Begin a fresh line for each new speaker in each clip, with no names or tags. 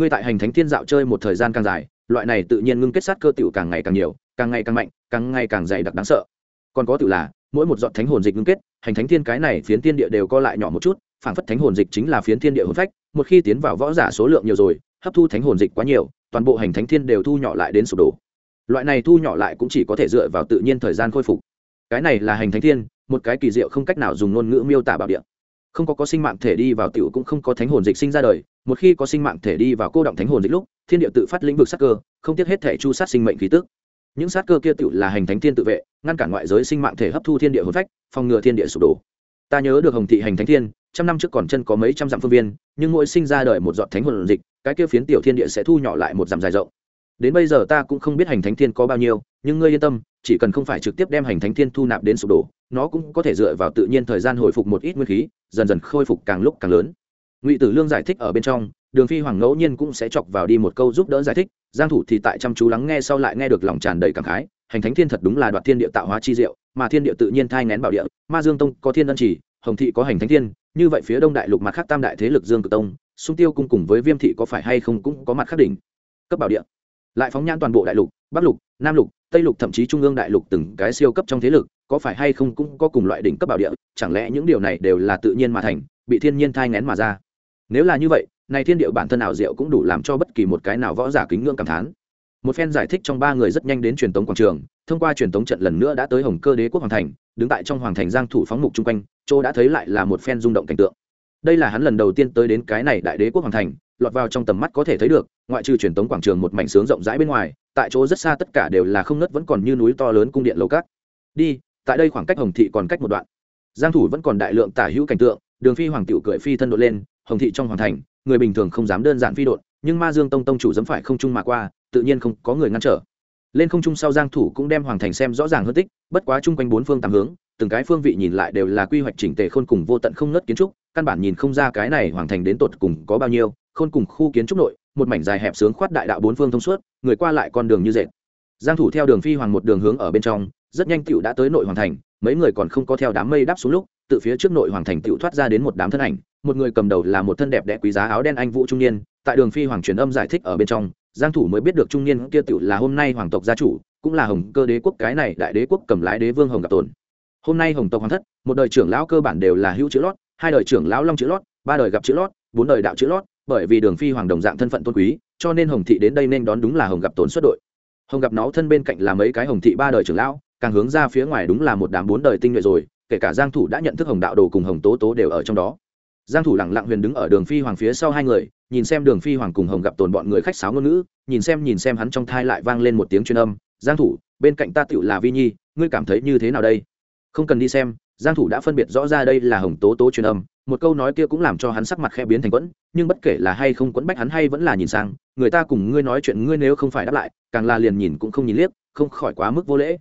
ngươi tại hành thánh thiên dạo chơi một thời gian càng dài, loại này tự nhiên ngưng kết sát cơ tiểu càng ngày càng nhiều, càng ngày càng mạnh, càng ngày càng dày đặc đáng sợ. Còn có tự là, mỗi một giọt thánh hồn dịch ngưng kết, hành thánh thiên cái này phiến thiên địa đều co lại nhỏ một chút phản phất thánh hồn dịch chính là phiến thiên địa hồn phách, một khi tiến vào võ giả số lượng nhiều rồi, hấp thu thánh hồn dịch quá nhiều, toàn bộ hành thánh thiên đều thu nhỏ lại đến sụp đổ. Loại này thu nhỏ lại cũng chỉ có thể dựa vào tự nhiên thời gian khôi phục. Cái này là hành thánh thiên, một cái kỳ diệu không cách nào dùng ngôn ngữ miêu tả bảo địa. Không có có sinh mạng thể đi vào tiểu cũng không có thánh hồn dịch sinh ra đời một khi có sinh mạng thể đi vào cô động thánh hồn dịch lúc, thiên địa tự phát lĩnh vực sát cơ, không tiếc hết thể chu sát sinh mệnh khí tức. Những sát cơ kia tự là hành thánh thiên tự vệ, ngăn cản ngoại giới sinh mạng thể hấp thu thiên địa hồn phách, phòng ngừa thiên địa sụp đổ. Ta nhớ được hồng thị hành thánh thiên, trăm năm trước còn chân có mấy trăm dặm phương viên, nhưng mỗi sinh ra đời một giọt thánh hồn dịch, cái kia phiến tiểu thiên địa sẽ thu nhỏ lại một dặm dài rộng. Đến bây giờ ta cũng không biết hành thánh thiên có bao nhiêu, nhưng ngươi yên tâm, chỉ cần không phải trực tiếp đem hành thánh thiên thu nạp đến sụp đổ, nó cũng có thể dựa vào tự nhiên thời gian hồi phục một ít nguyên khí, dần dần khôi phục càng lúc càng lớn ngụy tử lương giải thích ở bên trong, đường phi hoàng ngẫu nhiên cũng sẽ chọc vào đi một câu giúp đỡ giải thích, giang thủ thì tại chăm chú lắng nghe sau lại nghe được lòng tràn đầy cảm khái, hành thánh thiên thật đúng là đoạt thiên địa tạo hóa chi diệu, mà thiên địa tự nhiên thai nén bảo địa, ma dương tông có thiên ân chỉ, hồng thị có hành thánh thiên, như vậy phía đông đại lục mặt khác tam đại thế lực dương cực tông sung tiêu cung cùng với viêm thị có phải hay không cũng có mặt khác đỉnh. Cấp bảo địa, lại phóng nhãn toàn bộ đại lục, bắc lục, nam lục, tây lục thậm chí trung ương đại lục từng cái siêu cấp trong thế lực, có phải hay không cũng có cùng loại đỉnh cấp bảo địa, chẳng lẽ những điều này đều là tự nhiên mà thành, bị thiên nhiên thai nén mà ra? Nếu là như vậy, này thiên địa bản thân ảo diệu cũng đủ làm cho bất kỳ một cái nào võ giả kính ngưỡng cảm thán. Một phen giải thích trong ba người rất nhanh đến truyền tống quảng trường, thông qua truyền tống trận lần nữa đã tới hồng cơ đế quốc hoàng thành, đứng tại trong hoàng thành giang thủ phóng mục chung quanh, chỗ đã thấy lại là một phen rung động cảnh tượng. Đây là hắn lần đầu tiên tới đến cái này đại đế quốc hoàng thành, lọt vào trong tầm mắt có thể thấy được, ngoại trừ truyền tống quảng trường một mảnh sướng rộng rãi bên ngoài, tại chỗ rất xa tất cả đều là không nứt vẫn còn như núi to lớn cung điện lầu cát. Đi, tại đây khoảng cách hồng thị còn cách một đoạn. Giang thủ vẫn còn đại lượng tả hữu cảnh tượng, đường phi hoàng tiểu cười phi thân đội lên hồng thị trong hoàng thành, người bình thường không dám đơn giản phi đột nhưng ma dương tông tông chủ dám phải không trung mà qua, tự nhiên không có người ngăn trở. Lên không trung sau giang thủ cũng đem hoàng thành xem rõ ràng hơn tích, bất quá chung quanh bốn phương tám hướng, từng cái phương vị nhìn lại đều là quy hoạch chỉnh tề khôn cùng vô tận không nứt kiến trúc, căn bản nhìn không ra cái này hoàng thành đến tột cùng có bao nhiêu, khôn cùng khu kiến trúc nội, một mảnh dài hẹp sướng khoát đại đạo bốn phương thông suốt, người qua lại con đường như dệt. Giang thủ theo đường phi hoàng một đường hướng ở bên trong, rất nhanh tiểu đã tới nội hoàng thành, mấy người còn không có theo đám mây đáp xuống lúc tự phía trước nội hoàng thành tiểu thoát ra đến một đám thân ảnh một người cầm đầu là một thân đẹp đẽ quý giá áo đen anh vũ trung niên, tại đường phi hoàng truyền âm giải thích ở bên trong, giang thủ mới biết được trung niên kia tiểu là hôm nay hoàng tộc gia chủ, cũng là hồng cơ đế quốc, cái này đại đế quốc cầm lái đế vương hồng gặp tồn. Hôm nay hồng tộc hoàng thất, một đời trưởng lão cơ bản đều là hữu chữ lót, hai đời trưởng lão long chữ lót, ba đời gặp chữ lót, bốn đời đạo chữ lót, bởi vì đường phi hoàng đồng dạng thân phận tôn quý, cho nên hồng thị đến đây nên đón đúng là hồng gặp tồn xuất đội. Hồng gặp nó thân bên cạnh là mấy cái hồng thị ba đời trưởng lão, càng hướng ra phía ngoài đúng là một đám bốn đời tinh nhuệ rồi, kể cả giang thủ đã nhận thức hồng đạo đồ cùng hồng tố tố đều ở trong đó giang thủ lặng lặng huyền đứng ở đường phi hoàng phía sau hai người, nhìn xem đường phi hoàng cùng hồng gặp tồn bọn người khách sáo ngôn ngữ, nhìn xem nhìn xem hắn trong thai lại vang lên một tiếng truyền âm, giang thủ, bên cạnh ta tựu là vi nhi, ngươi cảm thấy như thế nào đây? Không cần đi xem, giang thủ đã phân biệt rõ ra đây là hồng tố tố truyền âm, một câu nói kia cũng làm cho hắn sắc mặt khẽ biến thành quẫn, nhưng bất kể là hay không quẫn bách hắn hay vẫn là nhìn sang, người ta cùng ngươi nói chuyện ngươi nếu không phải đáp lại, càng là liền nhìn cũng không nhìn liếc, không khỏi quá mức vô lễ.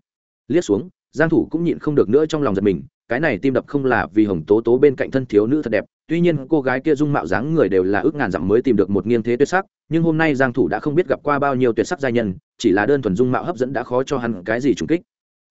Liếc xuống, giang thủ cũng nhịn không được nữa trong lòng giật mình cái này tim đập không là vì hồng tố tố bên cạnh thân thiếu nữ thật đẹp, tuy nhiên cô gái kia dung mạo dáng người đều là ước ngàn dặm mới tìm được một nghiêng thế tuyệt sắc, nhưng hôm nay giang thủ đã không biết gặp qua bao nhiêu tuyệt sắc giai nhân, chỉ là đơn thuần dung mạo hấp dẫn đã khó cho hắn cái gì trùng kích.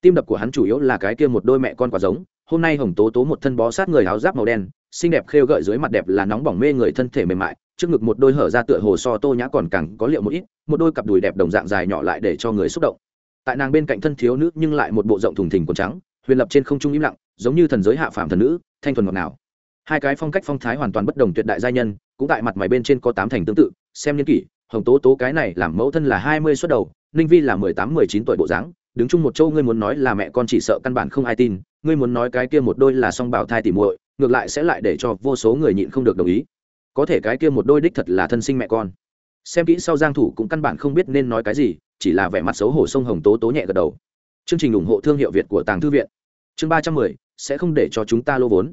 Tim đập của hắn chủ yếu là cái kia một đôi mẹ con quả giống, hôm nay hồng tố tố một thân bó sát người áo giáp màu đen, xinh đẹp khêu gợi dưới mặt đẹp là nóng bỏng mê người thân thể mềm mại, trước ngực một đôi hở ra tựa hồ so tô nhã còn càng có liệu một ít, một đôi cặp đùi đẹp đồng dạng dài nhỏ lại để cho người xúc động. Tại nàng bên cạnh thân thiếu nữ nhưng lại một bộ rộng thùng thình quần trắng, huyền lập trên không trung im lặng giống như thần giới hạ phàm thần nữ, thanh thuần ngọt nào hai cái phong cách phong thái hoàn toàn bất đồng tuyệt đại giai nhân, cũng tại mặt mày bên trên có tám thành tương tự, xem niên kỷ, hồng tố tố cái này làm mẫu thân là hai mươi suất đầu, ninh vi là mười tám, mười chín tuổi bộ dáng, đứng chung một châu ngươi muốn nói là mẹ con chỉ sợ căn bản không ai tin, ngươi muốn nói cái kia một đôi là song bảo thai tỉ muội, ngược lại sẽ lại để cho vô số người nhịn không được đồng ý. Có thể cái kia một đôi đích thật là thân sinh mẹ con. Xem kỹ sau giang thủ cũng căn bản không biết nên nói cái gì, chỉ là vẻ mặt xấu hổ sông hồng tố tố nhẹ gật đầu. Chương trình ủng hộ thương hiệu việt của tàng thư viện chương ba trăm mười, sẽ không để cho chúng ta lô vốn.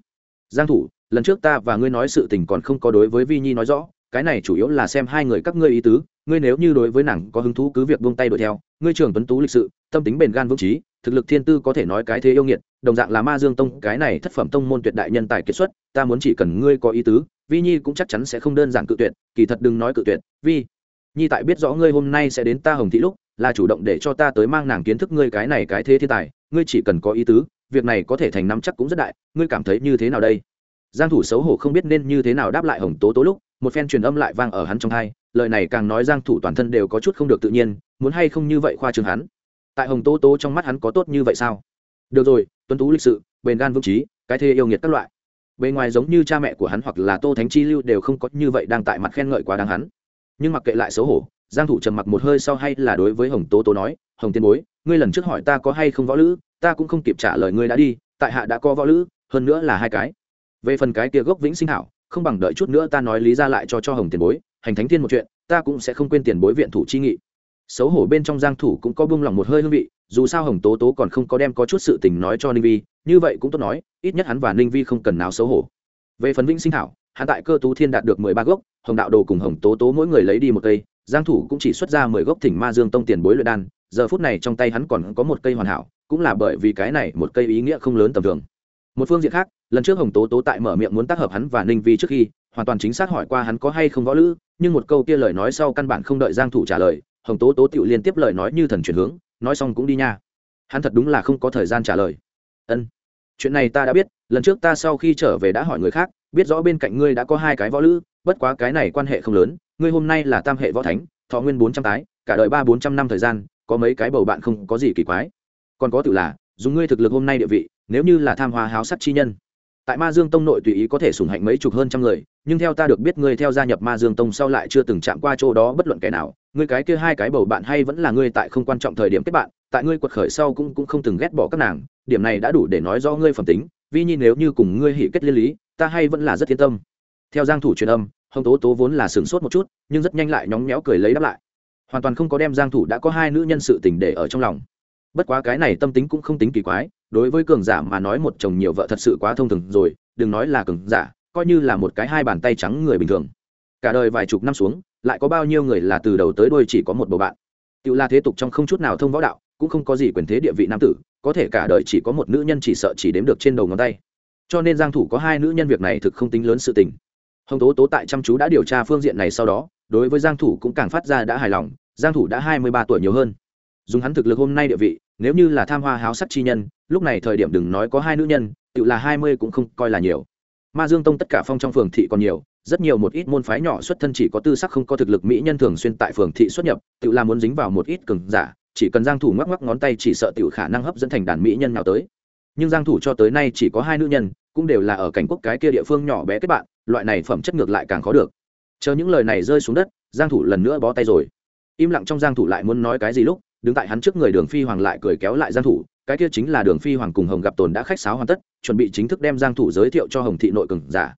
Giang thủ, lần trước ta và ngươi nói sự tình còn không có đối với vi nhi nói rõ, cái này chủ yếu là xem hai người các ngươi ý tứ, ngươi nếu như đối với nàng có hứng thú cứ việc buông tay đuổi theo, ngươi trưởng tuấn tú lịch sự, tâm tính bền gan vững trí thực lực thiên tư có thể nói cái thế yêu nghiệt, đồng dạng là ma dương tông, cái này thất phẩm tông môn tuyệt đại nhân tài kiệt xuất, ta muốn chỉ cần ngươi có ý tứ, vi nhi cũng chắc chắn sẽ không đơn giản cự tuyệt, kỳ thật đừng nói cự tuyệt, vi nhi tại biết rõ ngươi hôm nay sẽ đến ta hồng thị lúc, là chủ động để cho ta tới mang nàng kiến thức ngươi cái này cái thế thiên tài, ngươi chỉ cần có ý tứ việc này có thể thành năm chắc cũng rất đại, ngươi cảm thấy như thế nào đây? Giang thủ xấu hổ không biết nên như thế nào đáp lại hồng tố tố lúc, một phen truyền âm lại vang ở hắn trong tai lời này càng nói giang thủ toàn thân đều có chút không được tự nhiên, muốn hay không như vậy khoa trương hắn? Tại hồng tố tố trong mắt hắn có tốt như vậy sao? Được rồi, tuấn tú lịch sự, bền gan vững trí, cái thê yêu nghiệt các loại. Bề ngoài giống như cha mẹ của hắn hoặc là tô thánh chi lưu đều không có như vậy đang tại mặt khen ngợi quá đáng hắn. Nhưng mặc kệ lại xấu hổ, giang thủ trầm mặc một hơi sau hay là đối với hồng tố tố nói, hồng tiên bối, ngươi lần trước hỏi ta có hay không võ lữ ta cũng không kịp trả lời ngươi đã đi, tại hạ đã có võ lữ, hơn nữa là hai cái. Về phần cái kia gốc vĩnh sinh hảo, không bằng đợi chút nữa ta nói lý ra lại cho cho hồng tiền bối, hành thánh thiên một chuyện, ta cũng sẽ không quên tiền bối viện thủ chi nghị. Xấu hổ bên trong giang thủ cũng có buông lòng một hơi hương vị, dù sao hồng tố tố còn không có đem có chút sự tình nói cho ninh vi, như vậy cũng tốt nói, ít nhất hắn và ninh vi không cần nào xấu hổ. Về phần vĩnh sinh thảo hắn tại cơ tú thiên đạt được mười ba gốc, hồng đạo đồ cùng hồng tố tố mỗi người lấy đi một cây, giang thủ cũng chỉ xuất ra mười gốc thỉnh ma dương tông tiền bối luyện đan, giờ phút này trong tay hắn còn có một cây hoàn hảo cũng là bởi vì cái này một cây ý nghĩa không lớn tầm thường. Một phương diện khác, lần trước hồng tố tố tại mở miệng muốn tác hợp hắn và ninh vi trước khi, hoàn toàn chính xác hỏi qua hắn có hay không võ lữ, nhưng một câu kia lời nói sau căn bản không đợi giang thủ trả lời, hồng tố tố tự liên tiếp lời nói như thần chuyển hướng, nói xong cũng đi nha. Hắn thật đúng là không có thời gian trả lời. Ân, chuyện này ta đã biết, lần trước ta sau khi trở về đã hỏi người khác, biết rõ bên cạnh ngươi đã có hai cái võ lữ, bất quá cái này quan hệ không lớn, ngươi hôm nay là tam hệ võ thánh, thọ nguyên bốn trăm tái cả đời ba bốn trăm năm thời gian, có mấy cái bầu bạn không có gì kỳ quái còn có tự là, dùng ngươi thực lực hôm nay địa vị, nếu như là tham hoa háo sắc chi nhân. Tại ma dương tông nội tùy ý có thể sủng hạnh mấy chục hơn trăm người, nhưng theo ta được biết ngươi theo gia nhập ma dương tông sau lại chưa từng chạm qua chỗ đó bất luận kẻ nào. Ngươi cái kia hai cái bầu bạn hay vẫn là ngươi tại không quan trọng thời điểm kết bạn, tại ngươi quật khởi sau cũng cũng không từng ghét bỏ các nàng. Điểm này đã đủ để nói do ngươi phẩm tính, vì nhi nếu như cùng ngươi hỉ kết liên lý, ta hay vẫn là rất yên tâm. Theo giang thủ truyền âm, hồng tố tố vốn là sửng sốt một chút, nhưng rất nhanh lại nhóng nhẽo cười lấy đáp lại. Hoàn toàn không có đem giang thủ đã có hai nữ nhân sự tình để ở trong lòng bất quá cái này tâm tính cũng không tính kỳ quái, đối với cường giả mà nói một chồng nhiều vợ thật sự quá thông thường rồi, đừng nói là cường giả, coi như là một cái hai bàn tay trắng người bình thường. Cả đời vài chục năm xuống, lại có bao nhiêu người là từ đầu tới đuôi chỉ có một bầu bạn. Tự là thế tục trong không chút nào thông võ đạo, cũng không có gì quyền thế địa vị nam tử, có thể cả đời chỉ có một nữ nhân chỉ sợ chỉ đếm được trên đầu ngón tay. Cho nên giang thủ có hai nữ nhân việc này thực không tính lớn sự tình. Hồng tố tố tại chăm chú đã điều tra phương diện này sau đó, đối với giang thủ cũng càng phát ra đã hài lòng, giang thủ đã 23 tuổi nhiều hơn dùng hắn thực lực hôm nay địa vị, nếu như là tham hoa háo sắc chi nhân, lúc này thời điểm đừng nói có hai nữ nhân, tự là 20 cũng không coi là nhiều. Ma dương tông tất cả phong trong phường thị còn nhiều, rất nhiều một ít môn phái nhỏ xuất thân chỉ có tư sắc không có thực lực mỹ nhân thường xuyên tại phường thị xuất nhập, tự là muốn dính vào một ít cường giả, chỉ cần giang thủ ngoắc ngoắc ngón tay chỉ sợ tiểu khả năng hấp dẫn thành đàn mỹ nhân nào tới. Nhưng giang thủ cho tới nay chỉ có hai nữ nhân, cũng đều là ở cảnh quốc cái kia địa phương nhỏ bé kết bạn, loại này phẩm chất ngược lại càng khó được. Chờ những lời này rơi xuống đất, giang thủ lần nữa bó tay rồi. Im lặng trong giang thủ lại muốn nói cái gì lúc đứng tại hắn trước người đường phi hoàng lại cười kéo lại giang thủ, cái kia chính là đường phi hoàng cùng hồng gặp tồn đã khách sáo hoàn tất, chuẩn bị chính thức đem giang thủ giới thiệu cho hồng thị nội cường giả.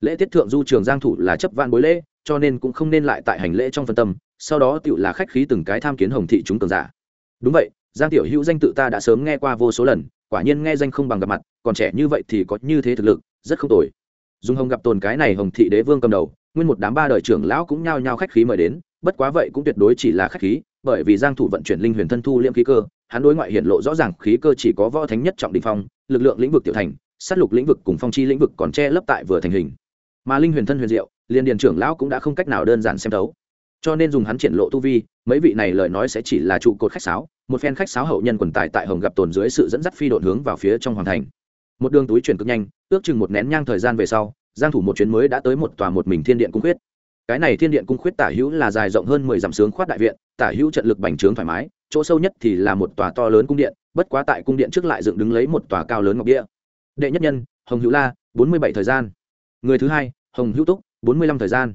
Lễ tiết thượng du trường giang thủ là chấp vạn bối lễ, cho nên cũng không nên lại tại hành lễ trong phân tâm, sau đó tựu là khách khí từng cái tham kiến hồng thị chúng cường giả. Đúng vậy, giang tiểu hữu danh tự ta đã sớm nghe qua vô số lần, quả nhiên nghe danh không bằng gặp mặt, còn trẻ như vậy thì có như thế thực lực, rất không tồi. Dùng hồng gặp tồn cái này hồng thị đế vương cầm đầu, nguyên một đám ba đời trưởng lão cũng nhao nhao khách khí mời đến, bất quá vậy cũng tuyệt đối chỉ là khách khí bởi vì giang thủ vận chuyển linh huyền thân thu liễm khí cơ, hắn đối ngoại hiện lộ rõ ràng khí cơ chỉ có võ thánh nhất trọng đỉnh phong, lực lượng lĩnh vực tiểu thành, sát lục lĩnh vực cùng phong chi lĩnh vực còn che lấp tại vừa thành hình. Mà linh huyền thân huyền diệu, liên điền trưởng lão cũng đã không cách nào đơn giản xem thấu. Cho nên dùng hắn triển lộ tu vi, mấy vị này lời nói sẽ chỉ là trụ cột khách sáo, một phen khách sáo hậu nhân quần tài tại hồng gặp tồn dưới sự dẫn dắt phi độn hướng vào phía trong hoàng thành. Một đường túi chuyển cực nhanh, ước chừng một nén nhang thời gian về sau, giang thủ một chuyến mới đã tới một tòa một mình thiên điện cung huyết cái này thiên điện cung khuyết tả hữu là dài rộng hơn mười dặm sướng khoát đại viện, tả hữu trận lực bành trướng thoải mái, chỗ sâu nhất thì là một tòa to lớn cung điện, bất quá tại cung điện trước lại dựng đứng lấy một tòa cao lớn ngọc địa đệ nhất nhân, hồng hữu la, bốn mươi bảy thời gian. Người thứ hai, hồng hữu túc, bốn mươi lăm thời gian.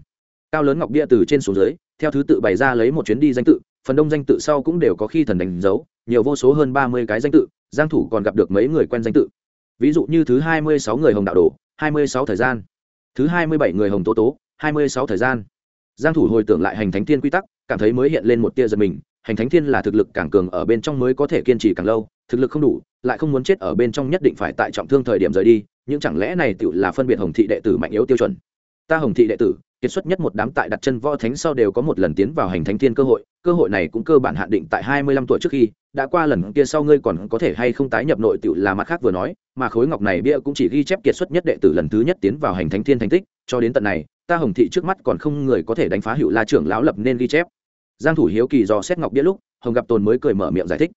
Cao lớn ngọc bia từ trên xuống dưới, theo thứ tự bày ra lấy một chuyến đi danh tự, phần đông danh tự sau cũng đều có khi thần đánh dấu, nhiều vô số hơn ba mươi cái danh tự, giang thủ còn gặp được mấy người quen danh tự. Ví dụ như thứ hai mươi sáu người hồng đạo đồ, hai mươi sáu thời gian. Thứ hai mươi bảy người hồng tố tố hai mươi sáu thời gian. Giang thủ hồi tưởng lại hành thánh thiên quy tắc, cảm thấy mới hiện lên một tia giật mình, hành thánh thiên là thực lực càng cường ở bên trong mới có thể kiên trì càng lâu, thực lực không đủ, lại không muốn chết ở bên trong nhất định phải tại trọng thương thời điểm rời đi, nhưng chẳng lẽ này tự là phân biệt hồng thị đệ tử mạnh yếu tiêu chuẩn? Ta hồng thị đệ tử kiệt xuất nhất một đám tại đặt chân võ thánh sau đều có một lần tiến vào hành thánh thiên cơ hội. Cơ hội này cũng cơ bản hạn định tại hai mươi lăm tuổi trước khi, đã qua lần kia sau ngươi còn có thể hay không tái nhập nội tự là mặt khác vừa nói, mà khối ngọc này bia cũng chỉ ghi chép kiệt xuất nhất đệ tử lần thứ nhất tiến vào hành thánh thiên thành tích, cho đến tận này, ta hồng thị trước mắt còn không người có thể đánh phá hiệu la trưởng lão lập nên ghi chép. Giang thủ hiếu kỳ do xét ngọc bia lúc, hồng gặp tồn mới cười mở miệng giải thích.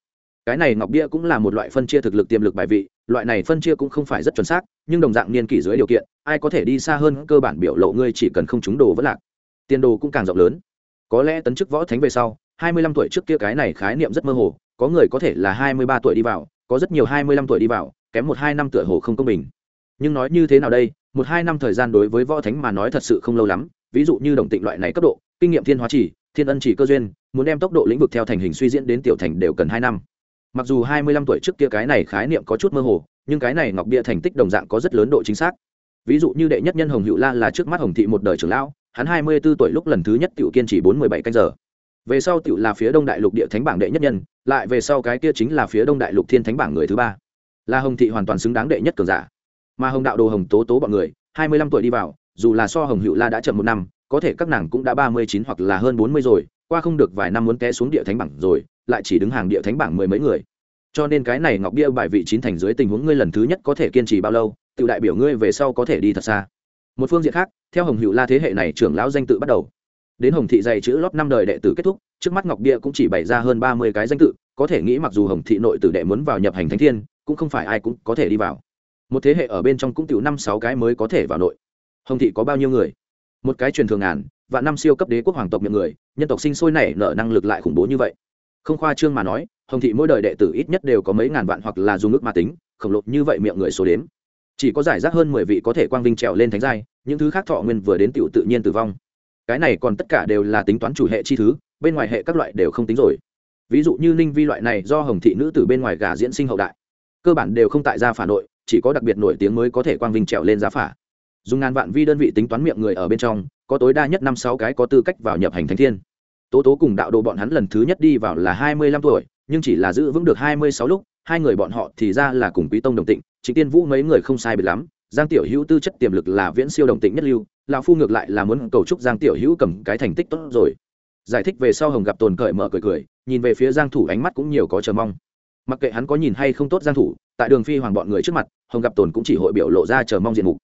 Cái này ngọc bia cũng là một loại phân chia thực lực tiềm lực bài vị loại này phân chia cũng không phải rất chuẩn xác, nhưng đồng dạng niên kỷ dưới điều kiện, ai có thể đi xa hơn cơ bản biểu lộ ngươi chỉ cần không trúng đồ vẫn lạc. Tiền đồ cũng càng rộng lớn. Có lẽ tấn chức võ thánh về sau, hai mươi lăm tuổi trước kia cái này khái niệm rất mơ hồ, có người có thể là hai mươi ba tuổi đi vào, có rất nhiều hai mươi lăm tuổi đi vào, kém một hai năm tựa hồ không công bình. Nhưng nói như thế nào đây, một hai năm thời gian đối với võ thánh mà nói thật sự không lâu lắm, ví dụ như đồng tịnh loại này cấp độ, kinh nghiệm thiên hóa chỉ, thiên ân chỉ cơ duyên, muốn đem tốc độ lĩnh vực theo thành hình suy diễn đến tiểu thành đều cần hai năm mặc dù hai mươi lăm tuổi trước kia cái này khái niệm có chút mơ hồ, nhưng cái này ngọc bia thành tích đồng dạng có rất lớn độ chính xác. Ví dụ như đệ nhất nhân hồng hữu la là trước mắt hồng thị một đời trưởng lão, hắn hai mươi b ố tuổi lúc lần thứ nhất tiểu kiên trì bốn mươi bảy canh giờ. Về sau tiểu là phía đông đại lục địa thánh bảng đệ nhất nhân, lại về sau cái kia chính là phía đông đại lục thiên thánh bảng người thứ ba. Là hồng thị hoàn toàn xứng đáng đệ nhất cường giả. Mà hồng đạo đồ hồng tố tố bọn người, hai mươi lăm tuổi đi vào, dù là so hồng hữu la đã chậm một năm, có thể các nàng cũng đã ba mươi chín hoặc là hơn bốn mươi rồi, qua không được vài năm muốn té xuống địa thánh bảng rồi lại chỉ đứng hàng địa thánh bảng mười mấy người. Cho nên cái này ngọc bia bài vị chín thành dưới tình huống ngươi lần thứ nhất có thể kiên trì bao lâu tự đại biểu ngươi về sau có thể đi thật xa. Một phương diện khác, theo hồng hữu la thế hệ này trưởng lão danh tự bắt đầu. Đến hồng thị dạy chữ lót năm đời đệ tử kết thúc, trước mắt ngọc bia cũng chỉ bày ra hơn ba mươi cái danh tự, có thể nghĩ mặc dù hồng thị nội tử đệ muốn vào nhập hành thánh thiên, cũng không phải ai cũng có thể đi vào. Một thế hệ ở bên trong cũng tiểu năm sáu cái mới có thể vào nội. Hồng thị có bao nhiêu người? Một cái truyền thường ngàn và năm siêu cấp đế quốc hoàng tộc miệng người, nhân tộc sinh sôi nảy nở năng lực lại khủng bố như vậy không khoa trương mà nói, hồng thị mỗi đời đệ tử ít nhất đều có mấy ngàn vạn hoặc là dùng ước ma tính, khổng lồ như vậy miệng người số đếm. Chỉ có giải rác hơn mười vị có thể quang vinh trèo lên thánh giai, những thứ khác thọ nguyên vừa đến tiểu tự nhiên tử vong. Cái này còn tất cả đều là tính toán chủ hệ chi thứ, bên ngoài hệ các loại đều không tính rồi. Ví dụ như ninh vi loại này do hồng thị nữ từ bên ngoài gà diễn sinh hậu đại, cơ bản đều không tại gia phả nội, chỉ có đặc biệt nổi tiếng mới có thể quang vinh trèo lên giá phả. Dùng ngàn vạn vi đơn vị tính toán miệng người ở bên trong, có tối đa nhất năm sáu cái có tư cách vào nhập hành thánh thiên tố tố cùng đạo đồ bọn hắn lần thứ nhất đi vào là hai mươi lăm tuổi, nhưng chỉ là giữ vững được hai mươi sáu lúc, hai người bọn họ thì ra là cùng quý tông đồng tịnh chính tiên vũ mấy người không sai biệt lắm, giang tiểu hữu tư chất tiềm lực là viễn siêu đồng tịnh nhất lưu, lão phu ngược lại là muốn cầu chúc giang tiểu hữu cầm cái thành tích tốt rồi. Giải thích về sau hồng gặp tồn cởi mở cười cười, nhìn về phía giang thủ ánh mắt cũng nhiều có chờ mong. Mặc kệ hắn có nhìn hay không tốt giang thủ, tại đường phi hoàng bọn người trước mặt, hồng gặp tồn cũng chỉ hội biểu lộ ra chờ mong diện mục.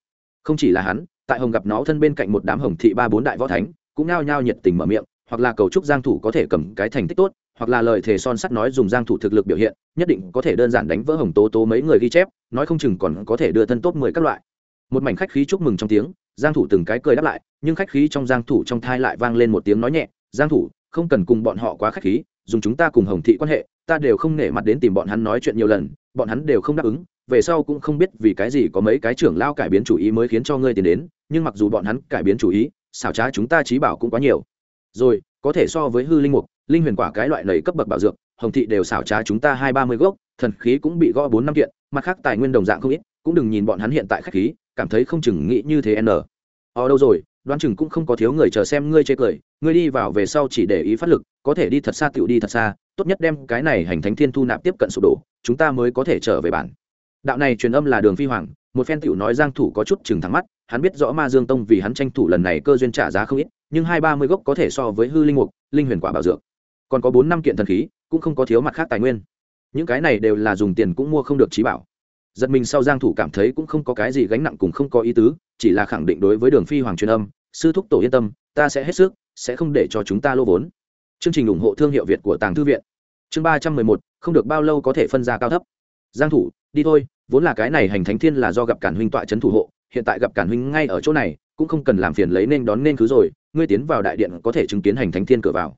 Không chỉ là hắn, tại hồng gặp nó thân bên cạnh một đám hồng thị ba bốn đại võ thánh, cũng nao nhao nhiệt tình mở miệng hoặc là cầu chúc giang thủ có thể cầm cái thành tích tốt, hoặc là lời thề son sắt nói dùng giang thủ thực lực biểu hiện, nhất định có thể đơn giản đánh vỡ hồng tố tố mấy người ghi chép, nói không chừng còn có thể đưa thân tốt mười các loại. Một mảnh khách khí chúc mừng trong tiếng, giang thủ từng cái cười đáp lại, nhưng khách khí trong giang thủ trong thai lại vang lên một tiếng nói nhẹ, giang thủ, không cần cùng bọn họ quá khách khí, dùng chúng ta cùng hồng thị quan hệ, ta đều không nể mặt đến tìm bọn hắn nói chuyện nhiều lần, bọn hắn đều không đáp ứng, về sau cũng không biết vì cái gì có mấy cái trưởng lao cải biến chủ ý mới khiến cho ngươi tiền đến, nhưng mặc dù bọn hắn cải biến chủ ý, xảo trá chúng ta trí bảo cũng quá nhiều rồi, có thể so với hư linh mục, linh huyền quả cái loại lầy cấp bậc bảo dược, hồng thị đều xảo trá chúng ta hai ba mươi gốc, thần khí cũng bị gõ bốn năm kiện, mặt khác tài nguyên đồng dạng không ít, cũng đừng nhìn bọn hắn hiện tại khách khí, cảm thấy không chừng nghĩ như thế n. Ở đâu rồi? Đoán chừng cũng không có thiếu người chờ xem ngươi chê cười, ngươi đi vào về sau chỉ để ý phát lực, có thể đi thật xa tựu đi thật xa, tốt nhất đem cái này hành thánh thiên thu nạp tiếp cận sụp đổ, chúng ta mới có thể trở về bản. Đạo này truyền âm là đường phi hoàng, một phen tựu nói giang thủ có chút chừng thẳng mắt hắn biết rõ ma dương tông vì hắn tranh thủ lần này cơ duyên trả giá không ít, nhưng hai ba mươi gốc có thể so với hư linh mục, linh huyền quả bảo dược. Còn có bốn năm kiện thần khí, cũng không có thiếu mặt khác tài nguyên. Những cái này đều là dùng tiền cũng mua không được trí bảo. Giật mình sau giang thủ cảm thấy cũng không có cái gì gánh nặng cùng không có ý tứ, chỉ là khẳng định đối với đường phi hoàng truyền âm, sư thúc tổ yên tâm, ta sẽ hết sức, sẽ không để cho chúng ta lô vốn. Chương trình ủng hộ thương hiệu việt của tàng thư viện. Chương ba trăm mười một, không được bao lâu có thể phân ra cao thấp. Giang thủ, đi thôi, vốn là cái này hành thánh thiên là do gặp cản huynh tọa chấn thủ hộ hiện tại gặp cản huynh ngay ở chỗ này, cũng không cần làm phiền lấy nên đón nên cứ rồi, ngươi tiến vào đại điện có thể chứng kiến hành thánh thiên cửa vào.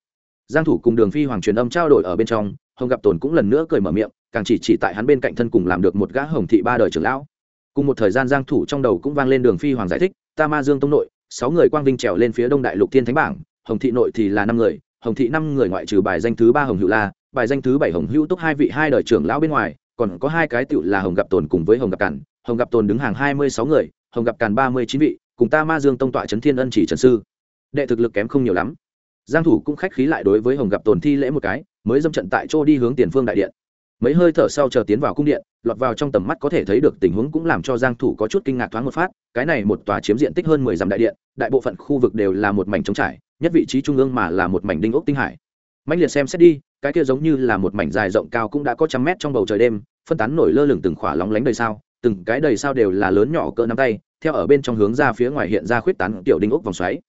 Giang thủ cùng đường phi hoàng truyền âm trao đổi ở bên trong, hồng gặp tồn cũng lần nữa cười mở miệng, càng chỉ chỉ tại hắn bên cạnh thân cùng làm được một gã hồng thị ba đời trưởng lão. Cùng một thời gian giang thủ trong đầu cũng vang lên đường phi hoàng giải thích, ta ma dương tông nội, sáu người quang vinh trèo lên phía đông đại lục thiên thánh bảng, hồng thị nội thì là năm người, hồng thị năm người ngoại trừ bài danh thứ ba hồng hữu la, bài danh thứ bảy hồng hữu túc hai vị hai đời trưởng lão bên ngoài, còn có hai cái tựu là hồng gặp tồn cùng với hồng gặp cản hồng gặp tồn đứng hàng hai mươi sáu người hồng gặp càn ba mươi chín vị, cùng ta ma dương tông tọa trấn thiên ân chỉ trần sư. Đệ thực lực kém không nhiều lắm. Giang thủ cũng khách khí lại đối với hồng gặp tồn thi lễ một cái, mới dâm trận tại chỗ đi hướng tiền phương đại điện. Mấy hơi thở sau chờ tiến vào cung điện, lọt vào trong tầm mắt có thể thấy được tình huống cũng làm cho giang thủ có chút kinh ngạc thoáng một phát, cái này một tòa chiếm diện tích hơn 10 dặm đại điện, đại bộ phận khu vực đều là một mảnh trống trải, nhất vị trí trung ương mà là một mảnh đinh ốc tinh hải. Mạnh liệt xem xét đi, cái kia giống như là một mảnh dài rộng cao cũng đã có trăm mét trong bầu trời đêm, phân tán nổi lơ lửng từng khỏa lóng lánh đầy sao từng cái đầy sao đều là lớn nhỏ cỡ nắm tay, theo ở bên trong hướng ra phía ngoài hiện ra khuyết tán tiểu đinh ốc vòng xoáy.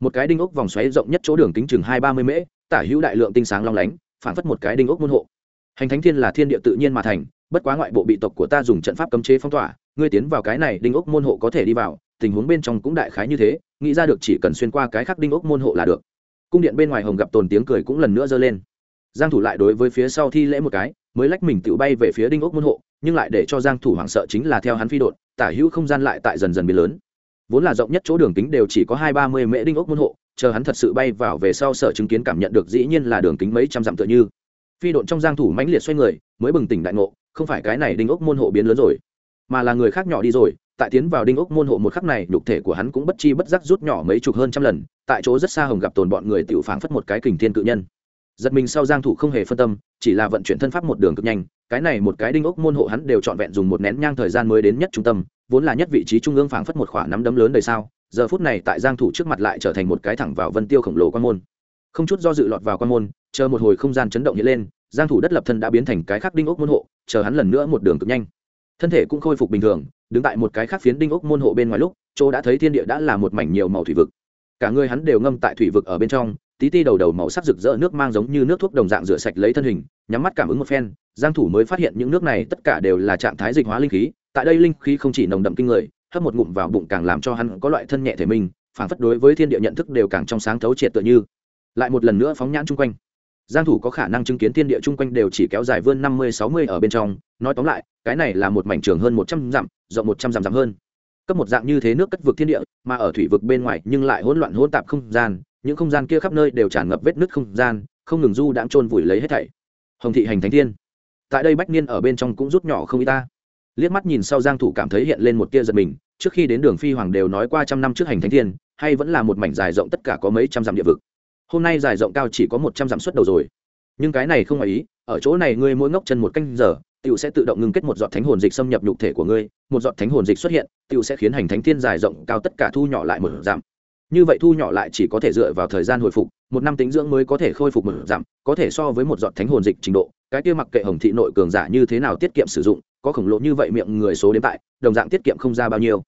Một cái đinh ốc vòng xoáy rộng nhất chỗ đường kính chừng hai ba mươi mễ, tả hữu đại lượng tinh sáng long lánh phản phất một cái đinh ốc môn hộ. Hành thánh thiên là thiên địa tự nhiên mà thành, bất quá ngoại bộ bị tộc của ta dùng trận pháp cấm chế phong tỏa, ngươi tiến vào cái này đinh ốc môn hộ có thể đi vào, tình huống bên trong cũng đại khái như thế, nghĩ ra được chỉ cần xuyên qua cái khác đinh ốc môn hộ là được. Cung điện bên ngoài hồng gặp tồn tiếng cười cũng lần nữa giơ lên. Giang thủ lại đối với phía sau thi lễ một cái, mới lách mình tự bay về phía đinh ốc môn hộ nhưng lại để cho giang thủ hoảng sợ chính là theo hắn phi đột tả hữu không gian lại tại dần dần biến lớn. Vốn là rộng nhất chỗ đường kính đều chỉ có hai ba mươi mễ đinh ốc môn hộ, chờ hắn thật sự bay vào về sau sở chứng kiến cảm nhận được dĩ nhiên là đường kính mấy trăm dặm tựa như. Phi độn trong giang thủ mãnh liệt xoay người, mới bừng tỉnh đại ngộ, không phải cái này đinh ốc môn hộ biến lớn rồi, mà là người khác nhỏ đi rồi, tại tiến vào đinh ốc môn hộ một khắc này, nhục thể của hắn cũng bất chi bất giác rút nhỏ mấy chục hơn trăm lần, tại chỗ rất xa hồng gặp tồn bọn người tiểu phảng phất một cái kình thiên cự nhân giật mình sau giang thủ không hề phân tâm, chỉ là vận chuyển thân pháp một đường cực nhanh, cái này một cái đinh ốc môn hộ hắn đều chọn vẹn dùng một nén nhang thời gian mới đến nhất trung tâm, vốn là nhất vị trí trung ương phảng phất một khỏa nắm đấm lớn đời sao, giờ phút này tại giang thủ trước mặt lại trở thành một cái thẳng vào vân tiêu khổng lồ quan môn. Không chút do dự lọt vào quan môn, chờ một hồi không gian chấn động hiện lên, giang thủ đất lập thân đã biến thành cái khác đinh ốc môn hộ, chờ hắn lần nữa một đường cực nhanh. Thân thể cũng khôi phục bình thường, đứng tại một cái khác phiến đinh ốc môn hộ bên ngoài lúc, chỗ đã thấy thiên địa đã là một mảnh nhiều màu thủy vực. Cả người hắn đều ngâm tại thủy vực ở bên trong tí ti đầu đầu màu sắc rực rỡ nước mang giống như nước thuốc đồng dạng rửa sạch lấy thân hình, nhắm mắt cảm ứng một phen, giang thủ mới phát hiện những nước này tất cả đều là trạng thái dịch hóa linh khí, tại đây linh khí không chỉ nồng đậm kinh người, hấp một ngụm vào bụng càng làm cho hắn có loại thân nhẹ thể mình, phản phất đối với thiên địa nhận thức đều càng trong sáng thấu triệt tựa như. Lại một lần nữa phóng nhãn chung quanh. Giang thủ có khả năng chứng kiến thiên địa chung quanh đều chỉ kéo dài vươn 50-60 ở bên trong, nói tóm lại, cái này là một mảnh trường hơn 100 dặm, rộng 100 dặm dặm hơn. Cấp một dạng như thế nước cất vực thiên địa, mà ở thủy vực bên ngoài nhưng lại hỗn loạn hỗn tạp không gian những không gian kia khắp nơi đều tràn ngập vết nứt không gian, không ngừng du đãng trôn vùi lấy hết thảy. Hồng thị hành thánh thiên. Tại đây bách niên ở bên trong cũng rút nhỏ không ít ta. Liếc mắt nhìn sau giang thủ cảm thấy hiện lên một tia giật mình, trước khi đến đường phi hoàng đều nói qua trăm năm trước hành thánh thiên, hay vẫn là một mảnh dài rộng tất cả có mấy trăm dặm địa vực. Hôm nay dài rộng cao chỉ có một trăm dặm xuất đầu rồi. Nhưng cái này không ngoài ý, ở chỗ này ngươi mỗi ngốc chân một canh giờ, tiểu sẽ tự động ngưng kết một giọt thánh hồn dịch xâm nhập nhục thể của ngươi, một giọt thánh hồn dịch xuất hiện, tiểu sẽ khiến hành thánh thiên dài rộng cao tất cả thu nhỏ lại một giảm như vậy thu nhỏ lại chỉ có thể dựa vào thời gian hồi phục, một năm tính dưỡng mới có thể khôi phục một giảm, có thể so với một giọt thánh hồn dịch trình độ. Cái kia mặc kệ hồng thị nội cường giả như thế nào tiết kiệm sử dụng, có khổng lồ như vậy miệng người số đến tại, đồng dạng tiết kiệm không ra bao nhiêu.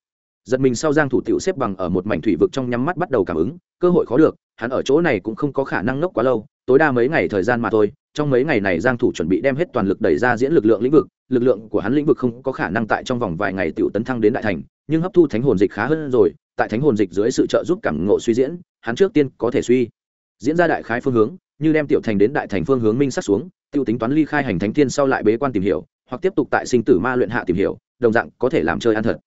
Giật mình sau giang thủ tiểu xếp bằng ở một mảnh thủy vực trong nhắm mắt bắt đầu cảm ứng, cơ hội khó được, hắn ở chỗ này cũng không có khả năng ngốc quá lâu, tối đa mấy ngày thời gian mà thôi trong mấy ngày này giang thủ chuẩn bị đem hết toàn lực đẩy ra diễn lực lượng lĩnh vực, lực lượng của hắn lĩnh vực không có khả năng tại trong vòng vài ngày tiểu tấn thăng đến đại thành, nhưng hấp thu thánh hồn dịch khá hơn rồi, tại thánh hồn dịch dưới sự trợ giúp cảm ngộ suy diễn, hắn trước tiên có thể suy diễn ra đại khái phương hướng, như đem tiểu thành đến đại thành phương hướng minh sát xuống, tiêu tính toán ly khai hành thánh thiên sau lại bế quan tìm hiểu, hoặc tiếp tục tại sinh tử ma luyện hạ tìm hiểu, đồng dạng có thể làm chơi ăn thật.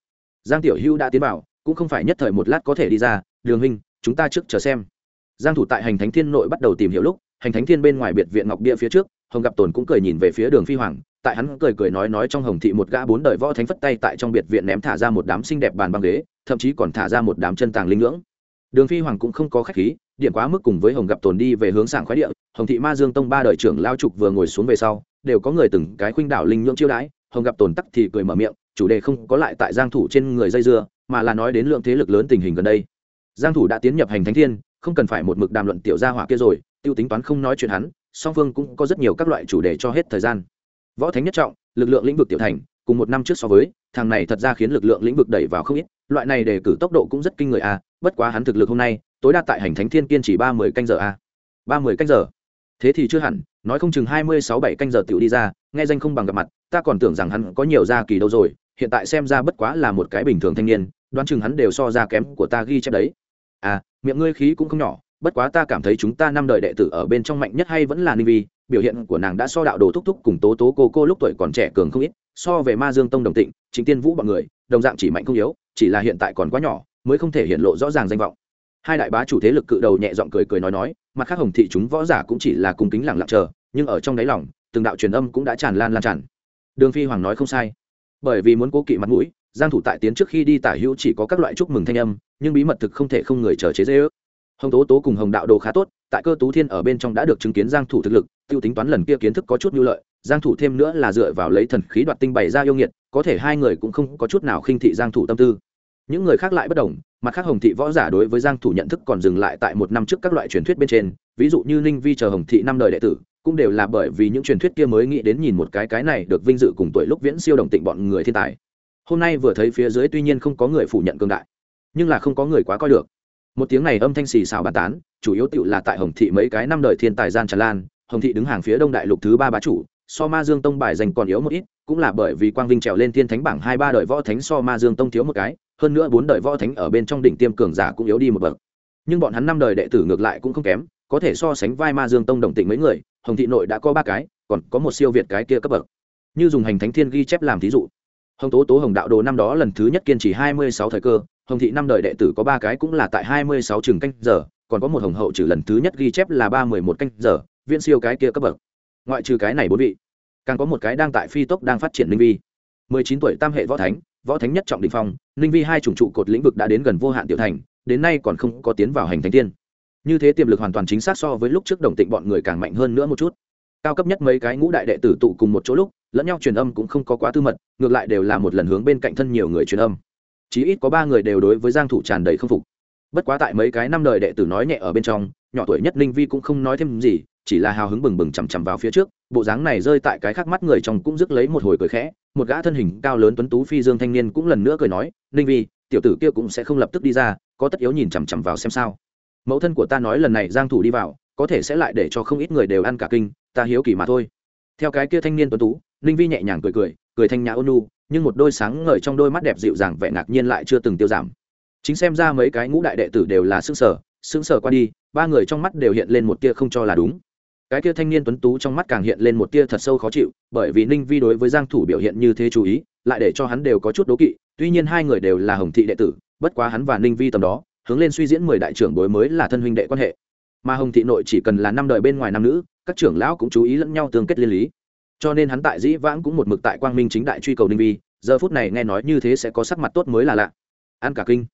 Giang tiểu hưu đã tiến vào, cũng không phải nhất thời một lát có thể đi ra, đường huynh, chúng ta trước chờ xem. Giang thủ tại hành thánh thiên nội bắt đầu tìm hiểu lúc hành thánh thiên bên ngoài biệt viện ngọc bia phía trước, hồng gặp tồn cũng cười nhìn về phía đường phi hoàng, tại hắn cười cười nói nói trong hồng thị một gã bốn đời võ thánh phất tay tại trong biệt viện ném thả ra một đám xinh đẹp bàn băng ghế, thậm chí còn thả ra một đám chân tàng linh ngưỡng. Đường phi hoàng cũng không có khách khí, điện quá mức cùng với hồng gặp tồn đi về hướng sảng khoái địa, hồng thị ma dương tông ba đời trưởng lao trục vừa ngồi xuống về sau, đều có người từng cái khuynh đảo linh nhưỡng chiêu đãi, hồng gặp tồn tắc thì cười mở miệng, chủ đề không có lại tại giang thủ trên người dây dưa, mà là nói đến lượng thế lực lớn tình hình gần đây. Giang thủ đã tiến nhập hành thánh thiên, không cần phải một mực đàm luận tiểu gia hỏa kia rồi tiêu tính toán không nói chuyện hắn, song phương cũng có rất nhiều các loại chủ đề cho hết thời gian. Võ thánh nhất trọng, lực lượng lĩnh vực tiểu thành, cùng một năm trước so với, thằng này thật ra khiến lực lượng lĩnh vực đẩy vào không ít, loại này đề cử tốc độ cũng rất kinh người a, bất quá hắn thực lực hôm nay, tối đa tại hành thánh thiên kiên chỉ ba mươi canh giờ a. Ba mươi canh giờ. Thế thì chưa hẳn, nói không chừng hai mươi sáu bảy canh giờ tiểu đi ra, nghe danh không bằng gặp mặt, ta còn tưởng rằng hắn có nhiều gia kỳ đâu rồi, hiện tại xem ra bất quá là một cái bình thường thanh niên, đoán chừng hắn đều so ra kém của ta ghi chép đấy. À miệng ngươi khí cũng không nhỏ bất quá ta cảm thấy chúng ta năm đời đệ tử ở bên trong mạnh nhất hay vẫn là ninh vi, biểu hiện của nàng đã so đạo đồ thúc thúc cùng tố tố cô cô lúc tuổi còn trẻ cường không ít, so về ma dương tông đồng tịnh chính tiên vũ b ọ n người, đồng dạng chỉ mạnh không yếu, chỉ là hiện tại còn quá nhỏ, mới không thể hiện lộ rõ ràng danh vọng. Hai đại bá chủ thế lực cự đầu nhẹ giọng cười cười nói nói, mặt khác hồng thị chúng võ giả cũng chỉ là cung kính lẳng lặng chờ, nhưng ở trong đáy lòng, từng đạo truyền âm cũng đã tràn lan lan tràn. Đường phi hoàng nói không sai. Bởi vì muốn cố kỵ mặt mũi, giang thủ tại tiến trước khi đi tả hữu chỉ có các loại chúc mừng thanh âm, nhưng bí mật thực không thể không người chờ chế dễ ước hồng tố tố cùng hồng đạo đồ khá tốt, tại cơ tú thiên ở bên trong đã được chứng kiến giang thủ thực lực, tiêu tính toán lần kia kiến thức có chút nhu lợi, giang thủ thêm nữa là dựa vào lấy thần khí đoạt tinh bày ra yêu nghiệt, có thể hai người cũng không có chút nào khinh thị giang thủ tâm tư. Những người khác lại bất đồng, mặt khác hồng thị võ giả đối với giang thủ nhận thức còn dừng lại tại một năm trước các loại truyền thuyết bên trên, ví dụ như ninh vi chờ hồng thị năm đời đệ tử, cũng đều là bởi vì những truyền thuyết kia mới nghĩ đến nhìn một cái cái này được vinh dự cùng tuổi lúc viễn siêu đồng tịnh bọn người thiên tài. Hôm nay vừa thấy phía dưới tuy nhiên không có người phủ nhận cương đại, nhưng là không có người quá coi được một tiếng này âm thanh xì xào bàn tán, chủ yếu tựu là tại hồng thị mấy cái năm đời thiên tài gian tràn lan. Hồng thị đứng hàng phía đông đại lục thứ ba bá chủ, so ma dương tông bài dành còn yếu một ít, cũng là bởi vì quang vinh trèo lên thiên thánh bảng hai ba đời võ thánh so ma dương tông thiếu một cái, hơn nữa bốn đời võ thánh ở bên trong đỉnh tiêm cường giả cũng yếu đi một bậc. Nhưng bọn hắn năm đời đệ tử ngược lại cũng không kém, có thể so sánh vai ma dương tông đồng tịnh mấy người, hồng thị nội đã có ba cái, còn có một siêu việt cái kia cấp bậc. Như dùng hành thánh thiên ghi chép làm thí dụ. Hồng tố tố hồng đạo đồ năm đó lần thứ nhất kiên trì hai mươi sáu thời cơ hồng thị năm đời đệ tử có ba cái cũng là tại hai mươi sáu trường canh giờ, còn có một hồng hậu trừ lần thứ nhất ghi chép là ba mười một canh giờ viên siêu cái kia cấp bậc. Ngoại trừ cái này bốn vị, càng có một cái đang tại phi tốc đang phát triển linh vi. mười chín tuổi tam hệ võ thánh võ thánh nhất trọng đình phong linh vi hai chủng trụ cột lĩnh vực đã đến gần vô hạn tiểu thành, đến nay còn không có tiến vào hành thánh tiên. Như thế tiềm lực hoàn toàn chính xác so với lúc trước đồng tịnh bọn người càng mạnh hơn nữa một chút. Cao cấp nhất mấy cái ngũ đại đệ tử tụ cùng một chỗ lúc, lẫn nhau truyền âm cũng không có quá tư mật, ngược lại đều là một lần hướng bên cạnh thân nhiều người truyền âm chí ít có ba người đều đối với giang thủ tràn đầy không phục. Bất quá tại mấy cái năm đời đệ tử nói nhẹ ở bên trong, nhỏ tuổi nhất linh vi cũng không nói thêm gì, chỉ là hào hứng bừng bừng chằm chằm vào phía trước, bộ dáng này rơi tại cái khác mắt người trong cũng rước lấy một hồi cười khẽ, một gã thân hình cao lớn tuấn tú phi dương thanh niên cũng lần nữa cười nói linh vi, tiểu tử kia cũng sẽ không lập tức đi ra, có tất yếu nhìn chằm chằm vào xem sao. Mẫu thân của ta nói lần này giang thủ đi vào, có thể sẽ lại để cho không ít người đều ăn cả kinh, ta hiếu kỳ mà thôi. Theo cái kia thanh niên tuấn tú linh vi nhẹ nhàng cười cười cười thanh nhã ôn nhu nhưng một đôi sáng ngời trong đôi mắt đẹp dịu dàng vẻ ngạc nhiên lại chưa từng tiêu giảm. Chính xem ra mấy cái ngũ đại đệ tử đều là xương sở xương sở qua đi, ba người trong mắt đều hiện lên một tia không cho là đúng. Cái kia thanh niên tuấn tú trong mắt càng hiện lên một tia thật sâu khó chịu, bởi vì ninh vi đối với giang thủ biểu hiện như thế chú ý, lại để cho hắn đều có chút đố kỵ, tuy nhiên hai người đều là hồng thị đệ tử, bất quá hắn và ninh vi tầm đó, hướng lên suy diễn mười đại trưởng bối mới là thân huynh đệ quan hệ. Mà hồng thị nội chỉ cần là năm đời bên ngoài nam nữ, các trưởng lão cũng chú ý lẫn nhau tương kết liên lý cho nên hắn tại dĩ vãng cũng một mực tại quang minh chính đại truy cầu ninh vi, giờ phút này nghe nói như thế sẽ có sắc mặt tốt mới là lạ. Ăn cả kinh.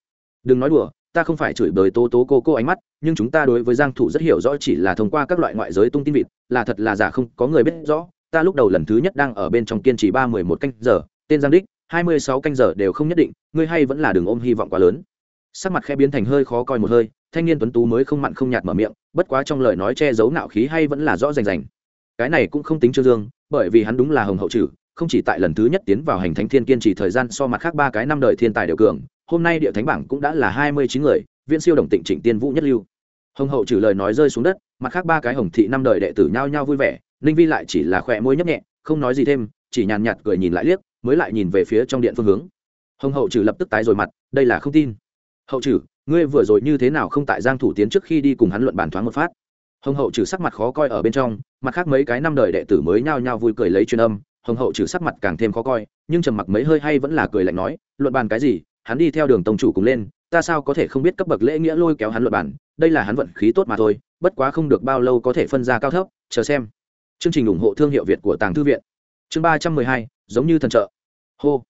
Đừng nói đùa, ta không phải chửi bới tố tố cô cô ánh mắt, nhưng chúng ta đối với giang thủ rất hiểu rõ chỉ là thông qua các loại ngoại giới tung tin vịt, là thật là giả không, có người biết rõ. Ta lúc đầu lần thứ nhất đang ở bên trong kiên trì ba mười một canh giờ, tên giang đích, hai mươi sáu canh giờ đều không nhất định, ngươi hay vẫn là đường ôm hy vọng quá lớn. Sắc mặt khẽ biến thành hơi khó coi một hơi, thanh niên tuấn tú mới không mặn không nhạt mở miệng, bất quá trong lời nói che giấu nạo khí hay vẫn là rõ rành rành. Cái này cũng không tính trương dương bởi vì hắn đúng là hồng hậu trừ, không chỉ tại lần thứ nhất tiến vào hành thánh thiên kiên trì thời gian so mặt khác ba cái năm đời thiên tài đều cường, hôm nay địa thánh bảng cũng đã là hai mươi chín người viên siêu đồng tịnh trịnh tiên vũ nhất lưu. Hồng hậu trừ lời nói rơi xuống đất, mặt khác ba cái hồng thị năm đời đệ tử nhao nhao vui vẻ, ninh vi lại chỉ là khỏe môi nhấp nhẹ, không nói gì thêm, chỉ nhàn nhạt cười nhìn lại liếc, mới lại nhìn về phía trong điện phương hướng. Hồng hậu trừ lập tức tái rồi mặt, đây là không tin. Hậu trừ, ngươi vừa rồi như thế nào không tại giang thủ tiến trước khi đi cùng hắn luận bàn thoáng một phát? Hồng hậu trừ sắc mặt khó coi ở bên trong, mặt khác mấy cái năm đời đệ tử mới nhao nhao vui cười lấy truyền âm, hồng hậu trừ sắc mặt càng thêm khó coi, nhưng trầm mặc mấy hơi hay vẫn là cười lạnh nói, luận bàn cái gì, hắn đi theo đường tông chủ cùng lên, ta sao có thể không biết cấp bậc lễ nghĩa lôi kéo hắn luận bàn, đây là hắn vận khí tốt mà thôi, bất quá không được bao lâu có thể phân ra cao thấp, chờ xem. Chương trình ủng hộ thương hiệu việt của tàng thư viện. Chương ba trăm mười hai, giống như thần trợ. Hô.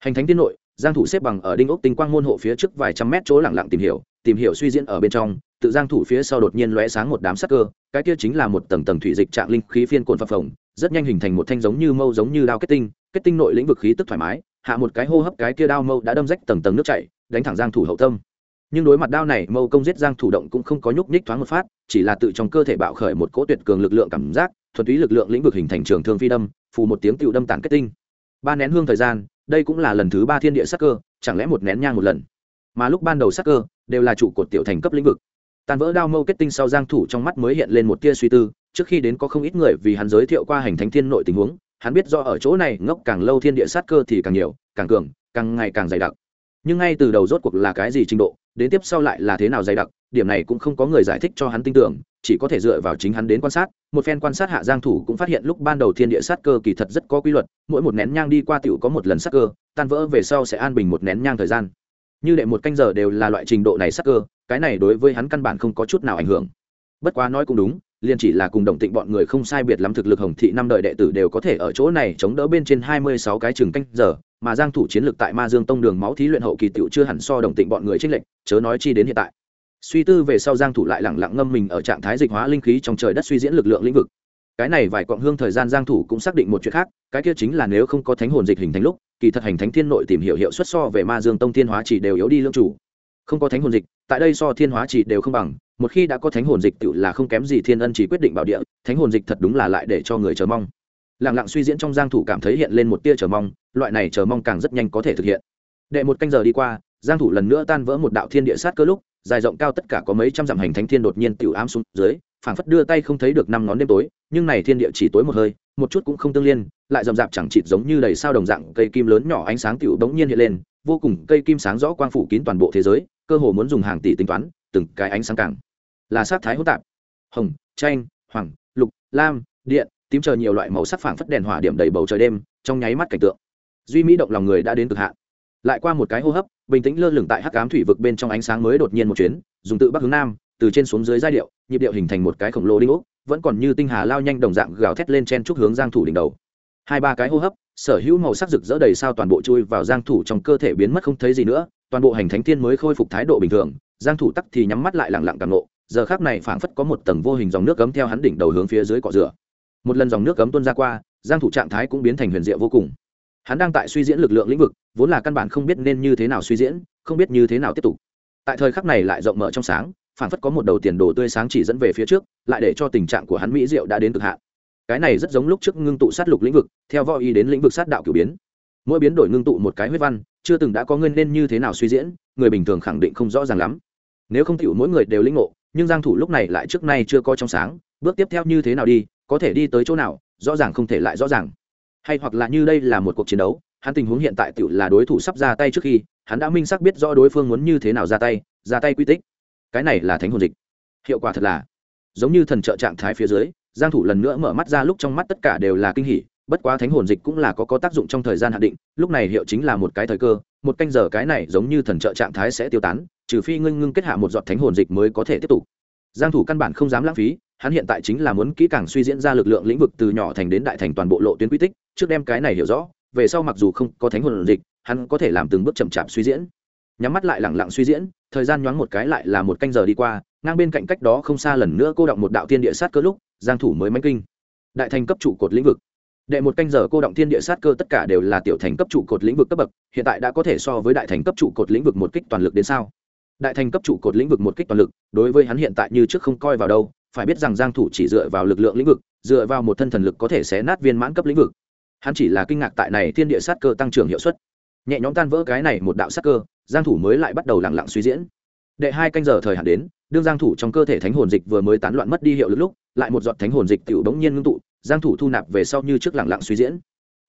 Hành thánh tiên nội giang thủ xếp bằng ở đinh ốc tinh quang môn hộ phía trước vài trăm mét chỗ lặng lặng tìm hiểu tìm hiểu suy diễn ở bên trong, tự giang thủ phía sau đột nhiên lóe sáng một đám sắc cơ, cái kia chính là một tầng tầng thủy dịch trạng linh khí phiên cuộn phập phồng, rất nhanh hình thành một thanh giống như mâu giống như đao kết tinh kết tinh nội lĩnh vực khí tức thoải mái, hạ một cái hô hấp cái kia đao mâu đã đâm rách tầng tầng nước chảy, đánh thẳng giang thủ hậu tâm. Nhưng đối mặt đao này, mâu công giết giang thủ động cũng không có nhúc nhích thoáng một phát, chỉ là tự trong cơ thể bạo khởi một cỗ tuyệt cường lực lượng cảm giác, thuần túy lực lượng lĩnh vực hình thành trường thương phi đâm, phù một tiếng tiêu đâm tàn kết tinh. Ba nén hương thời gian đây cũng là lần thứ ba thiên địa sắc cơ, chẳng lẽ một nén nhang một lần? Mà lúc ban đầu sắc cơ đều là trụ cột tiểu thành cấp lĩnh vực. Tàn vỡ đao mâu kết tinh sau giang thủ trong mắt mới hiện lên một tia suy tư, trước khi đến có không ít người vì hắn giới thiệu qua hành thánh thiên nội tình huống, hắn biết do ở chỗ này ngốc càng lâu thiên địa sát cơ thì càng nhiều, càng cường, càng ngày càng dày đặc. Nhưng ngay từ đầu rốt cuộc là cái gì trình độ, đến tiếp sau lại là thế nào dày đặc điểm này cũng không có người giải thích cho hắn tin tưởng, chỉ có thể dựa vào chính hắn đến quan sát. Một phen quan sát hạ giang thủ cũng phát hiện lúc ban đầu thiên địa sát cơ kỳ thật rất có quy luật, mỗi một nén nhang đi qua tiểu có một lần sát cơ, tan vỡ về sau sẽ an bình một nén nhang thời gian. Như đệ một canh giờ đều là loại trình độ này sát cơ, cái này đối với hắn căn bản không có chút nào ảnh hưởng. Bất quá nói cũng đúng, liền chỉ là cùng đồng tịnh bọn người không sai biệt lắm thực lực hồng thị năm đời đệ tử đều có thể ở chỗ này chống đỡ bên trên hai mươi sáu cái trường canh giờ, mà giang thủ chiến lực tại ma dương tông đường máu thí luyện hậu kỳ tiểu chưa hẳn so đồng tịnh bọn người trích lệnh chớ nói chi đến hiện tại suy tư về sau giang thủ lại lặng lặng ngâm mình ở trạng thái dịch hóa linh khí trong trời đất suy diễn lực lượng lĩnh vực. Cái này vài quãng hương thời gian giang thủ cũng xác định một chuyện khác, cái kia chính là nếu không có thánh hồn dịch hình thành lúc, kỳ thật hành thánh thiên nội tìm hiểu hiệu suất so về ma dương tông thiên hóa chỉ đều yếu đi lương chủ. Không có thánh hồn dịch, tại đây so thiên hóa chỉ đều không bằng, một khi đã có thánh hồn dịch tự là không kém gì thiên ân chỉ quyết định bảo địa, thánh hồn dịch thật đúng là lại để cho người chờ mong. Lặng lặng suy diễn trong giang thủ cảm thấy hiện lên một tia chờ mong, loại này chờ mong càng rất nhanh có thể thực hiện. Đệ một canh giờ đi qua, giang thủ lần nữa tan vỡ một đạo thiên địa sát cơ lúc dài rộng cao tất cả có mấy trăm dặm hành thánh thiên đột nhiên tiểu ám xuống dưới, phảng phất đưa tay không thấy được năm ngón đêm tối, nhưng này thiên địa chỉ tối một hơi, một chút cũng không tương liên, lại rậm rạp chẳng chịt giống như đầy sao đồng dạng, cây kim lớn nhỏ ánh sáng tiểu đống nhiên hiện lên, vô cùng cây kim sáng rõ quang phủ kín toàn bộ thế giới, cơ hồ muốn dùng hàng tỷ tính toán, từng cái ánh sáng càng là sát thái hỗn tạp. Hồng, chanh, hoàng, lục, lam, điện, tím chờ nhiều loại màu sắc phảng phất đèn hỏa điểm đầy bầu trời đêm, trong nháy mắt cảnh tượng. Duy mỹ động lòng người đã đến cực hạn lại qua một cái hô hấp, bình tĩnh lơ lửng tại hắc ám thủy vực bên trong ánh sáng mới đột nhiên một chuyến, dùng tự bắc hướng nam, từ trên xuống dưới giai điệu, nhịp điệu hình thành một cái khổng lồ đinh ốc, vẫn còn như tinh hà lao nhanh đồng dạng gào thét lên chen chúc hướng giang thủ đỉnh đầu. Hai ba cái hô hấp, sở hữu màu sắc rực rỡ đầy sao toàn bộ chui vào giang thủ trong cơ thể biến mất không thấy gì nữa, toàn bộ hành thánh thiên mới khôi phục thái độ bình thường, giang thủ tắc thì nhắm mắt lại lặng lặng cảm nộ giờ khắc này phảng phất có một tầng vô hình dòng nước cấm theo hắn đỉnh đầu hướng phía dưới cọ rửa. Một lần dòng nước cấm tuôn ra qua, giang thủ trạng thái cũng biến thành huyền diệu vô cùng hắn đang tại suy diễn lực lượng lĩnh vực, vốn là căn bản không biết nên như thế nào suy diễn, không biết như thế nào tiếp tục. Tại thời khắc này lại rộng mở trong sáng phản phất có một đầu tiền đồ tươi sáng chỉ dẫn về phía trước, lại để cho tình trạng của hắn mỹ diệu đã đến cực hạn. Cái này rất giống lúc trước ngưng tụ sát lục lĩnh vực, theo võ y đến lĩnh vực sát đạo kiểu biến. Mỗi biến đổi ngưng tụ một cái huyết văn, chưa từng đã có nguyên nên như thế nào suy diễn, người bình thường khẳng định không rõ ràng lắm. Nếu không chịu mỗi người đều lĩnh ngộ, nhưng giang thủ lúc này lại trước nay chưa coi trong sáng, bước tiếp theo như thế nào đi, có thể đi tới chỗ nào, rõ ràng không thể lại rõ ràng hay hoặc là như đây là một cuộc chiến đấu, hắn tình huống hiện tại tự là đối thủ sắp ra tay trước khi, hắn đã minh xác biết rõ đối phương muốn như thế nào ra tay ra tay quy tích. Cái này là thánh hồn dịch. Hiệu quả thật là, giống như thần trợ trạng thái phía dưới, giang thủ lần nữa mở mắt ra lúc trong mắt tất cả đều là kinh hỉ, bất quá thánh hồn dịch cũng là có có tác dụng trong thời gian hạn định, lúc này hiệu chính là một cái thời cơ, một canh giờ cái này giống như thần trợ trạng thái sẽ tiêu tán, trừ phi ngưng ngưng kết hạ một giọt thánh hồn dịch mới có thể tiếp tục. Giang thủ căn bản không dám lãng phí hắn hiện tại chính là muốn kỹ càng suy diễn ra lực lượng lĩnh vực từ nhỏ thành đến đại thành toàn bộ lộ tuyến quy tích, trước đem cái này hiểu rõ, về sau mặc dù không có thánh hồn dịch, hắn có thể làm từng bước chậm chạp suy diễn. Nhắm mắt lại lẳng lặng suy diễn, thời gian nhoáng một cái lại là một canh giờ đi qua, ngang bên cạnh cách đó không xa lần nữa cô động một đạo thiên địa sát cơ lúc, giang thủ mới manh kinh. Đại thành cấp trụ cột lĩnh vực. Đệ một canh giờ cô động thiên địa sát cơ tất cả đều là tiểu thành cấp trụ cột lĩnh vực cấp bậc, hiện tại đã có thể so với đại thành cấp trụ cột lĩnh vực một kích toàn lực đến sao? Đại thành cấp trụ cột lĩnh vực một kích toàn lực, đối với hắn hiện tại như trước không coi vào đâu phải biết rằng giang thủ chỉ dựa vào lực lượng lĩnh vực, dựa vào một thân thần lực có thể xé nát viên mãn cấp lĩnh vực. Hắn chỉ là kinh ngạc tại này thiên địa sát cơ tăng trưởng hiệu suất. Nhẹ nhõm tan vỡ cái này một đạo sát cơ, giang thủ mới lại bắt đầu lặng lặng suy diễn. Đệ hai canh giờ thời hạn đến, đương giang thủ trong cơ thể thánh hồn dịch vừa mới tán loạn mất đi hiệu lực lúc, lại một giọt thánh hồn dịch tiểu đống nhiên ngưng tụ, giang thủ thu nạp về sau như trước lặng lặng suy diễn.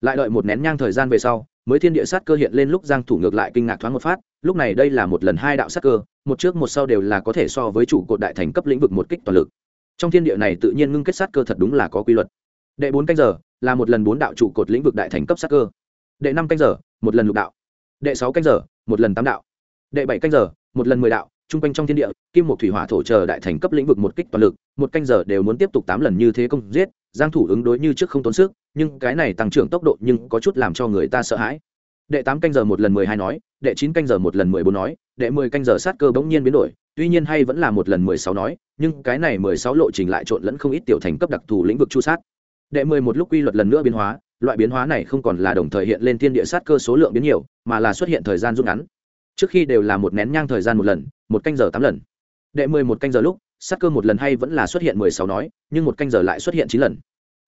Lại đợi một nén nhang thời gian về sau, mới thiên địa sát cơ hiện lên lúc giang thủ ngược lại kinh ngạc thoáng một phát, lúc này đây là một lần hai đạo sát cơ, một trước một sau đều là có thể so với chủ cột đại thành cấp lĩnh vực một kích toàn lực trong thiên địa này tự nhiên ngưng kết sát cơ thật đúng là có quy luật. Đệ bốn canh giờ là một lần bốn đạo trụ cột lĩnh vực đại thành cấp sát cơ. Đệ năm canh giờ, một lần lục đạo. Đệ sáu canh giờ, một lần tám đạo. Đệ bảy canh giờ, một lần mười đạo. Chung quanh trong thiên địa, kim một thủy hỏa thổ chờ đại thành cấp lĩnh vực một kích toàn lực, một canh giờ đều muốn tiếp tục tám lần như thế công giết, giang thủ ứng đối như trước không tốn sức, nhưng cái này tăng trưởng tốc độ nhưng có chút làm cho người ta sợ hãi. Đệ tám canh giờ một lần mười hai nói, đệ chín canh giờ một lần mười bốn nói, đệ mười canh giờ sát cơ bỗng nhiên biến đổi tuy nhiên hay vẫn là một lần mười sáu nói, nhưng cái này mười sáu lộ trình lại trộn lẫn không ít tiểu thành cấp đặc thù lĩnh vực chu sát. Đệ mười một lúc quy luật lần nữa biến hóa, loại biến hóa này không còn là đồng thời hiện lên thiên địa sát cơ số lượng biến nhiều, mà là xuất hiện thời gian rút ngắn. Trước khi đều là một nén nhang thời gian một lần, một canh giờ tám lần. Đệ mười một canh giờ lúc, sát cơ một lần hay vẫn là xuất hiện mười sáu nói, nhưng một canh giờ lại xuất hiện chín lần.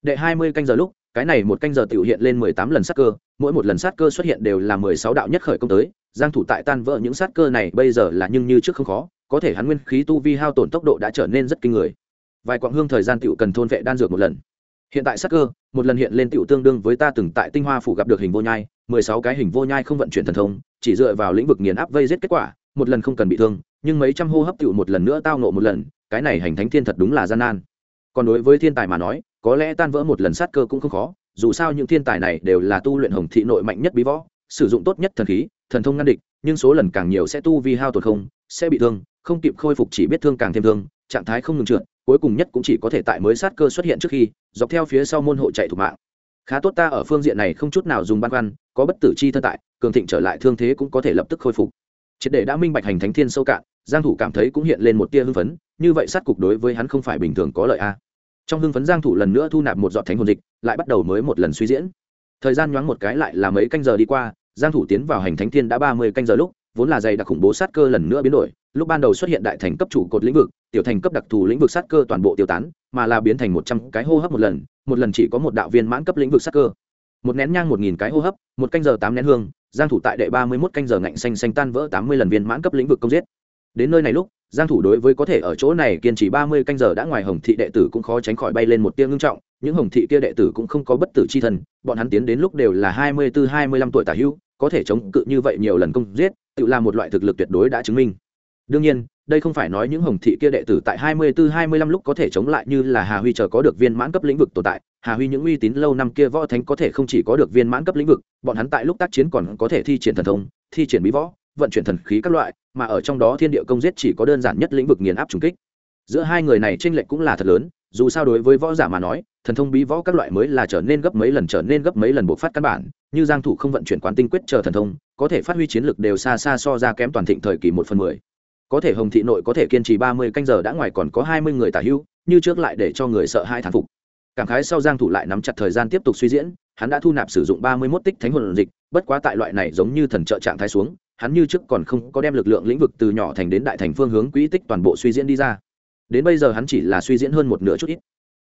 Đệ hai mươi canh giờ lúc cái này một canh giờ tiểu hiện lên mười tám lần sát cơ, mỗi một lần sát cơ xuất hiện đều là mười sáu đạo nhất khởi công tới, giang thủ tại tan vỡ những sát cơ này bây giờ là nhưng như trước không khó, có thể hắn nguyên khí tu vi hao tổn tốc độ đã trở nên rất kinh người. Vài quãng hương thời gian tiểu cần thôn vệ đan dược một lần. Hiện tại sát cơ, một lần hiện lên tiểu tương đương với ta từng tại tinh hoa phủ gặp được hình vô nhai, mười sáu cái hình vô nhai không vận chuyển thần thông, chỉ dựa vào lĩnh vực nghiền áp vây giết kết quả, một lần không cần bị thương, nhưng mấy trăm hô hấp tiểu một lần nữa tao nộ một lần, cái này hành thánh thiên thật đúng là gian nan. Còn đối với thiên tài mà nói có lẽ tan vỡ một lần sát cơ cũng không khó, dù sao những thiên tài này đều là tu luyện hồng thị nội mạnh nhất bí võ, sử dụng tốt nhất thần khí, thần thông ngăn địch, nhưng số lần càng nhiều sẽ tu vi hao tổn không, sẽ bị thương, không kịp khôi phục chỉ biết thương càng thêm thương, trạng thái không ngừng trượt, cuối cùng nhất cũng chỉ có thể tại mới sát cơ xuất hiện trước khi, dọc theo phía sau môn hộ chạy thủ mạng. Khá tốt ta ở phương diện này không chút nào dùng băn khoăn, có bất tử chi thân tại, cường thịnh trở lại thương thế cũng có thể lập tức khôi phục. Triệt để đã minh bạch hành thánh thiên sâu cạn, giang thủ cảm thấy cũng hiện lên một tia hưng phấn, như vậy sát cục đối với hắn không phải bình thường có lợi a trong hưng phấn giang thủ lần nữa thu nạp một giọt thánh hồn dịch, lại bắt đầu mới một lần suy diễn. Thời gian nhoáng một cái lại là mấy canh giờ đi qua, giang thủ tiến vào hành thánh thiên đã 30 canh giờ lúc, vốn là dày đặc khủng bố sát cơ lần nữa biến đổi. Lúc ban đầu xuất hiện đại thành cấp chủ cột lĩnh vực, tiểu thành cấp đặc thù lĩnh vực sát cơ toàn bộ tiêu tán, mà là biến thành một trăm cái hô hấp một lần một lần chỉ có một đạo viên mãn cấp lĩnh vực sát cơ. Một nén nhang một nghìn cái hô hấp, một canh giờ tám nén hương, giang thủ tại đệ ba mươi 31 canh giờ ngạnh xanh xanh tan vỡ tám mươi lần viên mãn cấp lĩnh vực công giết. Đến nơi này lúc giang thủ đối với có thể ở chỗ này kiên trì ba mươi canh giờ đã ngoài hồng thị đệ tử cũng khó tránh khỏi bay lên một tia ngưng trọng, những hồng thị kia đệ tử cũng không có bất tử chi thần, bọn hắn tiến đến lúc đều là hai mươi bốn hai mươi lăm tuổi tả hữu, có thể chống cự như vậy nhiều lần công giết, tự là một loại thực lực tuyệt đối đã chứng minh. Đương nhiên, đây không phải nói những hồng thị kia đệ tử tại hai mươi bốn hai mươi lăm lúc có thể chống lại như là hà huy chờ có được viên mãn cấp lĩnh vực tồn tại, hà huy những uy tín lâu năm kia võ thánh có thể không chỉ có được viên mãn cấp lĩnh vực, bọn hắn tại lúc tác chiến còn có thể thi triển thần thông, thi triển bí võ vận chuyển thần khí các loại mà ở trong đó thiên địa công giết chỉ có đơn giản nhất lĩnh vực nghiền áp trùng kích. Giữa hai người này tranh lệch cũng là thật lớn dù sao đối với võ giả mà nói thần thông bí võ các loại mới là trở nên gấp mấy lần trở nên gấp mấy lần bộc phát căn bản như giang thủ không vận chuyển quán tinh quyết chờ thần thông có thể phát huy chiến lực đều xa xa so ra kém toàn thịnh thời kỳ một phần mười. Có thể hồng thị nội có thể kiên trì ba mươi canh giờ đã ngoài còn có hai mươi người tả hữu, như trước lại để cho người sợ hai thán phục. Cảm khái sau giang thủ lại nắm chặt thời gian tiếp tục suy diễn hắn đã thu nạp sử dụng ba mươi 31 tích thánh hồn dịch bất quá tại loại này giống như thần trợ trạng thái xuống hắn như trước còn không có đem lực lượng lĩnh vực từ nhỏ thành đến đại thành phương hướng quỹ tích toàn bộ suy diễn đi ra. Đến bây giờ hắn chỉ là suy diễn hơn một nửa chút ít.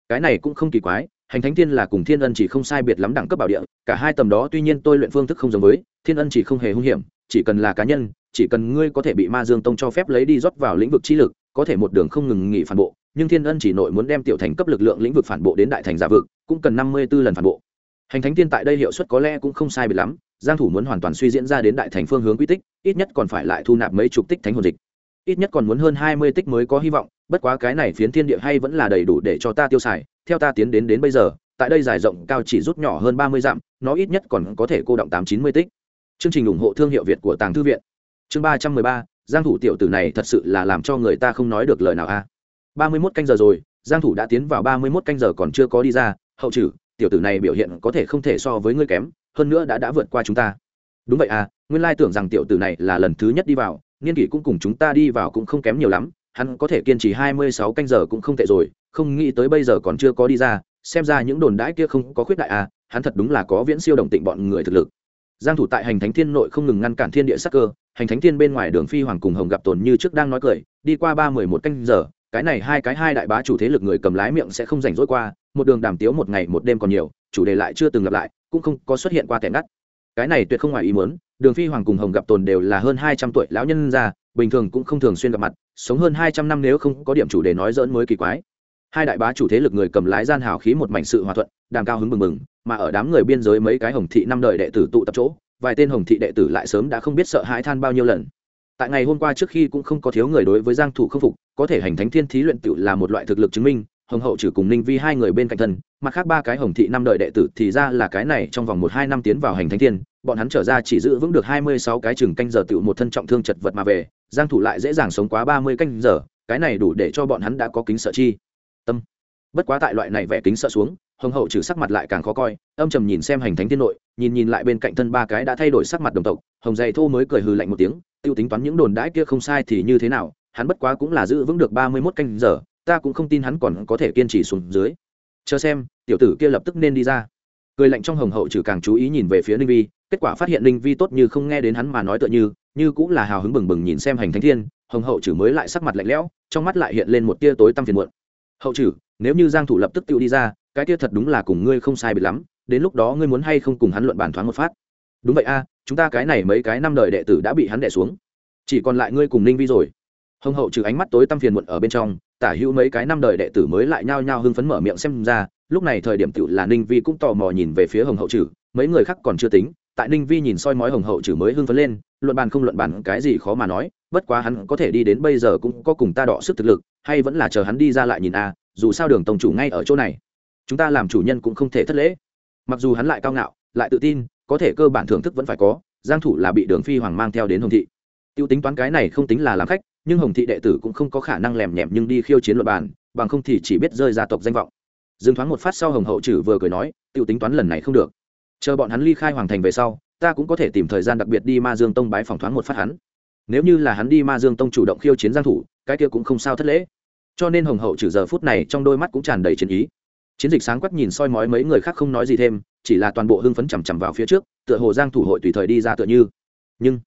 Cái này cũng không kỳ quái, hành thánh thiên là cùng thiên ân chỉ không sai biệt lắm đẳng cấp bảo địa, cả hai tầm đó tuy nhiên tôi luyện phương thức không giống với, thiên ân chỉ không hề hung hiểm, chỉ cần là cá nhân, chỉ cần ngươi có thể bị ma dương tông cho phép lấy đi rót vào lĩnh vực chi lực, có thể một đường không ngừng nghỉ phản bộ, nhưng thiên ân chỉ nội muốn đem tiểu thành cấp lực lượng lĩnh vực phản bộ đến đại thành giả vực, cũng cần năm mươi b ố lần phản bộ. Hành thánh thiên tại đây hiệu suất có lẽ cũng không sai biệt lắm giang thủ muốn hoàn toàn suy diễn ra đến đại thành phương hướng quy tích, ít nhất còn phải lại thu nạp mấy chục tích thánh hồn dịch. Ít nhất còn muốn hơn hai mươi tích mới có hy vọng, bất quá cái này phiến thiên địa hay vẫn là đầy đủ để cho ta tiêu xài, theo ta tiến đến đến bây giờ, tại đây dài rộng cao chỉ rút nhỏ hơn ba mươi dặm, nó ít nhất còn có thể cô động tám chín mươi tích. Chương trình ủng hộ thương hiệu việt của tàng thư viện. Chương ba trăm mười ba, giang thủ tiểu tử này thật sự là làm cho người ta không nói được lời nào a. ba mươi mốt canh giờ rồi, giang thủ đã tiến vào ba mươi mốt canh giờ còn chưa có đi ra, hậu trừ, tiểu tử này biểu hiện có thể không thể so với ngươi kém hơn nữa đã đã vượt qua chúng ta. Đúng vậy à nguyên lai tưởng rằng tiểu tử này là lần thứ nhất đi vào, niên kỷ cũng cùng chúng ta đi vào cũng không kém nhiều lắm, hắn có thể kiên trì hai mươi sáu canh giờ cũng không tệ rồi, không nghĩ tới bây giờ còn chưa có đi ra, xem ra những đồn đãi kia không có khuyết đại à hắn thật đúng là có viễn siêu đồng tịnh bọn người thực lực. Giang thủ tại hành thánh thiên nội không ngừng ngăn cản thiên địa sắc cơ, hành thánh thiên bên ngoài đường phi hoàng cùng hồng gặp tồn như trước đang nói cười, đi qua ba mười một canh giờ, cái này hai cái hai đại bá chủ thế lực người cầm lái miệng sẽ không rảnh rỗi qua, một đường đàm tiếu một ngày một đêm còn nhiều chủ đề lại chưa từng gặp lại, cũng không có xuất hiện qua tẻ ngắt. Cái này tuyệt không ngoài ý muốn, đường phi hoàng cùng hồng gặp tồn đều là hơn hai trăm tuổi lão nhân gia, bình thường cũng không thường xuyên gặp mặt, sống hơn hai trăm năm nếu không có điểm chủ đề nói dỡn mới kỳ quái. Hai đại bá chủ thế lực người cầm lái gian hào khí một mảnh sự hòa thuận, đàm cao hứng mừng mừng mà ở đám người biên giới mấy cái hồng thị năm đời đệ tử tụ tập chỗ, vài tên hồng thị đệ tử lại sớm đã không biết sợ hãi than bao nhiêu lần. Tại ngày hôm qua trước khi cũng không có thiếu người đối với giang thủ không phục, có thể hành thánh thiên thí luyện tự là một loại thực lực chứng minh hồng hậu trừ cùng ninh vi hai người bên cạnh thân, mặt khác ba cái hồng thị năm đời đệ tử thì ra là cái này trong vòng một hai năm tiến vào hành thánh thiên, bọn hắn trở ra chỉ giữ vững được hai mươi sáu cái chừng canh giờ tựu một thân trọng thương chật vật mà về, giang thủ lại dễ dàng sống quá ba mươi canh giờ, cái này đủ để cho bọn hắn đã có kính sợ chi. Tâm. Bất quá tại loại này vẻ kính sợ xuống, hồng hậu trừ sắc mặt lại càng khó coi, âm trầm nhìn xem hành thánh thiên nội, nhìn nhìn lại bên cạnh thân ba cái đã thay đổi sắc mặt đồng tộc, hồng dày thô mới cười hừ lạnh một tiếng, tiêu tính toán những đồn đãi kia không sai thì như thế nào, hắn bất quá cũng là giữ vững được ba mươi một canh giờ ta cũng không tin hắn còn có thể kiên trì xuống dưới. Chờ xem, tiểu tử kia lập tức nên đi ra. Cười lạnh trong hồng hậu trừ càng chú ý nhìn về phía ninh vi, kết quả phát hiện ninh vi tốt như không nghe đến hắn mà nói tựa như như cũng là hào hứng bừng bừng nhìn xem hành thánh thiên, hồng hậu trừ mới lại sắc mặt lạnh lẽo, trong mắt lại hiện lên một tia tối tăm phiền muộn. Hậu trừ, nếu như giang thủ lập tức tự đi ra, cái tia thật đúng là cùng ngươi không sai biệt lắm, đến lúc đó ngươi muốn hay không cùng hắn luận bàn thoáng một phát. Đúng vậy a, chúng ta cái này mấy cái năm đời đệ tử đã bị hắn đè xuống. Chỉ còn lại ngươi cùng ninh vi rồi. Hồng hậu trừ ánh mắt tối tăm phiền muộn ở bên trong tả hữu mấy cái năm đời đệ tử mới lại nhao nhao hưng phấn mở miệng xem ra, lúc này thời điểm tựu là ninh vi cũng tò mò nhìn về phía hồng hậu trừ, mấy người khác còn chưa tính, tại ninh vi nhìn soi mói hồng hậu trừ mới hưng phấn lên, luận bàn không luận bàn cái gì khó mà nói, bất quá hắn có thể đi đến bây giờ cũng có cùng ta đọ sức thực lực, hay vẫn là chờ hắn đi ra lại nhìn a, dù sao đường tổng chủ ngay ở chỗ này. Chúng ta làm chủ nhân cũng không thể thất lễ. Mặc dù hắn lại cao ngạo, lại tự tin, có thể cơ bản thưởng thức vẫn phải có, giang thủ là bị đường phi hoàng mang theo đến hồng thị. Tiêu tính toán cái này không tính là làm khách nhưng hồng thị đệ tử cũng không có khả năng lèm nhèm nhưng đi khiêu chiến luật bàn, bằng không thì chỉ biết rơi gia tộc danh vọng. Dừng thoáng một phát sau hồng hậu trừ vừa cười nói tiêu tính toán lần này không được. Chờ bọn hắn ly khai hoàng thành về sau, ta cũng có thể tìm thời gian đặc biệt đi ma dương tông bái phòng thoáng một phát hắn. Nếu như là hắn đi ma dương tông chủ động khiêu chiến giang thủ, cái kia cũng không sao thất lễ. Cho nên hồng hậu trừ giờ phút này trong đôi mắt cũng tràn đầy chiến ý. Chiến dịch sáng quắc nhìn soi mói mấy người khác không nói gì thêm, chỉ là toàn bộ hưng phấn chằm chằm vào phía trước, tựa hồ giang thủ hội tùy thời đi ra tựa như. Nhưng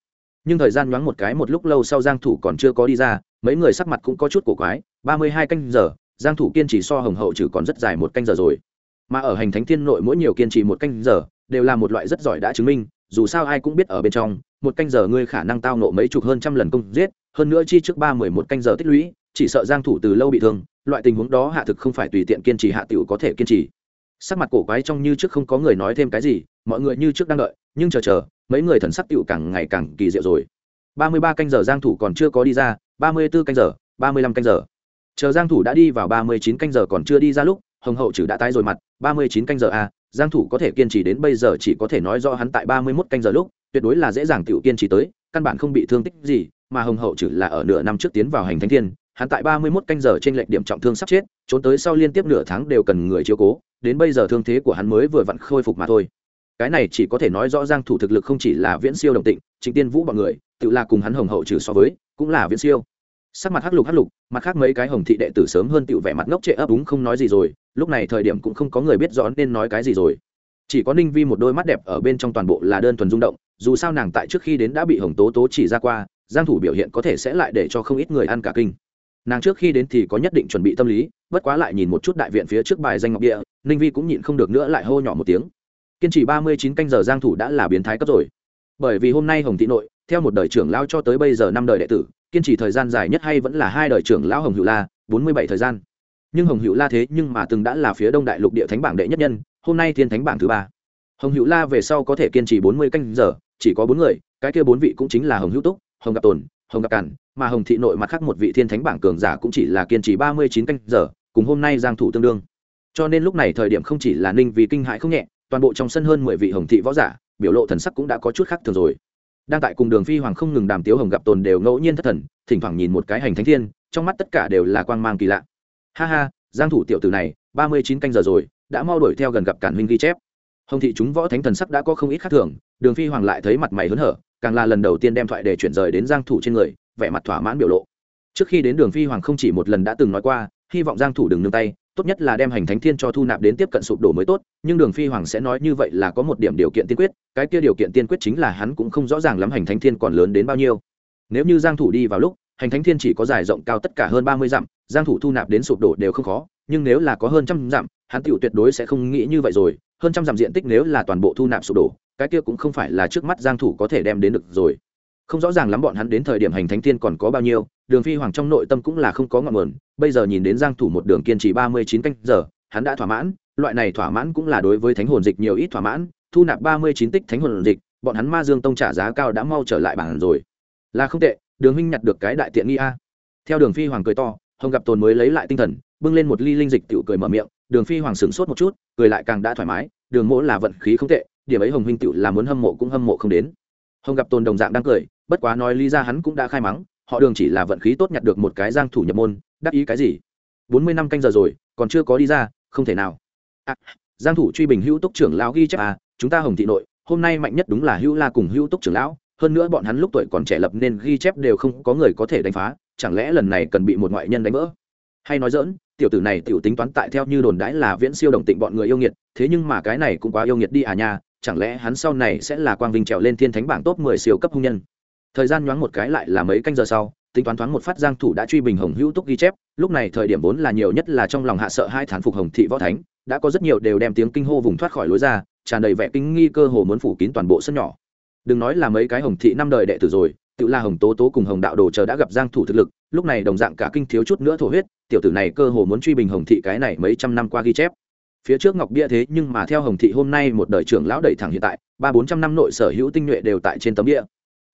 nhưng thời gian nhoáng một cái một lúc lâu sau giang thủ còn chưa có đi ra, mấy người sắc mặt cũng có chút cổ quái 32 canh giờ, giang thủ kiên trì so hồng hậu trừ còn rất dài một canh giờ rồi. Mà ở hành thánh thiên nội mỗi nhiều kiên trì một canh giờ, đều là một loại rất giỏi đã chứng minh, dù sao ai cũng biết ở bên trong, một canh giờ ngươi khả năng tao nộ mấy chục hơn trăm lần công giết, hơn nữa chi trước ba mười một canh giờ tích lũy, chỉ sợ giang thủ từ lâu bị thương, loại tình huống đó hạ thực không phải tùy tiện kiên trì hạ tiểu có thể kiên trì. Sắc mặt cổ quái trong như trước không có người nói thêm cái gì mọi người như trước đang đợi, nhưng chờ chờ, mấy người thần sắc tựu càng ngày càng kỳ diệu rồi. Ba mươi ba canh giờ giang thủ còn chưa có đi ra, ba mươi b ố canh giờ, ba mươi lăm canh giờ. Chờ giang thủ đã đi vào ba mươi chín canh giờ còn chưa đi ra lúc, hồng hậu trừ đã tái rồi mặt, ba mươi chín canh giờ a giang thủ có thể kiên trì đến bây giờ chỉ có thể nói rõ hắn tại ba mươi 31 canh giờ lúc, tuyệt đối là dễ dàng tiểu kiên trì tới, căn bản không bị thương tích gì, mà hồng hậu trừ là ở nửa năm trước tiến vào hành thánh thiên, hắn tại ba mươi 31 canh giờ trên lệnh điểm trọng thương sắp chết, trốn tới sau liên tiếp nửa tháng đều cần người chiếu cố, đến bây giờ thương thế của hắn mới vừa vặn khôi phục mà thôi cái này chỉ có thể nói rõ giang thủ thực lực không chỉ là viễn siêu đồng tịnh, trịnh tiên vũ bọn người, tự là cùng hắn hồng hậu trừ so với, cũng là viễn siêu. Sắc mặt hắc lục hắc lục, mặt khác mấy cái hồng thị đệ tử sớm hơn tựu vẻ mặt ngốc trệ ấp úng không nói gì rồi, lúc này thời điểm cũng không có người biết rõ nên nói cái gì rồi. Chỉ có ninh vi một đôi mắt đẹp ở bên trong toàn bộ là đơn thuần rung động, dù sao nàng tại trước khi đến đã bị hồng tố tố chỉ ra qua, giang thủ biểu hiện có thể sẽ lại để cho không ít người ăn cả kinh. Nàng trước khi đến thì có nhất định chuẩn bị tâm lý, bất quá lại nhìn một chút đại viện phía trước bài danh ngọc địa, ninh vi cũng nhịn không được nữa lại hô nhỏ một tiếng kiên trì ba mươi chín canh giờ giang thủ đã là biến thái cấp rồi. Bởi vì hôm nay hồng thị nội, theo một đời trưởng lão cho tới bây giờ năm đời đệ tử, kiên trì thời gian dài nhất hay vẫn là hai đời trưởng lão hồng hữu la, bốn mươi bảy thời gian. Nhưng hồng hữu la thế nhưng mà từng đã là phía đông đại lục địa thánh bảng đệ nhất nhân, hôm nay thiên thánh bảng thứ ba. Hồng hữu la về sau có thể kiên trì bốn mươi canh giờ, chỉ có bốn người, cái kia bốn vị cũng chính là hồng hữu túc, hồng gặp tồn, hồng gặp cản mà hồng thị nội mặt khác một vị thiên thánh bảng cường giả cũng chỉ là kiên trì ba mươi chín canh giờ, cùng hôm nay giang thủ tương đương. Cho nên lúc này thời điểm không chỉ là ninh vì kinh hãi không nhẹ toàn bộ trong sân hơn mười vị hồng thị võ giả, biểu lộ thần sắc cũng đã có chút khác thường rồi. Đang tại cùng đường phi hoàng không ngừng đàm tiếu hồng gặp tồn đều ngẫu nhiên thất thần, thỉnh thoảng nhìn một cái hành thánh thiên, trong mắt tất cả đều là quang mang kỳ lạ. Ha ha, giang thủ tiểu tử này, ba mươi chín canh giờ rồi, đã mau đuổi theo gần gặp cản huynh ghi chép. Hồng thị chúng võ thánh thần sắc đã có không ít khác thường, đường phi hoàng lại thấy mặt mày hớn hở, càng là lần đầu tiên đem thoại để chuyển rời đến giang thủ trên người, vẻ mặt thỏa mãn biểu lộ. Trước khi đến đường phi hoàng không chỉ một lần đã từng nói qua, hy vọng giang thủ đừng nương tay tốt nhất là đem hành thánh thiên cho thu nạp đến tiếp cận sụp đổ mới tốt, nhưng đường phi hoàng sẽ nói như vậy là có một điểm điều kiện tiên quyết, cái kia điều kiện tiên quyết chính là hắn cũng không rõ ràng lắm hành thánh thiên còn lớn đến bao nhiêu. Nếu như giang thủ đi vào lúc, hành thánh thiên chỉ có dài rộng cao tất cả hơn 30 dặm, giang thủ thu nạp đến sụp đổ đều không khó, nhưng nếu là có hơn trăm dặm, hắn tiểu tuyệt đối sẽ không nghĩ như vậy rồi, hơn trăm dặm diện tích nếu là toàn bộ thu nạp sụp đổ, cái kia cũng không phải là trước mắt giang thủ có thể đem đến được rồi không rõ ràng lắm bọn hắn đến thời điểm hành thánh tiên còn có bao nhiêu, đường phi hoàng trong nội tâm cũng là không có ngọn nguồn, bây giờ nhìn đến giang thủ một đường kiên trì 39 canh giờ, hắn đã thỏa mãn, loại này thỏa mãn cũng là đối với thánh hồn dịch nhiều ít thỏa mãn, thu nạp 39 tích thánh hồn dịch, bọn hắn ma dương tông trả giá cao đã mau trở lại bảng rồi. Là không tệ, đường huynh nhặt được cái đại tiện nghi a. Theo đường phi hoàng cười to, hồng gặp tồn mới lấy lại tinh thần, bưng lên một ly linh dịch tiểu cười mở miệng, đường phi hoàng sửng sốt một chút, cười lại càng đã thoải mái, đường mỗ là vận khí không tệ, điểm ấy hồng huynh tiểu là muốn hâm mộ cũng hâm mộ không đến. Hồng gặp tồn đồng dạng đang cười bất quá nói lý ra hắn cũng đã khai mắng họ đường chỉ là vận khí tốt nhặt được một cái giang thủ nhập môn đắc ý cái gì? Bốn mươi năm canh giờ rồi còn chưa có đi ra không thể nào. À, giang thủ truy bình hữu túc trưởng lão ghi chép à chúng ta hồng thị nội hôm nay mạnh nhất đúng là hữu la cùng hữu túc trưởng lão hơn nữa bọn hắn lúc tuổi còn trẻ lập nên ghi chép đều không có người có thể đánh phá chẳng lẽ lần này cần bị một ngoại nhân đánh vỡ? Hay nói dỡn tiểu tử này tiểu tính toán tại theo như đồn đãi là viễn siêu đồng tịnh bọn người yêu nghiệt thế nhưng mà cái này cũng quá yêu nghiệt đi à nha chẳng lẽ hắn sau này sẽ là quang vinh trèo lên thiên thánh bảng top 10 siêu cấp hung nhân? Thời gian nhoáng một cái lại là mấy canh giờ sau, tính toán thoáng một phát giang thủ đã truy bình hồng hữu túc ghi chép, lúc này thời điểm vốn là nhiều nhất là trong lòng hạ sợ hai thán phục hồng thị võ thánh, đã có rất nhiều đều đem tiếng kinh hô vùng thoát khỏi lối ra, tràn đầy vẻ kinh nghi cơ hồ muốn phủ kín toàn bộ sân nhỏ. Đừng nói là mấy cái hồng thị năm đời đệ tử rồi, tự là hồng tố tố cùng hồng đạo đồ chờ đã gặp giang thủ thực lực, lúc này đồng dạng cả kinh thiếu chút nữa thổ huyết, tiểu tử này cơ hồ muốn truy bình hồng thị cái này mấy trăm năm qua ghi chép. Phía trước ngọc bia thế nhưng mà theo hồng thị hôm nay một đời trưởng lão đẩy thẳng hiện tại, ba bốn trăm năm nội sở hữu tinh nhuệ đều tại trên tấm bia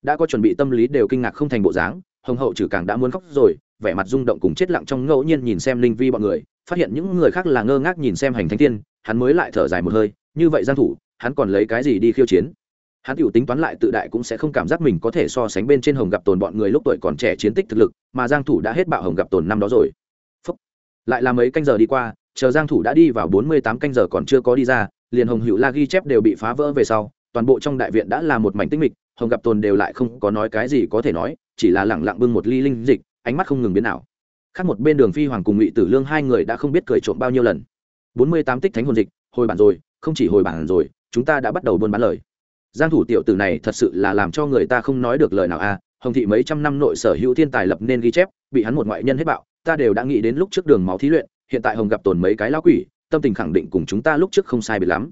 đã có chuẩn bị tâm lý đều kinh ngạc không thành bộ dáng, hồng hậu trừ càng đã muốn khóc rồi, vẻ mặt rung động cùng chết lặng trong ngẫu nhiên nhìn xem linh vi bọn người, phát hiện những người khác là ngơ ngác nhìn xem hành thánh tiên hắn mới lại thở dài một hơi, như vậy giang thủ, hắn còn lấy cái gì đi khiêu chiến hắn tiểu tính toán lại tự đại cũng sẽ không cảm giác mình có thể so sánh bên trên hồng gặp tồn bọn người lúc tuổi còn trẻ chiến tích thực lực, mà giang thủ đã hết bạo hồng gặp tồn năm đó rồi Phúc. lại là mấy canh giờ đi qua, chờ giang thủ đã đi vào 48 canh giờ còn chưa có đi ra, liền hồng hữu la ghi chép đều bị phá vỡ về sau, toàn bộ trong đại viện đã là một mảnh tĩnh mịch hồng gặp tồn đều lại không có nói cái gì có thể nói, chỉ là lẳng lặng bưng một ly linh dịch, ánh mắt không ngừng biến nào khác một bên đường phi hoàng cùng ngụy tử lương hai người đã không biết cười trộm bao nhiêu lần. 48 tích thánh hồn dịch, hồi bản rồi, không chỉ hồi bản rồi, chúng ta đã bắt đầu buôn bán lời. Giang thủ tiểu tử này thật sự là làm cho người ta không nói được lời nào a à. hồng thị mấy trăm năm nội sở hữu thiên tài lập nên ghi chép, bị hắn một ngoại nhân hết bạo, ta đều đã nghĩ đến lúc trước đường máu thí luyện, hiện tại hồng gặp tồn mấy cái lão quỷ, tâm tình khẳng định cùng chúng ta lúc trước không sai biệt lắm.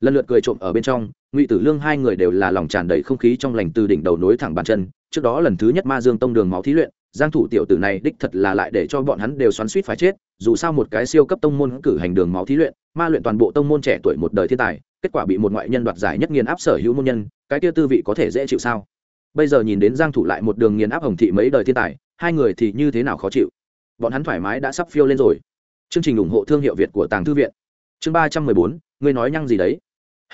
Lần lượt cười trộm ở bên trong ngụy tử lương hai người đều là lòng tràn đầy không khí trong lành từ đỉnh đầu nối thẳng bàn chân. Trước đó lần thứ nhất ma dương tông đường máu thí luyện, giang thủ tiểu tử này đích thật là lại để cho bọn hắn đều xoắn suýt phải chết. Dù sao một cái siêu cấp tông môn cử hành đường máu thí luyện, ma luyện toàn bộ tông môn trẻ tuổi một đời thiên tài, kết quả bị một ngoại nhân đoạt giải nhất nghiền áp sở hữu môn nhân, cái kia tư vị có thể dễ chịu sao? Bây giờ nhìn đến giang thủ lại một đường nghiền áp hồng thị mấy đời thiên tài, hai người thì như thế nào khó chịu? Bọn hắn thoải mái đã sắp phiêu lên rồi. Chương trình ủng hộ thương hiệu việt của tàng thư viện. Chương ba trăm mười bốn, ngươi nói nhăng gì đấy?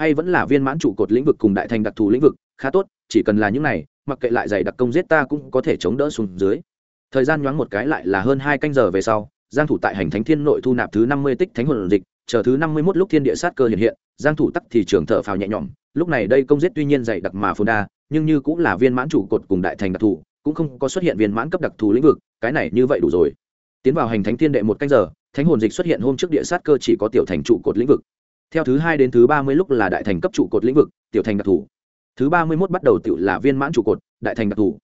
Hay vẫn là viên mãn trụ cột lĩnh vực cùng đại thành đặc thù lĩnh vực, khá tốt, chỉ cần là những này, mặc kệ lại giày đặc công giết ta cũng có thể chống đỡ xuống dưới. Thời gian nhoáng một cái lại là hơn hai canh giờ về sau, giang thủ tại hành thánh thiên nội thu nạp thứ năm mươi tích thánh hồn dịch, chờ thứ năm mươi 51 lúc thiên địa sát cơ hiện hiện, giang thủ tắc thì trường thở phào nhẹ nhõm, lúc này đây công giết tuy nhiên dày đặc mà phồn đa, nhưng như cũng là viên mãn trụ cột cùng đại thành đặc thù, cũng không có xuất hiện viên mãn cấp đặc thù lĩnh vực, cái này như vậy đủ rồi. Tiến vào hành thánh thiên đệ một canh giờ, thánh hồn dịch xuất hiện hôm trước địa sát cơ chỉ có tiểu thành trụ cột lĩnh vực theo thứ hai đến thứ ba mươi lúc là đại thành cấp trụ cột lĩnh vực, tiểu thành đặc thù. Thứ ba mươi mốt bắt đầu tự là viên mãn trụ cột, đại thành đặc thù.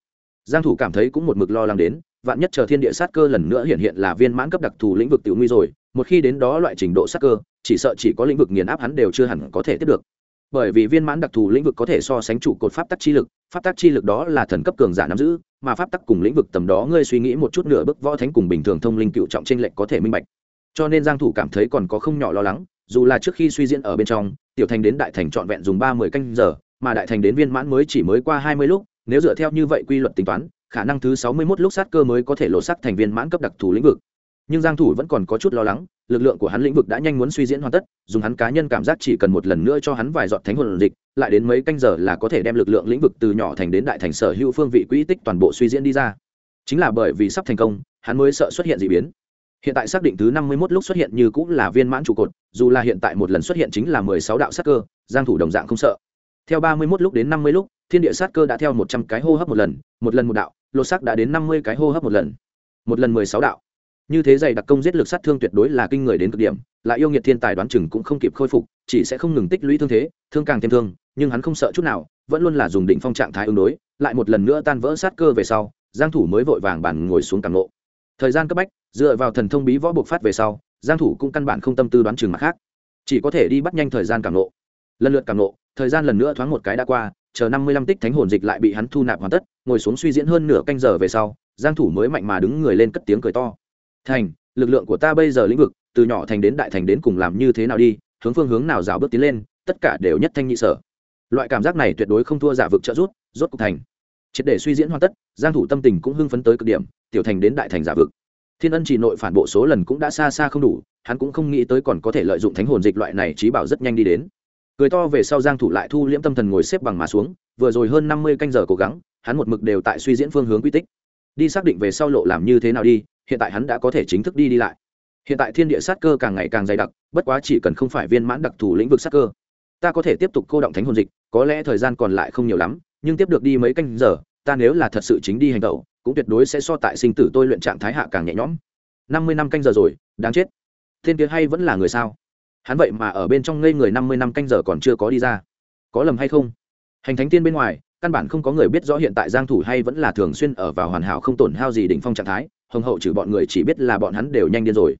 Giang thủ cảm thấy cũng một mực lo lắng đến, vạn nhất chờ thiên địa sát cơ lần nữa hiện hiện là viên mãn cấp đặc thù lĩnh vực tiểu nguy rồi, một khi đến đó loại trình độ sát cơ, chỉ sợ chỉ có lĩnh vực nghiền áp hắn đều chưa hẳn có thể tiếp được. Bởi vì viên mãn đặc thù lĩnh vực có thể so sánh trụ cột pháp tắc chi lực, pháp tắc chi lực đó là thần cấp cường giả nắm giữ, mà pháp tắc cùng lĩnh vực tầm đó ngươi suy nghĩ một chút nửa bước võ thánh cùng bình thường thông linh cựu trọng trên lệnh có thể minh bạch. Cho nên giang thủ cảm thấy còn có không nhỏ lo lắng dù là trước khi suy diễn ở bên trong, tiểu thành đến đại thành trọn vẹn dùng ba mươi canh giờ, mà đại thành đến viên mãn mới chỉ mới qua hai mươi lúc, nếu dựa theo như vậy quy luật tính toán, khả năng thứ sáu mươi mốt lúc sát cơ mới có thể lộ sắc thành viên mãn cấp đặc thù lĩnh vực. Nhưng giang thủ vẫn còn có chút lo lắng, lực lượng của hắn lĩnh vực đã nhanh muốn suy diễn hoàn tất, dùng hắn cá nhân cảm giác chỉ cần một lần nữa cho hắn vài giọt thánh hồn dịch, lại đến mấy canh giờ là có thể đem lực lượng lĩnh vực từ nhỏ thành đến đại thành sở hữu phương vị quỹ tích toàn bộ suy diễn đi ra. Chính là bởi vì sắp thành công, hắn mới sợ xuất hiện dị biến. Hiện tại xác định thứ năm mươi 51 lúc xuất hiện như cũng là viên mãn trụ cột dù là hiện tại một lần xuất hiện chính là mười sáu đạo sát cơ, giang thủ đồng dạng không sợ. Theo ba mươi 31 lúc đến năm mươi lúc, thiên địa sát cơ đã theo một trăm cái hô hấp một lần một lần một đạo, lột sắc đã đến năm mươi cái hô hấp một lần. Một lần mười sáu đạo. Như thế dày đặc công giết lực sát thương tuyệt đối là kinh người đến cực điểm, lại yêu nghiệt thiên tài đoán chừng cũng không kịp khôi phục, chỉ sẽ không ngừng tích lũy thương thế, thương càng thêm thương, nhưng hắn không sợ chút nào, vẫn luôn là dùng định phong trạng thái ứng đối, lại một lần nữa tan vỡ sát cơ về sau, giang thủ mới vội vàng bàn ngồi xuống càng nộ thời gian cấp bách, dựa vào thần thông bí võ buộc phát về sau giang thủ cũng căn bản không tâm tư đoán chừng mặt khác. Chỉ có thể đi bắt nhanh thời gian cảm nộ. Lần lượt cảm nộ, thời gian lần nữa thoáng một cái đã qua, chờ 55 tích thánh hồn dịch lại bị hắn thu nạp hoàn tất, ngồi xuống suy diễn hơn nửa canh giờ về sau, giang thủ mới mạnh mà đứng người lên cất tiếng cười to. Thành, lực lượng của ta bây giờ lĩnh vực, từ nhỏ thành đến đại thành đến cùng làm như thế nào đi, hướng phương hướng nào rào bước tiến lên, tất cả đều nhất thanh nhị sở. Loại cảm giác này tuyệt đối không thua giả vực trợ rút rốt cục thành. Triệt để suy diễn hoàn tất, giang thủ tâm tình cũng hưng phấn tới cực điểm, tiểu thành đến đại thành giả vực thiên ân chỉ nội phản bộ số lần cũng đã xa xa không đủ, hắn cũng không nghĩ tới còn có thể lợi dụng thánh hồn dịch loại này trí bảo rất nhanh đi đến. Cười to về sau giang thủ lại thu liễm tâm thần ngồi xếp bằng mà xuống, vừa rồi hơn 50 canh giờ cố gắng, hắn một mực đều tại suy diễn phương hướng quy tích. Đi xác định về sau lộ làm như thế nào đi, hiện tại hắn đã có thể chính thức đi đi lại. Hiện tại thiên địa sát cơ càng ngày càng dày đặc, bất quá chỉ cần không phải viên mãn đặc thù lĩnh vực sát cơ, ta có thể tiếp tục cô động thánh hồn dịch, có lẽ thời gian còn lại không nhiều lắm, nhưng tiếp được đi mấy canh giờ, ta nếu là thật sự chính đi hành động cũng tuyệt đối sẽ so tại sinh tử tôi luyện trạng thái hạ càng nhẹ nhõm. Năm mươi năm canh giờ rồi, đáng chết. Thiên kia hay vẫn là người sao? Hắn vậy mà ở bên trong ngây người năm mươi năm canh giờ còn chưa có đi ra. Có lầm hay không? Hành thánh tiên bên ngoài, căn bản không có người biết rõ hiện tại giang thủ hay vẫn là thường xuyên ở vào hoàn hảo không tổn hao gì đỉnh phong trạng thái, hồng hậu trừ bọn người chỉ biết là bọn hắn đều nhanh điên rồi.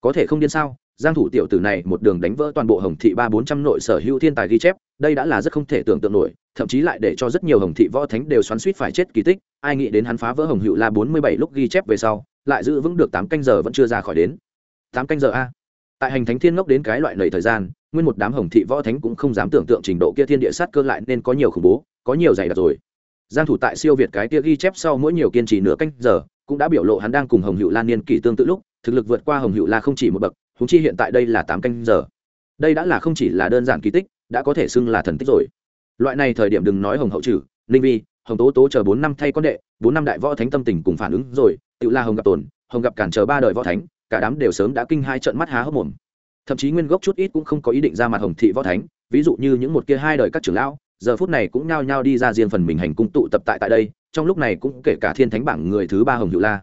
Có thể không điên sao? Giang thủ tiểu tử này một đường đánh vỡ toàn bộ hồng thị ba bốn trăm nội sở hữu thiên tài ghi chép, đây đã là rất không thể tưởng tượng nổi thậm chí lại để cho rất nhiều hồng thị võ thánh đều xoắn suýt phải chết kỳ tích, ai nghĩ đến hắn phá vỡ hồng hữu la bốn mươi bảy lúc ghi chép về sau, lại giữ vững được tám canh giờ vẫn chưa ra khỏi đến. Tám canh giờ a? Tại hành thánh thiên ngốc đến cái loại lầy thời gian, nguyên một đám hồng thị võ thánh cũng không dám tưởng tượng trình độ kia thiên địa sát cơ lại nên có nhiều khủng bố, có nhiều dày đặc rồi. Giang thủ tại siêu việt cái kia ghi chép sau mỗi nhiều kiên trì nửa canh giờ, cũng đã biểu lộ hắn đang cùng hồng hữu lan niên kỳ tương tự lúc, thực lực vượt qua hồng hữu la không chỉ một bậc húng chi hiện tại đây là tám canh giờ. Đây đã là không chỉ là đơn giản kỳ tích, đã có thể xưng là thần tích rồi loại này thời điểm đừng nói hồng hậu trừ, ninh vi, hồng tố tố chờ bốn năm thay con đệ, bốn năm đại võ thánh tâm tình cùng phản ứng rồi, tự la hồng gặp tồn, hồng gặp cản chờ ba đời võ thánh, cả đám đều sớm đã kinh hai trận mắt há hốc mồm. Thậm chí nguyên gốc chút ít cũng không có ý định ra mặt hồng thị võ thánh, ví dụ như những một kia hai đời các trưởng lão, giờ phút này cũng nhao nhao đi ra riêng phần mình hành cung tụ tập tại tại đây, trong lúc này cũng kể cả thiên thánh bảng người thứ ba hồng hữu la.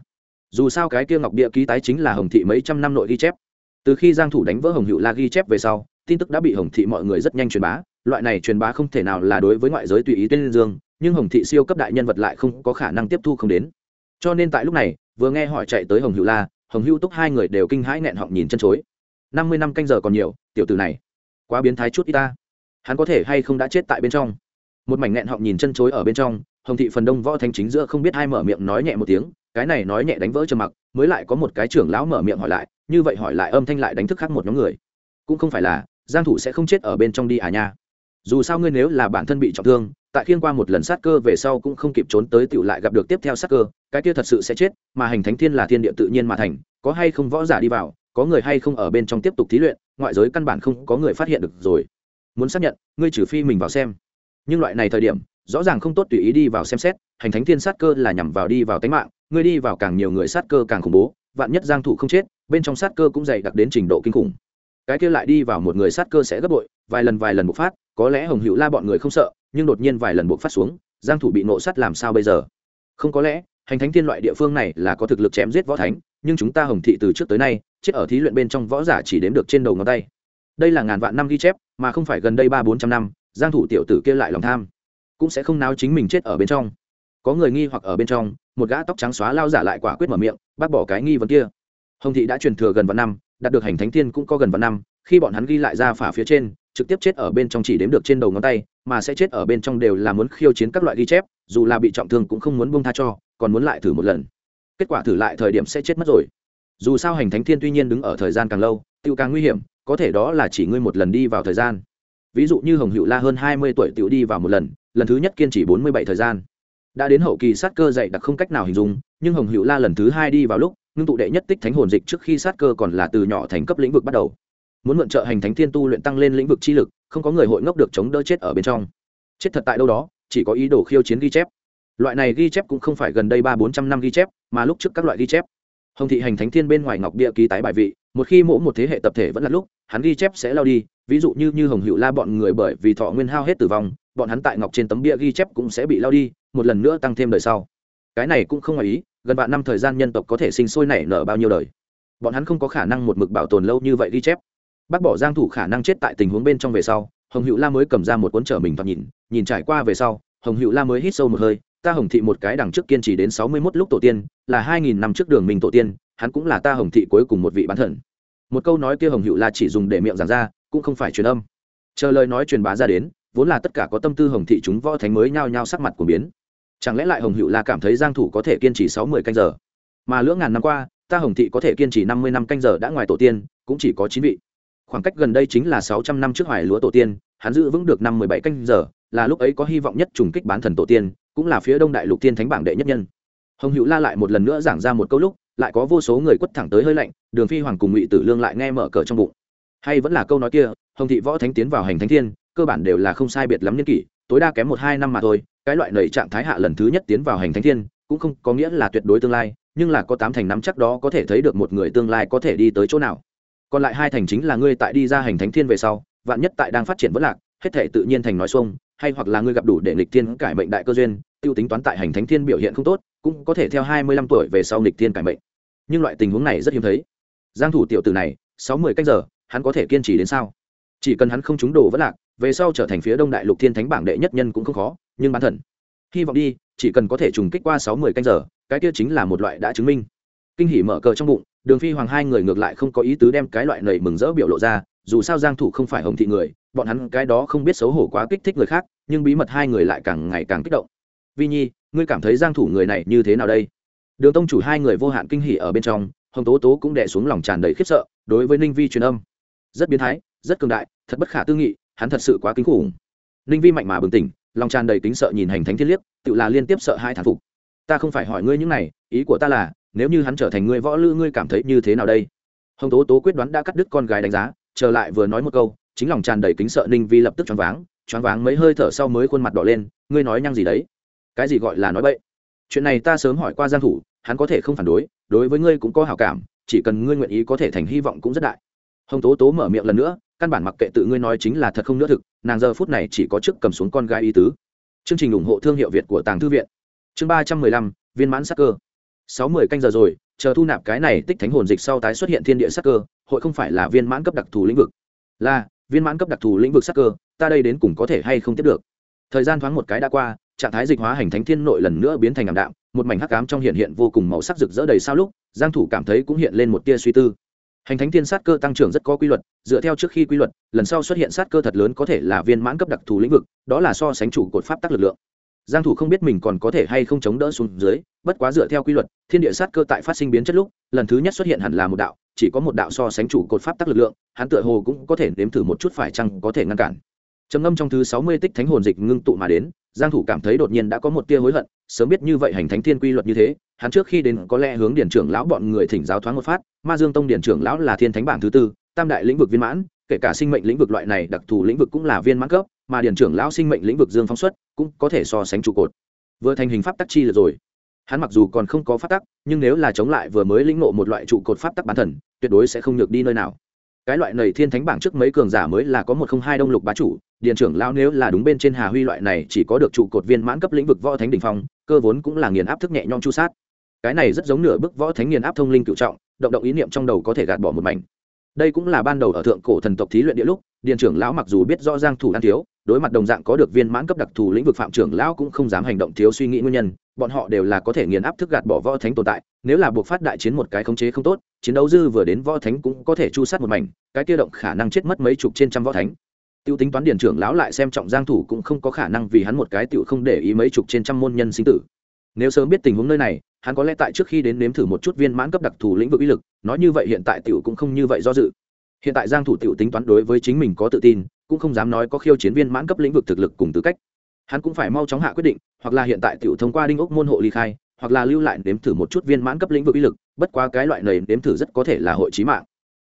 Dù sao cái kia ngọc địa ký tái chính là hồng thị mấy trăm năm nội ghi chép. Từ khi giang thủ đánh vỡ hồng hữu la ghi chép về sau, tin tức đã bị hồng thị mọi người rất nhanh truyền bá loại này truyền bá không thể nào là đối với ngoại giới tùy ý tên dương, nhưng hồng thị siêu cấp đại nhân vật lại không có khả năng tiếp thu không đến. Cho nên tại lúc này, vừa nghe hỏi chạy tới hồng hữu la, hồng hữu túc hai người đều kinh hãi nghẹn họng nhìn chân chối. Năm mươi năm canh giờ còn nhiều, tiểu tử này, quá biến thái chút y ta. Hắn có thể hay không đã chết tại bên trong? Một mảnh nghẹn họng nhìn chân chối ở bên trong, hồng thị phần đông võ thanh chính giữa không biết hai mở miệng nói nhẹ một tiếng, cái này nói nhẹ đánh vỡ trầm mặc, mới lại có một cái trưởng lão mở miệng hỏi lại, như vậy hỏi lại âm thanh lại đánh thức khác một nhóm người. Cũng không phải là, giang thủ sẽ không chết ở bên trong đi à nha dù sao ngươi nếu là bản thân bị trọng thương, tại khiên qua một lần sát cơ về sau cũng không kịp trốn tới tựu lại gặp được tiếp theo sát cơ, cái kia thật sự sẽ chết, mà hành thánh thiên là thiên địa tự nhiên mà thành, có hay không võ giả đi vào, có người hay không ở bên trong tiếp tục thí luyện, ngoại giới căn bản không có người phát hiện được rồi. Muốn xác nhận, ngươi trừ phi mình vào xem. Nhưng loại này thời điểm, rõ ràng không tốt tùy ý đi vào xem xét, hành thánh thiên sát cơ là nhằm vào đi vào tính mạng, ngươi đi vào càng nhiều người sát cơ càng khủng bố, vạn nhất giang thủ không chết, bên trong sát cơ cũng dày đặc đến trình độ kinh khủng. Cái kia lại đi vào một người sát cơ sẽ gấp bội, vài lần vài lần bộc phát có lẽ hồng hữu la bọn người không sợ, nhưng đột nhiên vài lần buộc phát xuống, giang thủ bị nộ sát làm sao bây giờ? Không có lẽ, hành thánh thiên loại địa phương này là có thực lực chém giết võ thánh, nhưng chúng ta hồng thị từ trước tới nay, chết ở thí luyện bên trong võ giả chỉ đếm được trên đầu ngón tay. Đây là ngàn vạn năm ghi chép, mà không phải gần đây ba bốn trăm năm, giang thủ tiểu tử kia lại lòng tham, cũng sẽ không náo chính mình chết ở bên trong. Có người nghi hoặc ở bên trong, một gã tóc trắng xóa lao giả lại quả quyết mở miệng, bác bỏ cái nghi vấn kia. Hồng thị đã truyền thừa gần vạn năm, đạt được hành thánh thiên cũng có gần vạn năm, khi bọn hắn ghi lại ra phả phía trên trực tiếp chết ở bên trong chỉ đếm được trên đầu ngón tay, mà sẽ chết ở bên trong đều là muốn khiêu chiến các loại ghi chép, dù là bị trọng thương cũng không muốn buông tha cho, còn muốn lại thử một lần. Kết quả thử lại thời điểm sẽ chết mất rồi. Dù sao hành thánh thiên tuy nhiên đứng ở thời gian càng lâu tiêu càng nguy hiểm, có thể đó là chỉ ngươi một lần đi vào thời gian. Ví dụ như hồng hữu la hơn hai mươi tuổi tiểu đi vào một lần lần thứ nhất kiên trì bốn mươi bảy thời gian. Đã đến hậu kỳ sát cơ dậy đặc không cách nào hình dung, nhưng hồng hữu la lần thứ hai đi vào lúc, ngưng tụ đệ nhất tích thánh hồn dịch trước khi sát cơ còn là từ nhỏ thành cấp lĩnh vực bắt đầu muốn mượn trợ hành thánh thiên tu luyện tăng lên lĩnh vực chi lực, không có người hội ngốc được chống đỡ chết ở bên trong. Chết thật tại đâu đó, chỉ có ý đồ khiêu chiến ghi chép. Loại này ghi chép cũng không phải gần đây ba bốn trăm năm ghi chép, mà lúc trước các loại ghi chép. Hồng thị hành thánh thiên bên ngoài ngọc địa ký tái bài vị, một khi mỗi một thế hệ tập thể vẫn là lúc, hắn ghi chép sẽ lao đi, ví dụ như như hồng hữu la bọn người bởi vì thọ nguyên hao hết tử vong, bọn hắn tại ngọc trên tấm bia ghi chép cũng sẽ bị lao đi, một lần nữa tăng thêm đời sau. Cái này cũng không ngoài ý, gần vạn năm thời gian nhân tộc có thể sinh sôi nảy nở bao nhiêu đời. Bọn hắn không có khả năng một mực bảo tồn lâu như vậy ghi chép bác bỏ giang thủ khả năng chết tại tình huống bên trong về sau, hồng hữu la mới cầm ra một cuốn trở mình thoạt nhìn nhìn trải qua về sau, hồng hữu la mới hít sâu một hơi, ta hồng thị một cái đằng trước kiên trì đến sáu mươi 61 lúc tổ tiên, là hai nghìn năm trước đường mình tổ tiên, hắn cũng là ta hồng thị cuối cùng một vị bán thần. Một câu nói kia hồng hữu la chỉ dùng để miệng giảng ra, cũng không phải truyền âm. Chờ lời nói truyền bá ra đến, vốn là tất cả có tâm tư hồng thị chúng võ thánh mới nhao nhao sắc mặt của biến. Chẳng lẽ lại hồng hữu la cảm thấy giang thủ có thể kiên trì sáu mươi canh giờ? Mà lưỡng ngàn năm qua, ta hồng thị có thể kiên trì năm mươi năm canh giờ đã ngoài tổ tiên, cũng chỉ có chín vị khoảng cách gần đây chính là sáu trăm năm trước hoài lúa tổ tiên, hắn giữ vững được năm mười bảy canh giờ, là lúc ấy có hy vọng nhất trùng kích bán thần tổ tiên, cũng là phía đông đại lục tiên thánh bảng đệ nhất nhân. Hồng hữu la lại một lần nữa giảng ra một câu lúc, lại có vô số người quất thẳng tới hơi lạnh, đường phi hoàng cùng ngụy tử lương lại nghe mở cờ trong bụng. Hay vẫn là câu nói kia, hồng thị võ thánh tiến vào hành thánh thiên, cơ bản đều là không sai biệt lắm nhân kỷ, tối đa kém một hai năm mà thôi, cái loại nầy trạng thái hạ lần thứ nhất tiến vào hành thánh thiên, cũng không có nghĩa là tuyệt đối tương lai, nhưng là có tám thành năm chắc đó có thể thấy được một người tương lai có thể đi tới chỗ nào còn lại hai thành chính là ngươi tại đi ra hành thánh thiên về sau, vạn nhất tại đang phát triển vất lạc, hết thể tự nhiên thành nói xuông, hay hoặc là ngươi gặp đủ để nghịch thiên cải mệnh đại cơ duyên, tiêu tính toán tại hành thánh thiên biểu hiện không tốt, cũng có thể theo hai mươi lăm tuổi về sau nghịch thiên cải mệnh. Nhưng loại tình huống này rất hiếm thấy. Giang thủ tiểu tử này, sáu mươi cách giờ, hắn có thể kiên trì đến sao? Chỉ cần hắn không trúng đồ vất lạc, về sau trở thành phía đông đại lục thiên thánh bảng đệ nhất nhân cũng không khó, nhưng bán thần. Hy vọng đi, chỉ cần có thể trùng kích qua sáu mươi canh giờ, cái kia chính là một loại đã chứng minh. Kinh hỉ mở cờ trong bụng đường phi hoàng hai người ngược lại không có ý tứ đem cái loại nầy mừng rỡ biểu lộ ra, dù sao giang thủ không phải hồng thị người, bọn hắn cái đó không biết xấu hổ quá kích thích người khác, nhưng bí mật hai người lại càng ngày càng kích động. Vi nhi, ngươi cảm thấy giang thủ người này như thế nào đây? Đường tông chủ hai người vô hạn kinh hỉ ở bên trong, hồng tố tố cũng đè xuống lòng tràn đầy khiếp sợ, đối với ninh vi truyền âm. Rất biến thái, rất cường đại, thật bất khả tư nghị, hắn thật sự quá kinh khủng. Ninh vi mạnh mà bừng tỉnh, lòng tràn đầy kính sợ nhìn hành thánh thiên liếc, tự là liên tiếp sợ hai thản phục. Ta không phải hỏi ngươi những này, ý của ta là nếu như hắn trở thành người võ lư, ngươi cảm thấy như thế nào đây? Hồng tố tố quyết đoán đã cắt đứt con gái đánh giá, trở lại vừa nói một câu, chính lòng tràn đầy kính sợ ninh vi lập tức choáng váng choáng váng mấy hơi thở sau mới khuôn mặt đỏ lên, ngươi nói nhăng gì đấy? Cái gì gọi là nói bậy? Chuyện này ta sớm hỏi qua giang thủ, hắn có thể không phản đối đối với ngươi cũng có hảo cảm, chỉ cần ngươi nguyện ý có thể thành hy vọng cũng rất đại. Hồng tố tố mở miệng lần nữa, căn bản mặc kệ tự ngươi nói chính là thật không nữa thực, nàng giờ phút này chỉ có chức cầm xuống con gái y tứ. Chương trình ủng hộ thương hiệu việt của tàng thư viện. Chương ba trăm mười lăm, viên mãn sắc cơ sáu mươi canh giờ rồi, chờ thu nạp cái này tích thánh hồn dịch sau tái xuất hiện thiên địa sắc cơ, hội không phải là viên mãn cấp đặc thù lĩnh vực. Là, viên mãn cấp đặc thù lĩnh vực sắc cơ, ta đây đến cùng có thể hay không tiếp được? Thời gian thoáng một cái đã qua, trạng thái dịch hóa hành thánh thiên nội lần nữa biến thành ảm đạm, một mảnh hắc ám trong hiện hiện vô cùng màu sắc rực rỡ đầy sao lúc, giang thủ cảm thấy cũng hiện lên một tia suy tư. Hành thánh thiên sát cơ tăng trưởng rất có quy luật, dựa theo trước khi quy luật, lần sau xuất hiện sát cơ thật lớn có thể là viên mãn cấp đặc thù lĩnh vực, đó là so sánh chủ cột pháp tắc lực lượng giang thủ không biết mình còn có thể hay không chống đỡ xuống dưới, bất quá dựa theo quy luật, thiên địa sát cơ tại phát sinh biến chất lúc, lần thứ nhất xuất hiện hẳn là một đạo, chỉ có một đạo so sánh chủ cột pháp tắc lực lượng, hắn tựa hồ cũng có thể nếm thử một chút phải chăng có thể ngăn cản. Trầm ngâm trong thứ sáu mươi tích thánh hồn dịch ngưng tụ mà đến, giang thủ cảm thấy đột nhiên đã có một tia hối hận, sớm biết như vậy hành thánh thiên quy luật như thế, hắn trước khi đến có lẽ hướng điển trưởng lão bọn người thỉnh giáo thoáng một phát, ma dương tông điển trưởng lão là thiên thánh bảng thứ tư, tam đại lĩnh vực viên mãn, kể cả sinh mệnh lĩnh vực loại này đặc thù lĩnh vực cũng là viên mãn cấp mà điển trưởng lão sinh mệnh lĩnh vực dương phóng xuất cũng có thể so sánh trụ cột. Vừa thành hình pháp tắc chi là rồi. Hắn mặc dù còn không có pháp tắc, nhưng nếu là chống lại vừa mới lĩnh ngộ một loại trụ cột pháp tắc bán thần, tuyệt đối sẽ không nhược đi nơi nào. Cái loại này thiên thánh bảng trước mấy cường giả mới là có một không hai đông lục bá chủ điện trưởng lão nếu là đúng bên trên hà huy loại này chỉ có được trụ cột viên mãn cấp lĩnh vực võ thánh đỉnh phong, cơ vốn cũng là nghiền áp thức nhẹ nhom chu sát. Cái này rất giống nửa bức võ thánh nghiền áp thông linh cựu trọng, động động ý niệm trong đầu có thể gạt bỏ một mảnh. Đây cũng là ban đầu ở thượng cổ thần tộc thí luyện địa lúc điện trưởng lão mặc dù biết rõ giang thủ ăn thiếu đối mặt đồng dạng có được viên mãn cấp đặc thù lĩnh vực phạm trưởng lão cũng không dám hành động thiếu suy nghĩ nguyên nhân, bọn họ đều là có thể nghiền áp thức gạt bỏ võ thánh tồn tại, nếu là buộc phát đại chiến một cái khống chế không tốt, chiến đấu dư vừa đến võ thánh cũng có thể chu sát một mảnh, cái kia động khả năng chết mất mấy chục trên trăm võ thánh. Tiêu tính toán điển trưởng lão lại xem trọng giang thủ cũng không có khả năng vì hắn một cái tiểu không để ý mấy chục trên trăm môn nhân sinh tử. Nếu sớm biết tình huống nơi này, hắn có lẽ tại trước khi đến nếm thử một chút viên mãn cấp đặc thù lĩnh vực uy lực, nói như vậy hiện tại tiểu cũng không như vậy do dự. Hiện tại giang thủ tiểu tính toán đối với chính mình có tự tin cũng không dám nói có khiêu chiến viên mãn cấp lĩnh vực thực lực cùng tư cách. Hắn cũng phải mau chóng hạ quyết định, hoặc là hiện tại tiểu thông qua đinh ốc môn hộ ly khai, hoặc là lưu lại nếm thử một chút viên mãn cấp lĩnh vực uy lực, bất quá cái loại này nếm thử rất có thể là hội trí mạng.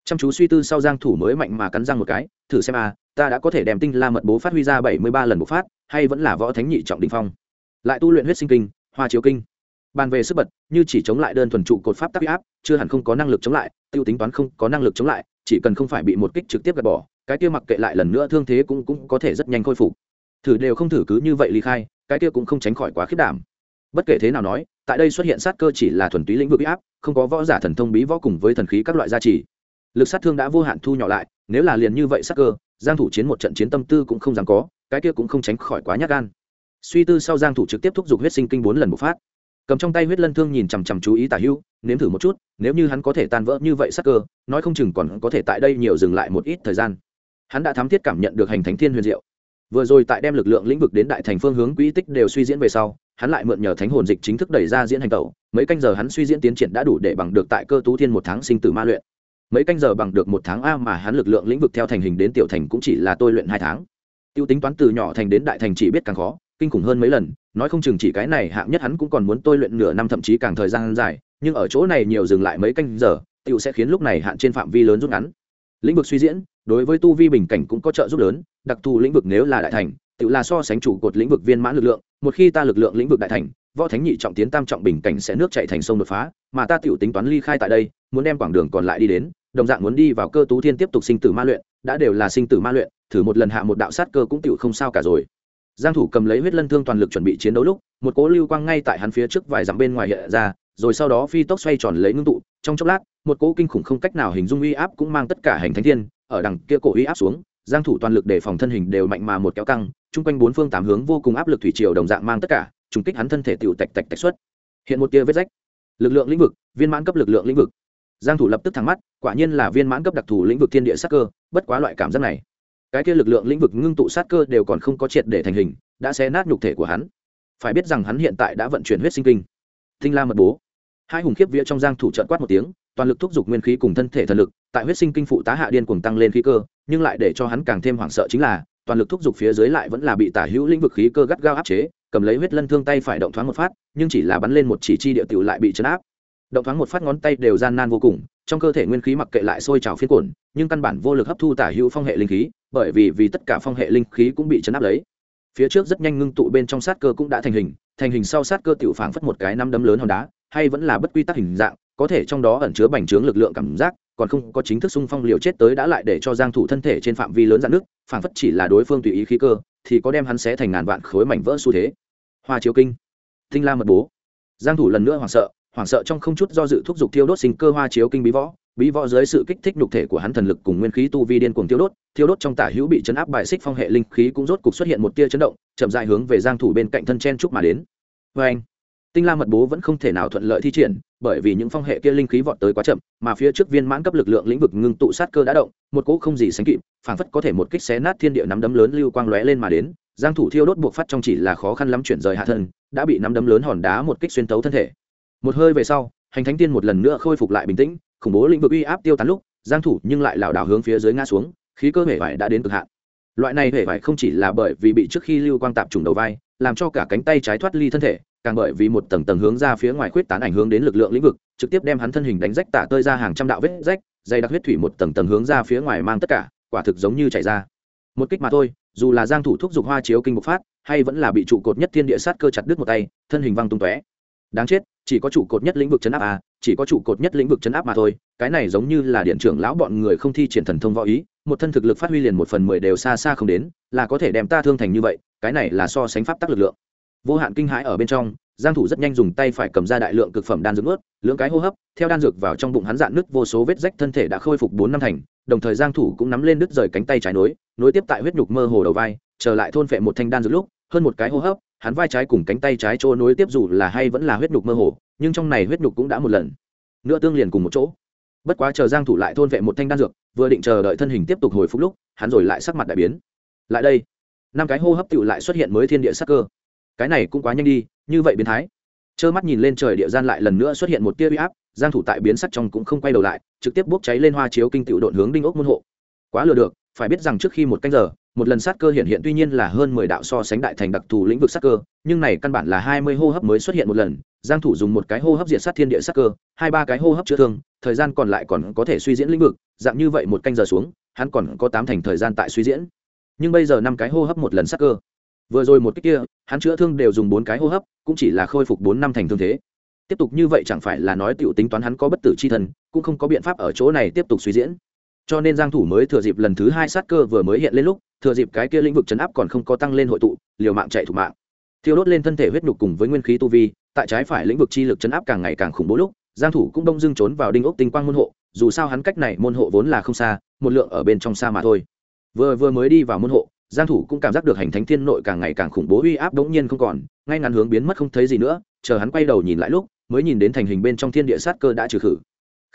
Chăm chú suy tư sau giang thủ mới mạnh mà cắn răng một cái, thử xem a ta đã có thể đem tinh la mật bố phát huy ra 73 lần bộc phát, hay vẫn là võ thánh nhị trọng đỉnh phong. Lại tu luyện huyết sinh kinh, hoa chiếu kinh. Bàn về sức bật, như chỉ chống lại đơn thuần trụ cột pháp tác áp, chưa hẳn không có năng lực chống lại, tiêu tính toán không có năng lực chống lại, chỉ cần không phải bị một kích trực tiếp gạt bỏ cái kia mặc kệ lại lần nữa thương thế cũng cũng có thể rất nhanh khôi phục. Thử đều không thử cứ như vậy ly khai, cái kia cũng không tránh khỏi quá khiết đảm. Bất kể thế nào nói, tại đây xuất hiện sát cơ chỉ là thuần túy lĩnh vực áp, không có võ giả thần thông bí võ cùng với thần khí các loại gia trì. Lực sát thương đã vô hạn thu nhỏ lại, nếu là liền như vậy sát cơ, giang thủ chiến một trận chiến tâm tư cũng không dám có, cái kia cũng không tránh khỏi quá nhát gan. Suy tư sau giang thủ trực tiếp thúc giục huyết sinh kinh bốn lần một phát. Cầm trong tay huyết lân thương nhìn chằm chằm chú ý tả hưu nếm thử một chút, nếu như hắn có thể tan vỡ như vậy sát cơ, nói không chừng còn có thể tại đây nhiều dừng lại một ít thời gian hắn đã thám thiết cảm nhận được hành thánh thiên huyền diệu. Vừa rồi tại đem lực lượng lĩnh vực đến đại thành phương hướng quỹ tích đều suy diễn về sau, hắn lại mượn nhờ thánh hồn dịch chính thức đẩy ra diễn hành tẩu. Mấy canh giờ hắn suy diễn tiến triển đã đủ để bằng được tại cơ tú thiên một tháng sinh tử ma luyện. Mấy canh giờ bằng được một tháng a mà hắn lực lượng lĩnh vực theo thành hình đến tiểu thành cũng chỉ là tôi luyện hai tháng. Tiêu tính toán từ nhỏ thành đến đại thành chỉ biết càng khó, kinh khủng hơn mấy lần. Nói không chừng chỉ cái này hạng nhất hắn cũng còn muốn tôi luyện nửa năm thậm chí càng thời gian dài. Nhưng ở chỗ này nhiều dừng lại mấy canh giờ, tiêu sẽ khiến lúc này hạn trên phạm vi lớn rút ngắn lĩnh vực suy diễn, đối với tu vi bình cảnh cũng có trợ giúp lớn, đặc thù lĩnh vực nếu là đại thành, tự là so sánh chủ cột lĩnh vực viên mãn lực lượng, một khi ta lực lượng lĩnh vực đại thành, võ thánh nhị trọng tiến tam trọng bình cảnh sẽ nước chạy thành sông đột phá, mà ta tự tính toán ly khai tại đây, muốn đem quảng đường còn lại đi đến, đồng dạng muốn đi vào cơ tú thiên tiếp tục sinh tử ma luyện, đã đều là sinh tử ma luyện, thử một lần hạ một đạo sát cơ cũng tự không sao cả rồi. Giang thủ cầm lấy huyết lân thương toàn lực chuẩn bị chiến đấu lúc, một cỗ lưu quang ngay tại hắn phía trước vài dặm bên ngoài hiện ra, rồi sau đó phi tốc xoay tròn lấy ngưng tụ trong chốc lát, một cỗ kinh khủng không cách nào hình dung uy áp cũng mang tất cả hành thánh thiên, ở đằng kia cổ uy áp xuống, giang thủ toàn lực để phòng thân hình đều mạnh mà một kéo căng trung quanh bốn phương tám hướng vô cùng áp lực thủy triều đồng dạng mang tất cả, trùng kích hắn thân thể tiểu tạch tạch tạch xuất. Hiện một tia vết rách. Lực lượng lĩnh vực, viên mãn cấp lực lượng lĩnh vực. Giang thủ lập tức thẳng mắt, quả nhiên là viên mãn cấp đặc thù lĩnh vực thiên địa sát cơ, bất quá loại cảm giác này, cái kia lực lượng lĩnh vực ngưng tụ sát cơ đều còn không có triệt để thành hình, đã xé nát nhục thể của hắn. Phải biết rằng hắn hiện tại đã vận chuyển huyết sinh kinh. Tinh la mật bố hai hùng khiếp vía trong giang thủ trận quát một tiếng, toàn lực thúc giục nguyên khí cùng thân thể thần lực, tại huyết sinh kinh phụ tá hạ điên cuồng tăng lên khí cơ, nhưng lại để cho hắn càng thêm hoảng sợ chính là, toàn lực thúc giục phía dưới lại vẫn là bị tả hữu lĩnh vực khí cơ gắt gao áp chế, cầm lấy huyết lân thương tay phải động thoáng một phát, nhưng chỉ là bắn lên một chỉ chi địa tiểu lại bị chấn áp. Động thoáng một phát ngón tay đều gian nan vô cùng, trong cơ thể nguyên khí mặc kệ lại sôi trào phiến cuộn, nhưng căn bản vô lực hấp thu tả hữu phong hệ linh khí, bởi vì vì tất cả phong hệ linh khí cũng bị chấn áp lấy. Phía trước rất nhanh ngưng tụ bên trong sát cơ cũng đã thành hình thành hình sau sát cơ tiểu phảng phất một cái năm đấm lớn hòn đá hay vẫn là bất quy tắc hình dạng, có thể trong đó ẩn chứa bành trướng lực lượng cảm giác, còn không có chính thức xung phong liều chết tới đã lại để cho giang thủ thân thể trên phạm vi lớn dạn nước, phảng phất chỉ là đối phương tùy ý khí cơ, thì có đem hắn xé thành ngàn vạn khối mảnh vỡ xu thế. Hoa chiếu kinh, tinh la mật bố. Giang thủ lần nữa hoảng sợ hoảng sợ trong không chút do dự thúc giục thiêu đốt sinh cơ hoa chiếu kinh bí võ bí võ dưới sự kích thích nhục thể của hắn thần lực cùng nguyên khí tu vi điên cuồng thiêu đốt thiêu đốt trong tả hữu bị chấn áp bài xích phong hệ linh khí cũng rốt cục xuất hiện một tia chấn động, chậm rãi hướng về giang thủ bên cạnh thân chen trúc mà đến. Với anh tinh la mật bố vẫn không thể nào thuận lợi thi triển, bởi vì những phong hệ kia linh khí vọt tới quá chậm, mà phía trước viên mãn cấp lực lượng lĩnh vực ngưng tụ sát cơ đã động, một cỗ không gì sánh kịp, phảng phất có thể một kích xé nát thiên địa nắm đấm lớn lưu quang lóe lên mà đến. Giang thủ thiêu đốt buộc phát trong chỉ là khó khăn lắm chuyển rời hạ thân, đã bị nắm đấm lớn hòn đá một kích xuyên tấu thân thể. Một hơi về sau, hành thánh tiên một lần nữa khôi phục lại bình tĩnh, khủng bố lĩnh vực uy áp tiêu tán lúc, giang thủ nhưng lại lảo đảo hướng phía dưới ngã xuống, khí cơ hể vải đã đến cực hạn. Loại này hể vải không chỉ là bởi vì bị trước khi lưu quang tạm trùng đầu vai, làm cho cả cánh tay trái thoát ly thân thể càng bởi vì một tầng tầng hướng ra phía ngoài khuyết tán ảnh hướng đến lực lượng lĩnh vực, trực tiếp đem hắn thân hình đánh rách tả tơi ra hàng trăm đạo vết rách, dày đặc huyết thủy một tầng tầng hướng ra phía ngoài mang tất cả, quả thực giống như chảy ra. Một kích mà thôi, dù là giang thủ thúc dục hoa chiếu kinh bộc phát, hay vẫn là bị trụ cột nhất thiên địa sát cơ chặt đứt một tay, thân hình văng tung tóe. Đáng chết, chỉ có trụ cột nhất lĩnh vực chấn áp à chỉ có trụ cột nhất lĩnh vực chấn áp mà thôi, cái này giống như là điện trưởng lão bọn người không thi triển thần thông võ ý, một thân thực lực phát huy liền một phần mười đều xa xa không đến, là có thể đem ta thương thành như vậy, cái này là so sánh pháp tắc lực lượng vô hạn kinh hãi ở bên trong, giang thủ rất nhanh dùng tay phải cầm ra đại lượng cực phẩm đan dược ướt lưỡng cái hô hấp, theo đan dược vào trong bụng hắn dạn nứt vô số vết rách thân thể đã khôi phục bốn năm thành, đồng thời giang thủ cũng nắm lên đứt rời cánh tay trái nối nối tiếp tại huyết nhục mơ hồ đầu vai, trở lại thôn phệ một thanh đan dược lúc, hơn một cái hô hấp, hắn vai trái cùng cánh tay trái chỗ nối tiếp dù là hay vẫn là huyết nhục mơ hồ, nhưng trong này huyết nhục cũng đã một lần. Nữa tương liền cùng một chỗ. Bất quá chờ giang thủ lại thôn vệ một thanh đan dược, vừa định chờ đợi thân hình tiếp tục hồi phục lúc, hắn rồi lại sắc mặt đại biến. Lại đây, năm cái hô hấp tựu lại xuất hiện mới thiên địa sắc cơ cái này cũng quá nhanh đi, như vậy biến thái. Trơ mắt nhìn lên trời địa gian lại lần nữa xuất hiện một tia uy áp, giang thủ tại biến sắc trong cũng không quay đầu lại, trực tiếp bốc cháy lên hoa chiếu kinh tiểu độn hướng đinh ốc môn hộ. Quá lừa được, phải biết rằng trước khi một canh giờ, một lần sát cơ hiện hiện tuy nhiên là hơn mười đạo so sánh đại thành đặc thù lĩnh vực sát cơ, nhưng này căn bản là hai mươi hô hấp mới xuất hiện một lần, giang thủ dùng một cái hô hấp diệt sát thiên địa sát cơ, hai ba cái hô hấp chữa thương, thời gian còn lại còn có thể suy diễn lĩnh vực, dạng như vậy một canh giờ xuống, hắn còn có tám thành thời gian tại suy diễn. Nhưng bây giờ năm cái hô hấp một lần sát cơ vừa rồi một cái kia, hắn chữa thương đều dùng bốn cái hô hấp, cũng chỉ là khôi phục bốn năm thành thương thế. Tiếp tục như vậy chẳng phải là nói tiểu tính toán hắn có bất tử chi thân cũng không có biện pháp ở chỗ này tiếp tục suy diễn. Cho nên giang thủ mới thừa dịp lần thứ hai sát cơ vừa mới hiện lên lúc, thừa dịp cái kia lĩnh vực chấn áp còn không có tăng lên hội tụ, liều mạng chạy thủ mạng. Thiêu đốt lên thân thể huyết nhục cùng với nguyên khí tu vi, tại trái phải lĩnh vực chi lực chấn áp càng ngày càng khủng bố lúc, giang thủ cũng đông dưng trốn vào đinh ốc tinh quang môn hộ, dù sao hắn cách này môn hộ vốn là không xa, một lượng ở bên trong xa mà thôi. Vừa vừa mới đi vào môn hộ giang thủ cũng cảm giác được hành thánh thiên nội càng ngày càng khủng bố uy áp đống nhiên không còn, ngay ngắn hướng biến mất không thấy gì nữa, chờ hắn quay đầu nhìn lại lúc, mới nhìn đến thành hình bên trong thiên địa sát cơ đã trừ khử.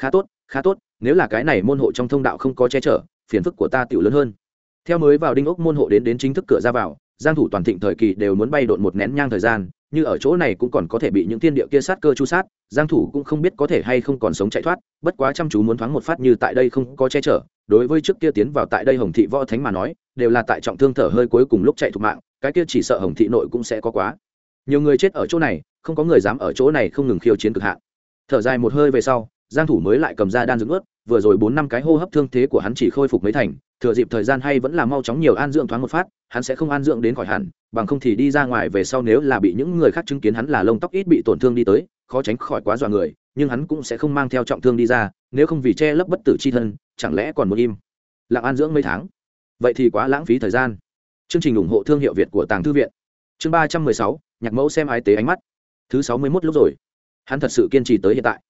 Khá tốt khá tốt, nếu là cái này môn hộ trong thông đạo không có che chở, phiền phức của ta tiểu lớn hơn. Theo mới vào đinh ốc môn hộ đến đến chính thức cửa ra vào, giang thủ toàn thịnh thời kỳ đều muốn bay đột một nén nhang thời gian, như ở chỗ này cũng còn có thể bị những thiên địa kia sát cơ chu sát, giang thủ cũng không biết có thể hay không còn sống chạy thoát, bất quá chăm chú muốn thoáng một phát như tại đây không có che chở, đối với trước kia tiến vào tại đây hồng thị võ thánh mà nói đều là tại trọng thương thở hơi cuối cùng lúc chạy thục mạng, cái kia chỉ sợ hồng thị nội cũng sẽ có quá. Nhiều người chết ở chỗ này, không có người dám ở chỗ này không ngừng khiêu chiến cực hạn. Thở dài một hơi về sau, giang thủ mới lại cầm ra đan dưỡng ướt vừa rồi bốn năm cái hô hấp thương thế của hắn chỉ khôi phục mấy thành, thừa dịp thời gian hay vẫn là mau chóng nhiều an dưỡng thoáng một phát, hắn sẽ không an dưỡng đến khỏi hẳn, bằng không thì đi ra ngoài về sau nếu là bị những người khác chứng kiến hắn là lông tóc ít bị tổn thương đi tới, khó tránh khỏi quá dọa người, nhưng hắn cũng sẽ không mang theo trọng thương đi ra, nếu không vì che lấp bất tử chi thân, chẳng lẽ còn muốn im? Lặng an dưỡng mấy tháng? Vậy thì quá lãng phí thời gian. Chương trình ủng hộ thương hiệu việt của tàng thư viện. Chương ba trăm mười sáu, nhạc mẫu xem ái tế ánh mắt. Thứ sáu mươi mốt lúc rồi. Hắn thật sự kiên trì tới hiện tại.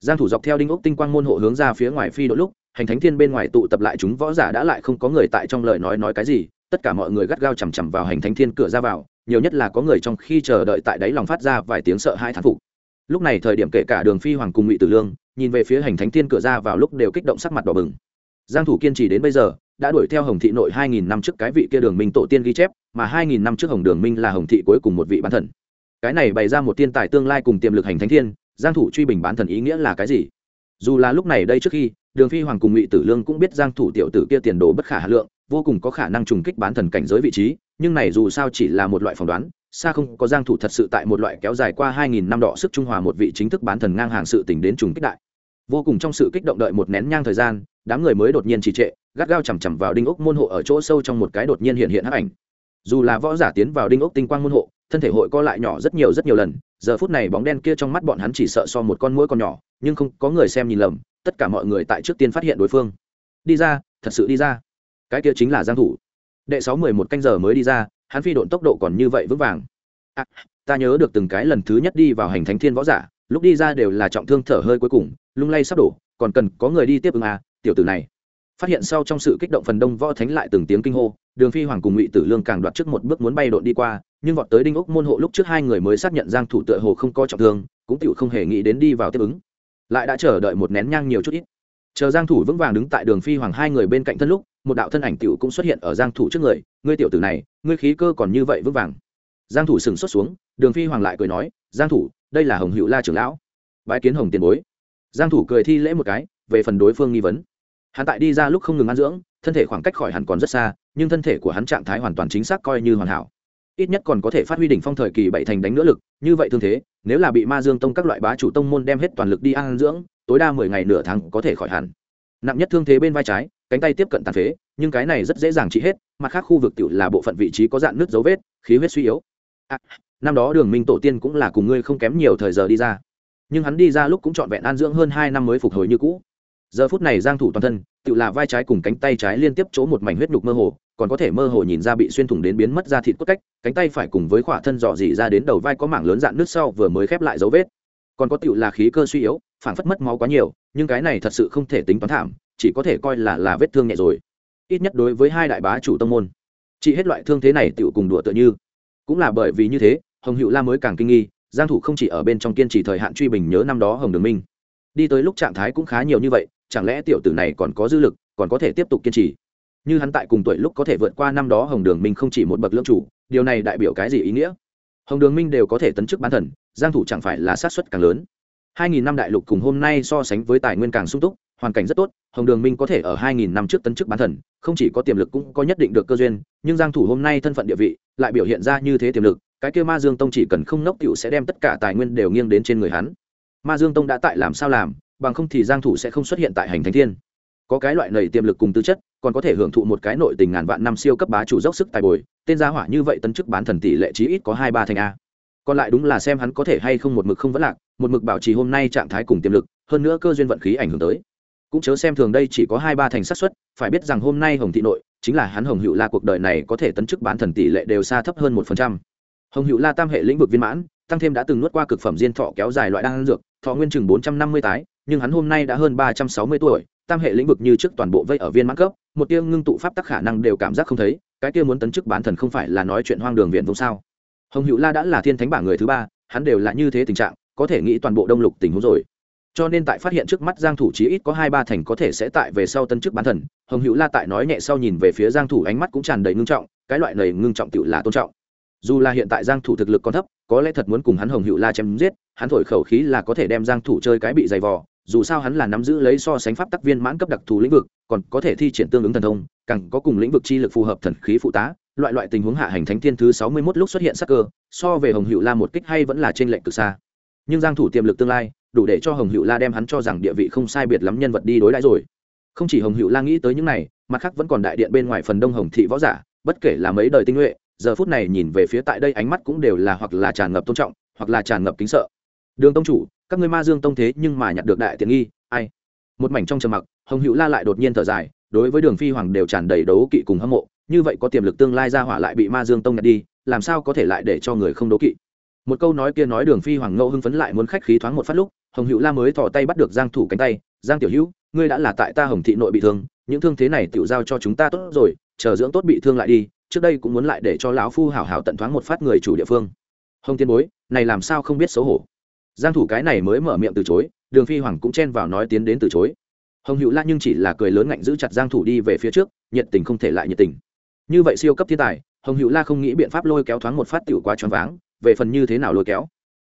Giang thủ dọc theo đinh ốc tinh quang môn hộ hướng ra phía ngoài phi độ lúc, hành thánh thiên bên ngoài tụ tập lại chúng võ giả đã lại không có người tại trong lời nói nói cái gì, tất cả mọi người gắt gao chằm chằm vào hành thánh thiên cửa ra vào, nhiều nhất là có người trong khi chờ đợi tại đáy lòng phát ra vài tiếng sợ hai thán phục. Lúc này thời điểm kể cả đường phi hoàng cùng ngụy tử lương, nhìn về phía hành thánh thiên cửa ra vào lúc đều kích động sắc mặt đỏ bừng. Giang thủ kiên trì đến bây giờ đã đuổi theo hồng thị nội 2.000 năm trước cái vị kia đường minh tổ tiên ghi chép, mà 2.000 năm trước hồng đường minh là hồng thị cuối cùng một vị bán thần. Cái này bày ra một tiên tài tương lai cùng tiềm lực hành thánh thiên, giang thủ truy bình bán thần ý nghĩa là cái gì? Dù là lúc này đây trước khi, đường phi hoàng cùng ngụy tử lương cũng biết giang thủ tiểu tử kia tiền đồ bất khả hà lượng, vô cùng có khả năng trùng kích bán thần cảnh giới vị trí, nhưng này dù sao chỉ là một loại phỏng đoán, xa không có giang thủ thật sự tại một loại kéo dài qua 2.000 năm đọ sức trung hòa một vị chính thức bán thần ngang hàng sự tình đến trùng kích đại. Vô cùng trong sự kích động đợi một nén nhang thời gian đám người mới đột nhiên trì trệ gắt gao chầm chằm vào đinh ốc môn hộ ở chỗ sâu trong một cái đột nhiên hiện hiện hắc ảnh. Dù là võ giả tiến vào đinh ốc tinh quang môn hộ thân thể hội co lại nhỏ rất nhiều rất nhiều lần giờ phút này bóng đen kia trong mắt bọn hắn chỉ sợ so một con mũi con nhỏ nhưng không có người xem nhìn lầm tất cả mọi người tại trước tiên phát hiện đối phương. Đi ra thật sự đi ra. Cái kia chính là giang thủ. Đệ sáu mười một canh giờ mới đi ra hắn phi độn tốc độ còn như vậy vững vàng. À, ta nhớ được từng cái lần thứ nhất đi vào hành thánh thiên võ giả lúc đi ra đều là trọng thương thở hơi cuối cùng lung lay sắp đổ còn cần có người đi tiếp ứng à tiểu tử này. Phát hiện sau trong sự kích động phần đông võ thánh lại từng tiếng kinh hô, đường phi hoàng cùng ngụy tử lương càng đoạt trước một bước muốn bay đột đi qua, nhưng vọt tới đinh ốc môn hộ lúc trước hai người mới xác nhận giang thủ tựa hồ không có trọng thương, cũng tiểu không hề nghĩ đến đi vào tiếp ứng. Lại đã chờ đợi một nén nhang nhiều chút ít. Chờ giang thủ vững vàng đứng tại đường phi hoàng hai người bên cạnh thân lúc, một đạo thân ảnh tiểu cũng xuất hiện ở giang thủ trước người, ngươi tiểu tử này, ngươi khí cơ còn như vậy vững vàng. Giang thủ sừng xuất xuống, đường phi hoàng lại cười nói, giang thủ, đây là hồng hữu la trưởng lão. Bái kiến hồng tiền bối. Giang thủ cười thi lễ một cái, về phần đối phương nghi vấn hắn tại đi ra lúc không ngừng ăn dưỡng thân thể khoảng cách khỏi hẳn còn rất xa nhưng thân thể của hắn trạng thái hoàn toàn chính xác coi như hoàn hảo. Ít nhất còn có thể phát huy đỉnh phong thời kỳ bảy thành đánh nữa lực như vậy thương thế nếu là bị ma dương tông các loại bá chủ tông môn đem hết toàn lực đi ăn dưỡng tối đa mười ngày nửa tháng có thể khỏi hẳn. Nặng nhất thương thế bên vai trái cánh tay tiếp cận tàn phế nhưng cái này rất dễ dàng trị hết mặt khác khu vực tự là bộ phận vị trí có dạn nước dấu vết khí huyết suy yếu. À, năm đó đường minh tổ tiên cũng là cùng ngươi không kém nhiều thời giờ đi ra. Nhưng hắn đi ra lúc cũng trọn vẹn an dưỡng hơn hai năm mới phục hồi như cũ giờ phút này giang thủ toàn thân tự là vai trái cùng cánh tay trái liên tiếp chỗ một mảnh huyết nhục mơ hồ, còn có thể mơ hồ nhìn ra bị xuyên thủng đến biến mất ra thịt cốt cách, cánh tay phải cùng với khỏa thân dò dỉ ra đến đầu vai có mảng lớn dạn nước sau vừa mới khép lại dấu vết. Còn có tự là khí cơ suy yếu phản phất mất máu quá nhiều, nhưng cái này thật sự không thể tính toán thảm, chỉ có thể coi là là vết thương nhẹ rồi. Ít nhất đối với hai đại bá chủ tông môn, chỉ hết loại thương thế này tự cùng đùa tựa như. Cũng là bởi vì như thế, hồng hữu la mới càng kinh nghi, giang thủ không chỉ ở bên trong kiên trì thời hạn truy bình nhớ năm đó hồng đường minh. Đi tới lúc trạng thái cũng khá nhiều như vậy chẳng lẽ tiểu tử này còn có dư lực, còn có thể tiếp tục kiên trì? Như hắn tại cùng tuổi lúc có thể vượt qua năm đó, hồng đường minh không chỉ một bậc lương chủ, điều này đại biểu cái gì ý nghĩa? Hồng đường minh đều có thể tấn chức bán thần, giang thủ chẳng phải là sát suất càng lớn. 2.000 năm đại lục cùng hôm nay so sánh với tài nguyên càng sung túc, hoàn cảnh rất tốt, hồng đường minh có thể ở 2.000 năm trước tấn chức bán thần, không chỉ có tiềm lực cũng có nhất định được cơ duyên, nhưng giang thủ hôm nay thân phận địa vị lại biểu hiện ra như thế tiềm lực, cái kia ma dương tông chỉ cần không nốc tiểu sẽ đem tất cả tài nguyên đều nghiêng đến trên người hắn. Ma dương tông đã tại làm sao làm? Bằng không thì giang thủ sẽ không xuất hiện tại hành thánh thiên. Có cái loại nầy tiềm lực cùng tư chất, còn có thể hưởng thụ một cái nội tình ngàn vạn năm siêu cấp bá chủ dốc sức tài bồi, tên gia hỏa như vậy tấn chức bán thần tỷ lệ chí ít có hai ba thành a. Còn lại đúng là xem hắn có thể hay không một mực không vẫn lạc, một mực bảo trì hôm nay trạng thái cùng tiềm lực, hơn nữa cơ duyên vận khí ảnh hưởng tới. Cũng chớ xem thường đây chỉ có hai ba thành xác suất, phải biết rằng hôm nay hồng thị nội, chính là hắn hồng hữu la cuộc đời này có thể tấn chức bán thần tỷ lệ đều xa thấp hơn một phần trăm. Hồng hữu la tam hệ lĩnh vực viên mãn, tăng thêm đã từng nuốt qua cực phẩm diên thọ kéo dài loại đan dược, thọ nguyên chừng bốn trăm năm mươi tái nhưng hắn hôm nay đã hơn ba trăm sáu mươi tuổi, tam hệ lĩnh vực như trước toàn bộ vây ở viên mãn cấp, một tiêu ngưng tụ pháp tắc khả năng đều cảm giác không thấy, cái kia muốn tấn chức bán thần không phải là nói chuyện hoang đường viện vùng sao? Hồng hữu la đã là thiên thánh bảng người thứ ba, hắn đều là như thế tình trạng, có thể nghĩ toàn bộ đông lục tình huống rồi. Cho nên tại phát hiện trước mắt giang thủ chí ít có hai ba thành có thể sẽ tại về sau tân chức bán thần, hồng hữu la tại nói nhẹ sau nhìn về phía giang thủ ánh mắt cũng tràn đầy ngưng trọng, cái loại này ngưng trọng tựu là tôn trọng. Dù là hiện tại giang thủ thực lực còn thấp, có lẽ thật muốn cùng hắn hồng hữu la chém giết, hắn thổi khẩu khí là có thể đem giang thủ chơi cái bị dày vò dù sao hắn là nắm giữ lấy so sánh pháp tắc viên mãn cấp đặc thù lĩnh vực, còn có thể thi triển tương ứng thần thông, càng có cùng lĩnh vực chi lực phù hợp thần khí phụ tá, loại loại tình huống hạ hành thánh thiên thứ 61 lúc xuất hiện sắc cơ, so về hồng hữu la một kích hay vẫn là trên lệnh cực xa. Nhưng giang thủ tiềm lực tương lai, đủ để cho hồng hữu la đem hắn cho rằng địa vị không sai biệt lắm nhân vật đi đối đãi rồi. Không chỉ hồng hữu la nghĩ tới những này, mặt khác vẫn còn đại điện bên ngoài phần đông hồng thị võ giả, bất kể là mấy đời tinh nhuệ, giờ phút này nhìn về phía tại đây ánh mắt cũng đều là hoặc là tràn ngập tôn trọng, hoặc là tràn ngập kính sợ đường tông chủ, các ngươi ma dương tông thế nhưng mà nhặt được đại tiện nghi, ai? Một mảnh trong trầm mặc, hồng hữu la lại đột nhiên thở dài, đối với đường phi hoàng đều tràn đầy đấu kỵ cùng hâm mộ, như vậy có tiềm lực tương lai ra hỏa lại bị ma dương tông nhặt đi, làm sao có thể lại để cho người không đấu kỵ? Một câu nói kia nói đường phi hoàng ngẫu hưng phấn lại muốn khách khí thoáng một phát lúc, hồng hữu la mới thò tay bắt được giang thủ cánh tay, giang tiểu hữu, ngươi đã là tại ta hồng thị nội bị thương, những thương thế này tiểu giao cho chúng ta tốt rồi, chờ dưỡng tốt bị thương lại đi, trước đây cũng muốn lại để cho lão phu hảo hảo tận thoáng một phát người chủ địa phương. Hồng tiên bối, này làm sao không biết xấu hổ? Giang thủ cái này mới mở miệng từ chối, đường phi hoàng cũng chen vào nói tiến đến từ chối. Hồng hữu la nhưng chỉ là cười lớn ngạnh giữ chặt giang thủ đi về phía trước, nhiệt tình không thể lại nhiệt tình. Như vậy siêu cấp thiên tài, hồng hữu la không nghĩ biện pháp lôi kéo thoáng một phát tiểu quá choáng váng, về phần như thế nào lôi kéo.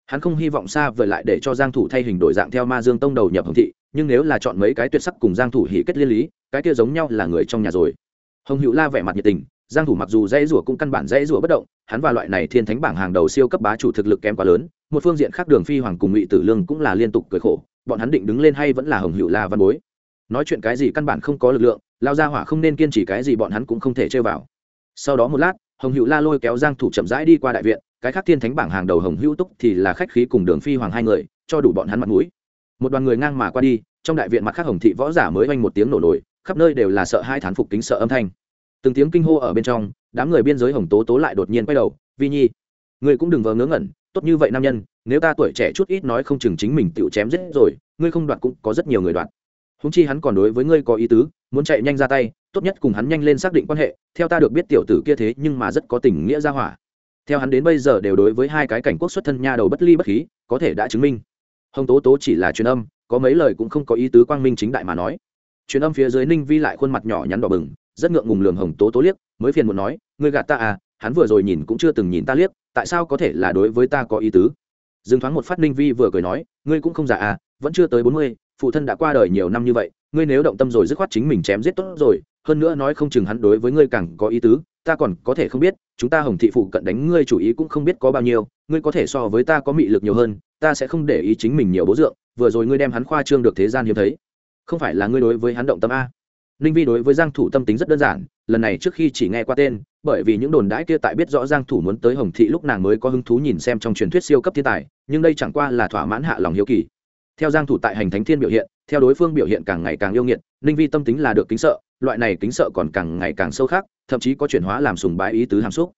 Hắn không hy vọng xa vời lại để cho giang thủ thay hình đổi dạng theo ma dương tông đầu nhập hồng thị, nhưng nếu là chọn mấy cái tuyệt sắc cùng giang thủ hỉ kết liên lý, cái kia giống nhau là người trong nhà rồi. Hồng hữu la vẻ mặt nhiệt tình giang thủ mặc dù dễ rủa cũng căn bản dễ rủa bất động, hắn và loại này thiên thánh bảng hàng đầu siêu cấp bá chủ thực lực kém quá lớn, một phương diện khác đường phi hoàng cùng ngụy tử lương cũng là liên tục cười khổ, bọn hắn định đứng lên hay vẫn là hồng hữu la văn bối. Nói chuyện cái gì căn bản không có lực lượng, lao ra hỏa không nên kiên trì cái gì bọn hắn cũng không thể chơi vào. Sau đó một lát, hồng hữu la lôi kéo giang thủ chậm rãi đi qua đại viện, cái khác thiên thánh bảng hàng đầu hồng hữu túc thì là khách khí cùng đường phi hoàng hai người, cho đủ bọn hắn mặt mũi. Một đoàn người ngang mà qua đi, trong đại viện mặt khác hồng thị võ giả mới oanh một tiếng nổ nổi, khắp nơi đều là sợ hai thán phục kính sợ âm thanh từng tiếng kinh hô ở bên trong, đám người biên giới hồng tố tố lại đột nhiên quay đầu, vi nhi, ngươi cũng đừng vờ ngớ ngẩn, tốt như vậy nam nhân, nếu ta tuổi trẻ chút ít nói không chừng chính mình tự chém giết rồi, ngươi không đoạt cũng có rất nhiều người đoạt. Húng chi hắn còn đối với ngươi có ý tứ, muốn chạy nhanh ra tay, tốt nhất cùng hắn nhanh lên xác định quan hệ, theo ta được biết tiểu tử kia thế nhưng mà rất có tình nghĩa ra hỏa. Theo hắn đến bây giờ đều đối với hai cái cảnh quốc xuất thân nha đầu bất ly bất khí, có thể đã chứng minh. Hồng tố tố chỉ là truyền âm, có mấy lời cũng không có ý tứ quang minh chính đại mà nói. Truyền âm phía dưới ninh vi lại khuôn mặt nhỏ nhắn đỏ bừng rất ngượng ngùng lường hồng tố tố liếc, mới phiền muốn nói, ngươi gạt ta à hắn vừa rồi nhìn cũng chưa từng nhìn ta liếc, tại sao có thể là đối với ta có ý tứ? Dừng thoáng một phát ninh vi vừa cười nói, ngươi cũng không già à vẫn chưa tới bốn mươi, phụ thân đã qua đời nhiều năm như vậy, ngươi nếu động tâm rồi dứt khoát chính mình chém giết tốt rồi, hơn nữa nói không chừng hắn đối với ngươi càng có ý tứ, ta còn có thể không biết, chúng ta hồng thị phụ cận đánh ngươi chủ ý cũng không biết có bao nhiêu, ngươi có thể so với ta có mị lực nhiều hơn, ta sẽ không để ý chính mình nhiều bố dượng, vừa rồi ngươi đem hắn khoa trương được thế gian hiếm thấy. Không phải là ngươi đối với hắn động tâm a ninh vi đối với giang thủ tâm tính rất đơn giản, lần này trước khi chỉ nghe qua tên, bởi vì những đồn đãi kia tại biết rõ giang thủ muốn tới hồng thị lúc nàng mới có hứng thú nhìn xem trong truyền thuyết siêu cấp thiên tài, nhưng đây chẳng qua là thỏa mãn hạ lòng hiếu kỳ. Theo giang thủ tại hành thánh thiên biểu hiện, theo đối phương biểu hiện càng ngày càng yêu nghiệt, ninh vi tâm tính là được kính sợ, loại này kính sợ còn càng ngày càng sâu khác, thậm chí có chuyển hóa làm sùng bái ý tứ hàm xúc.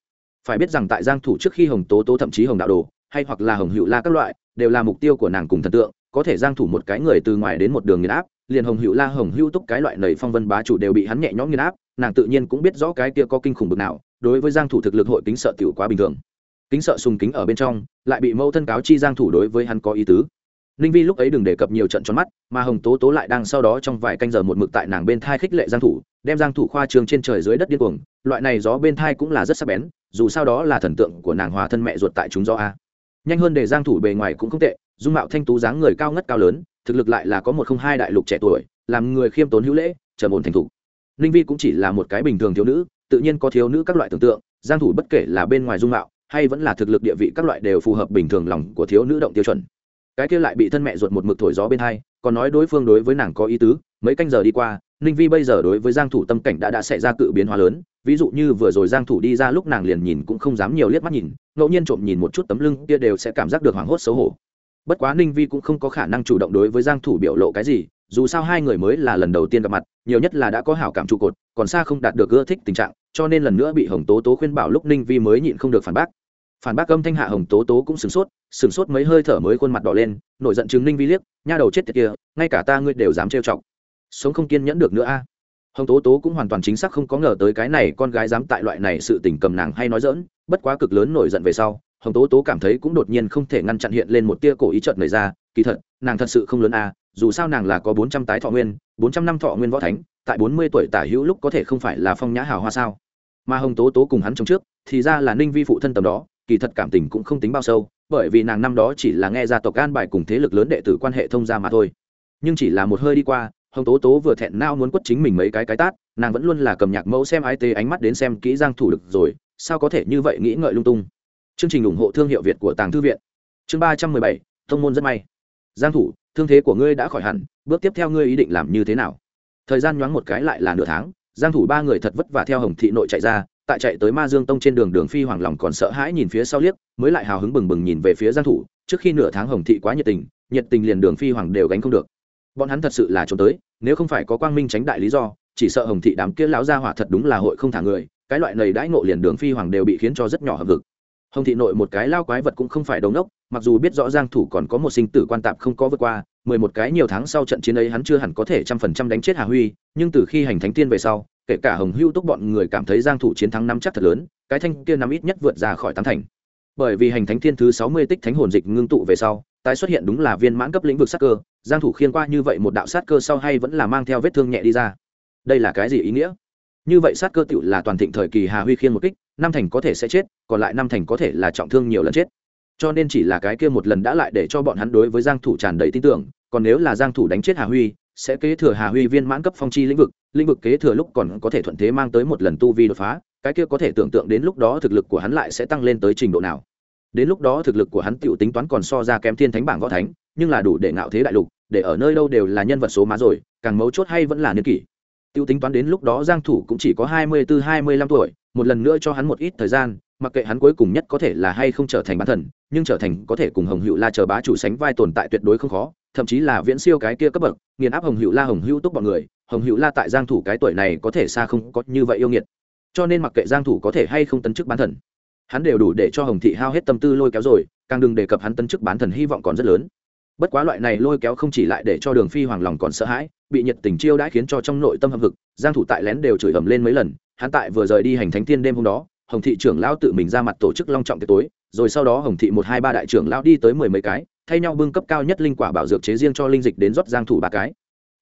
Phải biết rằng tại giang thủ trước khi hồng tố tố thậm chí hồng đạo đồ, hay hoặc là hồng hữu la các loại, đều là mục tiêu của nàng cùng thần tượng, có thể giang thủ một cái người từ ngoài đến một đường nghiền áp liền hồng hữu la hồng hữu túc cái loại nầy phong vân bá chủ đều bị hắn nhẹ nhõm nghiền áp, nàng tự nhiên cũng biết rõ cái kia có kinh khủng bực nào, đối với giang thủ thực lực hội kính sợ tiểu quá bình thường. Kính sợ sùng kính ở bên trong, lại bị mâu thân cáo chi giang thủ đối với hắn có ý tứ. Ninh vi lúc ấy đừng đề cập nhiều trận tròn mắt, mà hồng tố tố lại đang sau đó trong vài canh giờ một mực tại nàng bên thai khích lệ giang thủ, đem giang thủ khoa trường trên trời dưới đất điên cuồng, loại này gió bên thai cũng là rất sắc bén, dù sao đó là thần tượng của nàng hòa thân mẹ ruột tại chúng do a. Nhanh hơn để giang thủ bề ngoài cũng không tệ, dung mạo thanh tú dáng người cao ngất cao lớn thực lực lại là có một không hai đại lục trẻ tuổi, làm người khiêm tốn hữu lễ, trầm ổn thành thục. Ninh vi cũng chỉ là một cái bình thường thiếu nữ, tự nhiên có thiếu nữ các loại tưởng tượng, giang thủ bất kể là bên ngoài dung mạo, hay vẫn là thực lực địa vị các loại đều phù hợp bình thường lòng của thiếu nữ động tiêu chuẩn. Cái kia lại bị thân mẹ ruột một mực thổi gió bên hai, còn nói đối phương đối với nàng có ý tứ, mấy canh giờ đi qua, ninh vi bây giờ đối với giang thủ tâm cảnh đã đã xảy ra cự biến hóa lớn, ví dụ như vừa rồi giang thủ đi ra lúc nàng liền nhìn cũng không dám nhiều liếc mắt nhìn, ngẫu nhiên trộm nhìn một chút tấm lưng kia đều sẽ cảm giác được hoảng hốt xấu hổ bất quá ninh vi cũng không có khả năng chủ động đối với giang thủ biểu lộ cái gì, dù sao hai người mới là lần đầu tiên gặp mặt, nhiều nhất là đã có hảo cảm trụ cột, còn xa không đạt được ưa thích tình trạng, cho nên lần nữa bị hồng tố tố khuyên bảo lúc ninh vi mới nhịn không được phản bác. Phản bác âm thanh hạ hồng tố tố cũng sửng sốt sửng sốt mấy hơi thở mới khuôn mặt đỏ lên, nổi giận chứng ninh vi liếc, nha đầu chết tiệt kia, ngay cả ta ngươi đều dám trêu chọc. Sống không kiên nhẫn được nữa a. Hồng tố tố cũng hoàn toàn chính xác không có ngờ tới cái này con gái dám tại loại này sự tình cầm nàng hay nói dỡn bất quá cực lớn nổi giận về sau hồng tố tố cảm thấy cũng đột nhiên không thể ngăn chặn hiện lên một tia cổ ý trợn người ra, kỳ thật, nàng thật sự không lớn a dù sao nàng là có bốn trăm tái thọ nguyên, bốn trăm năm thọ nguyên võ thánh, tại bốn mươi tuổi tả hữu lúc có thể không phải là phong nhã hào hoa sao. Mà hồng tố tố cùng hắn trong trước, thì ra là ninh vi phụ thân tầm đó, kỳ thật cảm tình cũng không tính bao sâu, bởi vì nàng năm đó chỉ là nghe gia tộc an bài cùng thế lực lớn đệ tử quan hệ thông gia mà thôi. Nhưng chỉ là một hơi đi qua, hồng tố tố vừa thẹn nao muốn quất chính mình mấy cái cái tát, nàng vẫn luôn là cầm nhạc mẫu xem ái tê ánh mắt đến xem kỹ giang thủ được rồi, sao có thể như vậy nghĩ ngợi lung tung chương trình ủng hộ thương hiệu việt của tàng thư viện. Chương ba trăm mười bảy, thông môn rất may. Giang thủ, thương thế của ngươi đã khỏi hẳn, bước tiếp theo ngươi ý định làm như thế nào? Thời gian nhoáng một cái lại là nửa tháng, giang thủ ba người thật vất vả theo hồng thị nội chạy ra, tại chạy tới ma dương tông trên đường đường phi hoàng lòng còn sợ hãi nhìn phía sau liếc, mới lại hào hứng bừng bừng nhìn về phía giang thủ, trước khi nửa tháng hồng thị quá nhiệt tình nhiệt tình liền đường phi hoàng đều gánh không được. Bọn hắn thật sự là trốn tới, nếu không phải có quang minh tránh đại lý do, chỉ sợ hồng thị đám kia lão gia hỏa thật đúng là hội không thả người, cái loại này đãi ngộ liền đường phi hoàng đều bị khiến cho rất nhỏ hợp vực hồng thị nội một cái lao quái vật cũng không phải đống đốc mặc dù biết rõ giang thủ còn có một sinh tử quan tạp không có vượt qua, mười một cái nhiều tháng sau trận chiến ấy hắn chưa hẳn có thể trăm phần trăm đánh chết hà huy, nhưng từ khi hành thánh tiên về sau, kể cả hồng hưu túc bọn người cảm thấy giang thủ chiến thắng nắm chắc thật lớn, cái thanh kia nắm ít nhất vượt ra khỏi tám thành. Bởi vì hành thánh thiên thứ 60 tích thánh hồn dịch ngưng tụ về sau, tái xuất hiện đúng là viên mãn cấp lĩnh vực sát cơ, giang thủ khiên qua như vậy một đạo sát cơ sau hay vẫn là mang theo vết thương nhẹ đi ra. Đây là cái gì ý nghĩa? Như vậy sát cơ tựu là toàn thịnh thời kỳ hà huy khiên một kích, năm thành có thể sẽ chết, còn lại năm thành có thể là trọng thương nhiều lần chết. Cho nên chỉ là cái kia một lần đã lại để cho bọn hắn đối với giang thủ tràn đầy tin tưởng, còn nếu là giang thủ đánh chết hà huy, sẽ kế thừa hà huy viên mãn cấp phong chi lĩnh vực lĩnh vực kế thừa lúc còn có thể thuận thế mang tới một lần tu vi đột phá, cái kia có thể tưởng tượng đến lúc đó thực lực của hắn lại sẽ tăng lên tới trình độ nào. Đến lúc đó thực lực của hắn tiểu tính toán còn so ra kém thiên thánh bảng võ thánh, nhưng là đủ để ngạo thế đại lục, để ở nơi đâu đều là nhân vật số má rồi, càng mấu chốt hay vẫn là niên kỷ tiêu tính toán đến lúc đó giang thủ cũng chỉ có hai mươi bốn hai mươi lăm tuổi, một lần nữa cho hắn một ít thời gian, mặc kệ hắn cuối cùng nhất có thể là hay không trở thành bán thần, nhưng trở thành có thể cùng hồng hữu la chờ bá chủ sánh vai tồn tại tuyệt đối không khó, thậm chí là viễn siêu cái kia cấp bậc, nghiền áp hồng hữu la, hồng hữu túc bọn người, hồng hữu la tại giang thủ cái tuổi này có thể xa không có như vậy yêu nghiệt. Cho nên mặc kệ giang thủ có thể hay không tấn chức bán thần, hắn đều đủ để cho hồng thị hao hết tâm tư lôi kéo rồi, càng đừng đề cập hắn tấn chức bán thần hy vọng còn rất lớn. Bất quá loại này lôi kéo không chỉ lại để cho đường phi hoàng lòng còn sợ hãi bị nhiệt tình chiêu đãi khiến cho trong nội tâm hâm hực, giang thủ tại lén đều chửi ầm lên mấy lần, hắn tại vừa rời đi hành thánh thiên đêm hôm đó, hồng thị trưởng lão tự mình ra mặt tổ chức long trọng tiệc tối, rồi sau đó hồng thị một hai ba đại trưởng lão đi tới mười mấy cái, thay nhau bưng cấp cao nhất linh quả bảo dược chế riêng cho linh dịch đến rót giang thủ ba cái.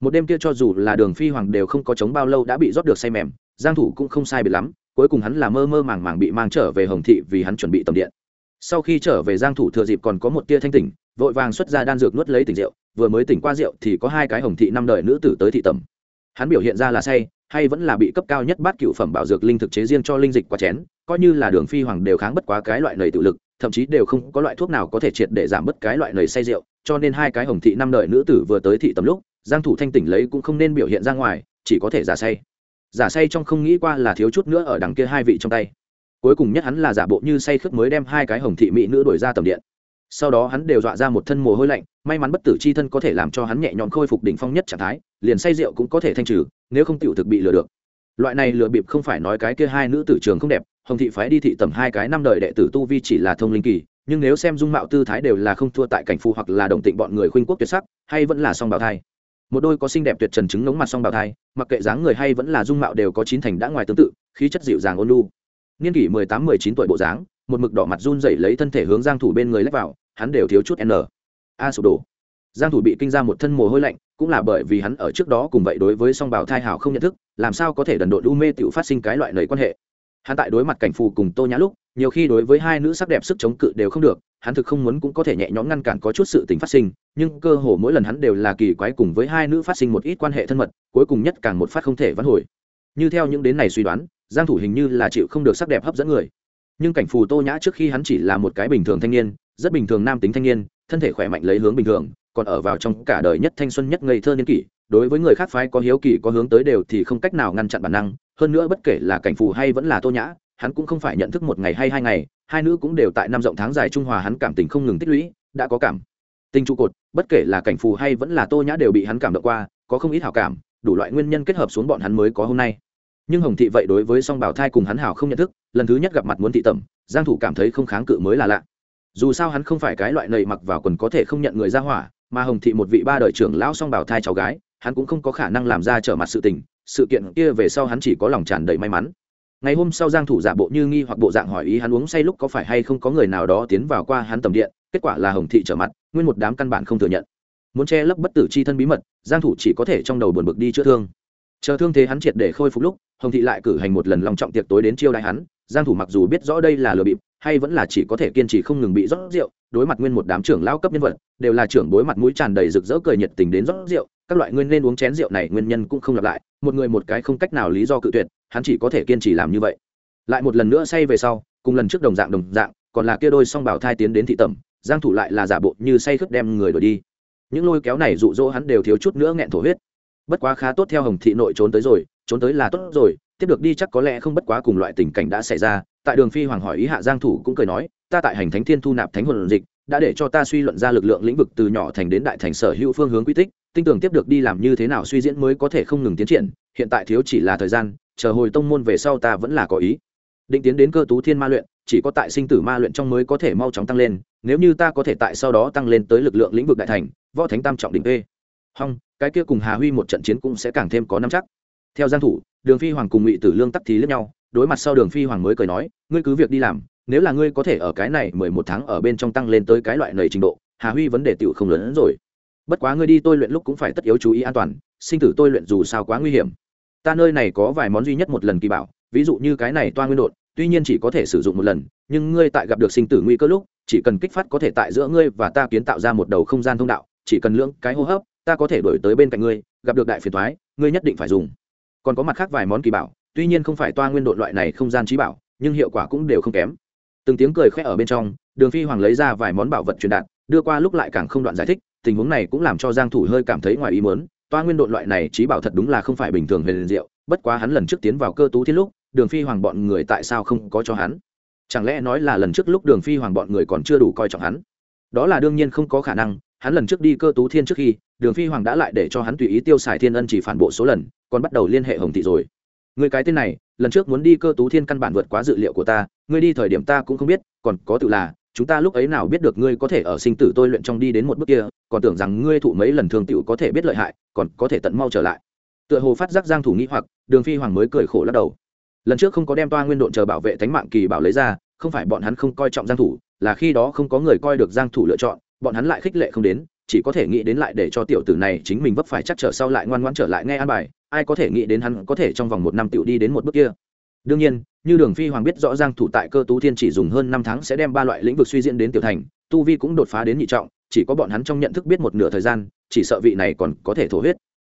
Một đêm kia cho dù là đường phi hoàng đều không có chống bao lâu đã bị rót được say mềm, giang thủ cũng không sai biệt lắm, cuối cùng hắn là mơ mơ màng màng bị mang trở về hồng thị vì hắn chuẩn bị tầm điện. Sau khi trở về giang thủ thừa dịp còn có một tia thanh tỉnh, vội vàng xuất ra đan dược nuốt lấy tỉnh rượu vừa mới tỉnh qua rượu thì có hai cái hồng thị năm đời nữ tử tới thị tẩm. Hắn biểu hiện ra là say, hay vẫn là bị cấp cao nhất bát cựu phẩm bảo dược linh thực chế riêng cho linh dịch qua chén, coi như là đường phi hoàng đều kháng bất quá cái loại nầy tự lực, thậm chí đều không có loại thuốc nào có thể triệt để giảm bớt cái loại nầy say rượu, cho nên hai cái hồng thị năm đời nữ tử vừa tới thị tầm lúc, giang thủ thanh tỉnh lấy cũng không nên biểu hiện ra ngoài, chỉ có thể giả say. Giả say trong không nghĩ qua là thiếu chút nữa ở đằng kia hai vị trong tay. Cuối cùng nhất hắn là giả bộ như say khướt mới đem hai cái hồng thị mỹ nữ đuổi ra tầm điện sau đó hắn đều dọa ra một thân mồ hôi lạnh, may mắn bất tử chi thân có thể làm cho hắn nhẹ nhõm khôi phục đỉnh phong nhất trạng thái, liền say rượu cũng có thể thanh trừ, nếu không tiểu thực bị lừa được. Loại này lừa bịp không phải nói cái kia hai nữ tử trường không đẹp, hồng thị phái đi thị tầm hai cái năm đời đệ tử tu vi chỉ là thông linh kỳ, nhưng nếu xem dung mạo tư thái đều là không thua tại cảnh phu hoặc là đồng tịnh bọn người khuynh quốc tuyệt sắc, hay vẫn là song bào thai. Một đôi có xinh đẹp tuyệt trần chứng ngống mặt song bào thai, mặc kệ dáng người hay vẫn là dung mạo đều có chín thành đã ngoài tương tự, khí chất dịu dàng ôn lu niên kỷ mười tám mười chín tuổi bộ dáng một mực đỏ mặt run rẩy lấy thân thể hướng giang thủ bên người lách vào, hắn đều thiếu chút n. A sụp đổ. Giang thủ bị kinh ra một thân mồ hôi lạnh, cũng là bởi vì hắn ở trước đó cùng vậy đối với song bảo thai hảo không nhận thức, làm sao có thể đần độn u mê tiểu phát sinh cái loại lời quan hệ. Hắn tại đối mặt cảnh phù cùng tô nhã lúc, nhiều khi đối với hai nữ sắc đẹp sức chống cự đều không được, hắn thực không muốn cũng có thể nhẹ nhõm ngăn cản có chút sự tình phát sinh, nhưng cơ hồ mỗi lần hắn đều là kỳ quái cùng với hai nữ phát sinh một ít quan hệ thân mật, cuối cùng nhất càng một phát không thể vãn hồi. Như theo những đến này suy đoán, giang thủ hình như là chịu không được sắc đẹp hấp dẫn người nhưng cảnh phù tô nhã trước khi hắn chỉ là một cái bình thường thanh niên, rất bình thường nam tính thanh niên, thân thể khỏe mạnh lấy hướng bình thường, còn ở vào trong cả đời nhất thanh xuân nhất ngây thơ niên kỷ, đối với người khác phái có hiếu kỳ, có hướng tới đều thì không cách nào ngăn chặn bản năng, hơn nữa bất kể là cảnh phù hay vẫn là tô nhã, hắn cũng không phải nhận thức một ngày hay hai ngày, hai nữ cũng đều tại năm rộng tháng dài trung hòa hắn cảm tình không ngừng tích lũy, đã có cảm. Tình trụ cột, bất kể là cảnh phù hay vẫn là tô nhã đều bị hắn cảm động qua, có không ít hảo cảm, đủ loại nguyên nhân kết hợp xuống bọn hắn mới có hôm nay nhưng hồng thị vậy đối với song bảo thai cùng hắn hảo không nhận thức, lần thứ nhất gặp mặt muốn thị tẩm, giang thủ cảm thấy không kháng cự mới là lạ. Dù sao hắn không phải cái loại nầy mặc vào quần có thể không nhận người ra hỏa, mà hồng thị một vị ba đời trưởng lão song bảo thai cháu gái, hắn cũng không có khả năng làm ra trở mặt sự tình, sự kiện kia về sau hắn chỉ có lòng tràn đầy may mắn. Ngày hôm sau giang thủ giả bộ như nghi hoặc bộ dạng hỏi ý hắn uống say lúc có phải hay không có người nào đó tiến vào qua hắn tầm điện, kết quả là hồng thị trở mặt, nguyên một đám căn bản không thừa nhận. Muốn che lấp bất tử chi thân bí mật, giang thủ chỉ có thể trong đầu buồn bực đi chữa thương chờ thương thế hắn triệt để khôi phục lúc, hồng thị lại cử hành một lần long trọng tiệc tối đến chiêu đại hắn. Giang thủ mặc dù biết rõ đây là lừa bịp, hay vẫn là chỉ có thể kiên trì không ngừng bị rót rượu, đối mặt nguyên một đám trưởng lao cấp nhân vật, đều là trưởng đối mặt mũi tràn đầy rực rỡ cười nhiệt tình đến rót rượu. Các loại nguyên nên uống chén rượu này nguyên nhân cũng không lặp lại, một người một cái không cách nào lý do cự tuyệt, hắn chỉ có thể kiên trì làm như vậy. Lại một lần nữa say về sau, cùng lần trước đồng dạng đồng dạng, còn là kia đôi song bảo thai tiến đến thị tẩm, giang thủ lại là giả bộ như say khướt đem người đuổi đi. Những lôi kéo này dụ dỗ hắn đều thiếu chút nữa nghẹn thổ huyết bất quá khá tốt theo hồng thị nội trốn tới rồi, trốn tới là tốt rồi, tiếp được đi chắc có lẽ không bất quá cùng loại tình cảnh đã xảy ra. Tại đường phi hoàng hỏi ý hạ giang thủ cũng cười nói, ta tại hành thánh thiên thu nạp thánh hồn dịch, đã để cho ta suy luận ra lực lượng lĩnh vực từ nhỏ thành đến đại thành sở hữu phương hướng quy tích tinh tường tiếp được đi làm như thế nào suy diễn mới có thể không ngừng tiến triển, hiện tại thiếu chỉ là thời gian, chờ hồi tông môn về sau ta vẫn là có ý. Định tiến đến cơ tú thiên ma luyện, chỉ có tại sinh tử ma luyện trong mới có thể mau chóng tăng lên, nếu như ta có thể tại sau đó tăng lên tới lực lượng lĩnh vực đại thành, võ thánh tam trọng đỉnh ê hong, cái kia cùng hà huy một trận chiến cũng sẽ càng thêm có năm chắc. Theo giang thủ, đường phi hoàng cùng ngụy tử lương tắc thì lẫn nhau, đối mặt sau đường phi hoàng mới cười nói, ngươi cứ việc đi làm, nếu là ngươi có thể ở cái này mười một tháng ở bên trong tăng lên tới cái loại nầy trình độ, hà huy vấn đề tiểu không lớn hơn rồi. Bất quá ngươi đi tôi luyện lúc cũng phải tất yếu chú ý an toàn, sinh tử tôi luyện dù sao quá nguy hiểm. Ta nơi này có vài món duy nhất một lần kỳ bảo, ví dụ như cái này toa nguyên đột tuy nhiên chỉ có thể sử dụng một lần, nhưng ngươi tại gặp được sinh tử nguy cơ lúc, chỉ cần kích phát có thể tại giữa ngươi và ta kiến tạo ra một đầu không gian thông đạo, chỉ cần lưỡng cái hô hấp ta có thể đổi tới bên cạnh ngươi, gặp được đại phiền thoái ngươi nhất định phải dùng. Còn có mặt khác vài món kỳ bảo, tuy nhiên không phải toa nguyên đội loại này không gian trí bảo, nhưng hiệu quả cũng đều không kém. Từng tiếng cười khẽ ở bên trong, đường phi hoàng lấy ra vài món bảo vật truyền đạt, đưa qua lúc lại càng không đoạn giải thích, tình huống này cũng làm cho giang thủ hơi cảm thấy ngoài ý muốn, toa nguyên đội loại này trí bảo thật đúng là không phải bình thường về liền diệu, bất quá hắn lần trước tiến vào cơ tú thiên lúc, đường phi hoàng bọn người tại sao không có cho hắn? Chẳng lẽ nói là lần trước lúc đường phi hoàng bọn người còn chưa đủ coi trọng hắn? Đó là đương nhiên không có khả năng, hắn lần trước đi cơ tú thiên trước khi đường phi hoàng đã lại để cho hắn tùy ý tiêu xài thiên ân chỉ phản bộ số lần, còn bắt đầu liên hệ hồng thị rồi. Người cái tên này, lần trước muốn đi cơ tú thiên căn bản vượt quá dự liệu của ta, ngươi đi thời điểm ta cũng không biết, còn có tự là, chúng ta lúc ấy nào biết được ngươi có thể ở sinh tử tôi luyện trong đi đến một bước kia, còn tưởng rằng ngươi thụ mấy lần thường tựu có thể biết lợi hại, còn có thể tận mau trở lại. Tựa hồ phát giác giang thủ nghĩ hoặc, đường phi hoàng mới cười khổ lắc đầu. Lần trước không có đem toa nguyên độn chờ bảo vệ thánh mạng kỳ bảo lấy ra, không phải bọn hắn không coi trọng giang thủ, là khi đó không có người coi được giang thủ lựa chọn, bọn hắn lại khích lệ không đến chỉ có thể nghĩ đến lại để cho tiểu tử này chính mình vấp phải chắc trở sau lại ngoan ngoãn trở lại nghe an bài, ai có thể nghĩ đến hắn có thể trong vòng một năm tiểu đi đến một bước kia. Đương nhiên, như đường phi hoàng biết rõ ràng thủ tại cơ tú thiên chỉ dùng hơn năm tháng sẽ đem ba loại lĩnh vực suy diễn đến tiểu thành, tu vi cũng đột phá đến nhị trọng, chỉ có bọn hắn trong nhận thức biết một nửa thời gian, chỉ sợ vị này còn có thể thổ huyết.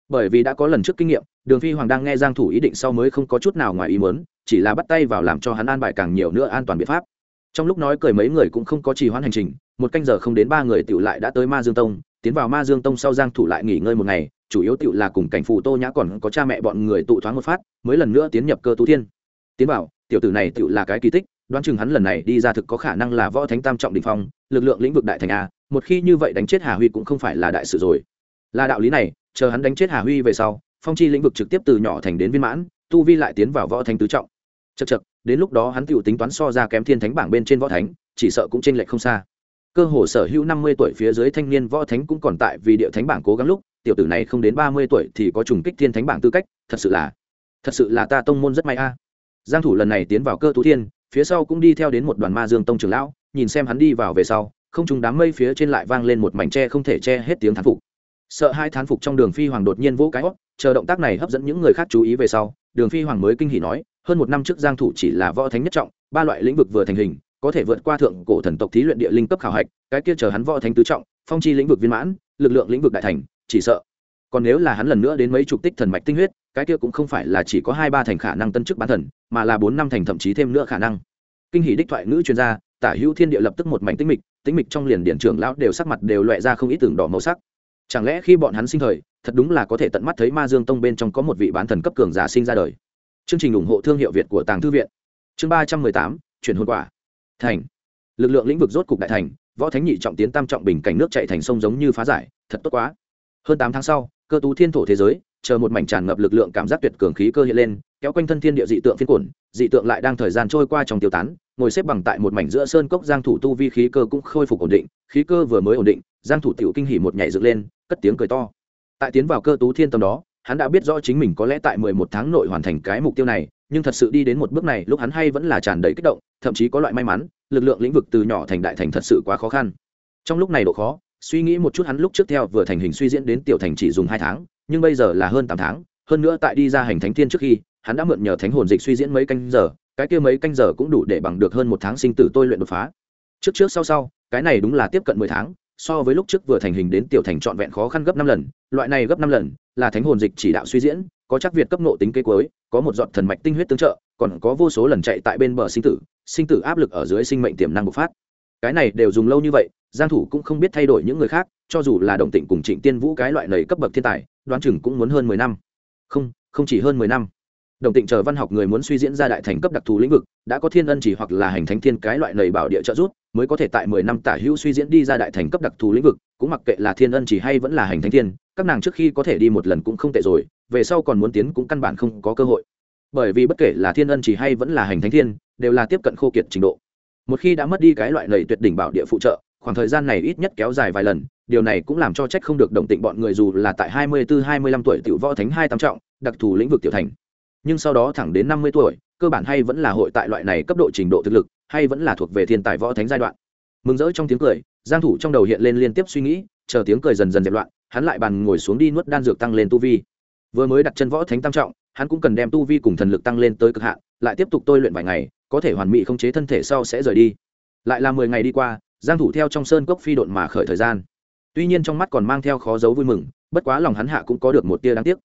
Bởi vì đã có lần trước kinh nghiệm, đường phi hoàng đang nghe giang thủ ý định sau mới không có chút nào ngoài ý muốn, chỉ là bắt tay vào làm cho hắn an bài càng nhiều nữa an toàn biện pháp trong lúc nói cười mấy người cũng không có trì hoãn hành trình, một canh giờ không đến ba người tựu lại đã tới ma dương tông, tiến vào ma dương tông sau giang thủ lại nghỉ ngơi một ngày, chủ yếu tựu là cùng cảnh phù tô nhã còn có cha mẹ bọn người tụ thoáng một phát, mới lần nữa tiến nhập cơ tú thiên. Tiến vào, tiểu tử này tựu là cái kỳ tích, đoán chừng hắn lần này đi ra thực có khả năng là võ thánh tam trọng đỉnh phong, lực lượng lĩnh vực đại thành a, một khi như vậy đánh chết hà huy cũng không phải là đại sự rồi. Là đạo lý này, chờ hắn đánh chết hà huy về sau, phong chi lĩnh vực trực tiếp từ nhỏ thành đến viên mãn, tu vi lại tiến vào võ thánh tứ trọng. Chật chật đến lúc đó hắn tựu tính toán so ra kém thiên thánh bảng bên trên võ thánh, chỉ sợ cũng t r ê n lệch không xa. Cơ hồ sở hữu năm mươi tuổi phía dưới thanh niên võ thánh cũng còn tại vì địa thánh bảng cố gắng lúc, tiểu tử này không đến ba mươi tuổi thì có trùng kích thiên thánh bảng tư cách, thật sự là, thật sự là ta tông môn rất may a. Giang thủ lần này tiến vào cơ tú thiên, phía sau cũng đi theo đến một đoàn ma dương tông trường lão, nhìn xem hắn đi vào về sau, không trùng đám mây phía trên lại vang lên một mảnh tre không thể che hết tiếng thán phục. Sợ hai thán phục trong đường phi hoàng đột nhiên vỗ cái hót chờ động tác này hấp dẫn những người khác chú ý về sau, đường phi hoàng mới kinh hỉ nói hơn một năm trước giang thủ chỉ là võ thánh nhất trọng, ba loại lĩnh vực vừa thành hình, có thể vượt qua thượng cổ thần tộc thí luyện địa linh cấp khảo hạch, cái kia chờ hắn võ thánh tứ trọng, phong chi lĩnh vực viên mãn, lực lượng lĩnh vực đại thành, chỉ sợ. Còn nếu là hắn lần nữa đến mấy chục tích thần mạch tinh huyết, cái kia cũng không phải là chỉ có hai ba thành khả năng tân chức bán thần, mà là bốn năm thành thậm chí thêm nữa khả năng. Kinh hỉ đích thoại nữ chuyên gia, tả hữu thiên địa lập tức một mảnh tinh mịch tinh mịch trong liền điện trưởng lão đều sắc mặt đều loại ra không ít tưởng đỏ màu sắc. Chẳng lẽ khi bọn hắn sinh thời, thật đúng là có thể tận mắt thấy ma dương tông bên trong có một vị bán thần cấp cường giả sinh ra đời? Chương trình ủng hộ thương hiệu việt của tàng thư viện. Chương ba trăm mười tám, chuyển hồn quả. Thành. Lực lượng lĩnh vực rốt cục đại thành, võ thánh nhị trọng tiến tam trọng bình cảnh nước chạy thành sông giống như phá giải, thật tốt quá. Hơn tám tháng sau, cơ tú thiên thổ thế giới, chờ một mảnh tràn ngập lực lượng cảm giác tuyệt cường khí cơ hiện lên, kéo quanh thân thiên địa dị tượng phiên cuộn, dị tượng lại đang thời gian trôi qua trong tiêu tán, ngồi xếp bằng tại một mảnh giữa sơn cốc giang thủ tu vi khí cơ cũng khôi phục ổn định, khí cơ vừa mới ổn định, giang thủ tiểu kinh hỉ một nhảy dựng lên, cất tiếng cười to. Tại tiến vào cơ tú thiên tâm đó hắn đã biết rõ chính mình có lẽ tại 11 tháng nội hoàn thành cái mục tiêu này, nhưng thật sự đi đến một bước này, lúc hắn hay vẫn là tràn đầy kích động, thậm chí có loại may mắn, lực lượng lĩnh vực từ nhỏ thành đại thành thật sự quá khó khăn. Trong lúc này độ khó, suy nghĩ một chút hắn lúc trước theo vừa thành hình suy diễn đến tiểu thành chỉ dùng hai tháng, nhưng bây giờ là hơn tám tháng, hơn nữa tại đi ra hành thánh thiên trước khi, hắn đã mượn nhờ thánh hồn dịch suy diễn mấy canh giờ, cái kia mấy canh giờ cũng đủ để bằng được hơn một tháng sinh tử tôi luyện đột phá. Trước trước sau sau, cái này đúng là tiếp cận mười tháng, so với lúc trước vừa thành hình đến tiểu thành trọn vẹn khó khăn gấp năm lần, loại này gấp năm lần là thánh hồn dịch chỉ đạo suy diễn, có chắc việt cấp nộ tính cây cuối, có một giọt thần mạch tinh huyết tương trợ, còn có vô số lần chạy tại bên bờ sinh tử sinh tử áp lực ở dưới sinh mệnh tiềm năng bộc phát. Cái này đều dùng lâu như vậy, giang thủ cũng không biết thay đổi những người khác, cho dù là đồng tịnh cùng trịnh tiên vũ cái loại này cấp bậc thiên tài, đoán chừng cũng muốn hơn mười năm. Không không chỉ hơn mười năm. Đồng tịnh chờ văn học người muốn suy diễn ra đại thành cấp đặc thù lĩnh vực, đã có thiên ân chỉ hoặc là hành thánh thiên cái loại lầy bảo địa trợ giúp, mới có thể tại mười năm tả hữu suy diễn đi ra đại thành cấp đặc thù lĩnh vực, cũng mặc kệ là thiên ân chỉ hay vẫn là hành thánh thiên các nàng trước khi có thể đi một lần cũng không tệ rồi, về sau còn muốn tiến cũng căn bản không có cơ hội. Bởi vì bất kể là thiên ân chỉ hay vẫn là hành thánh thiên, đều là tiếp cận khô kiệt trình độ. Một khi đã mất đi cái loại lầy tuyệt đỉnh bảo địa phụ trợ, khoảng thời gian này ít nhất kéo dài vài lần, điều này cũng làm cho trách không được đồng tịnh bọn người dù là tại hai mươi bốn hai mươi lăm tuổi tiểu võ thánh hai tam trọng, đặc thù lĩnh vực tiểu thành. Nhưng sau đó thẳng đến năm mươi tuổi, cơ bản hay vẫn là hội tại loại này cấp độ trình độ thực lực, hay vẫn là thuộc về thiên tài võ thánh giai đoạn. Mừng rỡ trong tiếng cười, giang thủ trong đầu hiện lên liên tiếp suy nghĩ, chờ tiếng cười dần dần dẹp loạn hắn lại bàn ngồi xuống đi nuốt đan dược tăng lên tu vi. Vừa mới đặt chân võ thánh tam trọng, hắn cũng cần đem tu vi cùng thần lực tăng lên tới cực hạn, lại tiếp tục tôi luyện vài ngày, có thể hoàn mỹ khống chế thân thể sau sẽ rời đi. Lại là mười ngày đi qua, giang thủ theo trong sơn cốc phi độn mà khởi thời gian. Tuy nhiên trong mắt còn mang theo khó giấu vui mừng, bất quá lòng hắn hạ cũng có được một tia đáng tiếc.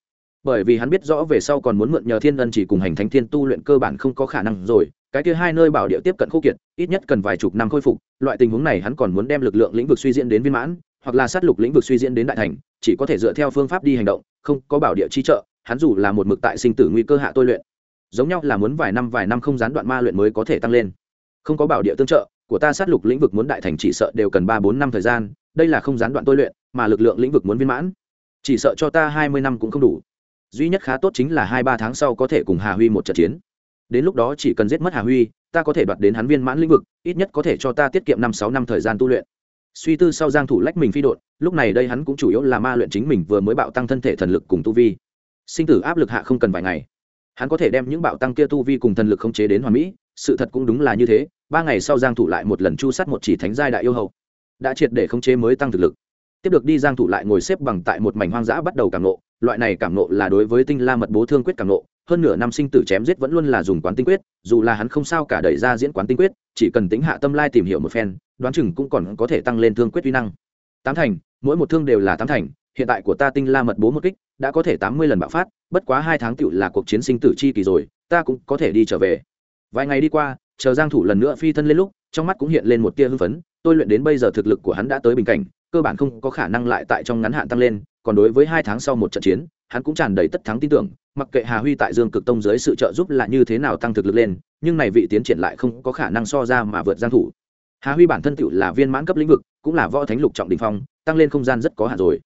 Bởi vì hắn biết rõ về sau còn muốn mượn nhờ thiên ân chỉ cùng hành thánh thiên tu luyện cơ bản không có khả năng rồi, cái kia hai nơi bảo địa tiếp cận khô kiệt, ít nhất cần vài chục năm khôi phục, loại tình huống này hắn còn muốn đem lực lượng lĩnh vực suy diễn đến viên mãn hoặc là sát lục lĩnh vực suy diễn đến đại thành, chỉ có thể dựa theo phương pháp đi hành động, không có bảo địa chi trợ, hắn dù là một mực tại sinh tử nguy cơ hạ tôi luyện, giống nhau là muốn vài năm vài năm không gián đoạn ma luyện mới có thể tăng lên. Không có bảo địa tương trợ, của ta sát lục lĩnh vực muốn đại thành chỉ sợ đều cần ba bốn năm thời gian, đây là không gián đoạn tôi luyện, mà lực lượng lĩnh vực muốn viên mãn. Chỉ sợ cho ta hai mươi năm cũng không đủ. Duy nhất khá tốt chính là hai ba tháng sau có thể cùng hà huy một trận chiến. Đến lúc đó chỉ cần giết mất hà huy, ta có thể đoạt đến hắn viên mãn lĩnh vực, ít nhất có thể cho ta tiết kiệm năm sáu năm thời gian tu luyện suy tư sau giang thủ lách mình phi đột lúc này đây hắn cũng chủ yếu là ma luyện chính mình vừa mới bạo tăng thân thể thần lực cùng tu vi. Sinh tử áp lực hạ không cần vài ngày. Hắn có thể đem những bạo tăng kia tu vi cùng thần lực khống chế đến hoàn mỹ, sự thật cũng đúng là như thế, ba ngày sau giang thủ lại một lần chu sát một chỉ thánh giai đại yêu hậu đã triệt để khống chế mới tăng thực lực. Tiếp được đi giang thủ lại ngồi xếp bằng tại một mảnh hoang dã bắt đầu cảm nộ loại này cảm nộ là đối với tinh la mật bố thương quyết cảm nộ hơn nửa năm sinh tử chém giết vẫn luôn là dùng quán tinh quyết, dù là hắn không sao cả đẩy ra diễn quán tinh quyết, chỉ cần tính hạ tâm lai tìm hiểu một phen, đoán chừng cũng còn có thể tăng lên thương quyết uy năng. Tám thành, mỗi một thương đều là tám thành, hiện tại của ta tinh la mật bố một kích, đã có thể tám mươi lần bạo phát, bất quá hai tháng tựu là cuộc chiến sinh tử chi kỳ rồi, ta cũng có thể đi trở về. Vài ngày đi qua, chờ giang thủ lần nữa phi thân lên lúc, trong mắt cũng hiện lên một tia hưng phấn, tôi luyện đến bây giờ thực lực của hắn đã tới bình cảnh, cơ bản không có khả năng lại tại trong ngắn hạn tăng lên, còn đối với hai tháng sau một trận chiến hắn cũng tràn đầy tất thắng tin tưởng, mặc kệ hà huy tại dương cực tông dưới sự trợ giúp là như thế nào tăng thực lực lên, nhưng này vị tiến triển lại không có khả năng so ra mà vượt giang thủ. Hà huy bản thân tựu là viên mãn cấp lĩnh vực, cũng là võ thánh lục trọng đỉnh phong, tăng lên không gian rất có hạn rồi.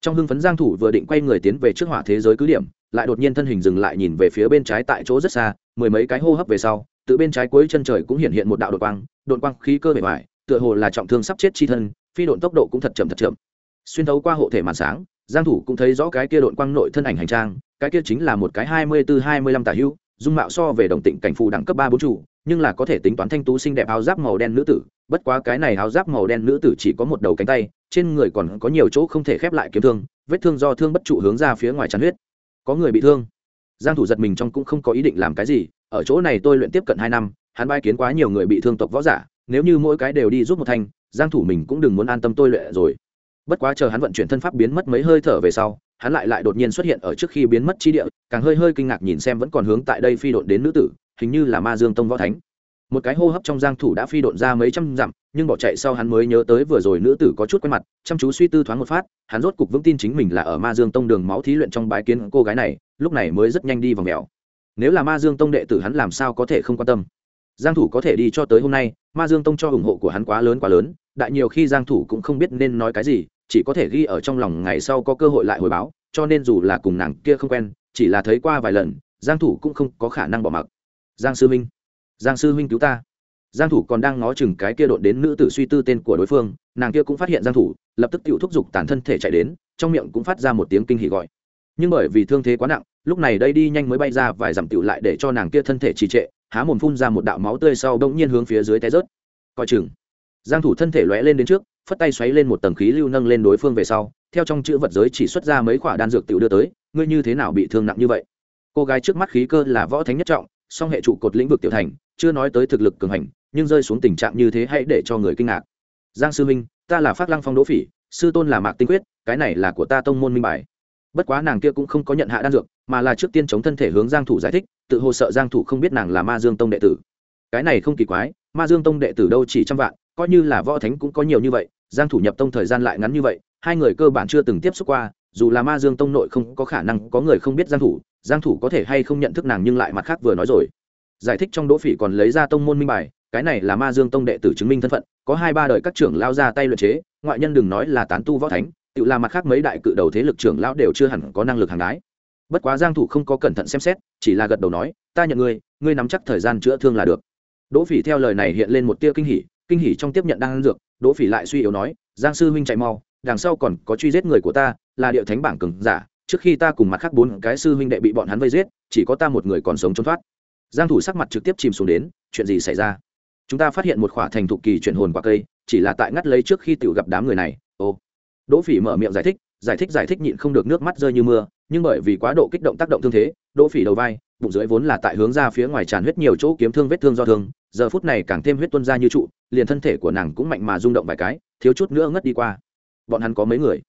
Trong hưng phấn giang thủ vừa định quay người tiến về trước hỏa thế giới cứ điểm, lại đột nhiên thân hình dừng lại nhìn về phía bên trái tại chỗ rất xa, mười mấy cái hô hấp về sau tự bên trái cuối chân trời cũng hiện hiện một đạo đột quang đột quang khí cơ bề ngoài, tựa hồ là trọng thương sắp chết chi thân, phi độn tốc độ cũng thật chậm thật chậm. Xuyên thấu qua hộ thể màn sáng giang thủ cũng thấy rõ cái kia độn quang nội thân ảnh hành trang, cái kia chính là một cái hai mươi bốn hai mươi lăm tả hữu dung mạo so về đồng tịnh cảnh phù đẳng cấp ba bốn chủ, nhưng là có thể tính toán thanh tú xinh đẹp áo giáp màu đen nữ tử, bất quá cái này áo giáp màu đen nữ tử chỉ có một đầu cánh tay, trên người còn có nhiều chỗ không thể khép lại kiếm thương, vết thương do thương bất trụ hướng ra phía ngoài chắn huyết. Có người bị thương. Giang thủ giật mình trong cũng không có ý định làm cái gì, ở chỗ này tôi luyện tiếp cận hai năm, hắn bay kiến quá nhiều người bị thương tộc võ giả, nếu như mỗi cái đều đi giúp một thanh, giang thủ mình cũng đừng muốn an tâm tôi luyện rồi bất quá chờ hắn vận chuyển thân pháp biến mất mấy hơi thở về sau, hắn lại lại đột nhiên xuất hiện ở trước khi biến mất chi địa, càng hơi hơi kinh ngạc nhìn xem vẫn còn hướng tại đây phi độn đến nữ tử, hình như là ma dương tông võ thánh. Một cái hô hấp trong giang thủ đã phi độn ra mấy trăm dặm, nhưng bỏ chạy sau hắn mới nhớ tới vừa rồi nữ tử có chút quen mặt, chăm chú suy tư thoáng một phát, hắn rốt cục vững tin chính mình là ở ma dương tông đường máu thí luyện trong bái kiến cô gái này, lúc này mới rất nhanh đi vào mèo. Nếu là ma dương tông đệ tử hắn làm sao có thể không quan tâm? Giang thủ có thể đi cho tới hôm nay, ma dương tông cho ủng hộ của hắn quá lớn quá lớn, đại nhiều khi giang thủ cũng không biết nên nói cái gì chỉ có thể ghi ở trong lòng ngày sau có cơ hội lại hồi báo, cho nên dù là cùng nàng kia không quen, chỉ là thấy qua vài lần, giang thủ cũng không có khả năng bỏ mặc. Giang sư minh giang sư minh cứu ta. Giang thủ còn đang ngó chừng cái kia đột đến nữ tử suy tư tên của đối phương, nàng kia cũng phát hiện giang thủ, lập tức tiểu thúc giục tàn thân thể chạy đến, trong miệng cũng phát ra một tiếng kinh hỉ gọi. Nhưng bởi vì thương thế quá nặng, lúc này đây đi nhanh mới bay ra vài dặm tiểu lại để cho nàng kia thân thể trì trệ, há mồm phun ra một đạo máu tươi sau bỗng nhiên hướng phía dưới té rớt. Coi chừng, giang thủ thân thể lóe lên đến trước phất tay xoáy lên một tầng khí lưu nâng lên đối phương về sau, theo trong chữ vật giới chỉ xuất ra mấy khoả đan dược tiểu đưa tới, ngươi như thế nào bị thương nặng như vậy? Cô gái trước mắt khí cơ là võ thánh nhất trọng, song hệ trụ cột lĩnh vực tiểu thành, chưa nói tới thực lực cường hành, nhưng rơi xuống tình trạng như thế hãy để cho người kinh ngạc. Giang sư minh ta là phát lăng phong đỗ phỉ, sư tôn là mạc tinh quyết, cái này là của ta tông môn minh bài. Bất quá nàng kia cũng không có nhận hạ đan dược, mà là trước tiên chống thân thể hướng giang thủ giải thích, tự hồ sợ giang thủ không biết nàng là ma dương tông đệ tử. Cái này không kỳ quái ma dương tông đệ tử đâu chỉ trăm vạn, coi như là võ thánh cũng có nhiều như vậy, giang thủ nhập tông thời gian lại ngắn như vậy, hai người cơ bản chưa từng tiếp xúc qua, dù là ma dương tông nội không có khả năng có người không biết giang thủ giang thủ có thể hay không nhận thức nàng nhưng lại mặt khác vừa nói rồi. Giải thích trong đỗ phỉ còn lấy ra tông môn minh bài, cái này là ma dương tông đệ tử chứng minh thân phận, có hai ba đời các trưởng lao ra tay luyện chế, ngoại nhân đừng nói là tán tu võ thánh, tự là mặt khác mấy đại cự đầu thế lực trưởng lão đều chưa hẳn có năng lực hàng đái. Bất quá giang thủ không có cẩn thận xem xét, chỉ là gật đầu nói, ta nhận ngươi ngươi nắm chắc thời gian chữa thương là được đỗ phỉ theo lời này hiện lên một tia kinh hỉ kinh hỉ trong tiếp nhận đang dược, đỗ phỉ lại suy yếu nói, giang sư huynh chạy mau, đằng sau còn có truy giết người của ta, là điệu thánh bảng cường giả, trước khi ta cùng mặt khác bốn cái sư huynh đệ bị bọn hắn vây giết, chỉ có ta một người còn sống trốn thoát. Giang thủ sắc mặt trực tiếp chìm xuống đến, chuyện gì xảy ra? Chúng ta phát hiện một khỏa thành thụ kỳ chuyển hồn quả cây, chỉ là tại ngắt lấy trước khi tiểu gặp đám người này. Ô đỗ phỉ mở miệng giải thích giải thích giải thích nhịn không được nước mắt rơi như mưa, nhưng bởi vì quá độ kích động tác động thương thế đỗ phỉ đầu vai, bụng dưới vốn là tại hướng ra phía ngoài tràn huyết nhiều chỗ kiếm thương vết thương do thương, giờ phút này càng thêm huyết tuôn ra như trụ, liền thân thể của nàng cũng mạnh mà rung động vài cái, thiếu chút nữa ngất đi qua. Bọn hắn có mấy người?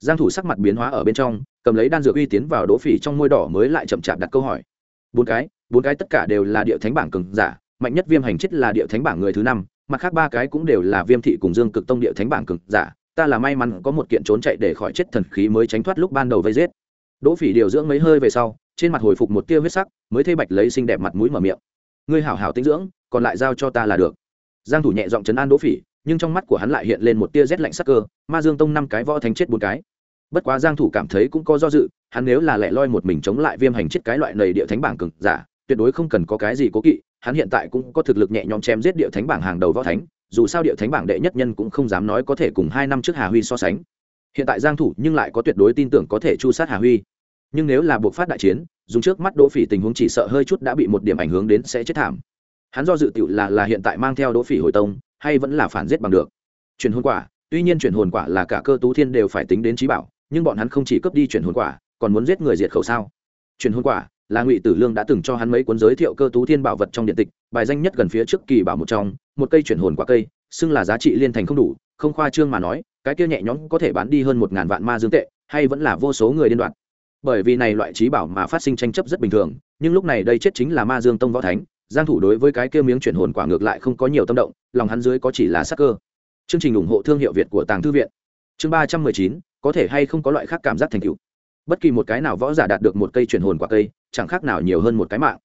Giang thủ sắc mặt biến hóa ở bên trong, cầm lấy đan dược uy tiến vào đỗ phỉ trong môi đỏ mới lại chậm chạp đặt câu hỏi. Bốn cái bốn cái tất cả đều là địa thánh bảng cường giả, mạnh nhất viêm hành chết là địa thánh bảng người thứ năm, mặt khác ba cái cũng đều là viêm thị cùng dương cực tông địa thánh bảng cường giả, ta là may mắn có một kiện trốn chạy để khỏi chết thần khí mới tránh thoát lúc ban đầu vây giết. Đỗ phỉ điều dưỡng mấy hơi về sau trên mặt hồi phục một tia huyết sắc, mới thay bạch lấy xinh đẹp mặt mũi mở miệng. Ngươi hảo hảo tinh dưỡng, còn lại giao cho ta là được. Giang thủ nhẹ giọng chấn an đỗ phỉ, nhưng trong mắt của hắn lại hiện lên một tia rét lạnh sắc cơ, ma dương tông năm cái võ thánh chết bốn cái. Bất quá giang thủ cảm thấy cũng có do dự, hắn nếu là lẻ loi một mình chống lại viêm hành chết cái loại nầy địa thánh bảng cường giả, tuyệt đối không cần có cái gì cố kỵ, hắn hiện tại cũng có thực lực nhẹ nhõm chém giết địa thánh bảng hàng đầu võ thánh, dù sao địa thánh bảng đệ nhất nhân cũng không dám nói có thể cùng hai năm trước hà huy so sánh. Hiện tại giang thủ nhưng lại có tuyệt đối tin tưởng có thể chu sát hà huy nhưng nếu là buộc phát đại chiến, dùng trước mắt đỗ phỉ tình huống chỉ sợ hơi chút đã bị một điểm ảnh hưởng đến sẽ chết thảm. Hắn do dự tựu là là hiện tại mang theo đỗ phỉ hồi tông, hay vẫn là phản giết bằng được. Chuyển hồn quả, tuy nhiên chuyển hồn quả là cả cơ tú thiên đều phải tính đến trí bảo, nhưng bọn hắn không chỉ cướp đi chuyển hồn quả, còn muốn giết người diệt khẩu sao? Chuyển hồn quả là ngụy tử lương đã từng cho hắn mấy cuốn giới thiệu cơ tú thiên bảo vật trong điện tịch, bài danh nhất gần phía trước kỳ bảo một trong, một cây chuyển hồn quả cây, xưng là giá trị liên thành không đủ, không khoa trương mà nói, cái kia nhẹ nhõm có thể bán đi hơn một ngàn vạn ma dương tệ, hay vẫn là vô số người điên đoạn bởi vì này loại trí bảo mà phát sinh tranh chấp rất bình thường, nhưng lúc này đây chết chính là ma dương tông võ thánh, giang thủ đối với cái kia miếng chuyển hồn quả ngược lại không có nhiều tâm động, lòng hắn dưới có chỉ là sắc cơ. Chương trình ủng hộ thương hiệu việt của tàng thư viện. Chương ba trăm mười chín, có thể hay không có loại khác cảm giác thành tựu. Bất kỳ một cái nào võ giả đạt được một cây chuyển hồn quả cây, chẳng khác nào nhiều hơn một cái mạng.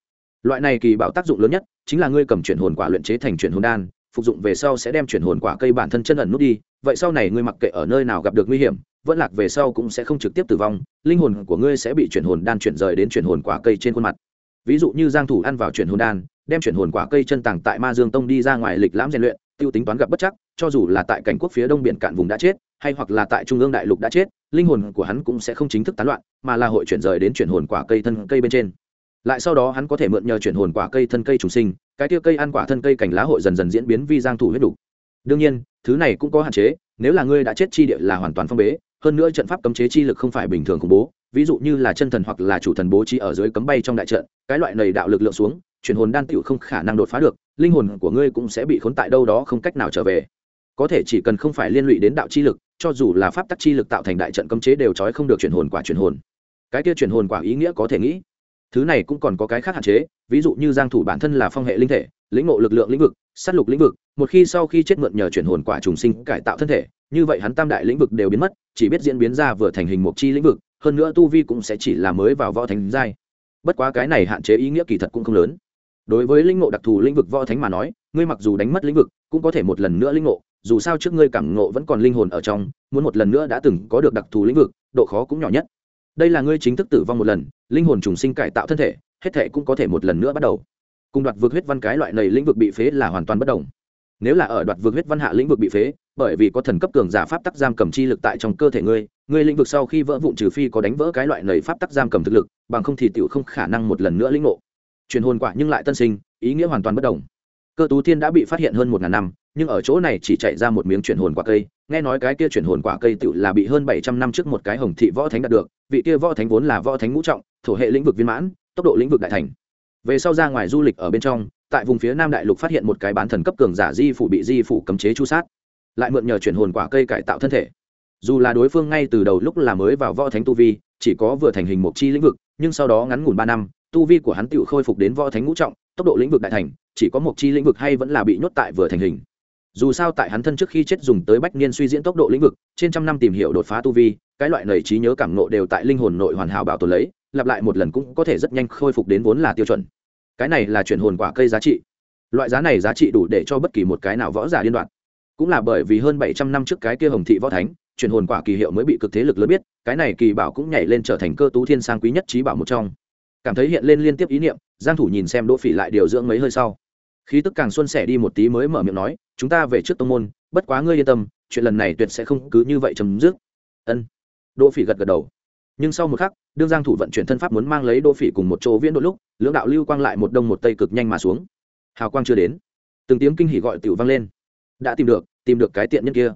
Loại này kỳ bảo tác dụng lớn nhất, chính là ngươi cầm chuyển hồn quả luyện chế thành chuyển hồn đan, phục dụng về sau sẽ đem chuyển hồn quả cây bản thân chân ẩn nút đi, vậy sau này ngươi mặc kệ ở nơi nào gặp được nguy hiểm vẫn lạc về sau cũng sẽ không trực tiếp tử vong, linh hồn của ngươi sẽ bị chuyển hồn đan chuyển rời đến chuyển hồn quả cây trên khuôn mặt. Ví dụ như giang thủ ăn vào chuyển hồn đan, đem chuyển hồn quả cây chân tàng tại ma dương tông đi ra ngoài lịch lãm rèn luyện, tiêu tính toán gặp bất chắc, cho dù là tại cảnh quốc phía đông biển cạn vùng đã chết, hay hoặc là tại trung ương đại lục đã chết, linh hồn của hắn cũng sẽ không chính thức tán loạn, mà là hội chuyển rời đến chuyển hồn quả cây thân cây bên trên. Lại sau đó hắn có thể mượn nhờ chuyển hồn quả cây thân cây trùng sinh, cái tiêu cây ăn quả thân cây cành lá hội dần dần diễn biến vi giang thủ huyết đủ. Đương nhiên, thứ này cũng có hạn chế, nếu là ngươi đã chết chi địa là hoàn toàn phong bế hơn nữa trận pháp cấm chế chi lực không phải bình thường khủng bố, ví dụ như là chân thần hoặc là chủ thần bố trí ở dưới cấm bay trong đại trận, cái loại này đạo lực lượng xuống, chuyển hồn đan tiểu không khả năng đột phá được, linh hồn của ngươi cũng sẽ bị khốn tại đâu đó không cách nào trở về. Có thể chỉ cần không phải liên lụy đến đạo chi lực, cho dù là pháp tắc chi lực tạo thành đại trận cấm chế đều trói không được chuyển hồn quả chuyển hồn. Cái kia chuyển hồn quả ý nghĩa có thể nghĩ. Thứ này cũng còn có cái khác hạn chế, ví dụ như giang thủ bản thân là phong hệ linh thể, lĩnh ngộ lực lượng lĩnh vực, sát lục lĩnh vực một khi sau khi chết mượn nhờ chuyển hồn quả trùng sinh cải tạo thân thể, như vậy hắn tam đại lĩnh vực đều biến mất, chỉ biết diễn biến ra vừa thành hình một chi lĩnh vực, hơn nữa tu vi cũng sẽ chỉ là mới vào võ thánh giai. Bất quá cái này hạn chế ý nghĩa kỳ thật cũng không lớn. Đối với linh ngộ đặc thù lĩnh vực võ thánh mà nói, ngươi mặc dù đánh mất lĩnh vực, cũng có thể một lần nữa linh ngộ, dù sao trước ngươi cảm ngộ vẫn còn linh hồn ở trong, muốn một lần nữa đã từng có được đặc thù lĩnh vực, độ khó cũng nhỏ nhất. Đây là ngươi chính thức tử vong một lần, linh hồn trùng sinh cải tạo thân thể, hết thể cũng có thể một lần nữa bắt đầu. Cùng đoạt vượt huyết văn cái loại này lĩnh vực bị phế là hoàn toàn bất đồng nếu là ở đoạt vượt huyết văn hạ lĩnh vực bị phế, bởi vì có thần cấp cường giả pháp tắc giam cầm chi lực tại trong cơ thể ngươi ngươi lĩnh vực sau khi vỡ vụn trừ phi có đánh vỡ cái loại nầy pháp tắc giam cầm thực lực, bằng không thì tiểu không khả năng một lần nữa lĩnh ngộ. Truyền hồn quả nhưng lại tân sinh, ý nghĩa hoàn toàn bất đồng. Cơ tú thiên đã bị phát hiện hơn một ngàn năm, nhưng ở chỗ này chỉ chạy ra một miếng chuyển hồn quả cây. Nghe nói cái kia chuyển hồn quả cây tự là bị hơn bảy trăm năm trước một cái hồng thị võ thánh đạt được, vị kia võ thánh vốn là võ thánh ngũ trọng, thổ hệ lĩnh vực viên mãn, tốc độ lĩnh vực đại thành. Về sau ra ngoài du lịch ở bên trong tại vùng phía nam đại lục phát hiện một cái bán thần cấp cường giả di phủ bị di phủ cấm chế chu sát. Lại mượn nhờ chuyển hồn quả cây cải tạo thân thể. Dù là đối phương ngay từ đầu lúc là mới vào võ thánh tu vi, chỉ có vừa thành hình một chi lĩnh vực, nhưng sau đó ngắn ngủn ba năm, tu vi của hắn tự khôi phục đến võ thánh ngũ trọng, tốc độ lĩnh vực đại thành, chỉ có một chi lĩnh vực hay vẫn là bị nhốt tại vừa thành hình. Dù sao tại hắn thân trước khi chết dùng tới bách niên suy diễn tốc độ lĩnh vực, trên trăm năm tìm hiểu đột phá tu vi, cái loại nầy trí nhớ cảm nộ đều tại linh hồn nội hoàn hảo bảo tồn lấy, lặp lại một lần cũng có thể rất nhanh khôi phục đến vốn là tiêu chuẩn cái này là chuyển hồn quả cây giá trị. Loại giá này giá trị đủ để cho bất kỳ một cái nào võ giả liên đoạn cũng là bởi vì hơn bảy trăm năm trước cái kia hồng thị võ thánh, chuyển hồn quả kỳ hiệu mới bị cực thế lực lớn biết, cái này kỳ bảo cũng nhảy lên trở thành cơ tú thiên sang quý nhất trí bảo một trong. Cảm thấy hiện lên liên tiếp ý niệm, giang thủ nhìn xem đỗ phỉ lại điều dưỡng mấy hơi sau. Khí tức càng xuân sẻ đi một tí mới mở miệng nói, chúng ta về trước tông môn, bất quá ngươi yên tâm, chuyện lần này tuyệt sẽ không cứ như vậy chấm dứt. Ân. Đỗ phỉ gật gật đầu nhưng sau một khắc, đương giang thủ vận chuyển thân pháp muốn mang lấy đỗ phỉ cùng một chỗ viễn đôi lúc, lưỡng đạo lưu quang lại một đông một tây cực nhanh mà xuống. Hào quang chưa đến. Từng tiếng kinh hỉ gọi tiểu vang lên. Đã tìm được tìm được cái tiện nhân kia.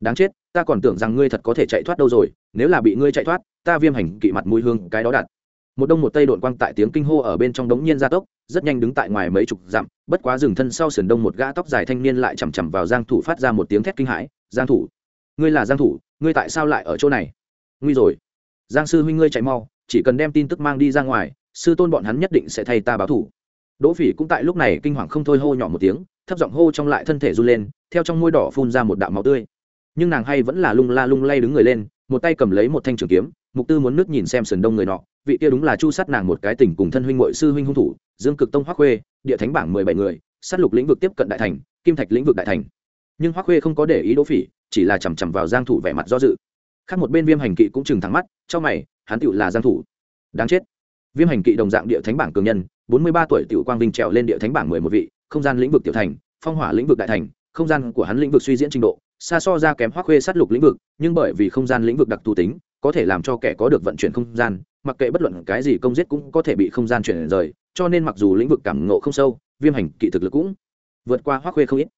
Đáng chết, ta còn tưởng rằng ngươi thật có thể chạy thoát đâu rồi, nếu là bị ngươi chạy thoát, ta viêm hành kỵ mặt mũi hương cái đó đặt. Một đông một tây đột quang tại tiếng kinh hô ở bên trong đống nhiên gia tốc, rất nhanh đứng tại ngoài mấy chục dặm, bất quá dừng thân sau sườn đông một gã tóc dài thanh niên lại chằm chằm vào giang thủ phát ra một tiếng thét kinh hãi, giang thủ! Ngươi là giang thủ, ngươi tại sao lại ở chỗ này? Nguy rồi! Giang sư huynh ngươi chạy mau, chỉ cần đem tin tức mang đi ra ngoài, sư tôn bọn hắn nhất định sẽ thay ta báo thủ. Đỗ phỉ cũng tại lúc này kinh hoàng không thôi hô nhỏ một tiếng, thấp giọng hô trong lại thân thể run lên, theo trong môi đỏ phun ra một đạo máu tươi. Nhưng nàng hay vẫn là lung la lung lay đứng người lên, một tay cầm lấy một thanh trường kiếm, mục tư muốn nước nhìn xem sườn đông người nọ, vị kia đúng là chu sát nàng một cái tình cùng thân huynh muội sư huynh hung thủ, dương cực tông hoắc khuê, địa thánh bảng mười bảy người, sát lục lĩnh vực tiếp cận đại thành, kim thạch lĩnh vực đại thành. Nhưng hoắc khuê không có để ý đỗ phỉ, chỉ là chằm chằm vào giang thủ vẻ mặt do dự khác một bên viêm hành kỵ cũng chừng thẳng mắt, cho mày, hắn tựu là giang thủ. Đáng chết. Viêm hành kỵ đồng dạng địa thánh bảng cường nhân, bốn mươi ba tuổi tiểu quang vinh trèo lên địa thánh bảng mười một vị, không gian lĩnh vực tiểu thành, phong hỏa lĩnh vực đại thành, không gian của hắn lĩnh vực suy diễn trình độ, xa so ra kém hoắc khuê sát lục lĩnh vực, nhưng bởi vì không gian lĩnh vực đặc thù tính, có thể làm cho kẻ có được vận chuyển không gian, mặc kệ bất luận cái gì công giết cũng có thể bị không gian chuyển rời, cho nên mặc dù lĩnh vực cảm ngộ không sâu, viêm hành kỵ thực lực cũng vượt qua hoắc khuê không ít.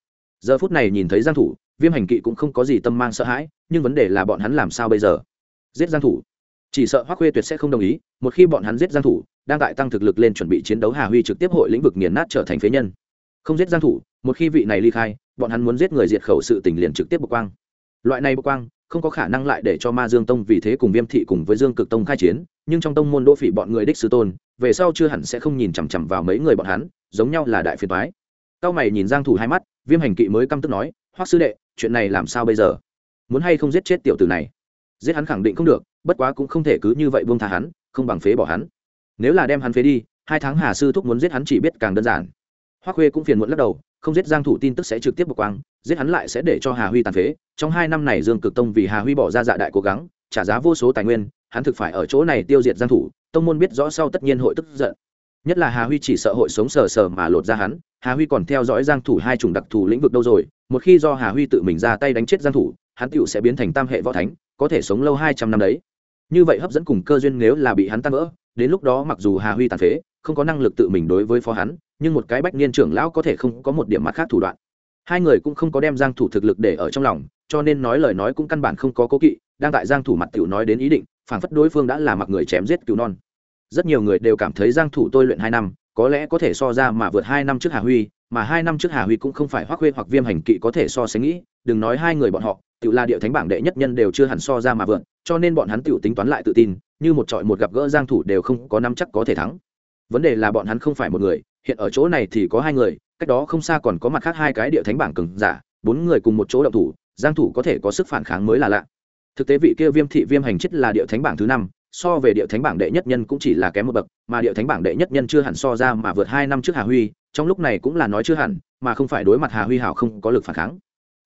Giờ phút này nhìn thấy giang thủ viêm hành kỵ cũng không có gì tâm mang sợ hãi, nhưng vấn đề là bọn hắn làm sao bây giờ? Giết giang thủ. Chỉ sợ Hoắc khuê tuyệt sẽ không đồng ý, một khi bọn hắn giết giang thủ, đang tại tăng thực lực lên chuẩn bị chiến đấu hà huy trực tiếp hội lĩnh vực nghiền nát trở thành phế nhân. Không giết giang thủ, một khi vị này ly khai, bọn hắn muốn giết người diệt khẩu sự tình liền trực tiếp bộc quang. Loại này bộc quang, không có khả năng lại để cho ma dương tông vì thế cùng viêm thị cùng với dương cực tông khai chiến, nhưng trong tông môn đỗ phỉ bọn người đích sư tôn, về sau chưa hẳn sẽ không nhìn chằm chằm vào mấy người bọn hắn, giống nhau là đại phiền toái. Cao mày nhìn giang thủ hai mắt, viêm hành kỵ mới căm tức nói, hoắc sư đệ chuyện này làm sao bây giờ? Muốn hay không giết chết tiểu tử này? Giết hắn khẳng định không được, bất quá cũng không thể cứ như vậy buông tha hắn, không bằng phế bỏ hắn. Nếu là đem hắn phế đi, hai tháng hà sư thúc muốn giết hắn chỉ biết càng đơn giản. Hoắc khuê cũng phiền muộn lắc đầu, không giết giang thủ tin tức sẽ trực tiếp bộc quang, giết hắn lại sẽ để cho hà huy tàn phế. Trong hai năm này dương cực tông vì hà huy bỏ ra dạ đại cố gắng, trả giá vô số tài nguyên, hắn thực phải ở chỗ này tiêu diệt giang thủ, tông môn biết rõ sau tất nhiên hội tức giận. Nhất là hà huy chỉ sợ hội sống sờ sờ mà lột ra hắn hà huy còn theo dõi giang thủ hai chủng đặc thù lĩnh vực đâu rồi? Một khi do hà huy tự mình ra tay đánh chết giang thủ, hắn tựu sẽ biến thành tam hệ võ thánh, có thể sống lâu hai trăm năm đấy. Như vậy hấp dẫn cùng cơ duyên nếu là bị hắn tan vỡ, đến lúc đó mặc dù hà huy tàn phế, không có năng lực tự mình đối với phó hắn, nhưng một cái bách niên trưởng lão có thể không có một điểm mặt khác thủ đoạn. Hai người cũng không có đem giang thủ thực lực để ở trong lòng, cho nên nói lời nói cũng căn bản không có cố kỵ, đang tại giang thủ mặt tiểu nói đến ý định, phảng phất đối phương đã là mặc người chém giết cứu non. Rất nhiều người đều cảm thấy giang thủ tôi luyện hai năm có lẽ có thể so ra mà vượt hai năm trước hà huy, mà hai năm trước hà huy cũng không phải hoắc khuê hoặc viêm hành kỵ có thể so sánh nghĩ, đừng nói hai người bọn họ tự là địa thánh bảng đệ nhất nhân đều chưa hẳn so ra mà vượt, cho nên bọn hắn tự tính toán lại tự tin, như một trọi một gặp gỡ giang thủ đều không có nắm chắc có thể thắng. Vấn đề là bọn hắn không phải một người, hiện ở chỗ này thì có hai người, cách đó không xa còn có mặt khác hai cái địa thánh bảng cường giả, bốn người cùng một chỗ động thủ, giang thủ có thể có sức phản kháng mới là lạ. Thực tế vị kia viêm thị viêm hành chết là địa thánh bảng thứ năm so về địa thánh bảng đệ nhất nhân cũng chỉ là kém một bậc, mà địa thánh bảng đệ nhất nhân chưa hẳn so ra mà vượt hai năm trước hà huy, trong lúc này cũng là nói chưa hẳn, mà không phải đối mặt hà huy hảo không có lực phản kháng.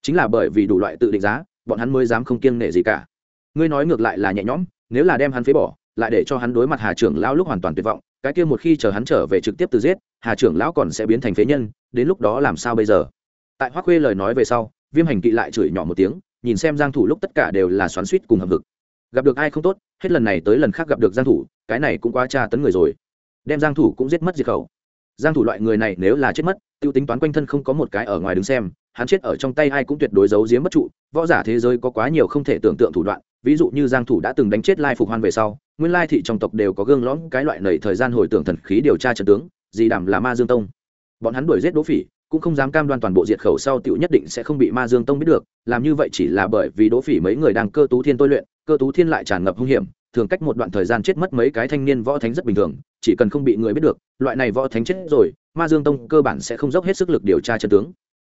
Chính là bởi vì đủ loại tự định giá, bọn hắn mới dám không kiêng nể gì cả. Ngươi nói ngược lại là nhẹ nhõm, nếu là đem hắn phế bỏ, lại để cho hắn đối mặt hà trưởng lão lúc hoàn toàn tuyệt vọng, cái kia một khi chờ hắn trở về trực tiếp từ giết, hà trưởng lão còn sẽ biến thành phế nhân, đến lúc đó làm sao bây giờ? Tại hoắc khuê lời nói về sau, viêm hành kỵ lại chửi nhỏ một tiếng, nhìn xem giang thủ lúc tất cả đều là xoắn suýt cùng hầm hực gặp được ai không tốt, hết lần này tới lần khác gặp được giang thủ, cái này cũng quá tra tấn người rồi. Đem giang thủ cũng giết mất diệt khẩu. Giang thủ loại người này nếu là chết mất, tiêu tính toán quanh thân không có một cái ở ngoài đứng xem, hắn chết ở trong tay ai cũng tuyệt đối giấu giếm bất trụ, võ giả thế giới có quá nhiều không thể tưởng tượng thủ đoạn, ví dụ như giang thủ đã từng đánh chết lai phục hoan về sau, nguyên lai thị trong tộc đều có gương lõm cái loại nảy thời gian hồi tưởng thần khí điều tra trận tướng, gì đảm là ma dương tông. Bọn hắn đuổi giết đỗ phỉ, cũng không dám cam đoan toàn bộ diệt khẩu sau tiểu nhất định sẽ không bị ma dương tông biết được, làm như vậy chỉ là bởi vì đỗ phỉ mấy người đang cơ tú thiên tôi luyện cơ tú thiên lại tràn ngập hung hiểm, thường cách một đoạn thời gian chết mất mấy cái thanh niên võ thánh rất bình thường, chỉ cần không bị người biết được, loại này võ thánh chết rồi, ma dương tông cơ bản sẽ không dốc hết sức lực điều tra chân tướng.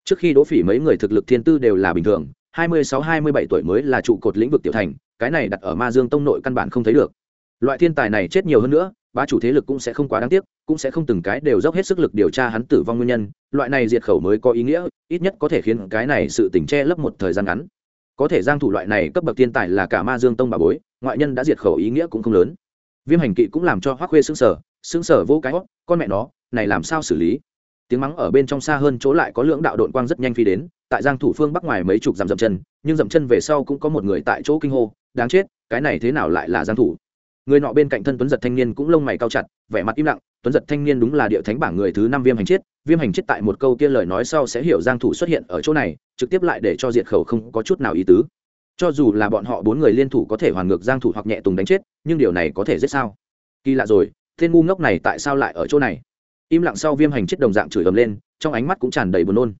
Trước khi đỗ phỉ mấy người thực lực thiên tư đều là bình thường, hai mươi sáu, hai mươi bảy tuổi mới là trụ cột lĩnh vực tiểu thành, cái này đặt ở ma dương tông nội căn bản không thấy được. Loại thiên tài này chết nhiều hơn nữa ba chủ thế lực cũng sẽ không quá đáng tiếc, cũng sẽ không từng cái đều dốc hết sức lực điều tra hắn tử vong nguyên nhân, loại này diệt khẩu mới có ý nghĩa, ít nhất có thể khiến cái này sự tỉnh che lấp một thời gian ngắn có thể giang thủ loại này cấp bậc thiên tài là cả ma dương tông bà bối, ngoại nhân đã diệt khẩu ý nghĩa cũng không lớn. Viêm hành kỵ cũng làm cho hoắc khuê sững sờ sững sờ vô cái hót con mẹ nó, này làm sao xử lý? Tiếng mắng ở bên trong xa hơn chỗ lại có lưỡng đạo đội quang rất nhanh phi đến, tại giang thủ phương bắc ngoài mấy chục dặm dậm chân, nhưng dậm chân về sau cũng có một người tại chỗ kinh hô, đáng chết, cái này thế nào lại là giang thủ? Người nọ bên cạnh thân tuấn giật thanh niên cũng lông mày cao chặt, vẻ mặt im lặng tuấn giật thanh niên đúng là địa thánh bảng người thứ năm viêm hành chết, viêm hành chết tại một câu kia lời nói sau sẽ hiểu giang thủ xuất hiện ở chỗ này, trực tiếp lại để cho diệt khẩu không có chút nào ý tứ. Cho dù là bọn họ bốn người liên thủ có thể hoàn ngược giang thủ hoặc nhẹ tùng đánh chết, nhưng điều này có thể giết sao? Kỳ lạ rồi tên ngu ngốc này tại sao lại ở chỗ này? Im lặng sau viêm hành chết đồng dạng chửi ầm lên, trong ánh mắt cũng tràn đầy buồn nôn.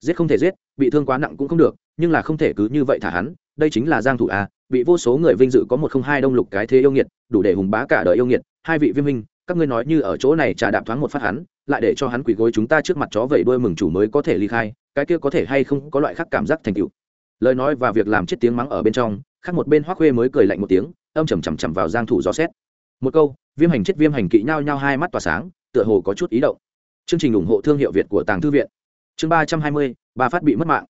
Giết không thể giết, bị thương quá nặng cũng không được, nhưng là không thể cứ như vậy thả hắn, đây chính là giang thủ à bị vô số người vinh dự có một không hai đông lục cái thế yêu nghiệt, đủ để hùng bá cả đời yêu nghiệt, hai vị viêm minh các ngươi nói như ở chỗ này trà đạp thoáng một phát hắn, lại để cho hắn quỳ gối chúng ta trước mặt chó vẩy đuôi mừng chủ mới có thể ly khai, cái kia có thể hay không có loại khác cảm giác thành tựu. Lời nói và việc làm chết tiếng mắng ở bên trong, khác một bên hoắc khuê mới cười lạnh một tiếng, âm chầm chầm chầm vào giang thủ gió xét. Một câu, viêm hành chết viêm hành kỵ nhau nhau hai mắt tỏa sáng, tựa hồ có chút ý động. Chương trình ủng hộ thương hiệu việt của tàng thư viện. Chương ba trăm hai mươi ba phát bị mất mạng.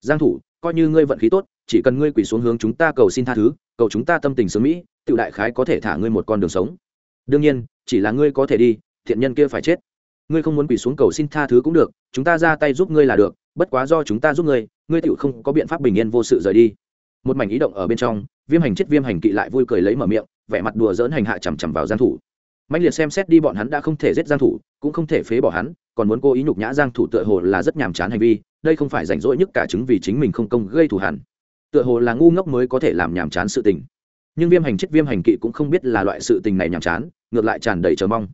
Giang thủ, coi như ngươi vận khí tốt, chỉ cần ngươi quỳ xuống hướng chúng ta cầu xin tha thứ, cầu chúng ta tâm tình sớm mỹ tự đại khái có thể thả ngươi một con đường sống đương nhiên, chỉ là ngươi có thể đi, thiện nhân kia phải chết. Ngươi không muốn quỳ xuống cầu xin tha thứ cũng được, chúng ta ra tay giúp ngươi là được, bất quá do chúng ta giúp ngươi ngươi tựu không có biện pháp bình yên vô sự rời đi. Một mảnh ý động ở bên trong, viêm hành chết viêm hành kỵ lại vui cười lấy mở miệng, vẻ mặt đùa dỡn hành hạ chằm chằm vào giang thủ. Mạnh liệt xem xét đi bọn hắn đã không thể giết giang thủ, cũng không thể phế bỏ hắn, còn muốn cố ý nhục nhã giang thủ tựa hồ là rất nhàm chán hành vi, đây không phải rảnh rỗi nhất cả chứng vì chính mình không công gây thù hằn tựa hồ là ngu ngốc mới có thể làm nhàm chán sự tình. Nhưng viêm hành chết viêm hành kỵ cũng không biết là loại sự tình này nhàm chán ngược lại tràn đầy chờ mong.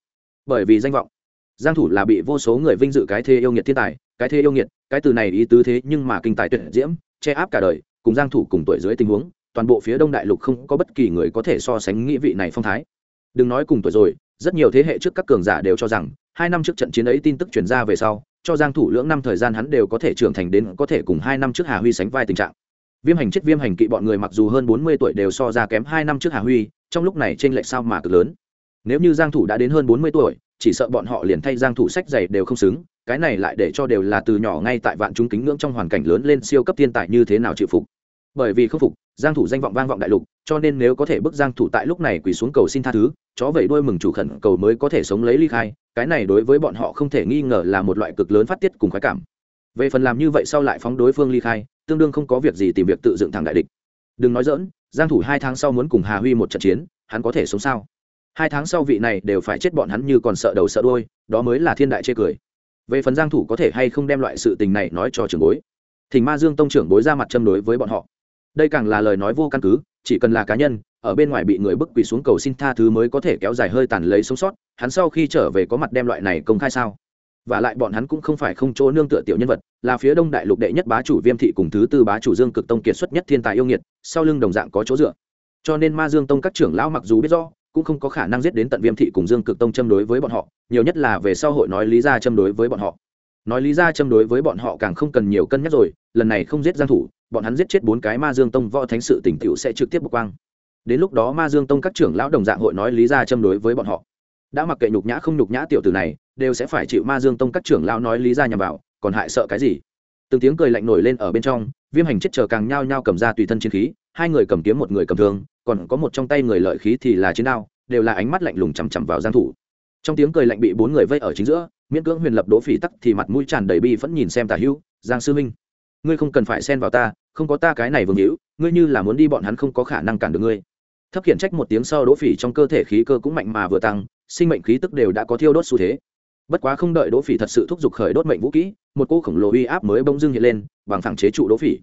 Bởi vì danh vọng. Giang thủ là bị vô số người vinh dự cái thế yêu nghiệt thiên tài, cái thế yêu nghiệt, cái từ này ý tứ thế nhưng mà kinh tài tuyệt diễm, che áp cả đời, cùng giang thủ cùng tuổi dưới tình huống, toàn bộ phía đông đại lục không có bất kỳ người có thể so sánh nghĩa vị này phong thái. Đừng nói cùng tuổi rồi, rất nhiều thế hệ trước các cường giả đều cho rằng, hai năm trước trận chiến ấy tin tức truyền ra về sau, cho giang thủ lưỡng năm thời gian hắn đều có thể trưởng thành đến có thể cùng hai năm trước hà huy sánh vai tình trạng. Viêm hành chết viêm hành kỵ bọn người mặc dù hơn 40 tuổi đều so ra kém hai năm trước hà huy, trong lúc này trên lệch sao mà cực lớn nếu như giang thủ đã đến hơn 40 tuổi, chỉ sợ bọn họ liền thay giang thủ sách giày đều không xứng, cái này lại để cho đều là từ nhỏ ngay tại vạn chúng kính ngưỡng trong hoàn cảnh lớn lên siêu cấp thiên tài như thế nào chịu phục. Bởi vì không phục, giang thủ danh vọng vang vọng đại lục, cho nên nếu có thể bức giang thủ tại lúc này quỳ xuống cầu xin tha thứ, chó vẫy đuôi mừng chủ khẩn cầu mới có thể sống lấy ly khai, cái này đối với bọn họ không thể nghi ngờ là một loại cực lớn phát tiết cùng khoái cảm. Về phần làm như vậy sau lại phóng đối phương ly khai, tương đương không có việc gì tìm việc tự dựng thẳng đại địch. Đừng nói dỡn giang thủ hai tháng sau muốn cùng hà huy một trận chiến, hắn có thể sống sao? Hai tháng sau vị này đều phải chết bọn hắn như còn sợ đầu sợ đuôi, đó mới là thiên đại chê cười. Về phần giang thủ có thể hay không đem loại sự tình này nói cho trưởng bối? Thỉnh ma dương tông trưởng bối ra mặt châm đối với bọn họ. Đây càng là lời nói vô căn cứ, chỉ cần là cá nhân, ở bên ngoài bị người bức quỳ xuống cầu xin tha thứ mới có thể kéo dài hơi tàn lấy sống sót, hắn sau khi trở về có mặt đem loại này công khai sao? Và lại bọn hắn cũng không phải không chỗ nương tựa tiểu nhân vật, là phía đông đại lục đệ nhất bá chủ viêm thị cùng thứ tư bá chủ dương cực tông kiệt xuất nhất thiên tài yêu nghiệt, sau lưng đồng dạng có chỗ dựa. Cho nên ma dương tông các trưởng lão mặc dù biết rõ cũng không có khả năng giết đến tận viêm thị cùng dương cực tông châm đối với bọn họ, nhiều nhất là về sau hội nói lý ra châm đối với bọn họ. Nói lý ra châm đối với bọn họ càng không cần nhiều cân nhắc rồi, lần này không giết giang thủ, bọn hắn giết chết bốn cái ma dương tông võ thánh sự tỉnh tiểu sẽ trực tiếp bộc quang. Đến lúc đó ma dương tông các trưởng lão đồng dạng hội nói lý ra châm đối với bọn họ. Đã mặc kệ nhục nhã không nhục nhã tiểu tử này, đều sẽ phải chịu ma dương tông các trưởng lão nói lý ra nhằm vào, còn hại sợ cái gì? Từng tiếng cười lạnh nổi lên ở bên trong, viêm hành chết chờ càng nhao nhao cầm ra tùy thân chiến khí, hai người cầm kiếm một người cầm thương còn có một trong tay người lợi khí thì là chiến đao, đều là ánh mắt lạnh lùng chằm chằm vào giang thủ. Trong tiếng cười lạnh bị bốn người vây ở chính giữa, miễn cưỡng huyền lập đỗ phỉ tắc thì mặt mũi tràn đầy bi vẫn nhìn xem tả hữu giang sư minh ngươi không cần phải xen vào ta, không có ta cái này vương hữu, ngươi như là muốn đi bọn hắn không có khả năng cản được ngươi. Thấp khiển trách một tiếng sau đỗ phỉ trong cơ thể khí cơ cũng mạnh mà vừa tăng, sinh mệnh khí tức đều đã có thiêu đốt xu thế. Bất quá không đợi đỗ phỉ thật sự thúc giục khởi đốt mệnh vũ kỹ, một cô khổng lồ uy áp mới bỗng dưng hiện lên, bằng phẳng chế trụ đỗ phỉ.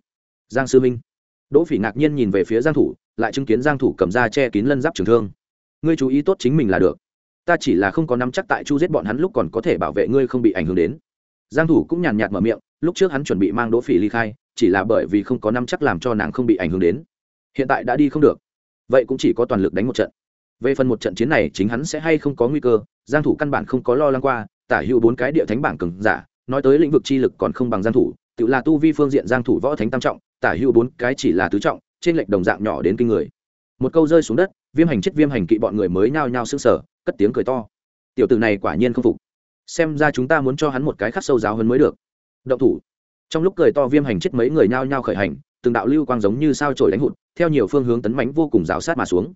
Giang sư minh đỗ phỉ ngạc nhiên nhìn về phía giang thủ, lại chứng kiến giang thủ cầm ra che kín lân giáp trường thương. Ngươi chú ý tốt chính mình là được. Ta chỉ là không có nắm chắc tại chu giết bọn hắn lúc còn có thể bảo vệ ngươi không bị ảnh hưởng đến. Giang thủ cũng nhàn nhạt mở miệng, lúc trước hắn chuẩn bị mang đỗ phỉ ly khai, chỉ là bởi vì không có nắm chắc làm cho nàng không bị ảnh hưởng đến. Hiện tại đã đi không được. Vậy cũng chỉ có toàn lực đánh một trận. Về phần một trận chiến này chính hắn sẽ hay không có nguy cơ, giang thủ căn bản không có lo lắng qua, tả hữu bốn cái địa thánh bảng cường giả, nói tới lĩnh vực chi lực còn không bằng giang thủ, tự là tu vi phương diện giang thủ võ thánh tam trọng tả hữu bốn cái chỉ là tứ trọng, trên lệch đồng dạng nhỏ đến kinh người. Một câu rơi xuống đất, viêm hành chết viêm hành kỵ bọn người mới nhao nhao sững sờ, cất tiếng cười to. Tiểu tử này quả nhiên không phục. Xem ra chúng ta muốn cho hắn một cái khắc sâu giáo hơn mới được. Động thủ. Trong lúc cười to viêm hành chết mấy người nhao nhao khởi hành, từng đạo lưu quang giống như sao trổi đánh hụt, theo nhiều phương hướng tấn mãnh vô cùng rào sát mà xuống.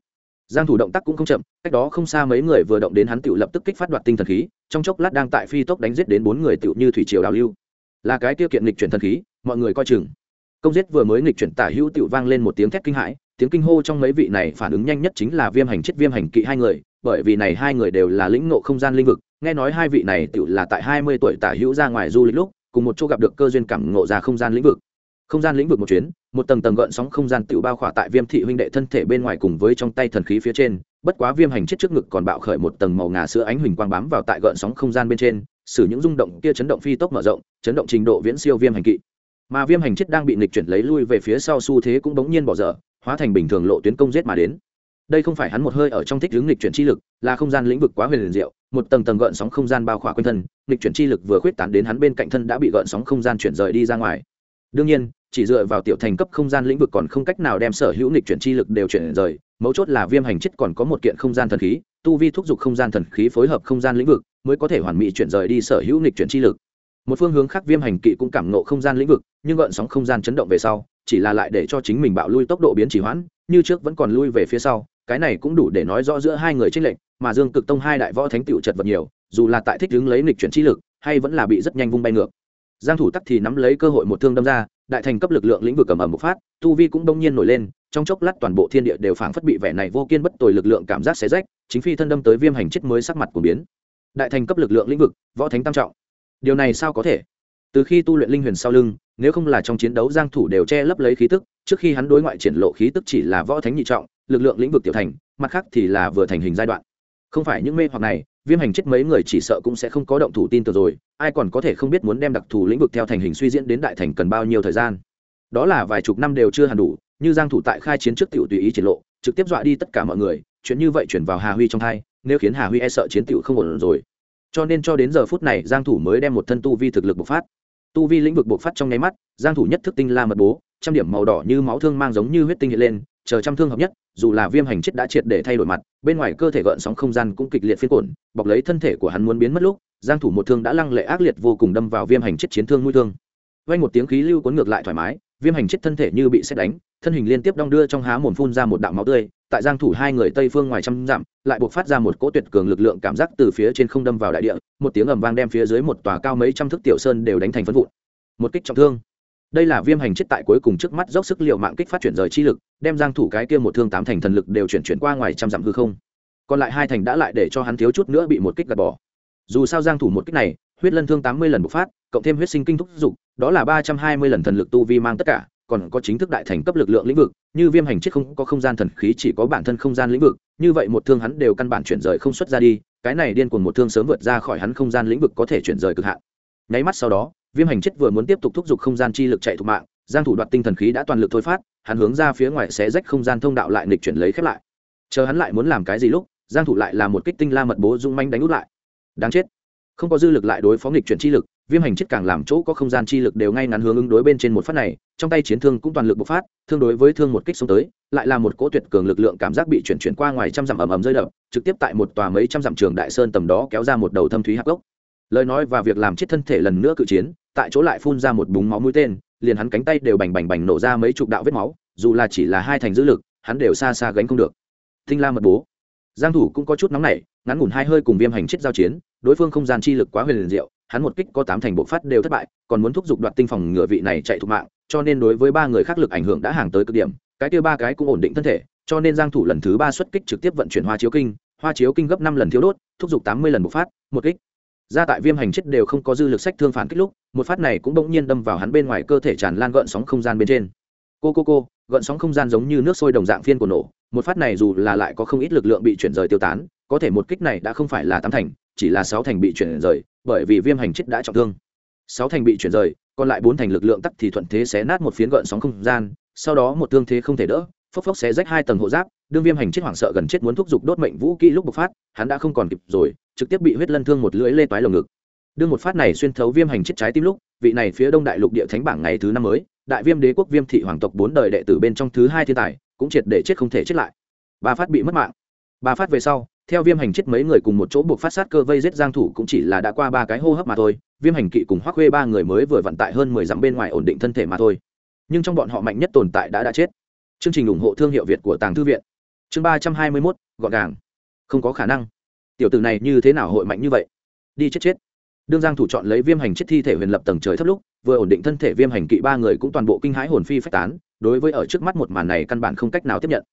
Giang thủ động tác cũng không chậm, cách đó không xa mấy người vừa động đến hắn tiểu lập tức kích phát đoạt tinh thần khí, trong chốc lát đang tại phi tốc đánh giết đến bốn người tiểu như thủy triều đào lưu. Là cái tiêu kiện lịch chuyển thần khí, mọi người coi chừng công giết vừa mới nghịch chuyển tả hữu tự vang lên một tiếng thét kinh hãi, tiếng kinh hô trong mấy vị này phản ứng nhanh nhất chính là viêm hành chết viêm hành kỵ hai người, bởi vì này hai người đều là lĩnh ngộ không gian linh vực, nghe nói hai vị này tự là tại hai mươi tuổi tả hữu ra ngoài du lịch lúc, cùng một chỗ gặp được cơ duyên cảm ngộ ra không gian lĩnh vực. Không gian lĩnh vực một chuyến, một tầng tầng gợn sóng không gian tự bao khỏa tại viêm thị huynh đệ thân thể bên ngoài cùng với trong tay thần khí phía trên, bất quá viêm hành chết trước ngực còn bạo khởi một tầng màu ngà sữa ánh huỳnh quang bám vào tại gợn sóng không gian bên trên xử những rung động kia chấn động phi tốc mở rộng, chấn động trình độ viễn siêu viêm hành kỵ mà viêm hành chết đang bị nịch chuyển lấy lui về phía sau xu thế cũng bỗng nhiên bỏ dở, hóa thành bình thường lộ tuyến công giết mà đến. Đây không phải hắn một hơi ở trong thích hướng lịch chuyển chi lực, là không gian lĩnh vực quá huyền liền diệu, một tầng tầng gợn sóng không gian bao khỏa quanh thân lịch chuyển chi lực vừa khuyết tán đến hắn bên cạnh thân đã bị gợn sóng không gian chuyển rời đi ra ngoài. Đương nhiên, chỉ dựa vào tiểu thành cấp không gian lĩnh vực còn không cách nào đem sở hữu lịch chuyển chi lực đều chuyển rời, mấu chốt là viêm hành chết còn có một kiện không gian thần khí, tu vi thúc giục không gian thần khí phối hợp không gian lĩnh vực mới có thể hoàn mỹ chuyển rời đi sở hữu lịch chuyển chi lực một phương hướng khác viêm hành kỵ cũng cảm nộ không gian lĩnh vực, nhưng gợn sóng không gian chấn động về sau, chỉ là lại để cho chính mình bạo lui tốc độ biến chỉ hoãn, như trước vẫn còn lui về phía sau, cái này cũng đủ để nói rõ giữa hai người trích lệnh mà dương cực tông hai đại võ thánh tiểu chật vật nhiều, dù là tại thích đứng lấy lịch chuyển chi lực, hay vẫn là bị rất nhanh vung bay ngược. Giang thủ tắc thì nắm lấy cơ hội một thương đâm ra, đại thành cấp lực lượng lĩnh vực cầm ẩm một phát, tu vi cũng đông nhiên nổi lên, trong chốc lát toàn bộ thiên địa đều phảng phất bị vẻ này vô kiên bất tồi lực lượng cảm giác xé rách, chính phi thân đâm tới viêm hành chết mới sắc mặt của biến. Đại thành cấp lực lượng lĩnh vực, võ thánh tam trọng điều này sao có thể? Từ khi tu luyện linh huyền sau lưng, nếu không là trong chiến đấu, giang thủ đều che lấp lấy khí tức. Trước khi hắn đối ngoại triển lộ khí tức chỉ là võ thánh nhị trọng, lực lượng lĩnh vực tiểu thành, mặt khác thì là vừa thành hình giai đoạn. Không phải những mê hoặc này, viêm hành chết mấy người chỉ sợ cũng sẽ không có động thủ tin từ rồi. Ai còn có thể không biết muốn đem đặc thù lĩnh vực theo thành hình suy diễn đến đại thành cần bao nhiêu thời gian. Đó là vài chục năm đều chưa hẳn đủ, như giang thủ tại khai chiến trước tiểu tùy ý triển lộ, trực tiếp dọa đi tất cả mọi người, chuyện như vậy chuyển vào hà huy trong thai, nếu khiến hà huy e sợ chiến tiểu không ổn rồi cho nên cho đến giờ phút này, giang thủ mới đem một thân tu vi thực lực bộc phát. Tu vi lĩnh vực bộc phát trong nháy mắt, giang thủ nhất thức tinh la mật bố, trăm điểm màu đỏ như máu thương mang giống như huyết tinh hiện lên, chờ trăm thương hợp nhất, dù là viêm hành chết đã triệt để thay đổi mặt, bên ngoài cơ thể gợn sóng không gian cũng kịch liệt phiên cổn bọc lấy thân thể của hắn muốn biến mất lúc, giang thủ một thương đã lăng lệ ác liệt vô cùng đâm vào viêm hành chết chiến thương mũi thương. Vang một tiếng khí lưu cuốn ngược lại thoải mái viêm hành chết thân thể như bị xét đánh, thân hình liên tiếp đong đưa trong há mồm phun ra một đạo máu tươi, tại giang thủ hai người tây phương ngoài trăm dặm, lại buộc phát ra một cỗ tuyệt cường lực lượng cảm giác từ phía trên không đâm vào đại địa, một tiếng ầm vang đem phía dưới một tòa cao mấy trăm thước tiểu sơn đều đánh thành phân vụn. Một kích trọng thương. Đây là viêm hành chết tại cuối cùng trước mắt dốc sức liệu mạng kích phát chuyển rời chi lực, đem giang thủ cái kia một thương tám thành thần lực đều chuyển chuyển qua ngoài trăm dặm hư không. Còn lại hai thành đã lại để cho hắn thiếu chút nữa bị một kích gạt bỏ. Dù sao giang thủ một kích này, huyết lân thương 80 lần bộc phát, cộng thêm huyết sinh kinh thúc dục đó là 320 lần thần lực tu vi mang tất cả, còn có chính thức đại thành cấp lực lượng lĩnh vực, như viêm hành chết không có không gian thần khí, chỉ có bản thân không gian lĩnh vực, như vậy một thương hắn đều căn bản chuyển rời không xuất ra đi, cái này điên cuồng một thương sớm vượt ra khỏi hắn không gian lĩnh vực có thể chuyển rời cực hạn. Nháy mắt sau đó, viêm hành chết vừa muốn tiếp tục thúc giục không gian chi lực chạy thục mạng, giang thủ đoạt tinh thần khí đã toàn lực thôi phát, hắn hướng ra phía ngoài xé rách không gian thông đạo lại nghịch chuyển lấy khép lại. Chờ hắn lại muốn làm cái gì lúc, giang thủ lại là một kích tinh la mật bố dung manh đánh út lại. Đáng chết. Không có dư lực lại đối phó nghịch chuyển chi lực viêm hành chết càng làm chỗ có không gian chi lực đều ngay ngắn hướng ứng đối bên trên một phát này, trong tay chiến thương cũng toàn lực bộc phát, thương đối với thương một kích xuống tới, lại là một cỗ tuyệt cường lực lượng cảm giác bị chuyển chuyển qua ngoài trăm dặm ầm ầm rơi đập, trực tiếp tại một tòa mấy trăm dặm trường đại sơn tầm đó kéo ra một đầu thâm thúy hạc gốc. Lời nói và việc làm chết thân thể lần nữa cự chiến, tại chỗ lại phun ra một búng máu mũi tên, liền hắn cánh tay đều bành bành bành nổ ra mấy chục đạo vết máu, dù là chỉ là hai thành dữ lực, hắn đều xa xa gánh không được. Thinh la mật bố. Giang thủ cũng có chút nóng nảy, ngắn ngủn hai hơi cùng viêm hành chết giao chiến, đối phương không gian chi lực quá huyền diệu hắn một kích có tám thành bộ phát đều thất bại, còn muốn thúc giục đoạt tinh phòng ngựa vị này chạy thục mạng, cho nên đối với ba người khác lực ảnh hưởng đã hàng tới cực điểm, cái kia ba cái cũng ổn định thân thể, cho nên giang thủ lần thứ ba xuất kích trực tiếp vận chuyển hoa chiếu kinh, hoa chiếu kinh gấp năm lần thiếu đốt, thúc giục tám mươi lần bộ phát, một kích. Ra tại viêm hành chết đều không có dư lực sách thương phản kích lúc, một phát này cũng bỗng nhiên đâm vào hắn bên ngoài cơ thể tràn lan gợn sóng không gian bên trên. Cô cô cô, gợn sóng không gian giống như nước sôi đồng dạng phiên của nổ, một phát này dù là lại có không ít lực lượng bị chuyển rời tiêu tán, có thể một kích này đã không phải là tám thành, chỉ là sáu thành bị chuyển rời bởi vì viêm hành chết đã trọng thương. Sáu thành bị chuyển rời, còn lại bốn thành lực lượng tắc thì thuận thế xé nát một phiến gợn sóng không gian, sau đó một thương thế không thể đỡ, phốc phốc xé rách hai tầng hộ giáp, đương viêm hành chết hoảng sợ gần chết muốn thúc giục đốt mệnh vũ kỹ lúc bộc phát, hắn đã không còn kịp rồi, trực tiếp bị huyết lân thương một lưỡi lê toái lồng ngực. Đương một phát này xuyên thấu viêm hành chết trái tim lúc, vị này phía đông đại lục địa thánh bảng ngày thứ năm mới, đại viêm đế quốc viêm thị hoàng tộc bốn đời đệ tử bên trong thứ hai thiên tài, cũng triệt để chết không thể chết lại. Ba phát bị mất mạng. Ba phát về sau theo viêm hành chết mấy người cùng một chỗ buộc phát sát cơ vây giết giang thủ cũng chỉ là đã qua ba cái hô hấp mà thôi viêm hành kỵ cùng hoắc khuê ba người mới vừa vận tại hơn mười dặm bên ngoài ổn định thân thể mà thôi. Nhưng trong bọn họ mạnh nhất tồn tại đã đã chết. Chương trình ủng hộ thương hiệu việt của tàng thư viện. Chương ba trăm hai mươi 321, gọn gàng. Không có khả năng. Tiểu tử này như thế nào hội mạnh như vậy? Đi chết chết. Đương giang thủ chọn lấy viêm hành chết thi thể huyền lập tầng trời thấp lúc vừa ổn định thân thể viêm hành kỵ ba người cũng toàn bộ kinh hãi hồn phi phách tán đối với ở trước mắt một màn này căn bản không cách nào tiếp nhận.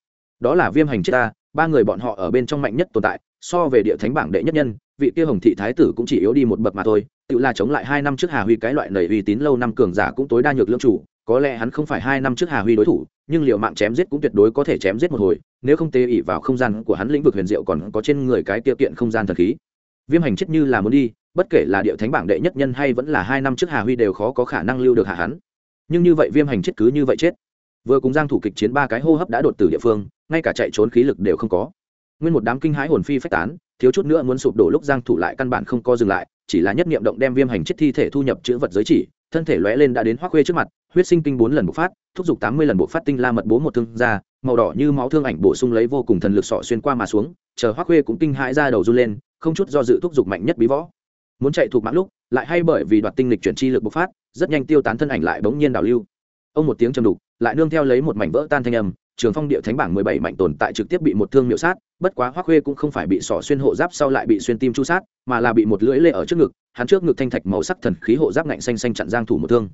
Đó là viêm hành chết ta ba người bọn họ ở bên trong mạnh nhất tồn tại, so về địa thánh bảng đệ nhất nhân, vị kia hồng thị thái tử cũng chỉ yếu đi một bậc mà thôi, tự là chống lại hai năm trước hà huy cái loại nầy uy tín lâu năm cường giả cũng tối đa nhược lương chủ, có lẽ hắn không phải hai năm trước hà huy đối thủ, nhưng liệu mạng chém giết cũng tuyệt đối có thể chém giết một hồi, nếu không tê ỉ vào không gian của hắn lĩnh vực huyền diệu còn có trên người cái tiêu kiện không gian thần khí. Viêm hành chết như là muốn đi, bất kể là địa thánh bảng đệ nhất nhân hay vẫn là hai năm trước hà huy đều khó có khả năng lưu được hạ hắn. Nhưng như vậy viêm hành chết cứ như vậy chết. Vừa cùng giang thủ kịch chiến ba cái hô hấp đã đột từ địa phương ngay cả chạy trốn khí lực đều không có. Nguyên một đám kinh hãi hồn phi phách tán, thiếu chút nữa muốn sụp đổ lúc giang thủ lại căn bản không co dừng lại, chỉ là nhất niệm động đem viêm hành chết thi thể thu nhập chữ vật giới chỉ, thân thể lóe lên đã đến hoắc khuê trước mặt, huyết sinh kinh bốn lần bộc phát, thúc giục tám mươi lần bộc phát tinh la mật bố một thương ra, màu đỏ như máu thương ảnh bổ sung lấy vô cùng thần lực sọ xuyên qua mà xuống, chờ hoắc khuê cũng kinh hãi ra đầu run lên, không chút do dự thúc giục mạnh nhất bí võ. Muốn chạy thuộc mạng lúc, lại hay bởi vì đoạt tinh lịch chuyển chi lực bộc phát, rất nhanh tiêu tán thân ảnh lại bỗng nhiên đảo lưu. Ông một tiếng trầm đục, lại nương theo lấy một mảnh vỡ tan thanh âm trường phong địa thánh bảng mười bảy mạnh tồn tại trực tiếp bị một thương miệu sát, bất quá hoắc khuê cũng không phải bị sỏ xuyên hộ giáp sau lại bị xuyên tim chu sát, mà là bị một lưỡi lê ở trước ngực, hắn trước ngực thanh thạch màu sắc thần khí hộ giáp ngạnh xanh xanh chặn giang thủ một thương.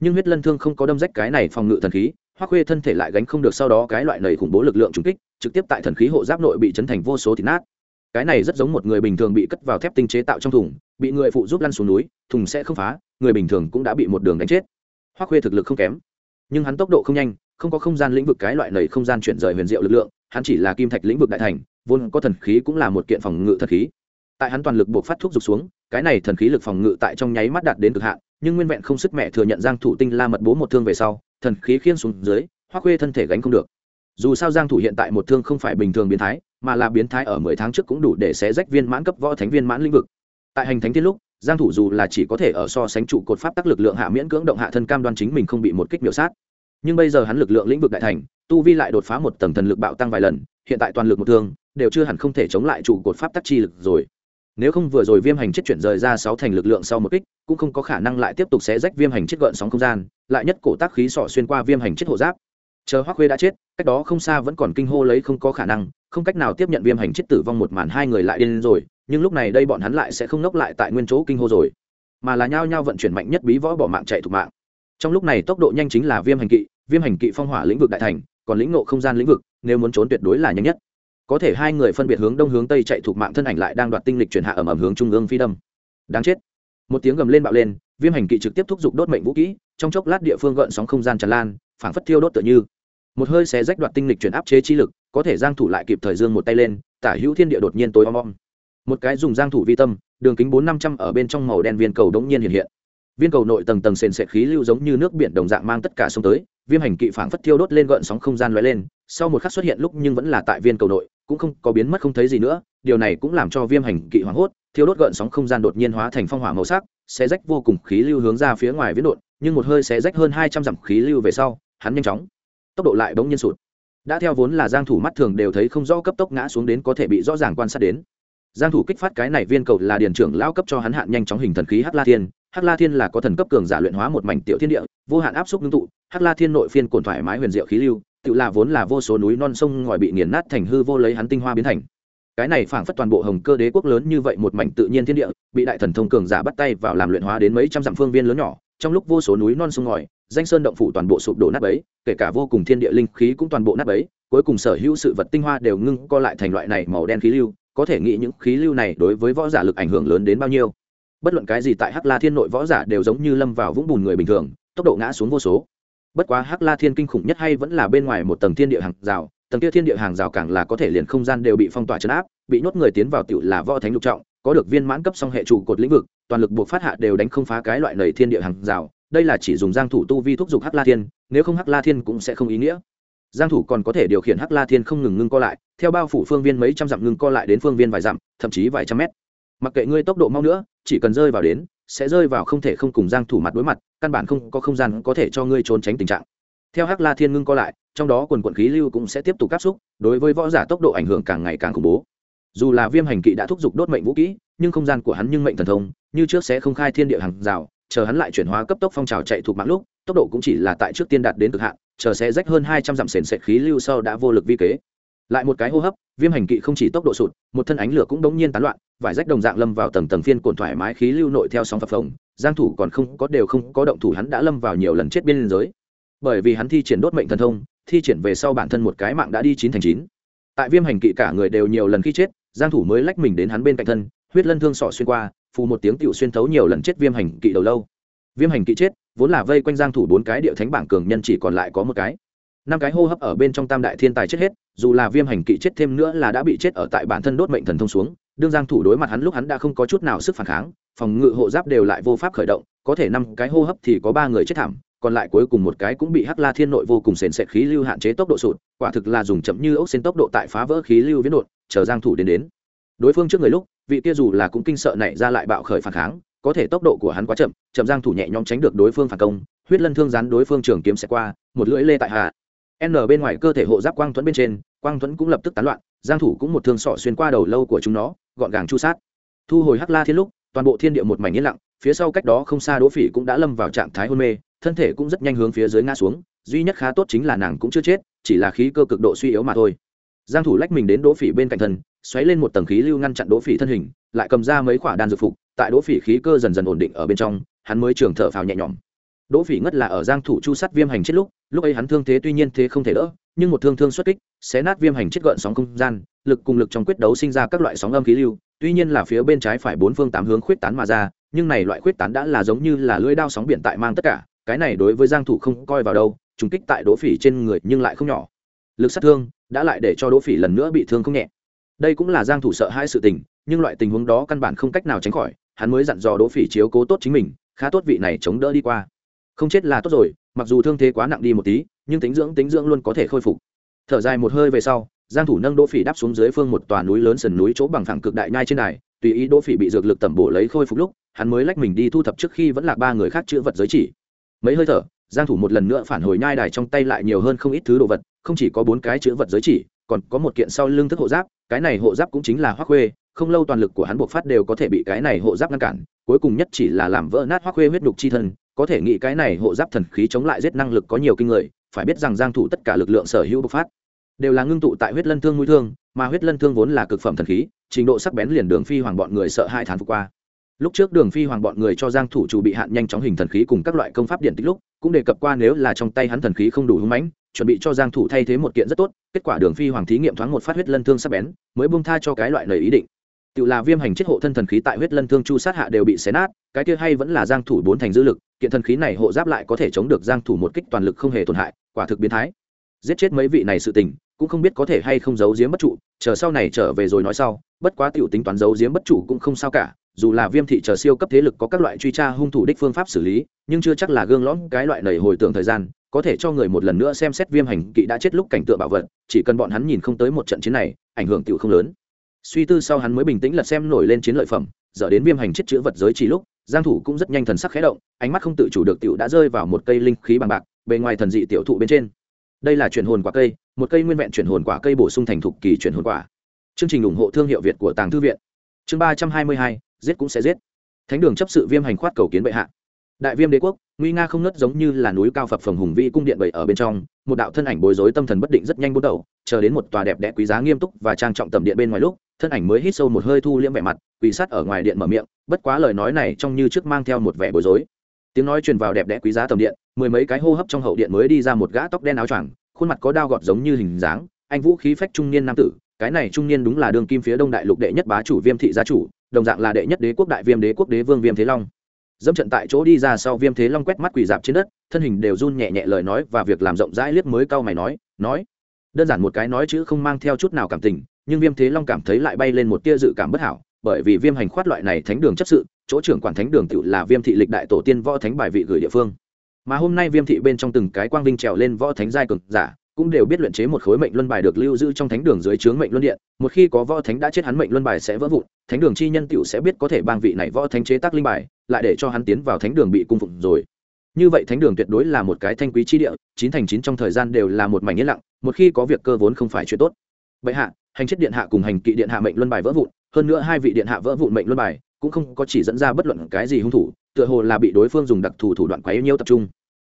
Nhưng huyết lân thương không có đâm rách cái này phòng ngự thần khí, hoắc khuê thân thể lại gánh không được sau đó cái loại nầy khủng bố lực lượng trùng kích, trực tiếp tại thần khí hộ giáp nội bị chấn thành vô số thịt nát. Cái này rất giống một người bình thường bị cất vào thép tinh chế tạo trong thùng, bị người phụ giúp lăn xuống núi, thùng sẽ không phá, người bình thường cũng đã bị một đường đánh chết. Hoắc khuê thực lực không kém, nhưng hắn tốc độ không nhanh không có không gian lĩnh vực cái loại nầy không gian chuyển rời huyền diệu lực lượng, hắn chỉ là kim thạch lĩnh vực đại thành, vốn có thần khí cũng là một kiện phòng ngự thần khí. Tại hắn toàn lực buộc phát thuốc dục xuống, cái này thần khí lực phòng ngự tại trong nháy mắt đạt đến cực hạn, nhưng nguyên vẹn không sức mẹ thừa nhận giang thủ tinh la mật bố một thương về sau, thần khí khiên xuống dưới hoắc khuê thân thể gánh không được. Dù sao giang thủ hiện tại một thương không phải bình thường biến thái, mà là biến thái ở 10 tháng trước cũng đủ để xé rách viên mãn cấp võ thánh viên mãn lĩnh vực. Tại hành thánh tiên lúc, giang thủ dù là chỉ có thể ở so sánh trụ cột pháp tắc lực lượng hạ miễn cưỡng động hạ thân cam đoan chính mình không bị một kích miểu sát nhưng bây giờ hắn lực lượng lĩnh vực đại thành, tu vi lại đột phá một tầng thần lực bạo tăng vài lần, hiện tại toàn lực một thương, đều chưa hẳn không thể chống lại trụ cột pháp tắc chi lực rồi. Nếu không vừa rồi viêm hành chết chuyển rời ra sáu thành lực lượng sau một kích, cũng không có khả năng lại tiếp tục xé rách viêm hành chết gợn sóng không gian, lại nhất cổ tác khí sọ xuyên qua viêm hành chết hộ giáp. Chờ hoắc khuê đã chết, cách đó không xa vẫn còn kinh hô lấy không có khả năng, không cách nào tiếp nhận viêm hành chết tử vong một màn hai người lại điên rồi, nhưng lúc này đây bọn hắn lại sẽ không nốc lại tại nguyên chỗ kinh hô rồi, mà là nhao nhao vận chuyển mạnh nhất bí võ bỏ mạng chạy thục mạng. Trong lúc này tốc độ nhanh chính là viêm hành kỵ viêm hành kỵ phong hỏa lĩnh vực đại thành, còn lĩnh ngộ không gian lĩnh vực, nếu muốn trốn tuyệt đối là nhanh nhất. Có thể hai người phân biệt hướng đông hướng tây chạy thuộc mạng thân ảnh lại đang đoạt tinh lịch chuyển hạ ẩm ẩm hướng trung ương phi đâm. Đáng chết. Một tiếng gầm lên bạo lên, viêm hành kỵ trực tiếp thúc giục đốt mệnh vũ kỹ, trong chốc lát địa phương gợn sóng không gian tràn lan, phảng phất thiêu đốt tự như. Một hơi xé rách đoạt tinh lịch chuyển áp chế chi lực, có thể giang thủ lại kịp thời dương một tay lên, tả hữu thiên địa đột nhiên tối om om. Một cái dùng giang thủ vi tâm, đường kính bốn năm trăm ở bên trong màu đen viên cầu đống nhiên hiện hiện viên cầu nội tầng tầng sền sệt khí lưu giống như nước biển đồng dạng mang tất cả sông tới, viêm hành kỵ phảng phất thiêu đốt lên gợn sóng không gian lóe lên, sau một khắc xuất hiện lúc nhưng vẫn là tại viên cầu nội, cũng không có biến mất không thấy gì nữa, điều này cũng làm cho viêm hành kỵ hoảng hốt, thiêu đốt gợn sóng không gian đột nhiên hóa thành phong hỏa màu sắc, xé rách vô cùng khí lưu hướng ra phía ngoài viễn đột nhưng một hơi xé rách hơn hai trăm dặm khí lưu về sau, hắn nhanh chóng, tốc độ lại bỗng nhiên sụt. Đã theo vốn là giang thủ mắt thường đều thấy không rõ cấp tốc ngã xuống đến có thể bị rõ ràng quan sát đến. Giang thủ kích phát cái này viên cầu là điền trưởng lão cấp cho hắn hạn nhanh chóng hình thần khí hắc la thiên hắc la thiên là có thần cấp cường giả luyện hóa một mảnh tiểu thiên địa, vô hạn áp xúc ngưng tụ, hắc la thiên nội phiên cồn thoải mái huyền diệu khí lưu, tự là vốn là vô số núi non sông ngòi bị nghiền nát thành hư vô lấy hắn tinh hoa biến thành. Cái này phảng phất toàn bộ hồng cơ đế quốc lớn như vậy một mảnh tự nhiên thiên địa, bị đại thần thông cường giả bắt tay vào làm luyện hóa đến mấy trăm dặm phương viên lớn nhỏ, trong lúc vô số núi non sông ngòi, danh sơn động phủ toàn bộ sụp đổ nát bấy, kể cả vô cùng thiên địa linh khí cũng toàn bộ nát bấy, cuối cùng sở hữu sự vật tinh hoa đều ngưng co lại thành loại này màu đen khí lưu, có thể nghĩ những khí lưu này đối với võ giả lực ảnh hưởng lớn đến bao nhiêu bất luận cái gì tại hắc la thiên nội võ giả đều giống như lâm vào vũng bùn người bình thường, tốc độ ngã xuống vô số. Bất quá hắc la thiên kinh khủng nhất hay vẫn là bên ngoài một tầng thiên địa hàng rào, tầng kia thiên địa hàng rào càng là có thể liền không gian đều bị phong tỏa chấn áp, bị nhốt người tiến vào tiểu là võ thánh lục trọng, có được viên mãn cấp song hệ trụ cột lĩnh vực, toàn lực buộc phát hạ đều đánh không phá cái loại nầy thiên địa hàng rào, đây là chỉ dùng giang thủ tu vi thúc giục hắc la thiên, nếu không hắc la thiên cũng sẽ không ý nghĩa. Giang thủ còn có thể điều khiển hắc la thiên không ngừng ngưng co lại, theo bao phủ phương viên mấy trăm dặm ngưng co lại đến phương viên vài dặm, thậm chí vài trăm mét mặc kệ ngươi tốc độ mau nữa, chỉ cần rơi vào đến, sẽ rơi vào không thể không cùng giang thủ mặt đối mặt, căn bản không có không gian có thể cho ngươi trốn tránh tình trạng. Theo hắc la thiên ngưng co lại, trong đó quần quận khí lưu cũng sẽ tiếp tục áp xúc, đối với võ giả tốc độ ảnh hưởng càng ngày càng khủng bố. Dù là viêm hành kỵ đã thúc giục đốt mệnh vũ kỹ, nhưng không gian của hắn nhưng mệnh thần thông, như trước sẽ không khai thiên địa hàng rào, chờ hắn lại chuyển hóa cấp tốc phong trào chạy thuộc mạng lúc, tốc độ cũng chỉ là tại trước tiên đạt đến cực hạn, chờ sẽ rách hơn hai trăm dặm sền sệt khí lưu sau đã vô lực vi kế. Lại một cái hô hấp, viêm hành kỵ không chỉ tốc độ sụt, một thân ánh lửa cũng đống nhiên tán loạn vải rách đồng dạng lâm vào tầng tầng phiên cồn thoải mái khí lưu nội theo sóng phập phồng, giang thủ còn không có đều không có động thủ, hắn đã lâm vào nhiều lần chết biên giới. Bởi vì hắn thi triển đốt mệnh thần thông, thi triển về sau bản thân một cái mạng đã đi chín thành chín. Tại viêm hành kỵ cả người đều nhiều lần khi chết, giang thủ mới lách mình đến hắn bên cạnh thân, huyết lân thương sọ xuyên qua, phù một tiếng tiểu xuyên thấu nhiều lần chết viêm hành kỵ đầu lâu. Viêm hành kỵ chết, vốn là vây quanh giang thủ bốn cái địa thánh bảng cường nhân chỉ còn lại có một cái. Năm cái hô hấp ở bên trong tam đại thiên tài chết hết, dù là viêm hành kỵ chết thêm nữa là đã bị chết ở tại bản thân đốt mệnh thần thông xuống đương giang thủ đối mặt hắn lúc hắn đã không có chút nào sức phản kháng, phòng ngự hộ giáp đều lại vô pháp khởi động, có thể năm cái hô hấp thì có ba người chết thảm, còn lại cuối cùng một cái cũng bị hắc la thiên nội vô cùng sền sệt khí lưu hạn chế tốc độ sụt, quả thực là dùng chậm như ốc xin tốc độ tại phá vỡ khí lưu viễn đột, chờ giang thủ đến đến. Đối phương trước người lúc, vị kia dù là cũng kinh sợ nảy ra lại bạo khởi phản kháng, có thể tốc độ của hắn quá chậm chậm giang thủ nhẹ nhõm tránh được đối phương phản công, huyết lân thương rắn đối phương trường kiếm sẽ qua, một lưỡi lê tại hạ. N bên ngoài cơ thể hộ giáp quang thuẫn bên trên quang thuẫn cũng lập tức tán loạn, giang thủ cũng một thương sọ xuyên qua đầu lâu của chúng nó, gọn gàng chu sát. Thu hồi hắc la thiên lúc, toàn bộ thiên địa một mảnh yên lặng, phía sau cách đó không xa đỗ phỉ cũng đã lâm vào trạng thái hôn mê, thân thể cũng rất nhanh hướng phía dưới ngã xuống, duy nhất khá tốt chính là nàng cũng chưa chết, chỉ là khí cơ cực độ suy yếu mà thôi. Giang thủ lách mình đến đỗ phỉ bên cạnh thân, xoáy lên một tầng khí lưu ngăn chặn đỗ phỉ thân hình, lại cầm ra mấy quả đan dược phục, tại đỗ phỉ khí cơ dần dần ổn định ở bên trong, hắn mới trường thở phào nhẹ nhõm. Đỗ phỉ ngất là ở giang thủ chu sát viêm hành chết lúc lúc ấy hắn thương thế tuy nhiên thế không thể đỡ, nhưng một thương thương xuất kích xé nát viêm hành chết gợn sóng không gian, lực cùng lực trong quyết đấu sinh ra các loại sóng âm khí lưu, tuy nhiên là phía bên trái phải bốn phương tám hướng khuyết tán mà ra, nhưng này loại khuyết tán đã là giống như là lưỡi dao sóng biển tại mang tất cả, cái này đối với giang thủ không coi vào đâu, trùng kích tại đỗ phỉ trên người nhưng lại không nhỏ. Lực sát thương đã lại để cho đỗ phỉ lần nữa bị thương không nhẹ. Đây cũng là giang thủ sợ hai sự tình, nhưng loại tình huống đó căn bản không cách nào tránh khỏi, hắn mới dặn dò đỗ phỉ chiếu cố tốt chính mình, khá tốt vị này chống đỡ đi qua. Không chết là tốt rồi, mặc dù thương thế quá nặng đi một tí, nhưng tính dưỡng tính dưỡng luôn có thể khôi phục thở dài một hơi về sau, giang thủ nâng đỗ phỉ đáp xuống dưới phương một tòa núi lớn sườn núi chỗ bằng phẳng cực đại nhai trên đài, tùy ý đỗ phỉ bị dược lực tẩm bổ lấy khôi phục lúc, hắn mới lách mình đi thu thập trước khi vẫn là ba người khác chữa vật giới chỉ. Mấy hơi thở, giang thủ một lần nữa phản hồi nhai đài trong tay lại nhiều hơn không ít thứ đồ vật, không chỉ có bốn cái chữa vật giới chỉ, còn có một kiện sau lưng thức hộ giáp, cái này hộ giáp cũng chính là hoắc khuê, không lâu toàn lực của hắn buộc phát đều có thể bị cái này hộ giáp ngăn cản, cuối cùng nhất chỉ là làm vỡ nát hoắc khuê huyết đục chi thân có thể nghĩ cái này hộ giáp thần khí chống lại giết năng lực có nhiều kinh người, phải biết rằng giang thủ tất cả lực lượng sở hữu bộc phát, đều là ngưng tụ tại huyết lân thương mũi thương, mà huyết lân thương vốn là cực phẩm thần khí, trình độ sắc bén liền đường phi hoàng bọn người sợ hai thán phục qua. Lúc trước đường phi hoàng bọn người cho giang thủ chủ bị hạn nhanh chóng hình thần khí cùng các loại công pháp điện tích lúc, cũng đề cập qua nếu là trong tay hắn thần khí không đủ hung mãnh, chuẩn bị cho giang thủ thay thế một kiện rất tốt, kết quả đường phi hoàng thí nghiệm thoáng một phát huyết lân thương sắc bén, mới buông tha cho cái loại lời ý định. Tự là viêm hành chết hộ thân thần khí tại huyết lân thương chu sát hạ đều bị xé nát, cái kia hay vẫn là giang thủ bốn thành dư lực kiện thần khí này hộ giáp lại có thể chống được giang thủ một kích toàn lực không hề tổn hại, quả thực biến thái. Giết chết mấy vị này sự tình, cũng không biết có thể hay không giấu giếm bất trụ, chờ sau này trở về rồi nói sau, bất quá tiểu tính toán giấu giếm bất trụ cũng không sao cả, dù là viêm thị chờ siêu cấp thế lực có các loại truy tra hung thủ đích phương pháp xử lý, nhưng chưa chắc là gương lõm cái loại này hồi tưởng thời gian, có thể cho người một lần nữa xem xét viêm hành kỵ đã chết lúc cảnh tượng bảo vật, chỉ cần bọn hắn nhìn không tới một trận chiến này, ảnh hưởng tiểu không lớn. Suy tư sau hắn mới bình tĩnh lật xem nổi lên chiến lợi phẩm, dở đến viêm hành chết chữ vật giới chỉ lúc giang thủ cũng rất nhanh thần sắc khẽ động, ánh mắt không tự chủ được tiểu đã rơi vào một cây linh khí bằng bạc, bề ngoài thần dị tiểu thụ bên trên. Đây là chuyển hồn quả cây, một cây nguyên vẹn chuyển hồn quả cây bổ sung thành thục kỳ chuyển hồn quả. Chương trình ủng hộ thương hiệu việt của tàng thư viện. Chương ba trăm hai mươi hai, giết cũng sẽ giết. Thánh đường chấp sự viêm hành khoát cầu kiến bệ hạ. Đại viêm đế quốc, nguy nga không nớt giống như là núi cao phập phồng hùng vĩ cung điện bảy ở bên trong, một đạo thân ảnh bối rối tâm thần bất định rất nhanh bút đầu, chờ đến một tòa đẹp đẽ quý giá nghiêm túc và trang trọng tầm điện bên ngoài lúc thân ảnh mới hít sâu một hơi thu liễm vẻ mặt, quỳ sát ở ngoài điện mở miệng, bất quá lời nói này trông như trước mang theo một vẻ bối rối. Tiếng nói truyền vào đẹp đẽ quý giá tầm điện, mười mấy cái hô hấp trong hậu điện mới đi ra một gã tóc đen áo choàng, khuôn mặt có đao gọt giống như hình dáng, anh vũ khí phách trung niên nam tử, cái này trung niên đúng là đường kim phía đông đại lục đệ nhất bá chủ viêm thị gia chủ, đồng dạng là đệ nhất đế quốc đại viêm đế quốc đế vương viêm thế long. Dẫm trận tại chỗ đi ra sau viêm thế long quét mắt quỳ dạp trên đất, thân hình đều run nhẹ nhẹ lời nói và việc làm rộng rãi liếc mới cau mày nói nói, đơn giản một cái nói chữ không mang theo chút nào cảm tình nhưng viêm thế long cảm thấy lại bay lên một tia dự cảm bất hảo, bởi vì viêm hành khoát loại này thánh đường chấp sự, chỗ trưởng quản thánh đường tự là viêm thị lịch đại tổ tiên võ thánh bài vị gửi địa phương. Mà hôm nay viêm thị bên trong từng cái quang vinh trèo lên võ thánh giai cực giả, cũng đều biết luyện chế một khối mệnh luân bài được lưu giữ trong thánh đường dưới trướng mệnh luân điện, một khi có võ thánh đã chết hắn mệnh luân bài sẽ vỡ vụn, thánh đường chi nhân tựu sẽ biết có thể bang vị này võ thánh chế tác linh bài, lại để cho hắn tiến vào thánh đường bị cung phụng rồi. Như vậy thánh đường tuyệt đối là một cái thanh quý chi địa, chín thành chín trong thời gian đều là một mảnh yên lặng, một khi có việc cơ vốn không phải chuyện tốt. Bệ hạ hành chết điện hạ cùng hành kỵ điện hạ mệnh luân bài vỡ vụn, hơn nữa hai vị điện hạ vỡ vụn mệnh luân bài cũng không có chỉ dẫn ra bất luận cái gì hung thủ, tựa hồ là bị đối phương dùng đặc thù thủ đoạn quấy nhiêu tập trung.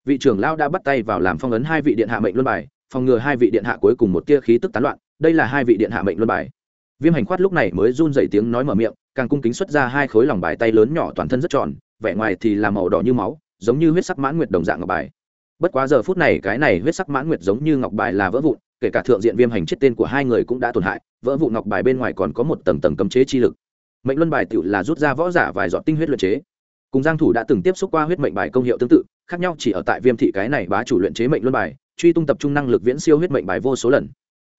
Vị trưởng lao đã bắt tay vào làm phong ấn hai vị điện hạ mệnh luân bài, phòng ngừa hai vị điện hạ cuối cùng một tia khí tức tán loạn, đây là hai vị điện hạ mệnh luân bài. Viêm hành khoát lúc này mới run dậy tiếng nói mở miệng, càng cung kính xuất ra hai khối lòng bài tay lớn nhỏ toàn thân rất tròn, vẻ ngoài thì là màu đỏ như máu, giống như huyết sắc mãn nguyệt đồng dạng ngọc bài. Bất quá giờ phút này cái này huyết sắc mãn nguyệt giống như ngọc bài là vỡ vụn kể cả thượng diện viêm hành chết tên của hai người cũng đã tổn hại, vỡ vụn ngọc bài bên ngoài còn có một tầng tầng cấm chế chi lực. Mệnh luân bài tự là rút ra võ giả vài giọt tinh huyết luyện chế. Cùng giang thủ đã từng tiếp xúc qua huyết mệnh bài công hiệu tương tự, khác nhau chỉ ở tại viêm thị cái này bá chủ luyện chế mệnh luân bài, truy tung tập trung năng lực viễn siêu huyết mệnh bài vô số lần.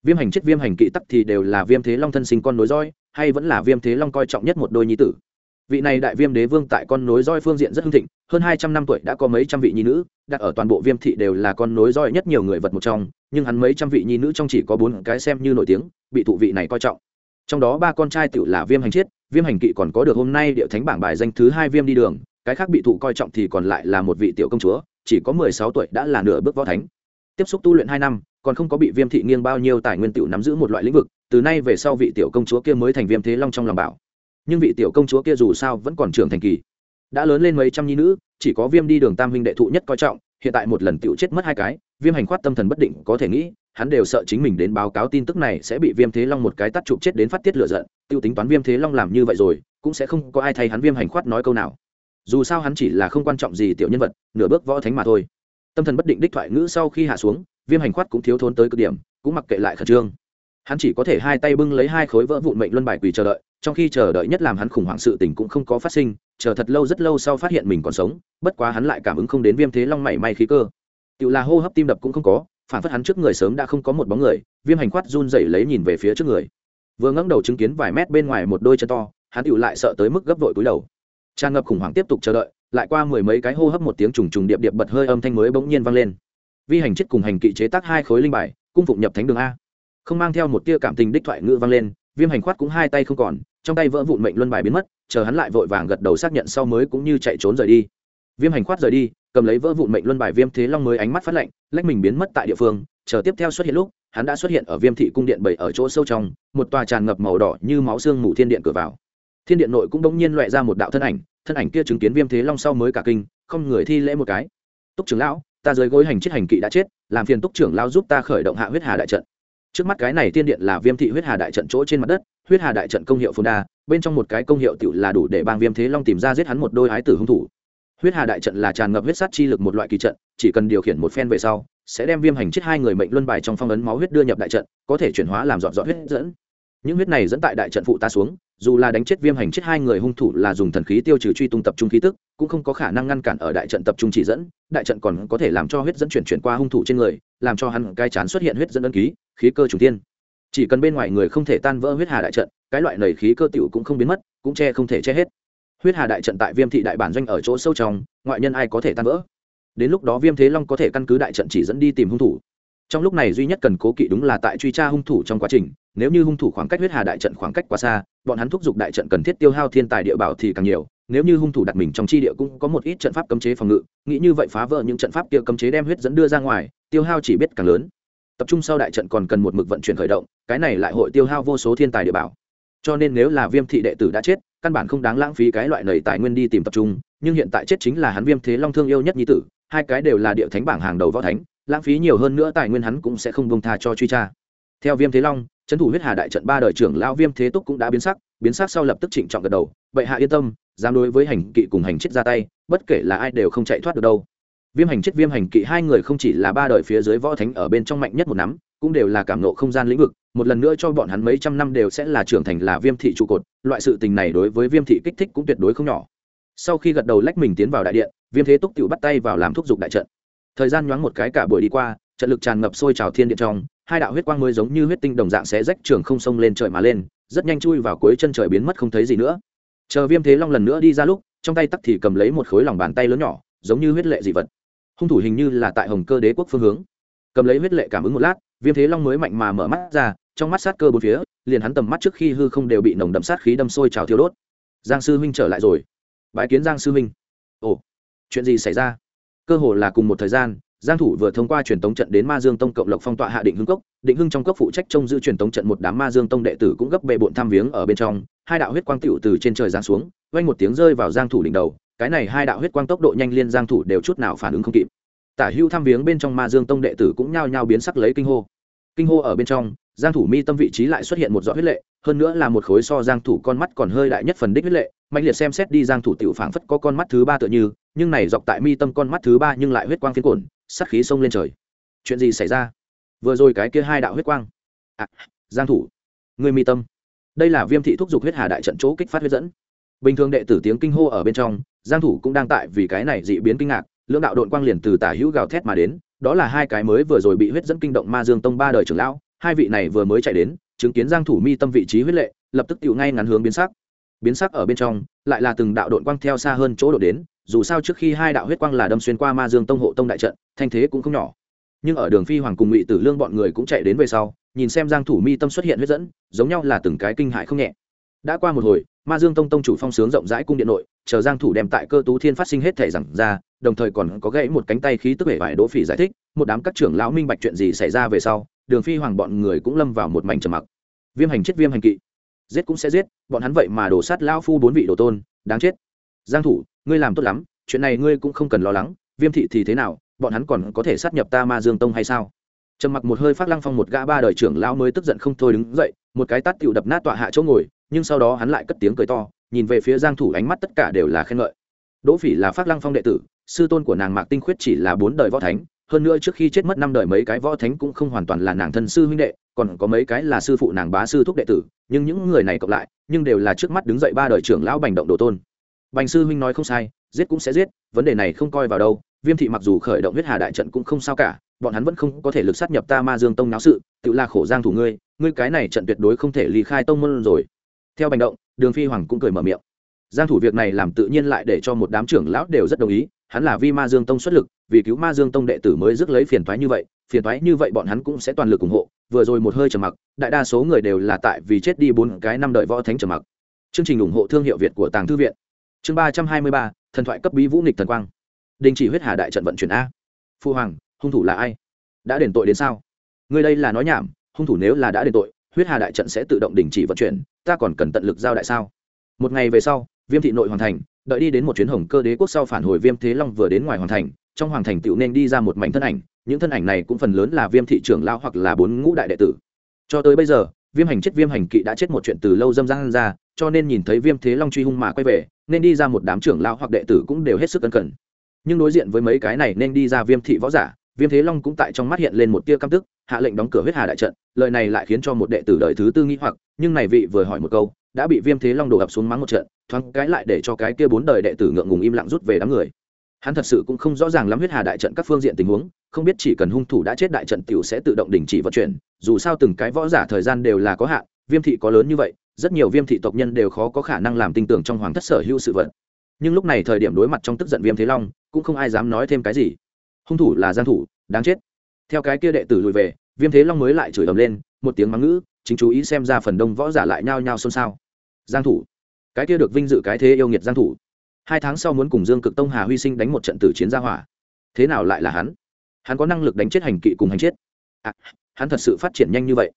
Viêm hành chết viêm hành kỵ tắc thì đều là viêm thế long thân sinh con nối roi hay vẫn là viêm thế long coi trọng nhất một đôi nhi tử vị này đại viêm đế vương tại con nối roi phương diện rất hưng thịnh, hơn hai trăm năm tuổi đã có mấy trăm vị nhi nữ, đặt ở toàn bộ viêm thị đều là con nối roi nhất nhiều người vật một trong, nhưng hắn mấy trăm vị nhi nữ trong chỉ có bốn cái xem như nổi tiếng, bị thụ vị này coi trọng. Trong đó ba con trai tự là viêm hành chiết, viêm hành kỵ còn có được hôm nay điệu thánh bảng bài danh thứ hai viêm đi đường, cái khác bị thụ coi trọng thì còn lại là một vị tiểu công chúa, chỉ có mười sáu tuổi đã là nửa bước võ thánh. Tiếp xúc tu luyện hai năm, còn không có bị viêm thị nghiêng bao nhiêu tài nguyên tiểu nắm giữ một loại lĩnh vực, từ nay về sau vị tiểu công chúa kia mới thành viêm thế long trong lòng bảo nhưng vị tiểu công chúa kia dù sao vẫn còn trưởng thành kỳ. Đã lớn lên mấy trăm nhi nữ, chỉ có viêm đi đường tam huynh đệ thụ nhất coi trọng, hiện tại một lần tựu chết mất hai cái, viêm hành khoát tâm thần bất định, có thể nghĩ, hắn đều sợ chính mình đến báo cáo tin tức này sẽ bị viêm thế long một cái tắt chụp chết đến phát tiết lửa giận, tiêu tính toán viêm thế long làm như vậy rồi, cũng sẽ không có ai thay hắn viêm hành khoát nói câu nào. Dù sao hắn chỉ là không quan trọng gì tiểu nhân vật, nửa bước võ thánh mà thôi. Tâm thần bất định đích thoại ngữ sau khi hạ xuống, viêm hành khoát cũng thiếu thốn tới cực điểm, cũng mặc kệ lại khẩn trương hắn chỉ có thể hai tay bưng lấy hai khối vỡ vụn mệnh luân bài quỳ chờ đợi, trong khi chờ đợi nhất làm hắn khủng hoảng sự tình cũng không có phát sinh, chờ thật lâu rất lâu sau phát hiện mình còn sống, bất quá hắn lại cảm ứng không đến viêm thế long mảy may khí cơ. Tự là hô hấp tim đập cũng không có, phản phất hắn trước người sớm đã không có một bóng người, viêm hành khoát run rẩy lấy nhìn về phía trước người. Vừa ngẩng đầu chứng kiến vài mét bên ngoài một đôi chân to, hắn tự lại sợ tới mức gấp vội cúi đầu. Tràn ngập khủng hoảng tiếp tục chờ đợi, lại qua mười mấy cái hô hấp một tiếng trùng trùng điệp điệp bật hơi âm thanh mới bỗng nhiên vang lên. Vi hành chết cùng hành kỵ chế tác hai khối linh bài, cung phụng nhập thánh đường a không mang theo một tia cảm tình đích thoại ngữ vang lên, viêm hành khoát cũng hai tay không còn, trong tay vỡ vụn mệnh luân bài biến mất, chờ hắn lại vội vàng gật đầu xác nhận sau mới cũng như chạy trốn rời đi. Viêm hành khoát rời đi, cầm lấy vỡ vụn mệnh luân bài viêm thế long mới ánh mắt phát lạnh, lách mình biến mất tại địa phương, chờ tiếp theo xuất hiện lúc, hắn đã xuất hiện ở viêm thị cung điện bảy ở chỗ sâu trong, một tòa tràn ngập màu đỏ như máu xương mù thiên điện cửa vào. Thiên điện nội cũng đống nhiên loại ra một đạo thân ảnh thân ảnh kia chứng kiến viêm thế long sau mới cả kinh, không người thi lễ một cái. Túc trưởng lão, ta dưới gối hành chết hành kỵ đã chết, làm phiền túc trưởng lão giúp ta khởi động hạ huyết hà đại trận trước mắt cái này tiên điện là viêm thị huyết hà đại trận chỗ trên mặt đất, huyết hà đại trận công hiệu phồn đa, bên trong một cái công hiệu tựu là đủ để bang viêm thế long tìm ra giết hắn một đôi ái tử hung thủ. Huyết hà đại trận là tràn ngập huyết sát chi lực một loại kỳ trận, chỉ cần điều khiển một phen về sau, sẽ đem viêm hành chết hai người mệnh luân bài trong phong ấn máu huyết đưa nhập đại trận, có thể chuyển hóa làm dọn dọn huyết dẫn. Những huyết này dẫn tại đại trận phụ ta xuống, dù là đánh chết viêm hành chết hai người hung thủ là dùng thần khí tiêu trừ truy tung tập trung khí tức, cũng không có khả năng ngăn cản ở đại trận tập trung chỉ dẫn, đại trận còn có thể làm cho huyết dẫn chuyển chuyển qua hung thủ trên người làm cho hắn cai chán xuất hiện huyết dẫn ân ký, khí cơ chủ tiên chỉ cần bên ngoài người không thể tan vỡ huyết hà đại trận, cái loại nầy khí cơ tiểu cũng không biến mất, cũng che không thể che hết. Huyết hà đại trận tại viêm thị đại bản doanh ở chỗ sâu trong, ngoại nhân ai có thể tan vỡ? Đến lúc đó viêm thế long có thể căn cứ đại trận chỉ dẫn đi tìm hung thủ. Trong lúc này duy nhất cần cố kỵ đúng là tại truy tra hung thủ trong quá trình, nếu như hung thủ khoảng cách huyết hà đại trận khoảng cách quá xa, bọn hắn thúc giục đại trận cần thiết tiêu hao thiên tài địa bảo thì càng nhiều nếu như hung thủ đặt mình trong chi địa cũng có một ít trận pháp cấm chế phòng ngự, nghĩ như vậy phá vỡ những trận pháp kia cấm chế đem huyết dẫn đưa ra ngoài, tiêu hao chỉ biết càng lớn. Tập trung sau đại trận còn cần một mực vận chuyển khởi động, cái này lại hội tiêu hao vô số thiên tài địa bảo. Cho nên nếu là viêm thị đệ tử đã chết, căn bản không đáng lãng phí cái loại nầy tài nguyên đi tìm tập trung, nhưng hiện tại chết chính là hắn viêm thế long thương yêu nhất nhi tử, hai cái đều là địa thánh bảng hàng đầu võ thánh, lãng phí nhiều hơn nữa tài nguyên hắn cũng sẽ không bông tha cho truy tra. Theo viêm thế long, trấn thủ huyết hà đại trận ba đời trưởng lao viêm thế túc cũng đã biến sắc biến sắc sau lập tức trịnh trọng gật đầu vậy hạ yên tâm dám đối với hành kỵ cùng hành chết ra tay, bất kể là ai đều không chạy thoát được đâu. Viêm hành chết, viêm hành kỵ, hai người không chỉ là ba đời phía dưới võ thánh ở bên trong mạnh nhất một nắm, cũng đều là cảm nộ không gian lĩnh vực. Một lần nữa cho bọn hắn mấy trăm năm đều sẽ là trưởng thành là viêm thị trụ cột, loại sự tình này đối với viêm thị kích thích cũng tuyệt đối không nhỏ. Sau khi gật đầu lách mình tiến vào đại điện, viêm thế túc tự bắt tay vào làm thúc giục đại trận. Thời gian nhoáng một cái cả buổi đi qua, trận lực tràn ngập sôi trào thiên điện trong, hai đạo huyết quang mới giống như huyết tinh đồng dạng sẽ rách trường không sông lên trời mà lên, rất nhanh chui vào cuối chân trời biến mất không thấy gì nữa chờ viêm thế long lần nữa đi ra lúc, trong tay tắc thì cầm lấy một khối lòng bàn tay lớn nhỏ, giống như huyết lệ dị vật. Hung thủ hình như là tại hồng cơ đế quốc phương hướng. Cầm lấy huyết lệ cảm ứng một lát, viêm thế long mới mạnh mà mở mắt ra, trong mắt sát cơ bốn phía, liền hắn tầm mắt trước khi hư không đều bị nồng đậm sát khí đâm sôi trào thiêu đốt. Giang sư huynh trở lại rồi. Bãi kiến giang sư huynh ồ, chuyện gì xảy ra? Cơ hồ là cùng một thời gian giang thủ vừa thông qua truyền tống trận đến ma dương tông cộng lộc phong tọa hạ định hưng cốc, định hưng trong cốc phụ trách trông giữ truyền tống trận một đám ma dương tông đệ tử cũng gấp bệ bội tham viếng ở bên trong, hai đạo huyết quang tiểu từ trên trời giáng xuống, vang một tiếng rơi vào giang thủ đỉnh đầu, cái này hai đạo huyết quang tốc độ nhanh liên giang thủ đều chút nào phản ứng không kịp. Tả hưu tham viếng bên trong ma dương tông đệ tử cũng nhao nhao biến sắc lấy kinh hô. Kinh hô ở bên trong, giang thủ mi tâm vị trí lại xuất hiện một giọt huyết lệ, hơn nữa là một khối so giang thủ con mắt còn hơi đại nhất phần đích huyết lệ, mạnh liệt xem xét đi giang thủ tiểu phảng phất có con mắt thứ ba tựa như, nhưng này dọc tại mi tâm con mắt thứ ba nhưng lại huyết quang phiến cuộn sát khí xông lên trời. Chuyện gì xảy ra? Vừa rồi cái kia hai đạo huyết quang. À, giang thủ người mi tâm. Đây là viêm thị thúc dục huyết hà đại trận chỗ kích phát huyết dẫn. Bình thường đệ tử tiếng kinh hô ở bên trong giang thủ cũng đang tại vì cái này dị biến kinh ngạc lưỡng đạo đột quang liền từ tả hữu gào thét mà đến đó là hai cái mới vừa rồi bị huyết dẫn kinh động ma dương tông ba đời trưởng lão hai vị này vừa mới chạy đến chứng kiến giang thủ mi tâm vị trí huyết lệ lập tức tiểu ngay ngắn hướng biến sắc. Biến sắc ở bên trong lại là từng đạo đột quang theo xa hơn chỗ độ đến dù sao trước khi hai đạo huyết quang là đâm xuyên qua ma dương tông hộ tông đại trận, thanh thế cũng không nhỏ. Nhưng ở đường phi hoàng cùng ngụy tử lương bọn người cũng chạy đến về sau, nhìn xem giang thủ mi tâm xuất hiện huyết dẫn, giống nhau là từng cái kinh hại không nhẹ. Đã qua một hồi, ma dương tông tông chủ phong sướng rộng rãi cung điện nội, chờ giang thủ đem tại cơ tú thiên phát sinh hết thể rằng ra, đồng thời còn có gãy một cánh tay khí tức vẻ vải đỗ phỉ giải thích, một đám các trưởng lão minh bạch chuyện gì xảy ra về sau, đường phi hoàng bọn người cũng lâm vào một mảnh trầm mặc. Viêm hành chết viêm hành kỵ. Giết cũng sẽ giết, bọn hắn vậy mà đổ sát lão phu bốn vị đồ tôn, đáng chết giang thủ, ngươi làm tốt lắm, chuyện này ngươi cũng không cần lo lắng, viêm thị thì thế nào, bọn hắn còn có thể sát nhập ta ma dương tông hay sao? Trầm mặc một hơi phát lăng phong một gã ba đời trưởng lão mới tức giận không thôi đứng dậy, một cái tát tiểu đập nát tọa hạ chỗ ngồi, nhưng sau đó hắn lại cất tiếng cười to, nhìn về phía giang thủ ánh mắt tất cả đều là khen ngợi. Đỗ phỉ là phát lăng phong đệ tử, sư tôn của nàng mạc tinh khuyết chỉ là bốn đời võ thánh, hơn nữa trước khi chết mất năm đời mấy cái võ thánh cũng không hoàn toàn là nàng thân sư huynh đệ, còn có mấy cái là sư phụ nàng bá sư thúc đệ tử, nhưng những người này cộng lại, nhưng đều là trước mắt đứng dậy ba đời trưởng lão bành động đồ tôn bành sư huynh nói không sai, giết cũng sẽ giết, vấn đề này không coi vào đâu, viêm thị mặc dù khởi động huyết hà đại trận cũng không sao cả, bọn hắn vẫn không có thể lực sát nhập ta ma dương tông náo sự, tự là khổ giang thủ ngươi ngươi cái này trận tuyệt đối không thể ly khai tông môn rồi. Theo bành động, đường phi hoàng cũng cười mở miệng. Giang thủ việc này làm tự nhiên lại để cho một đám trưởng lão đều rất đồng ý, hắn là vi ma dương tông xuất lực, vì cứu ma dương tông đệ tử mới rước lấy phiền toái như vậy, phiền toái như vậy bọn hắn cũng sẽ toàn lực ủng hộ, vừa rồi một hơi trầm mặc, đại đa số người đều là tại vì chết đi bốn cái năm đợi võ thánh trầm mặc. Chương trình ủng hộ thương hiệu việt của tàng thư viện chương ba trăm hai mươi ba, thần thoại cấp bí vũ nghịch thần quang. Đình chỉ huyết hà đại trận vận chuyển a. Phu hoàng, hung thủ là ai? Đã đền tội đến sao? Người đây là nói nhảm, hung thủ nếu là đã đền tội, huyết hà đại trận sẽ tự động đình chỉ vận chuyển, ta còn cần tận lực giao đại sao? Một ngày về sau, viêm thị nội hoàn thành, đợi đi đến một chuyến hồng cơ đế quốc sau phản hồi viêm thế long vừa đến ngoài hoàn thành, trong hoàng thành tựu nên đi ra một mảnh thân ảnh, những thân ảnh này cũng phần lớn là viêm thị trưởng lao hoặc là bốn ngũ đại đệ tử. Cho tới bây giờ, viêm hành chết viêm hành kỵ đã chết một chuyện từ lâu dâm giang ra, cho nên nhìn thấy viêm thế long truy hung mà quay về nên đi ra một đám trưởng lao hoặc đệ tử cũng đều hết sức cẩn cẩn nhưng đối diện với mấy cái này nên đi ra viêm thị võ giả, viêm thế long cũng tại trong mắt hiện lên một tia căm tức, hạ lệnh đóng cửa huyết hà đại trận, lời này lại khiến cho một đệ tử đời thứ tư nghĩ hoặc, nhưng này vị vừa hỏi một câu, đã bị viêm thế long đổ ập xuống mắng một trận, thoáng cái lại để cho cái kia bốn đời đệ tử ngượng ngùng im lặng rút về đám người. Hắn thật sự cũng không rõ ràng lắm huyết hà đại trận các phương diện tình huống, không biết chỉ cần hung thủ đã chết đại trận t i ể u sẽ tự động đình chỉ vận chuyển, dù sao từng cái võ giả thời gian đều là có hạn, viêm thị có lớn như vậy rất nhiều viêm thị tộc nhân đều khó có khả năng làm tin tưởng trong hoàng thất sở hữu sự vật. Nhưng lúc này thời điểm đối mặt trong tức giận viêm thế long cũng không ai dám nói thêm cái gì. Hung thủ là giang thủ đáng chết. Theo cái kia đệ tử lùi về viêm thế long mới lại chửi ầm lên một tiếng mắng ngữ chính chú ý xem ra phần đông võ giả lại nhao nhao xôn xao. Giang thủ. Cái kia được vinh dự cái thế yêu nghiệt giang thủ. Hai tháng sau muốn cùng dương cực tông hà huy sinh đánh một trận tử chiến gia hỏa. Thế nào lại là hắn? Hắn có năng lực đánh chết hành kỵ cùng hành chết. À, hắn thật sự phát triển nhanh như vậy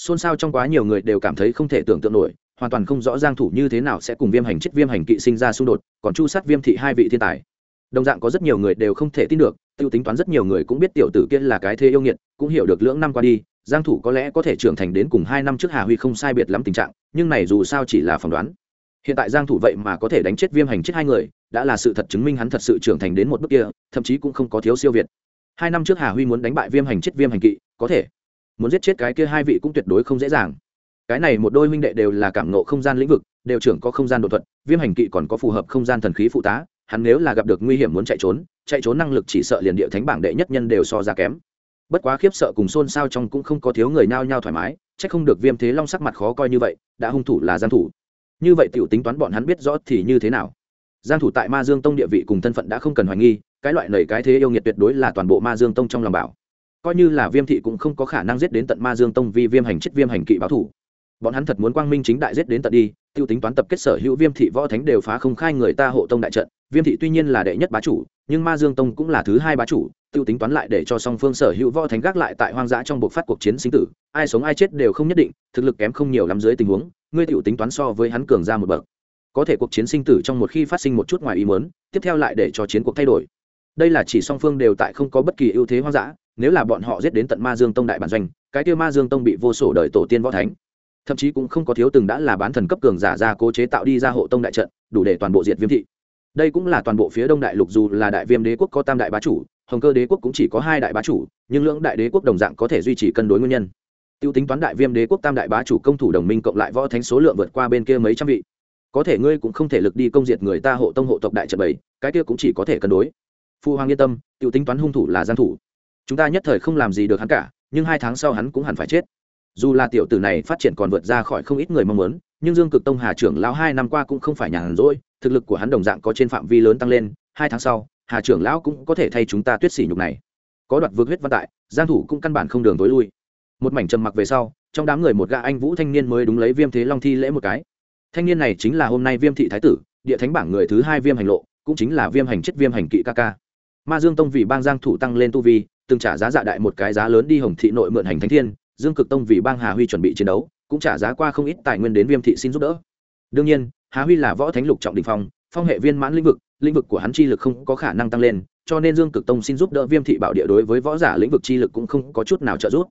xôn xao trong quá nhiều người đều cảm thấy không thể tưởng tượng nổi, hoàn toàn không rõ giang thủ như thế nào sẽ cùng viêm hành chết, viêm hành kỵ sinh ra xung đột, còn chu sát, viêm thị hai vị thiên tài. Đồng dạng có rất nhiều người đều không thể tin được, tiêu tính toán rất nhiều người cũng biết tiểu tử kia là cái thế yêu nghiệt, cũng hiểu được lưỡng năm qua đi, giang thủ có lẽ có thể trưởng thành đến cùng hai năm trước hà huy không sai biệt lắm tình trạng, nhưng này dù sao chỉ là phỏng đoán. Hiện tại giang thủ vậy mà có thể đánh chết viêm hành chết hai người, đã là sự thật chứng minh hắn thật sự trưởng thành đến một bước kia, thậm chí cũng không có thiếu siêu việt. Hai năm trước hà huy muốn đánh bại viêm hành chết, viêm hành kỵ, có thể muốn giết chết cái kia hai vị cũng tuyệt đối không dễ dàng. Cái này một đôi huynh đệ đều là cảm ngộ không gian lĩnh vực, đều trưởng có không gian đột thuật, viêm hành kỵ còn có phù hợp không gian thần khí phụ tá, hắn nếu là gặp được nguy hiểm muốn chạy trốn chạy trốn năng lực chỉ sợ liền địa thánh bảng đệ nhất nhân đều so ra kém. Bất quá khiếp sợ cùng xôn xao trong cũng không có thiếu người nao nhao thoải mái c h ắ c không được viêm thế long sắc mặt khó coi như vậy, đã hung thủ là giang thủ. Như vậy t i ể u tính toán bọn hắn biết rõ thì như thế nào? Giang thủ tại ma dương tông địa vị cùng thân phận đã không cần hoài nghi, cái loại nầy cái thế yêu nghiệt tuyệt đối là toàn bộ ma dương tông trong lòng bảo coi như là viêm thị cũng không có khả năng giết đến tận ma dương tông vì viêm hành chết viêm hành kỵ báo thủ. Bọn hắn thật muốn quang minh chính đại giết đến tận đi, tiêu tính toán tập kết sở hữu viêm thị võ thánh đều phá không khai người ta hộ tông đại trận. Viêm thị tuy nhiên là đệ nhất bá chủ, nhưng ma dương tông cũng là thứ hai bá chủ, tiêu tính toán lại để cho song phương sở hữu võ thánh gác lại tại hoang dã trong buộc phát cuộc chiến sinh tử. Ai sống ai chết đều không nhất định, thực lực kém không nhiều lắm dưới tình huống, ngươi tiêu tính toán so với hắn cường ra một bậc. Có thể cuộc chiến sinh tử trong một khi phát sinh một chút ngoài ý muốn, tiếp theo lại để cho chiến cuộc thay đổi. Đây là chỉ song phương đều tại không có bất kỳ ưu thế hoang dã nếu là bọn họ giết đến tận ma dương tông đại bản doanh, cái tiêu ma dương tông bị vô sổ đời tổ tiên võ thánh. Thậm chí cũng không có thiếu từng đã là bán thần cấp cường giả ra cố chế tạo đi ra hộ tông đại trận, đủ để toàn bộ diệt viêm thị. Đây cũng là toàn bộ phía đông đại lục dù là đại viêm đế quốc có tam đại bá chủ, hồng cơ đế quốc cũng chỉ có hai đại bá chủ, nhưng lưỡng đại đế quốc đồng dạng có thể duy trì cân đối nguyên nhân. T i ê u tính toán đại viêm đế quốc tam đại bá chủ công thủ đồng minh cộng lại võ thánh số lượng vượt qua bên kia mấy trăm vị. Có thể ngươi cũng không thể lực đi công diệt người ta hộ tông hộ tộc đại trận bảy, cái kia cũng chỉ có thể cân đối. Phu hoàng yên tâm t i ê u tính toán hung thủ là gian thủ chúng ta nhất thời không làm gì được hắn cả, nhưng hai tháng sau hắn cũng hẳn phải chết. Dù là tiểu tử này phát triển còn vượt ra khỏi không ít người mong muốn, nhưng dương cực tông hà trưởng lão hai năm qua cũng không phải nhàn rỗi, thực lực của hắn đồng dạng có trên phạm vi lớn tăng lên, hai tháng sau, hà trưởng lão cũng có thể thay chúng ta tuyết sỉ nhục này. Có đoạt vượt huyết văn tại, giang thủ cũng căn bản không đường tối lui. Một mảnh trầm mặc về sau, trong đám người một gã anh vũ thanh niên mới đúng lấy viêm thế long thi lễ một cái. Thanh niên này chính là hôm nay viêm thị thái tử, địa thánh bảng người thứ hai viêm hành lộ, cũng chính là viêm hành chết viêm hành kỵ ca ca ma dương tông vì bang giang thủ tăng lên tu vi, từng trả giá dạ đại một cái giá lớn đi hồng thị nội mượn hành thánh thiên, dương cực tông vì bang hà huy chuẩn bị chiến đấu, cũng trả giá qua không ít tài nguyên đến viêm thị xin giúp đỡ. đương nhiên, hà huy là võ thánh lục trọng đình phong phong hệ viên mãn lĩnh vực lĩnh vực của hắn chi lực không có khả năng tăng lên, cho nên dương cực tông xin giúp đỡ viêm thị bảo địa đối với võ giả lĩnh vực chi lực cũng không có chút nào trợ giúp.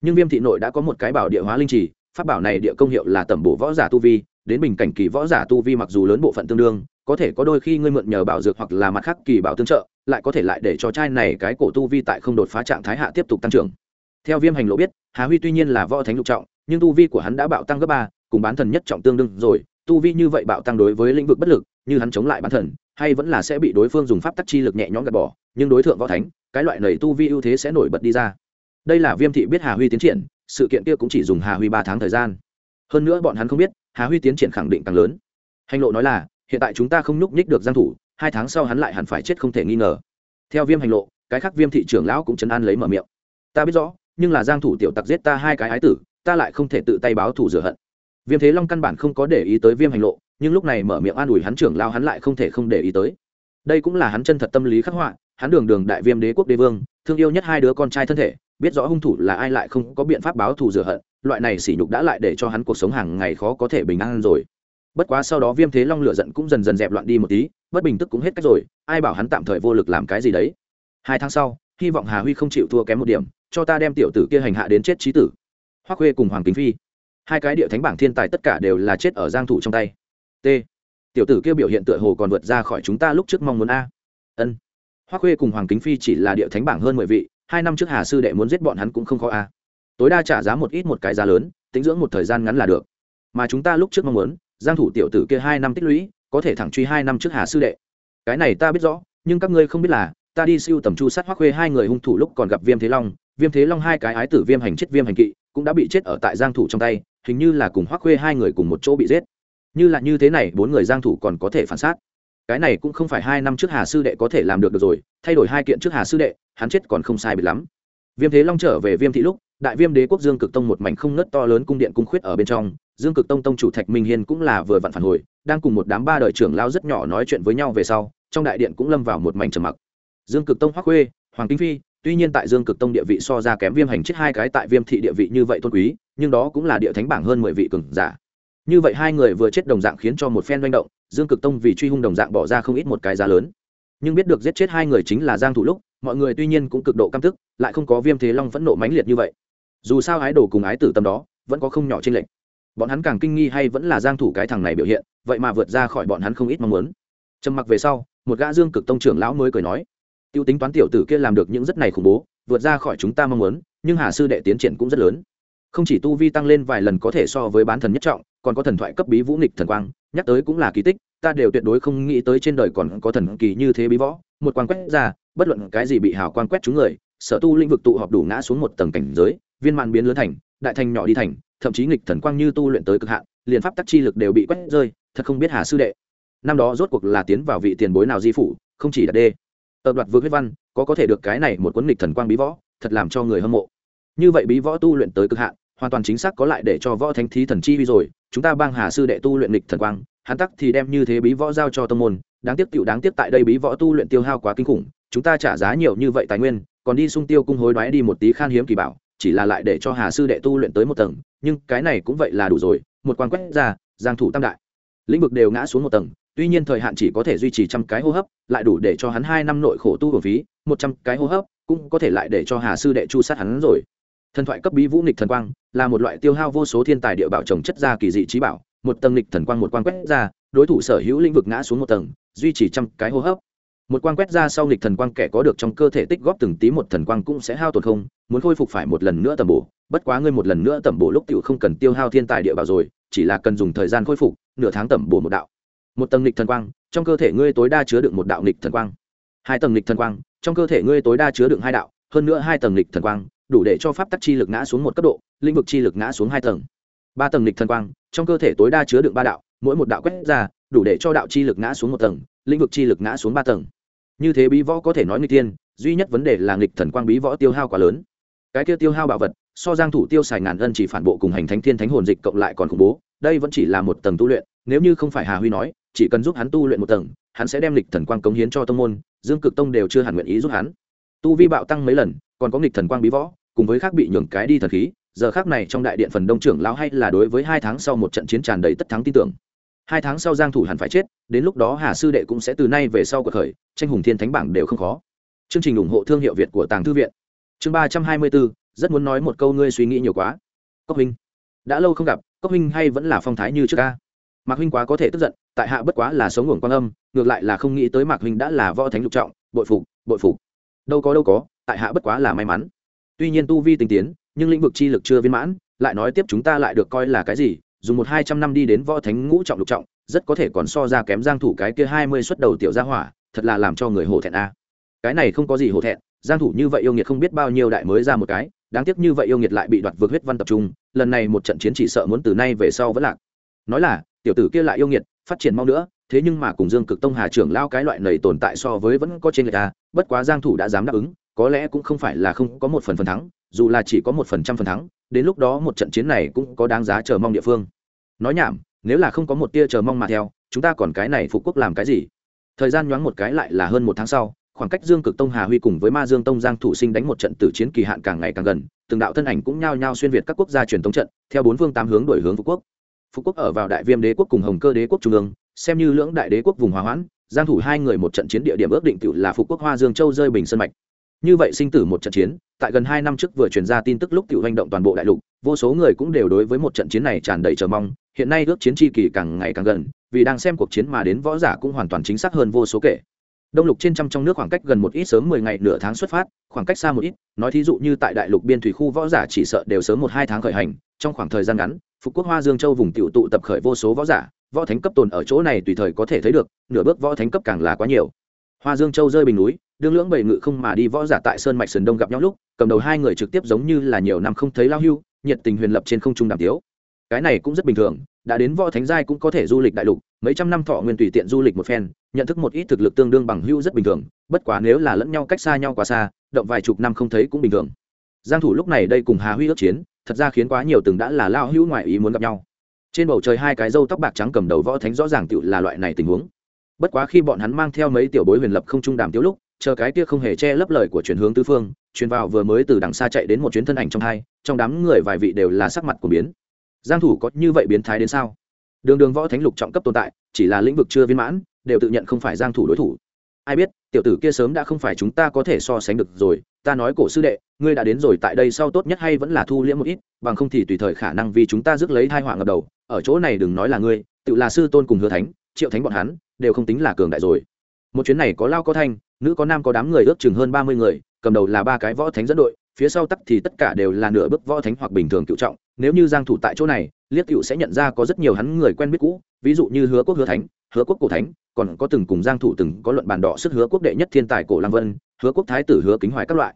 nhưng viêm thị nội đã có một cái bảo địa hóa linh trì, pháp bảo này địa công hiệu là tẩm bổ võ giả tu vi, đến bình cảnh kỳ võ giả tu vi mặc dù lớn bộ phận tương đương có thể có đôi khi ngươi mượn nhờ bảo dược hoặc là mặt khác kỳ bảo tương trợ, lại có thể lại để cho trai này cái cổ tu vi tại không đột phá trạng thái hạ tiếp tục tăng trưởng. Theo viêm hành lộ biết, hà huy tuy nhiên là võ thánh lục trọng, nhưng tu vi của hắn đã bạo tăng gấp ba, cùng bán thần nhất trọng tương đương rồi, tu vi như vậy bạo tăng đối với lĩnh vực bất lực, như hắn chống lại bán thần, hay vẫn là sẽ bị đối phương dùng pháp tắc chi lực nhẹ nhõm gạt bỏ, nhưng đối tượng võ thánh, cái loại này tu vi ưu thế sẽ nổi bật đi ra. Đây là viêm thị biết hà huy tiến triển, sự kiện kia cũng chỉ dùng hà huy ba tháng thời gian. Hơn nữa bọn hắn không biết, hà huy tiến triển khẳng định càng lớn. Hành lộ nói là hiện tại chúng ta không nhúc nhích được giang thủ, hai tháng sau hắn lại hẳn phải chết không thể nghi ngờ. Theo viêm hành lộ, cái khác viêm thị trưởng lão cũng chấn an lấy mở miệng. Ta biết rõ, nhưng là giang thủ tiểu tặc giết ta hai cái ái tử, ta lại không thể tự tay báo thù rửa hận. Viêm thế long căn bản không có để ý tới viêm hành lộ, nhưng lúc này mở miệng an ủi hắn trưởng lao hắn lại không thể không để ý tới. Đây cũng là hắn chân thật tâm lý khắc họa, hắn đường đường đại viêm đế quốc đế vương, thương yêu nhất hai đứa con trai thân thể, biết rõ hung thủ là ai lại không có biện pháp báo thù rửa hận, loại này sỉ nhục đã lại để cho hắn cuộc sống hàng ngày khó có thể bình an rồi bất quá sau đó viêm thế long lửa giận cũng dần dần dẹp loạn đi một tí, bất bình tức cũng hết cách rồi, ai bảo hắn tạm thời vô lực làm cái gì đấy. Hai tháng sau, hy vọng hà huy không chịu thua kém một điểm, cho ta đem tiểu tử kia hành hạ đến chết trí tử. Hoắc khuê cùng hoàng kính phi. Hai cái địa thánh bảng thiên tài tất cả đều là chết ở giang thủ trong tay. T. Tiểu tử kia biểu hiện tựa hồ còn vượt ra khỏi chúng ta lúc trước mong muốn a. Ân. Hoắc khuê cùng hoàng kính phi chỉ là địa thánh bảng hơn mười vị, hai năm trước hà sư đệ muốn giết bọn hắn cũng không khó a. Tối đa trả giá một ít một cái giá lớn, tính dưỡng một thời gian ngắn là được. Mà chúng ta lúc trước mong muốn giang thủ tiểu tử kia hai năm tích lũy có thể thẳng truy hai năm trước hà sư đệ. Cái này ta biết rõ nhưng các ngươi không biết là ta đi siêu tầm chu sát hoắc khuê hai người hung thủ lúc còn gặp viêm thế long. Viêm thế long hai cái ái tử viêm hành chết viêm hành kỵ cũng đã bị chết ở tại giang thủ trong tay hình như là cùng hoắc khuê hai người cùng một chỗ bị giết. Như là như thế này bốn người giang thủ còn có thể phản sát. Cái này cũng không phải hai năm trước hà sư đệ có thể làm được, được rồi thay đổi hai kiện trước hà sư đệ hắn chết còn không sai biệt lắm. Viêm thế long trở về viêm thị lúc đại viêm đế quốc dương cực tông một mảnh không nứt to lớn cung điện cung khuyết ở bên trong dương cực tông tông chủ thạch minh hiên cũng là vừa vặn phản hồi, đang cùng một đám ba đời trưởng lao rất nhỏ nói chuyện với nhau về sau, trong đại điện cũng lâm vào một mảnh trầm mặc. Dương cực tông hoắc khuê, hoàng kinh phi, tuy nhiên tại dương cực tông địa vị so ra kém viêm hành chết hai cái tại viêm thị địa vị như vậy tôn quý, nhưng đó cũng là địa thánh bảng hơn mười vị cường giả. Như vậy hai người vừa chết đồng dạng khiến cho một phen manh động, dương cực tông vì truy hung đồng dạng bỏ ra không ít một cái giá lớn. Nhưng biết được giết chết hai người chính là giang thủ lúc, mọi người tuy nhiên cũng cực độ căm tức, lại không có viêm thế long phẫn nộ mãnh liệt như vậy. Dù sao ái đồ cùng ái tử tâm đó, vẫn có không nhỏ trên lệnh bọn hắn càng kinh nghi hay vẫn là giang thủ cái thằng này biểu hiện, vậy mà vượt ra khỏi bọn hắn không ít mong muốn. Trầm mặc về sau, một gã dương cực tông trưởng lão mới cười nói, tiêu tính toán tiểu tử kia làm được những rất này khủng bố, vượt ra khỏi chúng ta mong muốn, nhưng hà sư đệ tiến triển cũng rất lớn. Không chỉ tu vi tăng lên vài lần có thể so với bán thần nhất trọng, còn có thần thoại cấp bí vũ nghịch thần quang, nhắc tới cũng là kỳ tích, ta đều tuyệt đối không nghĩ tới trên đời còn có thần kỳ như thế bí võ. Một quan quét ra, bất luận cái gì bị hào quan quét chúng người, sở tu lĩnh vực tụ họp đủ ngã xuống một tầng cảnh giới, viên mạn biến lớn thành, đại thành nhỏ đi thành thậm chí nghịch thần quang như tu luyện tới cực hạn, liền pháp tắc chi lực đều bị quét rơi, thật không biết hà sư đệ. Năm đó rốt cuộc là tiến vào vị tiền bối nào di phủ, không chỉ là đê. Ở đoạt vượt huyết văn, có có thể được cái này một cuốn nghịch thần quang bí võ, thật làm cho người hâm mộ. Như vậy bí võ tu luyện tới cực hạn, hoàn toàn chính xác có lại để cho võ thánh thí thần chi vi rồi, chúng ta bang hà sư đệ tu luyện nghịch thần quang, hắn tắc thì đem như thế bí võ giao cho tâm môn, đáng tiếc tiểu đáng tiếc tại đây bí võ tu luyện tiêu hao quá kinh khủng, chúng ta trả giá nhiều như vậy tài nguyên, còn đi sung tiêu cung hối đoái đi một tí khan hiếm kỳ bảo chỉ là lại để cho hà sư đệ tu luyện tới một tầng, nhưng cái này cũng vậy là đủ rồi, một quan quét ra, giang thủ tam đại. Lĩnh vực đều ngã xuống một tầng, tuy nhiên thời hạn chỉ có thể duy trì trăm cái hô hấp, lại đủ để cho hắn hai năm nội khổ tu hưởng phí, một trăm cái hô hấp cũng có thể lại để cho hà sư đệ chu sát hắn rồi. Thần thoại cấp bí vũ nghịch thần quang là một loại tiêu hao vô số thiên tài địa bảo trồng chất ra kỳ dị trí bảo, một tầng nghịch thần quang một quan quét ra, đối thủ sở hữu lĩnh vực ngã xuống một tầng, duy trì trăm cái hô hấp một quang quét ra sau nghịch thần quang kẻ có được trong cơ thể tích góp từng tí một thần quang cũng sẽ hao tổn không, muốn khôi phục phải một lần nữa tầm bổ, bất quá ngươi một lần nữa tầm bổ lúc tiểu không cần tiêu hao thiên tài địa bảo rồi, chỉ là cần dùng thời gian khôi phục, nửa tháng tầm bổ một đạo. Một tầng nghịch thần quang, trong cơ thể ngươi tối đa chứa đựng một đạo nghịch thần quang. Hai tầng nghịch thần quang, trong cơ thể ngươi tối đa chứa đựng hai đạo, hơn nữa hai tầng nghịch thần quang, đủ để cho pháp tắc chi lực ngã xuống một cấp độ, lĩnh vực chi lực ngã xuống hai tầng. Ba tầng nghịch thần quang, trong cơ thể tối đa chứa đựng ba đạo, mỗi một đạo quét ra, đủ để cho đạo chi lực ngã xuống một tầng lĩnh vực chi lực ngã xuống ba tầng. Như thế bí võ có thể nói nghịch tiên duy nhất vấn đề là nghịch thần quang bí võ tiêu hao quá lớn. Cái kia tiêu hao bảo vật, so giang thủ tiêu xài ngàn ân chỉ phản bộ cùng hành thánh thiên thánh hồn dịch cộng lại còn khủng bố, đây vẫn chỉ là một tầng tu luyện, nếu như không phải hà huy nói, chỉ cần giúp hắn tu luyện một tầng, hắn sẽ đem lịch thần quang cống hiến cho tông môn, dương cực tông đều chưa hẳn nguyện ý giúp hắn. Tu vi bạo tăng mấy lần, còn có nghịch thần quang bí võ, cùng với khác bị nhường cái đi thần khí, giờ khác này trong đại điện phần đông trưởng lão hay là đối với hai tháng sau một trận chiến tràn đầy tất thắng tin tưởng hai tháng sau giang thủ hẳn phải chết, đến lúc đó hà sư đệ cũng sẽ từ nay về sau cuộc khởi, tranh hùng thiên thánh bảng đều không khó. Chương trình ủng hộ thương hiệu việt của tàng thư viện. Chương ba trăm hai mươi bốn, rất muốn nói một câu ngươi suy nghĩ nhiều quá. Cốc huynh. Đã lâu không gặp, cốc huynh hay vẫn là phong thái như trước ca? Mạc huynh quá có thể tức giận, tại hạ bất quá là sống ngưỡng quan âm, ngược lại là không nghĩ tới mạc huynh đã là võ thánh lục trọng, bội phục bội phục. Đâu có đâu có, tại hạ bất quá là may mắn. Tuy nhiên tu vi tinh tiến, nhưng lĩnh vực chi lực chưa viên mãn, lại nói tiếp chúng ta lại được coi là cái gì dùng một hai trăm năm đi đến võ thánh ngũ trọng lục trọng, rất có thể còn so ra kém giang thủ cái kia hai mươi xuất đầu tiểu gia hỏa, thật là làm cho người hổ thẹn a. Cái này không có gì hổ thẹn, giang thủ như vậy yêu nghiệt không biết bao nhiêu đại mới ra một cái, đáng tiếc như vậy yêu nghiệt lại bị đoạt vượt huyết văn tập trung, lần này một trận chiến chỉ sợ muốn từ nay về sau vẫn lạc. Nói là, tiểu tử kia lại yêu nghiệt, phát triển mau nữa, thế nhưng mà cùng dương cực tông hà trưởng lao cái loại này tồn tại so với vẫn có trên người ta bất quá giang thủ đã dám đáp ứng, có lẽ cũng không phải là không có một phần phần thắng, dù là chỉ có một phần trăm phần thắng đến lúc đó một trận chiến này cũng có đáng giá chờ mong địa phương. Nói nhảm, nếu là không có một tia chờ mong mà theo, chúng ta còn cái này phục quốc làm cái gì? Thời gian nhoáng một cái lại là hơn một tháng sau, khoảng cách dương cực tông hà huy cùng với ma dương tông giang thủ sinh đánh một trận tử chiến kỳ hạn càng ngày càng gần, từng đạo thân ảnh cũng nhao nhao xuyên việt các quốc gia truyền thống trận, theo bốn phương tám hướng đổi hướng phục quốc. Phục quốc ở vào đại viêm đế quốc cùng hồng cơ đế quốc trung ương, xem như lưỡng đại đế quốc vùng hòa hoãn, giang thủ hai người một trận chiến địa điểm ước định tự là phục quốc hoa dương châu rơi bình sơn mạch như vậy sinh tử một trận chiến, tại gần hai năm trước vừa truyền ra tin tức lúc tự hành động toàn bộ đại lục, vô số người cũng đều đối với một trận chiến này tràn đầy chờ mong. Hiện nay ước chiến tri kỳ càng ngày càng gần, vì đang xem cuộc chiến mà đến võ giả cũng hoàn toàn chính xác hơn vô số kể. Đông lục trên trăm trong nước khoảng cách gần một ít sớm mười ngày nửa tháng xuất phát, khoảng cách xa một ít, nói thí dụ như tại đại lục biên thủy khu võ giả chỉ sợ đều sớm một hai tháng khởi hành, trong khoảng thời gian ngắn, phục quốc hoa dương châu vùng tiểu tụ tập khởi vô số võ giả, võ thánh cấp tồn ở chỗ này tùy thời có thể thấy được, nửa bước võ thánh cấp càng là quá nhiều. Hoa dương châu rơi bình núi đương lưỡng bảy ngự không mà đi võ giả tại sơn mạch sườn đông gặp nhau lúc, cầm đầu hai người trực tiếp giống như là nhiều năm không thấy lao hưu, nhiệt tình huyền lập trên không trung đàm tiếu. Cái này cũng rất bình thường, đã đến võ thánh giai cũng có thể du lịch đại lục, mấy trăm năm thọ nguyên tùy tiện du lịch một phen, nhận thức một ít thực lực tương đương bằng hưu rất bình thường, bất quá nếu là lẫn nhau cách xa nhau quá xa, động vài chục năm không thấy cũng bình thường. Giang thủ lúc này đây cùng hà huy ước chiến, thật ra khiến quá nhiều từng đã là lao hưu ngoại ý muốn gặp nhau. Trên bầu trời hai cái râu tóc bạc trắng cầm đầu võ thánh rõ ràng tựu là loại này tình huống. Bất quá khi bọn hắn mang theo mấy tiểu bối huyền lập không trung đàm tiếu lúc chờ cái kia không hề che lấp lời của chuyển hướng tứ phương, truyền vào vừa mới từ đằng xa chạy đến một chuyến thân ảnh trong hai, trong đám người vài vị đều là sắc mặt của biến. Giang thủ có như vậy biến thái đến sao? Đường đường võ thánh lục trọng cấp tồn tại, chỉ là lĩnh vực chưa viên mãn, đều tự nhận không phải giang thủ đối thủ. Ai biết, tiểu tử kia sớm đã không phải chúng ta có thể so sánh được rồi, ta nói cổ sư đệ, ngươi đã đến rồi tại đây sau tốt nhất hay vẫn là thu liễm một ít, bằng không thì tùy thời khả năng vì chúng ta rước lấy thai họa ngập đầu, ở chỗ này đừng nói là ngươi, tự là sư tôn cùng hứa thánh, triệu thánh bọn hắn, đều không tính là cường đại rồi. Một chuyến này có lao có thanh nữ có nam có đám người ước chừng hơn ba mươi người, cầm đầu là ba cái võ thánh dẫn đội, phía sau tắc thì tất cả đều là nửa bước võ thánh hoặc bình thường cựu trọng. Nếu như giang thủ tại chỗ này, liếc cựu sẽ nhận ra có rất nhiều hắn người quen biết cũ, ví dụ như hứa quốc hứa thánh, hứa quốc cổ thánh, còn có từng cùng giang thủ từng có luận bàn đỏ sức hứa quốc đệ nhất thiên tài cổ lăng vân, hứa quốc thái tử hứa kính hoài các loại.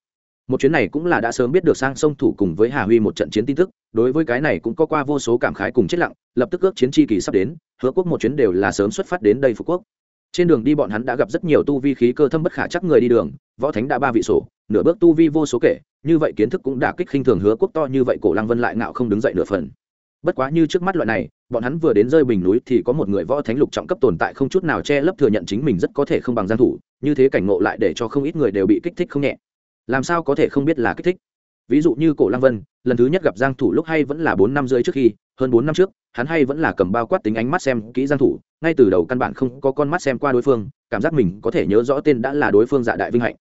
Một chuyến này cũng là đã sớm biết được sang sông thủ cùng với hà huy một trận chiến tin tức, đối với cái này cũng có qua vô số cảm khái cùng chết lặng, lập tức ước chiến chi kỳ sắp đến, hứa quốc một chuyến đều là sớm xuất phát đến đây phục quốc trên đường đi bọn hắn đã gặp rất nhiều tu vi khí cơ thâm bất khả chắc người đi đường, võ thánh đã ba vị sổ, nửa bước tu vi vô số kể, như vậy kiến thức cũng đã kích khinh thường hứa quốc to như vậy, cổ lăng vân lại ngạo không đứng dậy nửa phần. Bất quá như trước mắt loại này, bọn hắn vừa đến rơi bình núi thì có một người võ thánh lục trọng cấp tồn tại không chút nào che lấp thừa nhận chính mình rất có thể không bằng giang thủ, như thế cảnh ngộ lại để cho không ít người đều bị kích thích không nhẹ. Làm sao có thể không biết là kích thích? Ví dụ như cổ lăng vân, lần thứ nhất gặp giang thủ lúc hay vẫn là bốn năm rưỡi trước khi hơn bốn năm trước, hắn hay vẫn là cầm bao quát tính ánh mắt xem kỹ giang thủ, ngay từ đầu căn bản không có con mắt xem qua đối phương, cảm giác mình có thể nhớ rõ tên đã là đối phương dạ đại vinh hạnh.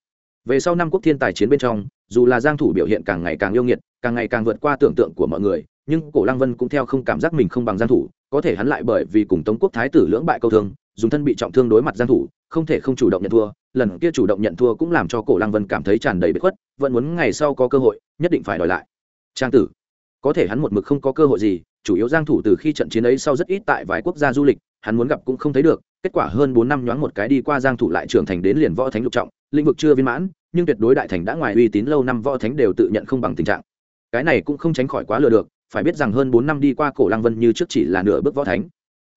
Về sau năm quốc thiên tài chiến bên trong, dù là giang thủ biểu hiện càng ngày càng yêu nghiệt, càng ngày càng vượt qua tưởng tượng của mọi người, nhưng cổ lăng vân cũng theo không cảm giác mình không bằng giang thủ, có thể hắn lại bởi vì cùng tống quốc thái tử lưỡng bại câu thương, dùng thân bị trọng thương đối mặt giang thủ, không thể không chủ động nhận thua, lần kia chủ động nhận thua cũng làm cho cổ lăng vân cảm thấy tràn đầy bế khuất, vẫn muốn ngày sau có cơ hội, nhất định phải đòi lại. Trang tử, có thể hắn một mực không có cơ hội gì chủ yếu giang thủ từ khi trận chiến ấy sau rất ít tại vài quốc gia du lịch, hắn muốn gặp cũng không thấy được, kết quả hơn 4 năm nhoáng một cái đi qua giang thủ lại trưởng thành đến liền võ thánh lục trọng, lĩnh vực chưa viên mãn, nhưng tuyệt đối đại thành đã ngoài uy tín lâu năm võ thánh đều tự nhận không bằng tình trạng. Cái này cũng không tránh khỏi quá lừa được, phải biết rằng hơn 4 năm đi qua cổ lăng vân như trước chỉ là nửa bước võ thánh.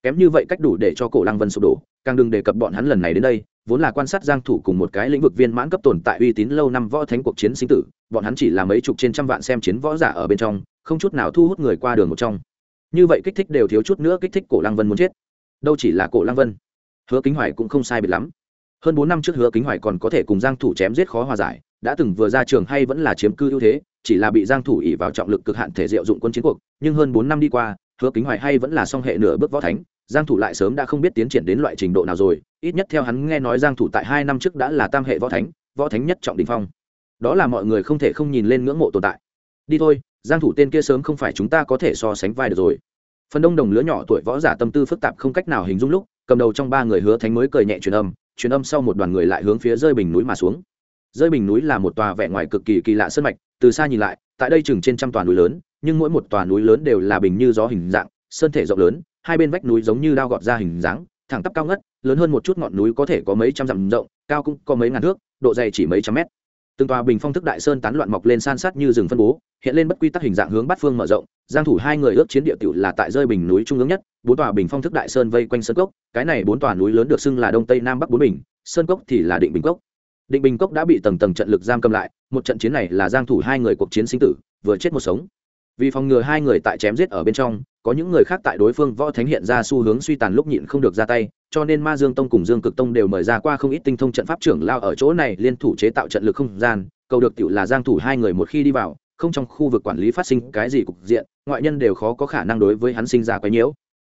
Kém như vậy cách đủ để cho cổ lăng vân sụp đổ, càng đừng đề cập bọn hắn lần này đến đây, vốn là quan sát giang thủ cùng một cái lĩnh vực viên mãn cấp tồn tại uy tín lâu năm võ thánh cuộc chiến sinh tử, bọn hắn chỉ là mấy chục trên trăm vạn xem chiến võ giả ở bên trong, không chút nào thu hút người qua đường một trong như vậy kích thích đều thiếu chút nữa kích thích cổ lăng vân muốn chết. Đâu chỉ là cổ lăng vân. Hứa kính hoài cũng không sai biệt lắm. Hơn bốn năm trước hứa kính hoài còn có thể cùng giang thủ chém giết khó hòa giải, đã từng vừa ra trường hay vẫn là chiếm cư ưu thế, chỉ là bị giang thủ ỉ vào trọng lực cực hạn thể diệu dụng quân chiến cuộc. Nhưng hơn bốn năm đi qua, hứa kính hoài hay vẫn là song hệ nửa bước võ thánh, giang thủ lại sớm đã không biết tiến triển đến loại trình độ nào rồi. Ít nhất theo hắn nghe nói giang thủ tại hai năm trước đã là tam hệ võ thánh võ thánh nhất trọng đỉnh phong. Đó là mọi người không thể không nhìn lên ngưỡng mộ tồn tại. Đi thôi giang thủ tên kia sớm không phải chúng ta có thể so sánh vai được rồi. Phần đông đồng lứa nhỏ tuổi võ giả tâm tư phức tạp không cách nào hình dung lúc, cầm đầu trong ba người hứa thánh mới cười nhẹ truyền âm truyền âm sau một đoàn người lại hướng phía rơi bình núi mà xuống. Rơi bình núi là một tòa vẻ ngoài cực kỳ kỳ lạ sơn mạch, từ xa nhìn lại, tại đây chừng trên trăm tòa núi lớn, nhưng mỗi một tòa núi lớn đều là bình như gió hình dạng, sơn thể rộng lớn, hai bên vách núi giống như đao gọt ra hình dáng, thẳng tắp cao ngất, lớn hơn một chút ngọn núi có thể có mấy trăm dặm rộng, cao cũng có mấy ngàn thước, độ dày chỉ mấy trăm mét. Từng tòa bình phong thức đại sơn tán loạn mọc lên san sát như rừng phân bố hiện lên bất quy tắc hình dạng hướng bát phương mở rộng, giang thủ hai người ước chiến địa tiểu là tại rơi bình núi trung ương nhất, bốn tòa bình phong thức đại sơn vây quanh sơn cốc, cái này bốn tòa núi lớn được xưng là đông tây nam bắc bốn bình, sơn cốc thì là định bình cốc. Định bình cốc đã bị tầng tầng trận lực giam cầm lại, một trận chiến này là giang thủ hai người cuộc chiến sinh tử, vừa chết một sống. Vì phòng ngừa hai người tại chém giết ở bên trong, có những người khác tại đối phương võ thánh hiện ra xu hướng suy tàn lúc nhịn không được ra tay, cho nên ma dương tông cùng dương cực tông đều mời ra qua không ít tinh thông trận pháp trưởng lao ở chỗ này liên thủ chế tạo trận lực không gian, cầu được tiểu là giang thủ hai người một khi đi vào không trong khu vực quản lý phát sinh cái gì cục diện, ngoại nhân đều khó có khả năng đối với hắn sinh ra quấy nhiễu.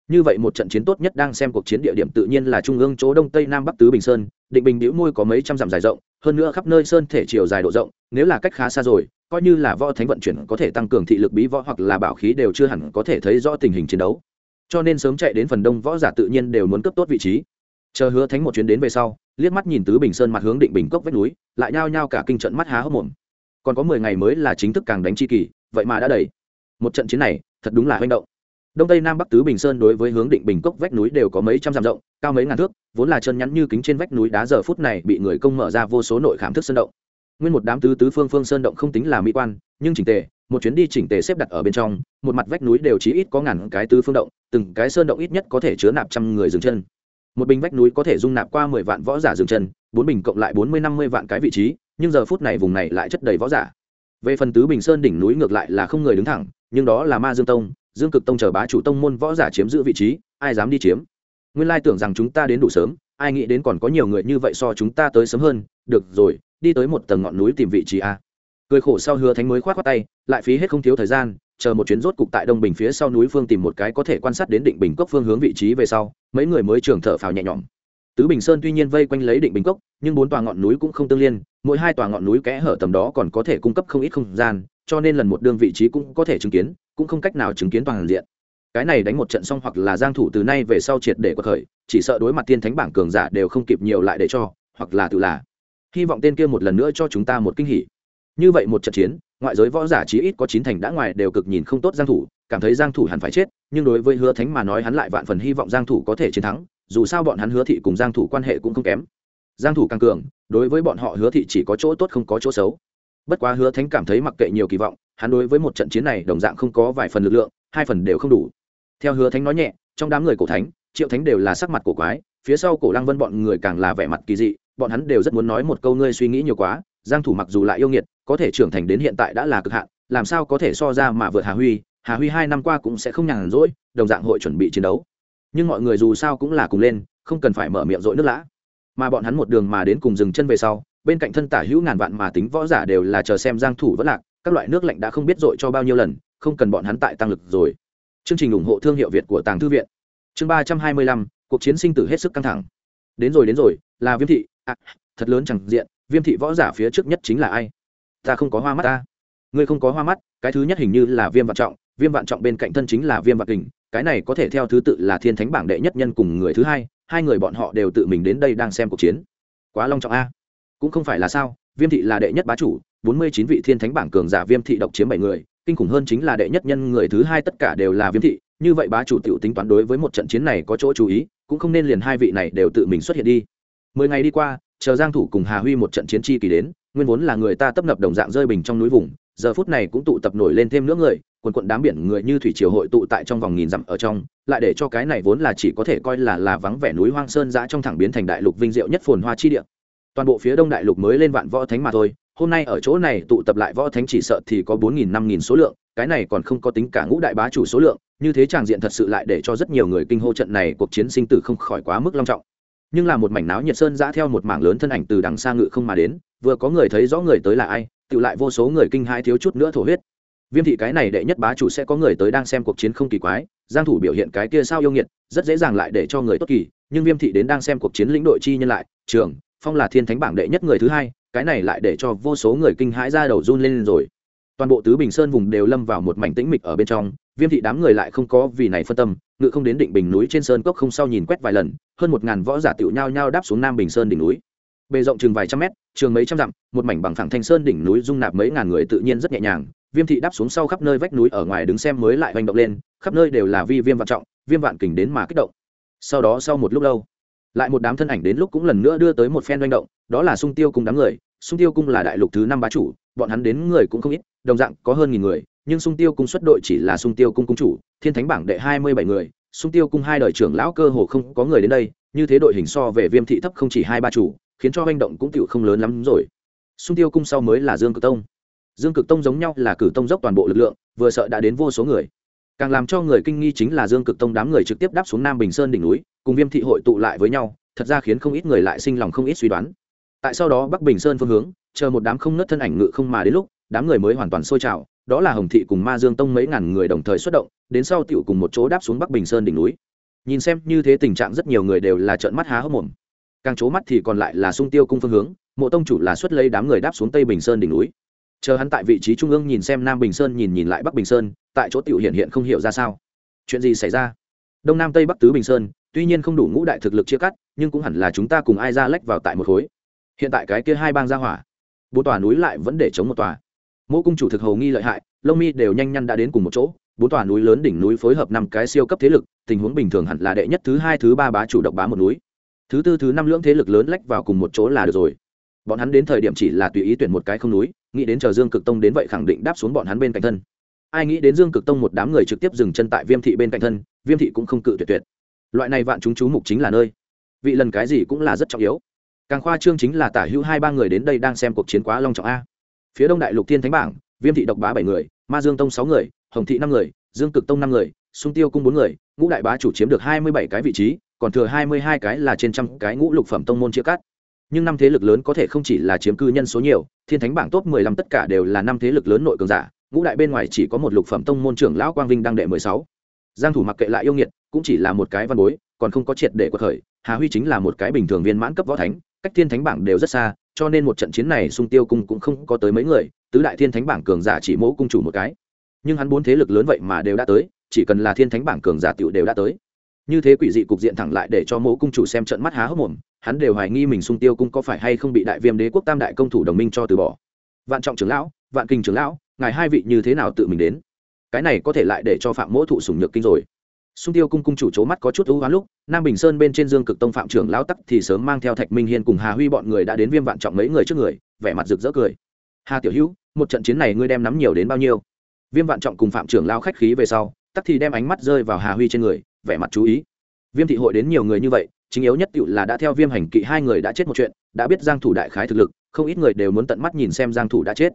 Như vậy một trận chiến tốt nhất đang xem cuộc chiến địa điểm tự nhiên là trung ương chỗ đông tây nam bắc tứ bình sơn, định bình đĩu môi có mấy trăm dặm dài rộng, hơn nữa khắp nơi sơn thể chiều dài độ rộng, nếu là cách khá xa rồi, coi như là võ thánh vận chuyển có thể tăng cường thị lực bí võ hoặc là bảo khí đều chưa hẳn có thể thấy rõ tình hình chiến đấu. Cho nên sớm chạy đến phần đông võ giả tự nhiên đều muốn cấp tốt vị trí. Chờ hứa thánh một chuyến đến về sau, liếc mắt nhìn tứ bình sơn mặt hướng định bình cốc vách núi, lại nhao nhao cả kinh trận mắt há hốc mồm còn có mười ngày mới là chính thức càng đánh chi kỳ, vậy mà đã đầy. Một trận chiến này, thật đúng là manh động. Đông tây nam bắc tứ bình sơn đối với hướng định bình cốc vách núi đều có mấy trăm dặm rộng, cao mấy ngàn thước, vốn là chân nhắn như kính trên vách núi đá, giờ phút này bị người công mở ra vô số nội khảm thức sơn động. Nguyên một đám tứ tứ phương phương sơn động không tính là mỹ quan, nhưng chỉnh tề, một chuyến đi chỉnh tề xếp đặt ở bên trong, một mặt vách núi đều chỉ ít có ngàn cái tứ phương động, từng cái sơn động ít nhất có thể chứa nạp trăm người dừng chân. Một bình vách núi có thể dung nạp qua mười vạn võ giả dừng chân, bốn bình cộng lại bốn mươi năm mươi vạn cái vị trí nhưng giờ phút này vùng này lại chất đầy võ giả. Về phần tứ bình sơn đỉnh núi ngược lại là không người đứng thẳng, nhưng đó là ma dương tông, dương cực tông chờ bá chủ tông môn võ giả chiếm giữ vị trí, ai dám đi chiếm? Nguyên lai tưởng rằng chúng ta đến đủ sớm, ai nghĩ đến còn có nhiều người như vậy so chúng ta tới sớm hơn, được rồi, đi tới một tầng ngọn núi tìm vị trí a. Cười khổ sau hứa thánh mới khoát khoát tay, lại phí hết không thiếu thời gian, chờ một chuyến rốt cục tại đông bình phía sau núi phương tìm một cái có thể quan sát đến định bình cốc phương hướng vị trí về sau, mấy người mới trường thở phào nhẹ nhõm tứ bình sơn tuy nhiên vây quanh lấy định bình cốc, nhưng bốn tòa ngọn núi cũng không tương liên, mỗi hai tòa ngọn núi kẽ hở tầm đó còn có thể cung cấp không ít không gian, cho nên lần một đương vị trí cũng có thể chứng kiến, cũng không cách nào chứng kiến toàn diện. Cái này đánh một trận xong hoặc là giang thủ từ nay về sau triệt để quật khởi, chỉ sợ đối mặt tiên thánh bảng cường giả đều không kịp nhiều lại để cho, hoặc là tự là. Hy vọng tên kia một lần nữa cho chúng ta một kinh hỉ. Như vậy một trận chiến, ngoại giới võ giả chí ít có chín thành đã ngoài đều cực nhìn không tốt giang thủ, cảm thấy giang thủ hẳn phải chết, nhưng đối với hứa thánh mà nói hắn lại vạn phần hy vọng giang thủ có thể chiến thắng dù sao bọn hắn hứa thị cùng giang thủ quan hệ cũng không kém. Giang thủ càng cường, đối với bọn họ hứa thị chỉ có chỗ tốt không có chỗ xấu. Bất quá hứa thánh cảm thấy mặc kệ nhiều kỳ vọng, hắn đối với một trận chiến này đồng dạng không có vài phần lực lượng, hai phần đều không đủ. Theo hứa thánh nói nhẹ, trong đám người cổ thánh, triệu thánh đều là sắc mặt cổ quái, phía sau cổ lăng vân bọn người càng là vẻ mặt kỳ dị, bọn hắn đều rất muốn nói một câu ngươi suy nghĩ nhiều quá, giang thủ mặc dù lại yêu nghiệt, có thể trưởng thành đến hiện tại đã là cực hạn, làm sao có thể so ra mà vượt hà huy hà huy hai năm qua cũng sẽ không nhàn rỗi, đồng dạng hội chuẩn bị chiến đấu nhưng mọi người dù sao cũng là cùng lên không cần phải mở miệng rỗi nước lã. Mà bọn hắn một đường mà đến cùng dừng chân về sau bên cạnh thân tả hữu ngàn vạn mà tính võ giả đều là chờ xem giang thủ vẫn lạc các loại nước lạnh đã không biết dội cho bao nhiêu lần không cần bọn hắn tại tăng lực rồi. Chương trình ủng hộ thương hiệu việt của tàng thư viện. Chương ba trăm hai mươi lăm cuộc chiến sinh tử hết sức căng thẳng. Đến rồi đến rồi là viêm thị. À, thật lớn chẳng diện viêm thị võ giả phía trước nhất chính là ai? Ta không có hoa mắt ta. Ngươi không có hoa mắt cái thứ nhất hình như là viêm vạn trọng viêm vạn trọng bên cạnh thân chính là viêm vạn kình cái này có thể theo thứ tự là thiên thánh bảng đệ nhất nhân cùng người thứ hai hai người bọn họ đều tự mình đến đây đang xem cuộc chiến. Quá long trọng a. Cũng không phải là sao, viêm thị là đệ nhất bá chủ, bốn mươi chín vị thiên thánh bảng cường giả viêm thị độc chiếm bảy người, kinh khủng hơn chính là đệ nhất nhân người thứ hai tất cả đều là viêm thị, như vậy bá chủ t i ể u tính toán đối với một trận chiến này có chỗ chú ý, cũng không nên liền hai vị này đều tự mình xuất hiện đi. Mười ngày đi qua, chờ giang thủ cùng hà huy một trận chiến chi kỳ đến, nguyên vốn là người ta tấp nập đồng dạng rơi bình trong núi vùng, giờ phút này cũng tụ tập nổi lên thêm nữa người quần quận đám biển người như thủy triều hội tụ tại trong vòng nghìn dặm ở trong, lại để cho cái này vốn là chỉ có thể coi là là vắng vẻ núi hoang sơn giã trong thẳng biến thành đại lục vinh diệu nhất phồn hoa chi địa. Toàn bộ phía đông đại lục mới lên vạn võ thánh mà thôi, hôm nay ở chỗ này tụ tập lại võ thánh chỉ sợ thì có bốn nghìn năm nghìn số lượng, cái này còn không có tính cả ngũ đại bá chủ số lượng, như thế tràng diện thật sự lại để cho rất nhiều người kinh hô trận này cuộc chiến sinh tử không khỏi quá mức long trọng. Nhưng là một mảnh náo nhiệt sơn giã theo một mảng lớn thân ảnh từ đằng xa ngự không mà đến, vừa có người thấy rõ người tới là ai tự lại vô số người kinh hai thiếu chút nữa thổ huyết viêm thị cái này đệ nhất bá chủ sẽ có người tới đang xem cuộc chiến không kỳ quái, giang thủ biểu hiện cái kia sao yêu nghiệt, rất dễ dàng lại để cho người tốt kỳ, nhưng viêm thị đến đang xem cuộc chiến lĩnh đội chi nhân lại, trường, phong là thiên thánh bảng đệ nhất người thứ hai, cái này lại để cho vô số người kinh hãi ra đầu run lên rồi. Toàn bộ tứ bình sơn vùng đều lâm vào một mảnh tĩnh mịch ở bên trong, viêm thị đám người lại không có vì này phân tâm, ngự không đến định bình núi trên sơn cốc không sau nhìn quét vài lần, hơn một ngàn võ giả tiểu nhau nhau đáp xuống nam bình sơn đỉnh núi. Bề rộng chừng vài trăm mét, trường mấy trăm dặm, một mảnh bằng phẳng thanh sơn đỉnh núi dung nạp mấy ngàn người tự nhiên rất nhẹ nhàng viêm thị đáp xuống sau khắp nơi vách núi ở ngoài đứng xem mới lại hành động lên, khắp nơi đều là vi viêm vạn trọng, viêm vạn kình đến mà kích động. Sau đó sau một lúc lâu, lại một đám thân ảnh đến lúc cũng lần nữa đưa tới một phen doanh động, đó là sung tiêu cùng đám người. Sung tiêu cung là đại lục thứ năm bá chủ, bọn hắn đến người cũng không ít, đồng dạng có hơn nghìn người, nhưng sung tiêu cung xuất đội chỉ là sung tiêu cung cung chủ, thiên thánh bảng đệ hai mươi bảy người. Sung tiêu cung hai đời trưởng lão cơ hồ không có người đến đây, như thế đội hình so về viêm thị thấp không chỉ hai ba chủ, khiến cho hành động cũng tựu không lớn lắm rồi. Sung tiêu cung sau mới là dương Cử tông dương cực tông giống nhau là cử tông dốc toàn bộ lực lượng, vừa sợ đã đến vô số người. Càng làm cho người kinh nghi chính là dương cực tông đám người trực tiếp đáp xuống nam bình sơn đỉnh núi, cùng viêm thị hội tụ lại với nhau, thật ra khiến không ít người lại sinh lòng không ít suy đoán. Tại sau đó bắc bình sơn phương hướng, chờ một đám không nớt thân ảnh ngự không mà đến lúc, đám người mới hoàn toàn sôi trào, đó là hồng thị cùng ma dương tông mấy ngàn người đồng thời xuất động, đến sau tựu cùng một chỗ đáp xuống bắc bình sơn đỉnh núi. Nhìn xem như thế tình trạng rất nhiều người đều là trợn mắt há hốc mồm. Càng chỗ mắt thì còn lại là sung tiêu cung phương hướng, mộ tông chủ là xuất lấy đám người đáp xuống tây bình sơn đỉnh núi chờ hắn tại vị trí trung ương nhìn xem nam bình sơn, nhìn nhìn lại bắc bình sơn, tại chỗ tiểu hiện hiện không hiểu ra sao. Chuyện gì xảy ra? Đông nam tây bắc tứ bình sơn, tuy nhiên không đủ ngũ đại thực lực chia cắt, nhưng cũng hẳn là chúng ta cùng ai ra lách vào tại một khối. Hiện tại cái kia hai bang ra hỏa, bốn tòa núi lại vẫn để chống một tòa. Mỗi cung chủ thực hầu nghi lợi hại, lông mi đều nhanh nhăn đã đến cùng một chỗ, bốn tòa núi lớn đỉnh núi phối hợp năm cái siêu cấp thế lực, tình huống bình thường hẳn là đệ nhất, thứ hai, thứ ba bá chủ độc bá một núi. Thứ tư, thứ năm lưỡng thế lực lớn lách vào cùng một chỗ là được rồi. Bọn hắn đến thời điểm chỉ là tùy ý tuyển một cái không núi nghĩ đến chờ dương cực tông đến vậy khẳng định đáp xuống bọn hắn bên cạnh thân. Ai nghĩ đến dương cực tông một đám người trực tiếp dừng chân tại viêm thị bên cạnh thân, viêm thị cũng không cự tuyệt tuyệt. Loại này vạn chúng chú mục chính là nơi. Vị lần cái gì cũng là rất trọng yếu. Càng khoa trương chính là tả hữu hai ba người đến đây đang xem cuộc chiến quá long trọng a. Phía đông đại lục thiên thánh bảng, viêm thị độc bá bảy người, ma dương tông sáu người, hồng thị năm người, dương cực tông năm người, sung tiêu cung bốn người, ngũ đại bá chủ chiếm được hai mươi bảy cái vị trí, còn thừa hai mươi hai cái là trên trăm cái ngũ lục phẩm tông môn chia cắt nhưng năm thế lực lớn có thể không chỉ là chiếm cư nhân số nhiều, thiên thánh bảng top mười lăm tất cả đều là năm thế lực lớn nội cường giả, ngũ đại bên ngoài chỉ có một lục phẩm tông môn trưởng lão quang vinh đăng đệ mười sáu. Giang thủ mặc kệ lại yêu nghiệt, cũng chỉ là một cái văn bối, còn không có triệt để của khởi, hà huy chính là một cái bình thường viên mãn cấp võ thánh, cách thiên thánh bảng đều rất xa, cho nên một trận chiến này sung tiêu cung cũng không có tới mấy người, tứ đại thiên thánh bảng cường giả chỉ mẫu cung chủ một cái. Nhưng hắn bốn thế lực lớn vậy mà đều đã tới, chỉ cần là thiên thánh bảng cường giả tiểu đều đã tới như thế quỷ dị cục diện thẳng lại để cho mẫu cung chủ xem trận mắt há hốc mồm, hắn đều hoài nghi mình sung tiêu cung có phải hay không bị đại viêm đế quốc tam đại công thủ đồng minh cho từ bỏ. Vạn trọng trưởng lão, vạn kinh trưởng lão, ngài hai vị như thế nào tự mình đến? Cái này có thể lại để cho phạm mỗ thụ sùng nhược kinh rồi. Sung tiêu cung cung chủ c mắt có chút ưu hoán lúc, nam bình sơn bên trên dương cực tông phạm trưởng lão tắc thì sớm mang theo thạch minh hiên cùng hà huy bọn người đã đến viêm vạn trọng mấy người trước người, vẻ mặt rực rỡ cười. Hà tiểu hữu, một trận chiến này ngươi đem nắm nhiều đến bao nhiêu? Viêm vạn trọng cùng phạm trưởng lao khách khí về sau, tắc thì đem ánh mắt rơi vào hà huy trên người vẻ mặt chú ý. Viêm thị hội đến nhiều người như vậy, chính yếu nhất tự là đã theo viêm hành kỵ hai người đã chết một chuyện, đã biết giang thủ đại khái thực lực, không ít người đều muốn tận mắt nhìn xem giang thủ đã chết.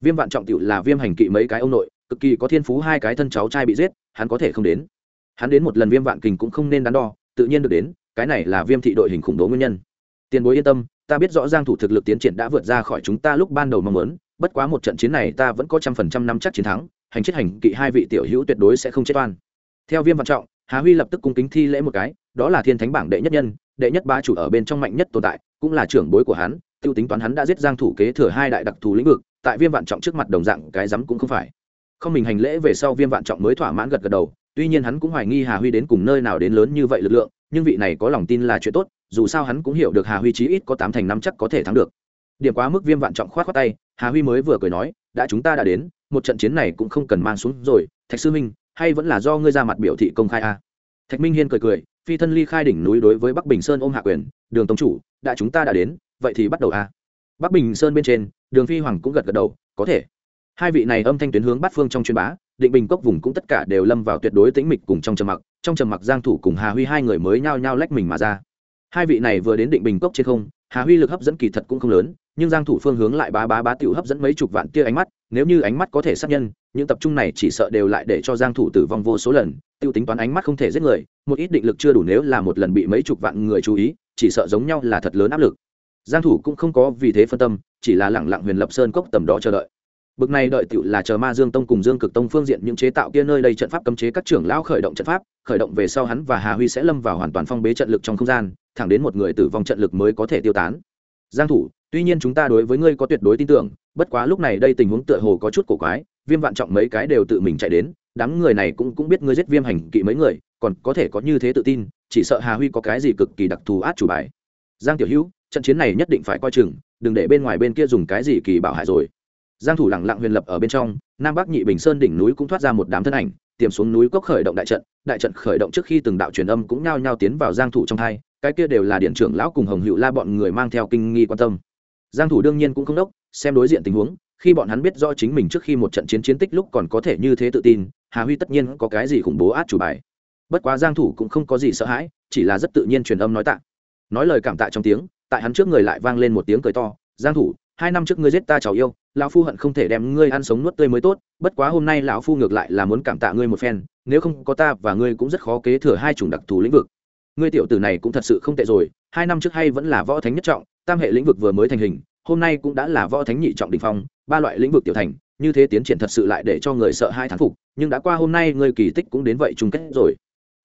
Viêm vạn trọng tự là viêm hành kỵ mấy cái ông nội, cực kỳ có thiên phú hai cái thân cháu trai bị giết, hắn có thể không đến. Hắn đến một lần viêm vạn kình cũng không nên đắn đo, tự nhiên được đến, cái này là viêm thị đội hình khủng bố nguyên nhân. Tiền bối yên tâm, ta biết rõ giang thủ thực lực tiến triển đã vượt ra khỏi chúng ta lúc ban đầu mong muốn, bất quá một trận chiến này ta vẫn có trăm phần trăm năm chắc chiến thắng, hành chết hành kỵ hai vị tiểu hữu tuyệt đối sẽ không chết oan. Theo viêm vạn trọng hà huy lập tức cung kính thi lễ một cái, đó là thiên thánh bảng đệ nhất nhân, đệ nhất ba chủ ở bên trong mạnh nhất tồn tại, cũng là trưởng bối của hắn, tiêu tính toán hắn đã giết giang thủ kế thừa hai đại đặc thù lĩnh vực, tại viêm vạn trọng trước mặt đồng dạng, cái dám cũng không phải. Không mình hành lễ về sau viêm vạn trọng mới thỏa mãn gật gật đầu, tuy nhiên hắn cũng hoài nghi hà huy đến cùng nơi nào đến lớn như vậy lực lượng, nhưng vị này có lòng tin là chuyện tốt, dù sao hắn cũng hiểu được hà huy chí ít có tám thành năm chắc có thể thắng được. Điểm quá mức viêm vạn trọng khoát khoát tay, hà huy mới vừa cười nói, đã chúng ta đã đến, một trận chiến này cũng không cần mang xuống rồi, thạch sư minh hay vẫn là do ngươi ra mặt biểu thị công khai a à? thạch minh hiên cười cười, phi thân ly khai đỉnh núi đối với bắc bình sơn ôm hạ quyền, đường tông chủ, đã chúng ta đã đến, vậy thì bắt đầu a à? bắc bình sơn bên trên, đường phi hoàng cũng gật gật đầu, có thể hai vị này âm thanh tuyến hướng bát phương trong chuyên bá, định bình cốc vùng cũng tất cả đều lâm vào tuyệt đối tĩnh mịch cùng trong trầm mặc, trong trầm mặc giang thủ cùng hà huy hai người mới nhao nhao lách mình mà ra hai vị này vừa đến định bình cốc trên không, hà huy lực hấp dẫn kỳ thật cũng không lớn, nhưng giang thủ phương hướng lại bá bá bá tiểu hấp dẫn mấy chục vạn tia ánh mắt, nếu như ánh mắt có thể sát nhân những tập trung này chỉ sợ đều lại để cho giang thủ tử vong vô số lần, tiêu tính toán ánh mắt không thể giết người, một ít định lực chưa đủ nếu là một lần bị mấy chục vạn người chú ý, chỉ sợ giống nhau là thật lớn áp lực. Giang thủ cũng không có vì thế phân tâm, chỉ là lặng lặng huyền lập sơn cốc tầm đó chờ đợi. Bực này đợi tiểu là chờ ma dương tông cùng dương cực tông phương diện những chế tạo kia nơi đây trận pháp cấm chế các trưởng lão khởi động trận pháp, khởi động về sau hắn và hà huy sẽ lâm vào hoàn toàn phong bế trận lực trong không gian, thẳng đến một người tử vong trận lực mới có thể tiêu tán. Giang thủ, tuy nhiên chúng ta đối với ngươi có tuyệt đối tin tưởng, bất quá lúc này đây tình huống tựa hồ có chút cổ quái viêm vạn trọng mấy cái đều tự mình chạy đến, đám người này cũng cũng biết ngươi giết viêm hành kỵ mấy người, còn có thể có như thế tự tin, chỉ sợ hà huy có cái gì cực kỳ đặc thù át chủ bài. Giang tiểu hữu, trận chiến này nhất định phải coi chừng, đừng để bên ngoài bên kia dùng cái gì kỳ bảo hại rồi. Giang thủ lặng lặng huyền lập ở bên trong, nam bắc nhị bình sơn đỉnh núi cũng thoát ra một đám thân ảnh, tiềm xuống núi cốc khởi động đại trận đại trận khởi động trước khi từng đạo truyền âm cũng nhao nhao tiến vào giang thủ trong thay cái kia đều là điển trưởng lão cùng hồng hữu la bọn người mang theo kinh nghi quan tâm. Giang thủ đương nhiên cũng không đốc, xem đối diện tình huống khi bọn hắn biết rõ chính mình trước khi một trận chiến chiến tích lúc còn có thể như thế tự tin, hà huy tất nhiên có cái gì khủng bố át chủ bài. Bất quá giang thủ cũng không có gì sợ hãi, chỉ là rất tự nhiên truyền âm nói tạ. Nói lời cảm tạ trong tiếng, tại hắn trước người lại vang lên một tiếng cười to, giang thủ, hai năm trước ngươi giết ta cháu yêu, lão phu hận không thể đem ngươi ăn sống nuốt tươi mới tốt, bất quá hôm nay lão phu ngược lại là muốn cảm tạ ngươi một phen, nếu không có ta và ngươi cũng rất khó kế thừa hai chủng đặc thù lĩnh vực. Ngươi tiểu tử này cũng thật sự không tệ rồi, hai năm trước hay vẫn là võ thánh nhất trọng, tam hệ lĩnh vực vừa mới thành hình hôm nay cũng đã là võ thánh nhị trọng đỉnh phong, ba loại lĩnh vực tiểu thành, như thế tiến triển thật sự lại để cho người sợ hai thán phục, nhưng đã qua hôm nay ngươi kỳ tích cũng đến vậy chung kết rồi.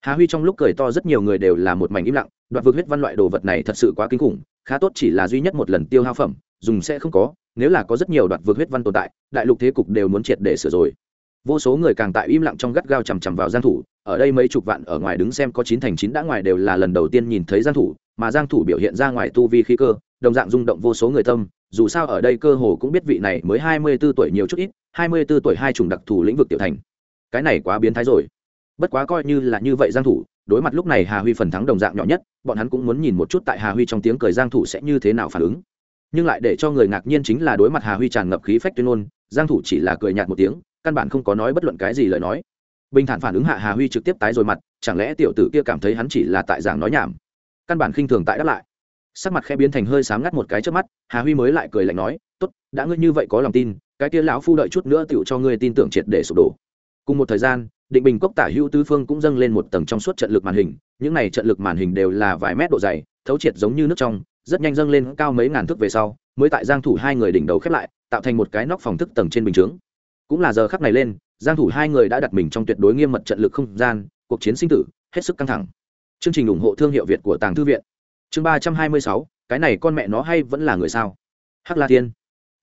Hà huy trong lúc cười to rất nhiều người đều là một mảnh im lặng, đoạt vực huyết văn loại đồ vật này thật sự quá kinh khủng, khá tốt chỉ là duy nhất một lần tiêu hao phẩm, dùng sẽ không có, nếu là có rất nhiều đoạt vực huyết văn tồn tại, đại lục thế cục đều muốn triệt để sửa rồi. Vô số người càng tại im lặng trong gắt gao chằm chằm vào giang thủ, ở đây mấy chục vạn ở ngoài đứng xem có chín thành chín đã ngoài đều là lần đầu tiên nhìn thấy giang thủ, mà giang thủ biểu hiện ra ngoài tu vi khí cơ đồng dạng rung động vô số người tâm, dù sao ở đây cơ hồ cũng biết vị này mới 24 tuổi nhiều chút ít 24 tuổi hai chủng đặc thù lĩnh vực tiểu thành. Cái này quá biến thái rồi. Bất quá coi như là như vậy giang thủ, đối mặt lúc này hà huy phần thắng đồng dạng nhỏ nhất, bọn hắn cũng muốn nhìn một chút tại hà huy trong tiếng cười giang thủ sẽ như thế nào phản ứng. Nhưng lại để cho người ngạc nhiên chính là đối mặt hà huy tràn ngập khí phách tuyên ngôn, giang thủ chỉ là cười nhạt một tiếng, căn bản không có nói bất luận cái gì lời nói. Bình thản phản ứng hạ hà huy trực tiếp tái rồi mặt, chẳng lẽ tiểu tử kia cảm thấy hắn chỉ là tại giảng nói nhảm? Căn bản khinh thường tại đáp lại sắc mặt khẽ biến thành hơi sám ngắt một cái trước mắt, hà huy mới lại cười lạnh nói, tốt, đã ngươi như vậy có lòng tin, cái kia lão phu đợi chút nữa tựu cho ngươi tin tưởng triệt để sụp đổ. Cùng một thời gian, định bình cốc tả hữu tứ phương cũng dâng lên một tầng trong suốt trận lực màn hình, những này trận lực màn hình đều là vài mét độ dày, thấu triệt giống như nước trong, rất nhanh dâng lên cao mấy ngàn thước về sau, mới tại giang thủ hai người đỉnh đầu khép lại, tạo thành một cái nóc phòng thức tầng trên bình chướng. Cũng là giờ khắc này lên, giang thủ hai người đã đặt mình trong tuyệt đối nghiêm mật trận lực không gian, cuộc chiến sinh tử, hết sức căng thẳng. Chương trình ủng hộ thương hiệu việt của tàng thư viện chương 326, cái này con mẹ nó hay vẫn là người sao? Hắc la thiên.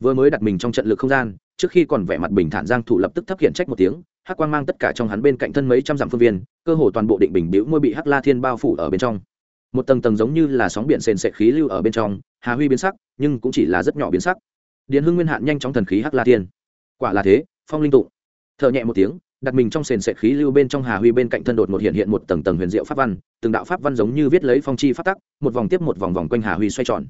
Vừa mới đặt mình trong trận lực không gian trước khi còn vẻ mặt bình thản giang thủ lập tức thấp hiện trách một tiếng hắc quang mang tất cả trong hắn bên cạnh thân mấy trăm dặm phương viên cơ hồ toàn bộ định bình biểu môi bị hắc la thiên bao phủ ở bên trong. Một tầng tầng giống như là sóng biển sền sệt khí lưu ở bên trong hà huy biến sắc nhưng cũng chỉ là rất nhỏ biến sắc. Điện hưng nguyên hạn nhanh chóng thần khí hắc la thiên. Quả là thế phong linh tụng. Thở nhẹ một tiếng đặt mình trong sền sệt khí lưu bên trong hà huy bên cạnh thân đột một hiện hiện một tầng tầng huyền diệu pháp văn, từng đạo pháp văn giống như viết lấy phong chi phát tắc, một vòng tiếp một vòng vòng quanh hà huy xoay tròn.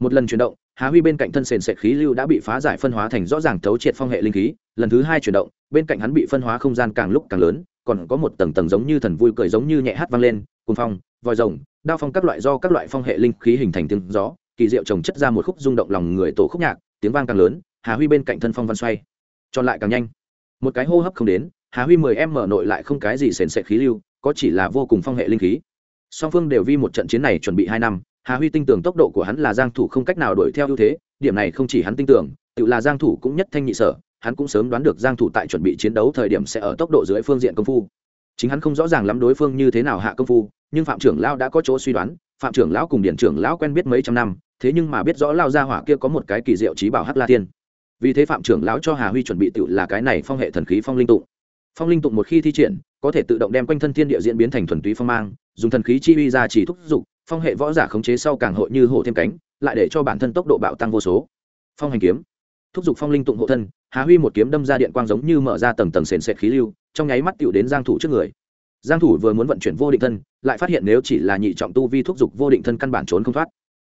Một lần chuyển động, hà huy bên cạnh thân sền sệt khí lưu đã bị phá giải phân hóa thành rõ ràng thấu triệt phong hệ linh khí, lần thứ hai chuyển động, bên cạnh hắn bị phân hóa không gian càng lúc càng lớn, còn có một tầng tầng giống như thần vui cười giống như nhẹ hát vang lên cùng phong, vòi rồng, đao phong các loại do các loại phong hệ linh khí hình thành tiếng gió, kỳ diệu trồng chất ra một khúc rung động lòng người tổ khúc nhạc, tiếng vang càng lớn, hà huy bên cạnh thân phong văn xoay, tròn lại càng nhanh. Một cái hô hấp không đến hà huy mười em mở nội lại không cái gì sền sệt khí lưu, có chỉ là vô cùng phong hệ linh khí. Song phương đều vi một trận chiến này chuẩn bị hai năm, hà huy tin tưởng tốc độ của hắn là giang thủ không cách nào đuổi theo ưu thế, điểm này không chỉ hắn tin tưởng, tự là giang thủ cũng nhất thanh nhị sở, hắn cũng sớm đoán được giang thủ tại chuẩn bị chiến đấu thời điểm sẽ ở tốc độ dưới phương diện công phu. Chính hắn không rõ ràng lắm đối phương như thế nào hạ công phu, nhưng phạm trưởng lão đã có chỗ suy đoán, phạm trưởng lão cùng điện trưởng lão quen biết mấy trăm năm, thế nhưng mà biết rõ lao gia hỏa kia có một cái kỳ diệu trí bảo hắc la tiên. Vì thế phạm trưởng lão cho hà huy chuẩn bị tự là cái này phong hệ thần khí phong linh tụ phong linh tụng một khi thi triển, có thể tự động đem quanh thân thiên địa diễn biến thành thuần túy phong mang, dùng thần khí chi uy ra chỉ thúc giục phong hệ võ giả khống chế sau càng hội như hổ thêm cánh, lại để cho bản thân tốc độ bạo tăng vô số. Phong hành kiếm. Thúc giục phong linh tụng hộ thân hà huy một kiếm đâm ra điện quang giống như mở ra tầng tầng sền sệt khí lưu, trong nháy mắt tựu đến giang thủ trước người. Giang thủ vừa muốn vận chuyển vô định thân, lại phát hiện nếu chỉ là nhị trọng tu vi thúc giục vô định thân căn bản trốn không thoát.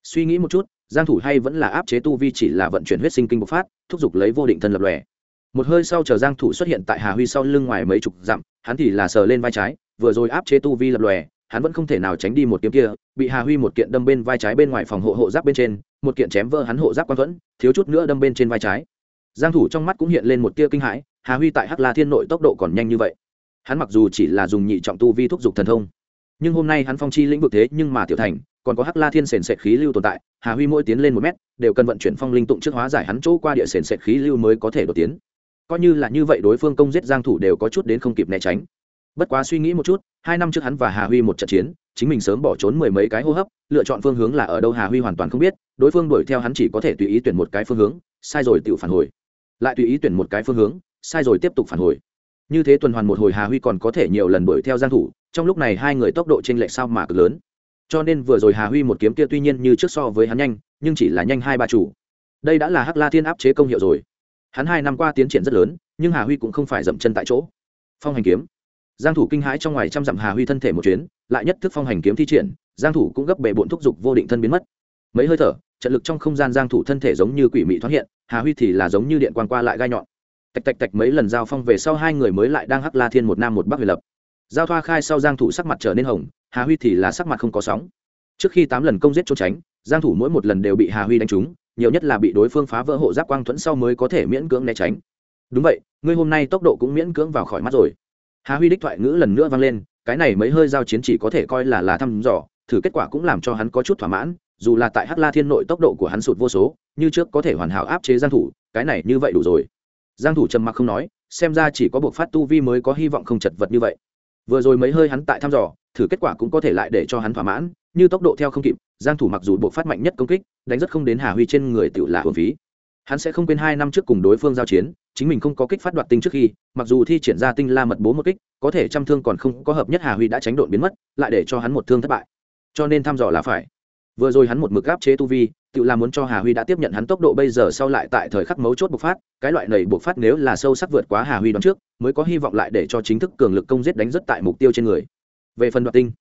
Suy nghĩ một chút, giang thủ hay vẫn là áp chế tu vi chỉ là vận chuyển huyết sinh kinh bộc phát, thúc giục lấy vô định thân lập lòe một hơi sau chờ giang thủ xuất hiện tại hà huy sau lưng ngoài mấy chục dặm, hắn thì là sờ lên vai trái, vừa rồi áp chế tu vi lập lòe, hắn vẫn không thể nào tránh đi một kiếm kia, bị hà huy một kiện đâm bên vai trái bên ngoài phòng hộ hộ giáp bên trên, một kiện chém vỡ hắn hộ giáp quan thuẫn, thiếu chút nữa đâm bên trên vai trái. Giang thủ trong mắt cũng hiện lên một tia kinh hãi, hà huy tại hắc la thiên nội tốc độ còn nhanh như vậy. Hắn mặc dù chỉ là dùng nhị trọng tu vi thúc giục thần thông, nhưng hôm nay hắn phong chi lĩnh vực thế nhưng mà tiểu thành, còn có hắc la thiên sền sệt khí lưu tồn tại, hà huy mỗi tiến lên một mét, đều cần vận chuyển phong linh tụng trước hóa giải hắn chỗ qua địa sền sệt khí lưu mới có thể đột tiến coi như là như vậy đối phương công giết giang thủ đều có chút đến không kịp né tránh. Bất quá suy nghĩ một chút, hai năm trước hắn và hà huy một trận chiến, chính mình sớm bỏ trốn mười mấy cái hô hấp, lựa chọn phương hướng là ở đâu hà huy hoàn toàn không biết, đối phương đuổi theo hắn chỉ có thể tùy ý tuyển một cái phương hướng, sai rồi tự phản hồi. Lại tùy ý tuyển một cái phương hướng, sai rồi tiếp tục phản hồi. Như thế tuần hoàn một hồi hà huy còn có thể nhiều lần đuổi theo giang thủ, trong lúc này hai người tốc độ trên lệch sao mà cực lớn. Cho nên vừa rồi hà huy một kiếm kia tuy nhiên như trước so với hắn nhanh, nhưng chỉ là nhanh hai ba chủ. Đây đã là hắc la thiên áp chế công hiệu rồi hắn hai năm qua tiến triển rất lớn, nhưng hà huy cũng không phải dậm chân tại chỗ. Phong hành kiếm. Giang thủ kinh hãi trong ngoài trăm dặm hà huy thân thể một chuyến, lại nhất thức phong hành kiếm thi triển, giang thủ cũng gấp bề bộn thúc giục vô định thân biến mất. Mấy hơi thở, trận lực trong không gian giang thủ thân thể giống như quỷ mị thoát hiện, hà huy thì là giống như điện quang qua lại gai nhọn. Tạch tạch tạch mấy lần giao phong về sau hai người mới lại đang hắc la thiên một nam một bắc huyền lập. Giao thoa khai sau giang thủ sắc mặt trở nên hồng, hà huy thì là sắc mặt không có sóng. Trước khi tám lần công giết trốn tránh, giang thủ mỗi một lần đều bị hà huy đánh trúng nhiều nhất là bị đối phương phá vỡ hộ giáp quang thuẫn sau mới có thể miễn cưỡng né tránh. Đúng vậy, ngươi hôm nay tốc độ cũng miễn cưỡng vào khỏi mắt rồi. Hà huy đích thoại ngữ lần nữa vang lên, cái này mấy hơi giao chiến chỉ có thể coi là là thăm dò, thử kết quả cũng làm cho hắn có chút thỏa mãn, dù là tại hắc la thiên nội tốc độ của hắn sụt vô số, như trước có thể hoàn hảo áp chế giang thủ, cái này như vậy đủ rồi. Giang thủ trầm mặc không nói, xem ra chỉ có buộc phát tu vi mới có hy vọng không chật vật như vậy. Vừa rồi mấy hơi hắn tại thăm dò thử kết quả cũng có thể lại để cho hắn thỏa mãn, như tốc độ theo không kịp, giang thủ mặc dù buộc phát mạnh nhất công kích, đánh rất không đến hà huy trên người tiểu là hưởng phí. Hắn sẽ không quên hai năm trước cùng đối phương giao chiến, chính mình không có kích phát đoạt tinh trước khi, mặc dù thi triển ra tinh la mật bố một kích, có thể trăm thương còn không có hợp nhất hà huy đã tránh độn biến mất, lại để cho hắn một thương thất bại. Cho nên thăm dò là phải. Vừa rồi hắn một mực áp chế tu vi tự làm muốn cho hà huy đã tiếp nhận hắn tốc độ bây giờ sau lại tại thời khắc mấu chốt bộc phát, cái loại này bộc phát nếu là sâu sắc vượt quá hà huy đón trước, mới có hy vọng lại để cho chính thức cường lực công giết đánh rất tại mục tiêu trên người về phần đoạt tinh.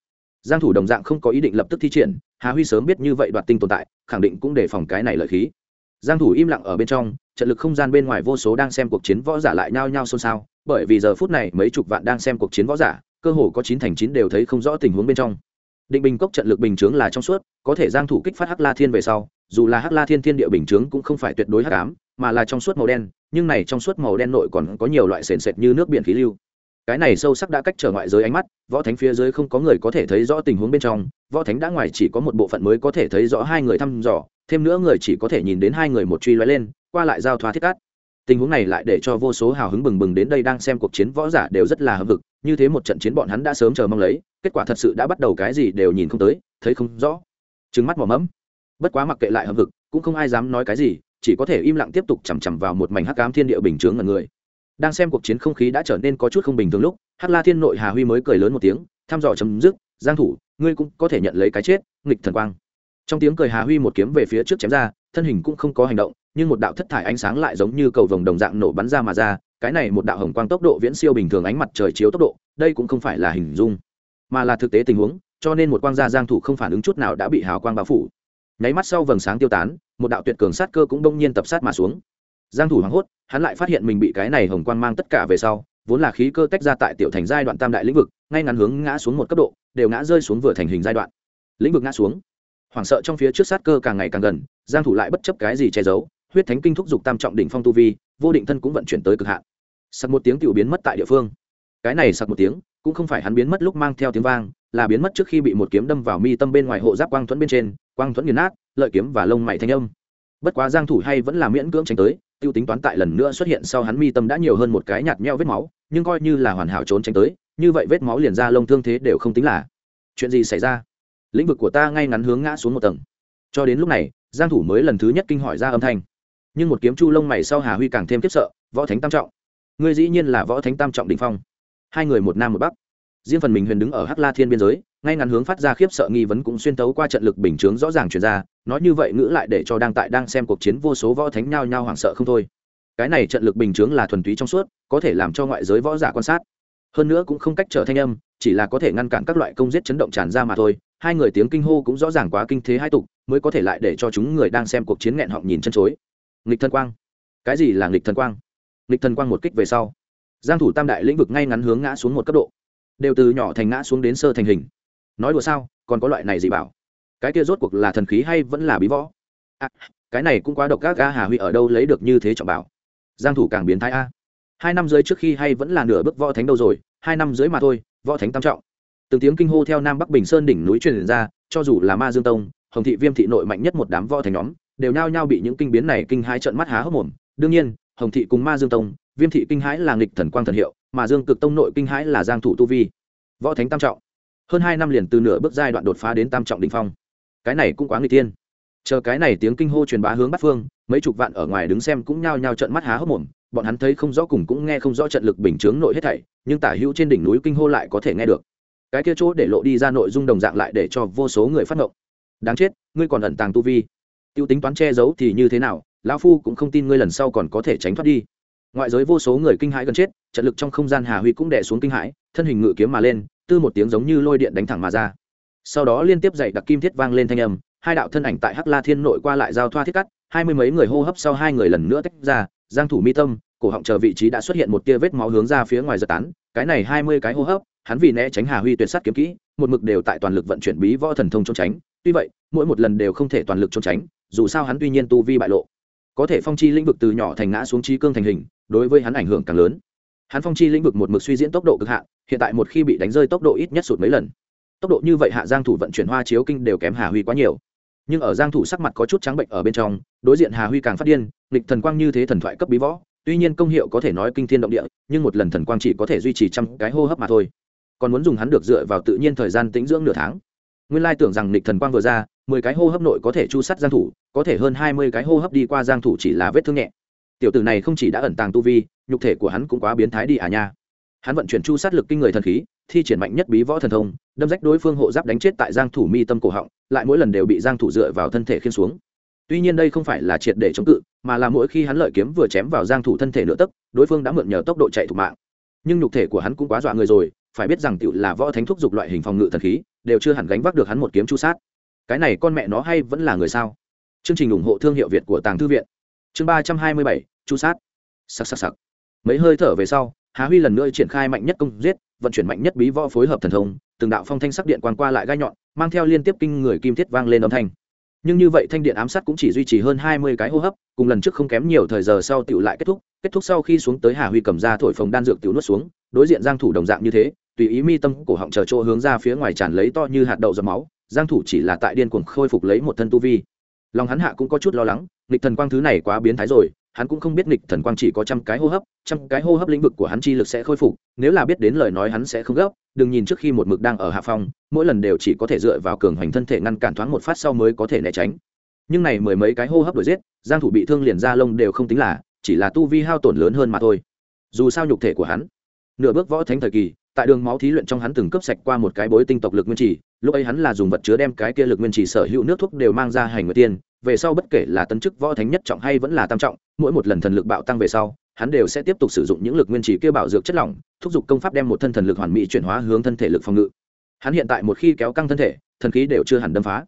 Giang thủ đồng dạng không có ý định lập tức thi triển, hà huy sớm biết như vậy đoạt tinh tồn tại, khẳng định cũng đề phòng cái này lợi khí. Giang thủ im lặng ở bên trong, trận lực không gian bên ngoài vô số đang xem cuộc chiến võ giả lại nhao nhao xôn xao, bởi vì giờ phút này mấy chục vạn đang xem cuộc chiến võ giả, cơ hồ có chín thành chín đều thấy không rõ tình huống bên trong. Định bình cốc trận lực bình chướng là trong suốt, có thể giang thủ kích phát hắc la thiên về sau, dù là hắc la thiên thiên địa bình chướng cũng không phải tuyệt đối hắc ám, mà là trong suốt màu đen, nhưng này trong suốt màu đen nội còn có nhiều loại sền sệt như nước biển khí lưu cái này sâu sắc đã cách trở ngoại giới ánh mắt, võ thánh phía dưới không có người có thể thấy rõ tình huống bên trong, võ thánh đã ngoài chỉ có một bộ phận mới có thể thấy rõ hai người thăm dò, thêm nữa người chỉ có thể nhìn đến hai người một truy lóe lên, qua lại giao thoa thiết cát. Tình huống này lại để cho vô số hào hứng bừng bừng đến đây đang xem cuộc chiến võ giả đều rất là hâm vực như thế một trận chiến bọn hắn đã sớm chờ mong lấy, kết quả thật sự đã bắt đầu cái gì đều nhìn không tới, thấy không rõ. Trứng mắt mỏ mẫm. Bất quá mặc kệ lại hâm vực cũng không ai dám nói cái gì, chỉ có thể im lặng tiếp tục chằm chằm vào một mảnh hắc ám thiên địa bình chướng ngần người đang xem cuộc chiến không khí đã trở nên có chút không bình thường lúc, hắc la thiên nội hà huy mới cười lớn một tiếng, thăm dò chấm dứt, giang thủ, ngươi cũng có thể nhận lấy cái chết, nghịch thần quang. Trong tiếng cười hà huy một kiếm về phía trước chém ra, thân hình cũng không có hành động, nhưng một đạo thất thải ánh sáng lại giống như cầu vồng đồng dạng nổ bắn ra mà ra, cái này một đạo hồng quang tốc độ viễn siêu bình thường ánh mặt trời chiếu tốc độ, đây cũng không phải là hình dung, mà là thực tế tình huống, cho nên một quang gia giang thủ không phản ứng chút nào đã bị hào quang bao phủ. Nháy mắt sau vầng sáng tiêu tán, một đạo tuyệt cường sát cơ cũng đông nhiên tập sát mà xuống giang thủ hoảng hốt, hắn lại phát hiện mình bị cái này hồng quang mang tất cả về sau, vốn là khí cơ tách ra tại tiểu thành giai đoạn tam đại lĩnh vực, ngay ngắn hướng ngã xuống một cấp độ, đều ngã rơi xuống vừa thành hình giai đoạn. Lĩnh vực ngã xuống. Hoảng sợ trong phía trước sát cơ càng ngày càng gần, giang thủ lại bất chấp cái gì che giấu, huyết thánh kinh thúc dục tam trọng đỉnh phong tu vi, vô định thân cũng vận chuyển tới cực hạn. Sặc một tiếng tiểu biến mất tại địa phương. Cái này sặc một tiếng, cũng không phải hắn biến mất lúc mang theo tiếng vang, là biến mất trước khi bị một kiếm đâm vào mi tâm bên ngoài hộ giáp quang thuẫn bên trên, quang thuẫn nghiền nát, lợi kiếm và lông mày thanh âm. Bất quá giang thủ hay vẫn là miễn cưỡng tránh tới tiêu tính toán tại lần nữa xuất hiện sau hắn mi tâm đã nhiều hơn một cái nhạt nhẽo vết máu, nhưng coi như là hoàn hảo trốn tránh tới, như vậy vết máu liền ra lông thương thế đều không tính là. Chuyện gì xảy ra? Lĩnh vực của ta ngay ngắn hướng ngã xuống một tầng. Cho đến lúc này, giang thủ mới lần thứ nhất kinh hỏi ra âm thanh. Nhưng một kiếm chu lông mày sau hà huy càng thêm kiếp sợ, võ thánh tam trọng. Ngươi dĩ nhiên là võ thánh tam trọng đỉnh phong. Hai người một nam một bắc. Riêng phần mình huyền đứng ở hắc la thiên biên giới, ngay ngắn hướng phát ra khiếp sợ nghi vấn cũng xuyên tấu qua trận lực bình chướng rõ ràng truyền ra nói như vậy ngữ lại để cho đang tại đang xem cuộc chiến vô số võ thánh nhao nhao hoảng sợ không thôi. Cái này trận lực bình chướng là thuần túy trong suốt, có thể làm cho ngoại giới võ giả quan sát. Hơn nữa cũng không cách trở thanh âm, chỉ là có thể ngăn cản các loại công giết chấn động tràn ra mà thôi. Hai người tiếng kinh hô cũng rõ ràng quá kinh thế hai tục, mới có thể lại để cho chúng người đang xem cuộc chiến nghẹn họng nhìn chân chối. Nghịch thần quang. Cái gì là nghịch thần quang? Nghịch thần quang một kích về sau, giang thủ tam đại lĩnh vực ngay ngắn hướng ngã xuống một cấp độ, đều từ nhỏ thành ngã xuống đến sơ thành hình. Nói đùa sao, còn có loại này gì bảo? Cái kia rốt cuộc là thần khí hay vẫn là bí võ? À, cái này cũng quá độc các ga hà huy ở đâu lấy được như thế trọng bảo? Giang thủ càng biến thái a. Hai năm dưới trước khi hay vẫn là nửa bước võ thánh đâu rồi hai năm dưới mà thôi võ thánh tam trọng. Từng tiếng kinh hô theo nam bắc bình sơn đỉnh núi truyền ra cho dù là ma dương tông hồng thị viêm thị nội mạnh nhất một đám võ thánh nhóm đều nhao nhao bị những kinh biến này kinh hãi trợn mắt há hốc mồm. Đương nhiên hồng thị cùng ma dương tông viêm thị kinh hãi là nghịch thần quang thần hiệu mà dương cực tông nội kinh hãi là giang thủ tu vi. Võ thánh tam trọng. Hơn hai năm liền từ nửa bước giai đoạn đột phá đến tam trọng đỉnh phong cái này cũng quá nguy tiên chờ cái này tiếng kinh hô truyền bá hướng bắt phương, mấy chục vạn ở ngoài đứng xem cũng nhao nhao trợn mắt há hốc mồm, bọn hắn thấy không rõ cùng cũng nghe không rõ trận lực bình chướng nội hết thảy, nhưng tả hữu trên đỉnh núi kinh hô lại có thể nghe được. Cái kia chỗ để lộ đi ra nội dung đồng dạng lại để cho vô số người phát ngộng. Đáng chết, ngươi còn ẩn tàng tu vi. Tiêu tính toán che giấu thì như thế nào, lão phu cũng không tin ngươi lần sau còn có thể tránh thoát đi. Ngoại giới vô số người kinh hãi gần chết, trận lực trong không gian hà huy cũng đè xuống kinh hãi, thân hình ngự kiếm mà lên, tư một tiếng giống như lôi điện đánh thẳng mà ra sau đó liên tiếp dạy đặc kim thiết vang lên thanh âm, hai đạo thân ảnh tại hắc la thiên nội qua lại giao thoa thiết cắt, hai mươi mấy người hô hấp sau hai người lần nữa tách ra, giang thủ mi tâm, cổ họng chờ vị trí đã xuất hiện một tia vết máu hướng ra phía ngoài giật tán, cái này hai mươi cái hô hấp, hắn vì né tránh hà huy tuyệt sát kiếm kỹ, một mực đều tại toàn lực vận chuyển bí võ thần thông trốn tránh, tuy vậy, mỗi một lần đều không thể toàn lực trốn tránh, dù sao hắn tuy nhiên tu vi bại lộ, có thể phong chi lĩnh vực từ nhỏ thành ngã xuống chi cương thành hình, đối với hắn ảnh hưởng càng lớn. Hắn phong chi lĩnh vực một mực suy diễn tốc độ cực hạn, hiện tại một khi bị đánh rơi tốc độ ít nhất sụt mấy lần tốc độ như vậy hạ giang thủ vận chuyển hoa chiếu kinh đều kém hà huy quá nhiều. Nhưng ở giang thủ sắc mặt có chút trắng bệnh ở bên trong, đối diện hà huy càng phát điên lịch thần quang như thế thần thoại cấp bí võ, tuy nhiên công hiệu có thể nói kinh thiên động địa, nhưng một lần thần quang chỉ có thể duy trì trăm cái hô hấp mà thôi. Còn muốn dùng hắn được dựa vào tự nhiên thời gian tĩnh dưỡng nửa tháng. Nguyên lai tưởng rằng lịch thần quang vừa ra, mười cái hô hấp nội có thể chu sát giang thủ, có thể hơn hai mươi cái hô hấp đi qua giang thủ chỉ là vết thương nhẹ. Tiểu tử này không chỉ đã ẩn tàng tu vi, nhục thể của hắn cũng quá biến thái đi à nha. Hắn vận chuyển chu sát lực kinh người thần khí thi triển mạnh nhất bí võ thần thông, đâm rách đối phương hộ giáp đánh chết tại giang thủ mi tâm cổ họng, lại mỗi lần đều bị giang thủ dựa vào thân thể khiên xuống. Tuy nhiên đây không phải là triệt để chống cự, mà là mỗi khi hắn lợi kiếm vừa chém vào giang thủ thân thể nửa tấc, đối phương đã mượn nhờ tốc độ chạy thủ mạng. Nhưng nhục thể của hắn cũng quá dọa người rồi, phải biết rằng tiểu là võ thánh thúc dục loại hình phòng ngự thần khí, đều chưa hẳn gánh vác được hắn một kiếm chu sát. Cái này con mẹ nó hay vẫn là người sao? Chương trình ủng hộ thương hiệu việt của tàng thư viện. Chương ba trăm hai mươi bảy, chu sát. Sặc sặc sặc mấy hơi thở về sau hà huy lần nữa triển khai mạnh nhất công giết, vận chuyển mạnh nhất bí võ phối hợp thần thông, từng đạo phong thanh sắc điện quang qua lại gai nhọn, mang theo liên tiếp kinh người kim thiết vang lên âm thanh. Nhưng như vậy thanh điện ám sát cũng chỉ duy trì hơn hai mươi cái hô hấp, cùng lần trước không kém nhiều thời giờ sau tiểu lại kết thúc kết thúc sau khi xuống tới hà huy cầm ra thổi phồng đan dược tiểu nuốt xuống, đối diện giang thủ đồng dạng như thế, tùy ý mi tâm cổ họng chờ chỗ hướng ra phía ngoài tràn lấy to như hạt đậu giọt máu, giang thủ chỉ là tại điên cuồng khôi phục lấy một thân tu vi. Lòng hắn hạ cũng có chút lo lắng, nghịch thần quang thứ này quá biến thái rồi hắn cũng không biết nghịch thần quang chỉ có trăm cái hô hấp, trăm cái hô hấp lĩnh vực của hắn chi lực sẽ khôi phục, nếu là biết đến lời nói hắn sẽ không gấp, đừng nhìn trước khi một mực đang ở hạ phong, mỗi lần đều chỉ có thể dựa vào cường hoành thân thể ngăn cản thoáng một phát sau mới có thể né tránh. Nhưng này mười mấy cái hô hấp đuổi giết, giang thủ bị thương liền ra lông đều không tính là, chỉ là tu vi hao tổn lớn hơn mà thôi. Dù sao nhục thể của hắn, nửa bước võ thánh thời kỳ, tại đường máu thí luyện trong hắn từng cấp sạch qua một cái bối tinh tộc lực nguyên trì, lúc ấy hắn là dùng vật chứa đem cái kia lực nguyên trì sở hữu nước thuốc đều mang ra hành nguyệt tiên về sau bất kể là tấn chức võ thánh nhất trọng hay vẫn là tam trọng, mỗi một lần thần lực bạo tăng về sau, hắn đều sẽ tiếp tục sử dụng những lực nguyên trì kia bảo dược chất lỏng, thúc giục công pháp đem một thân thần lực hoàn mỹ chuyển hóa hướng thân thể lực phòng ngự. Hắn hiện tại một khi kéo căng thân thể, thần khí đều chưa hẳn đâm phá.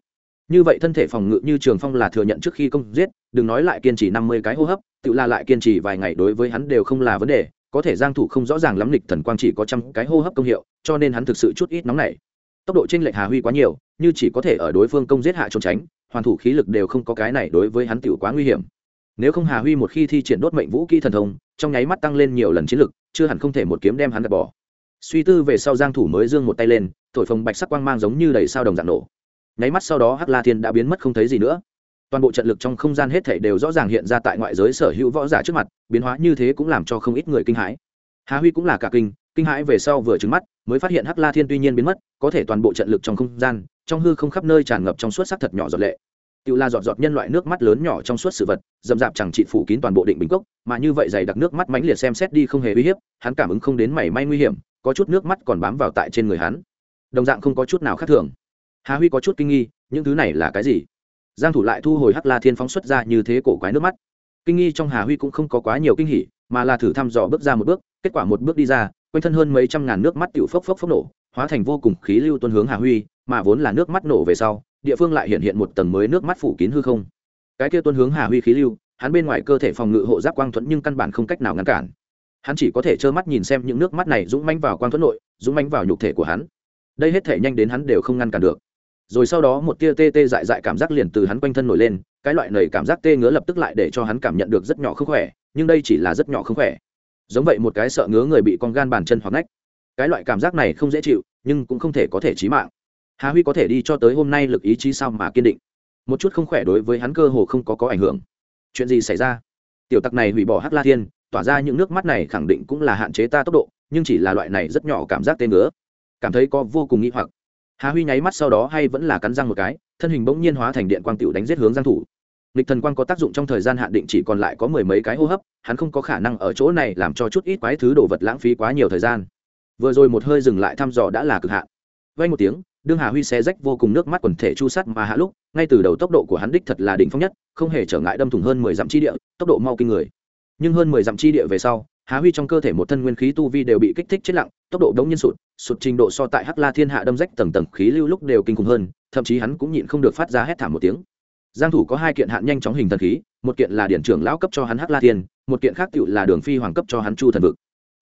Như vậy thân thể phòng ngự như trường phong là thừa nhận trước khi công giết, đừng nói lại kiên trì năm mươi cái hô hấp, tự là lại kiên trì vài ngày đối với hắn đều không là vấn đề, có thể giang thủ không rõ ràng lắm lịch thần quang chỉ có trăm cái hô hấp công hiệu, cho nên hắn thực sự chút ít nóng nảy. Tốc độ trên lệch hà huy quá nhiều, như chỉ có thể ở đối phương công giết hạ trốn tránh hoàn thủ khí lực đều không có cái này đối với hắn tiểu quá nguy hiểm. Nếu không hà huy một khi thi triển đốt mệnh vũ kỹ thần thông, trong nháy mắt tăng lên nhiều lần chiến lực, chưa hẳn không thể một kiếm đem hắn gạt bỏ. Suy tư về sau giang thủ mới giương một tay lên, thổi phồng bạch sắc quang mang giống như đầy sao đồng dạng nổ. Nháy mắt sau đó hắc la thiên đã biến mất không thấy gì nữa. Toàn bộ trận lực trong không gian hết thảy đều rõ ràng hiện ra tại ngoại giới sở hữu võ giả trước mặt, biến hóa như thế cũng làm cho không ít người kinh hãi. Hà huy cũng là cả kinh kinh hãi về sau vừa chứng mắt, mới phát hiện hắc la thiên tuy nhiên biến mất, có thể toàn bộ trận lực trong không gian trong hư không khắp nơi tràn ngập trong suốt sắc thật nhỏ giọt lệ. Tự là giọt giọt nhân loại nước mắt lớn nhỏ trong suốt sự vật dầm dạp chẳng trị phủ kín toàn bộ định bình cốc, mà như vậy dày đặc nước mắt mãnh liệt xem xét đi không hề uy hiếp, hắn cảm ứng không đến mảy may nguy hiểm, có chút nước mắt còn bám vào tại trên người hắn. Đồng dạng không có chút nào khác thường. Hà huy có chút kinh nghi, những thứ này là cái gì? Giang thủ lại thu hồi hắc la thiên phóng xuất ra như thế cổ quái nước mắt. Kinh nghi trong hà huy cũng không có quá nhiều kinh hỉ, mà là thử thăm dò bước ra một bước, kết quả một bước đi ra, quanh thân hơn mấy trăm ngàn nước mắt tiểu phốc phốc phốc nổ, hóa thành vô cùng khí lưu tuôn hướng hà huy mà vốn là nước mắt nổ về sau, địa phương lại hiện hiện một tầng mới nước mắt phủ kín hư không. Cái kia tuôn hướng hà huy khí lưu, hắn bên ngoài cơ thể phòng ngự hộ giáp quang thuẫn nhưng căn bản không cách nào ngăn cản. Hắn chỉ có thể trơ mắt nhìn xem những nước mắt này dũng manh vào quang thuẫn nội, dũng manh vào nhục thể của hắn. Đây hết thể nhanh đến hắn đều không ngăn cản được. Rồi sau đó một tia tê tê dại dại cảm giác liền từ hắn quanh thân nổi lên, cái loại nầy cảm giác tê ngứa lập tức lại để cho hắn cảm nhận được rất nhỏ không khỏe, nhưng đây chỉ là rất nhỏ không khỏe. Giống vậy một cái sợ ngứa người bị con gan bàn chân hoặc nách cái loại cảm giác này không dễ chịu, nhưng cũng không thể có thể chí mạng hà huy có thể đi cho tới hôm nay lực ý chí sao mà kiên định. Một chút không khỏe đối với hắn cơ hồ không có có ảnh hưởng. Chuyện gì xảy ra? Tiểu tặc này hủy bỏ Hắc la thiên, tỏa ra những nước mắt này khẳng định cũng là hạn chế ta tốc độ, nhưng chỉ là loại này rất nhỏ cảm giác tê ngứa. Cảm thấy có vô cùng nghĩ hoặc. Hà huy nháy mắt sau đó hay vẫn là cắn răng một cái, thân hình bỗng nhiên hóa thành điện quang tiểu đánh giết hướng giang thủ. Lịch thần quang có tác dụng trong thời gian hạn định chỉ còn lại có mười mấy cái hô hấp, hắn không có khả năng ở chỗ này làm cho chút ít quái thứ đồ vật lãng phí quá nhiều thời gian. Vừa rồi một hơi dừng lại thăm dò đã là cực hạn. Vay một tiếng đương hà huy xé rách vô cùng nước mắt quần thể chu sắt mà hạ lúc ngay từ đầu tốc độ của hắn đích thật là đỉnh phong nhất không hề trở ngại đâm thủng hơn mười dặm chi địa tốc độ mau kinh người. Nhưng hơn mười dặm chi địa về sau Hà Huy trong cơ thể một thân nguyên khí tu vi đều bị kích thích chết lặng, tốc độ đống nhiên sụt, sụt trình độ so tại Hắc La Thiên hạ đâm rách tầng tầng khí lưu lúc đều kinh khủng hơn, thậm chí hắn cũng nhịn không được phát ra hét thảm một tiếng. Giang thủ có hai kiện hạn nhanh chóng hình thần khí một kiện là điển trưởng lão cấp cho hắn hắc la thiên một kiện khác tựu là đường phi hoàng cấp cho hắn chu thần vực.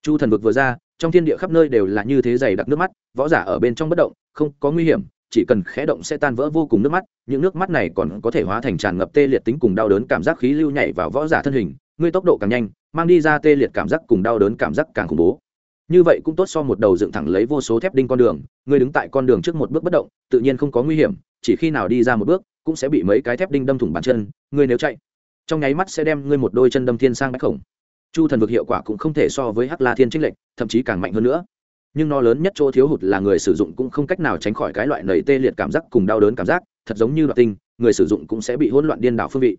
Chu thần vực vừa ra trong thiên địa khắp nơi đều là như thế dày đặc nước mắt, võ giả ở bên trong bất động, không có nguy hiểm, chỉ cần khẽ động sẽ tan vỡ vô cùng nước mắt, những nước mắt này còn có thể hóa thành tràn ngập tê liệt tính cùng đau đớn cảm giác khí lưu nhảy vào võ giả thân hình, ngươi tốc độ càng nhanh, mang đi ra tê liệt cảm giác cùng đau đớn cảm giác càng khủng bố. Như vậy cũng tốt so một đầu dựng thẳng lấy vô số thép đinh con đường, ngươi đứng tại con đường trước một bước bất động, tự nhiên không có nguy hiểm, chỉ khi nào đi ra một bước, cũng sẽ bị mấy cái thép đinh đâm thủng bàn chân, ngươi nếu chạy, trong nháy mắt sẽ đem ngươi một đôi chân đâm thiên sang bách khổng chu thần vực hiệu quả cũng không thể so với hắc la thiên trích lệnh thậm chí càng mạnh hơn nữa. Nhưng nó lớn nhất chỗ thiếu hụt là người sử dụng cũng không cách nào tránh khỏi cái loại nầy tê liệt cảm giác cùng đau đớn cảm giác, thật giống như đoạn tinh, người sử dụng cũng sẽ bị hỗn loạn điên đảo phương vị.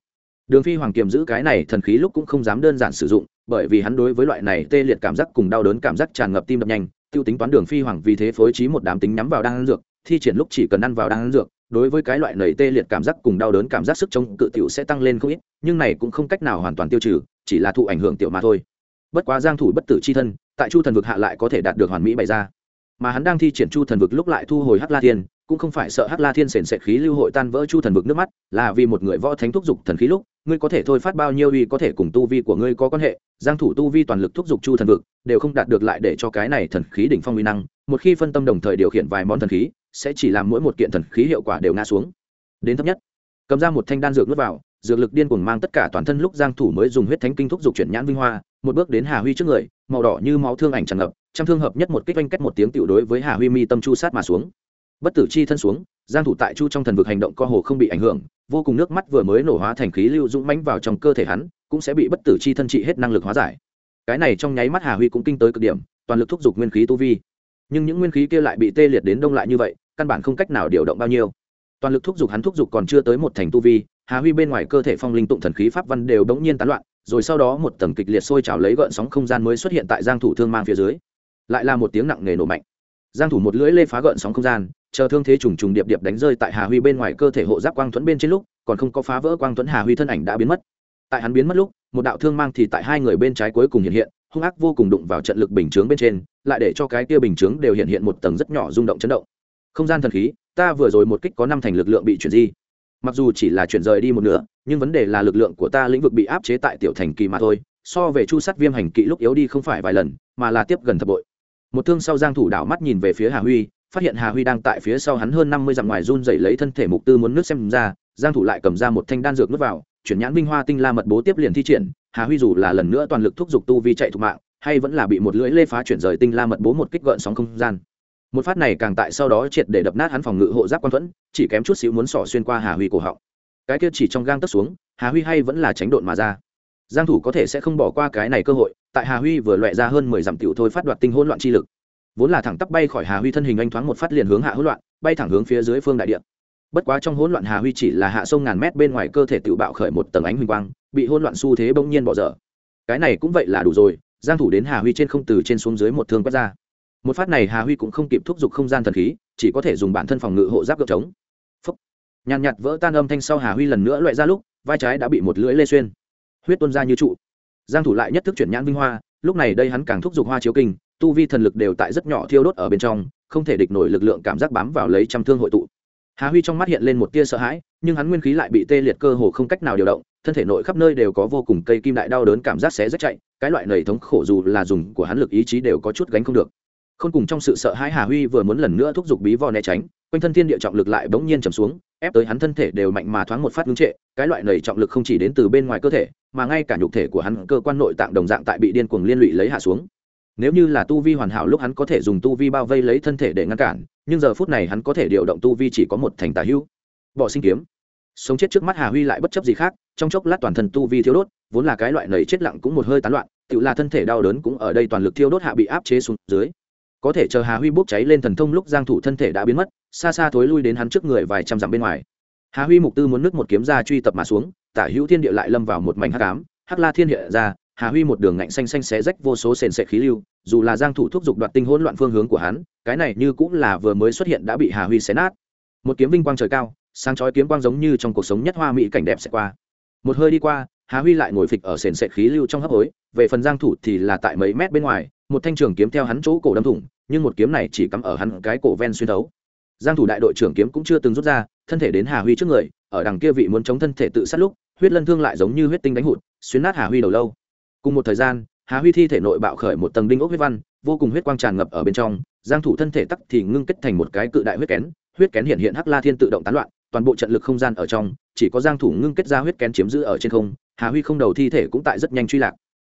Đường phi hoàng kiềm giữ cái này thần khí lúc cũng không dám đơn giản sử dụng, bởi vì hắn đối với loại này tê liệt cảm giác cùng đau đớn cảm giác tràn ngập tim đập nhanh, tiêu tính toán đường phi hoàng vì thế phối trí một đám tính nhắm vào đang ăn dược, thi triển lúc chỉ cần ăn vào đang ăn dược, đối với cái loại nầy tê liệt cảm giác cùng đau đớn cảm giác sức chống cự tiểu sẽ tăng lên không ít, nhưng này cũng không cách nào hoàn toàn tiêu trừ chỉ là thụ ảnh hưởng tiểu mà thôi. Bất quá giang thủ bất tử chi thân, tại chu thần vực hạ lại có thể đạt được hoàn mỹ bày ra. Mà hắn đang thi triển chu thần vực lúc lại thu hồi hắc la thiên, cũng không phải sợ hắc la thiên sền sệt khí lưu hội tan vỡ chu thần vực nước mắt, là vì một người võ thánh thúc giục thần khí lúc, ngươi có thể thôi phát bao nhiêu uy có thể cùng tu vi của ngươi có quan hệ, giang thủ tu vi toàn lực thúc giục chu thần vực, đều không đạt được lại để cho cái này thần khí đỉnh phong uy năng, một khi phân tâm đồng thời điều khiển vài món thần khí, sẽ chỉ làm mỗi một kiện thần khí hiệu quả đều ngã xuống. Đến thấp nhất, cầm ra một thanh đan dược nuốt vào dược lực điên cuồng mang tất cả toàn thân lúc giang thủ mới dùng huyết thánh kinh thúc dục chuyển nhãn vinh hoa, một bước đến hà huy trước người, màu đỏ như máu thương ảnh tràn ngập, trăm thương hợp nhất một kích oanh cách một tiếng tiểu đối với hà huy mi tâm chu sát mà xuống. Bất tử chi thân xuống, giang thủ tại chu trong thần vực hành động co hồ không bị ảnh hưởng, vô cùng nước mắt vừa mới nổ hóa thành khí lưu dũng mãnh vào trong cơ thể hắn, cũng sẽ bị bất tử chi thân trị hết năng lực hóa giải. Cái này trong nháy mắt hà huy cũng kinh tới cực điểm, toàn lực thúc dục nguyên khí tu vi. Nhưng những nguyên khí kia lại bị tê liệt đến đông lại như vậy, căn bản không cách nào điều động bao nhiêu. Toàn lực thúc dục hắn thúc dục còn chưa tới một thành tu vi hà huy bên ngoài cơ thể phong linh tụng thần khí pháp văn đều đống nhiên tán loạn, rồi sau đó một tầng kịch liệt sôi trào lấy gợn sóng không gian mới xuất hiện tại giang thủ thương mang phía dưới. Lại là một tiếng nặng nề nổ mạnh. Giang thủ một lưỡi lê phá gợn sóng không gian, chờ thương thế trùng trùng điệp điệp đánh rơi tại hà huy bên ngoài cơ thể hộ giáp quang thuẫn bên trên lúc, còn không có phá vỡ quang thuẫn hà huy thân ảnh đã biến mất. Tại hắn biến mất lúc, một đạo thương mang thì tại hai người bên trái cuối cùng hiện hiện, hung ác vô cùng đụng vào trận lực bình chướng bên trên, lại để cho cái kia bình chướng đều hiện hiện một tầng rất nhỏ rung động chấn động. Không gian thần khí, ta vừa rồi một kích có năm thành lực lượng bị chuyển di mặc dù chỉ là chuyển rời đi một nửa, nhưng vấn đề là lực lượng của ta lĩnh vực bị áp chế tại tiểu thành kỳ mà thôi, so về chu sát viêm hành kỵ lúc yếu đi không phải vài lần, mà là tiếp gần thập bội. Một thương sau giang thủ đảo mắt nhìn về phía hà huy, phát hiện hà huy đang tại phía sau hắn hơn năm mươi dặm ngoài run dậy lấy thân thể mục tư muốn nước xem ra, giang thủ lại cầm ra một thanh đan dược nước vào, chuyển nhãn minh hoa tinh la mật bố tiếp liền thi triển, hà huy dù là lần nữa toàn lực thúc giục tu vi chạy thục mạng, hay vẫn là bị một lưỡi lê phá chuyển rời tinh la mật bố một kích gợn sóng không gian một phát này càng tại sau đó triệt để đập nát hắn phòng ngự hộ giáp quan thuẫn, chỉ kém chút xíu muốn sỏ xuyên qua hà huy cổ họng. Cái kia chỉ trong gang tấc xuống, hà huy hay vẫn là tránh độn mà ra. Giang thủ có thể sẽ không bỏ qua cái này cơ hội, tại hà huy vừa loại ra hơn mười dặm tiểu thôi phát đoạt tinh hỗn loạn chi lực. Vốn là thẳng tắp bay khỏi hà huy thân hình anh thoáng một phát liền hướng hạ hỗn loạn, bay thẳng hướng phía dưới phương đại địa. Bất quá trong hỗn loạn hà huy chỉ là hạ sông ngàn mét bên ngoài cơ thể tự bạo khởi một tầng ánh huỳnh quang, bị hỗn loạn xu thế bỗng nhiên bỏ dở. Cái này cũng vậy là đủ rồi, giang thủ đến hà huy trên không từ trên xuống dưới một thương quét ra một phát này hà huy cũng không kịp thúc giục không gian thần khí, chỉ có thể dùng bản thân phòng ngự hộ giáp gợp chống phấp nhàn nhạt vỡ tan âm thanh sau hà huy lần nữa loại ra lúc, vai trái đã bị một lưỡi lê xuyên. Huyết tuôn ra như trụ. Giang thủ lại nhất thức chuyển nhãn vinh hoa, lúc này đây hắn càng thúc giục hoa chiếu kinh, tu vi thần lực đều tại rất nhỏ thiêu đốt ở bên trong, không thể địch nổi lực lượng cảm giác bám vào lấy trăm thương hội tụ. Hà huy trong mắt hiện lên một tia sợ hãi, nhưng hắn nguyên khí lại bị tê liệt cơ hồ không cách nào điều động, thân thể nội khắp nơi đều có vô cùng cây kim đại đau đớn cảm giác xé rách chạy, cái loại nầy thống khổ dù là dùng của hắn lực ý chí đều có chút gánh không được không cùng trong sự sợ hãi hà huy vừa muốn lần nữa thúc giục bí vò né tránh, quanh thân thiên địa trọng lực lại bỗng nhiên trầm xuống, ép tới hắn thân thể đều mạnh mà thoáng một phát ngưng trệ, cái loại nầy trọng lực không chỉ đến từ bên ngoài cơ thể, mà ngay cả nhục thể của hắn cơ quan nội tạng đồng dạng tại bị điên cuồng liên lụy lấy hạ xuống. Nếu như là tu vi hoàn hảo lúc hắn có thể dùng tu vi bao vây lấy thân thể để ngăn cản, nhưng giờ phút này hắn có thể điều động tu vi chỉ có một thành tà hữu. Bỏ sinh kiếm. Sống chết trước mắt hà huy lại bất chấp gì khác, trong chốc lát toàn thân tu vi thiếu đốt, vốn là cái loại nầy chết lặng cũng một hơi tán loạn, tự là thân thể đau đớn cũng ở đây toàn lực thiêu đốt hạ bị áp chế xuống dưới có thể chờ hà huy bốc cháy lên thần thông lúc giang thủ thân thể đã biến mất, xa xa thối lui đến hắn trước người vài trăm dặm bên ngoài. Hà huy mục tư muốn nứt một kiếm ra truy tập mà xuống, tả hữu thiên địa lại lâm vào một mảnh hắc ám, hắc la thiên địa ra, hà huy một đường ngạnh xanh xanh xé rách vô số sền sệt khí lưu, dù là giang thủ thúc giục đoạt tinh hỗn loạn phương hướng của hắn, cái này như cũng là vừa mới xuất hiện đã bị hà huy xé nát. Một kiếm vinh quang trời cao, sáng chói kiếm quang giống như trong cuộc sống nhất hoa mỹ cảnh đẹp sẽ qua. Một hơi đi qua, hà huy lại ngồi phịch ở sền sệt khí lưu trong hấp hối, về phần giang thủ thì là tại mấy mét bên ngoài một thanh trường kiếm theo hắn chỗ cổ đâm thủng, nhưng một kiếm này chỉ cắm ở hắn cái cổ ven xuyên thấu. Giang thủ đại đội trưởng kiếm cũng chưa từng rút ra, thân thể đến hà huy trước người, ở đằng kia vị muốn chống thân thể tự sát lúc, huyết lân thương lại giống như huyết tinh đánh hụt, xuyên nát hà huy đầu lâu. Cùng một thời gian, hà huy thi thể nội bạo khởi một tầng đinh ốc huyết văn, vô cùng huyết quang tràn ngập ở bên trong, giang thủ thân thể tắc thì ngưng kết thành một cái cự đại huyết kén huyết kén hiện hiện hắc la thiên tự động tán loạn, toàn bộ trận lực không gian ở trong, chỉ có giang thủ ngưng kết ra huyết kén chiếm giữ ở trên không, hà huy không đầu thi thể cũng tại rất nhanh truy lạc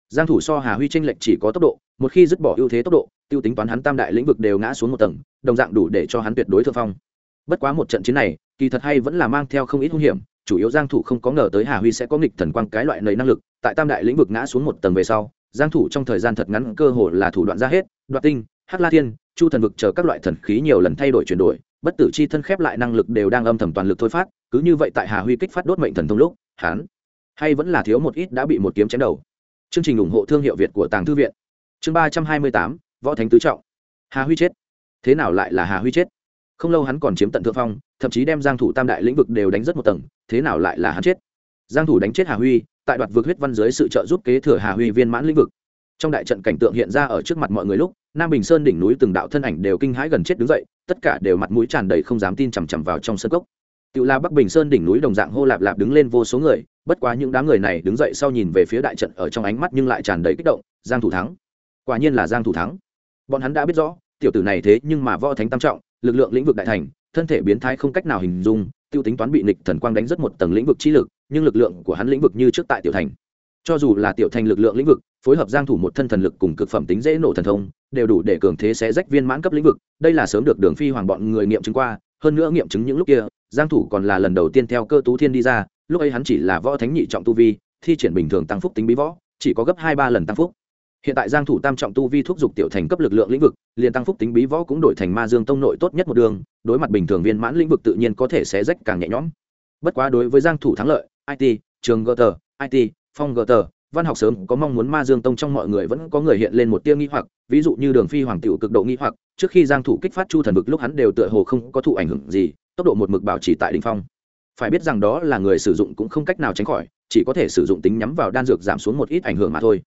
giang thủ so hà huy tranh lệch chỉ có tốc độ, một khi dứt bỏ ưu thế tốc độ, tiêu tính toán hắn tam đại lĩnh vực đều ngã xuống một tầng, đồng dạng đủ để cho hắn tuyệt đối thượng phong. Bất quá một trận chiến này, kỳ thật hay vẫn là mang theo không ít hung hiểm, chủ yếu giang thủ không có ngờ tới hà huy sẽ có nghịch thần quang cái loại nầy năng lực, tại tam đại lĩnh vực ngã xuống một tầng về sau, giang thủ trong thời gian thật ngắn cơ hồ là thủ đoạn ra hết, đoạt tinh, hắc la thiên, chu thần vực chờ các loại thần khí nhiều lần thay đổi chuyển đổi, bất tử chi thân khép lại năng lực đều đang âm thầm toàn lực thôi phát, cứ như vậy tại hà huy kích phát đốt mệnh thần thông lúc, hắn hay vẫn là thiếu một ít đã bị một kiếm chém đầu chương trình ủng hộ thương hiệu việt của tàng thư viện. Chương ba trăm hai mươi tám, võ thánh tứ trọng. Hà huy chết. Thế nào lại là hà huy chết? Không lâu hắn còn chiếm tận thượng phong, thậm chí đem giang thủ tam đại lĩnh vực đều đánh rất một tầng, thế nào lại là hắn chết? Giang thủ đánh chết hà huy, tại đoạt vực huyết văn dưới sự trợ giúp kế thừa hà huy viên mãn lĩnh vực. Trong đại trận cảnh tượng hiện ra ở trước mặt mọi người lúc, nam bình sơn đỉnh núi từng đạo thân ảnh đều kinh hãi gần chết đứng dậy, tất cả đều mặt mũi tràn đầy không dám tin chằm chằm vào trong sân cốc. Tiểu La Bắc Bình Sơn đỉnh núi đồng dạng hô lạp lạp đứng lên vô số người, bất quá những đám người này đứng dậy sau nhìn về phía đại trận ở trong ánh mắt nhưng lại tràn đầy kích động, Giang thủ thắng. Quả nhiên là Giang thủ thắng. Bọn hắn đã biết rõ, tiểu tử này thế nhưng mà võ thánh tam trọng, lực lượng lĩnh vực đại thành, thân thể biến thái không cách nào hình dung, tiêu tính toán bị nghịch thần quang đánh rất một tầng lĩnh vực chi lực, nhưng lực lượng của hắn lĩnh vực như trước tại tiểu thành. Cho dù là tiểu thành lực lượng lĩnh vực, phối hợp Giang thủ một thân thần lực cùng cực phẩm tính dễ nổ thần thông, đều đủ để cường thế xé rách viên mãn cấp lĩnh vực, đây là sớm được Đường Phi Hoàng bọn người nghiệm chứng qua, hơn nữa nghiệm chứng những lúc kia, giang thủ còn là lần đầu tiên theo cơ tú thiên đi ra, lúc ấy hắn chỉ là võ thánh nhị trọng tu vi, thi triển bình thường tăng phúc tính bí võ, chỉ có gấp hai ba lần tăng phúc. Hiện tại giang thủ tam trọng tu vi thúc giục tiểu thành cấp lực lượng lĩnh vực, liền tăng phúc tính bí võ cũng đổi thành ma dương tông nội tốt nhất một đường, đối mặt bình thường viên mãn lĩnh vực tự nhiên có thể xé rách càng nhẹ nhõm. Bất quá đối với giang thủ thắng lợi it trường gờ tờ it phong gờ tờ văn học sớm có mong muốn ma dương tông trong mọi người vẫn có người hiện lên một tia nghi hoặc, ví dụ như đường phi hoàng tiểu cực độ nghi hoặc, trước khi giang thủ kích phát chu thần vực lúc hắn đều tựa hồ không có thụ ảnh hưởng gì, tốc độ một mực bảo trì tại đỉnh phong. Phải biết rằng đó là người sử dụng cũng không cách nào tránh khỏi, chỉ có thể sử dụng tính nhắm vào đan dược giảm xuống một ít ảnh hưởng mà thôi.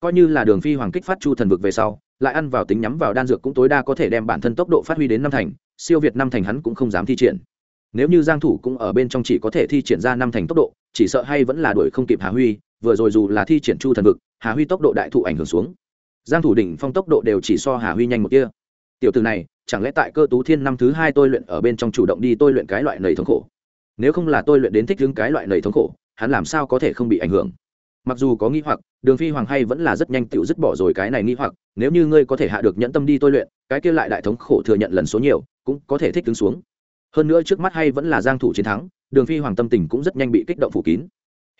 Coi như là đường phi hoàng kích phát chu thần vực về sau, lại ăn vào tính nhắm vào đan dược cũng tối đa có thể đem bản thân tốc độ phát huy đến năm thành, siêu việt năm thành hắn cũng không dám thi triển. Nếu như giang thủ cũng ở bên trong chỉ có thể thi triển ra năm thành tốc độ, chỉ sợ hay vẫn là đuổi không kịp hà huy vừa rồi dù là thi triển chu thần vực, hà huy tốc độ đại thụ ảnh hưởng xuống. Giang thủ đỉnh phong tốc độ đều chỉ so hà huy nhanh một tia. Tiểu tử này, chẳng lẽ tại cơ tú thiên năm thứ hai tôi luyện ở bên trong chủ động đi tôi luyện cái loại nầy thống khổ? Nếu không là tôi luyện đến thích đứng cái loại nầy thống khổ, hắn làm sao có thể không bị ảnh hưởng? Mặc dù có nghi hoặc, đường phi hoàng hay vẫn là rất nhanh tiểu dứt bỏ rồi cái này nghi hoặc, nếu như ngươi có thể hạ được nhẫn tâm đi tôi luyện, cái kia lại đại thống khổ thừa nhận lần số nhiều, cũng có thể thích đứng xuống. Hơn nữa trước mắt hay vẫn là giang thủ chiến thắng, đường phi hoàng tâm tình cũng rất nhanh bị kích động phủ kín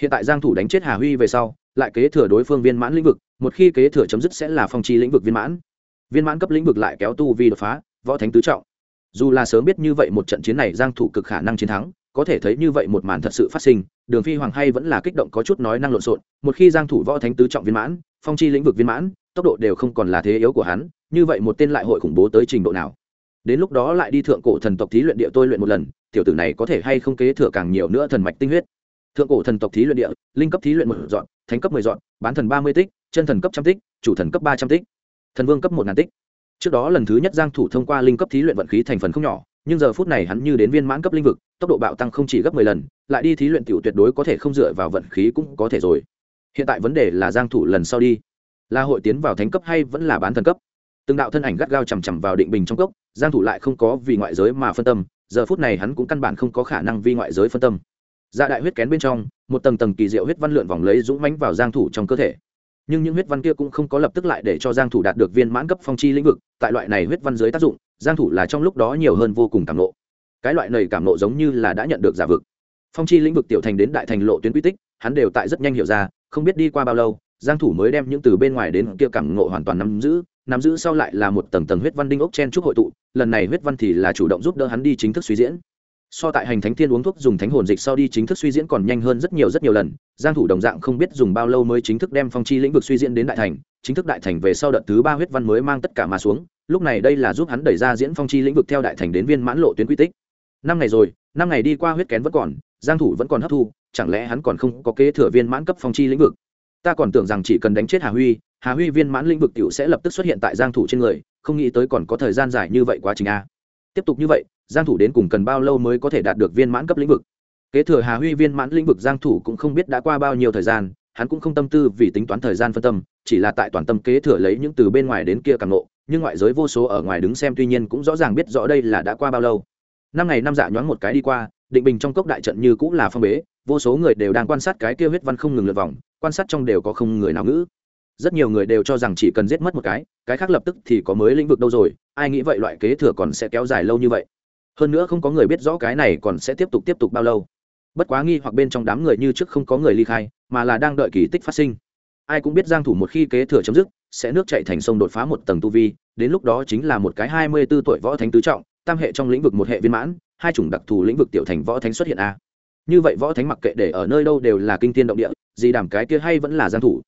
hiện tại giang thủ đánh chết hà huy về sau, lại kế thừa đối phương viên mãn lĩnh vực, một khi kế thừa chấm dứt sẽ là phong chi lĩnh vực viên mãn. Viên mãn cấp lĩnh vực lại kéo tu vi đột phá, võ thánh tứ trọng. Dù là sớm biết như vậy một trận chiến này giang thủ cực khả năng chiến thắng, có thể thấy như vậy một màn thật sự phát sinh, đường phi hoàng hay vẫn là kích động có chút nói năng lộn xộn, một khi giang thủ võ thánh tứ trọng viên mãn, phong chi lĩnh vực viên mãn, tốc độ đều không còn là thế yếu của hắn, như vậy một tên lại hội khủng bố tới trình độ nào? Đến lúc đó lại đi thượng cổ thần tộc thí luyện địa tôi luyện một lần, tiểu tử này có thể hay không kế thừa càng nhiều nữa thần mạch tinh huyết? Thượng cổ thần tộc thí luyện địa, linh cấp thí luyện một dọn, thánh cấp mười dọn, bán thần ba mươi tích, chân thần cấp trăm tích, chủ thần cấp ba trăm tích. Thần vương cấp một ngàn tích. Trước đó lần thứ nhất giang thủ thông qua linh cấp thí luyện vận khí thành phần không nhỏ, nhưng giờ phút này hắn như đến viên mãn cấp linh vực, tốc độ bạo tăng không chỉ gấp 10 lần, lại đi thí luyện tiểu tuyệt đối có thể không dựa vào vận khí cũng có thể rồi. Hiện tại vấn đề là giang thủ lần sau đi. Là hội tiến vào thánh cấp hay vẫn là bán thần cấp? Từng đạo thân ảnh gắt gao chầm chầm vào định bình trong cốc, giang thủ lại không có vì ngoại giới mà phân tâm, giờ phút này hắn cũng căn bản không có khả năng vì ngoại giới phân tâm dạ đại huyết kén bên trong, một tầng tầng kỳ diệu huyết văn lượn vòng lấy dũng mãnh vào giang thủ trong cơ thể. Nhưng những huyết văn kia cũng không có lập tức lại để cho giang thủ đạt được viên mãn cấp phong chi lĩnh vực, tại loại này huyết văn dưới tác dụng, giang thủ là trong lúc đó nhiều hơn vô cùng cảm nộ cái loại này cảm nộ giống như là đã nhận được giả vực. Phong chi lĩnh vực tiểu thành đến đại thành lộ tuyến quy tích, hắn đều tại rất nhanh hiểu ra, không biết đi qua bao lâu, giang thủ mới đem những từ bên ngoài đến kia cảm ngộ hoàn toàn nắm giữ nắm giữ sau lại là một tầng tầng huyết văn đinh ốc chen trúc hội tụ, lần này huyết văn thì là chủ động giúp đỡ hắn đi chính thức suy diễn so tại hành thánh thiên uống thuốc dùng thánh hồn dịch sau đi chính thức suy diễn còn nhanh hơn rất nhiều rất nhiều lần. Giang thủ đồng dạng không biết dùng bao lâu mới chính thức đem phong chi lĩnh vực suy diễn đến đại thành, chính thức đại thành về sau đợt thứ ba huyết văn mới mang tất cả mà xuống, lúc này đây là giúp hắn đẩy ra diễn phong chi lĩnh vực theo đại thành đến viên mãn lộ tuyến quy tích. Năm ngày rồi, năm ngày đi qua huyết kén vẫn còn, giang thủ vẫn còn hấp thu, chẳng lẽ hắn còn không có kế thừa viên mãn cấp phong chi lĩnh vực? Ta còn tưởng rằng chỉ cần đánh chết hà huy hà huy viên mãn lĩnh vực tiểu sẽ lập tức xuất hiện tại giang thủ trên người, không nghĩ tới còn có thời gian dài như vậy quá trình a. Tiếp tục như vậy giang thủ đến cùng cần bao lâu mới có thể đạt được viên mãn cấp lĩnh vực? Kế thừa hà huy viên mãn lĩnh vực, giang thủ cũng không biết đã qua bao nhiêu thời gian, hắn cũng không tâm tư vì tính toán thời gian phân tâm, chỉ là tại toàn tâm kế thừa lấy những từ bên ngoài đến kia càng nộ nhưng ngoại giới vô số ở ngoài đứng xem tuy nhiên cũng rõ ràng biết rõ đây là đã qua bao lâu. Năm ngày năm dạ nhoáng một cái đi qua, định bình trong cốc đại trận như cũng là phong bế, vô số người đều đang quan sát cái kia huyết văn không ngừng lượt vòng, quan sát trong đều có không người nào ngữ. Rất nhiều người đều cho rằng chỉ cần giết mất một cái cái khác lập tức thì có mới lĩnh vực đâu rồi, ai nghĩ vậy loại kế thừa còn sẽ kéo dài lâu như vậy hơn nữa không có người biết rõ cái này còn sẽ tiếp tục tiếp tục bao lâu. Bất quá nghi hoặc bên trong đám người như trước không có người ly khai, mà là đang đợi kỳ tích phát sinh. Ai cũng biết giang thủ một khi kế thừa chấm dứt, sẽ nước chảy thành sông đột phá một tầng tu vi, đến lúc đó chính là một cái 24 tuổi võ thánh tứ trọng, tam hệ trong lĩnh vực một hệ viên mãn, hai chủng đặc thù lĩnh vực tiểu thành võ thánh xuất hiện a. Như vậy võ thánh mặc kệ để ở nơi đâu đều là kinh thiên động địa, gì đảm cái kia hay vẫn là giang thủ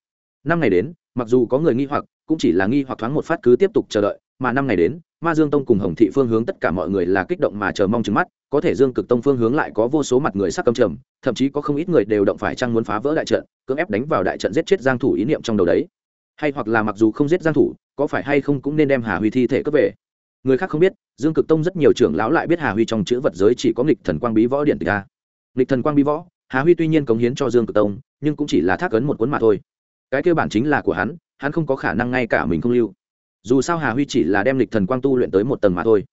năm ngày đến, mặc dù có người nghi hoặc, cũng chỉ là nghi hoặc thoáng một phát cứ tiếp tục chờ đợi, mà năm ngày đến, ma dương tông cùng hồng thị phương hướng tất cả mọi người là kích động mà chờ mong trứng mắt, có thể dương cực tông phương hướng lại có vô số mặt người sắc cầm trầm, thậm chí có không ít người đều động phải chăng muốn phá vỡ đại trận, cưỡng ép đánh vào đại trận giết chết giang thủ ý niệm trong đầu đấy. Hay hoặc là mặc dù không giết giang thủ, có phải hay không cũng nên đem hà huy thi thể cướp về. Người khác không biết, dương cực tông rất nhiều trưởng lão lại biết hà huy trong chữ vật giới chỉ có nghịch thần quang bí võ điện tịch a. Nghịch thần quang bí võ, hà huy tuy nhiên cống hiến cho dương cực tông, nhưng cũng chỉ là thác ấn một cuốn mà thôi cái cơ bản chính là của hắn hắn không có khả năng ngay cả mình không lưu. Dù sao hà huy chỉ là đem lịch thần quang tu luyện tới một tầng mà thôi.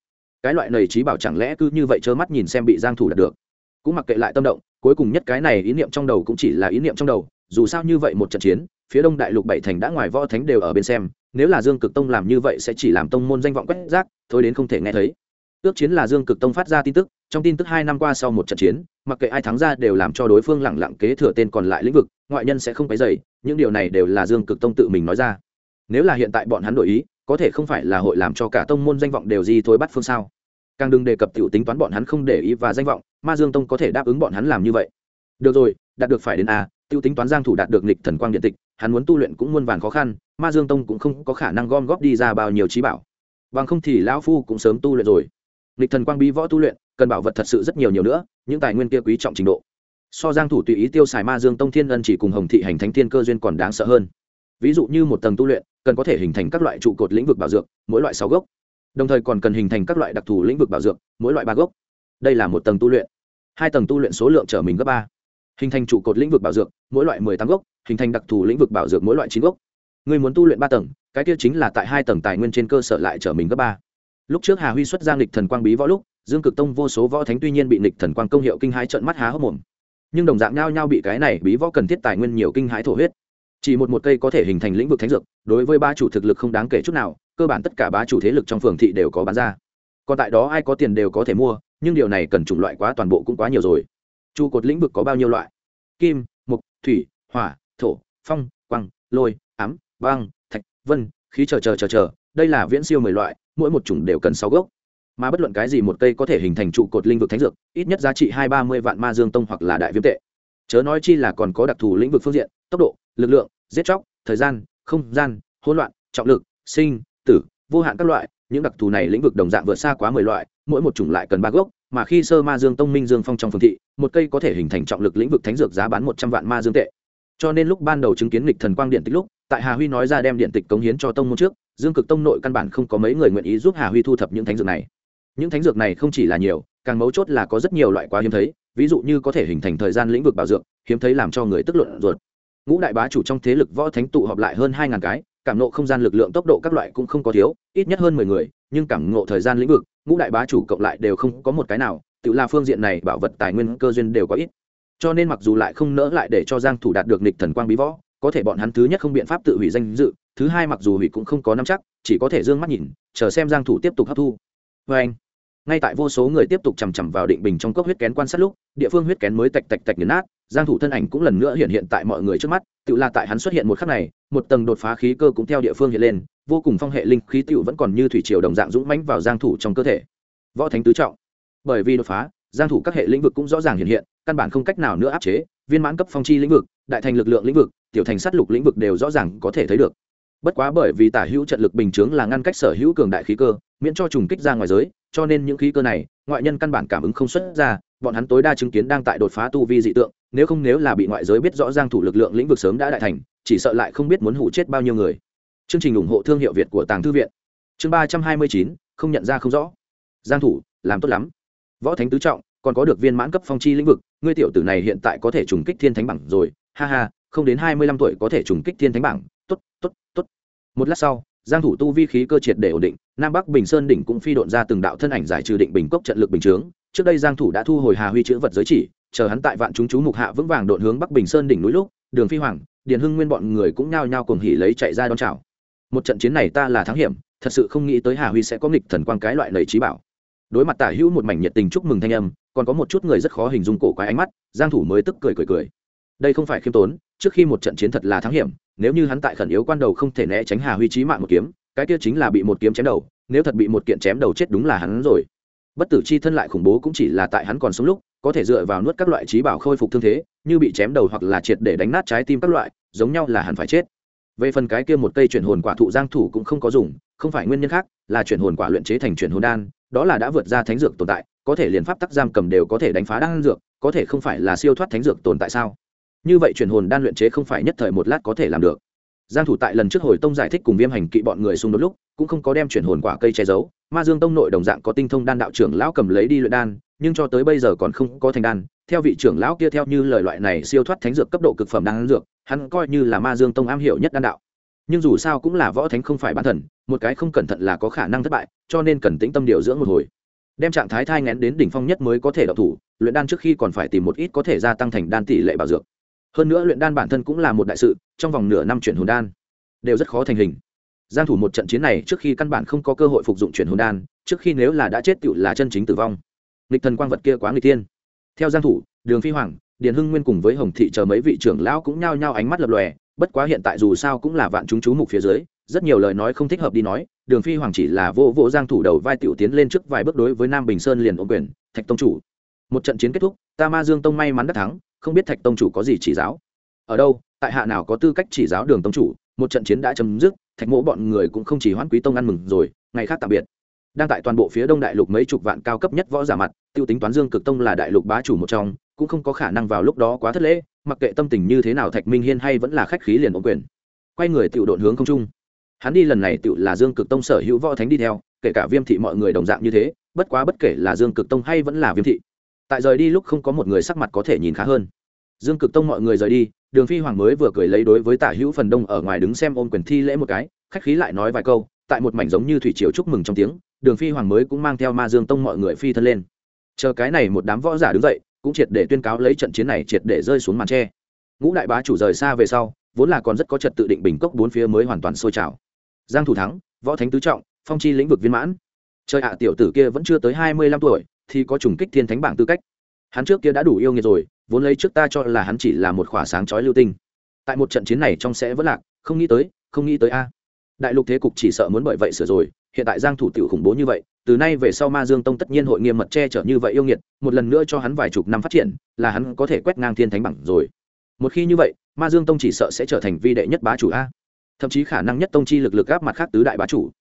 Cái loại này trí bảo chẳng lẽ cứ như vậy trơ mắt nhìn xem bị giang thủ đạt được. Cũng mặc kệ lại tâm động, cuối cùng nhất cái này ý niệm trong đầu cũng chỉ là ý niệm trong đầu, dù sao như vậy một trận chiến, phía đông đại lục bảy thành đã ngoài võ thánh đều ở bên xem, nếu là dương cực tông làm như vậy sẽ chỉ làm tông môn danh vọng quét rác, thôi đến không thể nghe thấy ước chiến là dương cực tông phát ra tin tức, trong tin tức hai năm qua sau một trận chiến, mặc kệ ai thắng ra đều làm cho đối phương lẳng lặng kế thừa tên còn lại lĩnh vực, ngoại nhân sẽ không phải dày những điều này đều là dương cực tông tự mình nói ra. Nếu là hiện tại bọn hắn đổi ý, có thể không phải là hội làm cho cả tông môn danh vọng đều di thối bắt phương sao? Càng đừng đề cập t i ể u tính toán bọn hắn không để ý và danh vọng, ma dương tông có thể đáp ứng bọn hắn làm như vậy. Được rồi, đạt được phải đến a t i ể u tính toán giang thủ đạt được nịch thần quang điện tịch, hắn muốn tu luyện cũng muôn vàn khó khăn, ma dương tông cũng không có khả năng gom góp đi ra bao nhiêu trí bảo. Bằng không thì lão phu cũng sớm tu luyện rồi nịch thần quang bí võ tu luyện, cần bảo vật thật sự rất nhiều nhiều nữa, những tài nguyên kia quý trọng trình độ. So giang thủ tùy ý tiêu xài ma dương tông thiên ân chỉ cùng hồng thị hành thánh thiên cơ duyên còn đáng sợ hơn. Ví dụ như một tầng tu luyện, cần có thể hình thành các loại trụ cột lĩnh vực bảo dược, mỗi loại sáu gốc. Đồng thời còn cần hình thành các loại đặc thù lĩnh vực bảo dược, mỗi loại ba gốc. Đây là một tầng tu luyện. Hai tầng tu luyện số lượng trở mình gấp ba. Hình thành trụ cột lĩnh vực bảo dược, mỗi loại mười tám gốc, hình thành đặc thù lĩnh vực bảo dược mỗi loại chín gốc. Người muốn tu luyện ba tầng, cái tiêu chính là tại hai tầng tài nguyên trên cơ sở lại trở mình gấp ba lúc trước hà huy xuất giang nghịch thần quang bí võ lúc, dương cực tông vô số võ thánh tuy nhiên bị nghịch thần quang công hiệu kinh hãi trợn mắt há hốc mồm. Nhưng đồng dạng nhau nhau bị cái này bí võ cần thiết tài nguyên nhiều kinh hãi thổ huyết. Chỉ một một cây có thể hình thành lĩnh vực thánh dược, đối với ba chủ thực lực không đáng kể chút nào, cơ bản tất cả ba chủ thế lực trong phường thị đều có bán ra. Còn tại đó ai có tiền đều có thể mua, nhưng điều này cần chủng loại quá toàn bộ cũng quá nhiều rồi. Trụ cột lĩnh vực có bao nhiêu loại? Kim mục thủy, hỏa, thổ, phong quăng lôi, ám, băng, thạch, vân, khí chờ chờ chờ chờ, đây là viễn siêu mười loại mỗi một chủng đều cần sáu gốc. Mà bất luận cái gì một cây có thể hình thành trụ cột linh vực thánh dược, ít nhất giá trị hai ba mươi vạn ma dương tông hoặc là đại viêm tệ. Chớ nói chi là còn có đặc thù lĩnh vực phương diện, tốc độ, lực lượng, giết chóc, thời gian, không gian, hỗn loạn, trọng lực, sinh, tử, vô hạn các loại, những đặc thù này lĩnh vực đồng dạng vượt xa quá mười loại, mỗi một chủng lại cần ba gốc, mà khi sơ ma dương tông minh dương phong trong phương thị, một cây có thể hình thành trọng lực lĩnh vực thánh dược giá bán một trăm vạn ma dương tệ. Cho nên lúc ban đầu chứng kiến lịch thần quang điện tích lúc, tại hà huy nói ra đem điện tịch cống hiến cho tông môn trước dương cực tông nội căn bản không có mấy người nguyện ý giúp hà huy thu thập những thánh dược này. Những thánh dược này không chỉ là nhiều, càng mấu chốt là có rất nhiều loại quá hiếm thấy, ví dụ như có thể hình thành thời gian lĩnh vực bảo dược, hiếm thấy làm cho người tức luận ruột. Ngũ đại bá chủ trong thế lực võ thánh tụ họp lại hơn hai ngàn cái, cảm nộ không gian lực lượng tốc độ các loại cũng không có thiếu, ít nhất hơn mười người, nhưng cảm ngộ thời gian lĩnh vực, ngũ đại bá chủ cộng lại đều không có một cái nào, tự là phương diện này bảo vật tài nguyên cơ duyên đều có ít. Cho nên mặc dù lại không nỡ lại để cho giang thủ đạt được nịch thần quang bí võ có thể bọn hắn thứ nhất không biện pháp tự hủy danh dự, thứ hai mặc dù hủy cũng không có nắm chắc, chỉ có thể dương mắt nhìn, chờ xem giang thủ tiếp tục hấp thu. Vê anh, ngay tại vô số người tiếp tục chằm chằm vào định bình trong cốc huyết kén quan sát lúc, địa phương huyết kén mới tạch tạch tạch nghiền nát, giang thủ thân ảnh cũng lần nữa hiện hiện tại mọi người trước mắt, tự là tại hắn xuất hiện một khắc này, một tầng đột phá khí cơ cũng theo địa phương hiện lên, vô cùng phong hệ linh khí tựu vẫn còn như thủy triều đồng dạng dũng mãnh vào giang thủ trong cơ thể. Võ thánh tứ trọng. Bởi vì đột phá, giang thủ các hệ lĩnh vực cũng rõ ràng hiện hiện, căn bản không cách nào nữa áp chế viên mãn cấp phong chi lĩnh vực, đại thành lực lượng lĩnh vực, tiểu thành sát lục lĩnh vực đều rõ ràng có thể thấy được. Bất quá bởi vì tả hữu trận lực bình chướng là ngăn cách sở hữu cường đại khí cơ, miễn cho trùng kích ra ngoài giới, cho nên những khí cơ này, ngoại nhân căn bản cảm ứng không xuất ra, bọn hắn tối đa chứng kiến đang tại đột phá tu vi dị tượng, nếu không nếu là bị ngoại giới biết rõ ràng thủ lực lượng lĩnh vực sớm đã đại thành, chỉ sợ lại không biết muốn hủ chết bao nhiêu người. Chương trình ủng hộ thương hiệu việt của tàng thư viện. Chương ba trăm hai mươi chín, không nhận ra không rõ. Giang thủ, làm tốt lắm. Võ thánh tứ trọng còn có được viên mãn cấp phong chi lĩnh vực, ngươi tiểu tử này hiện tại có thể trùng kích thiên thánh bảng rồi. Ha ha, không đến hai mươi lăm tuổi có thể trùng kích thiên thánh bảng. T ố t t ố t t ố t một lát sau, giang thủ tu vi khí cơ triệt để ổn định, nam bắc bình sơn đỉnh cũng phi độn ra từng đạo thân ảnh giải trừ định bình cốc trận lực bình chướng. Trước đây giang thủ đã thu hồi hà huy chữ vật giới chỉ, chờ hắn tại vạn chúng chú mục hạ vững vàng độn hướng bắc bình sơn đỉnh núi lúc, đường phi hoàng, điền hưng nguyên bọn người cũng nhao nhao cùng hỉ lấy chạy ra đón chào. Một trận chiến này ta là thắng hiểm, thật sự không nghĩ tới hà huy sẽ có nghịch thần quang cái loại lầy trí bảo. Đối mặt tả hữu một mảnh nhiệt tình chúc mừng thanh âm còn có một chút người rất khó hình dung cổ quái ánh mắt, giang thủ mới tức cười cười cười. Đây không phải khiêm tốn, trước khi một trận chiến thật là thắng hiểm, nếu như hắn tại khẩn yếu quan đầu không thể né tránh hà huy chí mạng một kiếm, cái kia chính là bị một kiếm chém đầu, nếu thật bị một kiện chém đầu chết đúng là hắn rồi. Bất tử chi thân lại khủng bố cũng chỉ là tại hắn còn sống lúc, có thể dựa vào nuốt các loại trí bảo khôi phục thương thế, như bị chém đầu hoặc là triệt để đánh nát trái tim các loại, giống nhau là hẳn phải chết. Về phần cái kia một cây chuyển hồn quả thụ giang thủ cũng không có dùng, không phải nguyên nhân khác, là chuyển hồn quả luyện chế thành chuyển hồn đan đó là đã vượt ra thánh dược tồn tại, có thể liền pháp tắc giam cầm đều có thể đánh phá đan dược, có thể không phải là siêu thoát thánh dược tồn tại sao? Như vậy chuyển hồn đan luyện chế không phải nhất thời một lát có thể làm được. Giang thủ tại lần trước hồi tông giải thích cùng viêm hành kỵ bọn người xung đột lúc, cũng không có đem chuyển hồn quả cây che giấu, ma dương tông nội đồng dạng có tinh thông đan đạo trưởng lão cầm lấy đi luyện đan, nhưng cho tới bây giờ còn không có thành đan. Theo vị trưởng lão kia theo như lời loại này siêu thoát thánh dược cấp độ cực phẩm đan dược, hắn coi như là ma dương tông am hiểu nhất đan đạo nhưng dù sao cũng là võ thánh không phải bản thần, một cái không cẩn thận là có khả năng thất bại, cho nên cần tĩnh tâm điều dưỡng một hồi. Đem trạng thái thai ngén đến đỉnh phong nhất mới có thể đọc thủ, luyện đan trước khi còn phải tìm một ít có thể gia tăng thành đan tỷ lệ bảo dược. Hơn nữa luyện đan bản thân cũng là một đại sự, trong vòng nửa năm chuyển hồn đan đều rất khó thành hình. Giang thủ một trận chiến này trước khi căn bản không có cơ hội phục dụng chuyển hồn đan, trước khi nếu là đã chết tựu là chân chính tử vong. Nghịch thần quang vật kia quá nguy tiên theo giang thủ, đường phi hoàng, điền hưng nguyên cùng với hồng thị chờ mấy vị trưởng lão cũng nhao nhao ánh mắt lập lòe bất quá hiện tại dù sao cũng là vạn chúng chú mục phía dưới, rất nhiều lời nói không thích hợp đi nói, đường phi hoàng chỉ là vô vô giang thủ đầu vai tiểu tiến lên trước vài bước đối với nam bình sơn liền ôm quyền, thạch tông chủ. Một trận chiến kết thúc, ta ma dương tông may mắn đắc thắng, không biết thạch tông chủ có gì chỉ giáo. Ở đâu, tại hạ nào có tư cách chỉ giáo đường tông chủ, một trận chiến đã chấm dứt, thạch mỗ bọn người cũng không chỉ hoãn quý tông ăn mừng rồi, ngày khác tạm biệt. Đang tại toàn bộ phía đông đại lục mấy chục vạn cao cấp nhất võ giả mặt, tiêu tính toán dương cực tông là đại lục bá chủ một trong cũng không có khả năng vào lúc đó quá thất lễ, mặc kệ tâm tình như thế nào thạch minh hiên hay vẫn là khách khí liền ổn quyền. Quay người tiểu độn hướng không trung. Hắn đi lần này tiểu là dương cực tông sở hữu võ thánh đi theo, kể cả viêm thị mọi người đồng dạng như thế, bất quá bất kể là dương cực tông hay vẫn là viêm thị. Tại rời đi lúc không có một người sắc mặt có thể nhìn khá hơn. Dương cực tông mọi người rời đi, đường phi hoàng mới vừa cười lấy đối với tả hữu phần đông ở ngoài đứng xem ôm quyền thi lễ một cái, khách khí lại nói vài câu, tại một mảnh giống như thủy triều chúc mừng trong tiếng, đường phi hoàng mới cũng mang theo ma dương tông mọi người phi thân lên. Chờ cái này một đám võ giả đứng dậy cũng triệt để tuyên cáo lấy trận chiến này triệt để rơi xuống màn tre. Ngũ đại bá chủ rời xa về sau, vốn là còn rất có trật tự định bình cốc bốn phía mới hoàn toàn sôi trào. Giang thủ thắng, võ thánh tứ trọng, phong chi lĩnh vực viên mãn. Trời ạ, tiểu tử kia vẫn chưa tới hai mươi lăm tuổi, thì có trùng kích thiên thánh bảng tư cách. Hắn trước kia đã đủ yêu nghiệt rồi, vốn lấy trước ta cho là hắn chỉ là một khỏa sáng chói lưu tinh. Tại một trận chiến này trong sẽ vẫn lạc, không nghĩ tới, không nghĩ tới a. Đại lục thế cục chỉ sợ muốn bởi vậy sửa rồi, hiện tại giang thủ tiểu khủng bố như vậy từ nay về sau ma dương tông tất nhiên hội nghiêm mật che chở như vậy yêu nghiệt, một lần nữa cho hắn vài chục năm phát triển, là hắn có thể quét ngang thiên thánh bảng rồi. Một khi như vậy, ma dương tông chỉ sợ sẽ trở thành vi đệ nhất bá chủ a. Thậm chí khả năng nhất tông chi lực lực áp mặt khác tứ đại bá chủ.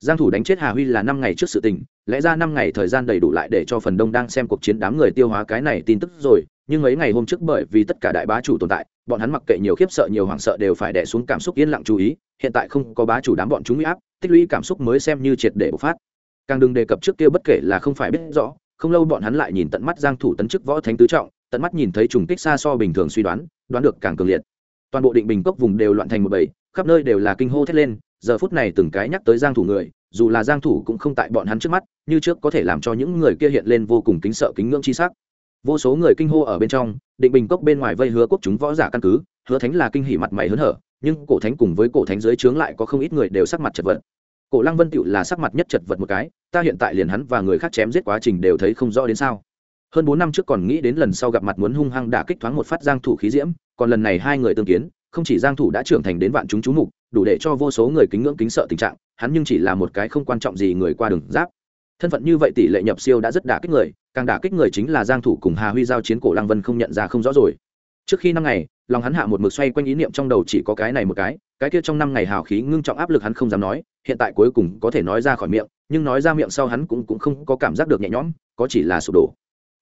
Giang thủ đánh chết hà huy là năm ngày trước sự tình, lẽ ra năm ngày thời gian đầy đủ lại để cho phần đông đang xem cuộc chiến đám người tiêu hóa cái này tin tức rồi, nhưng mấy ngày hôm trước bởi vì tất cả đại bá chủ tồn tại, bọn hắn mặc kệ nhiều khiếp sợ nhiều hoảng sợ đều phải đè xuống cảm xúc yên lặng chú ý, hiện tại không có bá chủ đám bọn chúng uy áp, tích lũy cảm xúc mới xem như triệt để bộc phát càng đừng đề cập trước kia bất kể là không phải biết rõ, không lâu bọn hắn lại nhìn tận mắt giang thủ tấn chức võ thánh tứ trọng, tận mắt nhìn thấy trùng kích xa so bình thường suy đoán đoán được càng cường liệt. Toàn bộ định bình cốc vùng đều loạn thành một bầy, khắp nơi đều là kinh hô thét lên, giờ phút này từng cái nhắc tới giang thủ người, dù là giang thủ cũng không tại bọn hắn trước mắt, như trước có thể làm cho những người kia hiện lên vô cùng kính sợ kính ngưỡng chi sắc. Vô số người kinh hô ở bên trong, định bình cốc bên ngoài vây hứa quốc chúng võ giả căn cứ, hứa thánh là kinh hỉ mặt mày hớn hở, nhưng cổ thánh cùng với cổ thánh dưới trướng lại có không ít người đều sắc mặt chật vật cổ lăng vân tựu là sắc mặt nhất chật vật một cái, ta hiện tại liền hắn và người khác chém giết quá trình đều thấy không rõ đến sao. Hơn bốn năm trước còn nghĩ đến lần sau gặp mặt muốn hung hăng đả kích thoáng một phát giang thủ khí diễm, còn lần này hai người tương kiến, không chỉ giang thủ đã trưởng thành đến vạn chúng chú mục, đủ để cho vô số người kính ngưỡng kính sợ tình trạng, hắn nhưng chỉ là một cái không quan trọng gì người qua đường giáp. Thân phận như vậy tỷ lệ nhập siêu đã rất đả kích người, càng đả kích người chính là giang thủ cùng hà huy giao chiến cổ lăng vân không nhận ra không rõ rồi. Trước khi năm ngày, lòng hắn hạ một mực xoay quanh ý niệm trong đầu chỉ có cái này một cái cái kia trong năm ngày hào khí ngưng trọng áp lực hắn không dám nói, hiện tại cuối cùng có thể nói ra khỏi miệng, nhưng nói ra miệng sau hắn cũng cũng không có cảm giác được nhẹ nhõm, có chỉ là sụp đổ.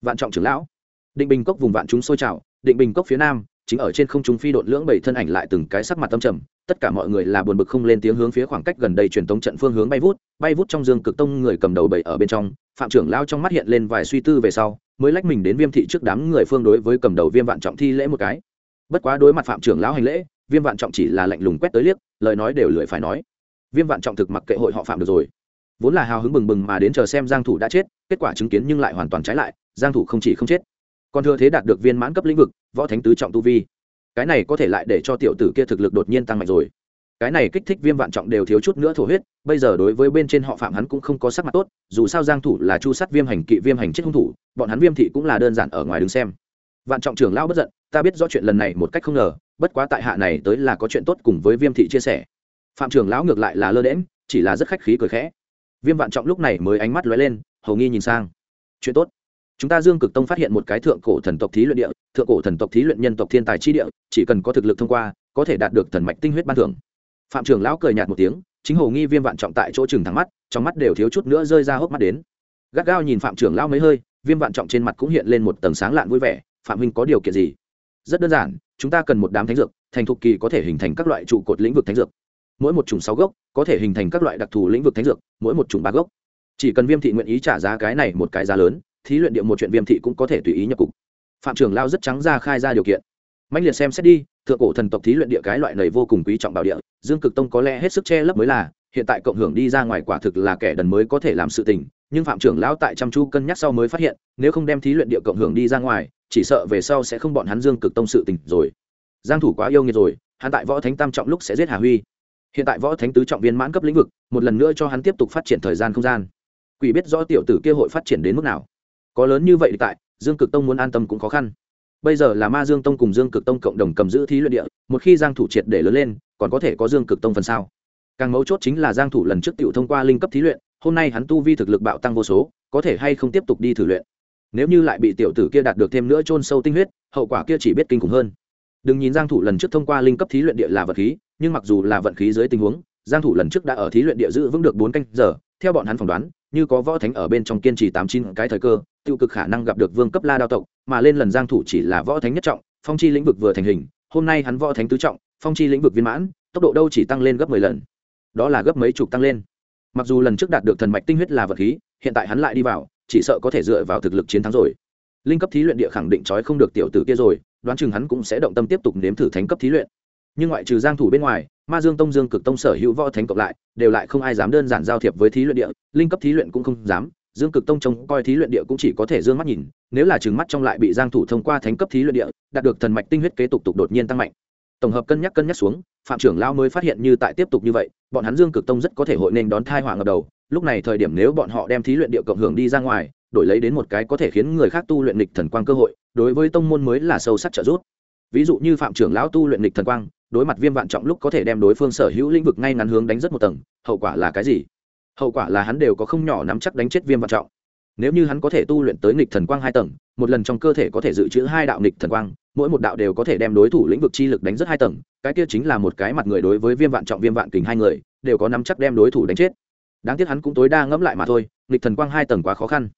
Vạn trọng trưởng lão, định bình cốc vùng vạn chúng sôi trào, định bình cốc phía nam, chính ở trên không trung phi độn lưỡng bảy thân ảnh lại từng cái sắc mặt tâm trầm, tất cả mọi người là buồn bực không lên tiếng hướng phía khoảng cách gần đây truyền tống trận phương hướng bay vút bay vút trong dương cực tông người cầm đầu bảy ở bên trong, phạm trưởng lao trong mắt hiện lên vài suy tư về sau, mới lách mình đến viêm thị trước đám người phương đối với cầm đầu viêm vạn trọng thi lễ một cái. Bất quá đối mặt phạm trưởng lão hành lễ viêm vạn trọng chỉ là lạnh lùng quét tới liếc, lời nói đều lười phải nói. Viêm vạn trọng thực mặc kệ hội họ phạm được rồi. Vốn là hào hứng bừng bừng mà đến chờ xem giang thủ đã chết, kết quả chứng kiến nhưng lại hoàn toàn trái lại, giang thủ không chỉ không chết, còn thừa thế đạt được viên mãn cấp lĩnh vực, võ thánh tứ trọng tu vi. Cái này có thể lại để cho tiểu tử kia thực lực đột nhiên tăng mạnh rồi. Cái này kích thích viêm vạn trọng đều thiếu chút nữa thổ huyết, bây giờ đối với bên trên họ phạm hắn cũng không có sắc mặt tốt, dù sao giang thủ là chu sát viêm hành kỵ, viêm hành chết hung thủ, bọn hắn viêm thị cũng là đơn giản ở ngoài đứng xem. Vạn trọng trưởng lão bất giận, ta biết rõ chuyện lần này một cách không ngờ bất quá tại hạ này tới là có chuyện tốt cùng với viêm thị chia sẻ. Phạm trưởng lão ngược lại là lơ đễm chỉ là rất khách khí cười khẽ. Viêm vạn trọng lúc này mới ánh mắt lóe lên, hầu nghi nhìn sang. Chuyện tốt. Chúng ta dương cực tông phát hiện một cái thượng cổ thần tộc thí luyện địa, thượng cổ thần tộc thí luyện nhân tộc thiên tài chi địa, chỉ cần có thực lực thông qua, có thể đạt được thần mạch tinh huyết ban thưởng. Phạm trưởng lão cười nhạt một tiếng, chính hồ nghi viêm vạn trọng tại chỗ chừng thẳng mắt, trong mắt đều thiếu chút nữa rơi ra hốc mắt đến. Gắt gao nhìn phạm trưởng lão mấy hơi, viêm vạn trọng trên mặt cũng hiện lên một tầng sáng lạn vui vẻ, phạm huynh có điều kiện gì? Rất đơn giản chúng ta cần một đám thánh dược, thành thục kỳ có thể hình thành các loại trụ cột lĩnh vực thánh dược. Mỗi một chủng sáu gốc có thể hình thành các loại đặc thù lĩnh vực thánh dược, mỗi một chủng ba gốc. Chỉ cần viêm thị nguyện ý trả giá cái này một cái giá lớn, thí luyện địa một chuyện viêm thị cũng có thể tùy ý nhập cục. Phạm trưởng lao rất trắng ra khai ra điều kiện. Mạnh liệt xem xét đi, thượng cổ thần tộc thí luyện địa cái loại này vô cùng quý trọng bảo địa, dương cực tông có lẽ hết sức che lấp mới là, hiện tại cộng hưởng đi ra ngoài quả thực là kẻ đần mới có thể làm sự tình, nhưng phạm trưởng lão tại chăm chu cân nhắc sau mới phát hiện, nếu không đem thí luyện địa cộng hưởng đi ra ngoài chỉ sợ về sau sẽ không bọn hắn dương cực tông sự tình rồi. Giang thủ quá yêu nghiệt rồi, hắn tại võ thánh tam trọng lúc sẽ giết hà huy. Hiện tại võ thánh tứ trọng viên mãn cấp lĩnh vực, một lần nữa cho hắn tiếp tục phát triển thời gian không gian. Quỷ biết rõ tiểu tử kia hội phát triển đến mức nào. Có lớn như vậy tại, dương cực tông muốn an tâm cũng khó khăn. Bây giờ là ma dương tông cùng dương cực tông cộng đồng cầm giữ thí luyện địa, một khi giang thủ triệt để lớn lên, còn có thể có dương cực tông phần sau càng mấu chốt chính là giang thủ lần trước tiểu thông qua linh cấp thí luyện, hôm nay hắn tu vi thực lực bạo tăng vô số, có thể hay không tiếp tục đi thử luyện? Nếu như lại bị tiểu tử kia đạt được thêm nữa chôn sâu tinh huyết, hậu quả kia chỉ biết kinh khủng hơn. Đừng nhìn giang thủ lần trước thông qua linh cấp thí luyện địa là vật khí, nhưng mặc dù là vận khí dưới tình huống, giang thủ lần trước đã ở thí luyện địa giữ vững được 4 canh giờ, theo bọn hắn phỏng đoán, như có võ thánh ở bên trong kiên trì tám chín cái thời cơ, tiêu cực khả năng gặp được vương cấp la đao tộc, mà lên lần giang thủ chỉ là võ thánh nhất trọng, phong chi lĩnh vực vừa thành hình, hôm nay hắn võ thánh tứ trọng, phong chi lĩnh vực viên mãn, tốc độ đâu chỉ tăng lên gấp 10 lần. Đó là gấp mấy chục tăng lên. Mặc dù lần trước đạt được thần mạch tinh huyết là vật khí, hiện tại hắn lại đi vào chỉ sợ có thể dựa vào thực lực chiến thắng rồi. Linh cấp thí luyện địa khẳng định trói không được tiểu tử kia rồi, đoán chừng hắn cũng sẽ động tâm tiếp tục nếm thử thánh cấp thí luyện. Nhưng ngoại trừ giang thủ bên ngoài, ma dương tông dương cực tông sở hữu võ thánh cộng lại, đều lại không ai dám đơn giản giao thiệp với thí luyện địa, linh cấp thí luyện cũng không dám, dương cực tông trông coi thí luyện địa cũng chỉ có thể dương mắt nhìn, nếu là trừng mắt trong lại bị giang thủ thông qua thánh cấp thí luyện địa, đạt được thần mạch tinh huyết kế tục tục đột nhiên tăng mạnh. Tổng hợp cân nhắc cân nhắc xuống, phạm trưởng lao mới phát hiện như tại tiếp tục như vậy, bọn hắn dương cực tông rất có thể hội nên đón thai họa ngập đầu lúc này thời điểm nếu bọn họ đem thí luyện địa cộng hưởng đi ra ngoài, đổi lấy đến một cái có thể khiến người khác tu luyện lịch thần quang cơ hội, đối với tông môn mới là sâu sắc trợ giúp. Ví dụ như phạm trưởng lão tu luyện lịch thần quang, đối mặt viêm vạn trọng lúc có thể đem đối phương sở hữu lĩnh vực ngay ngắn hướng đánh rất một tầng, hậu quả là cái gì? Hậu quả là hắn đều có không nhỏ nắm chắc đánh chết viêm vạn trọng. Nếu như hắn có thể tu luyện tới nghịch thần quang hai tầng, một lần trong cơ thể có thể dự trữ hai đạo nghịch thần quang, mỗi một đạo đều có thể đem đối thủ lĩnh vực chi lực đánh rất hai tầng, cái kia chính là một cái mặt người đối với viêm vạn trọng, viêm vạn kình hai người, đều có nắm chắc đem đối thủ đánh chết đáng tiếc hắn cũng tối đa ngẫm lại mà thôi, nghịch thần quang hai tầng quá khó khăn.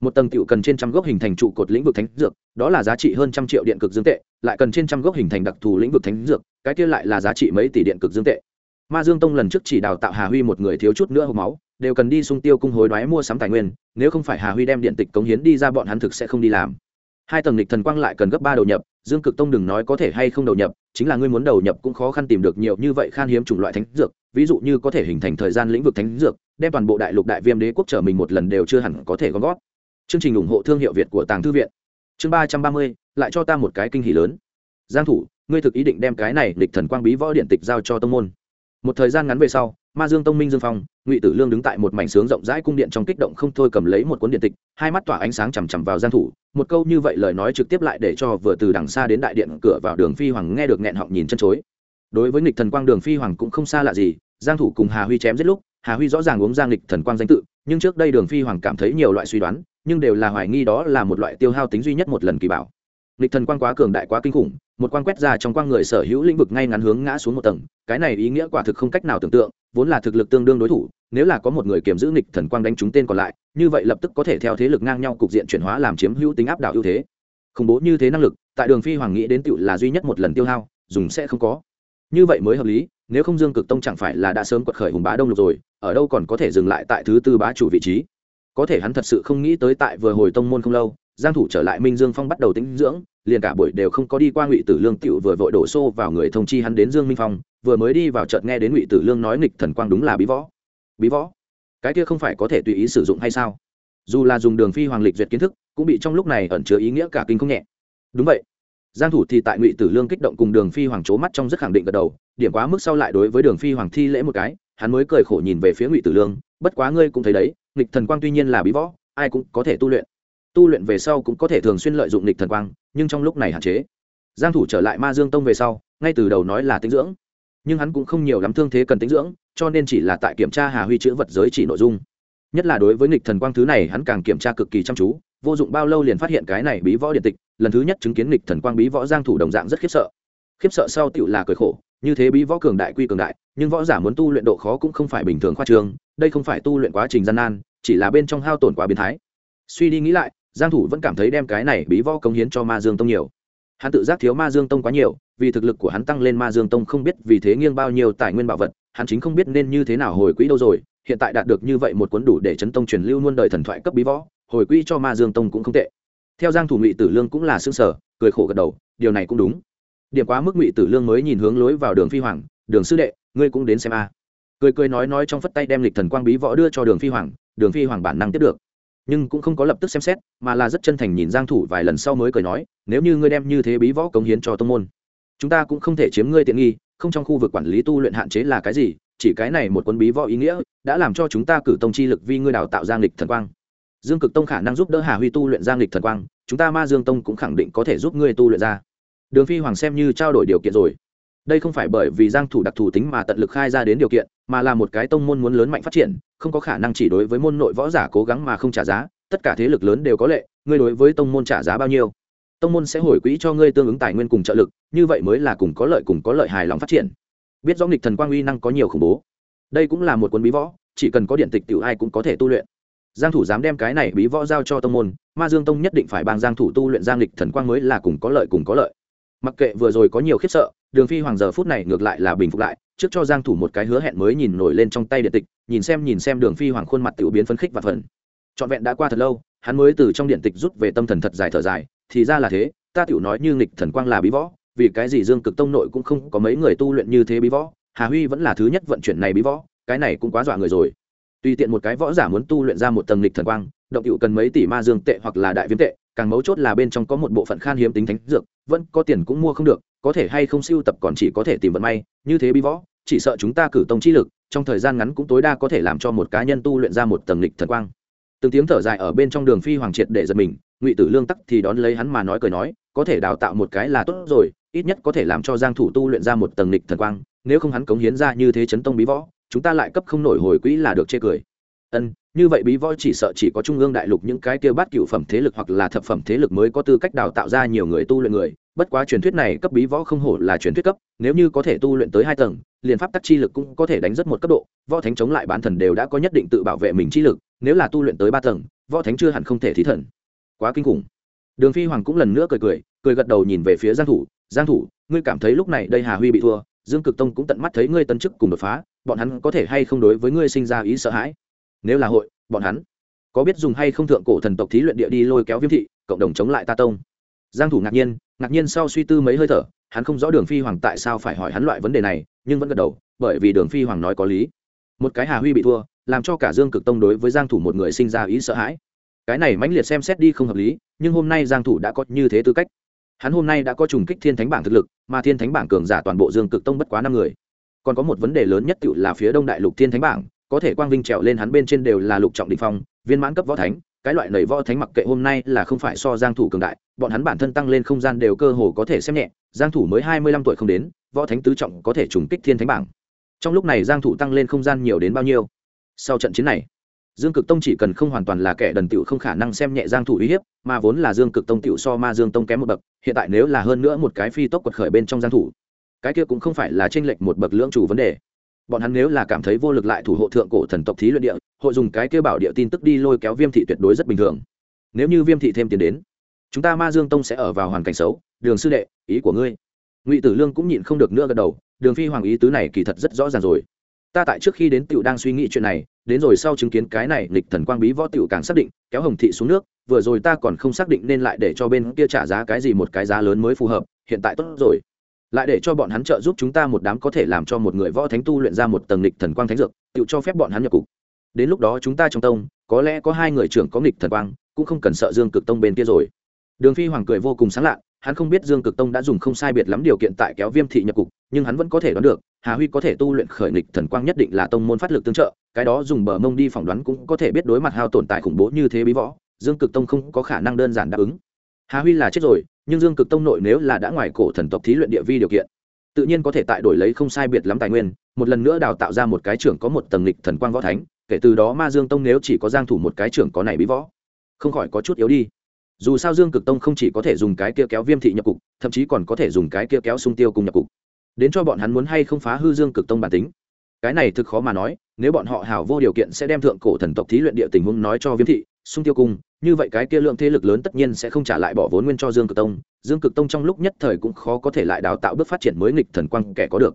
Một tầng tựu cần trên trăm gốc hình thành trụ cột lĩnh vực thánh dược, đó là giá trị hơn trăm triệu điện cực dương tệ, lại cần trên trăm gốc hình thành đặc thù lĩnh vực thánh dược, cái kia lại là giá trị mấy tỷ điện cực dương tệ. Ma dương tông lần trước chỉ đào tạo hà huy một người thiếu chút nữa hộp máu, đều cần đi sung tiêu cung hối đoái mua sắm tài nguyên, nếu không phải hà huy đem điện tịch cống hiến đi ra bọn hắn thực sẽ không đi làm. Hai tầng lịch thần quang lại cần gấp ba đầu nhập dương cực tông đừng nói có thể hay không đầu nhập, chính là ngươi muốn đầu nhập cũng khó khăn tìm được nhiều như vậy khan hiếm chủng loại thánh dược, ví dụ như có thể hình thành thời gian lĩnh vực thánh dược, đem toàn bộ đại lục đại viêm đế quốc trở mình một lần đều chưa hẳn có thể gom gót chương trình ủng hộ thương hiệu việt của tàng thư viện. Chương ba trăm ba mươi, lại cho ta một cái kinh hỷ lớn. Giang thủ, ngươi thực ý định đem cái này lịch thần quang bí võ điện tịch giao cho tông môn. Một thời gian ngắn về sau ma dương tông minh dương phong ngụy tử lương đứng tại một mảnh sướng rộng rãi cung điện trong kích động không thôi cầm lấy một cuốn điện tịch hai mắt tỏa ánh sáng chằm chằm vào giang thủ một câu như vậy lời nói trực tiếp lại để cho vừa từ đằng xa đến đại điện cửa vào đường phi hoàng nghe được nghẹn họng nhìn chân chối đối với nghịch thần quang đường phi hoàng cũng không xa lạ gì giang thủ cùng hà huy chém giết lúc hà huy rõ ràng uống giang nghịch thần quang danh tự nhưng trước đây đường phi hoàng cảm thấy nhiều loại suy đoán nhưng đều là hoài nghi đó là một loại tiêu hao tính duy nhất một lần kỳ bảo nghịch thần quang quá cường đại quá kinh khủng một quang quét ra trong quang người sở hữu lĩnh vực ngay ngắn hướng ngã xuống một tầng cái này ý nghĩa quả thực không cách nào tưởng tượng vốn là thực lực tương đương đối thủ, nếu là có một người kiềm giữ nghịch thần quang đánh trúng tên còn lại, như vậy lập tức có thể theo thế lực ngang nhau cục diện chuyển hóa làm chiếm hữu tính áp đảo ưu thế. Khủng bố như thế năng lực, tại đường phi hoàng nghĩ đến tựu là duy nhất một lần tiêu hao, dùng sẽ không có. Như vậy mới hợp lý, nếu không dương cực tông chẳng phải là đã sớm quật khởi hùng bá đông lục rồi, ở đâu còn có thể dừng lại tại thứ tư bá chủ vị trí. Có thể hắn thật sự không nghĩ tới tại vừa hồi tông môn không lâu, giang thủ trở lại minh dương phong bắt đầu tĩnh dưỡng liền cả buổi đều không có đi qua ngụy tử lương tiểu vừa vội đổ xô vào người thông chi hắn đến dương minh phong, vừa mới đi vào chợt nghe đến ngụy tử lương nói nghịch thần quang đúng là bí võ. Bí võ? Cái kia không phải có thể tùy ý sử dụng hay sao? Dù là dùng đường phi hoàng lịch duyệt kiến thức, cũng bị trong lúc này ẩn chứa ý nghĩa cả kinh không nhẹ. Đúng vậy. Giang thủ thì tại ngụy tử lương kích động cùng đường phi hoàng chố mắt trong rất khẳng định gật đầu, điểm quá mức sau lại đối với đường phi hoàng thi lễ một cái, hắn mới cười khổ nhìn về phía ngụy tử lương, bất quá ngươi cũng thấy đấy, nghịch thần quang tuy nhiên là bí võ, ai cũng có thể tu luyện. Tu luyện về sau cũng có thể thường xuyên lợi dụng nghịch thần quang nhưng trong lúc này hạn chế. Giang thủ trở lại ma dương tông về sau, ngay từ đầu nói là tinh dưỡng, nhưng hắn cũng không nhiều lắm thương thế cần tinh dưỡng, cho nên chỉ là tại kiểm tra hà huy chữ vật giới chỉ nội dung. Nhất là đối với nghịch thần quang thứ này, hắn càng kiểm tra cực kỳ chăm chú, vô dụng bao lâu liền phát hiện cái này bí võ điện tịch, lần thứ nhất chứng kiến nghịch thần quang bí võ giang thủ đồng dạng rất khiếp sợ. Khiếp sợ sau tựu là cười khổ, như thế bí võ cường đại quy cường đại, nhưng võ giả muốn tu luyện độ khó cũng không phải bình thường khoa trương đây không phải tu luyện quá trình gian nan, chỉ là bên trong hao tổn quá biến thái. Suy đi nghĩ lại giang thủ vẫn cảm thấy đem cái này bí võ công hiến cho ma dương tông nhiều. Hắn tự giác thiếu ma dương tông quá nhiều, vì thực lực của hắn tăng lên ma dương tông không biết vì thế nghiêng bao nhiêu tài nguyên bảo vật, hắn chính không biết nên như thế nào hồi quỹ đâu rồi, hiện tại đạt được như vậy một cuốn đủ để chấn tông truyền lưu muôn đời thần thoại cấp bí võ, hồi quỹ cho ma dương tông cũng không tệ. Theo giang thủ ngụy tử lương cũng là xương sở cười khổ gật đầu, điều này cũng đúng. Điểm quá mức ngụy tử lương mới nhìn hướng lối vào đường phi hoàng, đường sư đệ, ngươi cũng đến xem a. Cười cười nói nói trong phất tay đem lịch thần quang bí võ đưa cho đường phi hoàng, đường phi hoàng bản năng tiếp được nhưng cũng không có lập tức xem xét, mà là rất chân thành nhìn giang thủ vài lần sau mới cười nói, nếu như ngươi đem như thế bí võ cống hiến cho tông môn, chúng ta cũng không thể chiếm ngươi tiện nghi, không trong khu vực quản lý tu luyện hạn chế là cái gì, chỉ cái này một cuốn bí võ ý nghĩa, đã làm cho chúng ta cử tông chi lực Vi ngươi đào tạo giang lịch thần quang. Dương cực tông khả năng giúp đỡ hà huy tu luyện giang lịch thần quang, chúng ta ma dương tông cũng khẳng định có thể giúp ngươi tu luyện ra. Đường phi hoàng xem như trao đổi điều kiện rồi đây không phải bởi vì giang thủ đặc thù tính mà tận lực khai ra đến điều kiện, mà là một cái tông môn muốn lớn mạnh phát triển, không có khả năng chỉ đối với môn nội võ giả cố gắng mà không trả giá, tất cả thế lực lớn đều có lệ, ngươi đối với tông môn trả giá bao nhiêu? Tông môn sẽ hồi quỹ cho ngươi tương ứng tài nguyên cùng trợ lực, như vậy mới là cùng có lợi cùng có lợi hài lòng phát triển. Biết rõ nghịch thần quang uy năng có nhiều khủng bố. Đây cũng là một cuốn bí võ, chỉ cần có điện tịch tiểu ai cũng có thể tu luyện. Giang thủ dám đem cái này bí võ giao cho tông môn, ma dương tông nhất định phải bằng giang thủ tu luyện giang lịch thần quang mới là cùng có lợi cùng có lợi. Mặc kệ vừa rồi có nhiều khiếp sợ đường phi hoàng giờ phút này ngược lại là bình phục lại, trước cho giang thủ một cái hứa hẹn mới nhìn nổi lên trong tay điện tịch, nhìn xem nhìn xem đường phi hoàng khuôn mặt tiểu biến phấn khích và phần trọn vẹn đã qua thật lâu, hắn mới từ trong điện tịch rút về tâm thần thật dài thở dài, thì ra là thế, ta tiểu nói như nghịch thần quang là bí võ, vì cái gì dương cực tông nội cũng không có mấy người tu luyện như thế bí võ, hà huy vẫn là thứ nhất vận chuyển này bí võ, cái này cũng quá dọa người rồi. Tùy tiện một cái võ giả muốn tu luyện ra một tầng lịch thần quang, động cựu cần mấy tỷ ma dương tệ hoặc là đại viêm tệ, càng mấu chốt là bên trong có một bộ phận khan hiếm tính thánh dược, vẫn có tiền cũng mua không được có thể hay không siêu tập còn chỉ có thể tìm vận may, như thế bí võ, chỉ sợ chúng ta cử tông chi lực, trong thời gian ngắn cũng tối đa có thể làm cho một cá nhân tu luyện ra một tầng lịch thần quang. Từng tiếng thở dài ở bên trong đường phi hoàng triệt để giật mình, ngụy tử lương tắc thì đón lấy hắn mà nói cười nói, có thể đào tạo một cái là tốt rồi, ít nhất có thể làm cho giang thủ tu luyện ra một tầng lịch thần quang, nếu không hắn cống hiến ra như thế chấn tông bí võ, chúng ta lại cấp không nổi hồi quỹ là được chê cười. Ân, như vậy bí võ chỉ sợ chỉ có trung ương đại lục những cái kia bát cựu phẩm thế lực hoặc là thập phẩm thế lực mới có tư cách đào tạo ra nhiều người tu luyện người bất quá truyền thuyết này cấp bí võ không hổ là truyền thuyết cấp, nếu như có thể tu luyện tới hai tầng, liền pháp tắc chi lực cũng có thể đánh rất một cấp độ, võ thánh chống lại bán thần đều đã có nhất định tự bảo vệ mình chi lực, nếu là tu luyện tới ba tầng, võ thánh chưa hẳn không thể thí thần. Quá kinh khủng. Đường phi hoàng cũng lần nữa cười cười cười gật đầu nhìn về phía giang thủ giang thủ, ngươi cảm thấy lúc này đây hà huy bị thua, dương cực tông cũng tận mắt thấy ngươi tân chức cùng đột phá, bọn hắn có thể hay không đối với ngươi sinh ra ý sợ hãi? Nếu là hội, bọn hắn có biết dùng hay không thượng cổ thần tộc thí luyện địa đi lôi kéo viêm thị, cộng đồng chống lại ta tông? Giang thủ ngạc nhiên ngạc nhiên sau suy tư mấy hơi thở, hắn không rõ đường phi hoàng tại sao phải hỏi hắn loại vấn đề này, nhưng vẫn gật đầu, bởi vì đường phi hoàng nói có lý. Một cái hà huy bị thua, làm cho cả dương cực tông đối với giang thủ một người sinh ra ý sợ hãi. Cái này mãnh liệt xem xét đi không hợp lý, nhưng hôm nay giang thủ đã có như thế tư cách. Hắn hôm nay đã có trùng kích thiên thánh bảng thực lực, mà thiên thánh bảng cường giả toàn bộ dương cực tông bất quá năm người. Còn có một vấn đề lớn nhất tựu là phía đông đại lục thiên thánh bảng, có thể quang vinh trèo lên hắn bên trên đều là lục trọng đỉnh phong, viên mãn cấp võ thánh cái loại nầy võ thánh mặc kệ hôm nay là không phải so giang thủ cường đại, bọn hắn bản thân tăng lên không gian đều cơ hồ có thể xem nhẹ, giang thủ mới 25 tuổi không đến, võ thánh tứ trọng có thể trùng kích thiên thánh bảng. Trong lúc này giang thủ tăng lên không gian nhiều đến bao nhiêu? Sau trận chiến này, dương cực tông chỉ cần không hoàn toàn là kẻ đần tiểu không khả năng xem nhẹ giang thủ uy hiếp, mà vốn là dương cực tông tiểu so ma dương tông kém một bậc, hiện tại nếu là hơn nữa một cái phi tốc quật khởi bên trong giang thủ, cái kia cũng không phải là chênh lệch một bậc lưỡng chủ vấn đề bọn hắn nếu là cảm thấy vô lực lại thủ hộ thượng cổ thần tộc thí luyện địa, hội dùng cái kêu bảo địa tin tức đi lôi kéo viêm thị tuyệt đối rất bình thường. Nếu như viêm thị thêm tiền đến, chúng ta ma dương tông sẽ ở vào hoàn cảnh xấu. Đường sư đệ, ý của ngươi. Ngụy tử lương cũng nhịn không được nữa gật đầu, đường phi hoàng ý tứ này kỳ thật rất rõ ràng rồi. Ta tại trước khi đến tựu đang suy nghĩ chuyện này, đến rồi sau chứng kiến cái này lịch thần quang bí võ tựu càng xác định, kéo hồng thị xuống nước, vừa rồi ta còn không xác định nên lại để cho bên kia trả giá cái gì một cái giá lớn mới phù hợp, hiện tại tốt rồi lại để cho bọn hắn trợ giúp chúng ta một đám có thể làm cho một người võ thánh tu luyện ra một tầng lịch thần quang thánh dược, tự cho phép bọn hắn nhập cục. Đến lúc đó chúng ta trong tông, có lẽ có hai người trưởng có nghịch thần quang, cũng không cần sợ dương cực tông bên kia rồi. Đường phi hoàng cười vô cùng sáng lạ hắn không biết dương cực tông đã dùng không sai biệt lắm điều kiện tại kéo viêm thị nhập cục, nhưng hắn vẫn có thể đoán được, hà huy có thể tu luyện khởi nghịch thần quang nhất định là tông môn phát lực tương trợ, cái đó dùng bờ mông đi phỏng đoán cũng có thể biết đối mặt hao tồn tại khủng bố như thế bí võ, dương cực tông không có khả năng đơn giản đáp ứng hà huy là chết rồi, nhưng dương cực tông nội nếu là đã ngoài cổ thần tộc thí luyện địa vi điều kiện, tự nhiên có thể tại đổi lấy không sai biệt lắm tài nguyên, một lần nữa đào tạo ra một cái trưởng có một tầng lịch thần quang võ thánh, kể từ đó ma dương tông nếu chỉ có giang thủ một cái trưởng có này bí võ, không khỏi có chút yếu đi. Dù sao dương cực tông không chỉ có thể dùng cái kia kéo viêm thị nhập cục, thậm chí còn có thể dùng cái kia kéo sung tiêu cùng nhập cục. Đến cho bọn hắn muốn hay không phá hư dương cực tông bản tính, cái này thực khó mà nói, nếu bọn họ hào vô điều kiện sẽ đem thượng cổ thần tộc thí luyện địa tình huống nói cho viêm thị sung tiêu cung, như vậy cái kia lượng thế lực lớn tất nhiên sẽ không trả lại bỏ vốn nguyên cho dương cực tông. Dương cực tông trong lúc nhất thời cũng khó có thể lại đào tạo bước phát triển mới nghịch thần quang kẻ có được.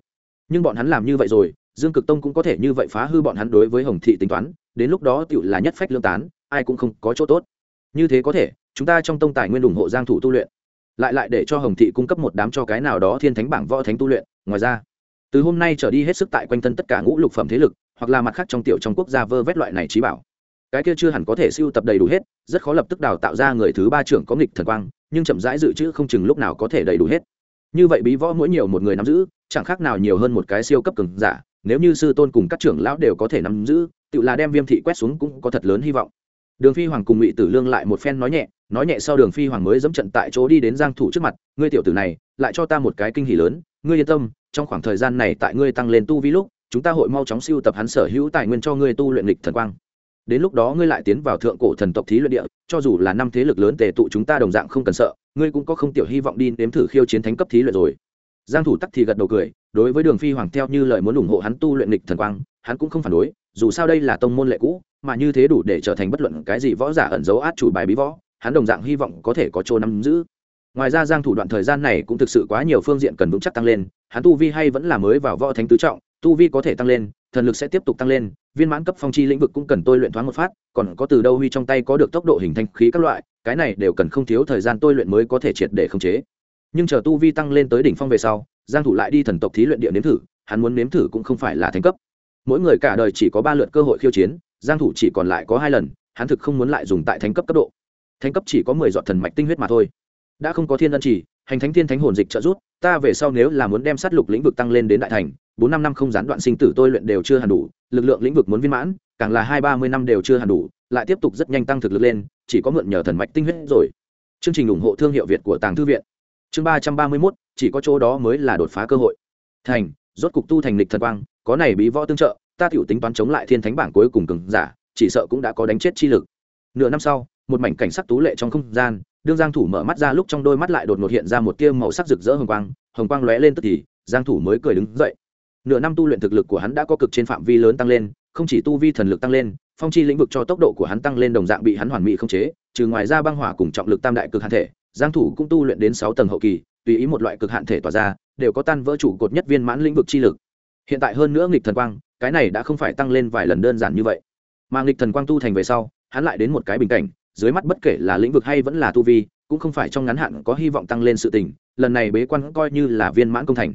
Nhưng bọn hắn làm như vậy rồi, dương cực tông cũng có thể như vậy phá hư bọn hắn đối với hồng thị tính toán, đến lúc đó tựu là nhất phách lương tán, ai cũng không có chỗ tốt. Như thế có thể, chúng ta trong tông tài nguyên ủng hộ giang thủ tu luyện. Lại lại để cho hồng thị cung cấp một đám cho cái nào đó thiên thánh bảng võ thánh tu luyện. Ngoài ra, từ hôm nay trở đi hết sức tại quanh thân tất cả ngũ lục phẩm thế lực, hoặc là mặt khác trong tiểu trong quốc gia vơ vét loại này trí bảo cái kia chưa hẳn có thể siêu tập đầy đủ hết, rất khó lập tức đào tạo ra người thứ ba trưởng có nghịch thần quang, nhưng chậm rãi dự trữ không chừng lúc nào có thể đầy đủ hết. Như vậy bí võ mỗi nhiều một người nắm giữ, chẳng khác nào nhiều hơn một cái siêu cấp cường giả, nếu như sư tôn cùng các trưởng lão đều có thể nắm giữ, tự là đem viêm thị quét xuống cũng có thật lớn hy vọng. Đường phi hoàng cùng ngụy tử lương lại một phen nói nhẹ nói nhẹ sau đường phi hoàng mới dẫm trận tại chỗ đi đến giang thủ trước mặt, ngươi tiểu tử này, lại cho ta một cái kinh hỉ lớn, ngươi yên tâm, trong khoảng thời gian này tại ngươi tăng lên tu vi lúc, chúng ta hội mau chóng siêu tập hắn sở hữu tài nguyên cho ngươi tu luyện lịch thần quang đến lúc đó ngươi lại tiến vào thượng cổ thần tộc thí luyện địa, cho dù là năm thế lực lớn tề tụ chúng ta đồng dạng không cần sợ, ngươi cũng có không tiểu hy vọng đi nếm thử khiêu chiến thánh cấp thí luyện rồi. Giang thủ tắc thì gật đầu cười, đối với đường phi hoàng theo như lời muốn ủng hộ hắn tu luyện lịch thần quang, hắn cũng không phản đối, dù sao đây là tông môn lệ cũ, mà như thế đủ để trở thành bất luận cái gì võ giả ẩn giấu át chủ bài bí võ, hắn đồng dạng hy vọng có thể có chỗ nắm giữ. Ngoài ra giang thủ đoạn thời gian này cũng thực sự quá nhiều phương diện cần vững chắc tăng lên, hắn tu vi hay vẫn là mới vào võ thánh tứ trọng, tu vi có thể tăng lên thần lực sẽ tiếp tục tăng lên, viên mãn cấp phong chi lĩnh vực cũng cần tôi luyện thoáng một phát, còn có từ đâu huy trong tay có được tốc độ hình thanh khí các loại, cái này đều cần không thiếu thời gian tôi luyện mới có thể triệt để khống chế. Nhưng chờ tu vi tăng lên tới đỉnh phong về sau, giang thủ lại đi thần tộc thí luyện địa nếm thử, hắn muốn nếm thử cũng không phải là thành cấp. Mỗi người cả đời chỉ có ba lượt cơ hội khiêu chiến, giang thủ chỉ còn lại có hai lần, hắn thực không muốn lại dùng tại thánh cấp cấp độ. Thánh cấp chỉ có mười giọt thần mạch tinh huyết mà thôi. Đã không có thiên ân chỉ hành thánh thiên thánh hồn dịch trợ giúp, ta về sau nếu là muốn đem sát lục lĩnh vực tăng lên đến đại thành, bốn năm năm không gián đoạn sinh tử tôi luyện đều chưa hẳn đủ, lực lượng lĩnh vực muốn viên mãn, càng là hai ba mươi năm đều chưa hẳn đủ, lại tiếp tục rất nhanh tăng thực lực lên, chỉ có mượn nhờ thần mạch tinh huyết rồi. Chương trình ủng hộ thương hiệu việt của tàng thư viện. Chương ba trăm ba mươi mốt, chỉ có chỗ đó mới là đột phá cơ hội. Thành, rốt cục tu thành lịch thần quang, có này bí võ tương trợ, ta tiểu tính toán chống lại thiên thánh bảng cuối cùng cường giả, chỉ sợ cũng đã có đánh chết chi lực. Nửa năm sau, một mảnh cảnh sắc tú lệ trong không gian đương giang thủ mở mắt ra lúc trong đôi mắt lại đột ngột hiện ra một tia màu sắc rực rỡ hồng quang hồng quang lóe lên tức thì, giang thủ mới cười đứng dậy. Nửa năm tu luyện thực lực của hắn đã có cực trên phạm vi lớn tăng lên, không chỉ tu vi thần lực tăng lên, phong chi lĩnh vực cho tốc độ của hắn tăng lên đồng dạng bị hắn hoàn mỹ không chế, trừ ngoài ra băng hỏa cùng trọng lực tam đại cực hạn thể, giang thủ cũng tu luyện đến 6 tầng hậu kỳ, tùy ý một loại cực hạn thể tỏa ra, đều có tan vỡ chủ cột nhất viên mãn lĩnh vực chi lực. Hiện tại hơn nữa nghịch thần quang, cái này đã không phải tăng lên vài lần đơn giản như vậy. Mà nghịch thần quang tu thành về sau, hắn lại đến một cái bình cảnh dưới mắt bất kể là lĩnh vực hay vẫn là tu vi, cũng không phải trong ngắn hạn có hy vọng tăng lên sự tình, lần này bế quan coi như là viên mãn công thành.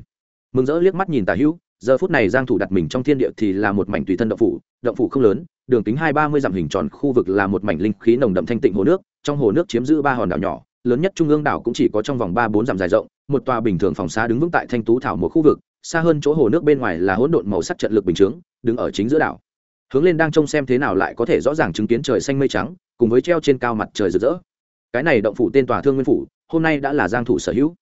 Mừng rỡ liếc mắt nhìn tà hữu, giờ phút này giang thủ đặt mình trong thiên địa thì là một mảnh tùy thân động phủ động phủ không lớn, đường kính hai ba mươi dặm hình tròn khu vực là một mảnh linh khí nồng đậm thanh tịnh hồ nước, trong hồ nước chiếm giữ ba hòn đảo nhỏ, lớn nhất trung ương đảo cũng chỉ có trong vòng ba bốn dặm dài rộng, một tòa bình thường phòng xá đứng vững tại thanh tú thảo một khu vực, xa hơn chỗ hồ nước bên ngoài là hỗn độn màu sắc trận lực bình chướng, đứng ở chính giữa đảo. Hướng lên đang trông xem thế nào lại có thể rõ ràng chứng kiến trời xanh mây trắng cùng với treo trên cao mặt trời rực rỡ. Cái này động phủ tên tòa thương nguyên phủ, hôm nay đã là giang thủ sở hữu.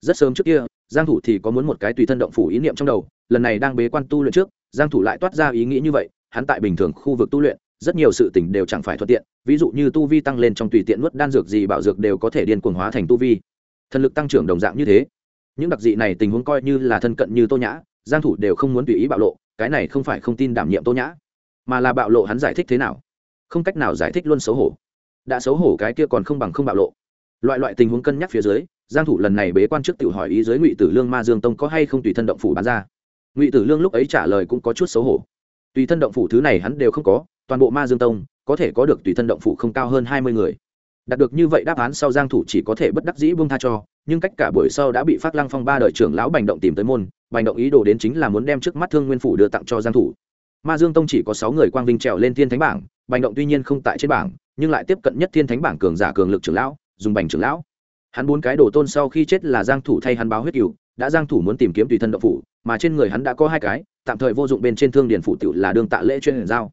Rất sớm trước kia, giang thủ thì có muốn một cái tùy thân động phủ ý niệm trong đầu, lần này đang bế quan tu luyện trước, giang thủ lại toát ra ý nghĩ như vậy, hắn tại bình thường khu vực tu luyện, rất nhiều sự tình đều chẳng phải thuận tiện, ví dụ như tu vi tăng lên trong tùy tiện nuốt đan dược gì bảo dược đều có thể điên cuồng hóa thành tu vi. Thần lực tăng trưởng đồng dạng như thế. Những đặc dị này tình huống coi như là thân cận như tô nhã, giang thủ đều không muốn tùy ý bạo lộ, cái này không phải không tin đảm nhiệm tô nhã, mà là bạo lộ hắn giải thích thế nào không cách nào giải thích luôn xấu hổ. Đã xấu hổ cái kia còn không bằng không bạo lộ. Loại loại tình huống cân nhắc phía dưới, giang thủ lần này bế quan trước tự hỏi ý giới ngụy tử lương ma dương tông có hay không tùy thân động phủ bán ra. Ngụy tử lương lúc ấy trả lời cũng có chút xấu hổ. Tùy thân động phủ thứ này hắn đều không có, toàn bộ ma dương tông, có thể có được tùy thân động phủ không cao hơn hai mươi người. Đạt được như vậy đáp án sau giang thủ chỉ có thể bất đắc dĩ buông tha cho, nhưng cách cả buổi sau đã bị phát lăng phong ba đời trưởng lão bành động tìm tới môn, bành động ý đồ đến chính là muốn đem trước mắt thương nguyên phủ đưa tặng cho giang thủ. Ma dương tông chỉ có sáu người quang vinh trèo lên thiên thánh bảng bành động tuy nhiên không tại trên bảng, nhưng lại tiếp cận nhất thiên thánh bảng cường giả cường lực trưởng lão, dùng bành trưởng lão. Hắn bốn cái đồ tôn sau khi chết là giang thủ thay hắn báo huyết cửu, đã giang thủ muốn tìm kiếm tùy thân động phủ, mà trên người hắn đã có hai cái, tạm thời vô dụng bên trên thương điển phụ tiểu là đường tạ lễ chuyên giao.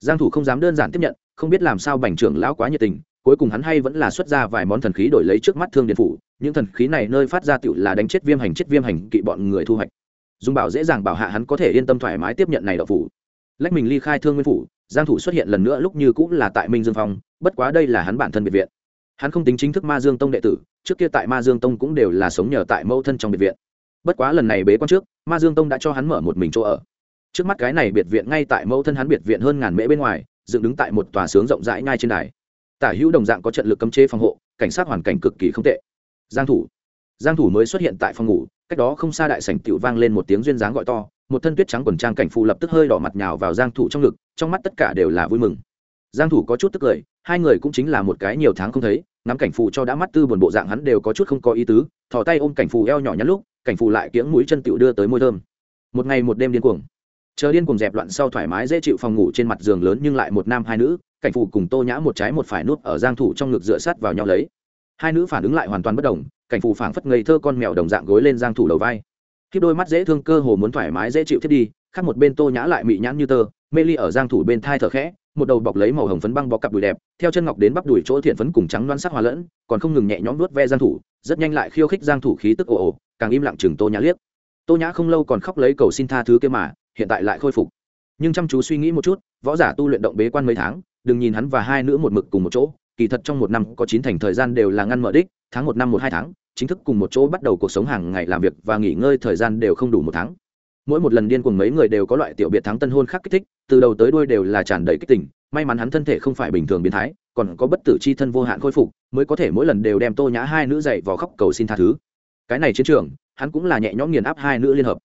Giang thủ không dám đơn giản tiếp nhận, không biết làm sao bành trưởng lão quá nhiệt tình, cuối cùng hắn hay vẫn là xuất ra vài món thần khí đổi lấy trước mắt thương điện phủ, những thần khí này nơi phát ra tựu là đánh chết viêm hành chết viêm hành kỵ bọn người thu hoạch. Dung bảo dễ dàng bảo hạ hắn có thể yên tâm thoải mái tiếp nhận này đạo phủ. Lách mình ly khai thương nguyên phủ giang thủ xuất hiện lần nữa lúc như cũng là tại minh dương phong, bất quá đây là hắn bản thân biệt viện. Hắn không tính chính thức ma dương tông đệ tử, trước kia tại ma dương tông cũng đều là sống nhờ tại mẫu thân trong biệt viện. Bất quá lần này bế quan trước, ma dương tông đã cho hắn mở một mình chỗ ở. Trước mắt cái này biệt viện ngay tại mẫu thân hắn biệt viện hơn ngàn mễ bên ngoài, dựng đứng tại một tòa sướng rộng rãi ngay trên đài. Tả hữu đồng dạng có trận lực cấm chế phòng hộ, cảnh sát hoàn cảnh cực kỳ không tệ. Giang thủ. Giang thủ mới xuất hiện tại phòng ngủ, cách đó không xa đại sảnh tiểu vang lên một tiếng duyên dáng gọi to, một thân tuyết trắng quần trang cảnh phù lập tức hơi đỏ mặt nhào vào giang thủ trong ngực trong mắt tất cả đều là vui mừng. Giang thủ có chút tức cười, hai người cũng chính là một cái nhiều tháng không thấy nắm cảnh phù cho đã mắt tư buồn bộ dạng hắn đều có chút không có ý tứ, thò tay ôm cảnh phù eo nhỏ nhắn lúc, cảnh phù lại kiếng mũi chân tiểu đưa tới môi thơm. Một ngày một đêm điên cuồng. Chờ điên cuồng dẹp loạn sau thoải mái dễ chịu phòng ngủ trên mặt giường lớn nhưng lại một nam hai nữ, cảnh phù cùng tô nhã một trái một phải nuốt ở giang thủ trong ngực dựa sát vào nhau lấy. Hai nữ phản ứng lại hoàn toàn bất đồng, cảnh phù phảng phất ngây thơ con mèo đồng dạng gối lên giang thủ đầu vai. Khi đôi mắt dễ thương cơ hồ muốn thoải mái dễ chịu thiết đi, khác một bên tô nhã lại mị nhãn như tơ mê ly ở giang thủ bên thai thở khẽ, một đầu bọc lấy màu hồng phấn băng bó cặp đùi đẹp, theo chân ngọc đến bắp đùi chỗ thiện phấn cùng trắng loan sắc hòa lẫn, còn không ngừng nhẹ nhõm nuốt ve giang thủ, rất nhanh lại khiêu khích giang thủ khí tức ồ ồ, càng im lặng chừng tô nhã liếc. Tô nhã không lâu còn khóc lấy cầu xin tha thứ kia mà, hiện tại lại khôi phục. Nhưng chăm chú suy nghĩ một chút, võ giả tu luyện động bế quan mấy tháng, đừng nhìn hắn và hai nữ một mực cùng một chỗ, kỳ thật trong một năm có chín thành thời gian đều là ngăn mở đích, tháng một năm một hai tháng, chính thức cùng một chỗ bắt đầu cuộc sống hàng ngày làm việc và nghỉ ngơi thời gian đều không đủ một tháng mỗi một lần điên cuồng mấy người đều có loại tiểu biệt thắng tân hôn khác kích thích, từ đầu tới đuôi đều là tràn đầy kích tình, may mắn hắn thân thể không phải bình thường biến thái, còn có bất tử c h i thân vô hạn khôi phục, mới có thể mỗi lần đều đem tô nhã hai nữ dậy vào khóc cầu xin tha thứ. Cái này chiến trường, hắn cũng là nhẹ nhõm nghiền áp hai nữ liên hợp.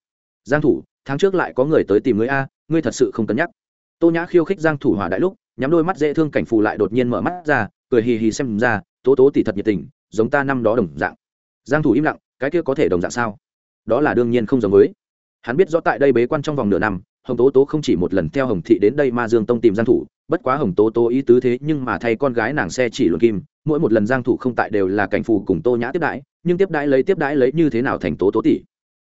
Giang thủ, tháng trước lại có người tới tìm người a, ngươi thật sự không cân nhắc. Tô nhã khiêu khích giang thủ hỏa đại lúc, nhắm đôi mắt dễ thương cảnh phù lại đột nhiên mở mắt ra, cười hì hì xem ra, tố tố tỷ thật nhiệt tình, giống ta năm đó đồng dạng. Giang thủ im lặng, cái kia có thể đồng dạng sao? Đó là đương nhiên không giống với hắn biết rõ tại đây bế quan trong vòng nửa năm, hồng tố tố không chỉ một lần theo hồng thị đến đây ma dương tông tìm giang thủ, bất quá hồng tố tố ý tứ thế nhưng mà thay con gái nàng xe chỉ luận kim, mỗi một lần giang thủ không tại đều là cảnh phù cùng tô nhã tiếp đãi, nhưng tiếp đãi lấy tiếp đãi lấy như thế nào thành tố tố tỷ?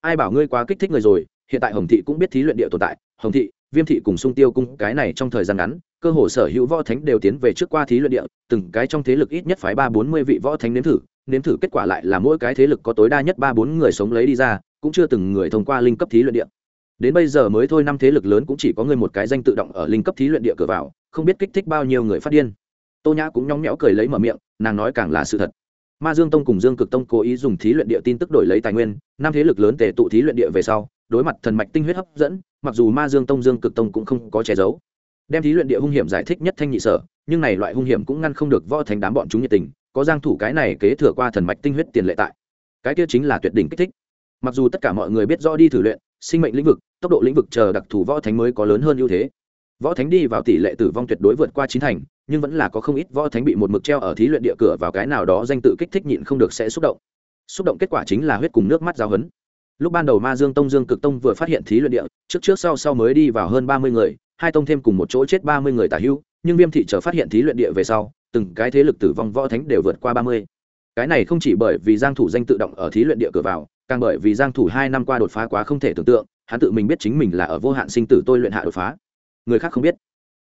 Ai bảo ngươi quá kích thích người rồi, hiện tại hồng thị cũng biết thí luyện địa tồn tại, hồng thị, viêm thị cùng sung tiêu cung, cái này trong thời gian ngắn, cơ hồ sở hữu võ thánh đều tiến về trước qua thí luyện địa, từng cái trong thế lực ít nhất phái ba bốn mươi vị võ thánh nếm thử nếm thử kết quả lại là mỗi cái thế lực có tối đa nhất ba bốn người sống lấy đi ra cũng chưa từng người thông qua linh cấp thí luyện địa. Đến bây giờ mới thôi, năm thế lực lớn cũng chỉ có người một cái danh tự động ở linh cấp thí luyện địa cửa vào, không biết kích thích bao nhiêu người phát điên. Tô nhã cũng nhóng nhẽo cười lấy mở miệng, nàng nói càng là sự thật. Ma dương tông cùng dương cực tông cố ý dùng thí luyện địa tin tức đổi lấy tài nguyên, năm thế lực lớn tề tụ thí luyện địa về sau, đối mặt thần mạch tinh huyết hấp dẫn, mặc dù ma dương tông, dương cực tông cũng không có che giấu. Đem thí luyện địa hung hiểm giải thích nhất thanh nhị sở, nhưng này loại hung hiểm cũng ngăn không được võ thành đám bọn chúng nhiệt tình, có giang thủ cái này kế thừa qua thần mạch tinh huyết tiền lệ tại. Cái kia chính là tuyệt đỉnh kích thích mặc dù tất cả mọi người biết rõ đi thử luyện, sinh mệnh lĩnh vực, tốc độ lĩnh vực chờ đặc thù võ thánh mới có lớn hơn ưu thế. Võ thánh đi vào tỷ lệ tử vong tuyệt đối vượt qua chín thành, nhưng vẫn là có không ít võ thánh bị một mực treo ở thí luyện địa cửa vào cái nào đó danh tự kích thích nhịn không được sẽ xúc động. Xúc động kết quả chính là huyết cùng nước mắt giao hấn. Lúc ban đầu ma dương tông dương cực tông vừa phát hiện thí luyện địa, trước trước sau sau mới đi vào hơn ba mươi người, hai tông thêm cùng một chỗ chết ba mươi người tả hữu, nhưng viêm thị trở phát hiện thí luyện địa về sau, từng cái thế lực tử vong võ thánh đều vượt qua ba mươi. Cái này không chỉ bởi vì giang thủ danh tự động ở thí luyện địa cửa vào càng bởi vì giang thủ hai năm qua đột phá quá không thể tưởng tượng, hắn tự mình biết chính mình là ở vô hạn sinh tử tôi luyện hạ đột phá. Người khác không biết.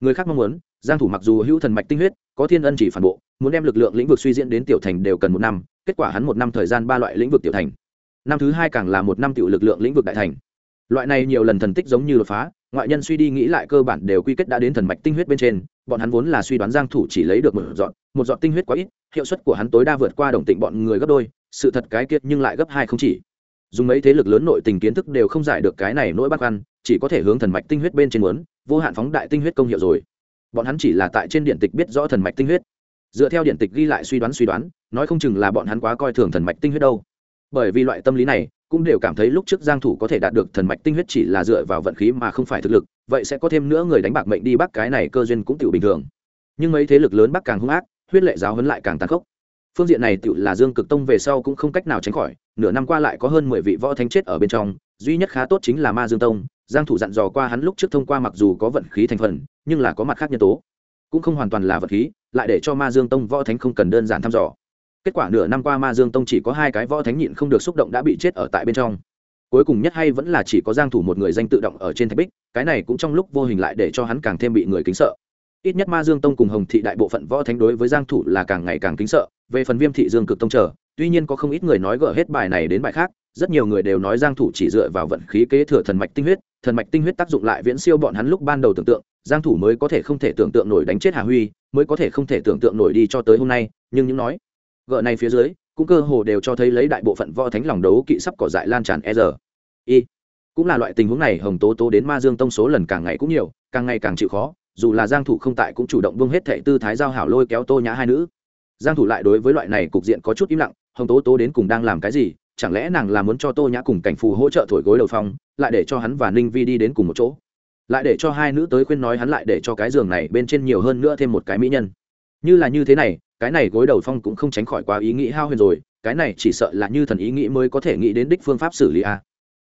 Người khác mong muốn, giang thủ mặc dù hữu thần mạch tinh huyết, có thiên ân chỉ phản bộ, muốn đem lực lượng lĩnh vực suy diễn đến tiểu thành đều cần một năm, kết quả hắn một năm thời gian ba loại lĩnh vực tiểu thành. Năm thứ hai càng là một năm tiểu lực lượng lĩnh vực đại thành. Loại này nhiều lần thần tích giống như đột phá, ngoại nhân suy đi nghĩ lại cơ bản đều quy kết đã đến thần mạch tinh huyết bên trên, bọn hắn vốn là suy đoán giang thủ chỉ lấy được một dọn một dọn tinh huyết quá ít, hiệu suất của hắn tối đa vượt qua đồng tịnh bọn người gấp đôi, sự thật cái kiệt nhưng lại gấp hai không chỉ dùng mấy thế lực lớn nội tình kiến thức đều không giải được cái này nỗi băn khoăn, chỉ có thể hướng thần mạch tinh huyết bên trên muốn, vô hạn phóng đại tinh huyết công hiệu rồi. Bọn hắn chỉ là tại trên điện tịch biết rõ thần mạch tinh huyết. Dựa theo điện tịch ghi lại suy đoán suy đoán, nói không chừng là bọn hắn quá coi thường thần mạch tinh huyết đâu. Bởi vì loại tâm lý này, cũng đều cảm thấy lúc trước giang thủ có thể đạt được thần mạch tinh huyết chỉ là dựa vào vận khí mà không phải thực lực, vậy sẽ có thêm nữa người đánh bạc mệnh đi bắt cái này cơ duyên cũng tiểu bình thường. Nhưng mấy thế lực lớn bắc càng hung ác, huyết lệ giáo huấn lại càng tàn khốc phương diện này tựu là dương cực tông về sau cũng không cách nào tránh khỏi, nửa năm qua lại có hơn mười vị võ thánh chết ở bên trong, duy nhất khá tốt chính là ma dương tông, giang thủ dặn dò qua hắn lúc trước thông qua mặc dù có vận khí thành phần, nhưng là có mặt khác nhân tố. Cũng không hoàn toàn là vận khí, lại để cho ma dương tông võ thánh không cần đơn giản thăm dò. Kết quả nửa năm qua ma dương tông chỉ có hai cái võ thánh nhịn không được xúc động đã bị chết ở tại bên trong. Cuối cùng nhất hay vẫn là chỉ có giang thủ một người danh tự động ở trên thạch bích, cái này cũng trong lúc vô hình lại để cho hắn càng thêm bị người kính sợ ít nhất ma dương tông cùng hồng thị đại bộ phận võ thánh đối với giang thủ là càng ngày càng kính sợ, về phần viêm thị dương cực tông chờ, tuy nhiên có không ít người nói gỡ hết bài này đến bài khác, rất nhiều người đều nói giang thủ chỉ dựa vào vận khí kế thừa thần mạch tinh huyết, thần mạch tinh huyết tác dụng lại viễn siêu bọn hắn lúc ban đầu tưởng tượng, giang thủ mới có thể không thể tưởng tượng nổi đánh chết hà huy, mới có thể không thể tưởng tượng nổi đi cho tới hôm nay, nhưng những nói gỡ này phía dưới, cũng cơ hồ đều cho thấy lấy đại bộ phận võ thánh lòng đấu kỵ sắp cỏ dại lan tràn e giờ y, cũng là loại tình huống này, hồng tố tố đến ma dương tông số lần càng ngày cũng nhiều, càng ngày càng chịu khó dù là giang thủ không tại cũng chủ động buông hết thệ tư thái giao hảo lôi kéo tô nhã hai nữ. Giang thủ lại đối với loại này cục diện có chút im lặng, hồng tố tố đến cùng đang làm cái gì, chẳng lẽ nàng là muốn cho tô nhã cùng cảnh phù hỗ trợ thổi gối đầu phong, lại để cho hắn và ninh vi đi đến cùng một chỗ? Lại để cho hai nữ tới khuyên nói hắn lại để cho cái giường này bên trên nhiều hơn nữa thêm một cái mỹ nhân. Như là như thế này, cái này gối đầu phong cũng không tránh khỏi quá ý nghĩ hao huyền rồi, cái này chỉ sợ là như thần ý nghĩ mới có thể nghĩ đến đích phương pháp xử lý a.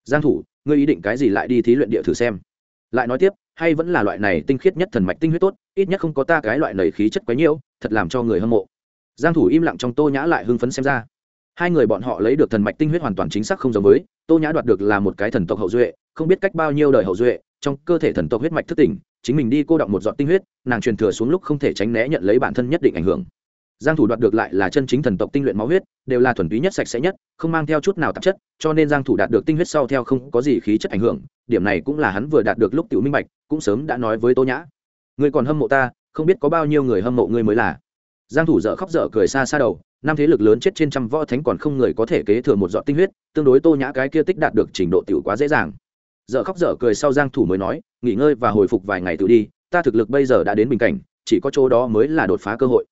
Giang thủ, ngươi ý định cái gì lại đi thí luyện địa thử xem lại nói tiếp, hay vẫn là loại này tinh khiết nhất thần mạch tinh huyết tốt, ít nhất không có ta cái loại nầy khí chất quấy nhiễu, thật làm cho người hâm mộ. Giang thủ im lặng trong tô nhã lại hưng phấn xem ra. Hai người bọn họ lấy được thần mạch tinh huyết hoàn toàn chính xác không giống với, tô nhã đoạt được là một cái thần tộc hậu duệ, không biết cách bao nhiêu đời hậu duệ, trong cơ thể thần tộc huyết mạch thức tỉnh, chính mình đi cô động một giọt tinh huyết, nàng truyền thừa xuống lúc không thể tránh né nhận lấy bản thân nhất định ảnh hưởng giang thủ đoạt được lại là chân chính thần tộc tinh luyện máu huyết, đều là thuần túy nhất sạch sẽ nhất, không mang theo chút nào tạp chất, cho nên giang thủ đạt được tinh huyết sau theo không có gì khí chất ảnh hưởng, điểm này cũng là hắn vừa đạt được lúc tiểu minh bạch, cũng sớm đã nói với tô nhã. Ngươi còn hâm mộ ta, không biết có bao nhiêu người hâm mộ ngươi mới là. Giang thủ dở khóc dở cười xa xa đầu, năm thế lực lớn chết trên trăm võ thánh còn không người có thể kế thừa một giọt tinh huyết, tương đối tô nhã cái kia tích đạt được trình độ tiểu quá dễ dàng. Dở khóc dở cười sau giang thủ mới nói, nghỉ ngơi và hồi phục vài ngày tự đi, ta thực lực bây giờ đã đến bình cảnh, chỉ có chỗ đó mới là đột phá cơ hội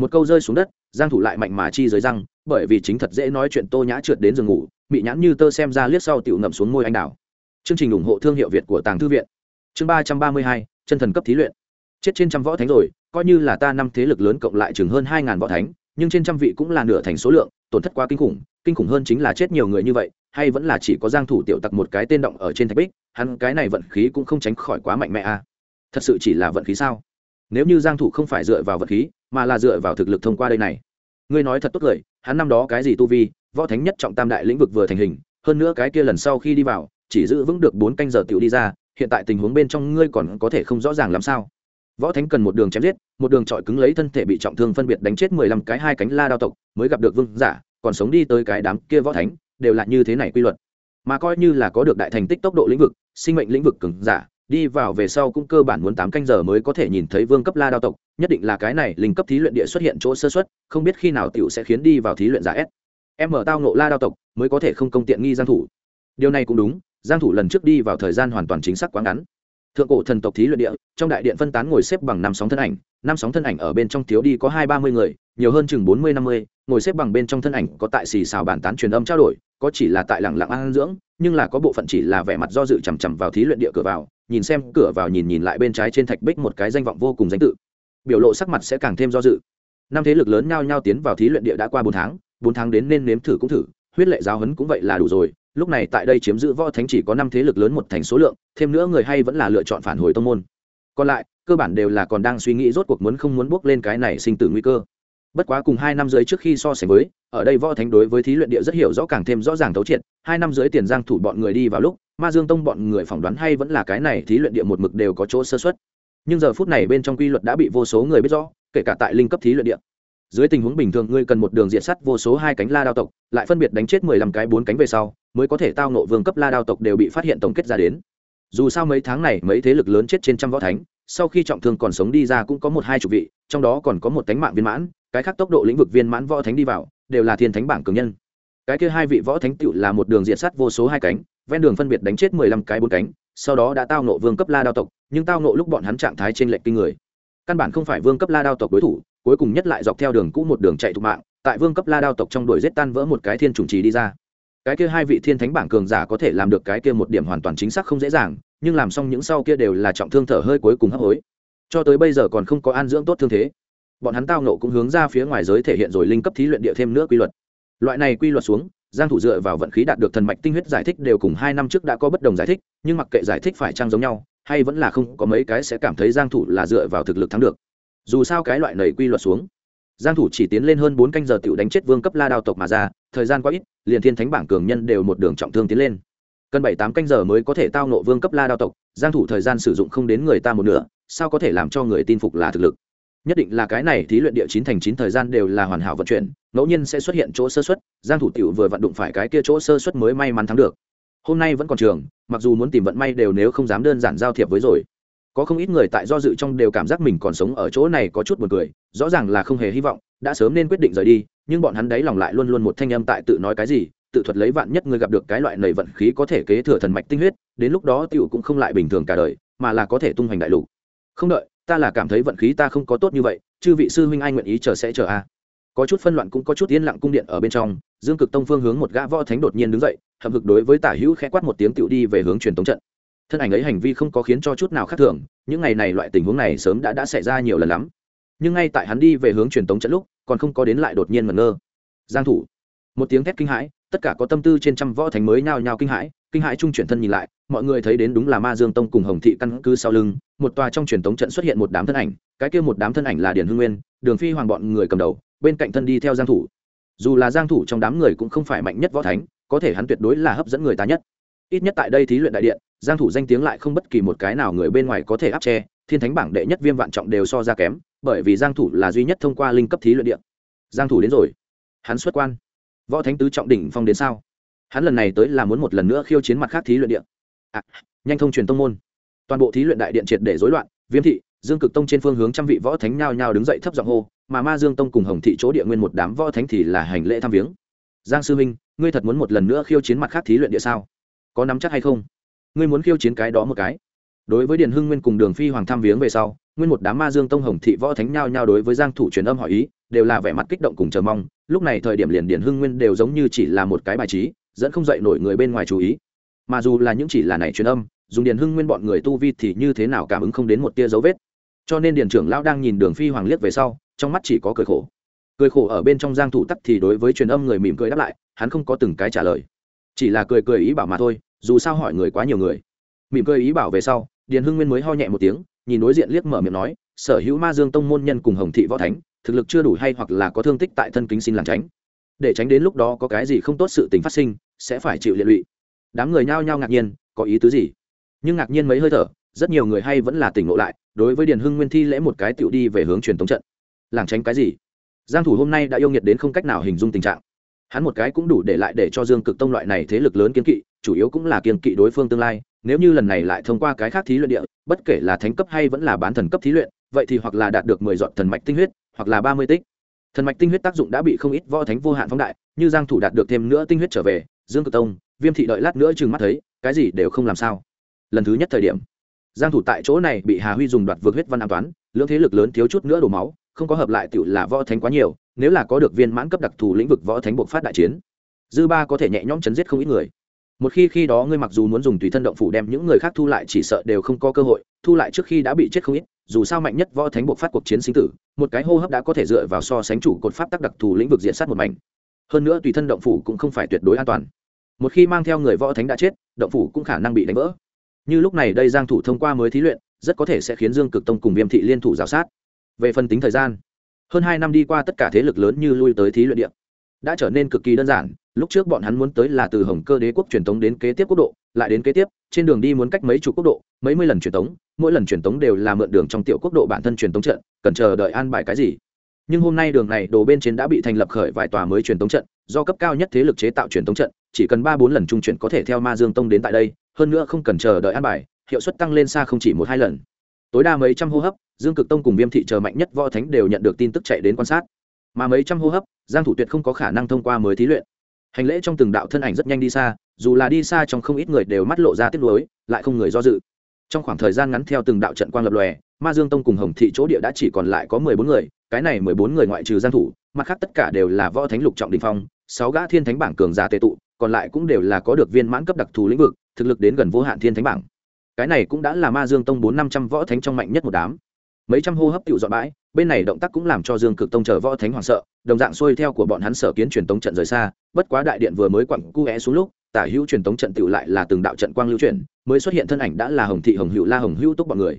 một câu rơi xuống đất, giang thủ lại mạnh mà chi dưới răng, bởi vì chính thật dễ nói chuyện tô nhã trượt đến giường ngủ, bị nhãn như tơ xem ra liếc sau tiểu ngậm xuống môi anh đào. Chương trình ủng hộ thương hiệu việt của tàng thư viện. Chương ba trăm ba mươi hai, chân thần cấp thí luyện. Chết trên trăm võ thánh rồi, coi như là ta năm thế lực lớn cộng lại chừng hơn hai ngàn võ thánh, nhưng trên trăm vị cũng là nửa thành số lượng, tổn thất quá kinh khủng kinh khủng hơn chính là chết nhiều người như vậy, hay vẫn là chỉ có giang thủ tiểu tặc một cái tên động ở trên thạch bích, hắn cái này vận khí cũng không tránh khỏi quá mạnh mẽ a. À. thật sự chỉ là vận khí sao? Nếu như giang thủ không phải dựa vào vận khí mà là dựa vào thực lực thông qua đây này. Ngươi nói thật tốt lời, hắn năm đó cái gì tu vi, võ thánh nhất trọng tam đại lĩnh vực vừa thành hình, hơn nữa cái kia lần sau khi đi vào, chỉ giữ vững được bốn canh giờ tiểu đi ra, hiện tại tình huống bên trong ngươi còn có thể không rõ ràng làm sao. Võ thánh cần một đường chém giết, một đường trọi cứng lấy thân thể bị trọng thương phân biệt đánh chết mười lăm cái hai cánh la đao tộc, mới gặp được vương giả, còn sống đi tới cái đám kia võ thánh, đều là như thế này quy luật. Mà coi như là có được đại thành tích tốc độ lĩnh vực, sinh mệnh lĩnh vực cứng giả đi vào về sau cũng cơ bản muốn tám canh giờ mới có thể nhìn thấy vương cấp la đao tộc, nhất định là cái này linh cấp thí luyện địa xuất hiện chỗ sơ xuất không biết khi nào tiểu sẽ khiến đi vào thí luyện giả s. Em mở tao nộ la đao tộc mới có thể không công tiện nghi giang thủ. Điều này cũng đúng, giang thủ lần trước đi vào thời gian hoàn toàn chính xác quá ngắn. Thượng cổ thần tộc thí luyện địa, trong đại điện phân tán ngồi xếp bằng năm sóng thân ảnh, năm sóng thân ảnh ở bên trong thiếu đi có hai ba mươi người, nhiều hơn chừng bốn mươi năm mươi, ngồi xếp bằng bên trong thân ảnh có tại xì xào bản tán truyền âm trao đổi, có chỉ là tại lẳng lặng ăn dưỡng, nhưng là có bộ phận chỉ là vẻ mặt do dự chằm chằm vào thí luyện địa cửa vào nhìn xem cửa vào nhìn nhìn lại bên trái trên thạch bích một cái danh vọng vô cùng danh tự. Biểu lộ sắc mặt sẽ càng thêm do dự. Năm thế lực lớn nhao nhao tiến vào thí luyện địa đã qua bốn tháng bốn tháng đến nên nếm thử cũng thử, huyết lệ giáo hấn cũng vậy là đủ rồi, lúc này tại đây chiếm giữ võ thánh chỉ có năm thế lực lớn một thành số lượng, thêm nữa người hay vẫn là lựa chọn phản hồi tông môn. Còn lại, cơ bản đều là còn đang suy nghĩ rốt cuộc muốn không muốn bước lên cái này sinh tử nguy cơ bất quá cùng hai năm dưới trước khi so sánh với, ở đây võ thánh đối với thí luyện địa rất hiểu rõ càng thêm rõ ràng thấu triệt. Hai năm dưới tiền giang thủ bọn người đi vào lúc, ma dương tông bọn người phỏng đoán hay vẫn là cái này thí luyện địa một mực đều có chỗ sơ xuất nhưng giờ phút này bên trong quy luật đã bị vô số người biết rõ, kể cả tại linh cấp thí luyện địa. Dưới tình huống bình thường, ngươi cần một đường diện sắt vô số hai cánh la đao tộc, lại phân biệt đánh chết mười lăm cái bốn cánh về sau, mới có thể tao nộ vương cấp la đao tộc đều bị phát hiện tổng kết ra đến. Dù sao mấy tháng này, mấy thế lực lớn chết trên trăm võ thánh sau khi trọng thương còn sống đi ra cũng có một hai chục vị, trong đó còn có một cánh mạng viên mãn, cái khác tốc độ lĩnh vực viên mãn võ thánh đi vào, đều là thiên thánh bảng cường nhân. Cái kia hai vị võ thánh tựu là một đường diện sắt vô số hai cánh, ven đường phân biệt đánh chết mười lăm cái bốn cánh, sau đó đã tao nộ vương cấp la đao tộc, nhưng tao nộ lúc bọn hắn trạng thái trên lệnh kinh người. Căn bản không phải vương cấp la đao tộc đối thủ, cuối cùng nhất lại dọc theo đường cũ một đường chạy thục mạng, tại vương cấp la đao tộc trong đuổi giết tan vỡ một cái thiên trùng trì đi ra cái kia hai vị thiên thánh bảng cường giả có thể làm được cái kia một điểm hoàn toàn chính xác không dễ dàng, nhưng làm xong những sau kia đều là trọng thương thở hơi cuối cùng hấp hối. Cho tới bây giờ còn không có an dưỡng tốt thương thế. Bọn hắn tao nộ cũng hướng ra phía ngoài giới thể hiện rồi linh cấp thí luyện địa thêm nữa quy luật. Loại này quy luật xuống, giang thủ dựa vào vận khí đạt được thần mạch tinh huyết giải thích đều cùng hai năm trước đã có bất đồng giải thích, nhưng mặc kệ giải thích phải trang giống nhau, hay vẫn là không, có mấy cái sẽ cảm thấy giang thủ là dựa vào thực lực thắng được. Dù sao cái loại này quy luật xuống giang thủ chỉ tiến lên hơn 4 canh giờ tiểu đánh chết vương cấp la đao tộc mà ra, thời gian quá ít, liền thiên thánh bảng cường nhân đều một đường trọng thương tiến lên. Cần bảy tám canh giờ mới có thể tao nộ vương cấp la đao tộc, giang thủ thời gian sử dụng không đến người ta một nửa, sao có thể làm cho người tin phục là thực lực? Nhất định là cái này thí luyện địa chín thành chín thời gian đều là hoàn hảo vận chuyển, ngẫu nhiên sẽ xuất hiện chỗ sơ xuất giang thủ tiểu vừa vận đụng phải cái kia chỗ sơ xuất mới may mắn thắng được. Hôm nay vẫn còn trường, mặc dù muốn tìm vận may đều nếu không dám đơn giản giao thiệp với rồi có không ít người tại do dự trong đều cảm giác mình còn sống ở chỗ này có chút buồn cười, rõ ràng là không hề hy vọng, đã sớm nên quyết định rời đi, nhưng bọn hắn đấy lòng lại luôn luôn một thanh âm tại tự nói cái gì, tự thuật lấy vạn nhất người gặp được cái loại nầy vận khí có thể kế thừa thần mạch tinh huyết, đến lúc đó tiểu cũng không lại bình thường cả đời, mà là có thể tung hoành đại lục. Không đợi, ta là cảm thấy vận khí ta không có tốt như vậy, chư vị sư huynh ai nguyện ý chờ sẽ chờ a? Có chút phân loạn cũng có chút yên lặng cung điện ở bên trong, dương cực tông phương hướng một gã võ thánh đột nhiên đứng dậy, hậm hực đối với tả hữu khẽ quát một tiếng tựu đi về hướng truyền tống trận thân ảnh ấy hành vi không có khiến cho chút nào khác thường, những ngày này loại tình huống này sớm đã đã xảy ra nhiều lần lắm. Nhưng ngay tại hắn đi về hướng truyền tống trận lúc, còn không có đến lại đột nhiên ngẩn ngơ. Giang thủ. Một tiếng thét kinh hãi, tất cả có tâm tư trên trăm võ thánh mới nhao nhao kinh hãi kinh hãi trung chuyển thân nhìn lại, mọi người thấy đến đúng là ma dương tông cùng hồng thị căn cứ sau lưng, một tòa trong truyền tống trận xuất hiện một đám thân ảnh, cái kia một đám thân ảnh là điển hưng nguyên, đường phi hoàng bọn người cầm đầu, bên cạnh thân đi theo giang thủ. Dù là giang thủ trong đám người cũng không phải mạnh nhất võ thánh, có thể hắn tuyệt đối là hấp dẫn người ta nhất ít nhất tại đây thí luyện đại điện giang thủ danh tiếng lại không bất kỳ một cái nào người bên ngoài có thể áp che thiên thánh bảng đệ nhất viêm vạn trọng đều so ra kém bởi vì giang thủ là duy nhất thông qua linh cấp thí luyện điện. Giang thủ đến rồi. Hắn xuất quan. Võ thánh tứ trọng đỉnh phong đến sao? Hắn lần này tới là muốn một lần nữa khiêu chiến mặt khác thí luyện điện. À, nhanh thông truyền tông môn. Toàn bộ thí luyện đại điện triệt để rối loạn viêm thị dương cực tông trên phương hướng trăm vị võ thánh nhao nhao đứng dậy thấp giọng hô mà ma dương tông cùng hồng thị chỗ địa nguyên một đám võ thánh thì là hành lễ thăm viếng. Giang sư minh ngươi thật muốn một lần nữa khiêu chiến mặt khác thí luyện địa sao? Có nắm chắc hay không? Ngươi muốn khiêu chiến cái đó một cái. Đối với điền hưng nguyên cùng đường phi hoàng tham viếng về sau, nguyên một đám ma dương tông hồng thị võ thánh nhao nhao đối với giang thủ truyền âm hỏi ý, đều là vẻ mặt kích động cùng chờ mong. Lúc này thời điểm liền điền hưng nguyên đều giống như chỉ là một cái bài trí, dẫn không dậy nổi người bên ngoài chú ý. Mà dù là những chỉ là này truyền âm, dùng điền hưng nguyên bọn người tu vi thì như thế nào cảm ứng không đến một tia dấu vết. Cho nên điền trưởng lão đang nhìn đường phi hoàng liếc về sau, trong mắt chỉ có cười khổ. Cười khổ ở bên trong giang thủ tắc thì đối với truyền âm người mỉm cười đáp lại, hắn không có từng cái trả lời chỉ là cười cười ý bảo mà thôi, dù sao hỏi người quá nhiều người. Mỉm cười ý bảo về sau, điền hưng nguyên mới ho nhẹ một tiếng, nhìn đối diện liếc mở miệng nói, sở hữu ma dương tông môn nhân cùng hồng thị võ thánh, thực lực chưa đủ hay hoặc là có thương tích tại thân kính xin làm tránh. Để tránh đến lúc đó có cái gì không tốt sự tình phát sinh, sẽ phải chịu liệt lụy. Đám người nhao nhao ngạc nhiên, có ý tứ gì? Nhưng ngạc nhiên mấy hơi thở, rất nhiều người hay vẫn là tỉnh ngộ lại, đối với điền hưng nguyên thi lễ một cái tựu đi về hướng truyền thống trận. Làng tránh cái gì? Giang thủ hôm nay đã yêu nghiệt đến không cách nào hình dung tình trạng hắn một cái cũng đủ để lại để cho dương cực tông loại này thế lực lớn kiên kỵ, chủ yếu cũng là kiên kỵ đối phương tương lai. Nếu như lần này lại thông qua cái khác thí luyện địa, bất kể là thánh cấp hay vẫn là bán thần cấp thí luyện, vậy thì hoặc là đạt được mười dọn thần mạch tinh huyết, hoặc là ba mươi tích. Thần mạch tinh huyết tác dụng đã bị không ít võ thánh vô hạn phóng đại, như giang thủ đạt được thêm nữa tinh huyết trở về, dương cực tông, viêm thị đợi lát nữa chừng mắt thấy, cái gì đều không làm sao. Lần thứ nhất thời điểm, giang thủ tại chỗ này bị hà huy dùng đoạt vượt huyết văn an toán, lưỡng thế lực lớn thiếu chút nữa đổ máu, không có hợp lại tiểu là võ thánh quá nhiều nếu là có được viên mãn cấp đặc thù lĩnh vực võ thánh buộc phát đại chiến, dư ba có thể nhẹ nhõm chấn giết không ít người. Một khi khi đó ngươi mặc dù muốn dùng tùy thân động phủ đem những người khác thu lại, chỉ sợ đều không có cơ hội, thu lại trước khi đã bị chết không ít, dù sao mạnh nhất võ thánh buộc phát cuộc chiến sinh tử, một cái hô hấp đã có thể dựa vào so sánh chủ cột pháp tác đặc thù lĩnh vực diện sát một mảnh. Hơn nữa tùy thân động phủ cũng không phải tuyệt đối an toàn. Một khi mang theo người võ thánh đã chết, động phủ cũng khả năng bị đánh vỡ. Như lúc này đây giang thủ thông qua mới thí luyện, rất có thể sẽ khiến dương cực tông cùng viêm thị liên thủ giáo sát. Về phần tính thời gian hơn hai năm đi qua tất cả thế lực lớn như lui tới thí luyện địa, đã trở nên cực kỳ đơn giản. Lúc trước bọn hắn muốn tới là từ hồng cơ đế quốc truyền tống đến kế tiếp quốc độ, lại đến kế tiếp, trên đường đi muốn cách mấy chục quốc độ, mấy mươi lần truyền tống, mỗi lần truyền tống đều là mượn đường trong tiểu quốc độ bản thân truyền tống trận, cần chờ đợi an bài cái gì. Nhưng hôm nay đường này, đồ bên trên đã bị thành lập khởi vài tòa mới truyền tống trận, do cấp cao nhất thế lực chế tạo truyền tống trận, chỉ cần ba bốn lần trung chuyển có thể theo ma dương tông đến tại đây, hơn nữa không cần chờ đợi an bài, hiệu suất tăng lên xa không chỉ một hai lần. Tối đa mấy trăm hô hấp dương cực tông cùng viêm thị chờ mạnh nhất võ thánh đều nhận được tin tức chạy đến quan sát. Mà mấy trăm hô hấp, giang thủ tuyệt không có khả năng thông qua mới thí luyện. Hành lễ trong từng đạo thân ảnh rất nhanh đi xa, dù là đi xa trong không ít người đều mắt lộ ra tiếc nuối, lại không người do dự. Trong khoảng thời gian ngắn theo từng đạo trận quang lập lòe, ma dương tông cùng hồng thị chỗ địa đã chỉ còn lại có mười bốn người, cái này mười bốn người ngoại trừ giang thủ, mặt khác tất cả đều là võ thánh lục trọng đình phong, sáu gã thiên thánh bảng cường giả tề tụ, còn lại cũng đều là có được viên mãn cấp đặc thù lĩnh vực, thực lực đến gần vô hạn thiên thánh bảng. Cái này cũng đã là ma dương tông bốn năm trăm võ thánh trong mạnh nhất một đám mấy trăm hô hấp tựu dọn bãi, bên này động tác cũng làm cho dương cực tông chờ võ thánh hoảng sợ, đồng dạng xuôi theo của bọn hắn sở kiến truyền tống trận rời xa, bất quá đại điện vừa mới quặng cu é xuống lúc, tả hữu truyền tống trận tựu lại là từng đạo trận quang lưu chuyển, mới xuất hiện thân ảnh đã là hồng thị, hồng hữu la, hồng hữu túc bọn người.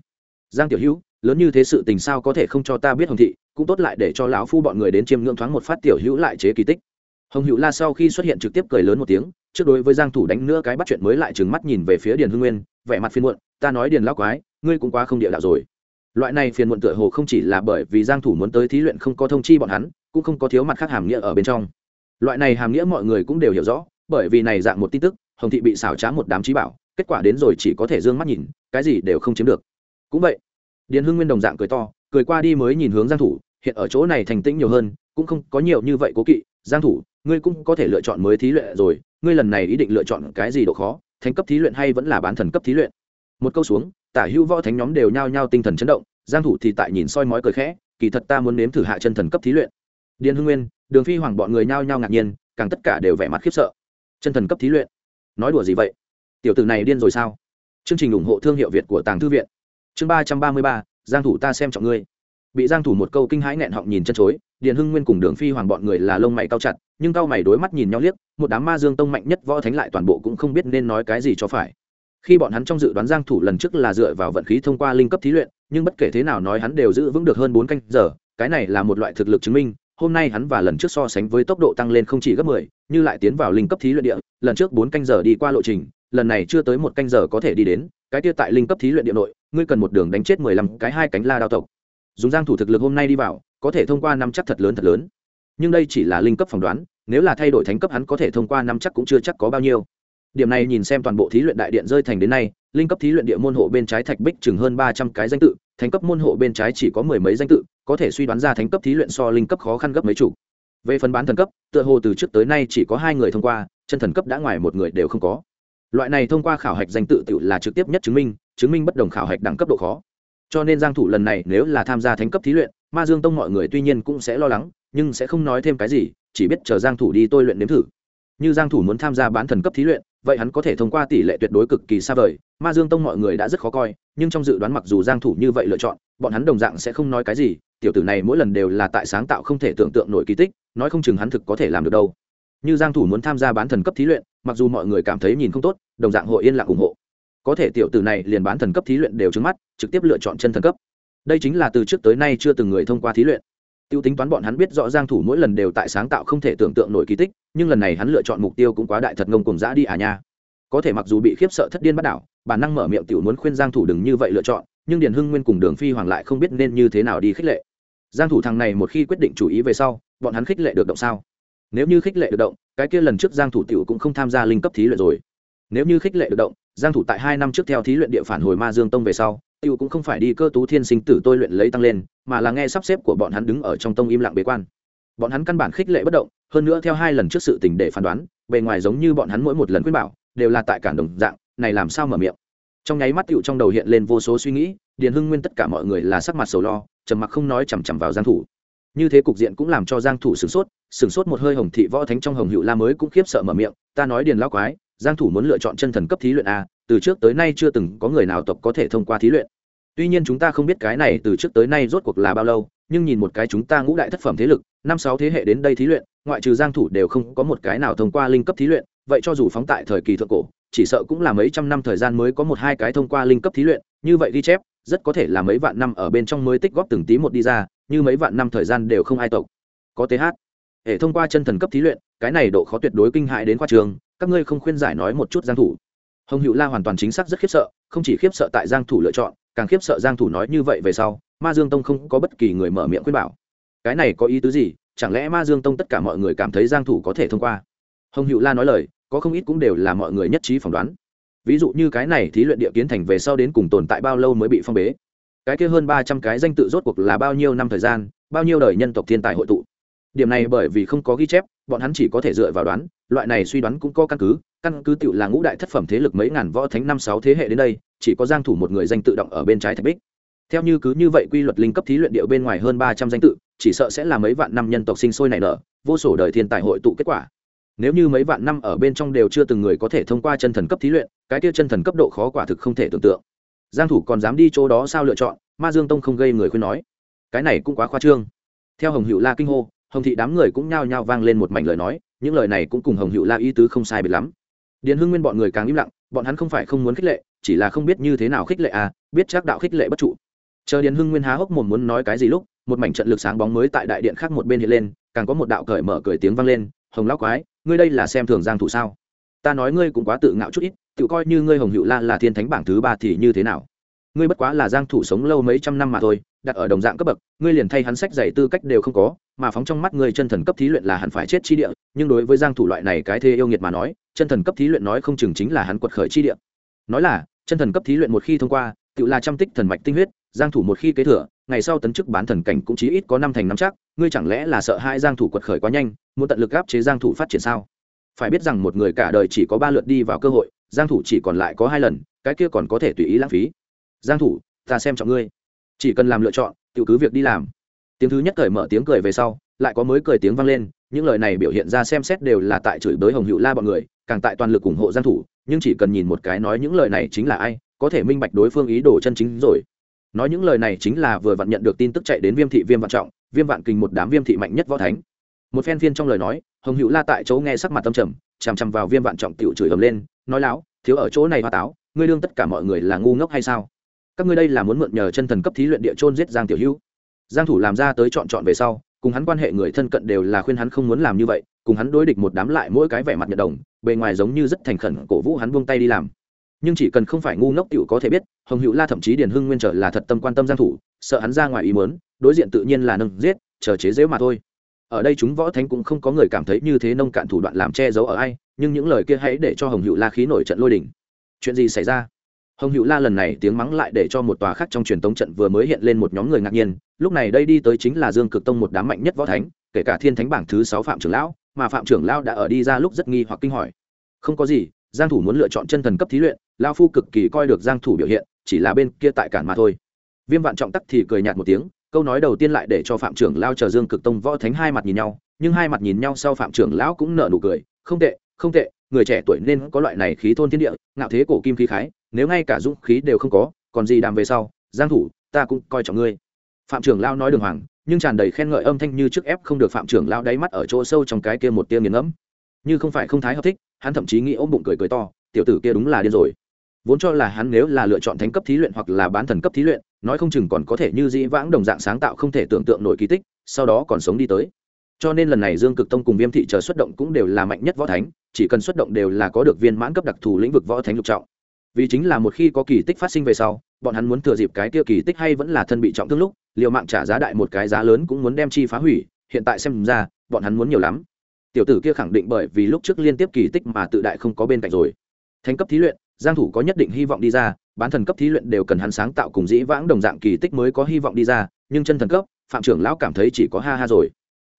Giang tiểu hữu, lớn như thế sự tình sao có thể không cho ta biết hồng thị, cũng tốt lại để cho lão phu bọn người đến chiêm ngưỡng thoáng một phát tiểu hữu lại chế kỳ tích. Hồng hữu la sau khi xuất hiện trực tiếp cười lớn một tiếng, trước đối với giang thủ đánh nữa cái bắt chuyện mới lại trừng mắt nhìn về phía điền hưng nguyên, vẻ mặt phiền muộn, ta nói điền lão quái, ngươi cũng quá không địa đạo rồi loại này phiền muộn tựa hồ không chỉ là bởi vì giang thủ muốn tới thí luyện không có thông chi bọn hắn, cũng không có thiếu mặt khác hàm nghĩa ở bên trong. Loại này hàm nghĩa mọi người cũng đều hiểu rõ, bởi vì này dạng một tin tức, hồng thị bị xảo trá một đám trí bảo, kết quả đến rồi chỉ có thể dương mắt nhìn, cái gì đều không chiếm được. Cũng vậy, điền hưng nguyên đồng dạng cười to, cười qua đi mới nhìn hướng giang thủ, hiện ở chỗ này thành tĩnh nhiều hơn, cũng không có nhiều như vậy cố kỵ. Giang thủ, ngươi cũng có thể lựa chọn mới thí luyện rồi, ngươi lần này ý định lựa chọn cái gì độ khó, thánh cấp thí luyện hay vẫn là bán thần cấp thí luyện? Một câu xuống tả hữu võ thánh nhóm đều nhao nhao tinh thần chấn động, giang thủ thì tại nhìn soi mói cười khẽ, kỳ thật ta muốn nếm thử hạ chân thần cấp thí luyện. Điền hưng nguyên, đường phi hoàng bọn người nhao nhao ngạc nhiên, càng tất cả đều vẻ mặt khiếp sợ. Chân thần cấp thí luyện? Nói đùa gì vậy? Tiểu tử này điên rồi sao? Chương trình ủng hộ thương hiệu việt của tàng thư viện. Chương ba trăm ba mươi ba, giang thủ ta xem trọng ngươi. Bị giang thủ một câu kinh hãi nẹn họng nhìn chân chối, điền hưng nguyên cùng đường phi hoàng bọn người là lông mày cao chặt, nhưng cao mày đối mắt nhìn nhau liếc, một đám ma dương tông mạnh nhất võ thánh lại toàn bộ cũng không biết nên nói cái gì cho phải khi bọn hắn trong dự đoán giang thủ lần trước là dựa vào vận khí thông qua linh cấp thí luyện nhưng bất kể thế nào nói hắn đều giữ vững được hơn bốn canh giờ cái này là một loại thực lực chứng minh hôm nay hắn và lần trước so sánh với tốc độ tăng lên không chỉ gấp 10, như lại tiến vào linh cấp thí luyện địa lần trước bốn canh giờ đi qua lộ trình lần này chưa tới một canh giờ có thể đi đến cái kia tại linh cấp thí luyện địa nội ngươi cần một đường đánh chết mười lăm cái hai cánh la đao tộc. Dùng giang thủ thực lực hôm nay đi vào có thể thông qua năm chắc thật lớn thật lớn. Nhưng đây chỉ là linh cấp phỏng đoán nếu là thay đổi thánh cấp hắn có thể thông qua năm chắc cũng chưa chắc có bao nhiêu điểm này nhìn xem toàn bộ thí luyện đại điện rơi thành đến nay, linh cấp thí luyện địa môn hộ bên trái thạch bích chừng hơn ba trăm cái danh tự, thánh cấp môn hộ bên trái chỉ có mười mấy danh tự, có thể suy đoán ra thánh cấp thí luyện so linh cấp khó khăn gấp mấy chủ về phần bán thần cấp, tựa hồ từ trước tới nay chỉ có hai người thông qua, chân thần cấp đã ngoài một người đều không có. Loại này thông qua khảo hạch danh tự tự là trực tiếp nhất chứng minh chứng minh bất đồng khảo hạch đẳng cấp độ khó. Cho nên giang thủ lần này nếu là tham gia thánh cấp thí luyện, ma dương tông mọi người tuy nhiên cũng sẽ lo lắng, nhưng sẽ không nói thêm cái gì, chỉ biết chờ giang thủ đi tôi luyện nếm thử. Như giang thủ muốn tham gia bán thần cấp thí luyện vậy hắn có thể thông qua tỷ lệ tuyệt đối cực kỳ xa vời. Ma dương tông mọi người đã rất khó coi, nhưng trong dự đoán mặc dù giang thủ như vậy lựa chọn, bọn hắn đồng dạng sẽ không nói cái gì, tiểu tử này mỗi lần đều là tại sáng tạo không thể tưởng tượng nổi kỳ tích, nói không chừng hắn thực có thể làm được đâu. Như giang thủ muốn tham gia bán thần cấp thí luyện, mặc dù mọi người cảm thấy nhìn không tốt, đồng dạng hội yên lặng ủng hộ. Có thể tiểu tử này liền bán thần cấp thí luyện đều trứng mắt, trực tiếp lựa chọn chân thần cấp. Đây chính là từ trước tới nay chưa từng người thông qua thí luyện. Tiêu tính toán bọn hắn biết rõ giang thủ mỗi lần đều tại sáng tạo không thể tưởng tượng nổi kỳ tích nhưng lần này hắn lựa chọn mục tiêu cũng quá đại thật ngông cùng dã đi à nha. Có thể mặc dù bị khiếp sợ thất điên bắt đảo, bản năng mở miệng tiểu muốn khuyên giang thủ đừng như vậy lựa chọn, nhưng điền hưng nguyên cùng đường phi hoàng lại không biết nên như thế nào đi khích lệ. Giang thủ thằng này một khi quyết định chủ ý về sau, bọn hắn khích lệ được động sao? Nếu như khích lệ được động, cái kia lần trước giang thủ tiểu cũng không tham gia linh cấp thí luyện rồi. Nếu như khích lệ được động, giang thủ tại hai năm trước theo thí luyện địa phản hồi ma dương tông về sau, tiểu cũng không phải đi cơ tú thiên sinh tử tôi luyện lấy tăng lên, mà là nghe sắp xếp của bọn hắn đứng ở trong tông im lặng bế quan bọn hắn căn bản khích lệ bất động, hơn nữa theo hai lần trước sự tình để phán đoán, bề ngoài giống như bọn hắn mỗi một lần khuyên bảo, đều là tại cản đồng dạng, này làm sao mở miệng? Trong nháy mắt tiểu trong đầu hiện lên vô số suy nghĩ, điền hưng nguyên tất cả mọi người là sắc mặt sầu lo, trầm mặc không nói chằm chằm vào giang thủ. Như thế cục diện cũng làm cho giang thủ sửng sốt sửng sốt một hơi hồng thị võ thánh trong hồng hữu la mới cũng khiếp sợ mở miệng, ta nói điền lão quái, giang thủ muốn lựa chọn chân thần cấp thí luyện a từ trước tới nay chưa từng có người nào tộc có thể thông qua thí luyện. Tuy nhiên chúng ta không biết cái này từ trước tới nay rốt cuộc là bao lâu nhưng nhìn một cái chúng ta ngũ đại thất phẩm thế lực, năm sáu thế hệ đến đây thí luyện, ngoại trừ giang thủ đều không có một cái nào thông qua linh cấp thí luyện, vậy cho dù phóng tại thời kỳ thượng cổ, chỉ sợ cũng là mấy trăm năm thời gian mới có một hai cái thông qua linh cấp thí luyện, như vậy ghi chép, rất có thể là mấy vạn năm ở bên trong mới tích góp từng tí một đi ra, như mấy vạn năm thời gian đều không ai tộc. Có th hệ thông qua chân thần cấp thí luyện, cái này độ khó tuyệt đối kinh hại đến khoa trường, các ngươi không khuyên giải nói một chút giang thủ. Hồng hữu la hoàn toàn chính xác rất khiếp sợ, không chỉ khiếp sợ tại giang thủ lựa chọn, càng khiếp sợ giang thủ nói như vậy về sau ma dương tông không có bất kỳ người mở miệng khuyên bảo. Cái này có ý tứ gì? Chẳng lẽ ma dương tông tất cả mọi người cảm thấy giang thủ có thể thông qua? Hồng hữu la nói lời, có không ít cũng đều là mọi người nhất trí phỏng đoán. Ví dụ như cái này thí luyện địa kiến thành về sau đến cùng tồn tại bao lâu mới bị phong bế? Cái kia hơn ba trăm cái danh tự rốt cuộc là bao nhiêu năm thời gian, bao nhiêu đời nhân tộc thiên tài hội tụ? Điểm này bởi vì không có ghi chép, bọn hắn chỉ có thể dựa vào đoán, loại này suy đoán cũng có căn cứ. Căn cứ tựu là ngũ đại thất phẩm thế lực mấy ngàn võ thánh năm sáu thế hệ đến đây, chỉ có giang thủ một người danh tự động ở bên trái thạch bích theo như cứ như vậy quy luật linh cấp thí luyện điệu bên ngoài hơn ba trăm danh tự, chỉ sợ sẽ là mấy vạn năm nhân tộc sinh sôi nảy nở, vô sổ đời thiên tài hội tụ kết quả. Nếu như mấy vạn năm ở bên trong đều chưa từng người có thể thông qua chân thần cấp thí luyện, cái kia chân thần cấp độ khó quả thực không thể tưởng tượng. Giang thủ còn dám đi chỗ đó sao lựa chọn, ma dương tông không gây người khuyên nói. Cái này cũng quá khoa trương. Theo hồng hữu la kinh hô, hồng thị đám người cũng nhao nhao vang lên một mảnh lời nói, những lời này cũng cùng hồng hữu la ý tứ không sai biệt lắm. Điền hưng nguyên bọn người càng im lặng, bọn hắn không phải không muốn khích lệ, chỉ là không biết như thế nào khích lệ à biết chắc đạo khích lệ bất trụ chờ điền hưng nguyên há hốc mồm muốn nói cái gì lúc, một mảnh trận lực sáng bóng mới tại đại điện khác một bên hiện lên, càng có một đạo cởi mở cười tiếng vang lên, hồng lão quái, ngươi đây là xem thường giang thủ sao? Ta nói ngươi cũng quá tự ngạo chút ít, tự coi như ngươi hồng hữu la là thiên thánh bảng thứ ba thì như thế nào? Ngươi bất quá là giang thủ sống lâu mấy trăm năm mà thôi, đặt ở đồng dạng cấp bậc, ngươi liền thay hắn sách dạy tư cách đều không có, mà phóng trong mắt ngươi chân thần cấp thí luyện là hắn phải chết chi địa, nhưng đối với giang thủ loại này cái thê yêu nghiệt mà nói, chân thần cấp thí luyện nói không chừng chính là hắn quật khởi chi địa. Nói là, chân thần cấp thí luyện một khi thông qua, tự là trăm tích thần mạch tinh huyết giang thủ một khi kế thừa, ngày sau tấn chức bán thần cảnh cũng chí ít có năm thành năm chắc, ngươi chẳng lẽ là sợ hai giang thủ quật khởi quá nhanh, muốn tận lực áp chế giang thủ phát triển sao? Phải biết rằng một người cả đời chỉ có ba lượt đi vào cơ hội, giang thủ chỉ còn lại có hai lần, cái kia còn có thể tùy ý lãng phí. Giang thủ, ta xem trọng ngươi. Chỉ cần làm lựa chọn tự cứ việc đi làm. Tiếng thứ nhất cởi mở tiếng cười về sau, lại có mới cười tiếng vang lên, những lời này biểu hiện ra xem xét đều là tại chửi bới hồng hữu la bọn người, càng tại toàn lực ủng hộ giang thủ, nhưng chỉ cần nhìn một cái nói những lời này chính là ai, có thể minh bạch đối phương ý đồ chân chính rồi nói những lời này chính là vừa vặn nhận được tin tức chạy đến viêm thị viêm vạn trọng, viêm vạn kinh một đám viêm thị mạnh nhất võ thánh. Một phen phiên trong lời nói, hồng hữu la tại chỗ nghe sắc mặt tâm trầm, chằm chằm vào viêm vạn trọng tiểu chửi ầm lên, nói láo, thiếu ở chỗ này hoa táo, ngươi đương tất cả mọi người là ngu ngốc hay sao? Các ngươi đây là muốn mượn nhờ chân thần cấp thí luyện địa chôn giết giang tiểu hữu. Giang thủ làm ra tới chọn chọn về sau, cùng hắn quan hệ người thân cận đều là khuyên hắn không muốn làm như vậy, cùng hắn đối địch một đám lại mỗi cái vẻ mặt nhận đồng, bề ngoài giống như rất thành khẩn cổ vũ hắn buông tay đi làm nhưng chỉ cần không phải ngu ngốc tiểu có thể biết, hồng hữu la thậm chí điền hưng nguyên trở là thật tâm quan tâm giang thủ, sợ hắn ra ngoài ý muốn, đối diện tự nhiên là nâng giết, chờ chế dễ mà thôi. Ở đây chúng võ thánh cũng không có người cảm thấy như thế nông cạn thủ đoạn làm che giấu ở ai, nhưng những lời kia hãy để cho hồng hữu la khí nổi trận lôi đỉnh chuyện gì xảy ra? Hồng hữu la lần này tiếng mắng lại để cho một tòa khác trong truyền tống trận vừa mới hiện lên một nhóm người ngạc nhiên, lúc này đây đi tới chính là dương cực tông một đám mạnh nhất võ thánh, kể cả thiên thánh bảng thứ sáu phạm trưởng lão, mà phạm trưởng lão đã ở đi ra lúc rất nghi hoặc kinh hỏi. Không có gì giang thủ muốn lựa chọn chân thần cấp thí luyện, lão phu cực kỳ coi được giang thủ biểu hiện, chỉ là bên kia tại cản mà thôi. Viêm vạn trọng tắc thì cười nhạt một tiếng, câu nói đầu tiên lại để cho phạm trưởng lão chờ dương cực tông võ thánh hai mặt nhìn nhau, nhưng hai mặt nhìn nhau sau phạm trưởng lão cũng nở nụ cười, không tệ không tệ, người trẻ tuổi nên có loại này khí thôn thiên địa, ngạo thế cổ kim khí khái, nếu ngay cả dũng khí đều không có, còn gì đàm về sau, giang thủ, ta cũng coi trọng ngươi. Phạm trưởng lão nói đường hoàng, nhưng tràn đầy khen ngợi âm thanh như trước ép không được phạm trưởng lão đáy mắt ở chỗ sâu trong cái kia một tia nghiền ngẫm như không phải không thái hợp thích, hắn thậm chí nghĩ ôm bụng cười cười to, tiểu tử kia đúng là điên rồi. Vốn cho là hắn nếu là lựa chọn thánh cấp thí luyện hoặc là bán thần cấp thí luyện, nói không chừng còn có thể như dĩ vãng đồng dạng sáng tạo không thể tưởng tượng nổi kỳ tích, sau đó còn sống đi tới. Cho nên lần này dương cực tông cùng viêm thị chờ xuất động cũng đều là mạnh nhất võ thánh, chỉ cần xuất động đều là có được viên mãn cấp đặc thù lĩnh vực võ thánh lục trọng. Vì chính là một khi có kỳ tích phát sinh về sau, bọn hắn muốn thừa dịp cái kia kỳ tích hay vẫn là thân bị trọng thương lúc liệu mạng trả giá đại một cái giá lớn cũng muốn đem chi phá hủy, hiện tại xem ra, bọn hắn muốn nhiều lắm tiểu tử kia khẳng định bởi vì lúc trước liên tiếp kỳ tích mà tự đại không có bên cạnh rồi. Thành cấp thí luyện, giang thủ có nhất định hy vọng đi ra, bán thần cấp thí luyện đều cần hắn sáng tạo cùng dĩ vãng đồng dạng kỳ tích mới có hy vọng đi ra, nhưng chân thần cấp, phạm trưởng lão cảm thấy chỉ có ha ha rồi.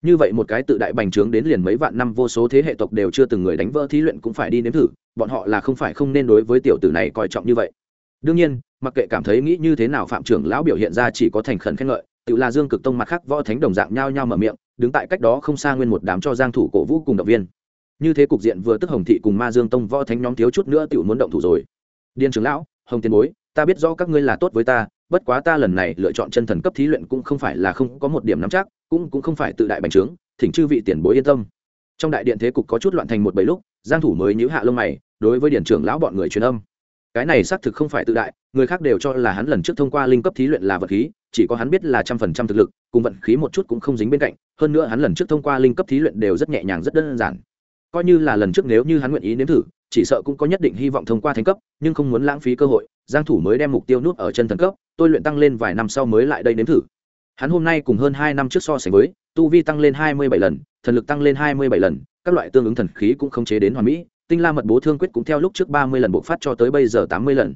Như vậy một cái tự đại bành trướng đến liền mấy vạn năm vô số thế hệ tộc đều chưa từng người đánh vỡ thí luyện cũng phải đi nếm thử, bọn họ là không phải không nên đối với tiểu tử này coi trọng như vậy. Đương nhiên, mặc kệ cảm thấy nghĩ như thế nào phạm trưởng lão biểu hiện ra chỉ có thành khẩn khen ngợi, tự là dương cực tông mặt khác võ thánh đồng dạng nhao nhao mở miệng đứng tại cách đó không xa nguyên một đám cho giang thủ cổ vũ cùng động viên. Như thế cục diện vừa tức hồng thị cùng ma dương tông võ thánh nhóm thiếu chút nữa tự muốn động thủ rồi. Điên trưởng lão, hồng tiên bối, ta biết rõ các ngươi là tốt với ta, bất quá ta lần này lựa chọn chân thần cấp thí luyện cũng không phải là không có một điểm nắm chắc, cũng cũng không phải tự đại bành trướng, thỉnh chư vị tiền bối yên tâm. Trong đại điện thế cục có chút loạn thành một bầy lúc, giang thủ mới nhíu hạ lông mày, đối với điển trưởng lão bọn người truyền âm cái này xác thực không phải tự đại, người khác đều cho là hắn lần trước thông qua linh cấp thí luyện là vật khí, chỉ có hắn biết là trăm phần trăm thực lực, cùng vận khí một chút cũng không dính bên cạnh, hơn nữa hắn lần trước thông qua linh cấp thí luyện đều rất nhẹ nhàng, rất đơn giản. Coi như là lần trước nếu như hắn nguyện ý nếm thử, chỉ sợ cũng có nhất định hy vọng thông qua thành cấp, nhưng không muốn lãng phí cơ hội, giang thủ mới đem mục tiêu nuốt ở chân thần cấp, tôi luyện tăng lên vài năm sau mới lại đây nếm thử. Hắn hôm nay cùng hơn hai năm trước so sánh với, tu vi tăng lên hai mươi bảy lần, thần lực tăng lên hai mươi bảy lần, các loại tương ứng thần khí cũng không chế đến hoàn mỹ tinh la mật bố thương quyết cũng theo lúc trước ba mươi lần bộc phát cho tới bây giờ tám mươi lần.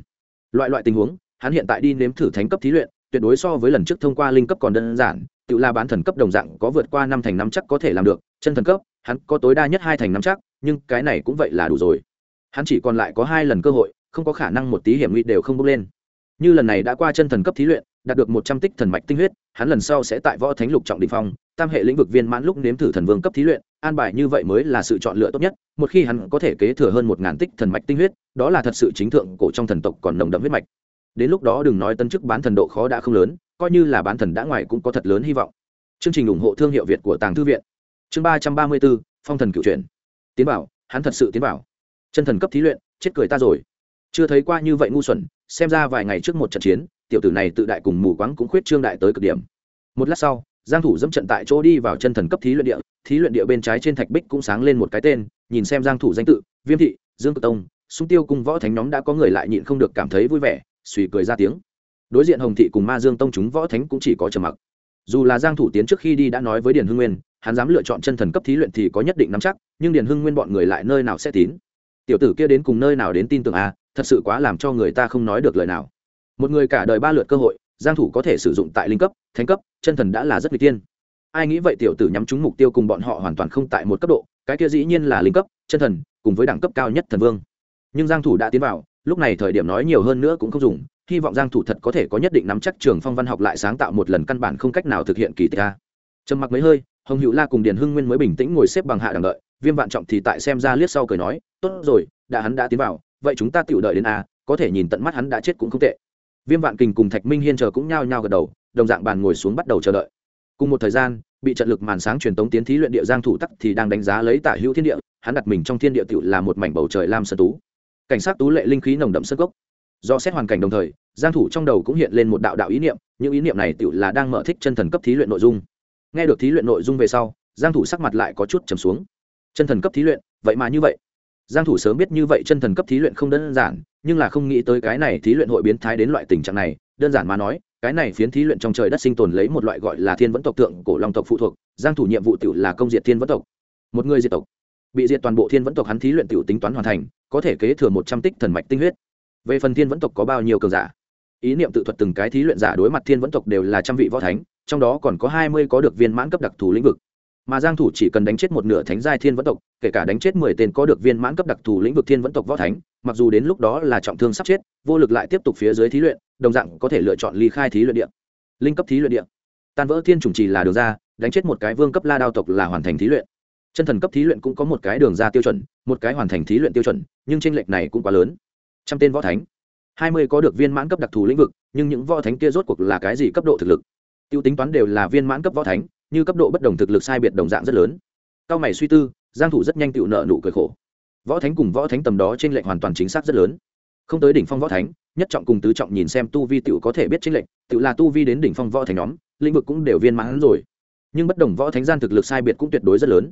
Loại loại tình huống, hắn hiện tại đi nếm thử thánh cấp thí luyện, tuyệt đối so với lần trước thông qua linh cấp còn đơn giản, tự la bán thần cấp đồng dạng có vượt qua năm thành năm chắc có thể làm được, chân thần cấp, hắn có tối đa nhất hai thành năm chắc, nhưng cái này cũng vậy là đủ rồi. Hắn chỉ còn lại có hai lần cơ hội, không có khả năng một tí hiểm nguy đều không bốc lên. Như lần này đã qua chân thần cấp thí luyện, đạt được một trăm tích thần mạch tinh huyết, hắn lần sau sẽ tại võ thánh lục trọng đình phong tam hệ lĩnh vực viên mãn lúc nếm thử thần vương cấp thí luyện, an bài như vậy mới là sự chọn lựa tốt nhất, một khi hắn có thể kế thừa hơn một ngàn tích thần mạch tinh huyết, đó là thật sự chính thượng cổ trong thần tộc còn nồng đậm huyết mạch. Đến lúc đó đừng nói tân chức bán thần độ khó đã không lớn, coi như là bán thần đã ngoài cũng có thật lớn hy vọng. Chương trình ủng hộ thương hiệu việt của tàng thư viện. Chương ba trăm ba mươi bốn, phong thần cựu truyện tiến bảo, hắn thật sự tiến bảo. Chân thần cấp thí luyện, chết cười ta rồi. Chưa thấy qua như vậy ngu xuẩn, xem ra vài ngày trước một trận chiến, tiểu tử này tự đại cùng mù quáng cũng khuyết trương đại tới cực điểm. Một lát sau giang thủ dẫm trận tại chỗ đi vào chân thần cấp thí luyện địa thí luyện địa bên trái trên thạch bích cũng sáng lên một cái tên nhìn xem giang thủ danh tự viêm thị dương cực tông sung tiêu cùng võ thánh nhóm đã có người lại nhịn không được cảm thấy vui vẻ suy cười ra tiếng. Đối diện hồng thị cùng ma dương tông chúng võ thánh cũng chỉ có trầm mặc. Dù là giang thủ tiến trước khi đi đã nói với điền hưng nguyên hắn dám lựa chọn chân thần cấp thí luyện thì có nhất định nắm chắc nhưng điền hưng nguyên bọn người lại nơi nào sẽ tín? Tiểu tử kia đến cùng nơi nào đến tin tưởng a à, thật sự quá làm cho người ta không nói được lời nào. Một người cả đời ba lượt cơ hội giang thủ có thể sử dụng tại linh cấp, thánh cấp, chân thần đã là rất nguy tiên ai nghĩ vậy tiểu tử nhắm trúng mục tiêu cùng bọn họ hoàn toàn không tại một cấp độ, cái kia dĩ nhiên là linh cấp, chân thần, cùng với đẳng cấp cao nhất thần vương. Nhưng giang thủ đã tiến vào, lúc này thời điểm nói nhiều hơn nữa cũng không dùng, hy vọng giang thủ thật có thể có nhất định nắm chắc trường phong văn học lại sáng tạo một lần căn bản không cách nào thực hiện kỳ tích a. Trầm mặc mấy hơi, hồng hữu la cùng điền hưng nguyên mới bình tĩnh ngồi xếp bằng hạ đằng đợi, viêm vạn trọng thì tại xem ra liếc sau cười nói, tốt rồi, đã hắn đã tiến vào, vậy chúng ta tiểu đợi đến a, có thể nhìn tận mắt hắn đã chết cũng không tệ viêm vạn kình cùng thạch minh hiên chờ cũng nhao nhao gật đầu, đồng dạng bàn ngồi xuống bắt đầu chờ đợi. Cùng một thời gian, bị trận lực màn sáng truyền tống tiến thí luyện địa giang thủ tắc thì đang đánh giá lấy tả hữu thiên địa, hắn đặt mình trong thiên địa tiểu là một mảnh bầu trời lam sơn tú. Cảnh sát tú lệ linh khí nồng đậm sơ gốc. Do xét hoàn cảnh đồng thời, giang thủ trong đầu cũng hiện lên một đạo đạo ý niệm, những ý niệm này tiểu là đang mở thích chân thần cấp thí luyện nội dung. Nghe được thí luyện nội dung về sau, giang thủ sắc mặt lại có chút trầm xuống. Chân thần cấp thí luyện, vậy mà như vậy giang thủ sớm biết như vậy chân thần cấp thí luyện không đơn giản, nhưng là không nghĩ tới cái này thí luyện hội biến thái đến loại tình trạng này, đơn giản mà nói, cái này phiến thí luyện trong trời đất sinh tồn lấy một loại gọi là thiên vẫn tộc tượng cổ long tộc phụ thuộc, giang thủ nhiệm vụ tiểu là công diệt thiên vẫn tộc. Một người diệt tộc. Bị diệt toàn bộ thiên vẫn tộc hắn thí luyện tiểu tính toán hoàn thành, có thể kế thừa 100 tích thần mạch tinh huyết. Về phần thiên vẫn tộc có bao nhiêu cường giả? Ý niệm tự thuật từng cái thí luyện giả đối mặt thiên vẫn tộc đều là trăm vị võ thánh, trong đó còn có hai mươi có được viên mãn cấp đặc thù lĩnh vực mà giang thủ chỉ cần đánh chết một nửa thánh giai thiên vẫn tộc, kể cả đánh chết mười tên có được viên mãn cấp đặc thù lĩnh vực thiên vẫn tộc võ thánh, mặc dù đến lúc đó là trọng thương sắp chết, vô lực lại tiếp tục phía dưới thí luyện, đồng dạng có thể lựa chọn ly khai thí luyện địa, linh cấp thí luyện địa. Tan vỡ thiên trùng chỉ là đường ra, đánh chết một cái vương cấp la đao tộc là hoàn thành thí luyện. Chân thần cấp thí luyện cũng có một cái đường ra tiêu chuẩn, một cái hoàn thành thí luyện tiêu chuẩn, nhưng tranh lệch này cũng quá lớn. Trăm tên võ thánh, hai mươi có được viên mãn cấp đặc thù lĩnh vực, nhưng những võ thánh kia rốt cuộc là cái gì cấp độ thực lực? Tiêu tính toán đều là viên mãn cấp võ thánh như cấp độ bất đồng thực lực sai biệt đồng dạng rất lớn. Cao mày suy tư, giang thủ rất nhanh tựu nợ nụ cười khổ. Võ thánh cùng võ thánh tầm đó trên lệnh hoàn toàn chính xác rất lớn. Không tới đỉnh phong võ thánh, nhất trọng cùng tứ trọng nhìn xem tu vi tiểu có thể biết trên lệnh tiểu là tu vi đến đỉnh phong võ thánh nhóm, lĩnh vực cũng đều viên mãn rồi. Nhưng bất đồng võ thánh gian thực lực sai biệt cũng tuyệt đối rất lớn.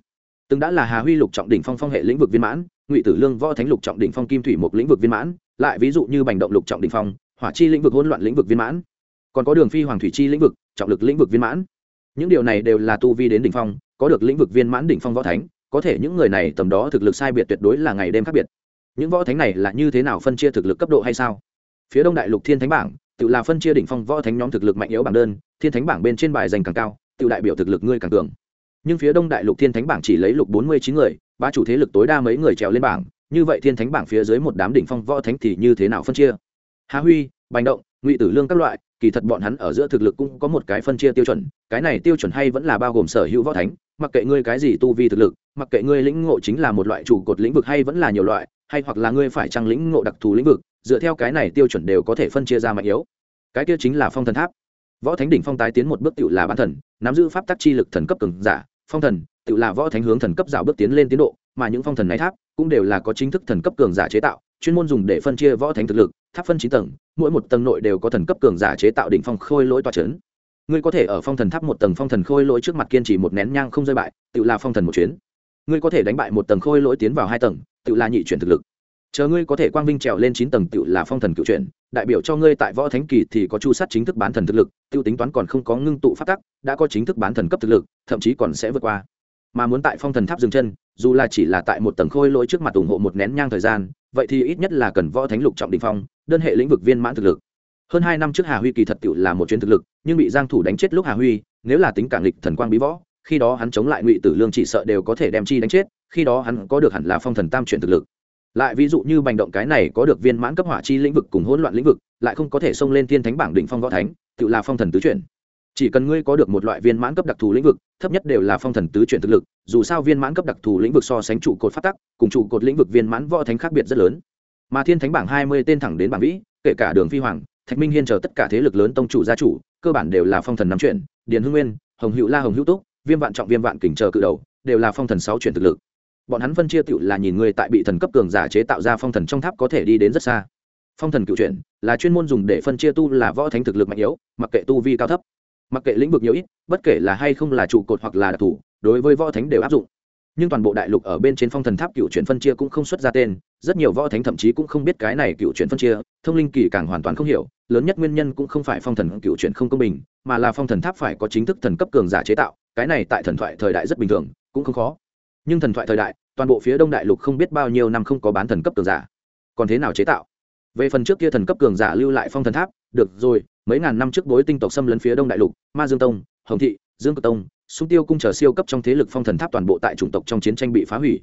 Từng đã là hà huy lục trọng đỉnh phong phong hệ lĩnh vực viên mãn, ngụy tử lương võ thánh lục trọng đỉnh phong kim thủy một lĩnh vực viên mãn, lại ví dụ như bành động lục trọng đỉnh phong, hỏa chi lĩnh vực hỗn loạn lĩnh vực viên mãn. Còn có đường phi hoàng thủy chi lĩnh vực, trọng lực lĩnh vực viên mãn những điều này đều là tu vi đến đỉnh phong, có được lĩnh vực viên mãn đỉnh phong võ thánh, có thể những người này tầm đó thực lực sai biệt tuyệt đối là ngày đêm khác biệt. Những võ thánh này là như thế nào phân chia thực lực cấp độ hay sao? Phía đông đại lục thiên thánh bảng, tự là phân chia đỉnh phong võ thánh nhóm thực lực mạnh yếu bảng đơn, thiên thánh bảng bên trên bài dành càng cao, tự đại biểu thực lực ngươi càng cường. Nhưng phía đông đại lục thiên thánh bảng chỉ lấy lục bốn mươi chín người ba chủ thế lực tối đa mấy người trèo lên bảng, như vậy thiên thánh bảng phía dưới một đám đỉnh phong võ thánh thì như thế nào phân chia? Hà huy, bành động, ngụy tử lương các loại kỳ thật bọn hắn ở giữa thực lực cũng có một cái phân chia tiêu chuẩn, cái này tiêu chuẩn hay vẫn là bao gồm sở hữu võ thánh, mặc kệ ngươi cái gì tu vi thực lực, mặc kệ ngươi lĩnh ngộ chính là một loại trụ cột lĩnh vực hay vẫn là nhiều loại, hay hoặc là ngươi phải trang lĩnh ngộ đặc thù lĩnh vực, dựa theo cái này tiêu chuẩn đều có thể phân chia ra mạnh yếu. Cái kia chính là phong thần tháp. Võ thánh đỉnh phong tái tiến một bước tự là bán thần, nắm giữ pháp tắc chi lực thần cấp cường giả, phong thần tự là võ thánh hướng thần cấp rào bước tiến lên tiến độ, mà những phong thần này tháp cũng đều là có chính thức thần cấp cường giả chế tạo, chuyên môn dùng để phân chia võ thánh thực lực tháp phân chín tầng, mỗi một tầng nội đều có thần cấp cường giả chế tạo đỉnh phong khôi lỗi toa c h ấ n ngươi có thể ở phong thần tháp một tầng phong thần khôi lỗi trước mặt kiên trì một nén nhang không rơi bại, tự là phong thần một chuyến. Ngươi có thể đánh bại một tầng khôi lỗi tiến vào hai tầng, tự là nhị chuyển thực lực. Chờ ngươi có thể quang vinh trèo lên chín tầng, tự là phong thần cựu chuyển, đại biểu cho ngươi tại võ thánh kỳ thì có chu sát chính thức bán thần thực lực, tiêu tính toán còn không có ngưng tụ phát tắc, đã có chính thức bán thần cấp thực lực, thậm chí còn sẽ vượt qua. Mà muốn tại phong thần tháp dừng chân, dù là chỉ là tại một tầng khôi lỗi trước mặt ủng hộ một nén nhang thời gian, vậy thì ít nhất là cần võ thánh lục trọng đình phong đơn hệ lĩnh vực viên mãn thực lực. Hơn hai năm trước hà huy kỳ thật tự là một chuyến thực lực, nhưng bị giang thủ đánh chết lúc hà huy, nếu là tính cả lịch thần quang bí võ, khi đó hắn chống lại ngụy tử lương chỉ sợ đều có thể đem chi đánh chết, khi đó hắn có được hẳn là phong thần tam chuyển thực lực. Lại ví dụ như bành động cái này có được viên mãn cấp hỏa chi lĩnh vực cùng hỗn loạn lĩnh vực, lại không có thể xông lên thiên thánh bảng đỉnh phong võ thánh, tự là phong thần tứ chuyển. Chỉ cần ngươi có được một loại viên mãn cấp đặc thù lĩnh vực, thấp nhất đều là phong thần tứ chuyển thực lực, dù sao viên mãn cấp đặc thù lĩnh vực so sánh trụ cột phát tắc, cùng trụ cột lĩnh vực viên mãn võ thánh khác biệt rất lớn mà thiên thánh bảng hai mươi tên thẳng đến bảng vĩ, kể cả đường phi hoàng, thạch minh hiên chờ tất cả thế lực lớn tông chủ gia chủ, cơ bản đều là phong thần năm chuyển, điền hưng nguyên, hồng hữu la hồng hữu túc, viêm vạn trọng viêm vạn kình chờ cự đầu, đều là phong thần sáu chuyển thực lực. bọn hắn phân chia tựu là nhìn người tại bị thần cấp cường giả chế tạo ra phong thần trong tháp có thể đi đến rất xa. phong thần cựu chuyển là chuyên môn dùng để phân chia tu là võ thánh thực lực mạnh yếu, mặc kệ tu vi cao thấp, mặc kệ lĩnh vực nhiều ít, bất kể là hay không là trụ cột hoặc là đặc thù, đối với võ thánh đều áp dụng. nhưng toàn bộ đại lục ở bên trên phong thần tháp cựu chuyển phân chia cũng không xuất ra tên rất nhiều võ thánh thậm chí cũng không biết cái này cựu chuyển phân chia, thông linh kỳ càng hoàn toàn không hiểu, lớn nhất nguyên nhân cũng không phải phong thần cựu chuyển không công bình, mà là phong thần tháp phải có chính thức thần cấp cường giả chế tạo, cái này tại thần thoại thời đại rất bình thường, cũng không khó. Nhưng thần thoại thời đại, toàn bộ phía đông đại lục không biết bao nhiêu năm không có bán thần cấp cường giả. Còn thế nào chế tạo? Về phần trước kia thần cấp cường giả lưu lại phong thần tháp, được rồi, mấy ngàn năm trước bối tinh tộc xâm lấn phía đông đại lục, ma dương tông, hồng thị, dương cơ tông, sung tiêu cung chờ siêu cấp trong thế lực phong thần tháp toàn bộ tại chủng tộc trong chiến tranh bị phá hủy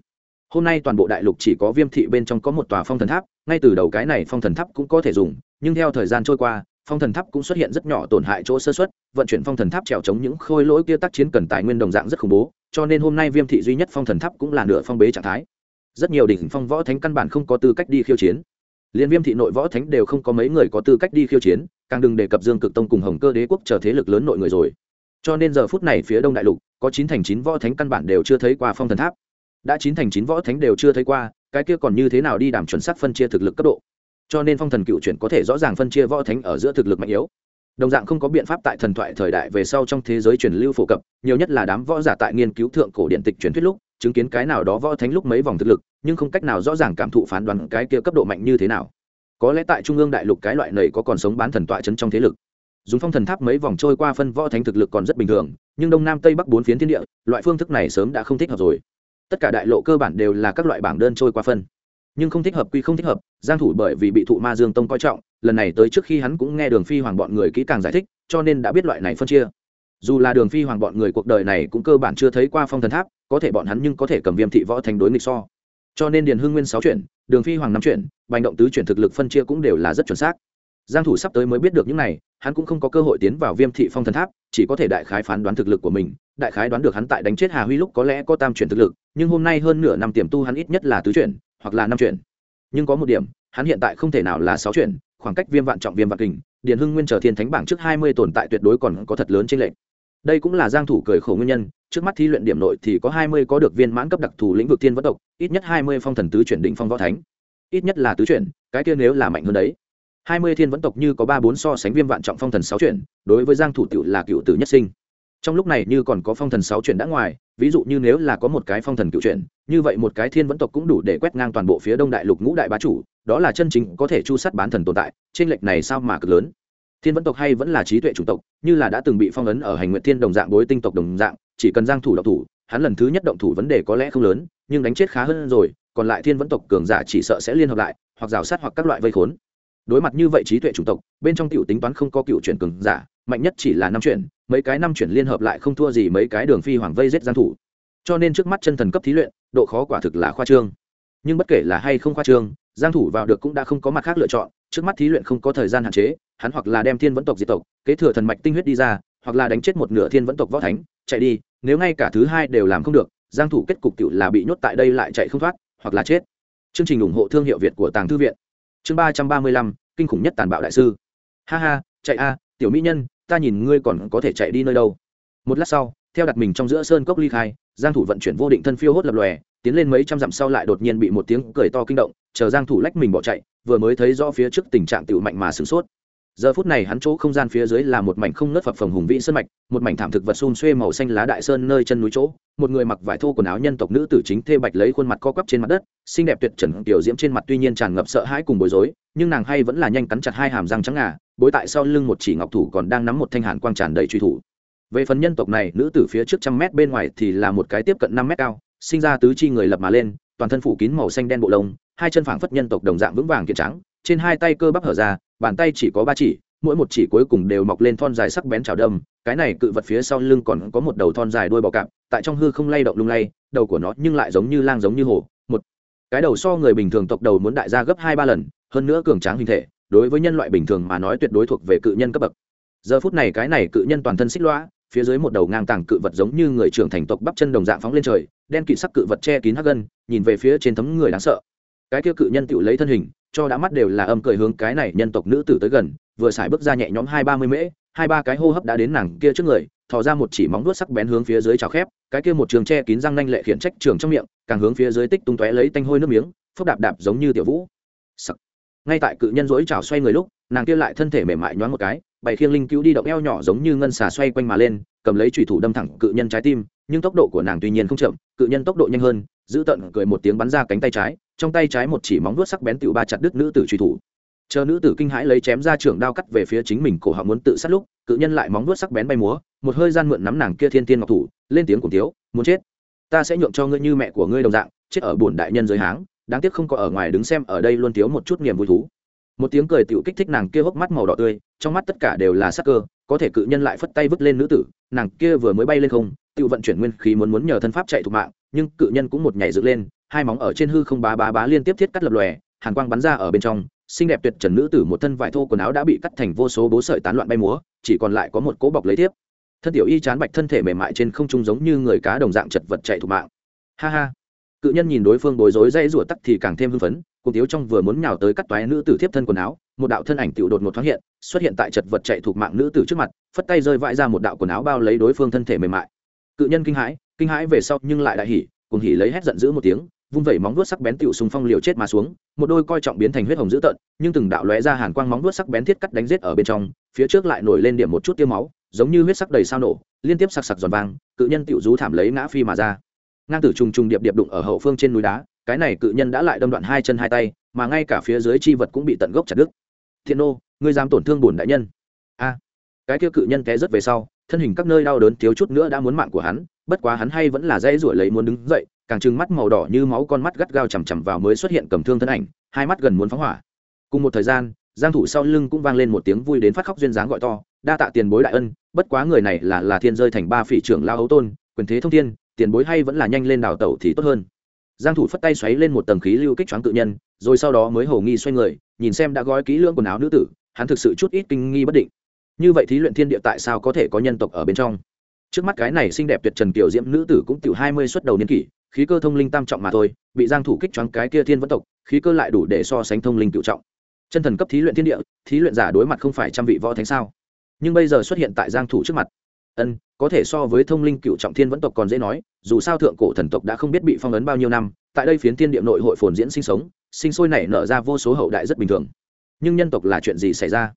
hôm nay toàn bộ đại lục chỉ có viêm thị bên trong có một tòa phong thần tháp, ngay từ đầu cái này phong thần tháp cũng có thể dùng, nhưng theo thời gian trôi qua, phong thần tháp cũng xuất hiện rất nhỏ tổn hại chỗ sơ xuất vận chuyển phong thần tháp trèo chống những khôi lỗi kia tác chiến cần tài nguyên đồng dạng rất khủng bố, cho nên hôm nay viêm thị duy nhất phong thần tháp cũng là nửa phong bế trạng thái. Rất nhiều đỉnh phong võ thánh căn bản không có tư cách đi khiêu chiến. Liên viêm thị nội võ thánh đều không có mấy người có tư cách đi khiêu chiến, càng đừng đề cập dương cực tông cùng hồng cơ đế quốc chờ thế lực lớn nội người rồi. Cho nên giờ phút này phía đông đại lục, có chín thành chín võ thánh căn bản đều chưa thấy qua phong thần tháp đã chín thành chín võ thánh đều chưa thấy qua, cái kia còn như thế nào đi đảm chuẩn xác phân chia thực lực cấp độ? Cho nên phong thần cựu chuyển có thể rõ ràng phân chia võ thánh ở giữa thực lực mạnh yếu. Đồng dạng không có biện pháp tại thần thoại thời đại về sau trong thế giới truyền lưu phổ cập, nhiều nhất là đám võ giả tại nghiên cứu thượng cổ điện tịch truyền thuyết lúc, chứng kiến cái nào đó võ thánh lúc mấy vòng thực lực, nhưng không cách nào rõ ràng cảm thụ phán đoán cái kia cấp độ mạnh như thế nào. Có lẽ tại trung ương đại lục cái loại này có còn sống bán thần tọa chấn trong thế lực. Dùng phong thần tháp mấy vòng trôi qua phân võ thánh thực lực còn rất bình thường, nhưng đông nam tây bắc bốn phiến thiên địa, loại phương thức này sớm đã không thích hợp rồi tất cả đại lộ cơ bản đều là các loại bảng đơn trôi qua phân. Nhưng không thích hợp quy không thích hợp, giang thủ bởi vì bị thụ ma dương tông coi trọng, lần này tới trước khi hắn cũng nghe đường phi hoàng bọn người kỹ càng giải thích, cho nên đã biết loại này phân chia. Dù là đường phi hoàng bọn người cuộc đời này cũng cơ bản chưa thấy qua phong thần tháp, có thể bọn hắn nhưng có thể cầm viêm thị võ thành đối nghịch so. Cho nên điền hưng nguyên sáu chuyển, đường phi hoàng năm chuyển, bành động tứ chuyển thực lực phân chia cũng đều là rất chuẩn xác giang thủ sắp tới mới biết được những này, hắn cũng không có cơ hội tiến vào viêm thị phong thần tháp, chỉ có thể đại khái phán đoán thực lực của mình. Đại khái đoán được hắn tại đánh chết hà huy lúc có lẽ có tam chuyển thực lực, nhưng hôm nay hơn nửa năm tiềm tu hắn ít nhất là tứ chuyển, hoặc là năm chuyển. Nhưng có một điểm, hắn hiện tại không thể nào là sáu chuyển, khoảng cách viêm vạn trọng viêm vạn kình, điền hưng nguyên trở thiên thánh bảng trước hai mươi tồn tại tuyệt đối còn có thật lớn trên lệnh đây cũng là giang thủ cười khổ nguyên nhân, trước mắt thi luyện điểm nội thì có hai mươi có được viên mãn cấp đặc thù lĩnh vực thiên võ tộc, ít nhất hai mươi phong thần tứ chuyển định phong võ thánh. Ít nhất là tứ chuyển, cái kia nếu là mạnh hơn đấy hai mươi thiên vẫn tộc như có ba bốn so sánh viêm vạn trọng phong thần sáu chuyển, đối với giang thủ tiểu là cựu tử nhất sinh. Trong lúc này như còn có phong thần sáu chuyển đã ngoài, ví dụ như nếu là có một cái phong thần cựu chuyển, như vậy một cái thiên vẫn tộc cũng đủ để quét ngang toàn bộ phía đông đại lục ngũ đại bá chủ, đó là chân chính có thể chu sát bán thần tồn tại trên lệch này sao mà cực lớn? Thiên vẫn tộc hay vẫn là trí tuệ chủng tộc, như là đã từng bị phong ấn ở hành nguyện thiên đồng dạng bối tinh tộc đồng dạng, chỉ cần giang thủ động thủ, hắn lần thứ nhất động thủ vấn đề có lẽ không lớn, nhưng đánh chết khá hơn rồi, còn lại thiên vẫn tộc cường giả chỉ sợ sẽ liên hợp lại, hoặc rào sát hoặc các loại vây khốn đối mặt như vậy trí tuệ chủng tộc, bên trong cựu tính toán không có cựu chuyển cường giả, mạnh nhất chỉ là năm chuyển, mấy cái năm chuyển liên hợp lại không thua gì mấy cái đường phi hoàng vây giết giang thủ. Cho nên trước mắt chân thần cấp thí luyện, độ khó quả thực là khoa trương. Nhưng bất kể là hay không khoa trương, giang thủ vào được cũng đã không có mặt khác lựa chọn, trước mắt thí luyện không có thời gian hạn chế, hắn hoặc là đem thiên vẫn tộc diệt tộc, kế thừa thần mạch tinh huyết đi ra, hoặc là đánh chết một nửa thiên vẫn tộc võ thánh, chạy đi, nếu ngay cả thứ hai đều làm không được, giang thủ kết cục tiểu là bị nhốt tại đây lại chạy không thoát, hoặc là chết. Chương trình ủng hộ thương hiệu việt của tàng thư viện chương ba trăm ba mươi lăm, kinh khủng nhất tàn bạo đại sư. Ha ha, chạy a, tiểu mỹ nhân, ta nhìn ngươi còn có thể chạy đi nơi đâu. Một lát sau, theo đặt mình trong giữa sơn cốc ly khai, giang thủ vận chuyển vô định thân phiêu hốt lập lòe, tiến lên mấy trăm dặm sau lại đột nhiên bị một tiếng cười to kinh động, chờ giang thủ lách mình bỏ chạy, vừa mới thấy rõ phía trước tình trạng tiểu mạnh mà sửng sốt giờ phút này hắn chỗ không gian phía dưới là một mảnh không nớt phập phồng hùng vĩ sơn mạch, một mảnh thảm thực vật xun xuê màu xanh lá đại sơn nơi chân núi chỗ. Một người mặc vải thô quần áo nhân tộc nữ tử chính thê bạch lấy khuôn mặt co quắp trên mặt đất, xinh đẹp tuyệt trần tiểu diễm trên mặt tuy nhiên tràn ngập sợ hãi cùng bối rối, nhưng nàng hay vẫn là nhanh cắn chặt hai hàm răng trắng ngà, bối tại sau lưng một chỉ ngọc thủ còn đang nắm một thanh hàn quang tràn đầy truy thủ. Về phần nhân tộc này, nữ tử phía trước trăm mét bên ngoài thì là một cái tiếp cận năm mét cao, sinh ra tứ chi người lập mà lên, toàn thân phủ kín màu xanh đen bộ lông, hai chân phảng phất nhân tộc đồng dạng vững vàng kiện trắng trên hai tay cơ bắp hở ra bàn tay chỉ có ba chỉ mỗi một chỉ cuối cùng đều mọc lên thon dài sắc bén chảo đâm cái này cự vật phía sau lưng còn có một đầu thon dài đuôi bò cạp tại trong hư không lay động lung lay đầu của nó nhưng lại giống như lang giống như hổ một cái đầu so người bình thường tộc đầu muốn đại gia gấp hai ba lần hơn nữa cường tráng hình thể đối với nhân loại bình thường mà nói tuyệt đối thuộc về cự nhân cấp bậc. Giờ phút này cái này cự nhân toàn thân xích lõa, phía dưới một đầu ngang tàng cự vật giống như người trưởng thành tộc bắp chân đồng dạng phóng lên trời đen kịt sắc cự vật che kín hắc gân nhìn về phía trên thấm người đáng sợ. Cái kia cự nhân tự lấy thân hình cho đã mắt đều là âm cười hướng cái này nhân tộc nữ tử tới gần, vừa xài bước ra nhẹ nhõm hai ba mươi mễ, hai ba cái hô hấp đã đến nàng kia trước người, thò ra một chỉ móng vuốt sắc bén hướng phía dưới chảo khép, cái kia một trường che kín răng nanh lệ khiển trách trường trong miệng, càng hướng phía dưới tích tung tóe lấy tanh hôi nước miếng, phốc đạp đạp giống như tiểu vũ Sắc. ngay tại cự nhân rỗi chảo xoay người lúc, nàng kia lại thân thể mềm mại nhoáng một cái, bảy khiêng linh cứu đi động eo nhỏ giống như ngân xà xoay quanh mà lên, cầm lấy chủy thủ đâm thẳng cự nhân trái tim, nhưng tốc độ của nàng tuy nhiên không chậm, cự nhân tốc độ nhanh hơn, giữ tận cười một tiếng bắn ra cánh tay trái trong tay trái một chỉ móng vuốt sắc bén tựu ba chặt đứt nữ tử truy thủ. Chờ nữ tử kinh hãi lấy chém ra trưởng đao cắt về phía chính mình, cổ họng muốn tự sát lúc, cự nhân lại móng vuốt sắc bén bay múa, một hơi gian mượn nắm nàng kia thiên tiên ngọc thủ, lên tiếng cùng thiếu, muốn chết, ta sẽ nhượng cho ngươi như mẹ của ngươi đồng dạng, chết ở bổn đại nhân dưới háng, đáng tiếc không có ở ngoài đứng xem, ở đây luôn thiếu một chút niềm vui thú. Một tiếng cười tựu kích thích nàng kia hốc mắt màu đỏ tươi, trong mắt tất cả đều là sắc cơ, có thể cự nhân lại phất tay vứt lên nữ tử, nàng kia vừa mới bay lên không, tựu vận chuyển nguyên khí muốn muốn nhờ thân pháp chạy thục mạng, nhưng cự nhân cũng một nhảy dựng lên hai móng ở trên hư không bá bá bá liên tiếp thiết cắt lập lòe, hàn quang bắn ra ở bên trong, xinh đẹp tuyệt trần nữ tử một thân vải thô quần áo đã bị cắt thành vô số bố sợi tán loạn bay múa, chỉ còn lại có một cỗ bọc lấy tiếp. Thân tiểu y chán bạch thân thể mềm mại trên không trung giống như người cá đồng dạng chật vật chạy thục mạng. Ha ha. Cự nhân nhìn đối phương bối rối dãy rủa tắc thì càng thêm hưng phấn cùng thiếu trong vừa muốn nhào tới cắt toái nữ tử tiếp thân quần áo, một đạo thân ảnh tiểu đột một thoáng hiện, xuất hiện tại chật vật chạy thuộc mạng nữ tử trước mặt, phất tay rơi vãi ra một đạo quần áo bao lấy đối phương thân thể mềm mại. Cự nhân kinh hãi kinh hãi về sau nhưng lại đại hỉ, cùng hỉ lấy hét giận dữ một tiếng vung vẩy móng vuốt sắc bén tiểu sùng phong liều chết mà xuống, một đôi coi trọng biến thành huyết hồng dữ tợn, nhưng từng đạo lóe ra hàn quang móng vuốt sắc bén thiết cắt đánh giết ở bên trong, phía trước lại nổi lên điểm một chút tiêu máu, giống như huyết sắc đầy sao nổ, liên tiếp sặc sặc giòn vang, cự nhân tiểu rú thảm lấy ngã phi mà ra. Ngang tử trùng trùng điệp điệp đụng ở hậu phương trên núi đá, cái này cự nhân đã lại đâm đoạn hai chân hai tay, mà ngay cả phía dưới chi vật cũng bị tận gốc chặt đứt. Thiên nô, ngươi dám tổn thương bổn đại nhân. A. Cái kia cự nhân té rất về sau, thân hình các nơi đau đớn thiếu chút nữa đã muốn mạng của hắn, bất quá hắn hay vẫn là dây rủi lấy muốn đứng dậy càng trừng mắt màu đỏ như máu con mắt gắt gao chằm chằm vào mới xuất hiện cầm thương thân ảnh, hai mắt gần muốn phóng hỏa. Cùng một thời gian, giang thủ sau lưng cũng vang lên một tiếng vui đến phát khóc duyên dáng gọi to, đa tạ tiền bối đại ân, bất quá người này là là thiên rơi thành ba phỉ trưởng lao hấu tôn, quyền thế thông thiên, tiền bối hay vẫn là nhanh lên đào tẩu thì tốt hơn. Giang thủ phất tay xoáy lên một tầng khí lưu kích choáng tự nhân, rồi sau đó mới hồ nghi xoay người, nhìn xem đã gói kỹ lưỡng quần áo nữ tử, hắn thực sự chút ít kinh nghi bất định. Như vậy thí luyện thiên địa tại sao có thể có nhân tộc ở bên trong? Trước mắt cái này xinh đẹp tuyệt trần kiểu diễm nữ tử cũng tiểu hai mươi xuất đầu niên kỷ khí cơ thông linh tam trọng mà thôi, bị giang thủ kích choáng cái kia thiên vẫn tộc, khí cơ lại đủ để so sánh thông linh cửu trọng. Chân thần cấp thí luyện thiên địa, thí luyện giả đối mặt không phải trăm vị võ thánh sao? Nhưng bây giờ xuất hiện tại giang thủ trước mặt. Ân, có thể so với thông linh cựu trọng thiên vẫn tộc còn dễ nói, dù sao thượng cổ thần tộc đã không biết bị phong ấn bao nhiêu năm, tại đây phiến thiên địa nội hội phồn diễn sinh sống, sinh sôi nảy nở ra vô số hậu đại rất bình thường. Nhưng nhân tộc là chuyện gì xảy ra?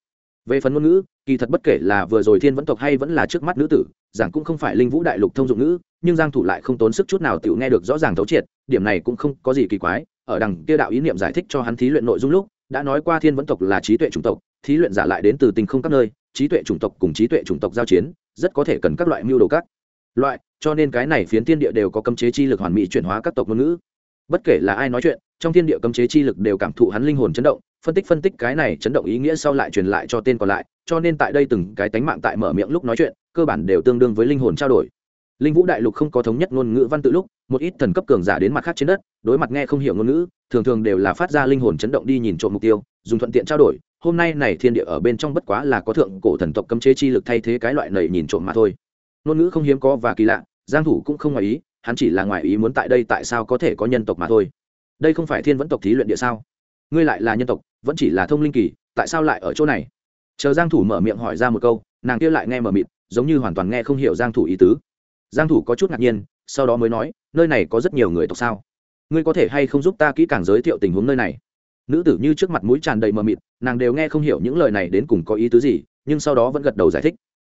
Về phần ngôn ngữ, kỳ thật bất kể là vừa rồi thiên vẫn tộc hay vẫn là trước mắt nữ tử, giảng cũng không phải linh vũ đại lục thông dụng ngữ, nhưng giang thủ lại không tốn sức chút nào tiểu nghe được rõ ràng thấu triệt, điểm này cũng không có gì kỳ quái. Ở đằng kia đạo ý niệm giải thích cho hắn thí luyện nội dung lúc, đã nói qua thiên vẫn tộc là trí tuệ chủng tộc, thí luyện giả lại đến từ tình không các nơi, trí tuệ chủng tộc cùng trí tuệ chủng tộc giao chiến, rất có thể cần các loại mưu đồ các loại, cho nên cái này phiến thiên địa đều có cấm chế chi lực hoàn mỹ chuyển hóa các tộc ngôn ngữ. Bất kể là ai nói chuyện, trong thiên địa cấm chế chi lực đều cảm thụ hắn linh hồn chấn động phân tích phân tích cái này chấn động ý nghĩa sau lại truyền lại cho tên còn lại, cho nên tại đây từng cái tánh mạng tại mở miệng lúc nói chuyện, cơ bản đều tương đương với linh hồn trao đổi. Linh vũ đại lục không có thống nhất ngôn ngữ văn tự lúc, một ít thần cấp cường giả đến mặt khác trên đất, đối mặt nghe không hiểu ngôn ngữ, thường thường đều là phát ra linh hồn chấn động đi nhìn trộm mục tiêu, dùng thuận tiện trao đổi, hôm nay này thiên địa ở bên trong bất quá là có thượng cổ thần tộc cấm chế chi lực thay thế cái loại này nhìn trộm mà thôi. Ngôn ngữ không hiếm có và kỳ lạ, giang thủ cũng không ngoài ý, hắn chỉ là ngoài ý muốn tại đây tại sao có thể có nhân tộc mà thôi. Đây không phải thiên vẫn tộc thí luyện địa sao? Ngươi lại là nhân tộc vẫn chỉ là thông linh kỳ, tại sao lại ở chỗ này? Chờ giang thủ mở miệng hỏi ra một câu, nàng kia lại nghe mở mịt, giống như hoàn toàn nghe không hiểu giang thủ ý tứ. Giang thủ có chút ngạc nhiên, sau đó mới nói, nơi này có rất nhiều người tộc sao? Ngươi có thể hay không giúp ta kỹ càng giới thiệu tình huống nơi này? Nữ tử như trước mặt mũi tràn đầy mờ mịt, nàng đều nghe không hiểu những lời này đến cùng có ý tứ gì, nhưng sau đó vẫn gật đầu giải thích.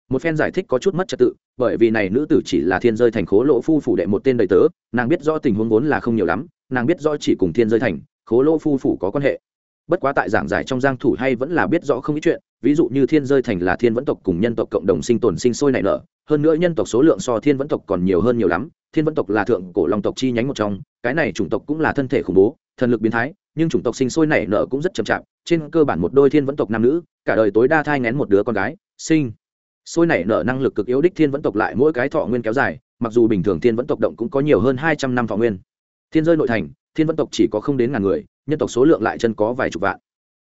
Một phen giải thích có chút mất trật tự, bởi vì này nữ tử chỉ là thiên rơi thành khố lỗ phu phủ đệ một tên đầy tớ, nàng biết rõ tình huống vốn là không nhiều lắm, nàng biết rõ chỉ cùng thiên rơi thành, khố lỗ phu phủ có quan hệ bất quá tại giảng giải trong giang thủ hay vẫn là biết rõ không ít chuyện, ví dụ như thiên rơi thành là thiên vẫn tộc cùng nhân tộc cộng đồng sinh tồn sinh sôi nảy nở, hơn nữa nhân tộc số lượng so thiên vẫn tộc còn nhiều hơn nhiều lắm, thiên vẫn tộc là thượng cổ long tộc chi nhánh một trong, cái này chủng tộc cũng là thân thể khủng bố, thần lực biến thái, nhưng chủng tộc sinh sôi nảy nở cũng rất chậm chạp, trên cơ bản một đôi thiên vẫn tộc nam nữ, cả đời tối đa thai ngén một đứa con gái, sinh. Sôi nảy nở năng lực cực yếu đích thiên vẫn tộc lại mỗi cái thọ nguyên kéo dài, mặc dù bình thường thiên vẫn tộc động cũng có nhiều hơn hai trăm năm thọ nguyên. Thiên rơi nội thành, thiên vẫn tộc chỉ có không đến ngàn người nhân tộc số lượng lại chân có vài chục vạn.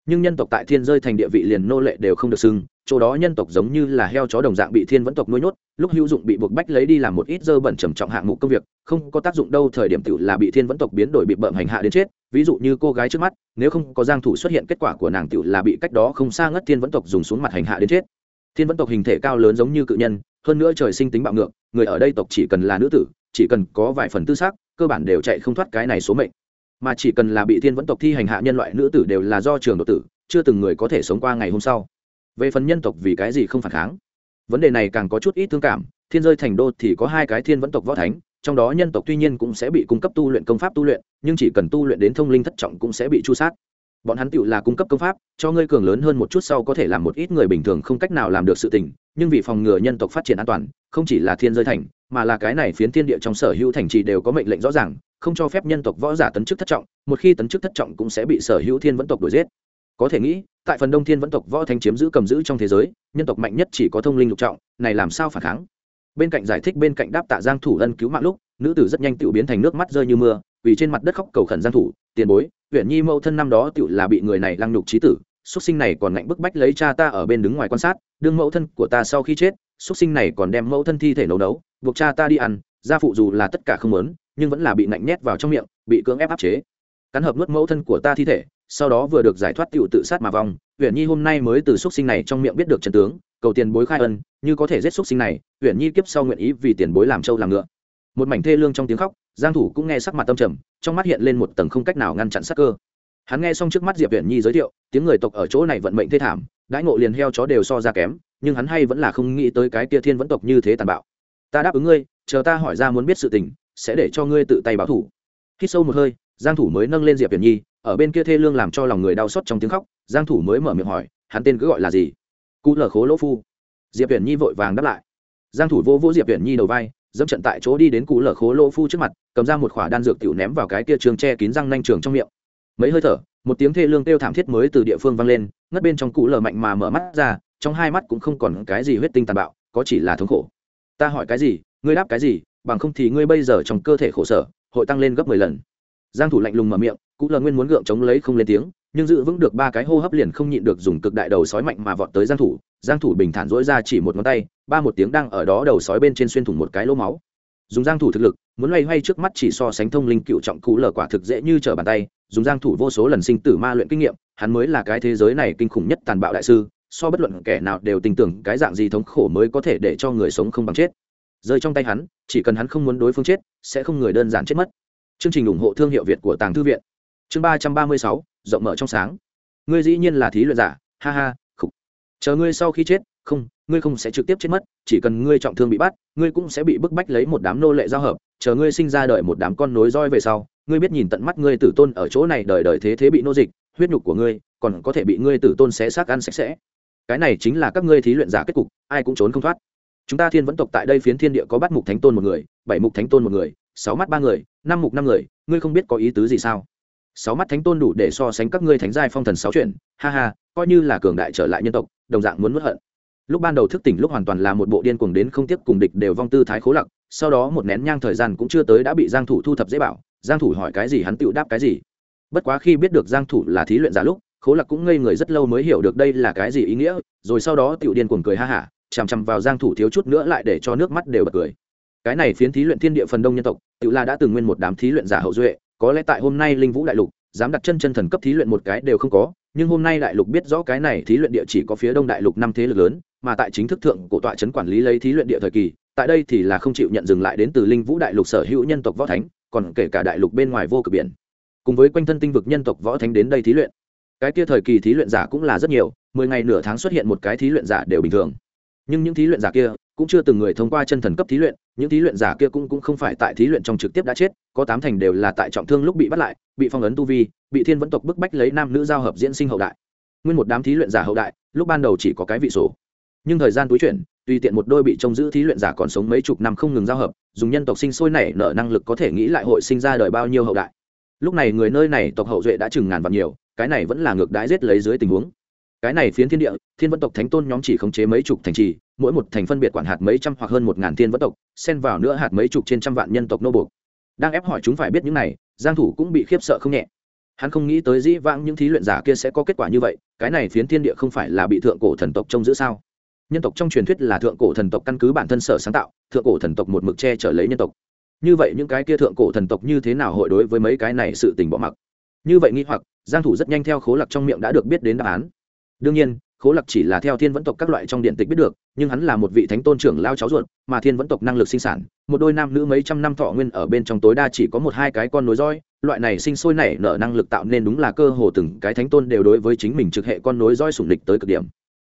Nhưng nhân tộc tại thiên rơi thành địa vị liền nô lệ đều không được xưng, chỗ đó nhân tộc giống như là heo chó đồng dạng bị thiên vẫn tộc nuôi nhốt, lúc hữu dụng bị buộc bách lấy đi làm một ít dơ bẩn trầm trọng hạng mục công việc, không có tác dụng đâu, thời điểm tự là bị thiên vẫn tộc biến đổi bị bợm hành hạ đến chết, ví dụ như cô gái trước mắt, nếu không có giang thủ xuất hiện kết quả của nàng tự là bị cách đó không xa ngất thiên vẫn tộc dùng xuống mặt hành hạ đến chết. Thiên vẫn tộc hình thể cao lớn giống như cự nhân, hơn nữa trời sinh tính bạo ngược, người ở đây tộc chỉ cần là nữ tử, chỉ cần có vài phần tư xác, cơ bản đều chạy không thoát cái này số mệnh mà chỉ cần là bị thiên vẫn tộc thi hành hạ nhân loại nữ tử đều là do trường độc tử, chưa từng người có thể sống qua ngày hôm sau. Về phần nhân tộc vì cái gì không phản kháng? Vấn đề này càng có chút ít thương cảm, thiên rơi thành đô thì có hai cái thiên vẫn tộc võ thánh, trong đó nhân tộc tuy nhiên cũng sẽ bị cung cấp tu luyện công pháp tu luyện, nhưng chỉ cần tu luyện đến thông linh thất trọng cũng sẽ bị chu sát. Bọn hắn tựu là cung cấp công pháp, cho ngươi cường lớn hơn một chút sau có thể làm một ít người bình thường không cách nào làm được sự tình nhưng vì phòng ngừa nhân tộc phát triển an toàn, không chỉ là thiên rơi thành, mà là cái này phiến thiên địa trong sở hữu thành trì đều có mệnh lệnh rõ ràng, không cho phép nhân tộc võ giả tấn chức thất trọng, một khi tấn chức thất trọng cũng sẽ bị sở hữu thiên vẫn tộc đuổi giết. Có thể nghĩ, tại phần đông thiên vẫn tộc võ thanh chiếm giữ cầm giữ trong thế giới, nhân tộc mạnh nhất chỉ có thông linh lục trọng, này làm sao phản kháng? Bên cạnh giải thích bên cạnh đáp tạ giang thủ ân cứu mạng lúc, nữ tử rất nhanh tự biến thành nước mắt rơi như mưa, vì trên mặt đất khóc cầu khẩn giang thủ, tiền bối, huyện nhi mâu thân năm đó tự là bị người này lăng nhục trí tử xuất sinh này còn ngạnh bức bách lấy cha ta ở bên đứng ngoài quan sát, đương mẫu thân của ta sau khi chết xuất sinh này còn đem mẫu thân thi thể nấu nấu, buộc cha ta đi ăn, gia phụ dù là tất cả không muốn, nhưng vẫn là bị ngạnh nhét vào trong miệng, bị cưỡng ép áp chế. Cắn hợp nuốt mẫu thân của ta thi thể, sau đó vừa được giải thoát tựu tự sát mà vong huyện nhi hôm nay mới từ xuất sinh này trong miệng biết được trận tướng, cầu tiền bối khai ân, như có thể giết xuất sinh này huyện nhi kiếp sau nguyện ý vì tiền bối làm trâu làm ngựa. Một mảnh thê lương trong tiếng khóc, giang thủ cũng nghe sắc mặt tâm trầm, trong mắt hiện lên một tầng không cách nào ngăn chặn sát cơ hắn nghe xong trước mắt diệp Viễn nhi giới thiệu, tiếng người tộc ở chỗ này vận mệnh thê thảm, đãi ngộ liền heo chó đều so ra kém, nhưng hắn hay vẫn là không nghĩ tới cái kia thiên vẫn tộc như thế tàn bạo. Ta đáp ứng ngươi, chờ ta hỏi ra muốn biết sự tình, sẽ để cho ngươi tự tay báo thủ. Khi sâu một hơi, giang thủ mới nâng lên diệp Viễn nhi, ở bên kia thê lương làm cho lòng người đau xót trong tiếng khóc, giang thủ mới mở miệng hỏi, hắn tên cứ gọi là gì? Cụ lở khố lỗ phu. Diệp Viễn nhi vội vàng đáp lại. Giang thủ vô vô diệp Viễn nhi đầu vai, dẫm trận tại chỗ đi đến cụ lở khố lỗ phu trước mặt, cầm ra một khỏa đan dược tiểu ném vào cái kia trường che kín răng nanh trường trong miệng mấy hơi thở, một tiếng thê lương kêu thảm thiết mới từ địa phương vang lên, ngất bên trong cụ lở mạnh mà mở mắt ra, trong hai mắt cũng không còn cái gì huyết tinh tàn bạo, có chỉ là thống khổ. Ta hỏi cái gì, ngươi đáp cái gì, bằng không thì ngươi bây giờ trong cơ thể khổ sở, hội tăng lên gấp mười lần. Giang thủ lạnh lùng mở miệng, cụ lờ nguyên muốn gượng chống lấy không lên tiếng, nhưng giữ vững được ba cái hô hấp liền không nhịn được dùng cực đại đầu sói mạnh mà vọt tới giang thủ. Giang thủ bình thản dỗi ra chỉ một ngón tay, ba một tiếng đang ở đó đầu sói bên trên xuyên thủng một cái lỗ máu. Dùng giang thủ thực lực, muốn loay hoay trước mắt chỉ so sánh thông linh cựu trọng cụ lờ quả thực dễ như trở bàn tay dùng giang thủ vô số lần sinh tử ma luyện kinh nghiệm, hắn mới là cái thế giới này kinh khủng nhất tàn bạo đại sư, so bất luận kẻ nào đều tin tưởng cái dạng gì thống khổ mới có thể để cho người sống không bằng chết. Rơi trong tay hắn, chỉ cần hắn không muốn đối phương chết, sẽ không người đơn giản chết mất. Chương trình ủng hộ thương hiệu việt của tàng thư viện. Chương ba trăm ba mươi sáu, rộng mở trong sáng. Ngươi dĩ nhiên là thí luyện giả, ha ha, khục. Chờ ngươi sau khi chết, không, ngươi không sẽ trực tiếp chết mất, chỉ cần ngươi trọng thương bị bắt, ngươi cũng sẽ bị bức bách lấy một đám nô lệ giao hợp, chờ ngươi sinh ra đợi một đám con nối roi về sau ngươi biết nhìn tận mắt ngươi tử tôn ở chỗ này đời đời thế thế bị nô dịch, huyết nhục của ngươi, còn có thể bị ngươi tử tôn xé xác ăn sạch sẽ. Cái này chính là các ngươi thí luyện giả kết cục, ai cũng trốn không thoát. Chúng ta thiên vẫn tộc tại đây phiến thiên địa có bắt mục thánh tôn một người, bảy mục thánh tôn một người, sáu mắt ba người, năm mục năm người, ngươi không biết có ý tứ gì sao? Sáu mắt thánh tôn đủ để so sánh các ngươi thánh giai phong thần sáu chuyện ha ha, coi như là cường đại trở lại nhân tộc, đồng dạng muốn nuốt hận. Lúc ban đầu thức tỉnh lúc hoàn toàn là một bộ điên cuồng đến không tiếp cùng địch đều vong tư thái khố lặc, sau đó một nén nhang thời gian cũng chưa tới đã bị giang thủ thu thập dễ bảo giang thủ hỏi cái gì hắn tự đáp cái gì. Bất quá khi biết được giang thủ là thí luyện giả lúc, khố Lạc cũng ngây người rất lâu mới hiểu được đây là cái gì ý nghĩa, rồi sau đó tiểu điên cuồng cười ha ha chằm chằm vào giang thủ thiếu chút nữa lại để cho nước mắt đều bật cười. Cái này phiến thí luyện thiên địa phần đông nhân tộc, tự là đã từng nguyên một đám thí luyện giả hậu duệ, có lẽ tại hôm nay linh vũ đại lục, dám đặt chân chân thần cấp thí luyện một cái đều không có, nhưng hôm nay đại lục biết rõ cái này thí luyện địa chỉ có phía đông đại lục năm thế lực lớn, mà tại chính thức thượng cổ tọa trấn quản lý lấy thí luyện địa thời kỳ, tại đây thì là không chịu nhận dừng lại đến từ linh vũ đại lục sở hữu nhân tộc võ thánh còn kể cả đại lục bên ngoài vô cực biển. Cùng với quanh thân tinh vực nhân tộc võ thánh đến đây thí luyện. Cái kia thời kỳ thí luyện giả cũng là rất nhiều mười ngày nửa tháng xuất hiện một cái thí luyện giả đều bình thường. Nhưng những thí luyện giả kia cũng chưa từng người thông qua chân thần cấp thí luyện những thí luyện giả kia cũng cũng không phải tại thí luyện trong trực tiếp đã chết có tám thành đều là tại trọng thương lúc bị bắt lại bị phong ấn tu vi bị thiên vẫn tộc bức bách lấy nam nữ giao hợp diễn sinh hậu đại. Nguyên một đám thí luyện giả hậu đại lúc ban đầu chỉ có cái vị số, nhưng thời gian túi chuyển tùy tiện một đôi bị trông giữ thí luyện giả còn sống mấy chục năm không ngừng giao hợp, dùng nhân tộc sinh sôi nảy nở năng lực có thể nghĩ lại hội sinh ra đời bao nhiêu hậu đại. Lúc này người nơi này tộc hậu duệ đã chừng ngàn vạn nhiều, cái này vẫn là ngược đãi giết lấy dưới tình huống. Cái này phiến thiên địa, thiên vân tộc thánh tôn nhóm chỉ khống chế mấy chục thành trì, mỗi một thành phân biệt quản hạt mấy trăm hoặc hơn một ngàn thiên vân tộc, xen vào nữa hạt mấy chục trên trăm vạn nhân tộc nô buộc. Đang ép hỏi chúng phải biết những này, giang thủ cũng bị khiếp sợ không nhẹ. Hắn không nghĩ tới dĩ vãng những thí luyện giả kia sẽ có kết quả như vậy, cái này phiến thiên địa không phải là bị thượng cổ thần tộc trông giữ sao? Nhân tộc trong truyền thuyết là thượng cổ thần tộc căn cứ bản thân sở sáng tạo, thượng cổ thần tộc một mực che trở lấy nhân tộc. Như vậy những cái kia thượng cổ thần tộc như thế nào hội đối với mấy cái này sự tình bỏ mặc? Như vậy nghi hoặc, giang thủ rất nhanh theo khố lặc trong miệng đã được biết đến đáp án. Đương nhiên, khố lặc chỉ là theo thiên vẫn tộc các loại trong điện tịch biết được, nhưng hắn là một vị thánh tôn trưởng lao cháu ruột, mà thiên vẫn tộc năng lực sinh sản, một đôi nam nữ mấy trăm năm thọ nguyên ở bên trong tối đa chỉ có một hai cái con nối roi, loại này sinh sôi nảy nở năng lực tạo nên đúng là cơ hồ từng cái thánh tôn đều đối với chính mình trực hệ con nối roi sủng địch tới cực điểm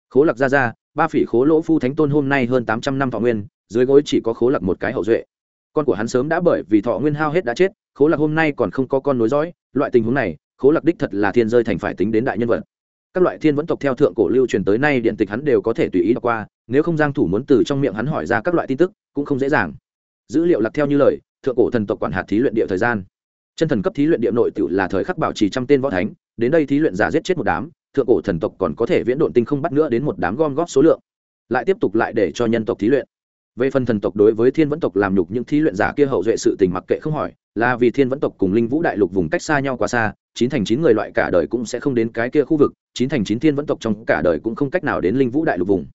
khố lặc ra ra ba phỉ khố lỗ phu thánh tôn hôm nay hơn tám trăm năm thọ nguyên, dưới gối chỉ có khố lặc một cái hậu duệ. Con của hắn sớm đã bởi vì thọ nguyên hao hết đã chết, khố lạc hôm nay còn không có con nối dõi, loại tình huống này, khố lạc đích thật là thiên rơi thành phải tính đến đại nhân vật. Các loại thiên vẫn tộc theo thượng cổ lưu truyền tới nay điện tịch hắn đều có thể tùy ý đọc qua, nếu không giang thủ muốn từ trong miệng hắn hỏi ra các loại tin tức, cũng không dễ dàng. Dữ liệu lạc theo như lời, thượng cổ thần tộc quản hạt thí luyện địa thời gian. Chân thần cấp thí luyện địa nội tự là thời khắc bảo trì trăm tên võ thánh, đến đây thí luyện giả giết chết một đám thượng cổ thần tộc còn có thể viễn độn tinh không bắt nữa đến một đám gom góp số lượng, lại tiếp tục lại để cho nhân tộc thí luyện. Về phần thần tộc đối với thiên vẫn tộc làm nhục những thí luyện giả kia hậu duệ sự tình mặc kệ không hỏi, là vì thiên vẫn tộc cùng linh vũ đại lục vùng cách xa nhau quá xa, chín thành chín người loại cả đời cũng sẽ không đến cái kia khu vực, chín thành chín thiên vẫn tộc trong cả đời cũng không cách nào đến linh vũ đại lục vùng.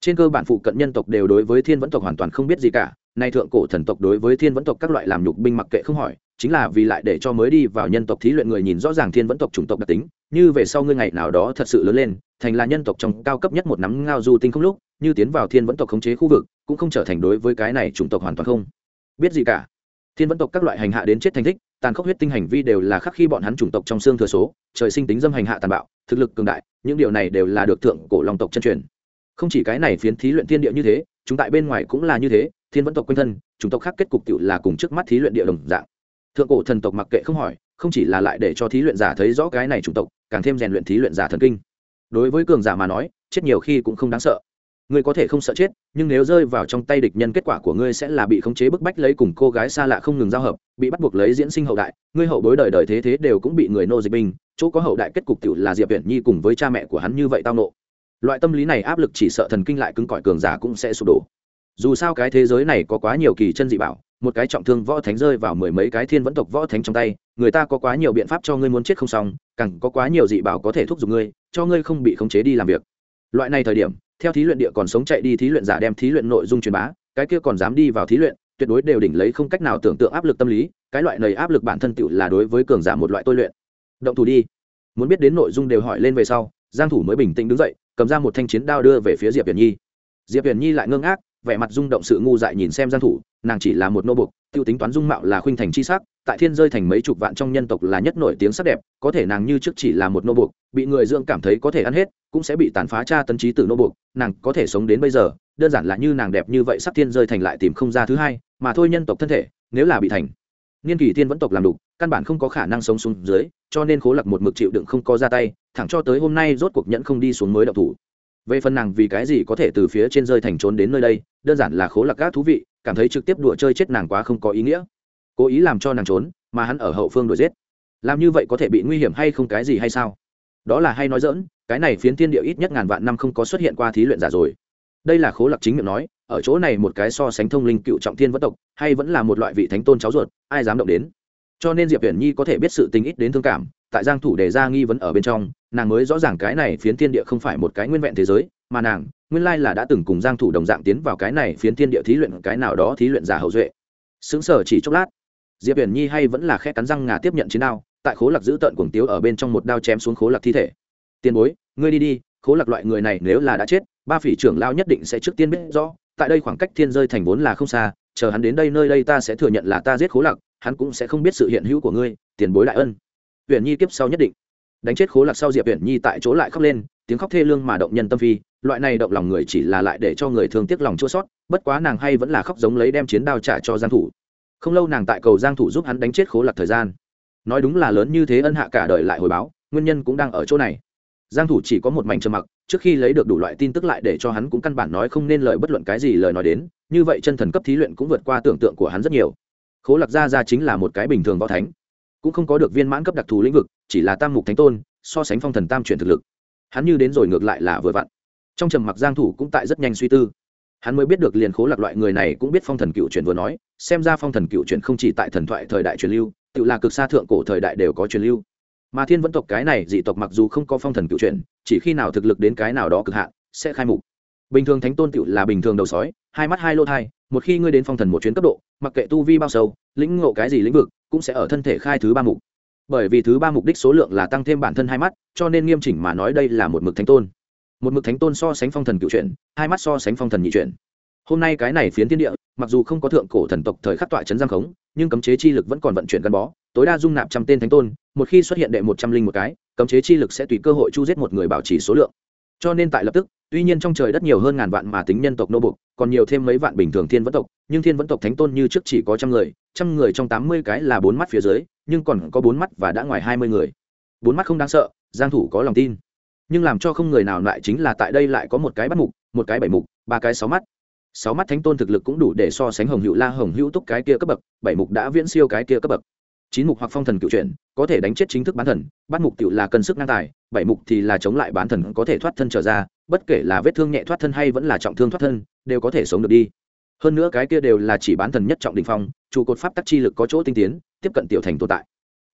Trên cơ bản phụ cận nhân tộc đều đối với thiên vẫn tộc hoàn toàn không biết gì cả, nay thượng cổ thần tộc đối với thiên vẫn tộc các loại làm nhục binh mặc kệ không hỏi chính là vì lại để cho mới đi vào nhân tộc thí luyện người nhìn rõ ràng thiên vẫn tộc chủng tộc đặc tính, như về sau ngươi ngày nào đó thật sự lớn lên, thành là nhân tộc trong cao cấp nhất một nắm ngao du tinh không lúc, như tiến vào thiên vẫn tộc khống chế khu vực, cũng không trở thành đối với cái này chủng tộc hoàn toàn không. Biết gì cả. Thiên vẫn tộc các loại hành hạ đến chết thành thích, tàn khốc huyết tinh hành vi đều là khắc khi bọn hắn chủng tộc trong xương thừa số, trời sinh tính dâm hành hạ tàn bạo, thực lực cường đại, những điều này đều là được thượng cổ long tộc chân truyền. Không chỉ cái này phiến thí luyện thiên địa như thế, chúng tại bên ngoài cũng là như thế, thiên vẫn tộc quanh thân, chủng tộc khác kết cục tự là cùng trước mắt thí luyện địa đồng dạng thượng cổ thần tộc mặc kệ không hỏi, không chỉ là lại để cho thí luyện giả thấy rõ cái này chủng tộc, càng thêm rèn luyện thí luyện giả thần kinh. Đối với cường giả mà nói, chết nhiều khi cũng không đáng sợ. Ngươi có thể không sợ chết, nhưng nếu rơi vào trong tay địch nhân, kết quả của ngươi sẽ là bị khống chế bức bách lấy cùng cô gái xa lạ không ngừng giao hợp, bị bắt buộc lấy diễn sinh hậu đại. Ngươi hậu bối đời đời thế thế đều cũng bị người nô dịch binh chỗ có hậu đại kết cục tự là diệp viện nhi cùng với cha mẹ của hắn như vậy tao nộ. Loại tâm lý này áp lực chỉ sợ thần kinh lại cứng cỏi, cường giả cũng sẽ sụp đổ. Dù sao cái thế giới này có quá nhiều kỳ chân dị bảo một cái trọng thương võ thánh rơi vào mười mấy cái thiên vẫn tộc võ thánh trong tay, người ta có quá nhiều biện pháp cho ngươi muốn chết không xong, càng có quá nhiều dị bảo có thể thúc giục ngươi, cho ngươi không bị khống chế đi làm việc. Loại này thời điểm, theo thí luyện địa còn sống chạy đi thí luyện giả đem thí luyện nội dung truyền bá, cái kia còn dám đi vào thí luyện, tuyệt đối đều đỉnh lấy không cách nào tưởng tượng áp lực tâm lý, cái loại này áp lực bản thân tựu là đối với cường giả một loại tôi luyện. Động thủ đi. Muốn biết đến nội dung đều hỏi lên về sau, giang thủ mới bình tĩnh đứng dậy, cầm ra một thanh chiến đao đưa về phía diệp huyền nhi. Diệp huyền nhi lại ngơ ngác, vẻ mặt rung động sự ngu dại nhìn xem giang thủ nàng chỉ là một nô bục, tiêu tính toán dung mạo là khuynh thành chi sắc, tại thiên rơi thành mấy chục vạn trong nhân tộc là nhất nổi tiếng sắc đẹp, có thể nàng như trước chỉ là một nô buộc bị người dưỡng cảm thấy có thể ăn hết, cũng sẽ bị tàn phá tra tấn trí từ nô buộc nàng có thể sống đến bây giờ, đơn giản là như nàng đẹp như vậy sắc thiên rơi thành lại tìm không ra thứ hai, mà thôi nhân tộc thân thể, nếu là bị thành, niên kỷ thiên vẫn tộc làm đủ căn bản không có khả năng sống xuống dưới, cho nên khố lạc một mực chịu đựng không có ra tay, thẳng cho tới hôm nay rốt cuộc nhẫn không đi xuống mới đậu thủ về phần nàng vì cái gì có thể từ phía trên rơi thành trốn đến nơi đây, đơn giản là khố lạc gác thú vị, cảm thấy trực tiếp đùa chơi chết nàng quá không có ý nghĩa. Cố ý làm cho nàng trốn, mà hắn ở hậu phương đuổi giết. Làm như vậy có thể bị nguy hiểm hay không cái gì hay sao? Đó là hay nói dỡn, cái này phiến thiên địa ít nhất ngàn vạn năm không có xuất hiện qua thí luyện giả rồi. Đây là khố lạc chính miệng nói, ở chỗ này một cái so sánh thông linh cựu trọng thiên vất tộc, hay vẫn là một loại vị thánh tôn cháu ruột, ai dám động đến? Cho nên diệp viễn nhi có thể biết sự tình ít đến thương cảm tại giang thủ đề ra nghi vấn ở bên trong, nàng mới rõ ràng cái này phiến thiên địa không phải một cái nguyên vẹn thế giới, mà nàng, nguyên lai là đã từng cùng giang thủ đồng dạng tiến vào cái này phiến thiên địa thí luyện, cái nào đó thí luyện giả hậu duệ. Sững sờ chỉ chốc lát, diệp huyền nhi hay vẫn là khe cắn răng ngà tiếp nhận chiến đao, tại khố lạc giữ tận cuồng tiếu ở bên trong một đao chém xuống khố lạc thi thể. Tiền bối, ngươi đi đi, khố lạc loại người này nếu là đã chết, ba phỉ trưởng lao nhất định sẽ trước tiên biết rõ, tại đây khoảng cách thiên rơi thành vốn là không xa, chờ hắn đến đây, nơi đây ta sẽ thừa nhận là ta giết khố lạc, hắn cũng sẽ không biết sự hiện hữu của ngươi, tiền bối đại ân huyền nhi tiếp sau nhất định. Đánh chết khố lạc sau diệp huyền nhi tại chỗ lại khóc lên, tiếng khóc thê lương mà động nhân tâm phi, loại này động lòng người chỉ là lại để cho người thương tiếc lòng chua sót bất quá nàng hay vẫn là khóc giống lấy đem chiến đao trả cho giang thủ. Không lâu nàng tại cầu giang thủ giúp hắn đánh chết khố lạc thời gian. Nói đúng là lớn như thế ân hạ cả đời lại hồi báo, nguyên nhân cũng đang ở chỗ này. Giang thủ chỉ có một mảnh trầm mặc, trước khi lấy được đủ loại tin tức lại để cho hắn cũng căn bản nói không nên lời bất luận cái gì lời nói đến, như vậy chân thần cấp thí luyện cũng vượt qua tưởng tượng của hắn rất nhiều. Khố lạc gia gia chính là một cái bình thường võ thánh cũng không có được viên mãn cấp đặc thù lĩnh vực, chỉ là tam mục thánh tôn, so sánh phong thần tam chuyển thực lực. Hắn như đến rồi ngược lại là vừa vặn. Trong trầm mặc giang thủ cũng tại rất nhanh suy tư. Hắn mới biết được liền khố lạc loại người này cũng biết phong thần cựu truyền vừa nói, xem ra phong thần cựu truyền không chỉ tại thần thoại thời đại truyền lưu, tự là cực xa thượng cổ thời đại đều có truyền lưu. Mà thiên vẫn tộc cái này dị tộc mặc dù không có phong thần cựu chuyển, chỉ khi nào thực lực đến cái nào đó cực hạn, sẽ khai mục. Bình thường thánh tôn tự là bình thường đầu sói, hai mắt hai lô thai, một khi ngươi đến phong thần một chuyến cấp độ, mặc kệ tu vi bao sâu, lĩnh ngộ cái gì lĩnh vực cũng sẽ ở thân thể khai thứ ba mục. Bởi vì thứ ba mục đích số lượng là tăng thêm bản thân hai mắt, cho nên nghiêm chỉnh mà nói đây là một mực thánh tôn. Một mực thánh tôn so sánh phong thần cựu chuyển hai mắt so sánh phong thần nhị chuyển hôm nay cái này phiến thiên địa, mặc dù không có thượng cổ thần tộc thời khắc tọa trấn giang khống, nhưng cấm chế chi lực vẫn còn vận chuyển gắn bó, tối đa dung nạp trăm tên thánh tôn, một khi xuất hiện đệ một trăm linh một cái, cấm chế chi lực sẽ tùy cơ hội chu giết một người bảo trì số lượng cho nên tại lập tức, tuy nhiên trong trời đất nhiều hơn ngàn vạn mà tính nhân tộc nô bục còn nhiều thêm mấy vạn bình thường thiên vẫn tộc, nhưng thiên vẫn tộc thánh tôn như trước chỉ có trăm người trăm người trong tám mươi cái là bốn mắt phía dưới, nhưng còn có bốn mắt và đã ngoài hai mươi người. Bốn mắt không đáng sợ, giang thủ có lòng tin. Nhưng làm cho không người nào lại chính là tại đây lại có một cái bắt mục, một cái bảy mục, ba cái sáu mắt. Sáu mắt thánh tôn thực lực cũng đủ để so sánh hồng hữu la, hồng hữu túc cái kia cấp bậc, bảy mục đã viễn siêu cái kia cấp bậc chín mục hoặc phong thần cựu chuyển, có thể đánh chết chính thức bán thần, bắt mục tự là cân sức năng tài, bảy mục thì là chống lại bán thần có thể thoát thân trở ra, bất kể là vết thương nhẹ thoát thân hay vẫn là trọng thương thoát thân, đều có thể sống được đi. Hơn nữa cái kia đều là chỉ bán thần nhất trọng đình phong, trụ cột pháp tắc chi lực có chỗ tinh tiến, tiếp cận tiểu thành tồn tại.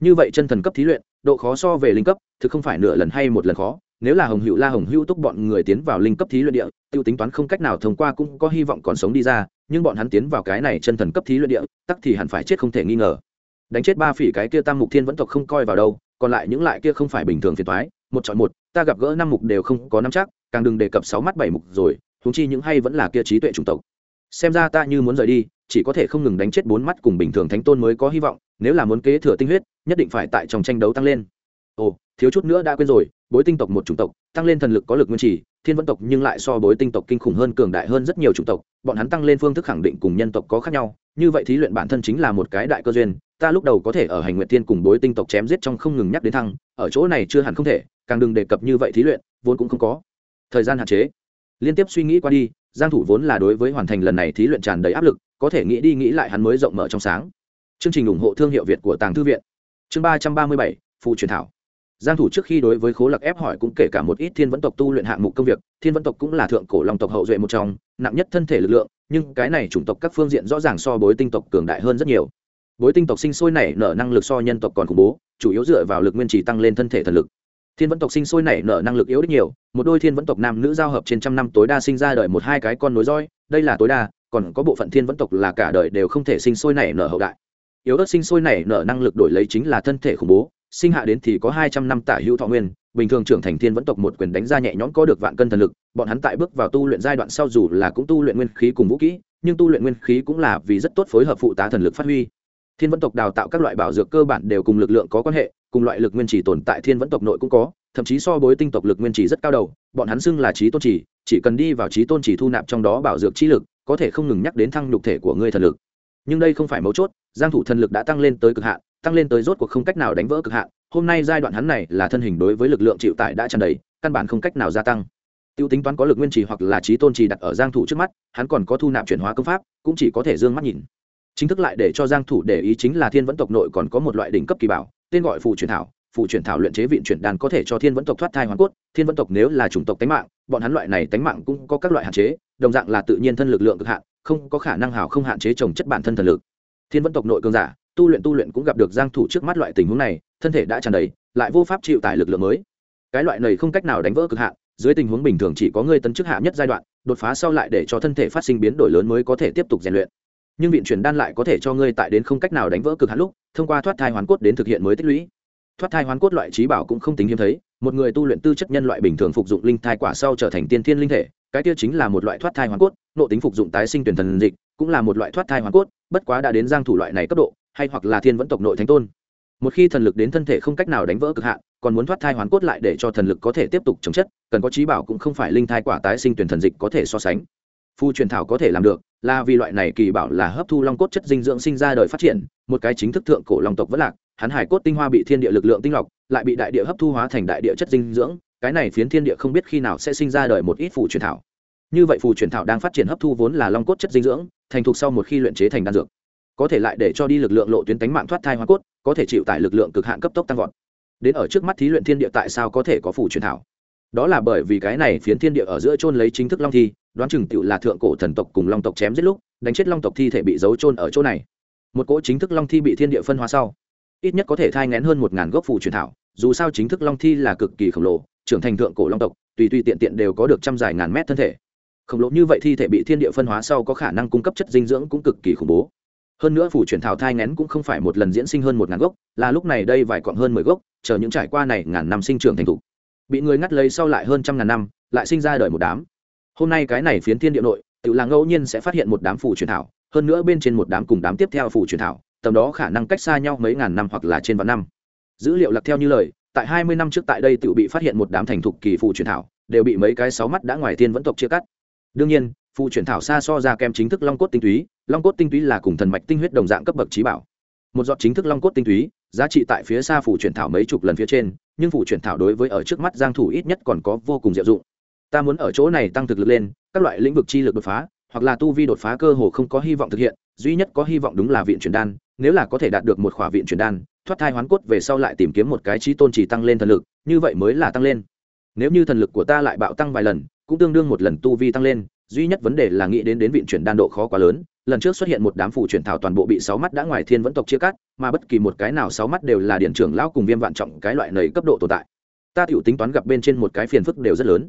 Như vậy chân thần cấp thí luyện, độ khó so về linh cấp, thực không phải nửa lần hay một lần khó, nếu là hồng hữu la hồng hữu túc bọn người tiến vào linh cấp thí luyện địa, tiêu tính toán không cách nào thông qua cũng có hy vọng còn sống đi ra, nhưng bọn hắn tiến vào cái này chân thần cấp thí luyện địa, tắc thì hẳn phải chết không thể nghi ngờ đánh chết ba phỉ cái kia tam mục thiên vẫn tộc không coi vào đâu, còn lại những lại kia không phải bình thường phiền toái, một chọn một, ta gặp gỡ năm mục đều không có năm chắc, càng đừng đề cập sáu mắt bảy mục rồi, huống chi những hay vẫn là kia trí tuệ chủng tộc. Xem ra ta như muốn rời đi, chỉ có thể không ngừng đánh chết bốn mắt cùng bình thường thánh tôn mới có hy vọng, nếu là muốn kế thừa tinh huyết, nhất định phải tại trong tranh đấu tăng lên. Ồ, thiếu chút nữa đã quên rồi, bối tinh tộc một chủng tộc, tăng lên thần lực có lực nguyên trì thiên vẫn tộc nhưng lại so bối tinh tộc kinh khủng hơn cường đại hơn rất nhiều chủng tộc, bọn hắn tăng lên phương thức khẳng định cùng nhân tộc có khác nhau. Như vậy thí luyện bản thân chính là một cái đại cơ duyên, ta lúc đầu có thể ở hành nguyện thiên cùng bối tinh tộc chém giết trong không ngừng nhắc đến thăng, ở chỗ này chưa hẳn không thể, càng đừng đề cập như vậy thí luyện, vốn cũng không có thời gian hạn chế. Liên tiếp suy nghĩ qua đi, giang thủ vốn là đối với hoàn thành lần này thí luyện tràn đầy áp lực, có thể nghĩ đi nghĩ lại hắn mới rộng mở trong sáng. Chương trình ủng hộ thương hiệu việt của tàng thư viện. Chương ba trăm ba mươi bảy phụ truyền thảo giang thủ trước khi đối với khố lạc ép hỏi cũng kể cả một ít thiên vẫn tộc tu luyện hạng mục công việc, thiên vẫn tộc cũng là thượng cổ long tộc hậu duệ một trong, nặng nhất thân thể lực lượng, nhưng cái này chủng tộc các phương diện rõ ràng so bối tinh tộc cường đại hơn rất nhiều. Bối tinh tộc sinh sôi nảy nở năng lực so nhân tộc còn khủng bố, chủ yếu dựa vào lực nguyên trì tăng lên thân thể thần lực. Thiên vẫn tộc sinh sôi nảy nở năng lực yếu rất nhiều, một đôi thiên vẫn tộc nam nữ giao hợp trên trăm năm tối đa sinh ra đời một hai cái con nối roi, đây là tối đa, còn có bộ phận thiên vẫn tộc là cả đời đều không thể sinh sôi nảy nở hậu đại. Yếu ớt sinh sôi nảy nở năng lực đổi lấy chính là thân thể khủng bố sinh hạ đến thì có hai trăm năm tả hữu thọ nguyên, bình thường trưởng thành thiên vẫn tộc một quyền đánh ra nhẹ nhõm có được vạn cân thần lực, bọn hắn tại bước vào tu luyện giai đoạn sau dù là cũng tu luyện nguyên khí cùng vũ kỹ, nhưng tu luyện nguyên khí cũng là vì rất tốt phối hợp phụ tá thần lực phát huy. Thiên vẫn tộc đào tạo các loại bảo dược cơ bản đều cùng lực lượng có quan hệ, cùng loại lực nguyên chỉ tồn tại thiên vẫn tộc nội cũng có, thậm chí so bối tinh tộc lực nguyên chỉ rất cao đầu, bọn hắn xưng là trí tôn chỉ chỉ cần đi vào trí tôn chỉ thu nạp trong đó bảo dược trí lực, có thể không ngừng nhắc đến thăng nhục thể của ngươi thần lực. Nhưng đây không phải mấu chốt, giang thủ thần lực đã tăng lên tới cực hạn tăng lên tới rốt cuộc không cách nào đánh vỡ cực hạn. Hôm nay giai đoạn hắn này là thân hình đối với lực lượng chịu tải đã tràn đầy, căn bản không cách nào gia tăng. Tiêu tính toán có lực nguyên trì hoặc là trí tôn trì đặt ở giang thủ trước mắt, hắn còn có thu nạp chuyển hóa công pháp, cũng chỉ có thể dương mắt nhìn. Chính thức lại để cho giang thủ để ý chính là thiên vẫn tộc nội còn có một loại đỉnh cấp kỳ bảo, tên gọi phù truyền thảo. Phù truyền thảo luyện chế viện chuyển đàn có thể cho thiên vẫn tộc thoát thai hoàn cốt, thiên vẫn tộc nếu là chủng tộc tánh mạng, bọn hắn loại này tánh mạng cũng có các loại hạn chế, đồng dạng là tự nhiên thân lực lượng cực hạn, không có khả năng hảo không hạn chế trồng chất bản thân thần lực. Thiên vẫn tộc nội cường giả tu luyện tu luyện cũng gặp được giang thủ trước mắt loại tình huống này, thân thể đã tràn đầy, lại vô pháp chịu tải lực lượng mới. Cái loại này không cách nào đánh vỡ cực hạn, dưới tình huống bình thường chỉ có người tấn chức hạ nhất giai đoạn, đột phá sau lại để cho thân thể phát sinh biến đổi lớn mới có thể tiếp tục rèn luyện. Nhưng viện chuyển đan lại có thể cho ngươi tại đến không cách nào đánh vỡ cực hạn lúc, thông qua thoát thai hoàn cốt đến thực hiện mới tích lũy. Thoát thai hoàn cốt loại trí bảo cũng không tính hiếm thấy, một người tu luyện tư chất nhân loại bình thường phục dụng linh thai quả sau trở thành tiên thiên linh thể, cái kia chính là một loại thoát thai hoàn cốt, nội tính phục dụng tái sinh tuyển thần dịch, cũng là một loại thoát thai hoàn cốt, bất quá đã đến giang thủ loại này cấp độ hay hoặc là thiên vẫn tộc nội thánh tôn. Một khi thần lực đến thân thể không cách nào đánh vỡ cực hạn, còn muốn thoát thai hoàn cốt lại để cho thần lực có thể tiếp tục chống chất, cần có trí bảo cũng không phải linh thai quả tái sinh tuyển thần dịch có thể so sánh. Phu truyền thảo có thể làm được, là vì loại này kỳ bảo là hấp thu long cốt chất dinh dưỡng sinh ra đời phát triển, một cái chính thức thượng cổ long tộc vẫn lạc, hắn hải cốt tinh hoa bị thiên địa lực lượng tinh lọc, lại bị đại địa hấp thu hóa thành đại địa chất dinh dưỡng, cái này phiến thiên địa không biết khi nào sẽ sinh ra đời một ít phù truyền thảo. Như vậy phù truyền thảo đang phát triển hấp thu vốn là long cốt chất dinh dưỡng, thành thục sau một khi luyện chế thành đan dược có thể lại để cho đi lực lượng lộ tuyến tánh mạng thoát thai hoa cốt, có thể chịu tải lực lượng cực hạn cấp tốc tăng vọt. Đến ở trước mắt thí luyện thiên địa tại sao có thể có phủ truyền thảo? Đó là bởi vì cái này phiến thiên địa ở giữa chôn lấy chính thức long thi, đoán chừng tựu là thượng cổ thần tộc cùng long tộc chém giết lúc, đánh chết long tộc thi thể bị giấu chôn ở chỗ này. Một cỗ chính thức long thi bị thiên địa phân hóa sau, ít nhất có thể thai ngén hơn một ngàn gốc phủ truyền thảo, dù sao chính thức long thi là cực kỳ khổng lồ, trưởng thành thượng cổ long tộc, tùy tùy tiện tiện đều có được trăm dài ngàn mét thân thể. Khổng lồ như vậy thi thể bị thiên địa phân hóa sau có khả năng cung cấp chất dinh dưỡng cũng cực kỳ khủng bố hơn nữa phủ chuyển thảo thai ngén cũng không phải một lần diễn sinh hơn một ngàn gốc, là lúc này đây vài cọng hơn mười gốc, chờ những trải qua này ngàn năm sinh trưởng thành thục. Bị người ngắt lấy sau lại hơn trăm ngàn năm, lại sinh ra đời một đám. Hôm nay cái này phiến thiên địa nội tự là ngẫu nhiên sẽ phát hiện một đám phủ truyền thảo, hơn nữa bên trên một đám cùng đám tiếp theo phủ truyền thảo, tầm đó khả năng cách xa nhau mấy ngàn năm hoặc là trên vạn năm. Dữ liệu lặc theo như lời, tại hai mươi năm trước tại đây tự bị phát hiện một đám thành thục kỳ phủ truyền thảo, đều bị mấy cái sáu mắt đã ngoài thiên vẫn tộc chia cắt. Đương nhiên phụ truyền thảo xa so ra kem chính thức long cốt tinh túy long cốt tinh túy là cùng thần mạch tinh huyết đồng dạng cấp bậc trí bảo. Một giọt chính thức long cốt tinh túy, giá trị tại phía xa phủ truyền thảo mấy chục lần phía trên, nhưng phủ truyền thảo đối với ở trước mắt giang thủ ít nhất còn có vô cùng diệu dụng. Ta muốn ở chỗ này tăng thực lực lên, các loại lĩnh vực chi lực đột phá, hoặc là tu vi đột phá cơ hồ không có hy vọng thực hiện, duy nhất có hy vọng đúng là viện truyền đan, nếu là có thể đạt được một khỏa viện truyền đan, thoát thai hoán cốt về sau lại tìm kiếm một cái trí tôn chỉ tăng lên thần lực, như vậy mới là tăng lên. Nếu như thần lực của ta lại bạo tăng vài lần, cũng tương đương một lần tu vi tăng lên duy nhất vấn đề là nghĩ đến đến viện chuyển đan độ khó quá lớn, lần trước xuất hiện một đám phủ chuyển thảo toàn bộ bị sáu mắt đã ngoài thiên vẫn tộc chia cắt, mà bất kỳ một cái nào sáu mắt đều là điện trưởng lão cùng viêm vạn trọng cái loại nầy cấp độ tồn tại. Ta tiểu tính toán gặp bên trên một cái phiền phức đều rất lớn.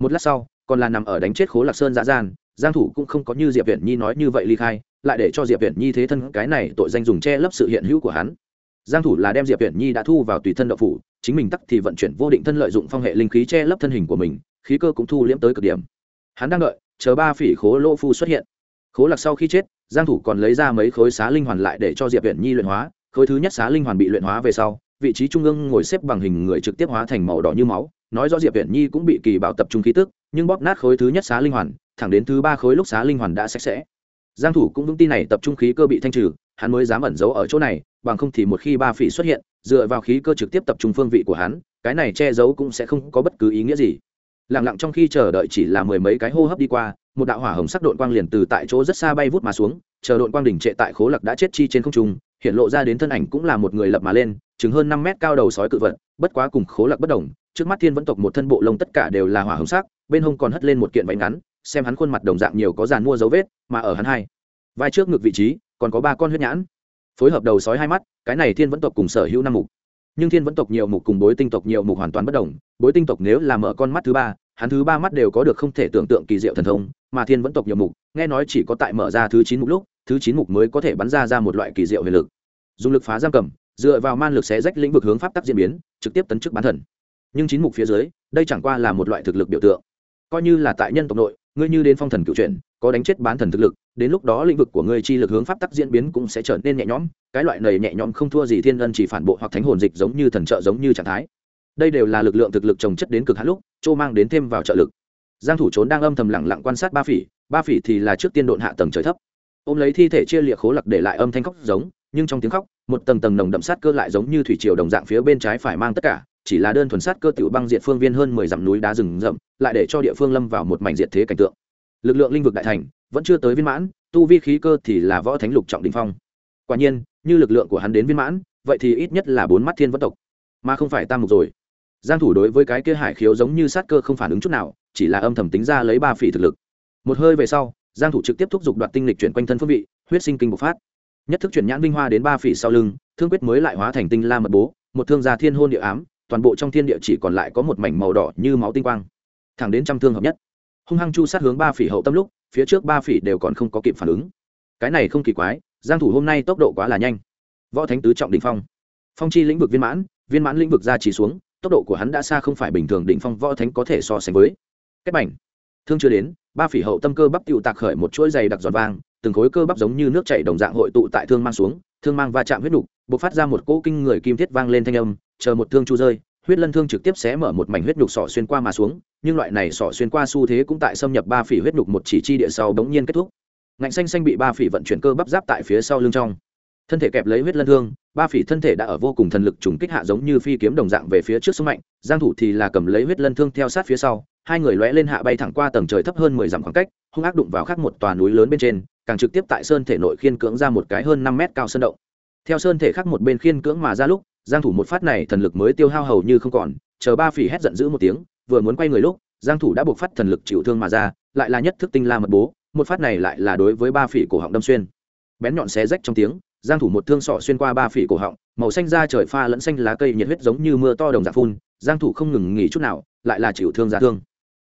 Một lát sau, còn là nằm ở đánh chết khố lạc sơn dã gian, giang thủ cũng không có như diệp viện nhi nói như vậy ly khai, lại để cho diệp viện nhi thế thân cái này tội danh dùng che lấp sự hiện hữu của hắn. Giang thủ là đem diệp viện nhi đã thu vào tùy thân đạo phủ, chính mình tắc thì vận chuyển vô định thân lợi dụng phong hệ linh khí che lấp thân hình của mình, khí cơ cũng thu liễm tới cực điểm. Hắn đang đợi chờ ba phỉ khố lỗ phu xuất hiện. Khố lạc sau khi chết, giang thủ còn lấy ra mấy khối xá linh hoàn lại để cho diệp viện nhi luyện hóa. Khối thứ nhất xá linh hoàn bị luyện hóa về sau, vị trí trung ương ngồi xếp bằng hình người trực tiếp hóa thành màu đỏ như máu. Nói rõ diệp viện nhi cũng bị kỳ bảo tập trung khí tức, nhưng bóp nát khối thứ nhất xá linh hoàn, thẳng đến thứ ba khối lúc xá linh hoàn đã sạch sẽ. Giang thủ cũng vững tin này tập trung khí cơ bị thanh trừ, hắn mới dám ẩn giấu ở chỗ này, bằng không thì một khi ba phỉ xuất hiện, dựa vào khí cơ trực tiếp tập trung phương vị của hắn, cái này che giấu cũng sẽ không có bất cứ ý nghĩa gì lặng lặng trong khi chờ đợi chỉ là mười mấy cái hô hấp đi qua, một đạo hỏa hồng sắc đội quang liền từ tại chỗ rất xa bay vút mà xuống, chờ đội quang đỉnh trệ tại khố lạc đã chết chi trên không trung, hiện lộ ra đến thân ảnh cũng là một người lập mà lên, chừng hơn năm mét cao đầu sói cự vật, bất quá cùng khố lạc bất đồng, trước mắt thiên vẫn tộc một thân bộ lông tất cả đều là hỏa hồng sắc, bên hông còn hất lên một kiện váy ngắn, xem hắn khuôn mặt đồng dạng nhiều có dàn mua dấu vết, mà ở hắn hai vai trước ngực vị trí, còn có ba con huyết nhãn. Phối hợp đầu sói hai mắt, cái này thiên vẫn tộc cùng sở hữu năm mục. Nhưng thiên vẫn tộc nhiều mục cùng bối tinh tộc nhiều mục hoàn toàn bất đồng, bối tinh tộc nếu là mở con mắt thứ ba hắn thứ ba mắt đều có được không thể tưởng tượng kỳ diệu thần thông, mà thiên vẫn tộc nhiều mục, nghe nói chỉ có tại mở ra thứ chín mục lúc, thứ chín mục mới có thể bắn ra ra một loại kỳ diệu huyền lực. Dùng lực phá giam cầm, dựa vào man lực xé rách lĩnh vực hướng pháp tắc diễn biến, trực tiếp tấn chức bán thần. Nhưng chín mục phía dưới, đây chẳng qua là một loại thực lực biểu tượng. Coi như là tại nhân tộc nội, ngươi như đến phong thần cựu truyện, có đánh chết bán thần thực lực, đến lúc đó lĩnh vực của ngươi chi lực hướng pháp tắc diễn biến cũng sẽ trở nên nhẹ nhõm, cái loại này nhẹ nhõm không thua gì thiên ân chỉ phản bộ hoặc thánh hồn dịch giống như thần trợ giống như trạng thái đây đều là lực lượng thực lực trồng chất đến cực hạn lúc châu mang đến thêm vào trợ lực. Giang thủ trốn đang âm thầm lặng lặng quan sát ba phỉ ba phỉ thì là trước tiên độn hạ tầng trời thấp. Ôm lấy thi thể chia liệt khố lặc để lại âm thanh khóc giống, nhưng trong tiếng khóc, một tầng tầng nồng đậm sát cơ lại giống như thủy triều đồng dạng phía bên trái phải mang tất cả, chỉ là đơn thuần sát cơ tiểu băng diệt phương viên hơn mười dặm núi đá rừng rậm, lại để cho địa phương lâm vào một mảnh diệt thế cảnh tượng. Lực lượng linh vực đại thành, vẫn chưa tới viên mãn, tu vi khí cơ thì là võ thánh lục trọng đỉnh phong. Quả nhiên, như lực lượng của hắn đến viên mãn, vậy thì ít nhất là bốn mắt thiên vẫn tộc. Mà không phải tam mục rồi giang thủ đối với cái kia hải khiếu giống như sát cơ không phản ứng chút nào, chỉ là âm thầm tính ra lấy ba phỉ thực lực. Một hơi về sau, giang thủ trực tiếp thúc giục đoạt tinh lịch chuyển quanh thân phương vị, huyết sinh kinh bộc phát. Nhất thức chuyển nhãn vinh hoa đến ba phỉ sau lưng, thương quyết mới lại hóa thành tinh la mật bố, một thương gia thiên hôn địa ám, toàn bộ trong thiên địa chỉ còn lại có một mảnh màu đỏ như máu tinh quang. Thẳng đến trăm thương hợp nhất, hung hăng chu sát hướng ba phỉ hậu tâm lúc, phía trước ba phỉ đều còn không có kịp phản ứng. Cái này không kỳ quái, giang thủ hôm nay tốc độ quá là nhanh. Võ thánh tứ trọng đỉnh phong. Phong chi lĩnh vực viên mãn viên mãn lĩnh vực ra chỉ xuống tốc độ của hắn đã xa không phải bình thường định phong võ thánh có thể so sánh với. Kết bảnh thương chưa đến, ba phỉ hậu tâm cơ bắp tựu tạc khởi một chuỗi dày đặc giòn vang, từng khối cơ bắp giống như nước chảy đồng dạng hội tụ tại thương mang xuống, thương mang va chạm huyết nục, bộc phát ra một cỗ kinh người kim thiết vang lên thanh âm, chờ một thương chu rơi, huyết lân thương trực tiếp xé mở một mảnh huyết đục sọ xuyên qua mà xuống, nhưng loại này sọ xuyên qua xu thế cũng tại xâm nhập ba phỉ huyết đục một chỉ chi địa sau bỗng nhiên kết thúc. Ngạnh xanh xanh bị ba phỉ vận chuyển cơ bắp giáp tại phía sau lưng trong thân thể kẹp lấy huyết lân thương, ba phỉ thân thể đã ở vô cùng thần lực trùng kích hạ giống như phi kiếm đồng dạng về phía trước sức mạnh, giang thủ thì là cầm lấy huyết lân thương theo sát phía sau, hai người lóe lên hạ bay thẳng qua tầng trời thấp hơn 10 dặm khoảng cách, hung ác đụng vào khác một tòa núi lớn bên trên, càng trực tiếp tại sơn thể nội khiên cưỡng ra một cái hơn 5 mét cao sơn động. Theo sơn thể khác một bên khiên cưỡng mà ra lúc, giang thủ một phát này thần lực mới tiêu hao hầu như không còn, chờ ba phỉ hét giận dữ một tiếng, vừa muốn quay người lúc, giang thủ đã buộc phát thần lực chịu thương mà ra, lại là nhất thức tinh la mật bố, một phát này lại là đối với ba phỉ cổ họng đâm xuyên. Bén nhọn xé rách trong tiếng giang thủ một thương sọ xuyên qua ba phỉ cổ họng, màu xanh da trời pha lẫn xanh lá cây nhiệt huyết giống như mưa to đồng dạng phun, giang thủ không ngừng nghỉ chút nào, lại là chịu thương ra thương.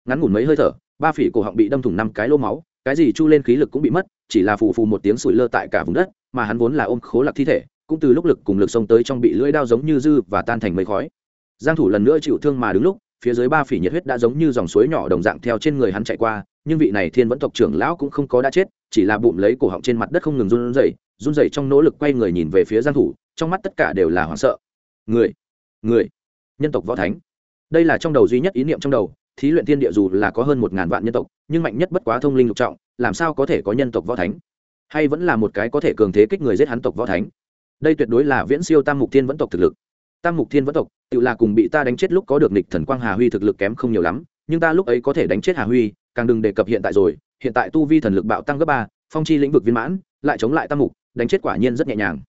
Ngắn ngủn mấy hơi thở, ba phỉ cổ họng bị đâm thủng năm cái lô máu, cái gì chu lên khí lực cũng bị mất, chỉ là phù phù một tiếng sủi lơ tại cả vùng đất, mà hắn vốn là ôm khố lạc thi thể, cũng từ lúc lực cùng lực xông tới trong bị lưỡi đao giống như dư và tan thành mây khói. Giang thủ lần nữa chịu thương mà đứng lúc, phía dưới ba phỉ nhiệt huyết đã giống như dòng suối nhỏ đồng dạng theo trên người hắn chạy qua, nhưng vị này thiên vẫn tộc trưởng lão cũng không có đã chết, chỉ là bụng lấy cổ họng trên mặt đất không ngừng run rẩy run rẩy trong nỗ lực quay người nhìn về phía giang thủ, trong mắt tất cả đều là hoảng sợ. Người người, nhân tộc võ thánh. Đây là trong đầu duy nhất ý niệm trong đầu, thí luyện thiên địa dù là có hơn một ngàn vạn nhân tộc, nhưng mạnh nhất bất quá thông linh lục trọng, làm sao có thể có nhân tộc võ thánh? Hay vẫn là một cái có thể cường thế kích người giết hắn tộc võ thánh? Đây tuyệt đối là viễn siêu tam mục thiên vẫn tộc thực lực. Tam mục thiên vẫn tộc, tự là cùng bị ta đánh chết lúc có được nịch thần quang hà huy thực lực kém không nhiều lắm, nhưng ta lúc ấy có thể đánh chết hà huy, càng đừng đề cập hiện tại rồi. Hiện tại tu vi thần lực bạo tăng gấp ba, phong chi lĩnh vực viên mãn, lại chống lại tam mục đánh chết quả nhiên rất nhẹ nhàng.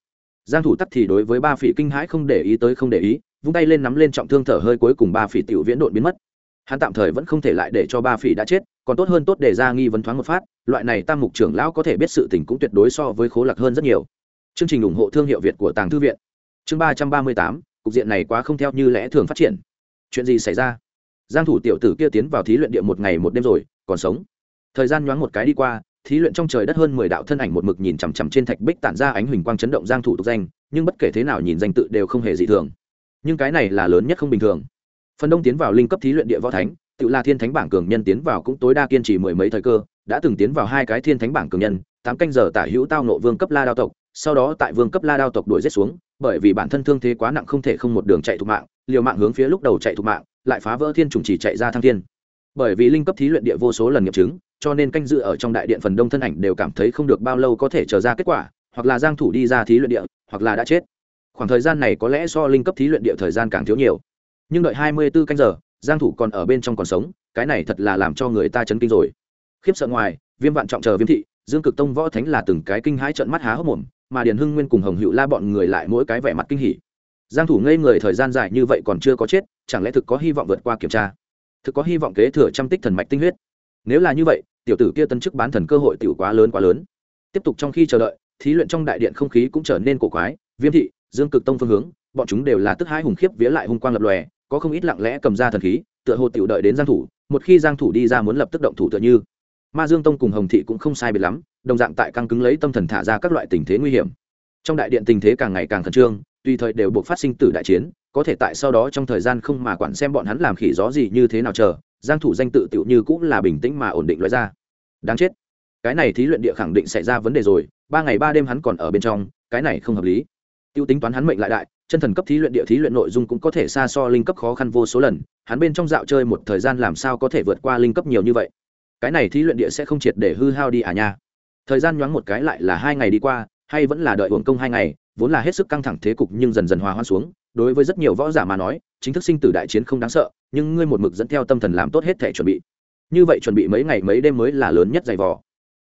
Giang thủ tắc thì đối với ba phỉ kinh hãi không để ý tới không để ý, vung tay lên nắm lên trọng thương thở hơi cuối cùng ba phỉ tiểu viễn đột biến mất. Hắn tạm thời vẫn không thể lại để cho ba phỉ đã chết, còn tốt hơn tốt để ra nghi vấn thoáng một phát, loại này tam mục trưởng lão có thể biết sự tình cũng tuyệt đối so với khố lạc hơn rất nhiều. Chương trình ủng hộ thương hiệu việt của tàng thư viện. Chương ba trăm ba mươi tám, cục diện này quá không theo như lẽ thường phát triển. Chuyện gì xảy ra? Giang thủ tiểu tử kia tiến vào thí luyện địa một ngày một đêm rồi, còn sống. Thời gian nhoáng một cái đi qua thí luyện trong trời đất hơn mười đạo thân ảnh một mực nhìn chằm chằm trên thạch bích tản ra ánh huỳnh quang chấn động giang thủ tục danh, nhưng bất kể thế nào nhìn danh tự đều không hề dị thường. Nhưng cái này là lớn nhất không bình thường. Phần đông tiến vào linh cấp thí luyện địa võ thánh, tự là thiên thánh bảng cường nhân tiến vào cũng tối đa kiên trì mười mấy thời cơ, đã từng tiến vào hai cái thiên thánh bảng cường nhân, tám canh giờ tả hữu tao nộ vương cấp la đao tộc, sau đó tại vương cấp la đao tộc đuổi giết xuống, bởi vì bản thân thương thế quá nặng không thể không một đường chạy thục mạng, liều mạng hướng phía lúc đầu chạy thục mạng, lại phá vỡ thiên trùng chỉ chạy ra thăng thiên. Bởi vì linh cấp thí luyện địa vô số lần nghiệm chứng cho nên canh dự ở trong đại điện phần đông thân ảnh đều cảm thấy không được bao lâu có thể chờ ra kết quả, hoặc là giang thủ đi ra thí luyện địa, hoặc là đã chết. Khoảng thời gian này có lẽ so linh cấp thí luyện địa thời gian càng thiếu nhiều. Nhưng đợi 24 canh giờ, giang thủ còn ở bên trong còn sống, cái này thật là làm cho người ta chấn kinh rồi. Khiếp sợ ngoài, viêm vạn trọng chờ viêm thị, dương cực tông võ thánh là từng cái kinh hãi trợn mắt há hốc mồm, mà điền hưng nguyên cùng hồng hữu la bọn người lại mỗi cái vẻ mặt kinh hỉ. Giang thủ ngây người thời gian dài như vậy còn chưa có chết, chẳng lẽ thực có hy vọng vượt qua kiểm tra? Thực có hy vọng kế thừa trăm tích thần mạch tinh huyết? Nếu là như vậy, tiểu tử kia tân chức bán thần cơ hội tiểu quá lớn quá lớn. Tiếp tục trong khi chờ đợi, thí luyện trong đại điện không khí cũng trở nên cổ quái. Viêm thị, dương cực tông phương hướng, bọn chúng đều là tức hai hùng khiếp vía lại hung quang lập lòe, có không ít lặng lẽ cầm ra thần khí, tựa hồ tiểu đợi đến giang thủ, một khi giang thủ đi ra muốn lập tức động thủ tựa như. Ma dương tông cùng hồng thị cũng không sai biệt lắm, đồng dạng tại căng cứng lấy tâm thần thả ra các loại tình thế nguy hiểm. Trong đại điện tình thế càng ngày càng khẩn trương, tùy thời đều buộc phát sinh tử đại chiến, có thể tại sau đó trong thời gian không mà quản xem bọn hắn làm khỉ gió gì như thế nào chờ giang thủ danh tự tiểu như cũng là bình tĩnh mà ổn định loại ra. Đáng chết. Cái này thí luyện địa khẳng định xảy ra vấn đề rồi, ba ngày ba đêm hắn còn ở bên trong, cái này không hợp lý. Tiêu tính toán hắn mệnh lại đại, chân thần cấp thí luyện địa thí luyện nội dung cũng có thể xa so linh cấp khó khăn vô số lần, hắn bên trong dạo chơi một thời gian làm sao có thể vượt qua linh cấp nhiều như vậy? Cái này thí luyện địa sẽ không triệt để hư hao đi à nha. Thời gian nhoáng một cái lại là hai ngày đi qua, hay vẫn là đợi hưởng công hai ngày, vốn là hết sức căng thẳng thế cục nhưng dần dần hòa hoãn xuống, đối với rất nhiều võ giả mà nói, chính thức sinh tử đại chiến không đáng sợ nhưng ngươi một mực dẫn theo tâm thần làm tốt hết thể chuẩn bị. Như vậy chuẩn bị mấy ngày mấy đêm mới là lớn nhất dày vò.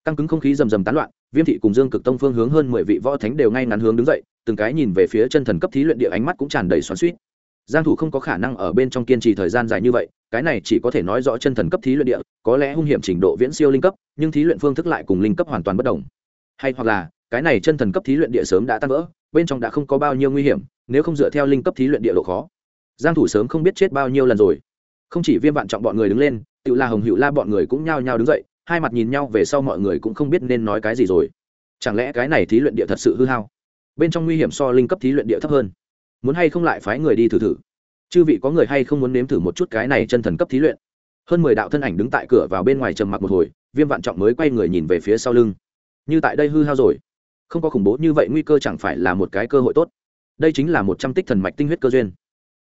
Căng cứng không khí rầm rầm tán loạn, viêm thị cùng dương cực tông phương hướng hơn mười vị võ thánh đều ngay ngắn hướng đứng dậy, từng cái nhìn về phía chân thần cấp thí luyện địa ánh mắt cũng tràn đầy xoắn suýt giang thủ không có khả năng ở bên trong kiên trì thời gian dài như vậy, cái này chỉ có thể nói rõ chân thần cấp thí luyện địa, có lẽ hung hiểm trình độ viễn siêu linh cấp, nhưng thí luyện phương thức lại cùng linh cấp hoàn toàn bất đồng. Hay hoặc là, cái này chân thần cấp thí luyện địa sớm đã tan vỡ, bên trong đã không có bao nhiêu nguy hiểm, nếu không dựa theo linh cấp thí luyện địa độ khó giang thủ sớm không biết chết bao nhiêu lần rồi. Không chỉ viêm vạn trọng bọn người đứng lên tự là hồng, hữu la bọn người cũng nhao nhao đứng dậy, hai mặt nhìn nhau về sau mọi người cũng không biết nên nói cái gì rồi. Chẳng lẽ cái này thí luyện địa thật sự hư hao? Bên trong nguy hiểm so linh cấp thí luyện địa thấp hơn. Muốn hay không lại phái người đi thử thử? Chư vị có người hay không muốn nếm thử một chút cái này chân thần cấp thí luyện? Hơn mười đạo thân ảnh đứng tại cửa vào bên ngoài trầm mặc một hồi, viêm vạn trọng mới quay người nhìn về phía sau lưng. Như tại đây hư hao rồi. Không có khủng bố như vậy nguy cơ chẳng phải là một cái cơ hội tốt. Đây chính là một trăm tích thần mạch tinh huyết cơ duyên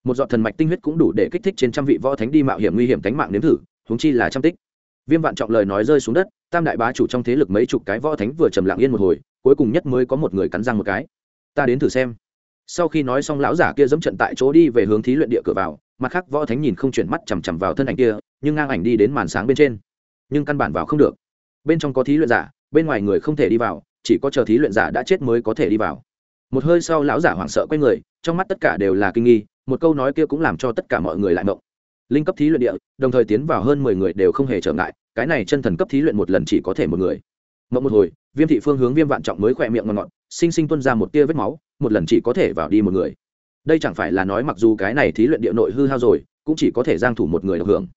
một dọn thần mạch tinh huyết cũng đủ để kích thích trên trăm vị võ thánh đi mạo hiểm nguy hiểm tánh mạng nếm thử, huống chi là trăm tích. Viêm vạn trọng lời nói rơi xuống đất, tam đại bá chủ trong thế lực mấy chục cái võ thánh vừa trầm lặng yên một hồi, cuối cùng nhất mới có một người cắn răng một cái. Ta đến thử xem. Sau khi nói xong lão giả kia dẫm trận tại chỗ đi về hướng thí luyện địa cửa vào, mặt khác võ thánh nhìn không chuyển mắt chằm chằm vào thân ảnh kia, nhưng ngang ảnh đi đến màn sáng bên trên. Nhưng căn bản vào không được. Bên trong có thí luyện giả, bên ngoài người không thể đi vào, chỉ có chờ thí luyện giả đã chết mới có thể đi vào. Một hơi sau lão giả hoảng sợ quay người trong mắt tất cả đều là kinh nghi, một câu nói kia cũng làm cho tất cả mọi người lại mộng linh cấp thí luyện địa, đồng thời tiến vào hơn mười người đều không hề trở ngại, cái này chân thần cấp thí luyện một lần chỉ có thể một người. Mộng một hồi, viêm thị phương hướng viêm vạn trọng mới khỏe miệng ngọn ngọn sinh sinh tuân ra một tia vết máu, một lần chỉ có thể vào đi một người. Đây chẳng phải là nói mặc dù cái này thí luyện địa nội hư hao rồi, cũng chỉ có thể giang thủ một người được hưởng.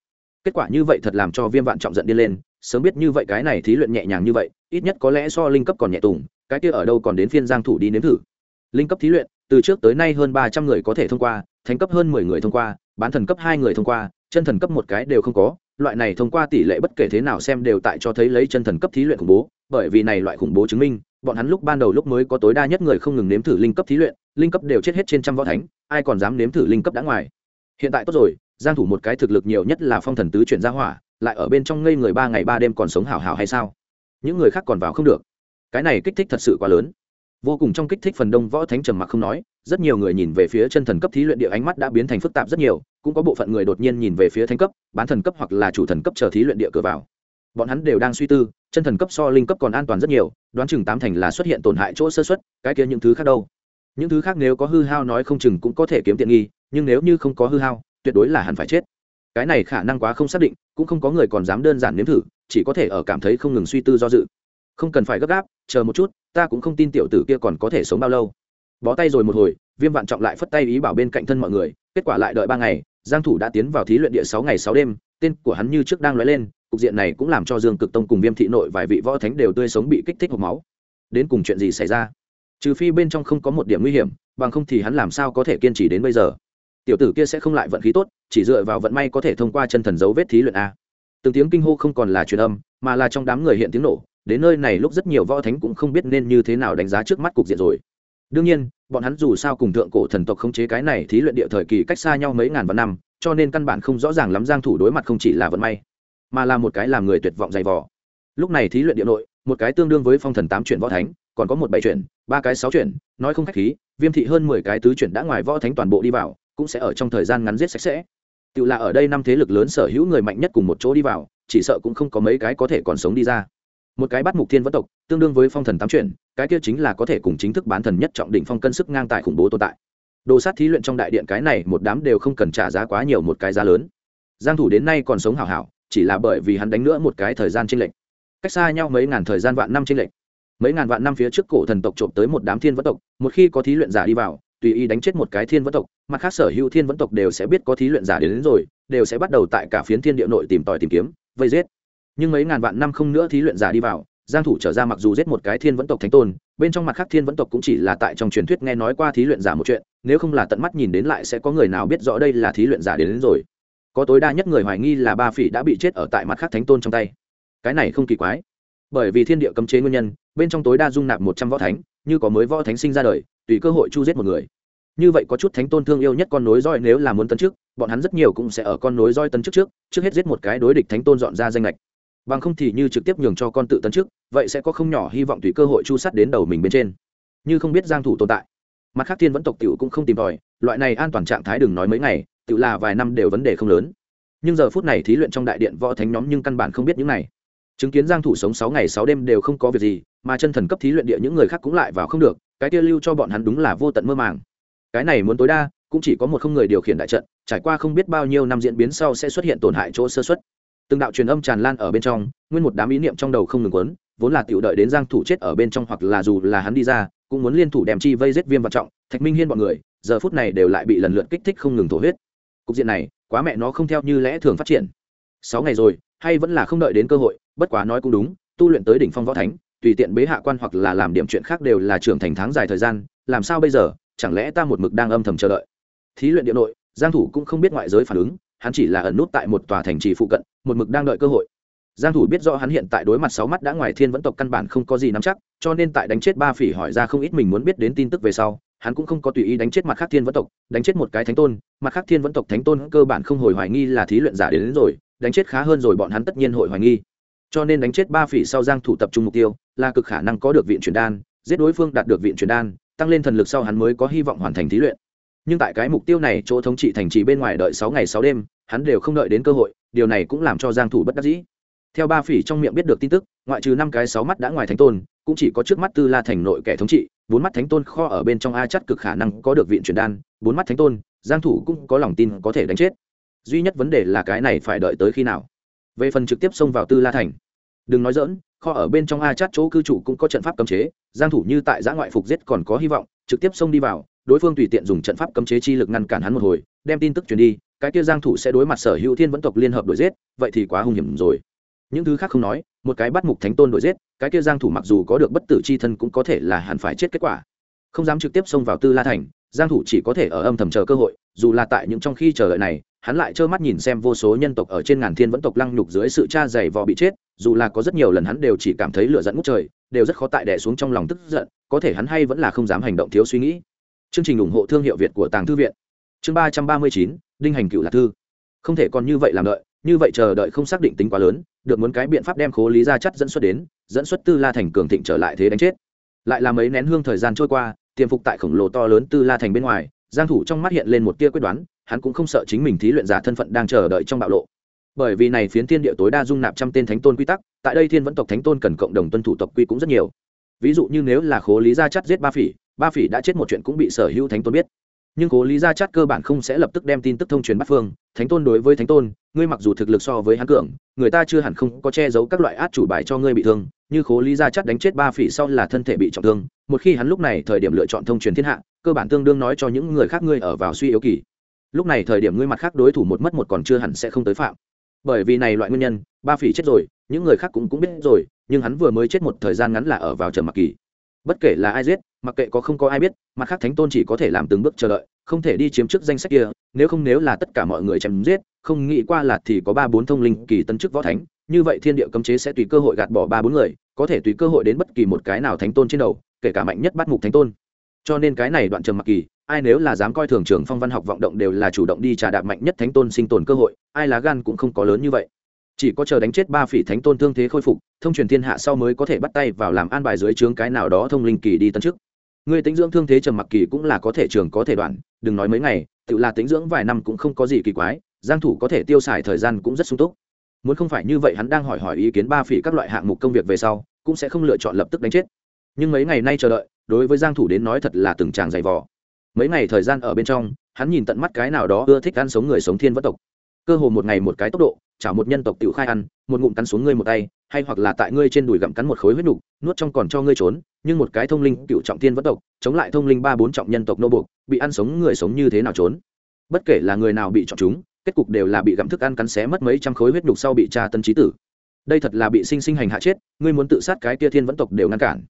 Kết quả như vậy thật làm cho viêm vạn trọng giận đi lên, sớm biết như vậy cái này thí luyện nhẹ nhàng như vậy, ít nhất có lẽ so linh cấp còn nhẹ tùng, cái kia ở đâu còn đến phiên giang thủ đi nếm thử. Linh cấp thí luyện từ trước tới nay hơn 300 người có thể thông qua, thánh cấp hơn 10 người thông qua, bán thần cấp hai người thông qua, chân thần cấp một cái đều không có. Loại này thông qua tỷ lệ bất kể thế nào xem đều tại cho thấy lấy chân thần cấp thí luyện khủng bố, bởi vì này loại khủng bố chứng minh, bọn hắn lúc ban đầu lúc mới có tối đa nhất người không ngừng nếm thử linh cấp thí luyện, linh cấp đều chết hết trên trăm võ thánh, ai còn dám nếm thử linh cấp đã ngoài. Hiện tại tốt rồi, giang thủ một cái thực lực nhiều nhất là phong thần tứ chuyển ra hỏa, lại ở bên trong ngây người ba ngày ba đêm còn sống hảo hảo hay sao? Những người khác còn vào không được. Cái này kích thích thật sự quá lớn vô cùng trong kích thích phần đông võ thánh trầm mặc không nói, rất nhiều người nhìn về phía chân thần cấp thí luyện địa ánh mắt đã biến thành phức tạp rất nhiều, cũng có bộ phận người đột nhiên nhìn về phía thánh cấp, bán thần cấp hoặc là chủ thần cấp chờ thí luyện địa cửa vào. Bọn hắn đều đang suy tư, chân thần cấp so linh cấp còn an toàn rất nhiều, đoán chừng tám thành là xuất hiện tổn hại chỗ sơ xuất cái kia những thứ khác đâu. Những thứ khác nếu có hư hao nói không chừng cũng có thể kiếm tiện nghi, nhưng nếu như không có hư hao, tuyệt đối là hẳn phải chết. Cái này khả năng quá không xác định, cũng không có người còn dám đơn giản nếm thử, chỉ có thể ở cảm thấy không ngừng suy tư do dự. Không cần phải gấp gáp, chờ một chút ta cũng không tin tiểu tử kia còn có thể sống bao lâu. Bó tay rồi một hồi, viêm vạn trọng lại phất tay ý bảo bên cạnh thân mọi người, kết quả lại đợi ba ngày, giang thủ đã tiến vào thí luyện địa sáu ngày sáu đêm, tên của hắn như trước đang lóe lên, cục diện này cũng làm cho dương cực tông cùng viêm thị nội vài vị võ thánh đều tươi sống bị kích thích hộc máu. Đến cùng chuyện gì xảy ra? Trừ phi bên trong không có một điểm nguy hiểm, bằng không thì hắn làm sao có thể kiên trì đến bây giờ? Tiểu tử kia sẽ không lại vận khí tốt, chỉ dựa vào vận may có thể thông qua chân thần dấu vết thí luyện a. Từng tiếng kinh hô không còn là truyền âm, mà là trong đám người hiện tiếng nổ đến nơi này lúc rất nhiều võ thánh cũng không biết nên như thế nào đánh giá trước mắt cục diện rồi. Đương nhiên, bọn hắn dù sao cùng thượng cổ thần tộc khống chế cái này thí luyện địa thời kỳ cách xa nhau mấy ngàn vạn năm, cho nên căn bản không rõ ràng lắm giang thủ đối mặt không chỉ là vận may, mà là một cái làm người tuyệt vọng dày vò. Lúc này thí luyện địa nội, một cái tương đương với phong thần tám chuyển võ thánh, còn có một bảy chuyển, ba cái sáu chuyển, nói không khách khí, viêm thị hơn mười cái tứ chuyển đã ngoài võ thánh toàn bộ đi vào, cũng sẽ ở trong thời gian ngắn giết sạch sẽ. Tự là ở đây năm thế lực lớn sở hữu người mạnh nhất cùng một chỗ đi vào, chỉ sợ cũng không có mấy cái có thể còn sống đi ra một cái bắt mục thiên vẫn tộc tương đương với phong thần tám chuyển cái kia chính là có thể cùng chính thức bán thần nhất trọng đỉnh phong cân sức ngang tài khủng bố tồn tại. Đồ sát thí luyện trong đại điện cái này một đám đều không cần trả giá quá nhiều một cái giá lớn. Giang thủ đến nay còn sống hảo hảo chỉ là bởi vì hắn đánh nữa một cái thời gian trên lệnh cách xa nhau mấy ngàn thời gian vạn năm trên lệnh mấy ngàn vạn năm phía trước cổ thần tộc trộm tới một đám thiên vẫn tộc một khi có thí luyện giả đi vào tùy ý đánh chết một cái thiên vẫn tộc mặt khác sở hữu thiên vẫn tộc đều sẽ biết có thí luyện giả đến, đến rồi đều sẽ bắt đầu tại cả phiến thiên địa nội tìm tòi tìm kiếm vây giết nhưng mấy ngàn vạn năm không nữa thí luyện giả đi vào giang thủ trở ra mặc dù giết một cái thiên vẫn tộc thánh tôn bên trong mặt khác thiên vẫn tộc cũng chỉ là tại trong truyền thuyết nghe nói qua thí luyện giả một chuyện nếu không là tận mắt nhìn đến lại sẽ có người nào biết rõ đây là thí luyện giả đến, đến rồi. Có tối đa nhất người hoài nghi là ba phỉ đã bị chết ở tại mặt khác thánh tôn trong tay. Cái này không kỳ quái bởi vì thiên địa cấm chế nguyên nhân bên trong tối đa dung nạp một trăm võ thánh như có mới võ thánh sinh ra đời tùy cơ hội chu giết một người. Như vậy có chút thánh tôn thương yêu nhất con nối roi nếu là muốn tấn trước bọn hắn rất nhiều cũng sẽ ở con nối roi tấn trước trước trước hết giết một cái đối địch thánh tôn dọn ra danh lệch bằng không thì như trực tiếp nhường cho con tự tấn trước vậy sẽ có không nhỏ hy vọng tùy cơ hội chu sắt đến đầu mình bên trên. Như không biết giang thủ tồn tại. Mặt khác thiên vẫn tộc tiểu cũng không tìm tòi, loại này an toàn trạng thái đừng nói mấy ngày tự là vài năm đều vấn đề không lớn. Nhưng giờ phút này thí luyện trong đại điện võ thánh nhóm nhưng căn bản không biết những này. Chứng kiến giang thủ sống sáu ngày sáu đêm đều không có việc gì, mà chân thần cấp thí luyện địa những người khác cũng lại vào không được, cái kia lưu cho bọn hắn đúng là vô tận mơ màng. Cái này muốn tối đa, cũng chỉ có một không người điều khiển đại trận, trải qua không biết bao nhiêu năm diễn biến sau sẽ xuất hiện tổn hại chỗ sơ suất từng đạo truyền âm tràn lan ở bên trong, nguyên một đám ý niệm trong đầu không ngừng quấn, vốn là tiểu đợi đến giang thủ chết ở bên trong hoặc là dù là hắn đi ra, cũng muốn liên thủ đem chi vây giết viêm vạn trọng, thạch minh hiên bọn người, giờ phút này đều lại bị lần lượt kích thích không ngừng thổ huyết. Cục diện này, quá mẹ nó không theo như lẽ thường phát triển. Sáu ngày rồi, hay vẫn là không đợi đến cơ hội, bất quá nói cũng đúng, tu luyện tới đỉnh phong võ thánh, tùy tiện bế hạ quan hoặc là làm điểm chuyện khác đều là trưởng thành tháng dài thời gian, làm sao bây giờ, chẳng lẽ ta một mực đang âm thầm chờ đợi? Thí luyện địa nội, giang thủ cũng không biết ngoại giới phản ứng hắn chỉ là ẩn nút tại một tòa thành trì phụ cận một mực đang đợi cơ hội. Giang thủ biết rõ hắn hiện tại đối mặt sáu mắt đã ngoài thiên vẫn tộc căn bản không có gì nắm chắc cho nên tại đánh chết ba phỉ hỏi ra không ít mình muốn biết đến tin tức về sau hắn cũng không có tùy ý đánh chết mặt khác thiên vẫn tộc đánh chết một cái thánh tôn mặt khác thiên vẫn tộc thánh tôn cơ bản không hồi hoài nghi là thí luyện giả đến, đến rồi đánh chết khá hơn rồi bọn hắn tất nhiên hội hoài nghi. Cho nên đánh chết ba phỉ sau giang thủ tập trung mục tiêu là cực khả năng có được viện truyền đan giết đối phương đạt được viện truyền đan tăng lên thần lực sau hắn mới có hy vọng hoàn thành thí luyện. Nhưng tại cái mục tiêu này chỗ thống trị thành trì bên ngoài đợi sáu ngày sáu đêm hắn đều không đợi đến cơ hội, điều này cũng làm cho giang thủ bất đắc dĩ. Theo ba phỉ trong miệng biết được tin tức, ngoại trừ năm cái sáu mắt đã ngoài thánh tôn, cũng chỉ có trước mắt tư la thành nội kẻ thống trị, bốn mắt thánh tôn kho ở bên trong a chắc cực khả năng có được viện truyền đan, bốn mắt thánh tôn, giang thủ cũng có lòng tin có thể đánh chết. Duy nhất vấn đề là cái này phải đợi tới khi nào. Về phần trực tiếp xông vào tư la thành, đừng nói dỡn kho ở bên trong a chát chỗ cư trụ cũng có trận pháp cấm chế, giang thủ như tại giã ngoại phục giết còn có hy vọng, trực tiếp xông đi vào, đối phương tùy tiện dùng trận pháp cấm chế chi lực ngăn cản hắn một hồi, đem tin tức truyền đi cái kia giang thủ sẽ đối mặt sở hữu thiên vẫn tộc liên hợp đuổi giết, vậy thì quá hung hiểm rồi. Những thứ khác không nói, một cái bắt mục thánh tôn đuổi giết, cái kia giang thủ mặc dù có được bất tử chi thân cũng có thể là hẳn phải chết kết quả. Không dám trực tiếp xông vào tư la thành, giang thủ chỉ có thể ở âm thầm chờ cơ hội, dù là tại những trong khi chờ đợi này, hắn lại trơ mắt nhìn xem vô số nhân tộc ở trên ngàn thiên vẫn tộc lăng nhục dưới sự tra dày vò bị chết, dù là có rất nhiều lần hắn đều chỉ cảm thấy lửa giận ngút trời, đều rất khó tại đè xuống trong lòng tức giận, có thể hắn hay vẫn là không dám hành động thiếu suy nghĩ. Chương trình ủng hộ thương hiệu việt của tàng thư viện. Chương ba trăm ba mươi chín đinh hành cựu lạc thư. Không thể còn như vậy làm đợi, như vậy chờ đợi không xác định tính quá lớn, được muốn cái biện pháp đem khố lý ra chắt dẫn xuất đến, dẫn xuất tư la thành cường thịnh trở lại thế đánh chết. Lại là mấy nén hương thời gian trôi qua, tiềm phục tại khổng lồ to lớn tư la thành bên ngoài, giang thủ trong mắt hiện lên một tia quyết đoán, hắn cũng không sợ chính mình thí luyện giả thân phận đang chờ đợi trong bạo lộ. Bởi vì này phiến thiên địa tối đa dung nạp trăm tên thánh tôn quy tắc, tại đây thiên vẫn tộc thánh tôn cần cộng đồng tuân thủ tộc quy cũng rất nhiều. Ví dụ như nếu là khố lý gia chắt giết ba phỉ ba phỉ đã chết một chuyện cũng bị sở hữu thánh tôn biết nhưng cố lý gia chát cơ bản không sẽ lập tức đem tin tức thông truyền bắt phương. Thánh tôn đối với thánh tôn, ngươi mặc dù thực lực so với hắn cường, người ta chưa hẳn không có che giấu các loại át chủ bài cho ngươi bị thương, như cố lý gia chát đánh chết ba phỉ sau là thân thể bị trọng thương, một khi hắn lúc này thời điểm lựa chọn thông truyền thiên hạ, cơ bản tương đương nói cho những người khác ngươi ở vào suy yếu kỳ. Lúc này thời điểm ngươi mặt khác đối thủ một mất một còn chưa hẳn sẽ không tới phạm. Bởi vì này loại nguyên nhân, ba phỉ chết rồi, những người khác cũng cũng biết rồi, nhưng hắn vừa mới chết một thời gian ngắn là ở vào trầm mặc kỳ. Bất kể là ai giết mặc kệ có không có ai biết, mặt khác thánh tôn chỉ có thể làm từng bước chờ đợi, không thể đi chiếm chức danh sách kia, nếu không nếu là tất cả mọi người chém giết, không nghĩ qua là thì có ba bốn thông linh kỳ tân chức võ thánh, như vậy thiên địa cấm chế sẽ tùy cơ hội gạt bỏ ba bốn người, có thể tùy cơ hội đến bất kỳ một cái nào thánh tôn trên đầu, kể cả mạnh nhất bắt mục thánh tôn. Cho nên cái này đoạn trường mặc kỳ, ai nếu là dám coi thường trường phong văn học vọng động đều là chủ động đi trà đạp mạnh nhất thánh tôn sinh tồn cơ hội, ai lá gan cũng không có lớn như vậy. Chỉ có chờ đánh chết ba phỉ thánh tôn thương thế khôi phục, thông truyền thiên hạ sau mới có thể bắt tay vào làm an bài dưới trướng cái nào đó thông linh kỳ đi tân chức người tính dưỡng thương thế trầm mặc kỳ cũng là có thể trường có thể đoạn, đừng nói mấy ngày, tự là tính dưỡng vài năm cũng không có gì kỳ quái, giang thủ có thể tiêu xài thời gian cũng rất sung túc. Muốn không phải như vậy hắn đang hỏi hỏi ý kiến ba phỉ các loại hạng mục công việc về sau, cũng sẽ không lựa chọn lập tức đánh chết. Nhưng mấy ngày nay chờ đợi, đối với giang thủ đến nói thật là từng tràng dày vò. Mấy ngày thời gian ở bên trong, hắn nhìn tận mắt cái nào đó ưa thích ăn sống người sống thiên vất tộc cơ hồ một ngày một cái tốc độ, chảo một nhân tộc tự khai ăn, một ngụm cắn xuống ngươi một tay, hay hoặc là tại ngươi trên đùi gặm cắn một khối huyết nục, nuốt trong còn cho ngươi trốn, nhưng một cái thông linh cựu trọng tiên vẫn tộc, chống lại thông linh ba bốn trọng nhân tộc nô buộc, bị ăn sống người sống như thế nào trốn? Bất kể là người nào bị chọn chúng, kết cục đều là bị gặm thức ăn cắn xé mất mấy trăm khối huyết nục sau bị tra tân trí tử. Đây thật là bị sinh sinh hành hạ chết, ngươi muốn tự sát cái kia thiên vẫn tộc đều ngăn cản.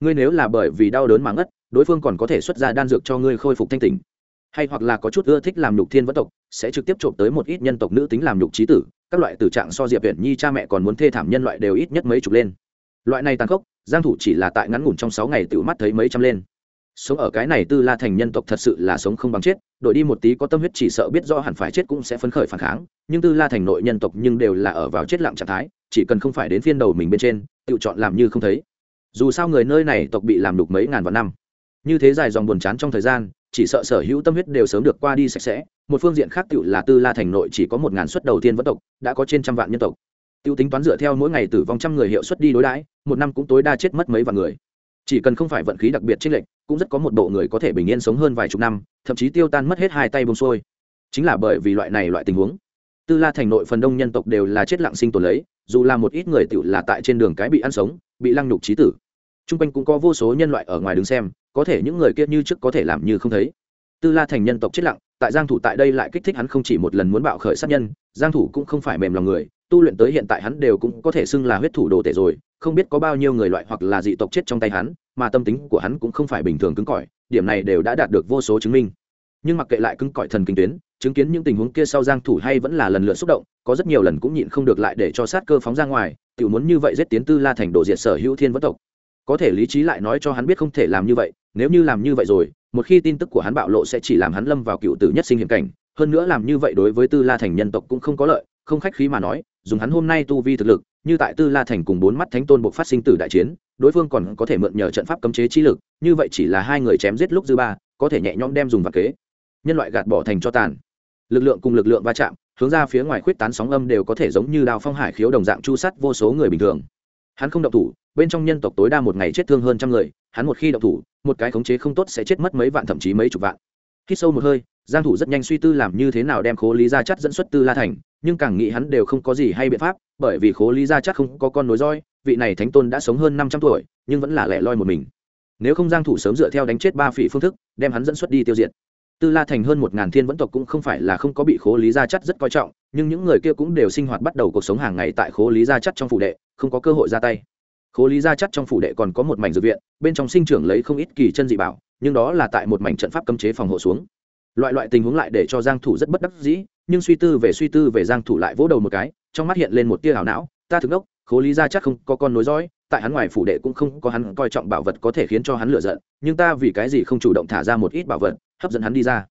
Ngươi nếu là bởi vì đau đớn mà ngất, đối phương còn có thể xuất ra đan dược cho ngươi khôi phục thanh tình hay hoặc là có chút ưa thích làm nhục thiên vẫn tộc, sẽ trực tiếp trộm tới một ít nhân tộc nữ tính làm nhục trí tử, các loại tử trạng so diệp viện nhi cha mẹ còn muốn thê thảm nhân loại đều ít nhất mấy chục lên. Loại này tàn khốc, giang thủ chỉ là tại ngắn ngủn trong 6 ngày tự mắt thấy mấy trăm lên. Sống ở cái này tư la thành nhân tộc thật sự là sống không bằng chết, đổi đi một tí có tâm huyết chỉ sợ biết rõ hẳn phải chết cũng sẽ phấn khởi phản kháng, nhưng tư la thành nội nhân tộc nhưng đều là ở vào chết lặng trạng thái, chỉ cần không phải đến phiên đầu mình bên trên, tự chọn làm như không thấy. Dù sao người nơi này tộc bị làm đục mấy ngàn vạn năm. Như thế dài dòng buồn chán trong thời gian chỉ sợ sở hữu tâm huyết đều sớm được qua đi sạch sẽ. Một phương diện khác tự là tư la thành nội chỉ có một ngàn suất đầu tiên vẫn tộc, đã có trên trăm vạn nhân tộc. Tiêu tính toán dựa theo mỗi ngày tử vong trăm người hiệu suất đi đối đãi, một năm cũng tối đa chết mất mấy vạn người. Chỉ cần không phải vận khí đặc biệt trên lệnh cũng rất có một bộ người có thể bình yên sống hơn vài chục năm, thậm chí tiêu tan mất hết hai tay bông xuôi. Chính là bởi vì loại này loại tình huống, tư la thành nội phần đông nhân tộc đều là chết lặng sinh tồn lấy, dù là một ít người tự là tại trên đường cái bị ăn sống, bị lăng nhục trí tử. T r u n g quanh cũng có vô số nhân loại ở ngoài đứng xem có thể những người kia như trước có thể làm như không thấy. Tư la thành nhân tộc chết lặng, tại giang thủ tại đây lại kích thích hắn không chỉ một lần muốn bạo khởi sát nhân, giang thủ cũng không phải mềm lòng người, tu luyện tới hiện tại hắn đều cũng có thể xưng là huyết thủ đồ tể rồi, không biết có bao nhiêu người loại hoặc là dị tộc chết trong tay hắn, mà tâm tính của hắn cũng không phải bình thường cứng cỏi, điểm này đều đã đạt được vô số chứng minh. Nhưng mặc kệ lại cứng cỏi thần kinh tuyến, chứng kiến những tình huống kia sau giang thủ hay vẫn là lần lượt xúc động, có rất nhiều lần cũng nhịn không được lại để cho sát cơ phóng ra ngoài, tiểu muốn như vậy giết tiến tư la thành đồ diệt sở hữu thiên vẫn tộc có thể lý trí lại nói cho hắn biết không thể làm như vậy, nếu như làm như vậy rồi, một khi tin tức của hắn bạo lộ sẽ chỉ làm hắn lâm vào cựu tử nhất sinh hiểm cảnh. Hơn nữa làm như vậy đối với tư la thành nhân tộc cũng không có lợi, không khách khí mà nói, dùng hắn hôm nay tu vi thực lực, như tại tư la thành cùng bốn mắt thánh tôn buộc phát sinh tử đại chiến, đối phương còn có thể mượn nhờ trận pháp cấm chế chi lực, như vậy chỉ là hai người chém giết lúc dư ba, có thể nhẹ nhõm đem dùng vào kế. Nhân loại gạt bỏ thành cho tàn. Lực lượng cùng lực lượng va chạm, hướng ra phía ngoài khuyết tán sóng âm đều có thể giống như đào phong hải khiếu đồng dạng chu sắt vô số người bình thường. Hắn không động thủ bên trong nhân tộc tối đa một ngày chết thương hơn trăm người, hắn một khi động thủ, một cái khống chế không tốt sẽ chết mất mấy vạn thậm chí mấy chục vạn. Khi sâu một hơi, giang thủ rất nhanh suy tư làm như thế nào đem khố lý gia chắt dẫn xuất tư la thành, nhưng càng nghĩ hắn đều không có gì hay biện pháp, bởi vì khố lý gia chắt không có con nối roi vị này thánh tôn đã sống hơn năm trăm tuổi, nhưng vẫn là lẻ loi một mình. Nếu không giang thủ sớm dựa theo đánh chết ba phỉ phương thức, đem hắn dẫn xuất đi tiêu diệt. Tư la thành hơn một ngàn thiên vẫn tộc cũng không phải là không có bị khố lý gia chắt rất coi trọng, nhưng những người kia cũng đều sinh hoạt bắt đầu cuộc sống hàng ngày tại khố lý gia chắt trong phủ đệ, không có cơ hội ra tay khố lý gia chắc trong phủ đệ còn có một mảnh dược viện, bên trong sinh trưởng lấy không ít kỳ chân dị bảo, nhưng đó là tại một mảnh trận pháp cấm chế phòng hộ xuống. Loại loại tình huống lại để cho giang thủ rất bất đắc dĩ, nhưng suy tư về suy tư về giang thủ lại vỗ đầu một cái, trong mắt hiện lên một tia hảo não, ta thực đốc, khố lý gia chắc không có con nối dõi, tại hắn ngoài phủ đệ cũng không có hắn coi trọng bảo vật có thể khiến cho hắn lựa giận, nhưng ta vì cái gì không chủ động thả ra một ít bảo vật, hấp dẫn hắn đi ra.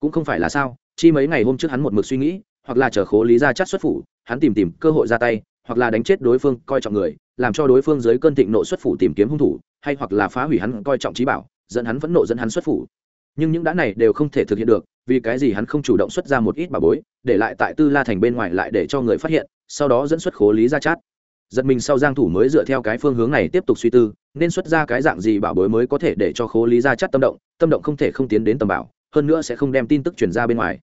Cũng không phải là sao, chi mấy ngày hôm trước hắn một mực suy nghĩ, hoặc là chờ khố lý gia chắc xuất phủ, hắn tìm tìm cơ hội ra tay hoặc là đánh chết đối phương, coi trọng người, làm cho đối phương dưới cơn thịnh nộ xuất phủ tìm kiếm hung thủ, hay hoặc là phá hủy hắn, coi trọng trí bảo, dẫn hắn vẫn nộ, dẫn hắn xuất phủ. Nhưng những đã này đều không thể thực hiện được, vì cái gì hắn không chủ động xuất ra một ít bà bối, để lại tại tư la thành bên ngoài lại để cho người phát hiện, sau đó dẫn xuất khố lý ra chát. Giật mình sau giang thủ mới dựa theo cái phương hướng này tiếp tục suy tư, nên xuất ra cái dạng gì bảo bối mới có thể để cho khố lý ra chát tâm động tâm động không thể không tiến đến tầm bảo, hơn nữa sẽ không đem tin tức truyền ra bên ngoài.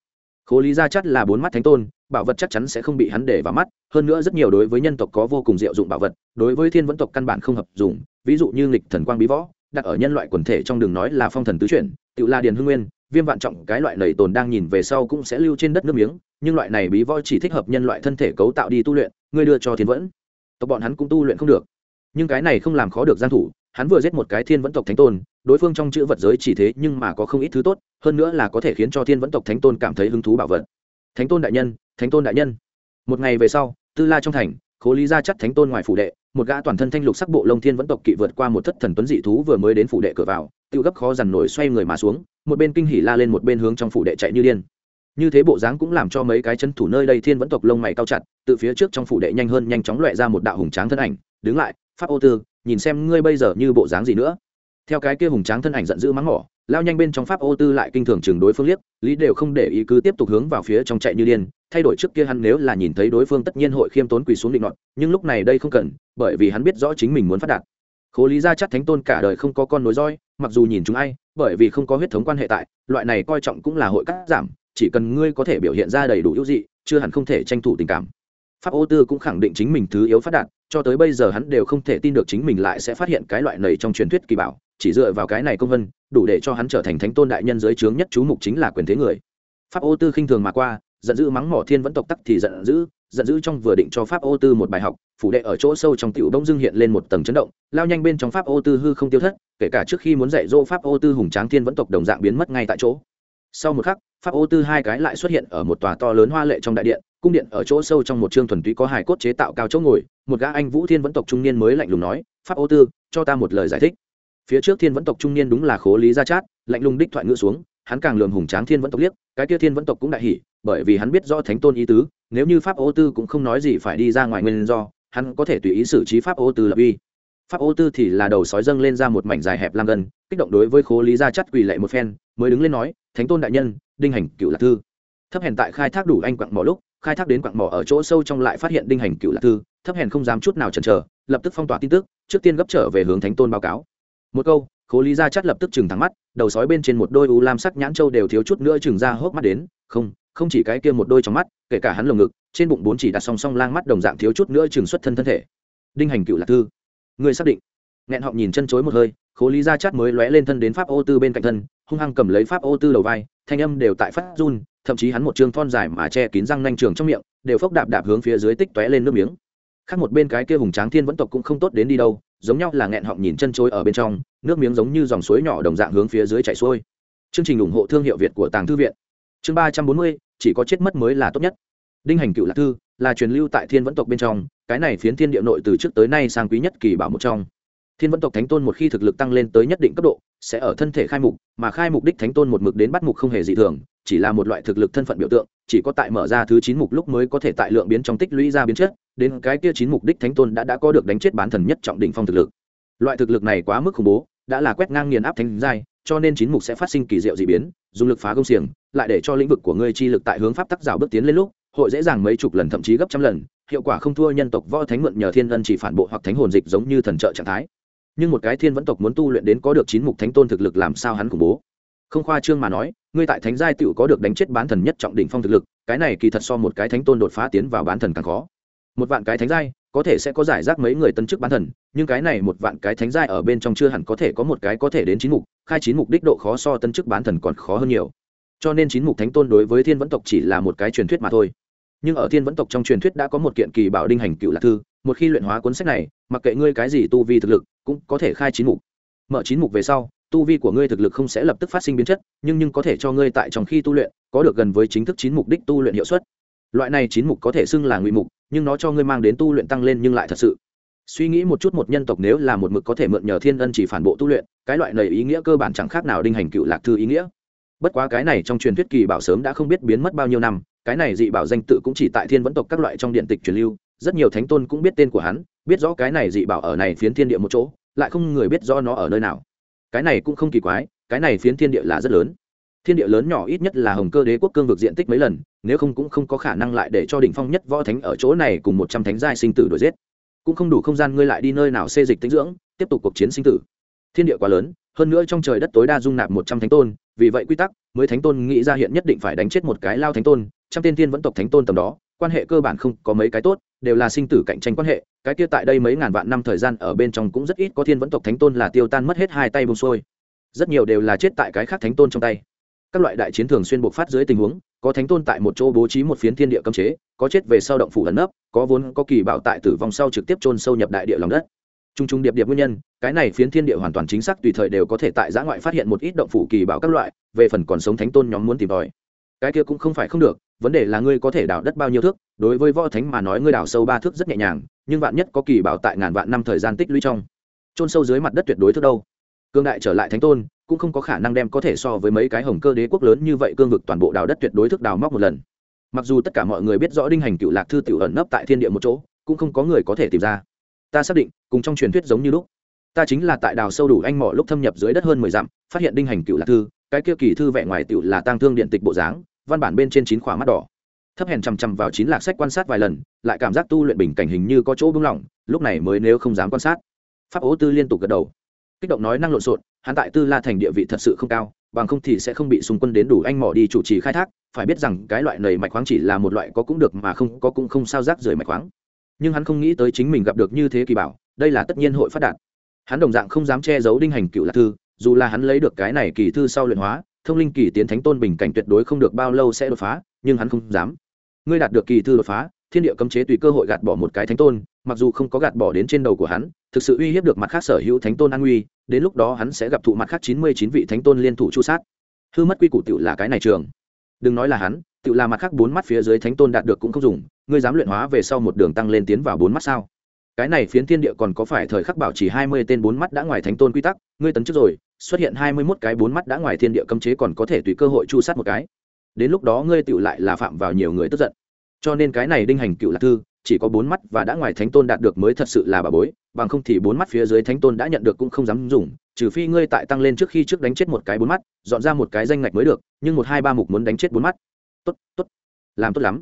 Khố lý ra chát là bốn mắt thánh tôn bảo vật chắc chắn sẽ không bị hắn để vào mắt, hơn nữa rất nhiều đối với nhân tộc có vô cùng diệu dụng bảo vật, đối với thiên vẫn tộc căn bản không hợp dụng ví dụ như nghịch thần quang bí võ, đặt ở nhân loại quần thể trong đường nói là phong thần tứ chuyển, tự la điền hưng nguyên, viêm vạn trọng, cái loại lầy tồn đang nhìn về sau cũng sẽ lưu trên đất nước miếng, nhưng loại này bí võ chỉ thích hợp nhân loại thân thể cấu tạo đi tu luyện, ngươi đưa cho thiên vẫn. Tộc bọn hắn cũng tu luyện không được. Nhưng cái này không làm khó được gian thủ, hắn vừa giết một cái thiên vẫn tộc thánh tôn, đối phương trong chữ vật giới chỉ thế nhưng mà có không ít thứ tốt, hơn nữa là có thể khiến cho thiên vẫn tộc thánh tôn cảm thấy hứng thú bảo vật thánh tôn đại nhân, thánh tôn đại nhân. Một ngày về sau, tư la trong thành, khố lý ra chắc thánh tôn ngoài phủ đệ, một gã toàn thân thanh lục sắc bộ lông thiên vẫn tộc kỵ vượt qua một thất thần tuấn dị thú vừa mới đến phủ đệ cửa vào, tự gấp khó dằn nổi xoay người mà xuống, một bên kinh hỉ la lên một bên hướng trong phủ đệ chạy như điên. Như thế bộ dáng cũng làm cho mấy cái chân thủ nơi đây thiên vẫn tộc lông mày cao chặt, từ phía trước trong phủ đệ nhanh hơn nhanh chóng loẹ ra một đạo hùng tráng thân ảnh, đứng lại, pháp ô tư, nhìn xem ngươi bây giờ như bộ dáng gì nữa. Theo cái kia hùng tráng thân ảnh giận dữ mắng mỏ lao nhanh bên trong pháp ô tư lại kinh thường chừng đối phương liếc, lý đều không để ý cứ tiếp tục hướng vào phía trong chạy như điên, thay đổi trước kia hắn nếu là nhìn thấy đối phương tất nhiên hội khiêm tốn quỳ xuống định nọt, nhưng lúc này đây không cần, bởi vì hắn biết rõ chính mình muốn phát đạt. Khố lý gia chắc thánh tôn cả đời không có con nối roi, mặc dù nhìn chúng ai, bởi vì không có huyết thống quan hệ tại, loại này coi trọng cũng là hội cắt giảm, chỉ cần ngươi có thể biểu hiện ra đầy đủ ưu dị, chưa hẳn không thể tranh thủ tình cảm. Pháp ô tư cũng khẳng định chính mình thứ yếu phát đạt, cho tới bây giờ hắn đều không thể tin được chính mình lại sẽ phát hiện cái loại này trong truyền thuyết kỳ bảo chỉ dựa vào cái này công vân, đủ để cho hắn trở thành thánh tôn đại nhân dưới trướng nhất chú mục chính là quyền thế người. Pháp ô tư khinh thường mà qua, giận dữ mắng mỏ thiên vẫn tộc tắc thì giận dữ giận dữ trong vừa định cho pháp ô tư một bài học, phủ đệ ở chỗ sâu trong tiểu đông dưng hiện lên một tầng chấn động, lao nhanh bên trong pháp ô tư hư không tiêu thất, kể cả trước khi muốn dạy dỗ pháp ô tư hùng tráng thiên vẫn tộc đồng dạng biến mất ngay tại chỗ. Sau một khắc, pháp ô tư hai cái lại xuất hiện ở một tòa to lớn hoa lệ trong đại điện, cung điện ở chỗ sâu trong một chương thuần túy có hài cốt chế tạo cao chỗ ngồi, một gã anh vũ thiên vẫn tộc trung niên mới lạnh lùng nói, pháp ô tư, cho ta một lời giải thích phía trước thiên vẫn tộc trung niên đúng là khố lý gia chát, lạnh lùng đích thoại ngựa xuống, hắn càng lường hùng tráng thiên vẫn tộc liếc, cái kia thiên vẫn tộc cũng đại hỉ, bởi vì hắn biết rõ thánh tôn ý tứ, nếu như pháp ô tư cũng không nói gì phải đi ra ngoài nguyên do, hắn có thể tùy ý xử trí pháp ô tư lập uy. Pháp ô tư thì là đầu sói dâng lên ra một mảnh dài hẹp lam gần kích động đối với khố lý gia chắt quỳ lệ một phen, mới đứng lên nói, thánh tôn đại nhân, đinh hành cựu lạc thư. Thấp hèn tại khai thác đủ anh quặng mỏ lúc, khai thác đến quặng mỏ ở chỗ sâu trong lại phát hiện đinh hành cựu lạc thư, thấp hèn không dám chút nào chần chờ, lập tức phong tỏa tin tức, trước tiên gấp trở về hướng thánh tôn báo cáo một câu, khố lý gia chắt lập tức chừng thắng mắt, đầu sói bên trên một đôi u lam sắc nhãn châu đều thiếu chút nữa chừng ra hốc mắt đến, không không chỉ cái kia một đôi trong mắt, kể cả hắn lồng ngực, trên bụng bốn chỉ đặt song song lang mắt đồng dạng thiếu chút nữa chừng xuất thân thân thể. Đinh hành cựu lạc thư người xác định? Nghẹn họng nhìn chân chối một hơi, khố lý gia chắt mới lóe lên thân đến pháp ô tư bên cạnh thân, hung hăng cầm lấy pháp ô tư đầu vai, thanh âm đều tại phát run, thậm chí hắn một chương thon dài mà che kín răng nanh trường trong miệng, đều phốc đạp đạp hướng phía dưới tích tóe lên nước miếng. Khác một bên cái kia hùng tráng thiên vẫn tộc cũng không tốt đến đi đâu giống nhau là nghẹn họng nhìn chân trôi ở bên trong, nước miếng giống như dòng suối nhỏ đồng dạng hướng phía dưới chảy xuôi. Chương trình ủng hộ thương hiệu việt của tàng thư viện. Chương ba trăm bốn mươi, chỉ có chết mất mới là tốt nhất. Đinh hành cựu lạc thư là truyền lưu tại thiên vẫn tộc bên trong, cái này phiến thiên địa nội từ trước tới nay sang quý nhất kỳ bảo một trong thiên vẫn tộc thánh tôn một khi thực lực tăng lên tới nhất định cấp độ, sẽ ở thân thể khai mục, mà khai mục đích thánh tôn một mực đến bắt mục không hề dị thường, chỉ là một loại thực lực thân phận biểu tượng, chỉ có tại mở ra thứ chín mục lúc mới có thể tại lượng biến trong tích lũy ra biến chất, đến cái kia chín mục đích thánh tôn đã đã có được đánh chết bán thần nhất trọng đỉnh phong thực lực. Loại thực lực này quá mức khủng bố, đã là quét ngang nghiền áp thánh giai, cho nên chín mục sẽ phát sinh kỳ diệu dị biến, dùng lực phá công xiềng, lại để cho lĩnh vực của ngươi chi lực tại hướng pháp tắc rào bước tiến lên lúc, hội dễ dàng mấy chục lần thậm chí gấp trăm lần, hiệu quả không thua nhân tộc võ thánh mượn nhờ thiên ân chỉ phản bộ hoặc thánh hồn dịch giống như thần trợ trạng thái nhưng một cái thiên vẫn tộc muốn tu luyện đến có được chín mục thánh tôn thực lực làm sao hắn khủng bố? Không khoa trương mà nói, ngươi tại thánh giai tựu có được đánh chết bán thần nhất trọng đỉnh phong thực lực, cái này kỳ thật so một cái thánh tôn đột phá tiến vào bán thần càng khó. Một vạn cái thánh giai, có thể sẽ có giải rác mấy người tân chức bán thần, nhưng cái này một vạn cái thánh giai ở bên trong chưa hẳn có thể có một cái có thể đến chín mục, khai chín mục đích độ khó so tân chức bán thần còn khó hơn nhiều. Cho nên chín mục thánh tôn đối với thiên vẫn tộc chỉ là một cái truyền thuyết mà thôi. Nhưng ở thiên vẫn tộc trong truyền thuyết đã có một kiện kỳ bảo đinh hành cựu lạc thư, một khi luyện hóa cuốn sách này, mặc kệ ngươi cái gì tu vi thực lực cũng có thể khai chín mục. Mở chín mục về sau, tu vi của ngươi thực lực không sẽ lập tức phát sinh biến chất, nhưng nhưng có thể cho ngươi tại trong khi tu luyện, có được gần với chính thức chín mục đích tu luyện hiệu suất. Loại này chín mục có thể xưng là ngụy mục, nhưng nó cho ngươi mang đến tu luyện tăng lên nhưng lại thật sự. Suy nghĩ một chút một nhân tộc nếu là một mực có thể mượn nhờ thiên ân chỉ phản bộ tu luyện, cái loại này ý nghĩa cơ bản chẳng khác nào đinh hành cựu lạc thư ý nghĩa. Bất quá cái này trong truyền thuyết kỳ bảo sớm đã không biết biến mất bao nhiêu năm, cái này dị bảo danh tự cũng chỉ tại thiên vẫn tộc các loại trong điện tịch truyền lưu, rất nhiều thánh tôn cũng biết tên của hắn, biết rõ cái này dị bảo ở này phiến thiên địa một chỗ lại không người biết rõ nó ở nơi nào. Cái này cũng không kỳ quái, cái này phiến thiên địa là rất lớn. Thiên địa lớn nhỏ ít nhất là hồng cơ đế quốc cương vực diện tích mấy lần, nếu không cũng không có khả năng lại để cho đỉnh phong nhất võ thánh ở chỗ này cùng một trăm thánh giai sinh tử đuổi giết. Cũng không đủ không gian ngươi lại đi nơi nào xê dịch tinh dưỡng, tiếp tục cuộc chiến sinh tử. Thiên địa quá lớn, hơn nữa trong trời đất tối đa dung nạp một trăm thánh tôn, vì vậy quy tắc, mới thánh tôn nghĩ ra hiện nhất định phải đánh chết một cái lao thánh tôn, trăm tiên tiên vẫn tộc thánh tôn tầm đó, quan hệ cơ bản không có mấy cái tốt đều là sinh tử cạnh tranh quan hệ, cái kia tại đây mấy ngàn vạn năm thời gian ở bên trong cũng rất ít có thiên vẫn tộc thánh tôn là tiêu tan mất hết hai tay bông xuôi. Rất nhiều đều là chết tại cái khác thánh tôn trong tay. Các loại đại chiến thường xuyên buộc phát dưới tình huống, có thánh tôn tại một chỗ bố trí một phiến thiên địa cấm chế, có chết về sau động phủ ẩn nấp, có vốn có kỳ bảo tại tử vong sau trực tiếp chôn sâu nhập đại địa lòng đất. T r u n g t r u n g điệp điệp nguyên nhân, cái này phiến thiên địa hoàn toàn chính xác tùy thời đều có thể tại giã ngoại phát hiện một ít động phủ kỳ bảo các loại, về phần còn sống thánh tôn nhóm muốn tìm tòi. Cái kia cũng không phải không được vấn đề là ngươi có thể đào đất bao nhiêu thước, đối với võ thánh mà nói ngươi đào sâu ba thước rất nhẹ nhàng, nhưng vạn nhất có kỳ bảo tại ngàn vạn năm thời gian tích lũy trong trôn sâu dưới mặt đất tuyệt đối thước đâu. Cương đại trở lại thánh tôn, cũng không có khả năng đem có thể so với mấy cái hồng cơ đế quốc lớn như vậy cương vực toàn bộ đào đất tuyệt đối thước đào móc một lần. Mặc dù tất cả mọi người biết rõ đinh hành cựu lạc thư tiểu ẩn nấp tại thiên địa một chỗ, cũng không có người có thể tìm ra. Ta xác định, cùng trong truyền thuyết giống như lúc, ta chính là tại đào sâu đủ anh mỏ lúc thâm nhập dưới đất hơn mười dặm, phát hiện đinh hành cựu lạc thư, cái kia kỳ thư vẽ ngoài tiểu là tang thương điện tịch bộ dáng văn bản bên trên chín khỏa mắt đỏ. Thấp hèn chằm chằm vào chín lạc sách quan sát vài lần, lại cảm giác tu luyện bình cảnh hình như có chỗ bưng lỏng, lúc này mới nếu không dám quan sát. Pháp ố tư liên tục gật đầu. Kích động nói năng lộn xộn, hắn tại tư la thành địa vị thật sự không cao, bằng không thì sẽ không bị xung quân đến đủ anh mỏ đi chủ trì khai thác, phải biết rằng cái loại nầy mạch khoáng chỉ là một loại có cũng được mà không có cũng không sao rác rời mạch khoáng. Nhưng hắn không nghĩ tới chính mình gặp được như thế kỳ bảo, đây là tất nhiên hội phát đạt. Hắn đồng dạng không dám che giấu đinh hành cựu lạc thư, dù là hắn lấy được cái này kỳ thư sau luyện hóa thông linh kỳ tiến thánh tôn bình cảnh tuyệt đối không được bao lâu sẽ đột phá, nhưng hắn không dám. Ngươi đạt được kỳ thư đột phá, thiên địa cấm chế tùy cơ hội gạt bỏ một cái thánh tôn, mặc dù không có gạt bỏ đến trên đầu của hắn, thực sự uy hiếp được mặt khác sở hữu thánh tôn an nguy, đến lúc đó hắn sẽ gặp thụ mặt khác chín mươi chín vị thánh tôn liên thủ chu sát. Hư mất quy củ tựu là cái này trường. Đừng nói là hắn, tựu là mặt khác bốn mắt phía dưới thánh tôn đạt được cũng không dùng, ngươi dám luyện hóa về sau một đường tăng lên tiến vào bốn mắt sao? Cái này phiến thiên địa còn có phải thời khắc bảo chỉ hai mươi tên bốn mắt đã ngoài thánh tôn quy tắc, ngươi tấn trước rồi xuất hiện hai mươi mốt cái bốn mắt đã ngoài thiên địa cấm chế còn có thể tùy cơ hội chu sát một cái. Đến lúc đó ngươi tựu lại là phạm vào nhiều người tức giận. Cho nên cái này đinh hành cựu lạc thư, chỉ có bốn mắt và đã ngoài thánh tôn đạt được mới thật sự là bà bối, bằng không thì bốn mắt phía dưới thánh tôn đã nhận được cũng không dám dùng, trừ phi ngươi tại tăng lên trước khi trước đánh chết một cái bốn mắt, dọn ra một cái danh ngạch mới được, nhưng một hai ba mục muốn đánh chết bốn mắt. Tốt tốt, làm tốt lắm.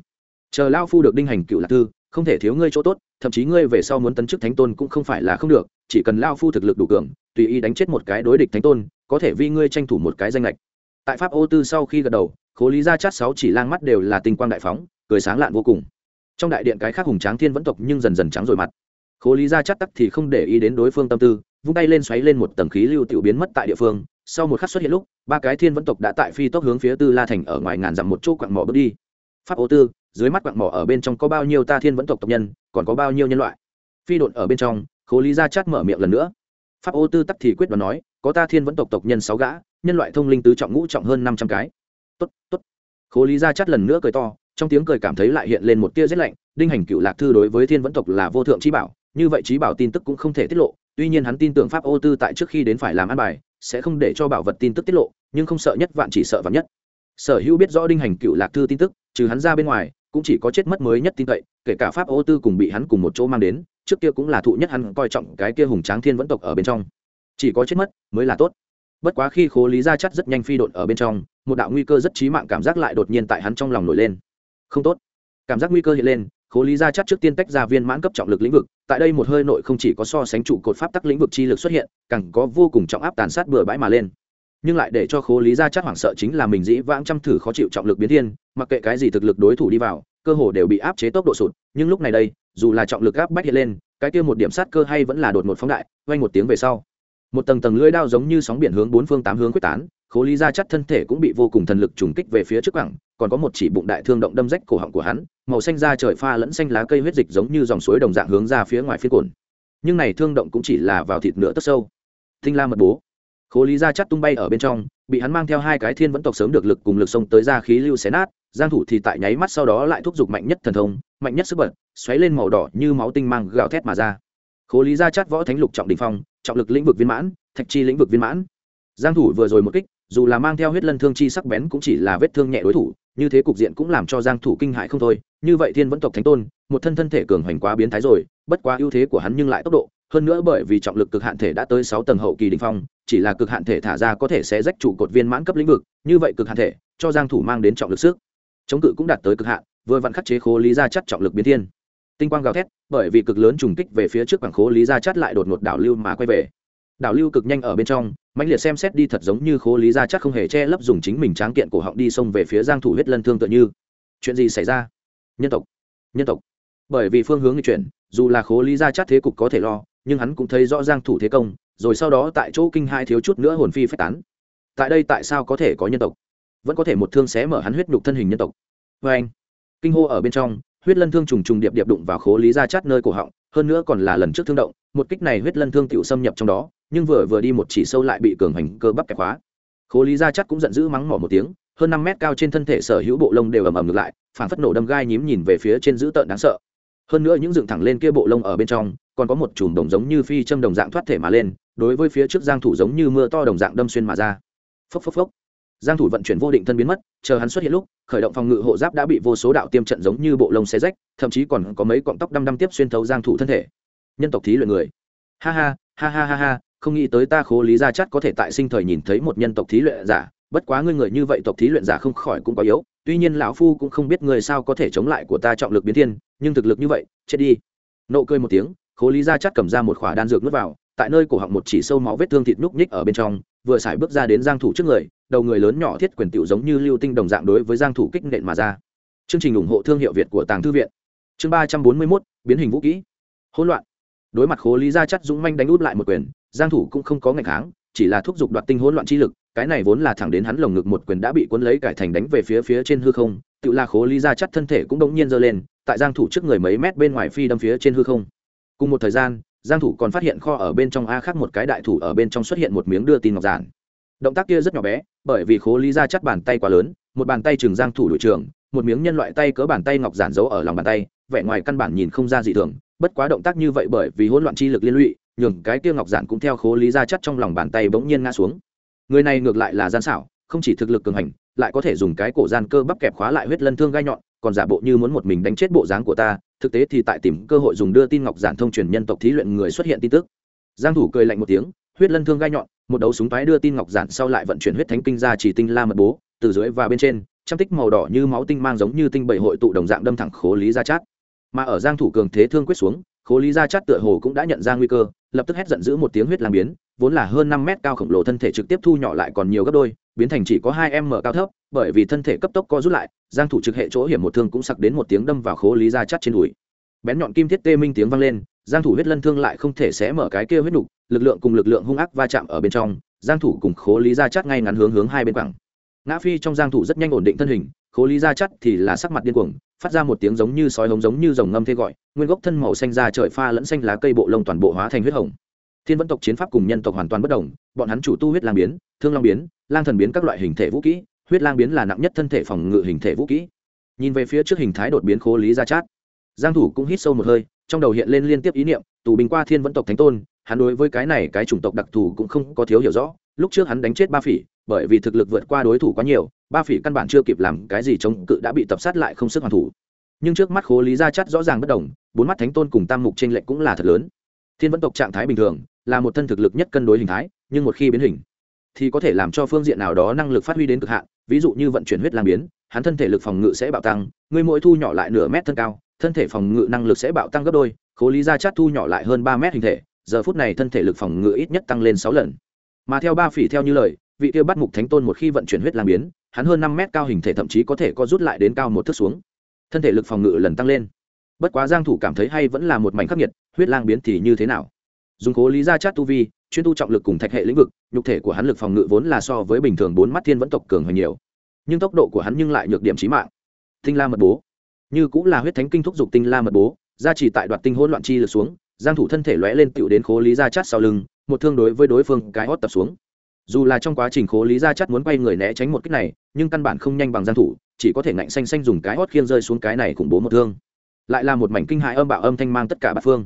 Chờ lao phu được đinh hành cựu lạc thư, không thể thiếu ngươi chỗ tốt thậm chí ngươi về sau muốn tấn chức thánh tôn cũng không phải là không được, chỉ cần lao phu thực lực đủ cường, tùy ý đánh chết một cái đối địch thánh tôn, có thể vì ngươi tranh thủ một cái danh lệch. Tại pháp ô tư sau khi gật đầu, khố lý Gia chát sáu chỉ lang mắt đều là tinh quang đại phóng, cười sáng lạn vô cùng. Trong đại điện cái khác hùng tráng thiên vẫn tộc nhưng dần dần trắng rồi mặt. Khố lý gia chát tắc thì không để ý đến đối phương tâm tư, vung tay lên xoáy lên một tầng khí lưu tiểu biến mất tại địa phương. Sau một khắc xuất hiện lúc, ba cái thiên vẫn tộc đã tại phi tốc hướng phía tư la thành ở ngoài ngàn dặm một chỗ quặng mỏ bước đi. Pháp ô tư dưới mắt quặng mỏ ở bên trong có bao nhiêu ta thiên vẫn tộc tộc nhân, còn có bao nhiêu nhân loại? Phi đột ở bên trong, khố lý ra chát mở miệng lần nữa. Pháp ô tư tắc thì quyết đoán nói, có ta thiên vẫn tộc tộc nhân sáu gã, nhân loại thông linh tứ trọng ngũ trọng hơn năm trăm cái. Tốt tốt. Khố lý ra chát lần nữa cười to, trong tiếng cười cảm thấy lại hiện lên một tia rét lạnh, đinh hành cựu lạc thư đối với thiên vẫn tộc là vô thượng trí bảo, như vậy trí bảo tin tức cũng không thể tiết lộ, tuy nhiên hắn tin tưởng pháp ô tư tại trước khi đến phải làm ăn bài, sẽ không để cho bảo vật tin tức tiết lộ, nhưng không sợ nhất vạn chỉ sợ vạn nhất. Sở hữu biết rõ đinh hành cựu lạc thư tin tức, trừ hắn ra bên ngoài cũng chỉ có chết mất mới nhất tin cậy, kể cả pháp ô tư cùng bị hắn cùng một chỗ mang đến, trước kia cũng là thụ nhất hắn coi trọng cái kia hùng tráng thiên vẫn tộc ở bên trong. Chỉ có chết mất mới là tốt. Bất quá khi khố lý ra chắt rất nhanh phi đột ở bên trong, một đạo nguy cơ rất trí mạng cảm giác lại đột nhiên tại hắn trong lòng nổi lên. Không tốt. Cảm giác nguy cơ hiện lên, khố lý ra chắt trước tiên tách ra viên mãn cấp trọng lực lĩnh vực, tại đây một hơi nội không chỉ có so sánh trụ cột pháp tắc lĩnh vực chi lực xuất hiện, càng có vô cùng trọng áp tàn sát bừa bãi mà lên nhưng lại để cho khố lý ra chắc hoảng sợ chính là mình dĩ vãng chăm thử khó chịu trọng lực biến thiên, mặc kệ cái gì thực lực đối thủ đi vào, cơ hồ đều bị áp chế tốc độ sụt, nhưng lúc này đây, dù là trọng lực áp bách hiện lên, cái kia một điểm sát cơ hay vẫn là đột một phóng đại, vang một tiếng về sau. Một tầng tầng lưỡi đao giống như sóng biển hướng bốn phương tám hướng quyết tán, khố lý ra chắc thân thể cũng bị vô cùng thần lực trùng kích về phía trước cẳng còn có một chỉ bụng đại thương động đâm rách cổ họng của hắn, màu xanh da trời pha lẫn xanh lá cây huyết dịch giống như dòng suối đồng dạng hướng ra phía ngoài phía cồn nhưng này thương động cũng chỉ là vào thịt nửa tấc sâu. Thinh la mật bố khố lý ra chắc tung bay ở bên trong, bị hắn mang theo hai cái thiên vẫn tộc sớm được lực cùng lực sông tới ra khí lưu xé nát, giang thủ thì tại nháy mắt sau đó lại thúc giục mạnh nhất thần thông, mạnh nhất sức bật, xoáy lên màu đỏ như máu tinh mang gào thét mà ra. Khố lý ra chắc võ thánh lục trọng đỉnh phong, trọng lực lĩnh vực viên mãn, thạch chi lĩnh vực viên mãn. Giang thủ vừa rồi một kích, dù là mang theo huyết lân thương chi sắc bén cũng chỉ là vết thương nhẹ đối thủ, như thế cục diện cũng làm cho giang thủ kinh hãi không thôi như vậy thiên vẫn tộc thánh tôn, một thân thân thể cường hoành quá biến thái rồi, bất quá ưu thế của hắn nhưng lại tốc độ, hơn nữa bởi vì trọng lực cực hạn thể đã tới sáu tầng hậu kỳ đỉnh phong, chỉ là cực hạn thể thả ra có thể sẽ rách trụ cột viên mãn cấp lĩnh vực, như vậy cực hạn thể cho giang thủ mang đến trọng lực sức chống cự cũng đạt tới cực hạn, vừa vặn khắc chế khố lý ra chất trọng lực biến thiên. Tinh quang gào thét, bởi vì cực lớn trùng kích về phía trước quảng khố lý ra chắt lại đột ngột đảo lưu mà quay về. Đảo lưu cực nhanh ở bên trong, mãnh liệt xem xét đi thật giống như khố lý ra chắc không hề che lấp dùng chính mình tráng kiện cổ họng đi xông về phía giang thủ huyết lân thương tựa như. Chuyện gì xảy ra? Nhân tộc nhân tộc. Bởi vì phương hướng di chuyển, dù là khố lý ra chắc thế cục có thể lo, nhưng hắn cũng thấy rõ giang thủ thế công, rồi sau đó tại chỗ kinh hai thiếu chút nữa hồn phi phách tán. Tại đây tại sao có thể có nhân tộc? Vẫn có thể một thương xé mở hắn huyết nhục thân hình nhân tộc. Vê anh, kinh hô ở bên trong, huyết lân thương trùng trùng điệp điệp đụng vào khố lý ra chát nơi cổ họng, hơn nữa còn là lần trước thương động, một kích này huyết lân thương tiểu xâm nhập trong đó, nhưng vừa vừa đi một chỉ sâu lại bị cường hành cơ bắp kẹp khóa. Khố lý ra chát cũng giận dữ mắng mỏ một tiếng hơn năm mét cao trên thân thể sở hữu bộ lông đều ầm ầm ngược lại phản phất nổ đâm gai nhím nhìn về phía trên dữ tợn đáng sợ. Hơn nữa những dựng thẳng lên kia bộ lông ở bên trong, còn có một chùm đồng giống như phi châm đồng dạng thoát thể mà lên, đối với phía trước giang thủ giống như mưa to đồng dạng đâm xuyên mà ra. Phốc phốc phốc. Giang thủ vận chuyển vô định thân biến mất, chờ hắn xuất hiện lúc, khởi động phòng ngự hộ giáp đã bị vô số đạo tiêm trận giống như bộ lông xé rách, thậm chí còn có mấy cọng tóc đăm đăm tiếp xuyên thấu giang thủ thân thể. Nhân tộc thí luyện người. Ha ha ha ha ha ha, không nghĩ tới ta khố lý gia chắc có thể tại sinh thời nhìn thấy một nhân tộc thí luyện giả bất quá ngươi người như vậy tộc thí luyện giả không khỏi cũng có yếu tuy nhiên lão phu cũng không biết người sao có thể chống lại của ta trọng lực biến thiên nhưng thực lực như vậy chết đi. Nộ cười một tiếng khố lý gia chắt cầm ra một khỏa đan dược nuốt vào tại nơi cổ họng một chỉ sâu máu vết thương thịt núc nhích ở bên trong vừa xài bước ra đến giang thủ trước người đầu người lớn nhỏ thiết quyền tiểu giống như lưu tinh đồng dạng đối với giang thủ kích nện mà ra. Chương trình ủng hộ thương hiệu việt của tàng thư viện. Chương 341, biến hình vũ kỹ. Hỗn loạn. Đối mặt khố lý gia chắt dũng manh đánh út lại một quyền giang thủ cũng không có ngạch kháng chỉ là thúc giục đoạt tinh hỗn loạn chi lực, cái này vốn là thẳng đến hắn lồng ngực một quyền đã bị cuốn lấy cải thành đánh về phía phía trên hư không, tự là khố lý ra chắt thân thể cũng đống nhiên giơ lên, tại giang thủ trước người mấy mét bên ngoài phi đâm phía trên hư không. Cùng một thời gian, giang thủ còn phát hiện kho ở bên trong a khác một cái đại thủ ở bên trong xuất hiện một miếng đưa tin ngọc giản. Động tác kia rất nhỏ bé, bởi vì khố lý ra chắt bàn tay quá lớn, một bàn tay trường giang thủ đội trưởng, một miếng nhân loại tay cỡ bàn tay ngọc giản giấu ở lòng bàn tay, vẻ ngoài căn bản nhìn không ra dị thường, bất quá động tác như vậy bởi vì hỗn loạn chi lực liên lụy nhường cái kia ngọc giản cũng theo khố lý ra chắt trong lòng bàn tay bỗng nhiên ngã xuống. Người này ngược lại là gian xảo, không chỉ thực lực cường hành, lại có thể dùng cái cổ gian cơ bắp kẹp khóa lại huyết lân thương gai nhọn, còn giả bộ như muốn một mình đánh chết bộ dáng của ta, thực tế thì tại tìm cơ hội dùng đưa tin ngọc giản thông truyền nhân tộc thí luyện người xuất hiện tin tức. Giang thủ cười lạnh một tiếng, huyết lân thương gai nhọn, một đấu súng toái đưa tin ngọc giản sau lại vận chuyển huyết thánh kinh ra chỉ tinh la mật bố, từ dưới và bên trên, trăm tích màu đỏ như máu tinh mang giống như tinh bảy hội tụ đồng dạng đâm thẳng khố lý ra chát mà ở giang thủ cường thế thương quyết xuống khố lý gia chát tựa hồ cũng đã nhận ra nguy cơ, lập tức hét giận dữ một tiếng huyết lang biến, vốn là hơn 5 mét cao khổng lồ thân thể trực tiếp thu nhỏ lại còn nhiều gấp đôi, biến thành chỉ có hai em mở cao thấp, bởi vì thân thể cấp tốc co rút lại, giang thủ trực hệ chỗ hiểm một thương cũng sặc đến một tiếng đâm vào khố lý gia chát trên đùi. Bén nhọn kim thiết tê minh tiếng vang lên, giang thủ huyết lân thương lại không thể xé mở cái kia huyết nục, lực lượng cùng lực lượng hung ác va chạm ở bên trong, giang thủ cùng khố lý gia chát ngay ngắn hướng hướng hai bên quẳng. Ngã phi trong giang thủ rất nhanh ổn định thân hình, khố lý gia chát thì là sắc mặt điên cuồng, phát ra một tiếng giống như sói hống giống như rồng ngâm thê gọi nguyên gốc thân màu xanh ra trời pha lẫn xanh lá cây bộ lông toàn bộ hóa thành huyết hồng. Thiên vẫn tộc chiến pháp cùng nhân tộc hoàn toàn bất đồng, bọn hắn chủ tu huyết lang biến, thương long biến, lang thần biến các loại hình thể vũ kỹ, huyết lang biến là nặng nhất thân thể phòng ngự hình thể vũ kỹ. Nhìn về phía trước hình thái đột biến khố lý gia chát, giang thủ cũng hít sâu một hơi, trong đầu hiện lên liên tiếp ý niệm, tù binh qua thiên vẫn tộc thánh tôn, hắn đối với cái này cái chủng tộc đặc thù cũng không có thiếu hiểu rõ, lúc trước hắn đánh chết ba phỉ, bởi vì thực lực vượt qua đối thủ quá nhiều, ba phỉ căn bản chưa kịp làm cái gì chống cự đã bị tập sát lại không sức hoàn thủ nhưng trước mắt khố lý gia chắt rõ ràng bất đồng, bốn mắt thánh tôn cùng tam mục trên lệnh cũng là thật lớn. Thiên vẫn tộc trạng thái bình thường, là một thân thực lực nhất cân đối hình thái, nhưng một khi biến hình, thì có thể làm cho phương diện nào đó năng lực phát huy đến cực hạn, ví dụ như vận chuyển huyết lang biến, hắn thân thể lực phòng ngự sẽ bạo tăng, người mỗi thu nhỏ lại nửa mét thân cao, thân thể phòng ngự năng lực sẽ bạo tăng gấp đôi, khố lý gia chắt thu nhỏ lại hơn ba mét hình thể, giờ phút này thân thể lực phòng ngự ít nhất tăng lên sáu lần. Mà theo ba phỉ theo như lời, vị tiêu bắt mục thánh tôn một khi vận chuyển huyết lang biến, hắn hơn năm mét cao hình thể thậm chí có thể có rút lại đến cao một thước xuống thân thể lực phòng ngự lần tăng lên. Bất quá giang thủ cảm thấy hay vẫn là một mảnh khắc nghiệt, huyết lang biến thì như thế nào? Dùng cố lý ra chát tu vi, chuyên tu trọng lực cùng thạch hệ lĩnh vực, nhục thể của hắn lực phòng ngự vốn là so với bình thường bốn mắt thiên vẫn tộc cường hơn nhiều. Nhưng tốc độ của hắn nhưng lại nhược điểm chí mạng. Tinh la mật bố. Như cũng là huyết thánh kinh thúc dục tinh la mật bố, gia trì tại đoạt tinh hỗn loạn chi lực xuống, giang thủ thân thể lóe lên tựu đến Cố lý ra chát sau lưng, một thương đối với đối phương cái hót tập xuống. Dù là trong quá trình Cố lý ra chát muốn quay người né tránh một kích này, nhưng căn bản không nhanh bằng giang thủ chỉ có thể ngạnh xanh xanh dùng cái hót khiên rơi xuống cái này khủng bố một thương. Lại là một mảnh kinh hại âm bạo âm thanh mang tất cả bát phương.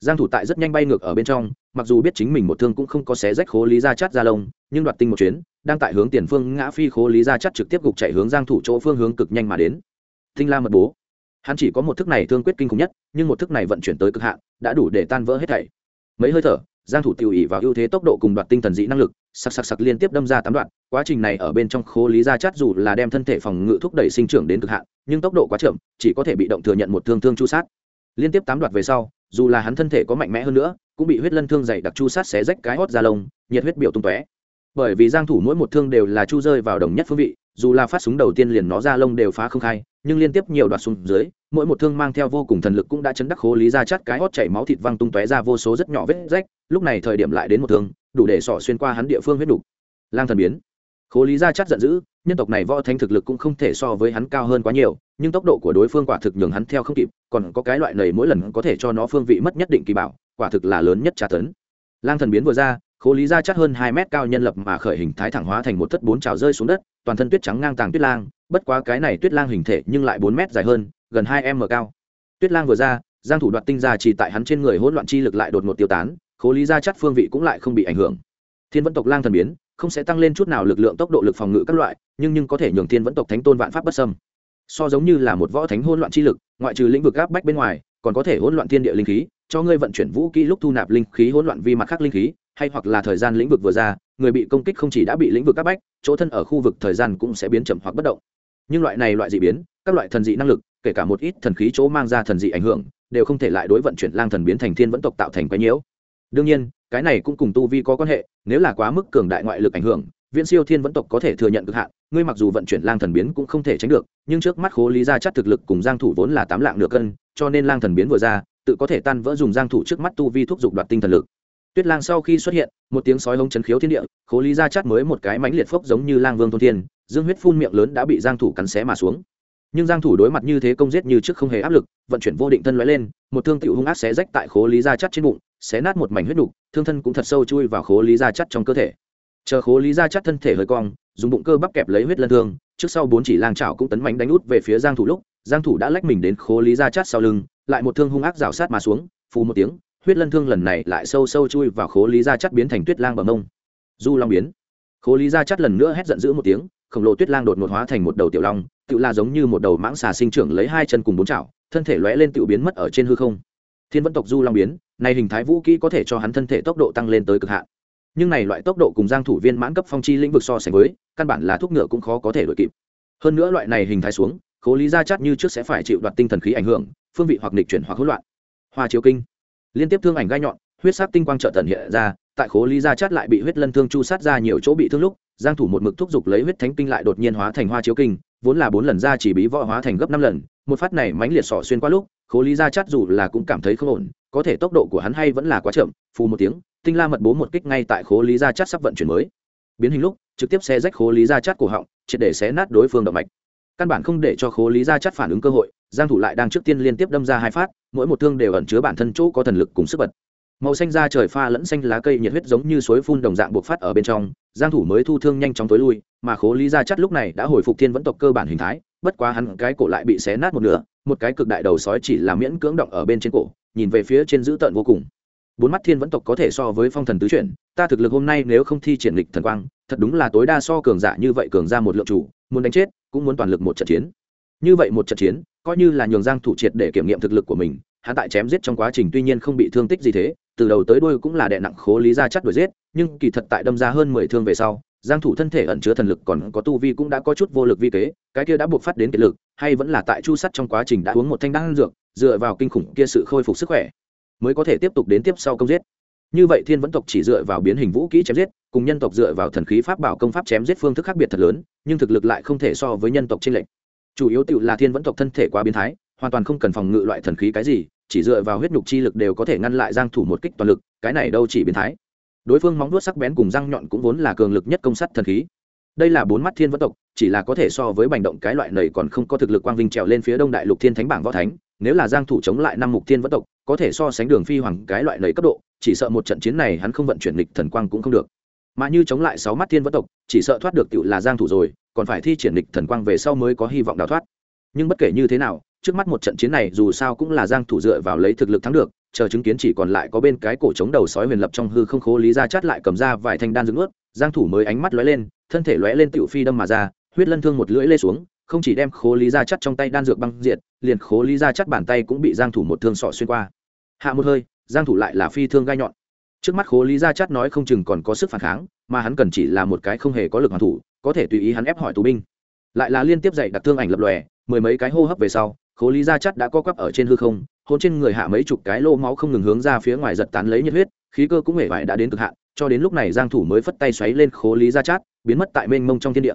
Giang thủ tại rất nhanh bay ngược ở bên trong, mặc dù biết chính mình một thương cũng không có xé rách khố lý ra chát ra lông, nhưng đoạt tinh một chuyến, đang tại hướng tiền phương ngã phi khố lý ra chát trực tiếp gục chạy hướng giang thủ chỗ phương hướng cực nhanh mà đến. Tinh la mật bố. Hắn chỉ có một thức này thương quyết kinh khủng nhất, nhưng một thức này vận chuyển tới cực hạn, đã đủ để tan vỡ hết thảy. Mấy hơi thở giang thủ tiêu ỉ vào ưu thế tốc độ cùng đoạt tinh thần dị năng lực, sặc sặc sặc liên tiếp đâm ra tám đoạn, quá trình này ở bên trong khố lý gia chát dù là đem thân thể phòng ngự thúc đẩy sinh trưởng đến cực hạn, nhưng tốc độ quá chậm, chỉ có thể bị động thừa nhận một thương thương chu sát. Liên tiếp tám đoạn về sau, dù là hắn thân thể có mạnh mẽ hơn nữa, cũng bị huyết lân thương dày đặc chu sát xé rách cái hót ra lông, nhiệt huyết biểu tung tóe. Bởi vì giang thủ mỗi một thương đều là chu rơi vào đồng nhất phương vị, dù là phát súng đầu tiên liền nó ra lông đều phá không khai, nhưng liên tiếp nhiều đoạt xuống dưới mỗi một thương mang theo vô cùng thần lực cũng đã chấn đắc khố lý ra chắt cái hót chảy máu thịt văng tung tóe ra vô số rất nhỏ vết rách, lúc này thời điểm lại đến một thương, đủ để sỏ xuyên qua hắn địa phương huyết đủ. lang thần biến khố lý ra chắt giận dữ, nhân tộc này võ thanh thực lực cũng không thể so với hắn cao hơn quá nhiều, nhưng tốc độ của đối phương quả thực nhường hắn theo không kịp, còn có cái loại này mỗi lần có thể cho nó phương vị mất nhất định kỳ bảo, quả thực là lớn nhất tra tấn lang thần biến vừa ra, khố lý ra chắc hơn hai mét cao nhân lập mà khởi hình thái thẳng hóa thành một thất bốn trào rơi xuống đất, toàn thân tuyết trắng ngang tàng tuyết lang, bất quá cái này tuyết lang hình thể nhưng lại bốn mét dài hơn gần hai m cao. Tuyết lang vừa ra, giang thủ đoạt tinh ra chỉ tại hắn trên người hỗn loạn chi lực lại đột ngột tiêu tán, khố lý ra chắc phương vị cũng lại không bị ảnh hưởng. Thiên vẫn tộc lang thần biến, không sẽ tăng lên chút nào lực lượng tốc độ lực phòng ngự các loại, nhưng nhưng có thể nhường thiên vẫn tộc thánh tôn vạn pháp bất xâm. So giống như là một võ thánh hỗn loạn chi lực, ngoại trừ lĩnh vực áp bách bên ngoài, còn có thể hỗn loạn thiên địa linh khí, cho ngươi vận chuyển vũ kỹ lúc thu nạp linh khí hỗn loạn vi mặt khác linh khí, hay hoặc là thời gian lĩnh vực vừa ra, người bị công kích không chỉ đã bị lĩnh vực áp bách, chỗ thân ở khu vực thời gian cũng sẽ biến chậm hoặc bất động. Nhưng loại này loại dị biến, các loại thần dị năng lực kể cả một ít thần khí chỗ mang ra thần dị ảnh hưởng, đều không thể lại đối vận chuyển lang thần biến thành thiên vẫn tộc tạo thành quái nhiễu. Đương nhiên, cái này cũng cùng tu vi có quan hệ, nếu là quá mức cường đại ngoại lực ảnh hưởng, viễn siêu thiên vẫn tộc có thể thừa nhận cực hạn, ngươi mặc dù vận chuyển lang thần biến cũng không thể tránh được, nhưng trước mắt khố lý ra chắc thực lực cùng giang thủ vốn là tám lạng nửa cân, cho nên lang thần biến vừa ra, tự có thể tan vỡ dùng giang thủ trước mắt tu vi thúc giục đoạt tinh thần lực. Tuyết lang sau khi xuất hiện, một tiếng sói hống chấn khiếu thiên địa, khố lý ra chát mới một cái mánh liệt phốc giống như lang vương thôn thiên, dương huyết phun miệng lớn đã bị giang thủ cắn xé mà xuống nhưng giang thủ đối mặt như thế công giết như trước không hề áp lực vận chuyển vô định thân lóe lên một thương tiểu hung ác xé rách tại khố lý gia chất trên bụng xé nát một mảnh huyết đủ, thương thân cũng thật sâu chui vào khố lý gia chất trong cơ thể. Chờ khố lý gia chất thân thể hơi cong dùng bụng cơ bắp kẹp lấy huyết lân thương trước sau bốn chỉ lang chảo cũng tấn mãnh đánh út về phía giang thủ lúc giang thủ đã lách mình đến khố lý gia chất sau lưng lại một thương hung ác rào sát mà xuống phù một tiếng huyết lân thương lần này lại sâu sâu chui vào khố lý gia chắt biến thành tuyết lang bằng mông. Du long biến. Khố lý gia chắt lần nữa hét giận dữ một tiếng khổng lồ tuyết lang đột ngột hóa thành một đầu tiểu long tự là giống như một đầu mãng xà sinh trưởng lấy hai chân cùng bốn chảo, thân thể lóe lên tự biến mất ở trên hư không. Thiên vẫn tộc du long biến, này hình thái vũ kỹ có thể cho hắn thân thể tốc độ tăng lên tới cực hạn. Nhưng này loại tốc độ cùng giang thủ viên mãn cấp phong chi lĩnh vực so sánh với, căn bản là thuốc ngựa cũng khó có thể đuổi kịp. Hơn nữa loại này hình thái xuống cố lý gia chát như trước sẽ phải chịu đoạt tinh thần khí ảnh hưởng, phương vị hoặc nghịch chuyển hoặc hỗn loạn. Hoa chiếu kinh. Liên tiếp thương ảnh gai nhọn, huyết sát tinh quang trợ tần hiện ra, tại cố lý gia chát lại bị huyết lân thương chu sát ra nhiều chỗ bị thương lúc giang thủ một mực thúc giục lấy huyết thánh kinh lại đột nhiên hóa thành hoa chiếu kinh, vốn là bốn lần ra chỉ bí võ hóa thành gấp năm lần, một phát này mãnh liệt sọ xuyên qua lúc, khố lý gia chát dù là cũng cảm thấy không ổn, có thể tốc độ của hắn hay vẫn là quá chậm, phù một tiếng, tinh la mật bố một kích ngay tại khố lý gia chát sắp vận chuyển mới. Biến hình lúc, trực tiếp xé rách khố lý gia chát cổ họng, triệt để xé nát đối phương động mạch. Căn bản không để cho khố lý gia chát phản ứng cơ hội, giang thủ lại đang trước tiên liên tiếp đâm ra hai phát, mỗi một thương đều ẩn chứa bản thân chỗ có thần lực cùng sức bật màu xanh da trời pha lẫn xanh lá cây nhiệt huyết giống như suối phun đồng dạng buộc phát ở bên trong, giang thủ mới thu thương nhanh chóng tối lui, mà khố lý gia chắt lúc này đã hồi phục thiên vẫn tộc cơ bản hình thái, bất quá hắn cái cổ lại bị xé nát một nửa, một cái cực đại đầu sói chỉ là miễn cưỡng động ở bên trên cổ, nhìn về phía trên dữ tợn vô cùng. Bốn mắt thiên vẫn tộc có thể so với phong thần tứ chuyển, ta thực lực hôm nay nếu không thi triển lịch thần quang, thật đúng là tối đa so cường giả như vậy cường ra một lượng chủ, muốn đánh chết, cũng muốn toàn lực một trận chiến. Như vậy một trận chiến, coi như là nhường giang thủ triệt để kiểm nghiệm thực lực của mình hắn tại chém giết trong quá trình tuy nhiên không bị thương tích gì thế, từ đầu tới đuôi cũng là đè nặng khố lý ra chắc đuổi giết, nhưng kỳ thật tại đâm ra hơn mười thương về sau, giang thủ thân thể ẩn chứa thần lực còn có tu vi cũng đã có chút vô lực vi kế, cái kia đã buộc phát đến kiệt lực, hay vẫn là tại chu sắt trong quá trình đã uống một thanh đan dược, dựa vào kinh khủng kia sự khôi phục sức khỏe, mới có thể tiếp tục đến tiếp sau công giết. Như vậy thiên vẫn tộc chỉ dựa vào biến hình vũ kỹ chém giết, cùng nhân tộc dựa vào thần khí pháp bảo công pháp chém giết phương thức khác biệt thật lớn, nhưng thực lực lại không thể so với nhân tộc trên lệnh chủ yếu tự là thiên vẫn tộc thân thể quá biến thái hoàn toàn không cần phòng ngự loại thần khí cái gì, chỉ dựa vào huyết nhục chi lực đều có thể ngăn lại giang thủ một kích toàn lực, cái này đâu chỉ biến thái. Đối phương móng vuốt sắc bén cùng răng nhọn cũng vốn là cường lực nhất công sát thần khí. Đây là bốn mắt thiên vẫn tộc, chỉ là có thể so với bành động cái loại này còn không có thực lực quang vinh trèo lên phía đông đại lục thiên thánh bảng võ thánh, nếu là giang thủ chống lại năm mục thiên vẫn tộc, có thể so sánh đường phi hoàng cái loại này cấp độ, chỉ sợ một trận chiến này hắn không vận chuyển lịch thần quang cũng không được. Mà như chống lại sáu mắt thiên vẫn tộc, chỉ sợ thoát được tựu là giang thủ rồi, còn phải thi triển lịch thần quang về sau mới có hy vọng đào thoát. Nhưng bất kể như thế nào trước mắt một trận chiến này dù sao cũng là giang thủ dựa vào lấy thực lực thắng được, chờ chứng kiến chỉ còn lại có bên cái cổ chống đầu sói huyền lập trong hư không khố lý ra chát lại cầm ra vài thanh đan dựng ướt giang thủ mới ánh mắt lóe lên, thân thể lóe lên tiểu phi đâm mà ra, huyết lân thương một lưỡi lê xuống, không chỉ đem khố lý ra chắt trong tay đan dược băng diệt, liền khố lý ra chắt bàn tay cũng bị giang thủ một thương sọ xuyên qua. Hạ một hơi, giang thủ lại là phi thương gai nhọn. Trước mắt khố lý ra chắt nói không chừng còn có sức phản kháng, mà hắn cần chỉ là một cái không hề có lực hoàn thủ, có thể tùy ý hắn ép hỏi tù binh. Lại là liên tiếp dạy đặc thương ảnh lập lòe, mười mấy cái hô hấp về sau khố lý gia chắt đã co quắp ở trên hư không, hôn trên người hạ mấy chục cái lô máu không ngừng hướng ra phía ngoài giật tán lấy nhiệt huyết, khí cơ cũng hề vải đã đến cực hạn, cho đến lúc này giang thủ mới phất tay xoáy lên khố lý gia chát, biến mất tại mênh mông trong thiên địa.